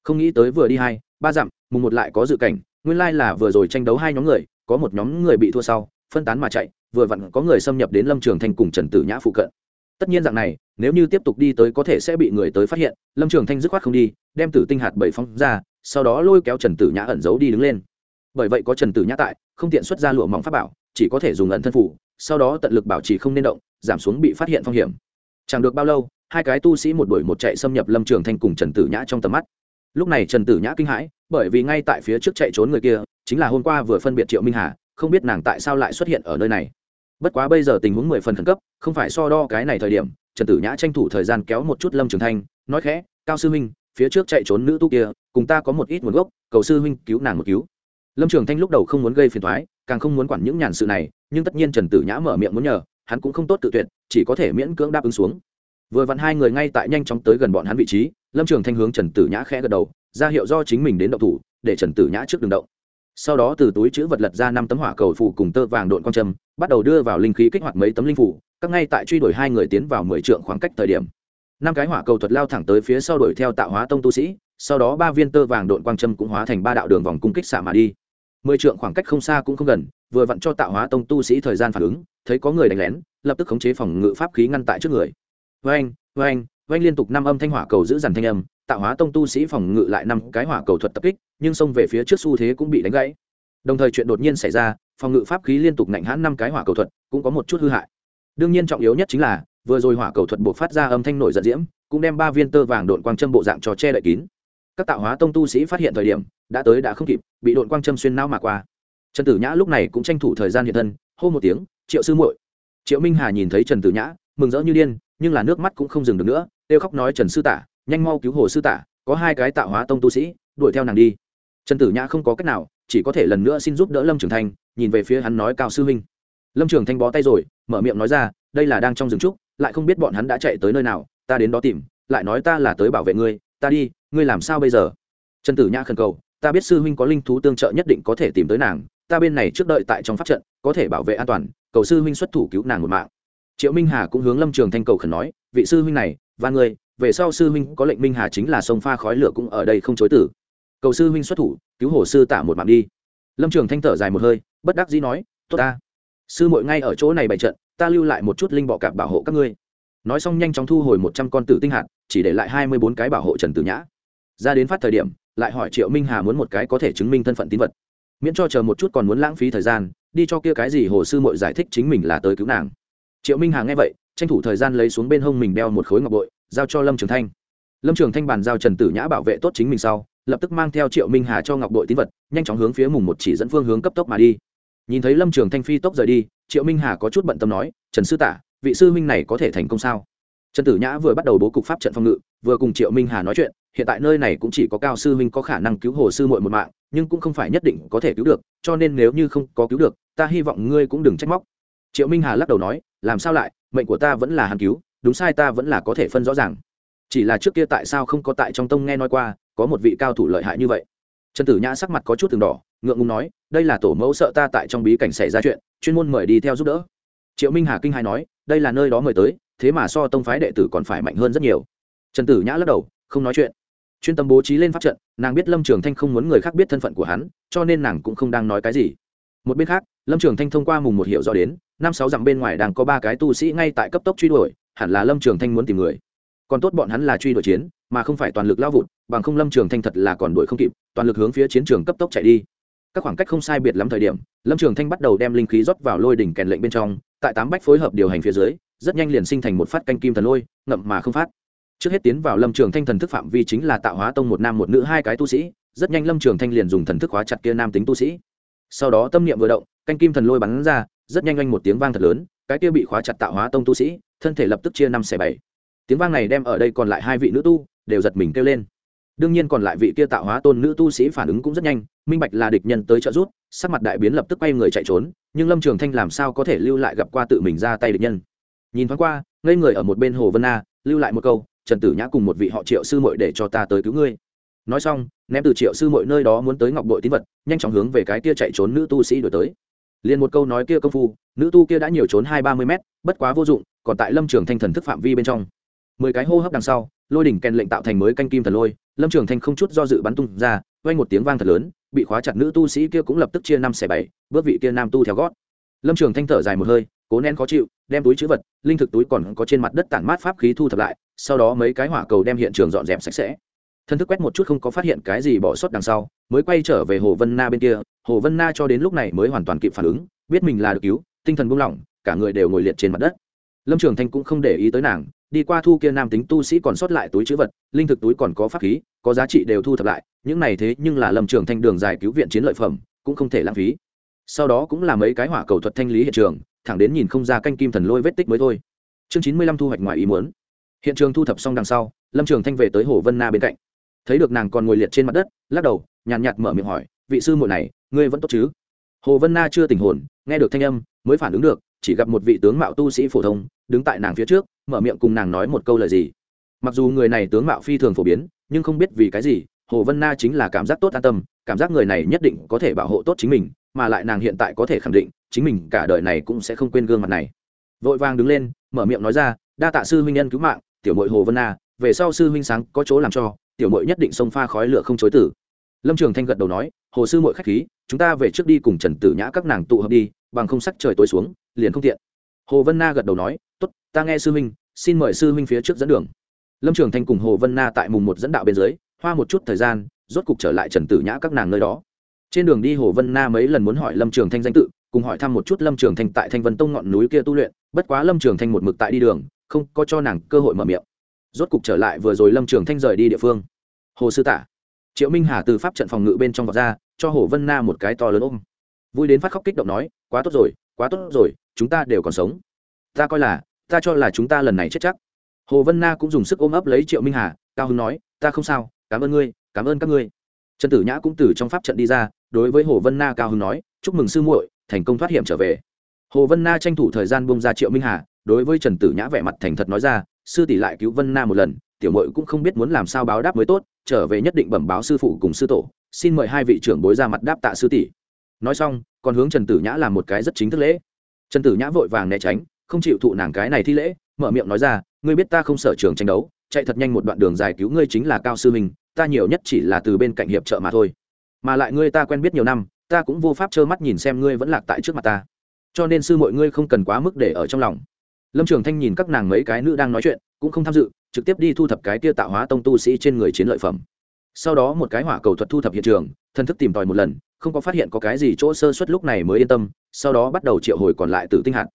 Không nghĩ tới vừa đi hai, ba dặm, mùng một lại có dự cảnh, nguyên lai là vừa rồi tranh đấu hai nhóm người có một nhóm người bị thua sau, phân tán mà chạy, vừa vặn có người xâm nhập đến lâm trường thanh cùng trần tử nhã phụ cận. Tất nhiên dạng này, nếu như tiếp tục đi tới có thể sẽ bị người tới phát hiện, lâm trường thanh dứt khoát không đi, đem tử tinh hạt bảy phong ra, sau đó lôi kéo trần tử nhã ẩn giấu đi đứng lên. Bởi vậy có trần tử nhã tại, không tiện xuất ra lụa mỏng pháp bảo, chỉ có thể dùng ẩn thân phủ, sau đó tận lực bảo trì không nên động, giảm xuống bị phát hiện phong hiểm. Chẳng được bao lâu, hai cái tu sĩ một đuổi một chạy xâm nhập lâm trường thanh cùng trần tử nhã trong tầm mắt. Lúc này trần tử nhã kinh hãi, bởi vì ngay tại phía trước chạy trốn người kia chính là hôm qua vừa phân biệt triệu minh hà, không biết nàng tại sao lại xuất hiện ở nơi này. Bất quá bây giờ tình huống mười phần khẩn cấp, không phải so đo cái này thời điểm, trần tử nhã tranh thủ thời gian kéo một chút lâm trường thanh, nói khẽ, cao sư huynh, phía trước chạy trốn nữ tu kia, cùng ta có một ít nguồn gốc, cầu sư huynh cứu nàng một cứu. Lâm trường thanh lúc đầu không muốn gây phiền thoái càng không muốn quản những nhàn sự này, nhưng tất nhiên trần tử nhã mở miệng muốn nhờ, hắn cũng không tốt tự tuyệt, chỉ có thể miễn cưỡng đáp ứng xuống. Vừa vặn hai người ngay tại nhanh chóng tới gần bọn hắn vị trí, lâm trường thanh hướng trần tử nhã khẽ gật đầu, ra hiệu do chính mình đến động thủ, để trần tử nhã trước đường động sau đó từ túi chữ vật lật ra năm tấm hỏa cầu phủ cùng tơ vàng độn con châm, bắt đầu đưa vào linh khí kích hoạt mấy tấm linh phủ các ngay tại truy đuổi hai người tiến vào mười trượng khoảng cách thời điểm. Năm cái hỏa cầu thuật lao thẳng tới phía sau đuổi theo tạo hóa tông tu sĩ, sau đó ba viên tơ vàng độn quang trâm cũng hóa thành ba đạo đường vòng cung kích xạ mà đi. Mười trượng khoảng cách không xa cũng không gần, vừa vặn cho tạo hóa tông tu sĩ thời gian phản ứng, thấy có người đánh lén, lập tức khống chế phòng ngự pháp khí ngăn tại trước người. Vang vang vang liên tục năm âm thanh hỏa cầu giữ dằn thanh âm tạo hóa tông tu sĩ phòng ngự lại năm cái hỏa cầu thuật tập kích, nhưng xông về phía trước xu thế cũng bị đánh gãy. Đồng thời chuyện đột nhiên xảy ra, phòng ngự pháp khí liên tục nạnh hãn năm cái hỏa cầu thuật, cũng có một chút hư hại. Đương nhiên trọng yếu nhất chính là, vừa rồi hỏa cầu thuật buộc phát ra âm thanh nổi giận diễm, cũng đem ba viên tơ vàng đội quang châm bộ dạng cho che đậy kín. Các tạo hóa tông tu sĩ phát hiện thời điểm, đã tới đã không kịp, bị đội quang châm xuyên não mà qua. Trần tử nhã lúc này cũng tranh thủ thời gian hiện thân, hô một tiếng, triệu sư muội. Triệu minh hà nhìn thấy trần tử nhã, mừng rỡ như điên, nhưng là nước mắt cũng không dừng được nữa, kêu khóc nói, trần sư tả nhanh mau cứu hồ sư tả, có hai cái tạo hóa tông tu sĩ, đuổi theo nàng đi. Trần tử nhã không có cách nào, chỉ có thể lần nữa xin giúp đỡ lâm trường thanh, nhìn về phía hắn nói, cao sư huynh. Lâm trường thanh bó tay rồi, mở miệng nói ra, đây là đang trong rừng trúc, lại không biết bọn hắn đã chạy tới nơi nào, ta đến đó tìm, lại nói ta là tới bảo vệ ngươi, ta đi, ngươi làm sao bây giờ? Trần tử nhã khẩn cầu, ta biết sư huynh có linh thú tương trợ nhất định có thể tìm tới nàng, ta bên này trước đợi tại trong pháp trận, có thể bảo vệ an toàn, cầu sư huynh xuất thủ cứu nàng một mạng. Triệu minh hà cũng hướng lâm trường thanh cầu khẩn nói, vị sư huynh này và ngươi về sau sư huynh có lệnh minh hà chính là sông pha khói lửa cũng ở đây không chối tử cầu sư huynh xuất thủ, cứu hồ sư tả một mạng đi. Lâm trường thanh thở dài một hơi, bất đắc dĩ nói, tốt ta. Sư muội ngay ở chỗ này bày trận, ta lưu lại một chút linh bọ cạp bảo hộ các ngươi. Nói xong nhanh chóng thu hồi một trăm con tử tinh hạt, chỉ để lại hai mươi bốn cái bảo hộ trần tử nhã. Ra đến phát thời điểm, lại hỏi triệu minh hà muốn một cái có thể chứng minh thân phận tín vật. Miễn cho chờ một chút còn muốn lãng phí thời gian, đi cho kia cái gì hồ sư mội giải thích chính mình là tới cứu nàng. Triệu minh hà nghe vậy, tranh thủ thời gian lấy xuống bên hông mình đeo một khối ngọc bội giao cho lâm trường thanh. Lâm trường thanh bàn giao trần tử nhã bảo vệ tốt chính mình sau, lập tức mang theo triệu minh hà cho ngọc đội tín vật, nhanh chóng hướng phía mùng một chỉ dẫn phương hướng cấp tốc mà đi. Nhìn thấy lâm trường thanh phi tốc rời đi, triệu minh hà có chút bận tâm nói, trần sư tả, vị sư minh này có thể thành công sao? Trần tử nhã vừa bắt đầu bố cục pháp trận phòng ngự, vừa cùng triệu minh hà nói chuyện, hiện tại nơi này cũng chỉ có cao sư minh có khả năng cứu hồ sư muội một mạng, nhưng cũng không phải nhất định có thể cứu được, cho nên nếu như không có cứu được, ta hy vọng ngươi cũng đừng trách móc. Triệu minh hà lắc đầu nói, làm sao lại, mệnh của ta vẫn là hàn cứu đúng sai ta vẫn là có thể phân rõ ràng. Chỉ là trước kia tại sao không có tại trong tông nghe nói qua, có một vị cao thủ lợi hại như vậy? Trần tử nhã sắc mặt có chút từng đỏ, ngượng ngùng nói, đây là tổ mẫu sợ ta tại trong bí cảnh xảy ra chuyện, chuyên môn mời đi theo giúp đỡ. Triệu minh hà kinh hai nói, đây là nơi đó mời tới, thế mà so tông phái đệ tử còn phải mạnh hơn rất nhiều. Trần tử nhã lắc đầu, không nói chuyện. Chuyên tâm bố trí lên pháp trận, nàng biết lâm trường thanh không muốn người khác biết thân phận của hắn, cho nên nàng cũng không đang nói cái gì. Một bên khác, lâm trường thanh thông qua mùng một hiệu do đến, năm sáu dặm bên ngoài đang có ba cái tu sĩ ngay tại cấp tốc truy đuổi hẳn là lâm trường thanh muốn tìm người. Còn tốt bọn hắn là truy đuổi chiến, mà không phải toàn lực lao vụt, bằng không lâm trường thanh thật là còn đuổi không kịp, toàn lực hướng phía chiến trường cấp tốc chạy đi. Các khoảng cách không sai biệt lắm thời điểm, lâm trường thanh bắt đầu đem linh khí rót vào lôi đỉnh kèn lệnh bên trong, tại tám bách phối hợp điều hành phía dưới, rất nhanh liền sinh thành một phát canh kim thần lôi, ngậm mà không phát. Trước hết tiến vào lâm trường thanh thần thức phạm vi chính là tạo hóa tông một nam một nữ hai cái tu sĩ, rất nhanh lâm trường thanh liền dùng thần thức hóa chặt kia nam tính tu sĩ. Sau đó tâm niệm vừa động, canh kim thần lôi bắn ra rất nhanh anh một tiếng vang thật lớn, cái kia bị khóa chặt tạo hóa tông tu sĩ, thân thể lập tức chia năm xẻ bảy. Tiếng vang này đem ở đây còn lại hai vị nữ tu đều giật mình kêu lên. Đương nhiên còn lại vị kia tạo hóa tôn nữ tu sĩ phản ứng cũng rất nhanh, minh bạch là địch nhân tới trợ rút sắc mặt đại biến lập tức quay người chạy trốn, nhưng lâm trường thanh làm sao có thể lưu lại gặp qua tự mình ra tay địch nhân? Nhìn thoáng qua, ngây người ở một bên hồ vân a lưu lại một câu, trần tử nhã cùng một vị họ triệu sư mội để cho ta tới cứu ngươi. Nói xong, ném từ triệu sư mội nơi đó muốn tới ngọc bội tín vật, nhanh chóng hướng về cái kia chạy trốn nữ tu sĩ đổi tới liền một câu nói kia công phu, nữ tu kia đã nhiều trốn hai ba mươi mét, bất quá vô dụng, còn tại lâm trường thanh thần thức phạm vi bên trong. Mười cái hô hấp đằng sau, lôi đỉnh kèn lệnh tạo thành mới canh kim thần lôi, lâm trường thanh không chút do dự bắn tung ra quay một tiếng vang thật lớn, bị khóa chặt nữ tu sĩ kia cũng lập tức chia năm xẻ bảy, bước vị kia nam tu theo gót. Lâm trường thanh thở dài một hơi, cố nén khó chịu, đem túi chữ vật, linh thực túi còn có trên mặt đất tản mát pháp khí thu thập lại, sau đó mấy cái hỏa cầu đem hiện trường dọn dẹp sạch sẽ thân thức quét một chút không có phát hiện cái gì bỏ sót đằng sau, mới quay trở về hồ vân na bên kia. Hồ vân na cho đến lúc này mới hoàn toàn kịp phản ứng, biết mình là được cứu, tinh thần buông lỏng, cả người đều ngồi liệt trên mặt đất. Lâm trường thanh cũng không để ý tới nàng, đi qua thu kia nam tính tu sĩ còn sót lại túi chữ vật, linh thực túi còn có pháp khí, có giá trị đều thu thập lại, những này thế nhưng là lâm trường thanh đường dài cứu viện chiến lợi phẩm, cũng không thể lãng phí. Sau đó cũng là mấy cái hỏa cầu thuật thanh lý hiện trường, thẳng đến nhìn không ra canh kim thần lôi vết tích mới thôi. Chương chín mươi lăm thu hoạch ngoài ý muốn. Hiện trường thu thập xong đằng sau, lâm trường thanh về tới hồ vân na bên cạnh thấy được nàng còn ngồi liệt trên mặt đất, lắc đầu, nhàn nhạt mở miệng hỏi, vị sư muội này, ngươi vẫn tốt chứ? Hồ vân na chưa tỉnh hồn, nghe được thanh âm, mới phản ứng được, chỉ gặp một vị tướng mạo tu sĩ phổ thông, đứng tại nàng phía trước, mở miệng cùng nàng nói một câu lời gì. Mặc dù người này tướng mạo phi thường phổ biến, nhưng không biết vì cái gì, hồ vân na chính là cảm giác tốt an tâm, cảm giác người này nhất định có thể bảo hộ tốt chính mình, mà lại nàng hiện tại có thể khẳng định, chính mình cả đời này cũng sẽ không quên gương mặt này. Vội vàng đứng lên, mở miệng nói ra, đa tạ sư huynh nhân cứu mạng, tiểu mội hồ vân na, về sau sư huynh sáng có chỗ làm cho tiểu mội nhất định xông pha khói lửa không chối tử lâm trường thanh gật đầu nói, hồ sư mội k h á c h khí, chúng ta về trước đi cùng trần tử nhã các nàng tụ hợp đi, bằng không sắc trời tối xuống, liền không tiện. Hồ vân na gật đầu nói t ố t ta nghe sư huynh, xin mời sư huynh phía trước dẫn đường. Lâm trường thanh cùng hồ vân na tại mùng một dẫn đạo bên dưới, hoa một chút thời gian, rốt cục trở lại trần tử nhã các nàng nơi đó. Trên đường đi hồ vân na mấy lần muốn hỏi lâm trường thanh danh tự, cùng hỏi thăm một chút lâm trường thanh tại thanh vân tông ngọn núi kia tu luyện, bất quá lâm trường thanh một mực tại đi đường, không có cho nàng cơ hội mở miệng rốt cục trở lại vừa rồi lâm trường thanh rời đi địa phương. Hồ sư tả, triệu minh hà từ pháp trận phòng ngự bên trong vọt ra, cho hồ vân na một cái to lớn ôm. Vui đến phát khóc kích động nói, quá tốt rồi, quá tốt rồi, chúng ta đều còn sống. Ta coi là, ta cho là chúng ta lần này chết chắc. Hồ vân na cũng dùng sức ôm ấp lấy triệu minh hà, cao hưng nói, ta không sao, cảm ơn ngươi, cảm ơn các ngươi. Trần tử nhã cũng từ trong pháp trận đi ra, đối với hồ vân na cao hưng nói, chúc mừng sư muội, thành công thoát hiểm trở về. Hồ vân na tranh thủ thời gian bông ra triệu minh hà, đối với trần tử nhã vẻ mặt thành thật nói ra sư tỷ lại cứu vân na một lần, tiểu mội cũng không biết muốn làm sao báo đáp mới tốt, trở về nhất định bẩm báo sư phụ cùng sư tổ, xin mời hai vị trưởng bối ra mặt đáp tạ sư tỷ. Nói xong, còn hướng trần tử nhã làm một cái rất chính thức lễ. Trần tử nhã vội vàng né tránh, không chịu thụ nàng cái này thi lễ, mở miệng nói ra, ngươi biết ta không sợ trường tranh đấu, chạy thật nhanh một đoạn đường dài cứu ngươi chính là cao sư mình ta nhiều nhất chỉ là từ bên cạnh hiệp trợ mà thôi. Mà lại ngươi ta quen biết nhiều năm, ta cũng vô pháp trơ mắt nhìn xem ngươi vẫn lạc tại trước mặt ta. Cho nên sư mọi ngươi không cần quá mức để ở trong lòng lâm trường thanh nhìn các nàng mấy cái nữ đang nói chuyện, cũng không tham dự, trực tiếp đi thu thập cái kia tạo hóa tông tu sĩ trên người chiến lợi phẩm. Sau đó một cái hỏa cầu thuật thu thập hiện trường thân thức tìm tòi một lần, không có phát hiện có cái gì chỗ sơ suất lúc này mới yên tâm, sau đó bắt đầu triệu hồi còn lại từ tinh hạt.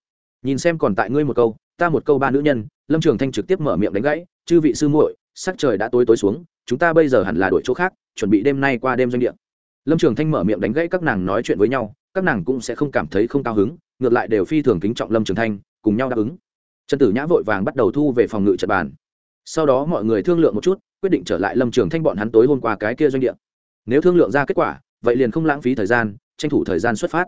Nhìn xem còn tại ngươi một câu, ta một câu ba nữ nhân, lâm trường thanh trực tiếp mở miệng đánh gãy, chư vị sư muội, sắc trời đã tối tối xuống, chúng ta bây giờ hẳn là đổi chỗ khác, chuẩn bị đêm nay qua đêm doanh địa. Lâm trường thanh mở miệng đánh gãy các nàng nói chuyện với nhau, các nàng cũng sẽ không cảm thấy không cao hứng, ngược lại đều phi thường kính trọng lâm trường thanh, cùng nhau đáp ứng trần tử nhã vội vàng bắt đầu thu về phòng ngự trận bàn. Sau đó mọi người thương lượng một chút, quyết định trở lại lâm trường thanh bọn hắn tối hôm qua cái kia doanh địa. Nếu thương lượng ra kết quả, vậy liền không lãng phí thời gian, tranh thủ thời gian xuất phát.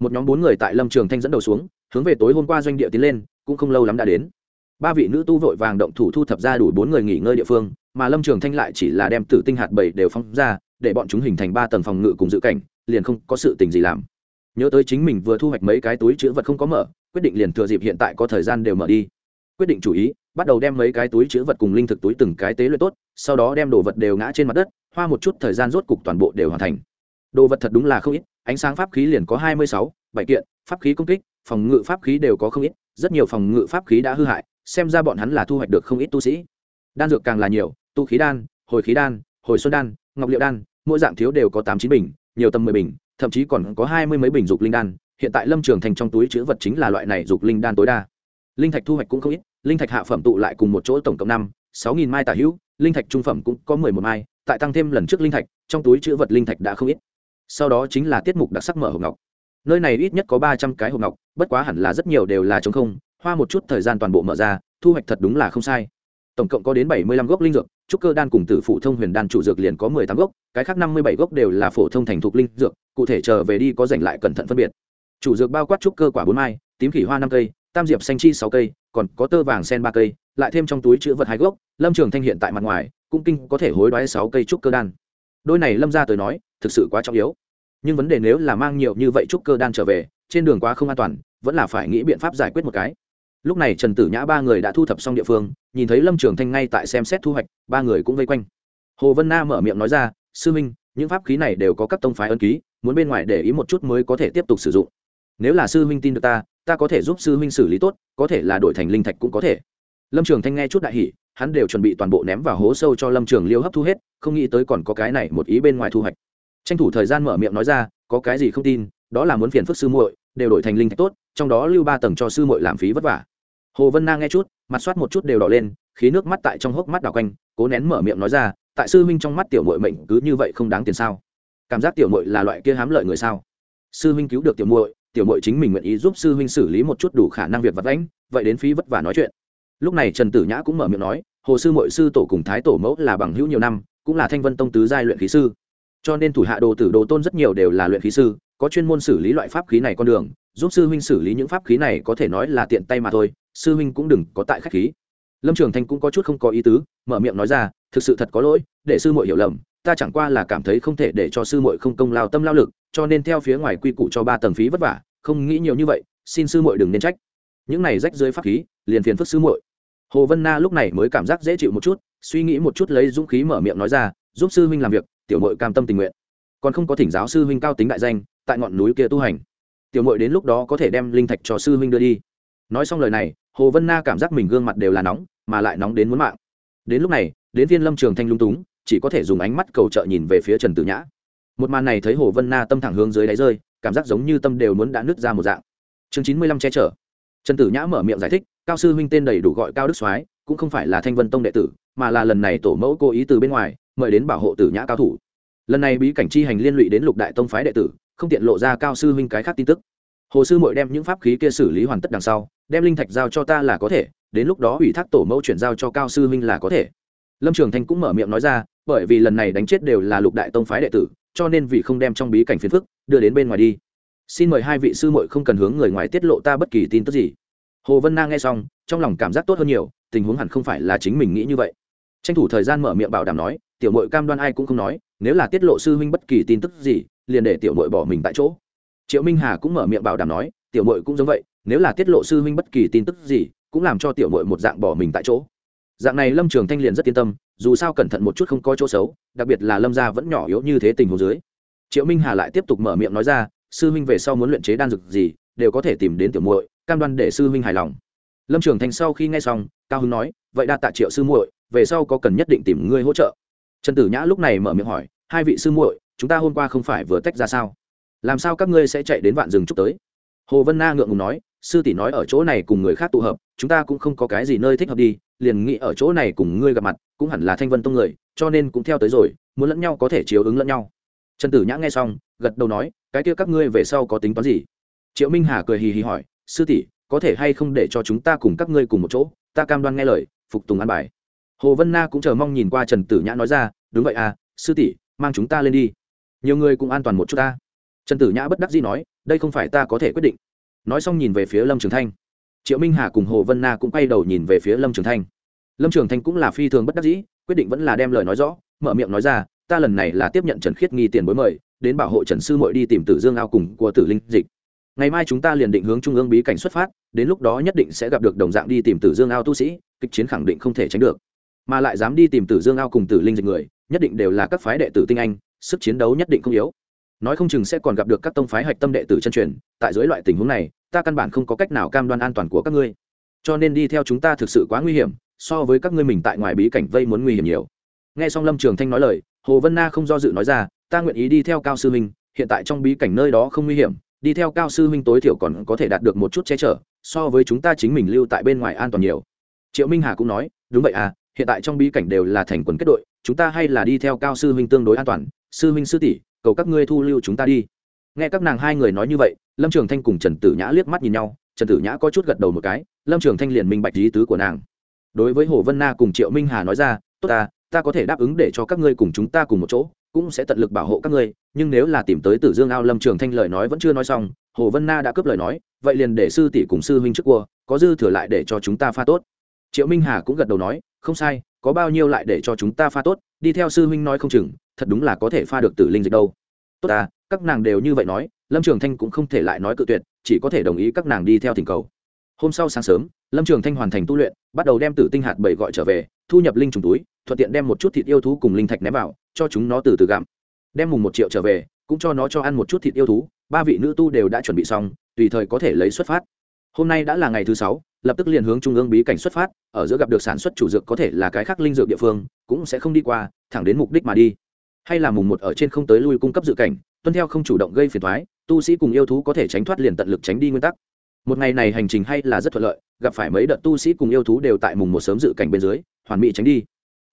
Một nhóm bốn người tại lâm trường thanh dẫn đầu xuống, hướng về tối hôm qua doanh địa tiến lên, cũng không lâu lắm đã đến. Ba vị nữ tu vội vàng động thủ thu thập ra đủ bốn người nghỉ ngơi địa phương, mà lâm trường thanh lại chỉ là đem tử tinh hạt bảy đều phong ra, để bọn chúng hình thành ba tầng phòng ngự cùng dự cảnh, liền không có sự tình gì làm. Nhớ tới chính mình vừa thu hoạch mấy cái túi chữ vật không có mở quyết định liền thừa dịp hiện tại có thời gian đều mở đi. Quyết định chủ ý, bắt đầu đem mấy cái túi chữ vật cùng linh thực túi từng cái tế luyện tốt, sau đó đem đồ vật đều ngã trên mặt đất, hoa một chút thời gian rốt cục toàn bộ đều hoàn thành. Đồ vật thật đúng là không ít, ánh sáng pháp khí liền có hai mươi sáu, bảy kiện, pháp khí công kích, phòng ngự pháp khí đều có không ít, rất nhiều phòng ngự pháp khí đã hư hại, xem ra bọn hắn là thu hoạch được không ít tu sĩ. Đan dược càng là nhiều, tu khí đan, hồi khí đan, hồi xuân đan, ngọc liệu đan, mỗi dạng thiếu đều có tám chín bình, nhiều tầm mười bình, thậm chí còn có hai mươi mấy bình dục linh đan hiện tại lâm trường thành trong túi chữ vật chính là loại này dục linh đan tối đa. Linh thạch thu hoạch cũng không ít, linh thạch hạ phẩm tụ lại cùng một chỗ tổng cộng năm, sáu nghìn mai tả hữu, linh thạch trung phẩm cũng có mười một mai, tại tăng thêm lần trước linh thạch, trong túi chữ vật linh thạch đã không ít. Sau đó chính là tiết mục đặc sắc mở hộp ngọc. Nơi này ít nhất có ba trăm cái hộp ngọc, bất quá hẳn là rất nhiều đều là t không, hoa một chút thời gian toàn bộ mở ra, thu hoạch thật đúng là không sai. Tổng cộng có đến bảy mươi lăm gốc linh dược, trúc cơ đan cùng tử phụ thông huyền đan chủ dược liền có mười tám gốc, cái khác năm mươi bảy gốc đều là phổ thông thành thục linh dược, cụ thể chờ về đi có giành lại cẩn thận phân biệt chủ dược bao quát trúc cơ quả bốn mai, tím khỉ hoa năm cây, tam diệp xanh chi sáu cây, còn có tơ vàng sen ba cây, lại thêm trong túi chữ vật hai gốc, lâm trường thanh hiện tại mặt ngoài, cũng kinh có thể hối đoái sáu cây trúc cơ đan. Đôi này lâm ra tới nói, thực sự quá trọng yếu. Nhưng vấn đề nếu là mang nhiều như vậy trúc cơ đan trở về, trên đường quá không an toàn, vẫn là phải nghĩ biện pháp giải quyết một cái. Lúc này trần tử nhã ba người đã thu thập xong địa phương, nhìn thấy lâm trường thanh ngay tại xem xét thu hoạch, ba người cũng vây quanh. Hồ vân na mở miệng nói ra, sư minh, những pháp khí này đều có các tông phái ân ký, muốn bên ngoài để ý một chút mới có thể tiếp tục sử dụng nếu là sư huynh tin được ta ta có thể giúp sư huynh xử lý tốt, có thể là đổi thành linh thạch cũng có thể. Lâm trường thanh nghe chút đại hỷ hắn đều chuẩn bị toàn bộ ném vào hố sâu cho lâm trường liêu hấp thu hết, không nghĩ tới còn có cái này một ý bên ngoài thu hoạch. Tranh thủ thời gian mở miệng nói ra, có cái gì không tin, đó là muốn phiền phức sư muội, đều đổi thành linh thạch tốt, trong đó lưu ba tầng cho sư muội làm phí vất vả. Hồ vân na nghe chút, mặt soát một chút đều đỏ lên, khí nước mắt tại trong hốc mắt đảo quanh, cố nén mở miệng nói ra, tại sư huynh trong mắt tiểu muội mệnh cứ như vậy không đáng tiền sao? Cảm giác tiểu muội là loại kia hám lợi người sao? Sư huynh cứu được tiểu muội tiểu mội chính mình nguyện ý giúp sư huynh xử lý một chút đủ khả năng việc vật lãnh vậy đến phí vất vả nói chuyện. Lúc này trần tử nhã cũng mở miệng nói, hồ sư mội sư tổ cùng thái tổ mẫu là bằng hữu nhiều năm, cũng là thanh vân tông tứ giai luyện khí sư. Cho nên thủ hạ đồ tử đồ tôn rất nhiều đều là luyện khí sư, có chuyên môn xử lý loại pháp khí này con đường, giúp sư huynh xử lý những pháp khí này có thể nói là tiện tay mà thôi, sư huynh cũng đừng có tại khách khí lâm trường thanh cũng có chút không có ý tứ, mở miệng nói ra, thực sự thật có lỗi, để sư muội hiểu lầm, ta chẳng qua là cảm thấy không thể để cho sư muội không công lao tâm lao lực, cho nên theo phía ngoài quy củ cho ba tầng phí vất vả, không nghĩ nhiều như vậy, xin sư muội đừng nên trách. Những này rách dưới pháp khí, liền phiền phức sư muội. Hồ vân na lúc này mới cảm giác dễ chịu một chút, suy nghĩ một chút lấy dũng khí mở miệng nói ra, giúp sư huynh làm việc, tiểu mội cam tâm tình nguyện. Còn không có thỉnh giáo sư huynh cao tính đại danh, tại ngọn núi kia tu hành, tiểu mội đến lúc đó có thể đem linh thạch cho sư huynh đưa đi. Nói xong lời này hồ vân na cảm giác mình gương mặt đều là nóng, mà lại nóng đến muốn mạng. Đến lúc này, đến viên lâm trường thanh lung túng, chỉ có thể dùng ánh mắt cầu trợ nhìn về phía trần tử nhã. Một màn này thấy hồ vân na tâm thẳng hướng dưới đáy rơi, cảm giác giống như tâm đều muốn đã nứt ra một dạng. Chương chín mươi lăm che chở. Trần tử nhã mở miệng giải thích, cao sư huynh tên đầy đủ gọi cao đức soái, cũng không phải là thanh vân tông đệ tử, mà là lần này tổ mẫu cố ý từ bên ngoài, mời đến bảo hộ tử nhã cao thủ. Lần này bí cảnh chi hành liên lụy đến lục đại tông phái đệ tử, không tiện lộ ra cao sư huynh cái khác tin tức. Hồ sư mội đem những pháp khí kia xử lý hoàn tất đằng sau đem linh thạch giao cho ta là có thể, đến lúc đó ủy thác tổ mẫu chuyển giao cho cao sư huynh là có thể. Lâm trường thanh cũng mở miệng nói ra, bởi vì lần này đánh chết đều là lục đại tông phái đệ tử, cho nên vì không đem trong bí cảnh phiền phức, đưa đến bên ngoài đi. Xin mời hai vị sư muội không cần hướng người ngoài tiết lộ ta bất kỳ tin tức gì. Hồ vân na nghe xong, trong lòng cảm giác tốt hơn nhiều, tình huống hẳn không phải là chính mình nghĩ như vậy. Tranh thủ thời gian mở miệng bảo đảm nói, tiểu mội cam đoan ai cũng không nói, nếu là tiết lộ sư huynh bất kỳ tin tức gì, liền để tiểu mội bỏ mình tại chỗ. Triệu minh hà cũng mở miệng bảo đảm nói, tiểu mội cũng giống vậy nếu là tiết lộ sư huynh bất kỳ tin tức gì, cũng làm cho tiểu mội một dạng bỏ mình tại chỗ. Dạng này lâm trường thanh liền rất yên tâm, dù sao cẩn thận một chút không có chỗ xấu, đặc biệt là lâm gia vẫn nhỏ yếu như thế tình hồ dưới. Triệu minh hà lại tiếp tục mở miệng nói ra, sư huynh về sau muốn luyện chế đan dược gì, đều có thể tìm đến tiểu muội, cam đoan để sư huynh hài lòng. Lâm trường thanh sau khi nghe xong, cao hưng nói, vậy đa tạ triệu sư muội, về sau có cần nhất định tìm ngươi hỗ trợ. Trần tử nhã lúc này mở miệng hỏi, hai vị sư muội, chúng ta hôm qua không phải vừa tách ra sao? Làm sao các ngươi sẽ chạy đến vạn rừng trúc tới? Hồ vân na ngượng ngùng nói sư tỷ nói ở chỗ này cùng người khác tụ hợp, chúng ta cũng không có cái gì nơi thích hợp đi, liền nghĩ ở chỗ này cùng ngươi gặp mặt, cũng hẳn là thanh vân tông người, cho nên cũng theo tới rồi, muốn lẫn nhau có thể chiếu ứng lẫn nhau. Trần tử nhã nghe xong, gật đầu nói, cái kia các ngươi về sau có tính toán gì? Triệu minh hà cười hì hì hỏi, sư tỷ, có thể hay không để cho chúng ta cùng các ngươi cùng một chỗ? Ta cam đoan nghe lời, phục tùng an bài. Hồ vân na cũng chờ mong nhìn qua trần tử nhã nói ra, đúng vậy à sư tỷ, mang chúng ta lên đi. Nhiều người cũng an toàn một chút ta. Trần tử nhã bất đắc dĩ nói, đây không phải ta có thể quyết định nói xong nhìn về phía lâm trường thanh triệu minh hà cùng hồ vân na cũng quay đầu nhìn về phía lâm trường thanh lâm trường thanh cũng là phi thường bất đắc dĩ quyết định vẫn là đem lời nói rõ mở miệng nói ra ta lần này là tiếp nhận trần khiết nghi tiền bối mời đến bảo hộ trần sư mội đi tìm tử dương ao cùng của tử linh dịch ngày mai chúng ta liền định hướng trung ương bí cảnh xuất phát đến lúc đó nhất định sẽ gặp được đồng dạng đi tìm tử dương ao tu sĩ kịch chiến khẳng định không thể tránh được mà lại dám đi tìm tử dương ao cùng tử linh dịch người nhất định đều là các phái đệ tử tinh anh sức chiến đấu nhất định không yếu nói không chừng sẽ còn gặp được các tông phái hạch tâm đệ tử chân truyền, tại dưới loại tình huống này, ta căn bản không có cách nào cam đoan an toàn của các ngươi. Cho nên đi theo chúng ta thực sự quá nguy hiểm, so với các ngươi mình tại ngoài bí cảnh vây muốn nguy hiểm nhiều. Nghe xong lâm trường thanh nói lời, hồ vân na không do dự nói ra, ta nguyện ý đi theo cao sư huynh hiện tại trong bí cảnh nơi đó không nguy hiểm, đi theo cao sư huynh tối thiểu còn có thể đạt được một chút che chở, so với chúng ta chính mình lưu tại bên ngoài an toàn nhiều. Triệu minh hà cũng nói, đúng vậy à hiện tại trong bí cảnh đều là thành quần kết đội, chúng ta hay là đi theo cao sư huynh tương đối an toàn, sư huynh sư tỷ cầu các ngươi thu lưu chúng ta đi. Nghe các nàng hai người nói như vậy, lâm trường thanh cùng trần tử nhã liếc mắt nhìn nhau, trần tử nhã có chút gật đầu một cái, lâm trường thanh liền minh bạch lý tứ của nàng. Đối với hồ vân na cùng triệu minh hà nói ra, tốt ta ta có thể đáp ứng để cho các ngươi cùng chúng ta cùng một chỗ, cũng sẽ tận lực bảo hộ các ngươi, nhưng nếu là tìm tới tử dương ao lâm trường thanh lời nói vẫn chưa nói xong, hồ vân na đã cướp lời nói, vậy liền để sư tỷ cùng sư huynh trước cua, có dư thừa lại để cho chúng ta pha tốt. Triệu minh hà cũng gật đầu nói, không sai, có bao nhiêu lại để cho chúng ta pha tốt, đi theo sư huynh nói không chừng thật đúng là có thể pha được tử linh dịch đâu. Tốt à các nàng đều như vậy nói, lâm trường thanh cũng không thể lại nói cự tuyệt, chỉ có thể đồng ý các nàng đi theo thỉnh cầu. Hôm sau sáng sớm, lâm trường thanh hoàn thành tu luyện, bắt đầu đem tử tinh hạt bảy gọi trở về, thu nhập linh trùng túi, thuận tiện đem một chút thịt yêu thú cùng linh thạch ném vào, cho chúng nó từ từ gặm. Đem mùng một triệu trở về, cũng cho nó cho ăn một chút thịt yêu thú, ba vị nữ tu đều đã chuẩn bị xong, tùy thời có thể lấy xuất phát. Hôm nay đã là ngày thứ sáu, lập tức liền hướng trung ương bí cảnh xuất phát, ở giữa gặp được sản xuất chủ dược có thể là cái khác linh dược địa phương, cũng sẽ không đi qua, thẳng đến mục đích mà đi hay là mùng một ở trên không tới lui cung cấp dự cảnh, tuân theo không chủ động gây phiền thoái tu sĩ cùng yêu thú có thể tránh thoát liền tận lực tránh đi nguyên tắc. Một ngày này hành trình hay là rất thuận lợi, gặp phải mấy đợt tu sĩ cùng yêu thú đều tại mùng một sớm dự cảnh bên dưới, hoàn mỹ tránh đi.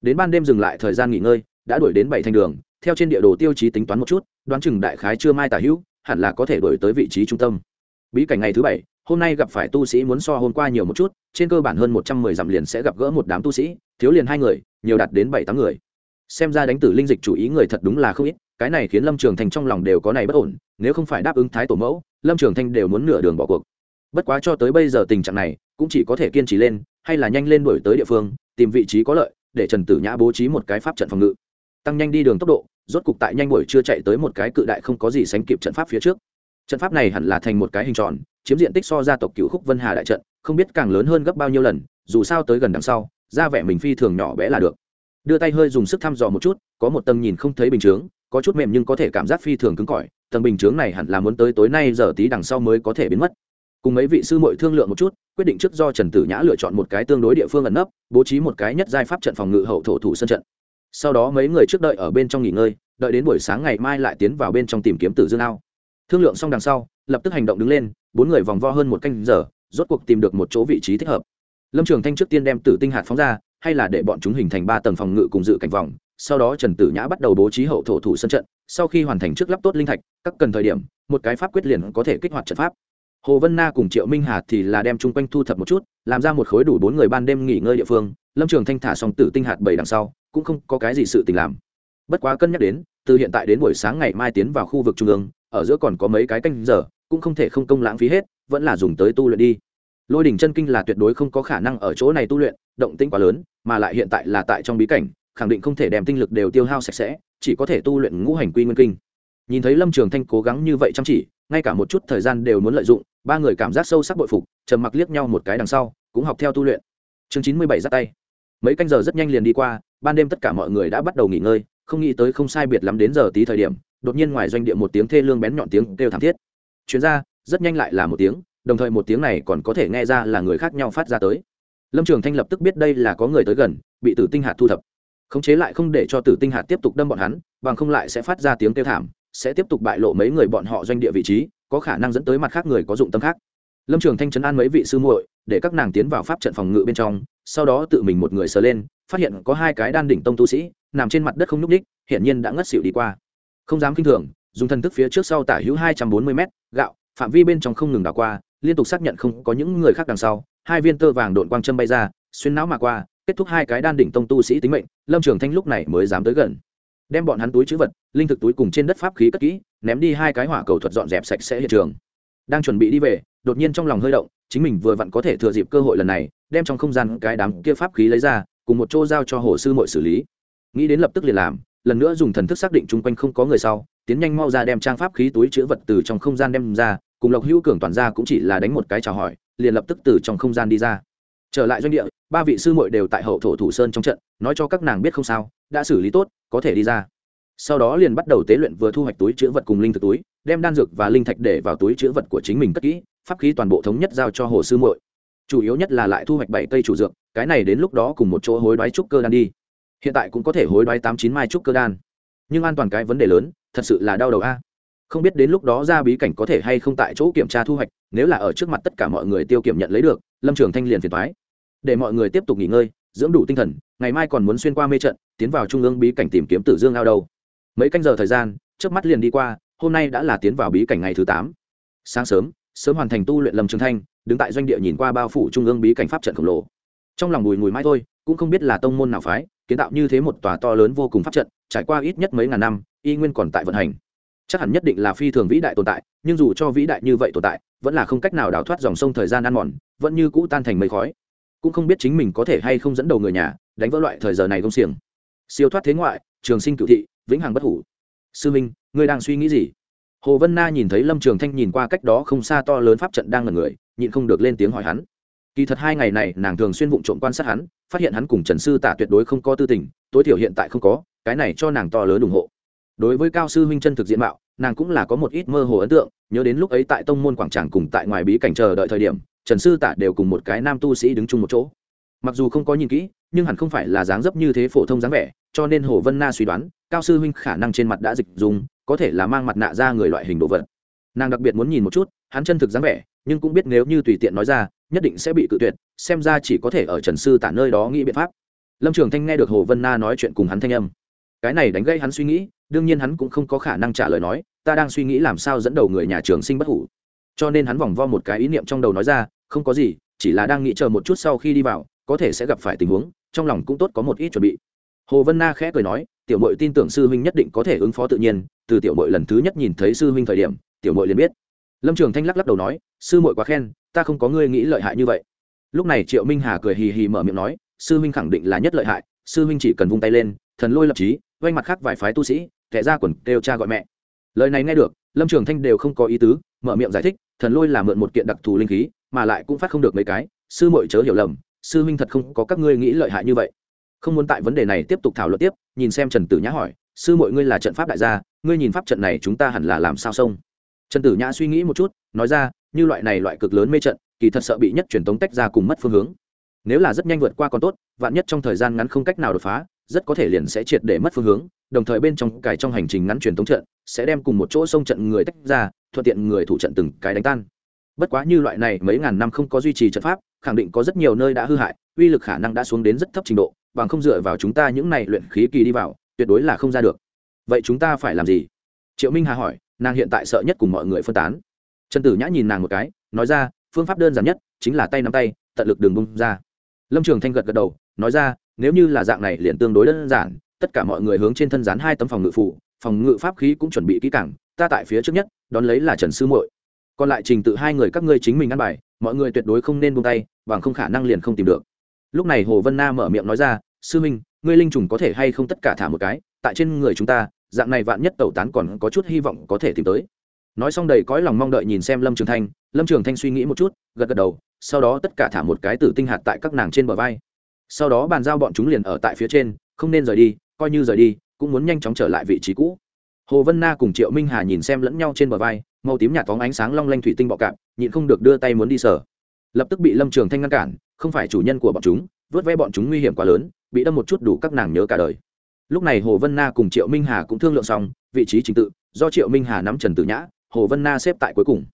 Đến ban đêm dừng lại thời gian nghỉ ngơi, đã đuổi đến bảy thành đường, theo trên địa đồ tiêu chí tính toán một chút, đoán chừng đại khái chưa mai tả hữu, hẳn là có thể đuổi tới vị trí trung tâm. Bí cảnh ngày thứ bảy, hôm nay gặp phải tu sĩ muốn so hôm qua nhiều một chút, trên cơ bản hơn một trăm mười dặm liền sẽ gặp gỡ một đám tu sĩ, thiếu liền hai người, nhiều đạt đến bảy tám người xem ra đánh tử linh dịch chủ ý người thật đúng là không ít, cái này khiến lâm trường thành trong lòng đều có này bất ổn, nếu không phải đáp ứng thái tổ mẫu, lâm trường thanh đều muốn nửa đường bỏ cuộc. Bất quá cho tới bây giờ tình trạng này, cũng chỉ có thể kiên trì lên, hay là nhanh lên đổi tới địa phương, tìm vị trí có lợi, để trần tử nhã bố trí một cái pháp trận phòng ngự. Tăng nhanh đi đường tốc độ, rốt cục tại nhanh buổi chưa chạy tới một cái cự đại không có gì sánh kịp trận pháp phía trước. Trận pháp này hẳn là thành một cái hình tròn, chiếm diện tích so gia tộc cựu khúc vân hà đại trận, không biết càng lớn hơn gấp bao nhiêu lần, dù sao tới gần đằng sau, ra vẻ mình phi thường nhỏ bé là được đưa tay hơi dùng sức thăm dò một chút, có một tầng nhìn không thấy bình chướng, có chút mềm nhưng có thể cảm giác phi thường cứng cỏi, tầng bình chướng này hẳn là muốn tới tối nay giờ tí đằng sau mới có thể biến mất. Cùng mấy vị sư muội thương lượng một chút, quyết định trước do trần tử nhã lựa chọn một cái tương đối địa phương ẩn nấp, bố trí một cái nhất giai pháp trận phòng ngự hậu thổ thủ sân trận. Sau đó mấy người trước đợi ở bên trong nghỉ ngơi, đợi đến buổi sáng ngày mai lại tiến vào bên trong tìm kiếm tử dương ao. Thương lượng xong đằng sau, lập tức hành động đứng lên, bốn người vòng vo hơn một canh giờ, rốt cuộc tìm được một chỗ vị trí thích hợp. Lâm trường thanh trước tiên đem tử tinh hạt phóng ra hay là để bọn chúng hình thành ba tầng phòng ngự cùng dự cảnh vòng, sau đó trần tử nhã bắt đầu bố trí hậu thổ thủ sân trận, sau khi hoàn thành trước lắp tốt linh thạch, các cần thời điểm, một cái pháp quyết liền có thể kích hoạt trận pháp. Hồ vân na cùng triệu minh hà thì là đem chung quanh thu thập một chút, làm ra một khối đủ bốn người ban đêm nghỉ ngơi địa phương, lâm trường thanh thả xong tử tinh hạt bảy đằng sau, cũng không có cái gì sự tình làm. Bất quá cân nhắc đến, từ hiện tại đến buổi sáng ngày mai tiến vào khu vực trung ương, ở giữa còn có mấy cái canh giờ, cũng không thể không công lãng phí hết, vẫn là dùng tới tu luyện đi. Lôi đỉnh chân kinh là tuyệt đối không có khả năng ở chỗ này tu luyện động tĩnh quá lớn, mà lại hiện tại là tại trong bí cảnh, khẳng định không thể đem tinh lực đều tiêu hao sạch sẽ, chỉ có thể tu luyện ngũ hành quy nguyên kinh. Nhìn thấy lâm trường thanh cố gắng như vậy chăm chỉ, ngay cả một chút thời gian đều muốn lợi dụng, ba người cảm giác sâu sắc bội phục, trầm mặc liếc nhau một cái đằng sau, cũng học theo tu luyện. Chương chín mươi bảy giắt tay. Mấy canh giờ rất nhanh liền đi qua, ban đêm tất cả mọi người đã bắt đầu nghỉ ngơi, không nghĩ tới không sai biệt lắm đến giờ tí thời điểm, đột nhiên ngoài doanh địa một tiếng thê lương bén nhọn tiếng kêu thảm thiết. Chuyến ra rất nhanh lại là một tiếng, đồng thời một tiếng này còn có thể nghe ra là người khác nhau phát ra tới lâm trường thanh lập tức biết đây là có người tới gần, bị tử tinh hạt thu thập. Khống chế lại không để cho tử tinh hạt tiếp tục đâm bọn hắn, bằng không lại sẽ phát ra tiếng kêu thảm, sẽ tiếp tục bại lộ mấy người bọn họ doanh địa vị trí, có khả năng dẫn tới mặt khác người có dụng tâm khác. Lâm trường thanh chấn an mấy vị sư muội, để các nàng tiến vào pháp trận phòng ngự bên trong, sau đó tự mình một người sờ lên, phát hiện có hai cái đan đỉnh tông tu sĩ, nằm trên mặt đất không n ú c ních hiển nhiên đã ngất xỉu đi qua. Không dám k i n h thường, dùng thần thức phía trước sau tả hữu hai trăm bốn mươi m gạo, phạm vi bên trong không ngừng đảo qua, liên tục xác nhận không có những người khác đằng sau hai viên tơ vàng độn quang châm bay ra, xuyên não mà qua, kết thúc hai cái đan đỉnh tông tu sĩ tính mệnh, lâm trường thanh lúc này mới dám tới gần. Đem bọn hắn túi chữ vật, linh thực túi cùng trên đất pháp khí cất kỹ, ném đi hai cái hỏa cầu thuật dọn dẹp sạch sẽ hiện trường. Đang chuẩn bị đi về, đột nhiên trong lòng hơi động, chính mình vừa vặn có thể thừa dịp cơ hội lần này, đem trong không gian cái đám kia pháp khí lấy ra, cùng một chỗ giao cho hồ sư mội xử lý. Nghĩ đến lập tức liền làm, lần nữa dùng thần thức xác định chung quanh không có người sau, tiến nhanh mau ra đem trang pháp khí túi chữ vật từ trong không gian đem ra, cùng lộc hữu cường toàn ra cũng chỉ là đánh một cái chào hỏi liền lập tức từ trong không gian đi ra. Trở lại doanh địa, ba vị sư muội đều tại hậu thổ thủ sơn trong trận, nói cho các nàng biết không sao, đã xử lý tốt, có thể đi ra. Sau đó liền bắt đầu tế luyện vừa thu hoạch túi chữ vật cùng linh thực túi, đem đan dược và linh thạch để vào túi chữ vật của chính mình cất kỹ, pháp khí toàn bộ thống nhất giao cho hồ sư muội. Chủ yếu nhất là lại thu hoạch bảy cây chủ dược, cái này đến lúc đó cùng một chỗ hối đoái trúc cơ đan đi. Hiện tại cũng có thể hối đoái tám chín mai trúc cơ đan. Nhưng an toàn cái vấn đề lớn, thật sự là đau đầu a không biết đến lúc đó ra bí cảnh có thể hay không tại chỗ kiểm tra thu hoạch, nếu là ở trước mặt tất cả mọi người tiêu kiểm nhận lấy được, lâm trường thanh liền phiền thoái để mọi người tiếp tục nghỉ ngơi, dưỡng đủ tinh thần, ngày mai còn muốn xuyên qua mê trận, tiến vào trung ương bí cảnh tìm kiếm tử dương ao đâu. Mấy canh giờ thời gian trước mắt liền đi qua, hôm nay đã là tiến vào bí cảnh ngày thứ tám. Sáng sớm sớm hoàn thành tu luyện lâm trường thanh, đứng tại doanh địa nhìn qua bao phủ trung ương bí cảnh pháp trận khổng lồ. Trong lòng bùi ngùi mãi thôi, cũng không biết là tông môn nào phái, kiến tạo như thế một tòa to lớn vô cùng pháp trận, trải qua ít nhất mấy ngàn năm, y nguyên còn tại vận hành chắc hẳn nhất định là phi thường vĩ đại tồn tại, nhưng dù cho vĩ đại như vậy tồn tại, vẫn là không cách nào đào thoát dòng sông thời gian ăn mòn, vẫn như cũ tan thành mây khói. Cũng không biết chính mình có thể hay không dẫn đầu người nhà, đánh vỡ loại thời giờ này công xiềng. Siêu thoát thế ngoại, trường sinh cựu thị, vĩnh hằng bất hủ. Sư minh, ngươi đang suy nghĩ gì? Hồ vân na nhìn thấy lâm trường thanh nhìn qua cách đó không xa to lớn pháp trận đang là người, nhịn không được lên tiếng hỏi hắn. Kỳ thật hai ngày này, nàng thường xuyên vụng trộm quan sát hắn, phát hiện hắn cùng trần sư tả tuyệt đối không có tư tình, tối thiểu hiện tại không có, cái này cho nàng to lớn ủng hộ. Đối với cao sư huynh chân thực diện mạo nàng cũng là có một ít mơ hồ ấn tượng, nhớ đến lúc ấy tại tông môn quảng tràng cùng tại ngoài bí cảnh chờ đợi thời điểm, trần sư tả đều cùng một cái nam tu sĩ đứng chung một chỗ. Mặc dù không có nhìn kỹ, nhưng hẳn không phải là dáng dấp như thế phổ thông dáng vẻ, cho nên hồ vân na suy đoán, cao sư huynh khả năng trên mặt đã dịch dùng, có thể là mang mặt nạ ra người loại hình đồ vật. Nàng đặc biệt muốn nhìn một chút, hắn chân thực dáng vẻ, nhưng cũng biết nếu như tùy tiện nói ra, nhất định sẽ bị cự tuyệt, xem ra chỉ có thể ở trần sư tả nơi đó nghĩ biện pháp. Lâm trường thanh nghe được hồ vân na nói chuyện cùng hắn thanh âm. Cái này đánh gây hắn suy nghĩ đương nhiên hắn cũng không có khả năng trả lời nói, ta đang suy nghĩ làm sao dẫn đầu người nhà trường sinh bất hủ. Cho nên hắn vòng vo một cái ý niệm trong đầu nói ra, không có gì, chỉ là đang nghĩ chờ một chút sau khi đi vào, có thể sẽ gặp phải tình huống, trong lòng cũng tốt có một ít chuẩn bị. Hồ vân na khẽ cười nói, tiểu mội tin tưởng sư huynh nhất định có thể ứng phó tự nhiên, từ tiểu mội lần thứ nhất nhìn thấy sư huynh thời điểm, tiểu mội liền biết. Lâm trường thanh lắc lắc đầu nói, sư mội quá khen, ta không có ngươi nghĩ lợi hại như vậy. Lúc này triệu minh hà cười hì hì mở miệng nói, sư huynh khẳng định là nhất lợi hại, sư huynh chỉ cần vung tay lên, thần lôi lập trí quanh mặt khác vài phái tu sĩ, kẻ ra quần kêu cha gọi mẹ. Lời này nghe được, lâm trường thanh đều không có ý tứ, mở miệng giải thích, thần lôi là mượn một kiện đặc thù linh khí, mà lại cũng phát không được mấy cái. Sư mội chớ hiểu lầm, sư huynh thật không có các ngươi nghĩ lợi hại như vậy. Không muốn tại vấn đề này tiếp tục thảo luận tiếp, nhìn xem trần tử nhã hỏi, sư muội ngươi là trận pháp đại gia, ngươi nhìn pháp trận này chúng ta hẳn là làm sao xông? Trần tử nhã suy nghĩ một chút, nói ra, như loại này loại cực lớn mê trận, kỳ thật sợ bị nhất truyền tống tách ra cùng mất phương hướng. Nếu là rất nhanh vượt qua còn tốt, vạn nhất trong thời gian ngắn không cách nào đột phá rất có thể liền sẽ triệt để mất phương hướng, đồng thời bên trong cải trong hành trình ngắn truyền thống trận, sẽ đem cùng một chỗ sông trận người tách ra, thuận tiện người thủ trận từng cái đánh tan. Bất quá như loại này mấy ngàn năm không có duy trì trận pháp, khẳng định có rất nhiều nơi đã hư hại, uy lực khả năng đã xuống đến rất thấp trình độ, bằng không dựa vào chúng ta những này luyện khí kỳ đi vào, tuyệt đối là không ra được. Vậy chúng ta phải làm gì? Triệu minh hà hỏi, nàng hiện tại sợ nhất cùng mọi người phân tán. Trần tử nhã nhìn nàng một cái, nói ra, phương pháp đơn giản nhất chính là tay nắm tay, tận lực đường bung ra. Lâm trường thanh gật gật đầu, nói ra nếu như là dạng này liền tương đối đơn giản, tất cả mọi người hướng trên thân dán hai tấm phòng ngự phủ phòng ngự pháp khí cũng chuẩn bị kỹ càng, ta tại phía trước nhất, đón lấy là trần sư muội. Còn lại trình tự hai người các ngươi chính mình ăn bài, mọi người tuyệt đối không nên buông tay, bằng không khả năng liền không tìm được. Lúc này hồ vân na mở miệng nói ra, sư minh, ngươi linh trùng có thể hay không tất cả thả một cái, tại trên người chúng ta, dạng này vạn nhất tẩu tán còn có chút hy vọng có thể tìm tới. Nói xong đầy cõi lòng mong đợi nhìn xem lâm trường thanh, lâm trường thanh suy nghĩ một chút, gật gật đầu, sau đó tất cả thả một cái tử tinh hạt tại các nàng trên bờ vai sau đó bàn giao bọn chúng liền ở tại phía trên, không nên rời đi, coi như rời đi, cũng muốn nhanh chóng trở lại vị trí cũ. Hồ vân na cùng triệu minh hà nhìn xem lẫn nhau trên bờ vai, màu tím nhạt phóng ánh sáng long lanh thủy tinh bọ cạp, nhịn không được đưa tay muốn đi sở lập tức bị lâm trường thanh ngăn cản, không phải chủ nhân của bọn chúng, vớt ve bọn chúng nguy hiểm quá lớn, bị đâm một chút đủ các nàng nhớ cả đời. Lúc này hồ vân na cùng triệu minh hà cũng thương lượng xong, vị trí trình tự, do triệu minh hà nắm trần tử nhã, hồ vân na xếp tại cuối cùng.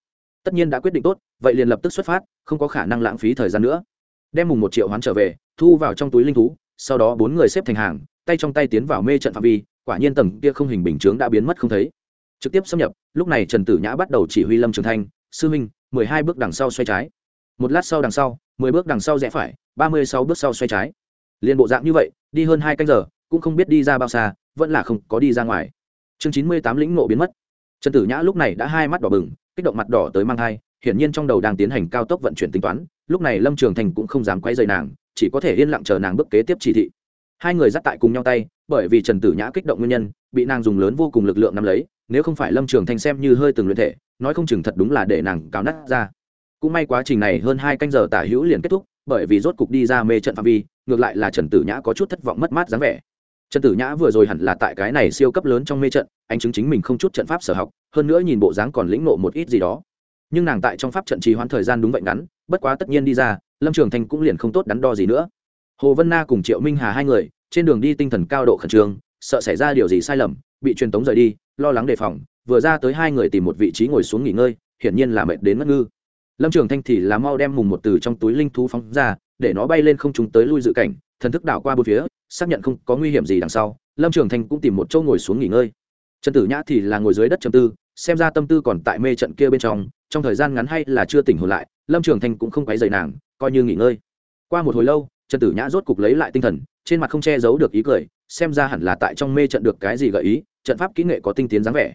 Tất nhiên đã quyết định tốt, vậy liền lập tức xuất phát, không có khả năng lãng phí thời gian nữa. Đem mùng một triệu hoán trở về thu vào trong túi linh thú, sau đó bốn người xếp thành hàng, tay trong tay tiến vào mê trận phạm vi, quả nhiên tầng kia không hình bình chướng đã biến mất không thấy. Trực tiếp xâm nhập, lúc này trần tử nhã bắt đầu chỉ huy lâm trường thanh, sư minh mười hai bước đằng sau xoay trái. Một lát sau đằng sau, mười bước đằng sau rẽ phải, ba mươi sáu bước sau xoay trái. Liền bộ dạng như vậy, đi hơn hai canh giờ, cũng không biết đi ra bao xa, vẫn là không có đi ra ngoài. Chương chín mươi tám lĩnh nộ biến mất. Trần tử nhã lúc này đã hai mắt đỏ bừng, kích động mặt đỏ tới mang thai hiển nhiên trong đầu đang tiến hành cao tốc vận chuyển tính toán, lúc này lâm trường thành cũng không dám quay dày nàng, chỉ có thể yên lặng chờ nàng bước kế tiếp chỉ thị. Hai người dắt tại cùng nhau tay, bởi vì trần tử nhã kích động nguyên nhân, bị nàng dùng lớn vô cùng lực lượng nắm lấy, nếu không phải lâm trường thanh xem như hơi từng luyện thể, nói không chừng thật đúng là để nàng cào nát ra. Cũng may quá trình này hơn hai canh giờ tả hữu liền kết thúc, bởi vì rốt cục đi ra mê trận phạm vi, ngược lại là trần tử nhã có chút thất vọng mất mát dáng vẻ. Trần tử nhã vừa rồi hẳn là tại cái này siêu cấp lớn trong mê trận anh chứng chính mình không chút trận pháp sở học, hơn nữa nhìn bộ dáng còn lĩnh nộ một ít gì đó nhưng nàng tại trong pháp trận trì hoãn thời gian đúng vậy ngắn, bất quá tất nhiên đi ra, lâm trường thanh cũng liền không tốt đắn đo gì nữa. Hồ vân na cùng triệu minh hà hai người, trên đường đi tinh thần cao độ khẩn trương, sợ xảy ra điều gì sai lầm, bị truyền tống rời đi, lo lắng đề phòng, vừa ra tới hai người tìm một vị trí ngồi xuống nghỉ ngơi, hiển nhiên là mệt đến ngất ngư. Lâm trường thanh thì là mau đem mùng một từ trong túi linh thú phóng ra, để nó bay lên không chúng tới lui dự cảnh, thần thức đảo qua bốn phía, xác nhận không có nguy hiểm gì đằng sau, lâm trường thanh cũng tìm một chỗ ngồi xuống nghỉ ngơi. Trần tử nhã thì là ngồi dưới đất trầm tư, xem ra tâm tư còn tại mê trận kia bên trong trong thời gian ngắn hay là chưa tỉnh hồn lại, lâm trường thanh cũng không quấy dày nàng, coi như nghỉ ngơi. Qua một hồi lâu, trần tử nhã rốt cục lấy lại tinh thần, trên mặt không che giấu được ý cười, xem ra hẳn là tại trong mê trận được cái gì gợi ý, trận pháp kỹ nghệ có tinh tiến dáng vẻ.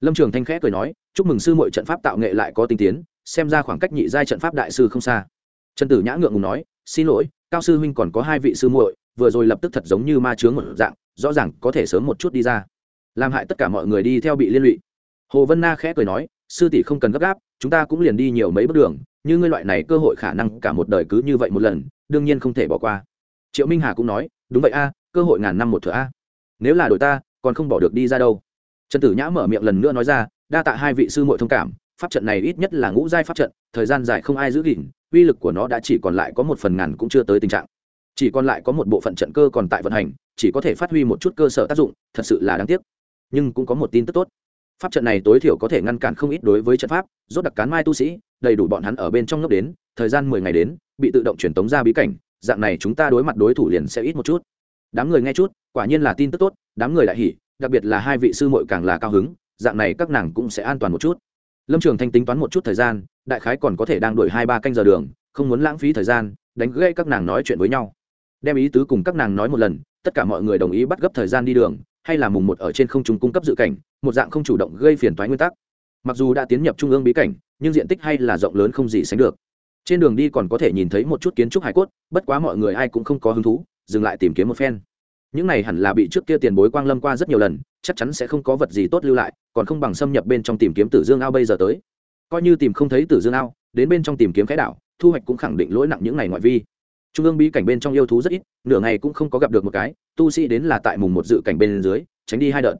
Lâm trường thanh khẽ cười nói, chúc mừng sư mọi trận pháp tạo nghệ lại có tinh tiến, xem ra khoảng cách nhị giai trận pháp đại sư không xa. Trần tử nhã ngượng ngùng nói, xin lỗi, cao sư huynh còn có hai vị sư muội, vừa rồi lập tức thật giống như ma chướng một dạng, rõ ràng có thể sớm một chút đi ra. Làm hại tất cả mọi người đi theo bị liên lụy. Hồ vân na khẽ cười nói, sư tỷ không cần gấp gáp chúng ta cũng liền đi nhiều mấy bước đường, như ngươi loại này cơ hội khả năng cả một đời cứ như vậy một lần, đương nhiên không thể bỏ qua. Triệu minh hà cũng nói, đúng vậy a, cơ hội ngàn năm một thửa a. Nếu là đội ta, còn không bỏ được đi ra đâu. Trần tử nhã mở miệng lần nữa nói ra, đa tạ hai vị sư muội thông cảm, pháp trận này ít nhất là ngũ giai pháp trận, thời gian dài không ai giữ gìn, uy lực của nó đã chỉ còn lại có một phần ngàn cũng chưa tới tình trạng. Chỉ còn lại có một bộ phận trận cơ còn tại vận hành, chỉ có thể phát huy một chút cơ sở tác dụng, thật sự là đáng tiếc. Nhưng cũng có một tin tức tốt pháp trận này tối thiểu có thể ngăn cản không ít đối với trận pháp, rốt đặc cán mai tu sĩ, đầy đủ bọn hắn ở bên trong ngốc đến, thời gian mười ngày đến, bị tự động truyền tống ra bí cảnh, dạng này chúng ta đối mặt đối thủ liền sẽ ít một chút. Đám người nghe chút, quả nhiên là tin tức tốt, đám người lại hỉ, đặc biệt là hai vị sư muội càng là cao hứng, dạng này các nàng cũng sẽ an toàn một chút. Lâm trường thanh tính toán một chút thời gian, đại khái còn có thể đang đổi hai ba canh giờ đường, không muốn lãng phí thời gian, đánh gãy các nàng nói chuyện với nhau. Đem ý tứ cùng các nàng nói một lần, tất cả mọi người đồng ý bắt gấp thời gian đi đường hay là mùng một ở trên không trung cung cấp dự cảnh, một dạng không chủ động gây phiền toái nguyên tắc. Mặc dù đã tiến nhập trung ương bí cảnh, nhưng diện tích hay là rộng lớn không gì sánh được. Trên đường đi còn có thể nhìn thấy một chút kiến trúc hải cốt, bất quá mọi người ai cũng không có hứng thú, dừng lại tìm kiếm một phen. Những này hẳn là bị trước kia tiền bối quang lâm qua rất nhiều lần, chắc chắn sẽ không có vật gì tốt lưu lại, còn không bằng xâm nhập bên trong tìm kiếm tử dương ao bây giờ tới. Coi như tìm không thấy tử dương ao, đến bên trong tìm kiếm khái đảo, thu hoạch cũng khẳng định lỗi nặng những ngày ngoại vi. Trung ương bí cảnh bên trong yêu thú rất ít, nửa ngày cũng không có gặp được một cái tu sĩ đến là tại mùng một dự cảnh bên dưới, tránh đi hai đợt.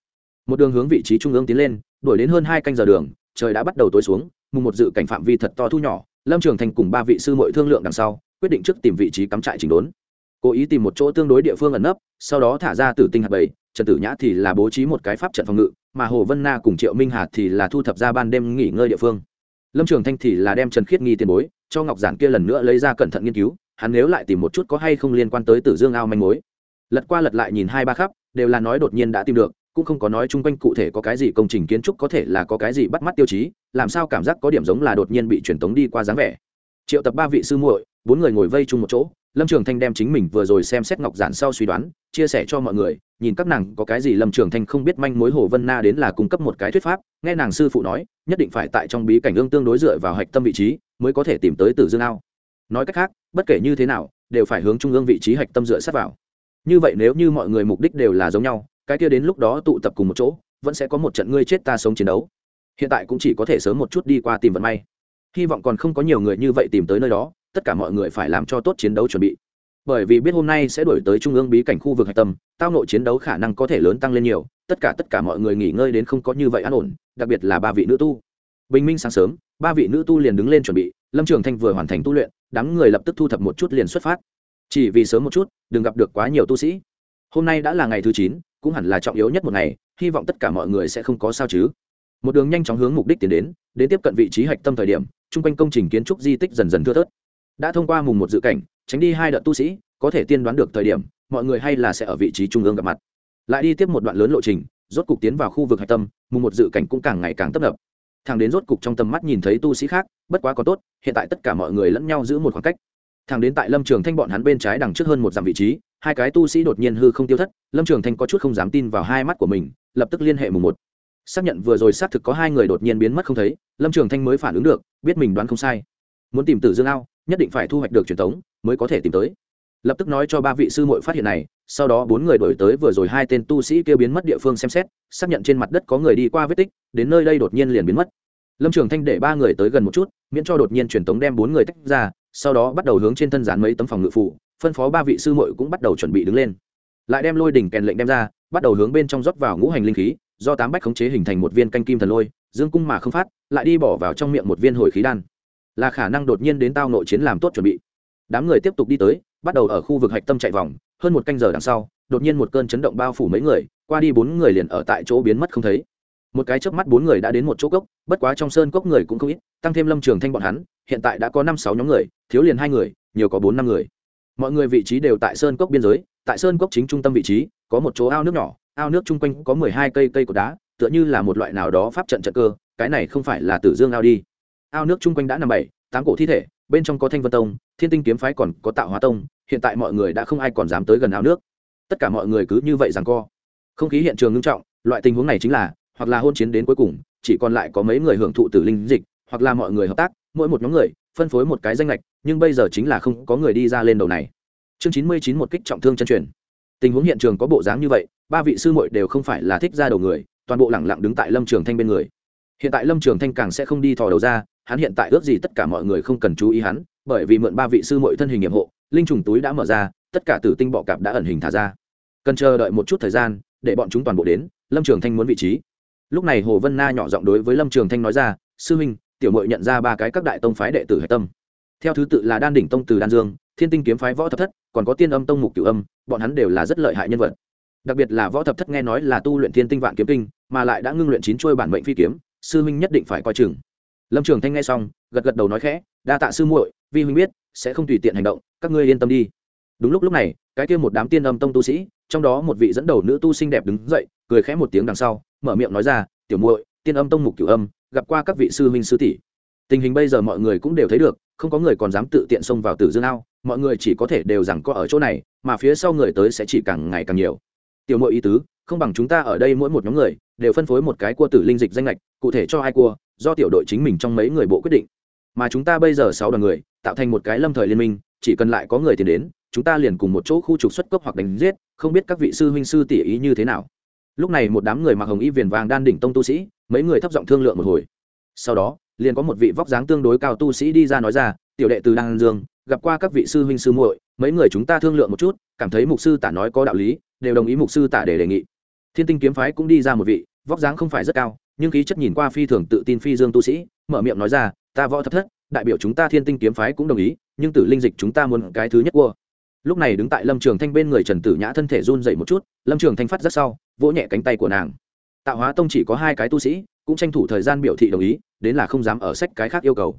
Một đường hướng vị trí trung ương tiến lên, đuổi đến hơn hai canh giờ đường, trời đã bắt đầu tối xuống, mùng một dự cảnh phạm vi thật to thu nhỏ, lâm trường thành cùng ba vị sư mội thương lượng đằng sau, quyết định trước tìm vị trí cắm trại chỉnh đốn. Cố ý tìm một chỗ tương đối địa phương ẩn nấp, sau đó thả ra tử tinh hạt bảy trần tử nhã thì là bố trí một cái pháp trận phòng ngự, mà hồ vân na cùng triệu minh hà thì là thu thập ra ban đêm nghỉ ngơi địa phương. Lâm trường thanh thì là đem trần khiết nghi tiền bối cho ngọc giản kia lần nữa lấy ra cẩn thận nghiên cứu, hắn nếu lại tìm một chút có hay không liên quan tới tử dương ao manh mối lật qua lật lại nhìn hai ba khắp, đều là nói đột nhiên đã tìm được, cũng không có nói chung quanh cụ thể có cái gì công trình kiến trúc có thể là có cái gì bắt mắt tiêu chí, làm sao cảm giác có điểm giống là đột nhiên bị truyền tống đi qua dáng vẻ. Triệu tập ba vị sư muội, bốn người ngồi vây chung một chỗ, lâm trường thanh đem chính mình vừa rồi xem xét ngọc giản sau suy đoán, chia sẻ cho mọi người, nhìn các nàng có cái gì lâm trường thanh không biết manh mối hồ vân na đến là cung cấp một cái thuyết pháp, nghe nàng sư phụ nói, nhất định phải tại trong bí cảnh ương tương đối dựa vào hạch tâm vị trí, mới có thể tìm tới tử dương ao. Nói cách khác, bất kể như thế nào, đều phải hướng trung ương vị trí hạch tâm dựa sát vào như vậy nếu như mọi người mục đích đều là giống nhau, cái kia đến lúc đó tụ tập cùng một chỗ, vẫn sẽ có một trận ngươi chết ta sống chiến đấu. Hiện tại cũng chỉ có thể sớm một chút đi qua tìm vận may. Hy vọng còn không có nhiều người như vậy tìm tới nơi đó, tất cả mọi người phải làm cho tốt chiến đấu chuẩn bị. Bởi vì biết hôm nay sẽ đổi tới trung ương bí cảnh khu vực hạch tâm, tao nội chiến đấu khả năng có thể lớn tăng lên nhiều, tất cả tất cả mọi người nghỉ ngơi đến không có như vậy an ổn, đặc biệt là ba vị nữ tu. Bình minh sáng sớm, ba vị nữ tu liền đứng lên chuẩn bị, lâm trường thanh vừa hoàn thành tu luyện, đám người lập tức thu thập một chút liền xuất phát chỉ vì sớm một chút, đừng gặp được quá nhiều tu sĩ. Hôm nay đã là ngày thứ chín, cũng hẳn là trọng yếu nhất một ngày, hy vọng tất cả mọi người sẽ không có sao chứ. Một đường nhanh chóng hướng mục đích tiến đến đến tiếp cận vị trí hạch tâm thời điểm, chung quanh công trình kiến trúc di tích dần dần thưa thớt. Đã thông qua mùng một dự cảnh, tránh đi hai đợt tu sĩ, có thể tiên đoán được thời điểm, mọi người hay là sẽ ở vị trí trung ương gặp mặt. Lại đi tiếp một đoạn lớn lộ trình, rốt cục tiến vào khu vực hạch tâm, mùng một dự cảnh cũng càng ngày càng tấp nập. Thằng đến rốt cục trong tầm mắt nhìn thấy tu sĩ khác, bất quá có tốt, hiện tại tất cả mọi người lẫn nhau giữ một khoảng cách thằng đến tại lâm trường thanh bọn hắn bên trái đằng trước hơn một dặm vị trí, hai cái tu sĩ đột nhiên hư không tiêu thất, lâm trường thanh có chút không dám tin vào hai mắt của mình, lập tức liên hệ mùng một. Xác nhận vừa rồi xác thực có hai người đột nhiên biến mất không thấy, lâm trường thanh mới phản ứng được, biết mình đoán không sai. Muốn tìm tử dương ao, nhất định phải thu hoạch được truyền thống, mới có thể tìm tới. Lập tức nói cho ba vị sư muội phát hiện này, sau đó bốn người đổi tới vừa rồi hai tên tu sĩ kêu biến mất địa phương xem xét, xác nhận trên mặt đất có người đi qua vết tích, đến nơi đây đột nhiên liền biến mất. Lâm trường thanh để ba người tới gần một chút, miễn cho đột nhiên truyền tống đem bốn người tách ra sau đó bắt đầu hướng trên thân dán mấy tấm phòng ngự phụ, phân phó ba vị sư muội cũng bắt đầu chuẩn bị đứng lên. Lại đem lôi đỉnh kèn lệnh đem ra, bắt đầu hướng bên trong rót vào ngũ hành linh khí, do tám bách khống chế hình thành một viên canh kim thần lôi, dương cung mà không phát, lại đi bỏ vào trong miệng một viên hồi khí đan. Là khả năng đột nhiên đến tao nội chiến làm tốt chuẩn bị. Đám người tiếp tục đi tới, bắt đầu ở khu vực hạch tâm chạy vòng, hơn một canh giờ đằng sau, đột nhiên một cơn chấn động bao phủ mấy người, qua đi bốn người liền ở tại chỗ biến mất không thấy một cái chớp mắt bốn người đã đến một chỗ cốc, bất quá trong sơn cốc người cũng không ít, tăng thêm lâm trường thanh bọn hắn, hiện tại đã có năm sáu nhóm người, thiếu liền hai người, nhiều có bốn năm người. Mọi người vị trí đều tại sơn cốc biên giới, tại sơn cốc chính trung tâm vị trí, có một chỗ ao nước nhỏ, ao nước chung quanh có mười hai cây cây cột đá, tựa như là một loại nào đó pháp trận trận cơ, cái này không phải là tử dương ao đi. Ao nước chung quanh đã nằm bảy, tám cổ thi thể, bên trong có thanh vân tông, thiên tinh kiếm phái còn có tạo hóa tông, hiện tại mọi người đã không ai còn dám tới gần ao nước. Tất cả mọi người cứ như vậy rằng co. Không khí hiện trường ngưng trọng, loại tình huống này chính là hoặc là hôn chiến đến cuối cùng, chỉ còn lại có mấy người hưởng thụ tử linh dịch, hoặc là mọi người hợp tác, mỗi một nhóm người, phân phối một cái danh lệch nhưng bây giờ chính là không có người đi ra lên đầu này. Chương chín mươi chín một kích trọng thương chân truyền. Tình huống hiện trường có bộ dáng như vậy, ba vị sư muội đều không phải là thích ra đầu người, toàn bộ lẳng lặng đứng tại lâm trường thanh bên người. Hiện tại lâm trường thanh càng sẽ không đi thò đầu ra, hắn hiện tại ước gì tất cả mọi người không cần chú ý hắn, bởi vì mượn ba vị sư muội thân hình nghiệp hộ, linh trùng túi đã mở ra, tất cả tử tinh bọ cạp đã ẩn hình thả ra. Cần chờ đợi một chút thời gian, để bọn chúng toàn bộ đến, lâm trường thanh muốn vị trí lúc này hồ vân na nhỏ giọng đối với lâm trường thanh nói ra, sư huynh, tiểu mội nhận ra ba cái các đại tông phái đệ tử hạch tâm. Theo thứ tự là đan đỉnh tông từ đan dương, thiên tinh kiếm phái võ thập thất, còn có tiên âm tông mục cửu âm, bọn hắn đều là rất lợi hại nhân vật. Đặc biệt là võ thập thất nghe nói là tu luyện thiên tinh vạn kiếm kinh, mà lại đã ngưng luyện chín chuôi bản mệnh phi kiếm, sư huynh nhất định phải coi chừng. Lâm trường thanh nghe xong, gật gật đầu nói khẽ, đa tạ sư muội, vi huynh biết, sẽ không tùy tiện hành động, các ngươi yên tâm đi. Đúng lúc lúc này, cái kia một đám tiên âm tông tu sĩ, trong đó một vị dẫn đầu nữ tu xinh đẹp đứng dậy, cười khẽ một tiếng đằng sau mở miệng nói ra, tiểu muội, tiên âm tông mục cửu âm, gặp qua các vị sư huynh sư tỷ. Tình hình bây giờ mọi người cũng đều thấy được, không có người còn dám tự tiện xông vào tử dương ao, mọi người chỉ có thể đều rằng có ở chỗ này, mà phía sau người tới sẽ chỉ càng ngày càng nhiều. Tiểu muội ý tứ, không bằng chúng ta ở đây mỗi một nhóm người, đều phân phối một cái cua tử linh dịch danh lệch cụ thể cho hai cua, do tiểu đội chính mình trong mấy người bộ quyết định. Mà chúng ta bây giờ sáu đoàn người, tạo thành một cái lâm thời liên minh, chỉ cần lại có người tiền đến, chúng ta liền cùng một chỗ khu trục xuất cốc hoặc đánh giết, không biết các vị sư huynh sư tỷ ý như thế nào lúc này một đám người mặc hồng y viền vàng đan đỉnh tông tu sĩ, mấy người thấp giọng thương lượng một hồi. Sau đó, liền có một vị vóc dáng tương đối cao tu sĩ đi ra nói ra, tiểu đệ từ đan dương, gặp qua các vị sư huynh sư muội, mấy người chúng ta thương lượng một chút, cảm thấy mục sư tả nói có đạo lý, đều đồng ý mục sư tả để đề nghị. Thiên tinh kiếm phái cũng đi ra một vị, vóc dáng không phải rất cao, nhưng khí chất nhìn qua phi thường tự tin phi dương tu sĩ, mở miệng nói ra, ta võ thập thất, đại biểu chúng ta thiên tinh kiếm phái cũng đồng ý, nhưng tử linh dịch chúng ta muốn cái thứ nhất cua. Lúc này đứng tại lâm trường thanh bên người trần tử nhã thân thể run dậy một chút, lâm trường thanh phát rất sau vỗ nhẹ cánh tay của nàng. Tạo hóa tông chỉ có hai cái tu sĩ, cũng tranh thủ thời gian biểu thị đồng ý, đến là không dám ở sách cái khác yêu cầu.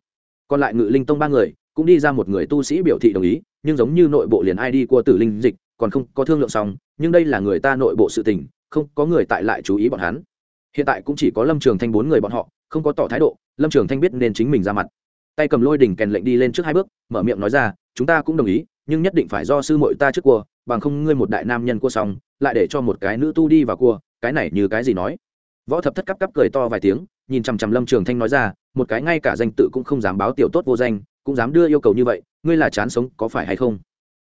Còn lại ngự linh tông ba người, cũng đi ra một người tu sĩ biểu thị đồng ý, nhưng giống như nội bộ liền ai đi qua tử linh dịch, còn không có thương lượng xong, nhưng đây là người ta nội bộ sự tình, không có người tại lại chú ý bọn hắn. Hiện tại cũng chỉ có lâm trường thanh bốn người bọn họ, không có tỏ thái độ, lâm trường thanh biết nên chính mình ra mặt. Tay cầm lôi đỉnh kèn lệnh đi lên trước hai bước, mở miệng nói ra, chúng ta cũng đồng ý, nhưng nhất định phải do sư mội ta trước cua, bằng không ngươi một đại nam nhân cua xong lại để cho một cái nữ tu đi vào cua, cái này như cái gì nói? Võ thập thất cắp cắp cười to vài tiếng, nhìn chằm chằm lâm trường thanh nói ra, một cái ngay cả danh tự cũng không dám báo tiểu tốt vô danh, cũng dám đưa yêu cầu như vậy, ngươi là chán sống có phải hay không?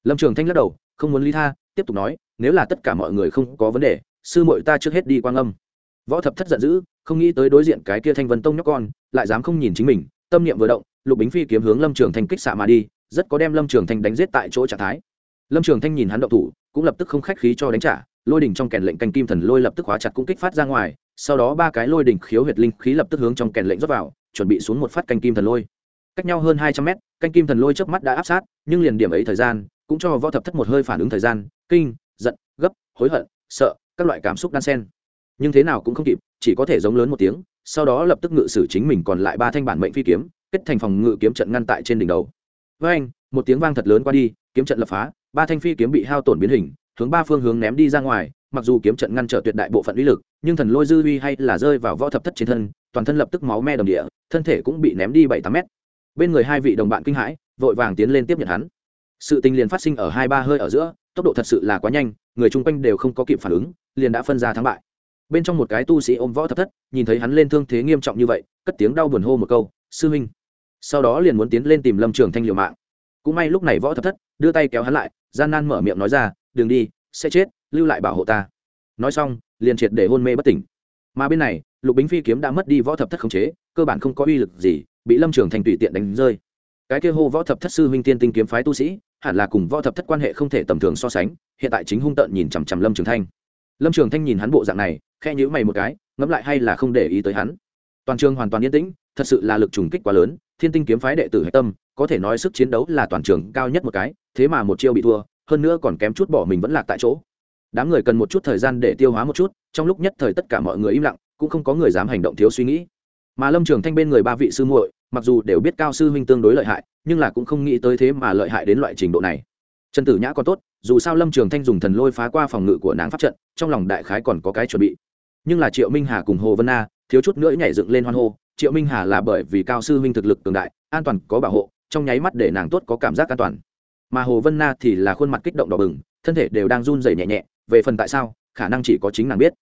Lâm trường thanh lắc đầu, không muốn ly tha, tiếp tục nói, nếu là tất cả mọi người không có vấn đề, sư mội ta trước hết đi quang âm. Võ thập thất giận dữ, không nghĩ tới đối diện cái kia thanh vân tông nhóc con, lại dám không nhìn chính mình, tâm niệm vừa động, lục bính phi kiếm hướng lâm trường thanh kích xạ mà đi, rất có đem lâm trường thanh đánh giết tại chỗ trạng thái lâm trường thanh nhìn hắn động thủ, cũng lập tức không khách khí cho đánh trả, lôi đỉnh trong kèn lệnh canh kim thần lôi lập tức hóa chặt cũng kích phát ra ngoài, sau đó ba cái lôi đỉnh khiếu huyệt linh khí lập tức hướng trong kèn lệnh rót vào, chuẩn bị xuống một phát canh kim thần lôi. Cách nhau hơn hai trăm mét, canh kim thần lôi trước mắt đã áp sát, nhưng liền điểm ấy thời gian, cũng cho võ thập thất một hơi phản ứng thời gian, kinh, giận, gấp, hối hận, sợ, các loại cảm xúc đan sen nhưng thế nào cũng không kịp, chỉ có thể giống lớn một tiếng, sau đó lập tức ngự sử chính mình còn lại ba thanh bản mệnh phi kiếm, kết thành phòng ngự kiếm trận ngăn tại trên đỉnh đầu. Với anh một tiếng vang thật lớn qua đi, kiếm trận lập phá ba thanh phi kiếm bị hao tổn biến hình, hướng ba phương hướng ném đi ra ngoài, mặc dù kiếm trận ngăn trở tuyệt đại bộ phận uy lực, nhưng thần lôi dư uy hay là rơi vào võ thập thất trên thân, toàn thân lập tức máu me đồng địa, thân thể cũng bị ném đi bảy tám mét. Bên người hai vị đồng bạn kinh hãi, vội vàng tiến lên tiếp nhận hắn. Sự tình liền phát sinh ở hai ba hơi ở giữa, tốc độ thật sự là quá nhanh, người chung quanh đều không có kịp phản ứng, liền đã phân ra thắng bại. Bên trong một cái tu sĩ ôm võ thập thất, nhìn thấy hắn lên thương thế nghiêm trọng như vậy, cất tiếng đau buồn hô một câu, sư huynh. Sau đó liền muốn tiến lên tìm lâm trường thanh liều mạng. Cũng may lúc này võ thập thất, đưa tay kéo hắn lại gian nan mở miệng nói ra đ ừ n g đi, sẽ chết, lưu lại bảo hộ ta. Nói xong, liền triệt để hôn mê bất tỉnh. Mà bên này, lục bính phi kiếm đã mất đi võ thập thất khống chế, cơ bản không có uy lực gì, bị lâm trường thành tùy tiện đánh rơi. Cái kia hô võ thập thất sư huynh tiên tinh kiếm phái tu sĩ, hẳn là cùng võ thập thất quan hệ không thể tầm thường so sánh, hiện tại chính hung tợn nhìn chằm chằm lâm trường thanh. Lâm trường thanh nhìn hắn bộ dạng này khe nhữ mày một cái, ngẫm lại hay là không để ý tới hắn. Toàn trường hoàn toàn yên tĩnh, thật sự là lực trùng kích quá lớn, thiên tinh kiếm phái đệ tử hạch tâm có thể nói sức chiến đấu là toàn trường cao nhất một cái, thế mà một chiêu bị thua, hơn nữa còn kém chút bỏ mình vẫn lạc tại chỗ. Đám người cần một chút thời gian để tiêu hóa một chút, trong lúc nhất thời tất cả mọi người im lặng, cũng không có người dám hành động thiếu suy nghĩ. Mà lâm trường thanh bên người ba vị sư muội, mặc dù đều biết cao sư huynh tương đối lợi hại, nhưng là cũng không nghĩ tới thế mà lợi hại đến loại trình độ này. Trần tử nhã còn tốt, dù sao lâm trường thanh dùng thần lôi phá qua phòng ngự của nàng pháp trận, trong lòng đại khái còn có cái chuẩn bị. Nhưng là triệu minh hà cùng hồ vân na, thiếu chút nữa nhảy dựng lên hoan hô, triệu minh hà là bởi vì cao sư huynh thực lực cường đại, an toàn có bảo hộ trong nháy mắt để nàng tốt có cảm giác an toàn. Mà hồ vân na thì là khuôn mặt kích động đỏ bừng, thân thể đều đang run rẩy nhẹ nhẹ, về phần tại sao, khả năng chỉ có chính nàng biết.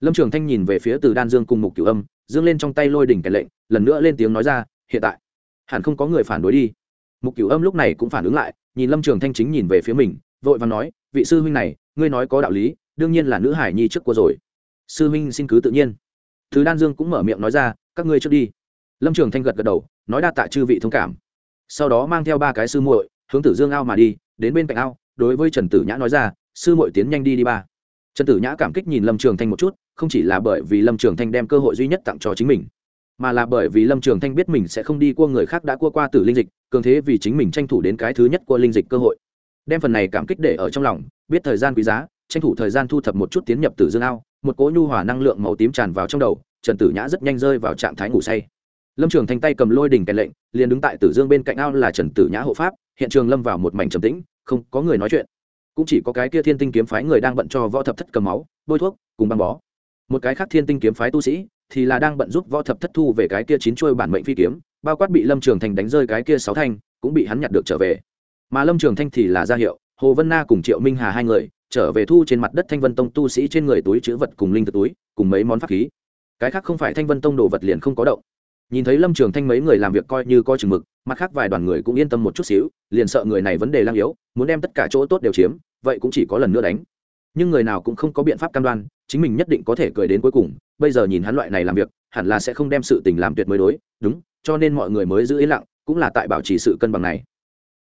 Lâm trường thanh nhìn về phía từ đan dương cùng mục cửu âm, dương lên trong tay lôi đỉnh kèn lệnh, lần nữa lên tiếng nói ra, hiện tại, hẳn không có người phản đối đi. Mục cửu âm lúc này cũng phản ứng lại, nhìn lâm trường thanh chính nhìn về phía mình, vội và nói, vị sư huynh này, ngươi nói có đạo lý, đương nhiên là nữ hải nhi trước của rồi. Sư huynh xin cứ tự nhiên. Thứ đan dương cũng mở miệng nói ra, các ngươi trước đi. Lâm trường thanh gật gật đầu, nói đa tạ chư vị thông cảm sau đó mang theo ba cái sư muội, hướng tử dương ao mà đi, đến bên cạnh ao, đối với trần tử nhã nói ra, sư muội tiến nhanh đi đi ba. Trần tử nhã cảm kích nhìn lâm trường thanh một chút, không chỉ là bởi vì lâm trường thanh đem cơ hội duy nhất tặng cho chính mình, mà là bởi vì lâm trường thanh biết mình sẽ không đi cua người khác đã cua qua tử linh dịch, cường thế vì chính mình tranh thủ đến cái thứ nhất của linh dịch cơ hội. Đem phần này cảm kích để ở trong lòng, biết thời gian quý giá, tranh thủ thời gian thu thập một chút tiến nhập tử dương ao, một cỗ nhu hòa năng lượng màu tím tràn vào trong đầu, trần tử nhã rất nhanh rơi vào trạng thái ngủ say lâm trường thanh tay cầm lôi đỉnh kèn lệnh, liền đứng tại tử dương bên cạnh ao là trần tử nhã hộ pháp, hiện trường lâm vào một mảnh trầm tĩnh, không có người nói chuyện. Cũng chỉ có cái kia thiên tinh kiếm phái người đang bận cho võ thập thất cầm máu, bôi thuốc, cùng băng bó. Một cái khác thiên tinh kiếm phái tu sĩ, thì là đang bận giúp võ thập thất thu về cái kia chín chuôi bản mệnh phi kiếm, bao quát bị lâm trường thành đánh rơi cái kia sáu thanh, cũng bị hắn nhặt được trở về. Mà lâm trường thanh thì là ra hiệu, hồ vân na cùng triệu minh hà hai người, trở về thu trên mặt đất thanh vân tông tu sĩ trên người túi chữ vật cùng linh thực túi, cùng mấy món pháp khí. Cái khác không phải thanh vân tông đồ vật liền không có động nhìn thấy lâm trường thanh mấy người làm việc coi như coi chừng mực, mặt khác vài đoàn người cũng yên tâm một chút xíu, liền sợ người này vấn đề lang yếu, muốn đem tất cả chỗ tốt đều chiếm, vậy cũng chỉ có lần nữa đánh. Nhưng người nào cũng không có biện pháp cam đoan, chính mình nhất định có thể cười đến cuối cùng, bây giờ nhìn hắn loại này làm việc, hẳn là sẽ không đem sự tình làm tuyệt mới đối, đúng, cho nên mọi người mới giữ yên lặng, cũng là tại bảo trì sự cân bằng này.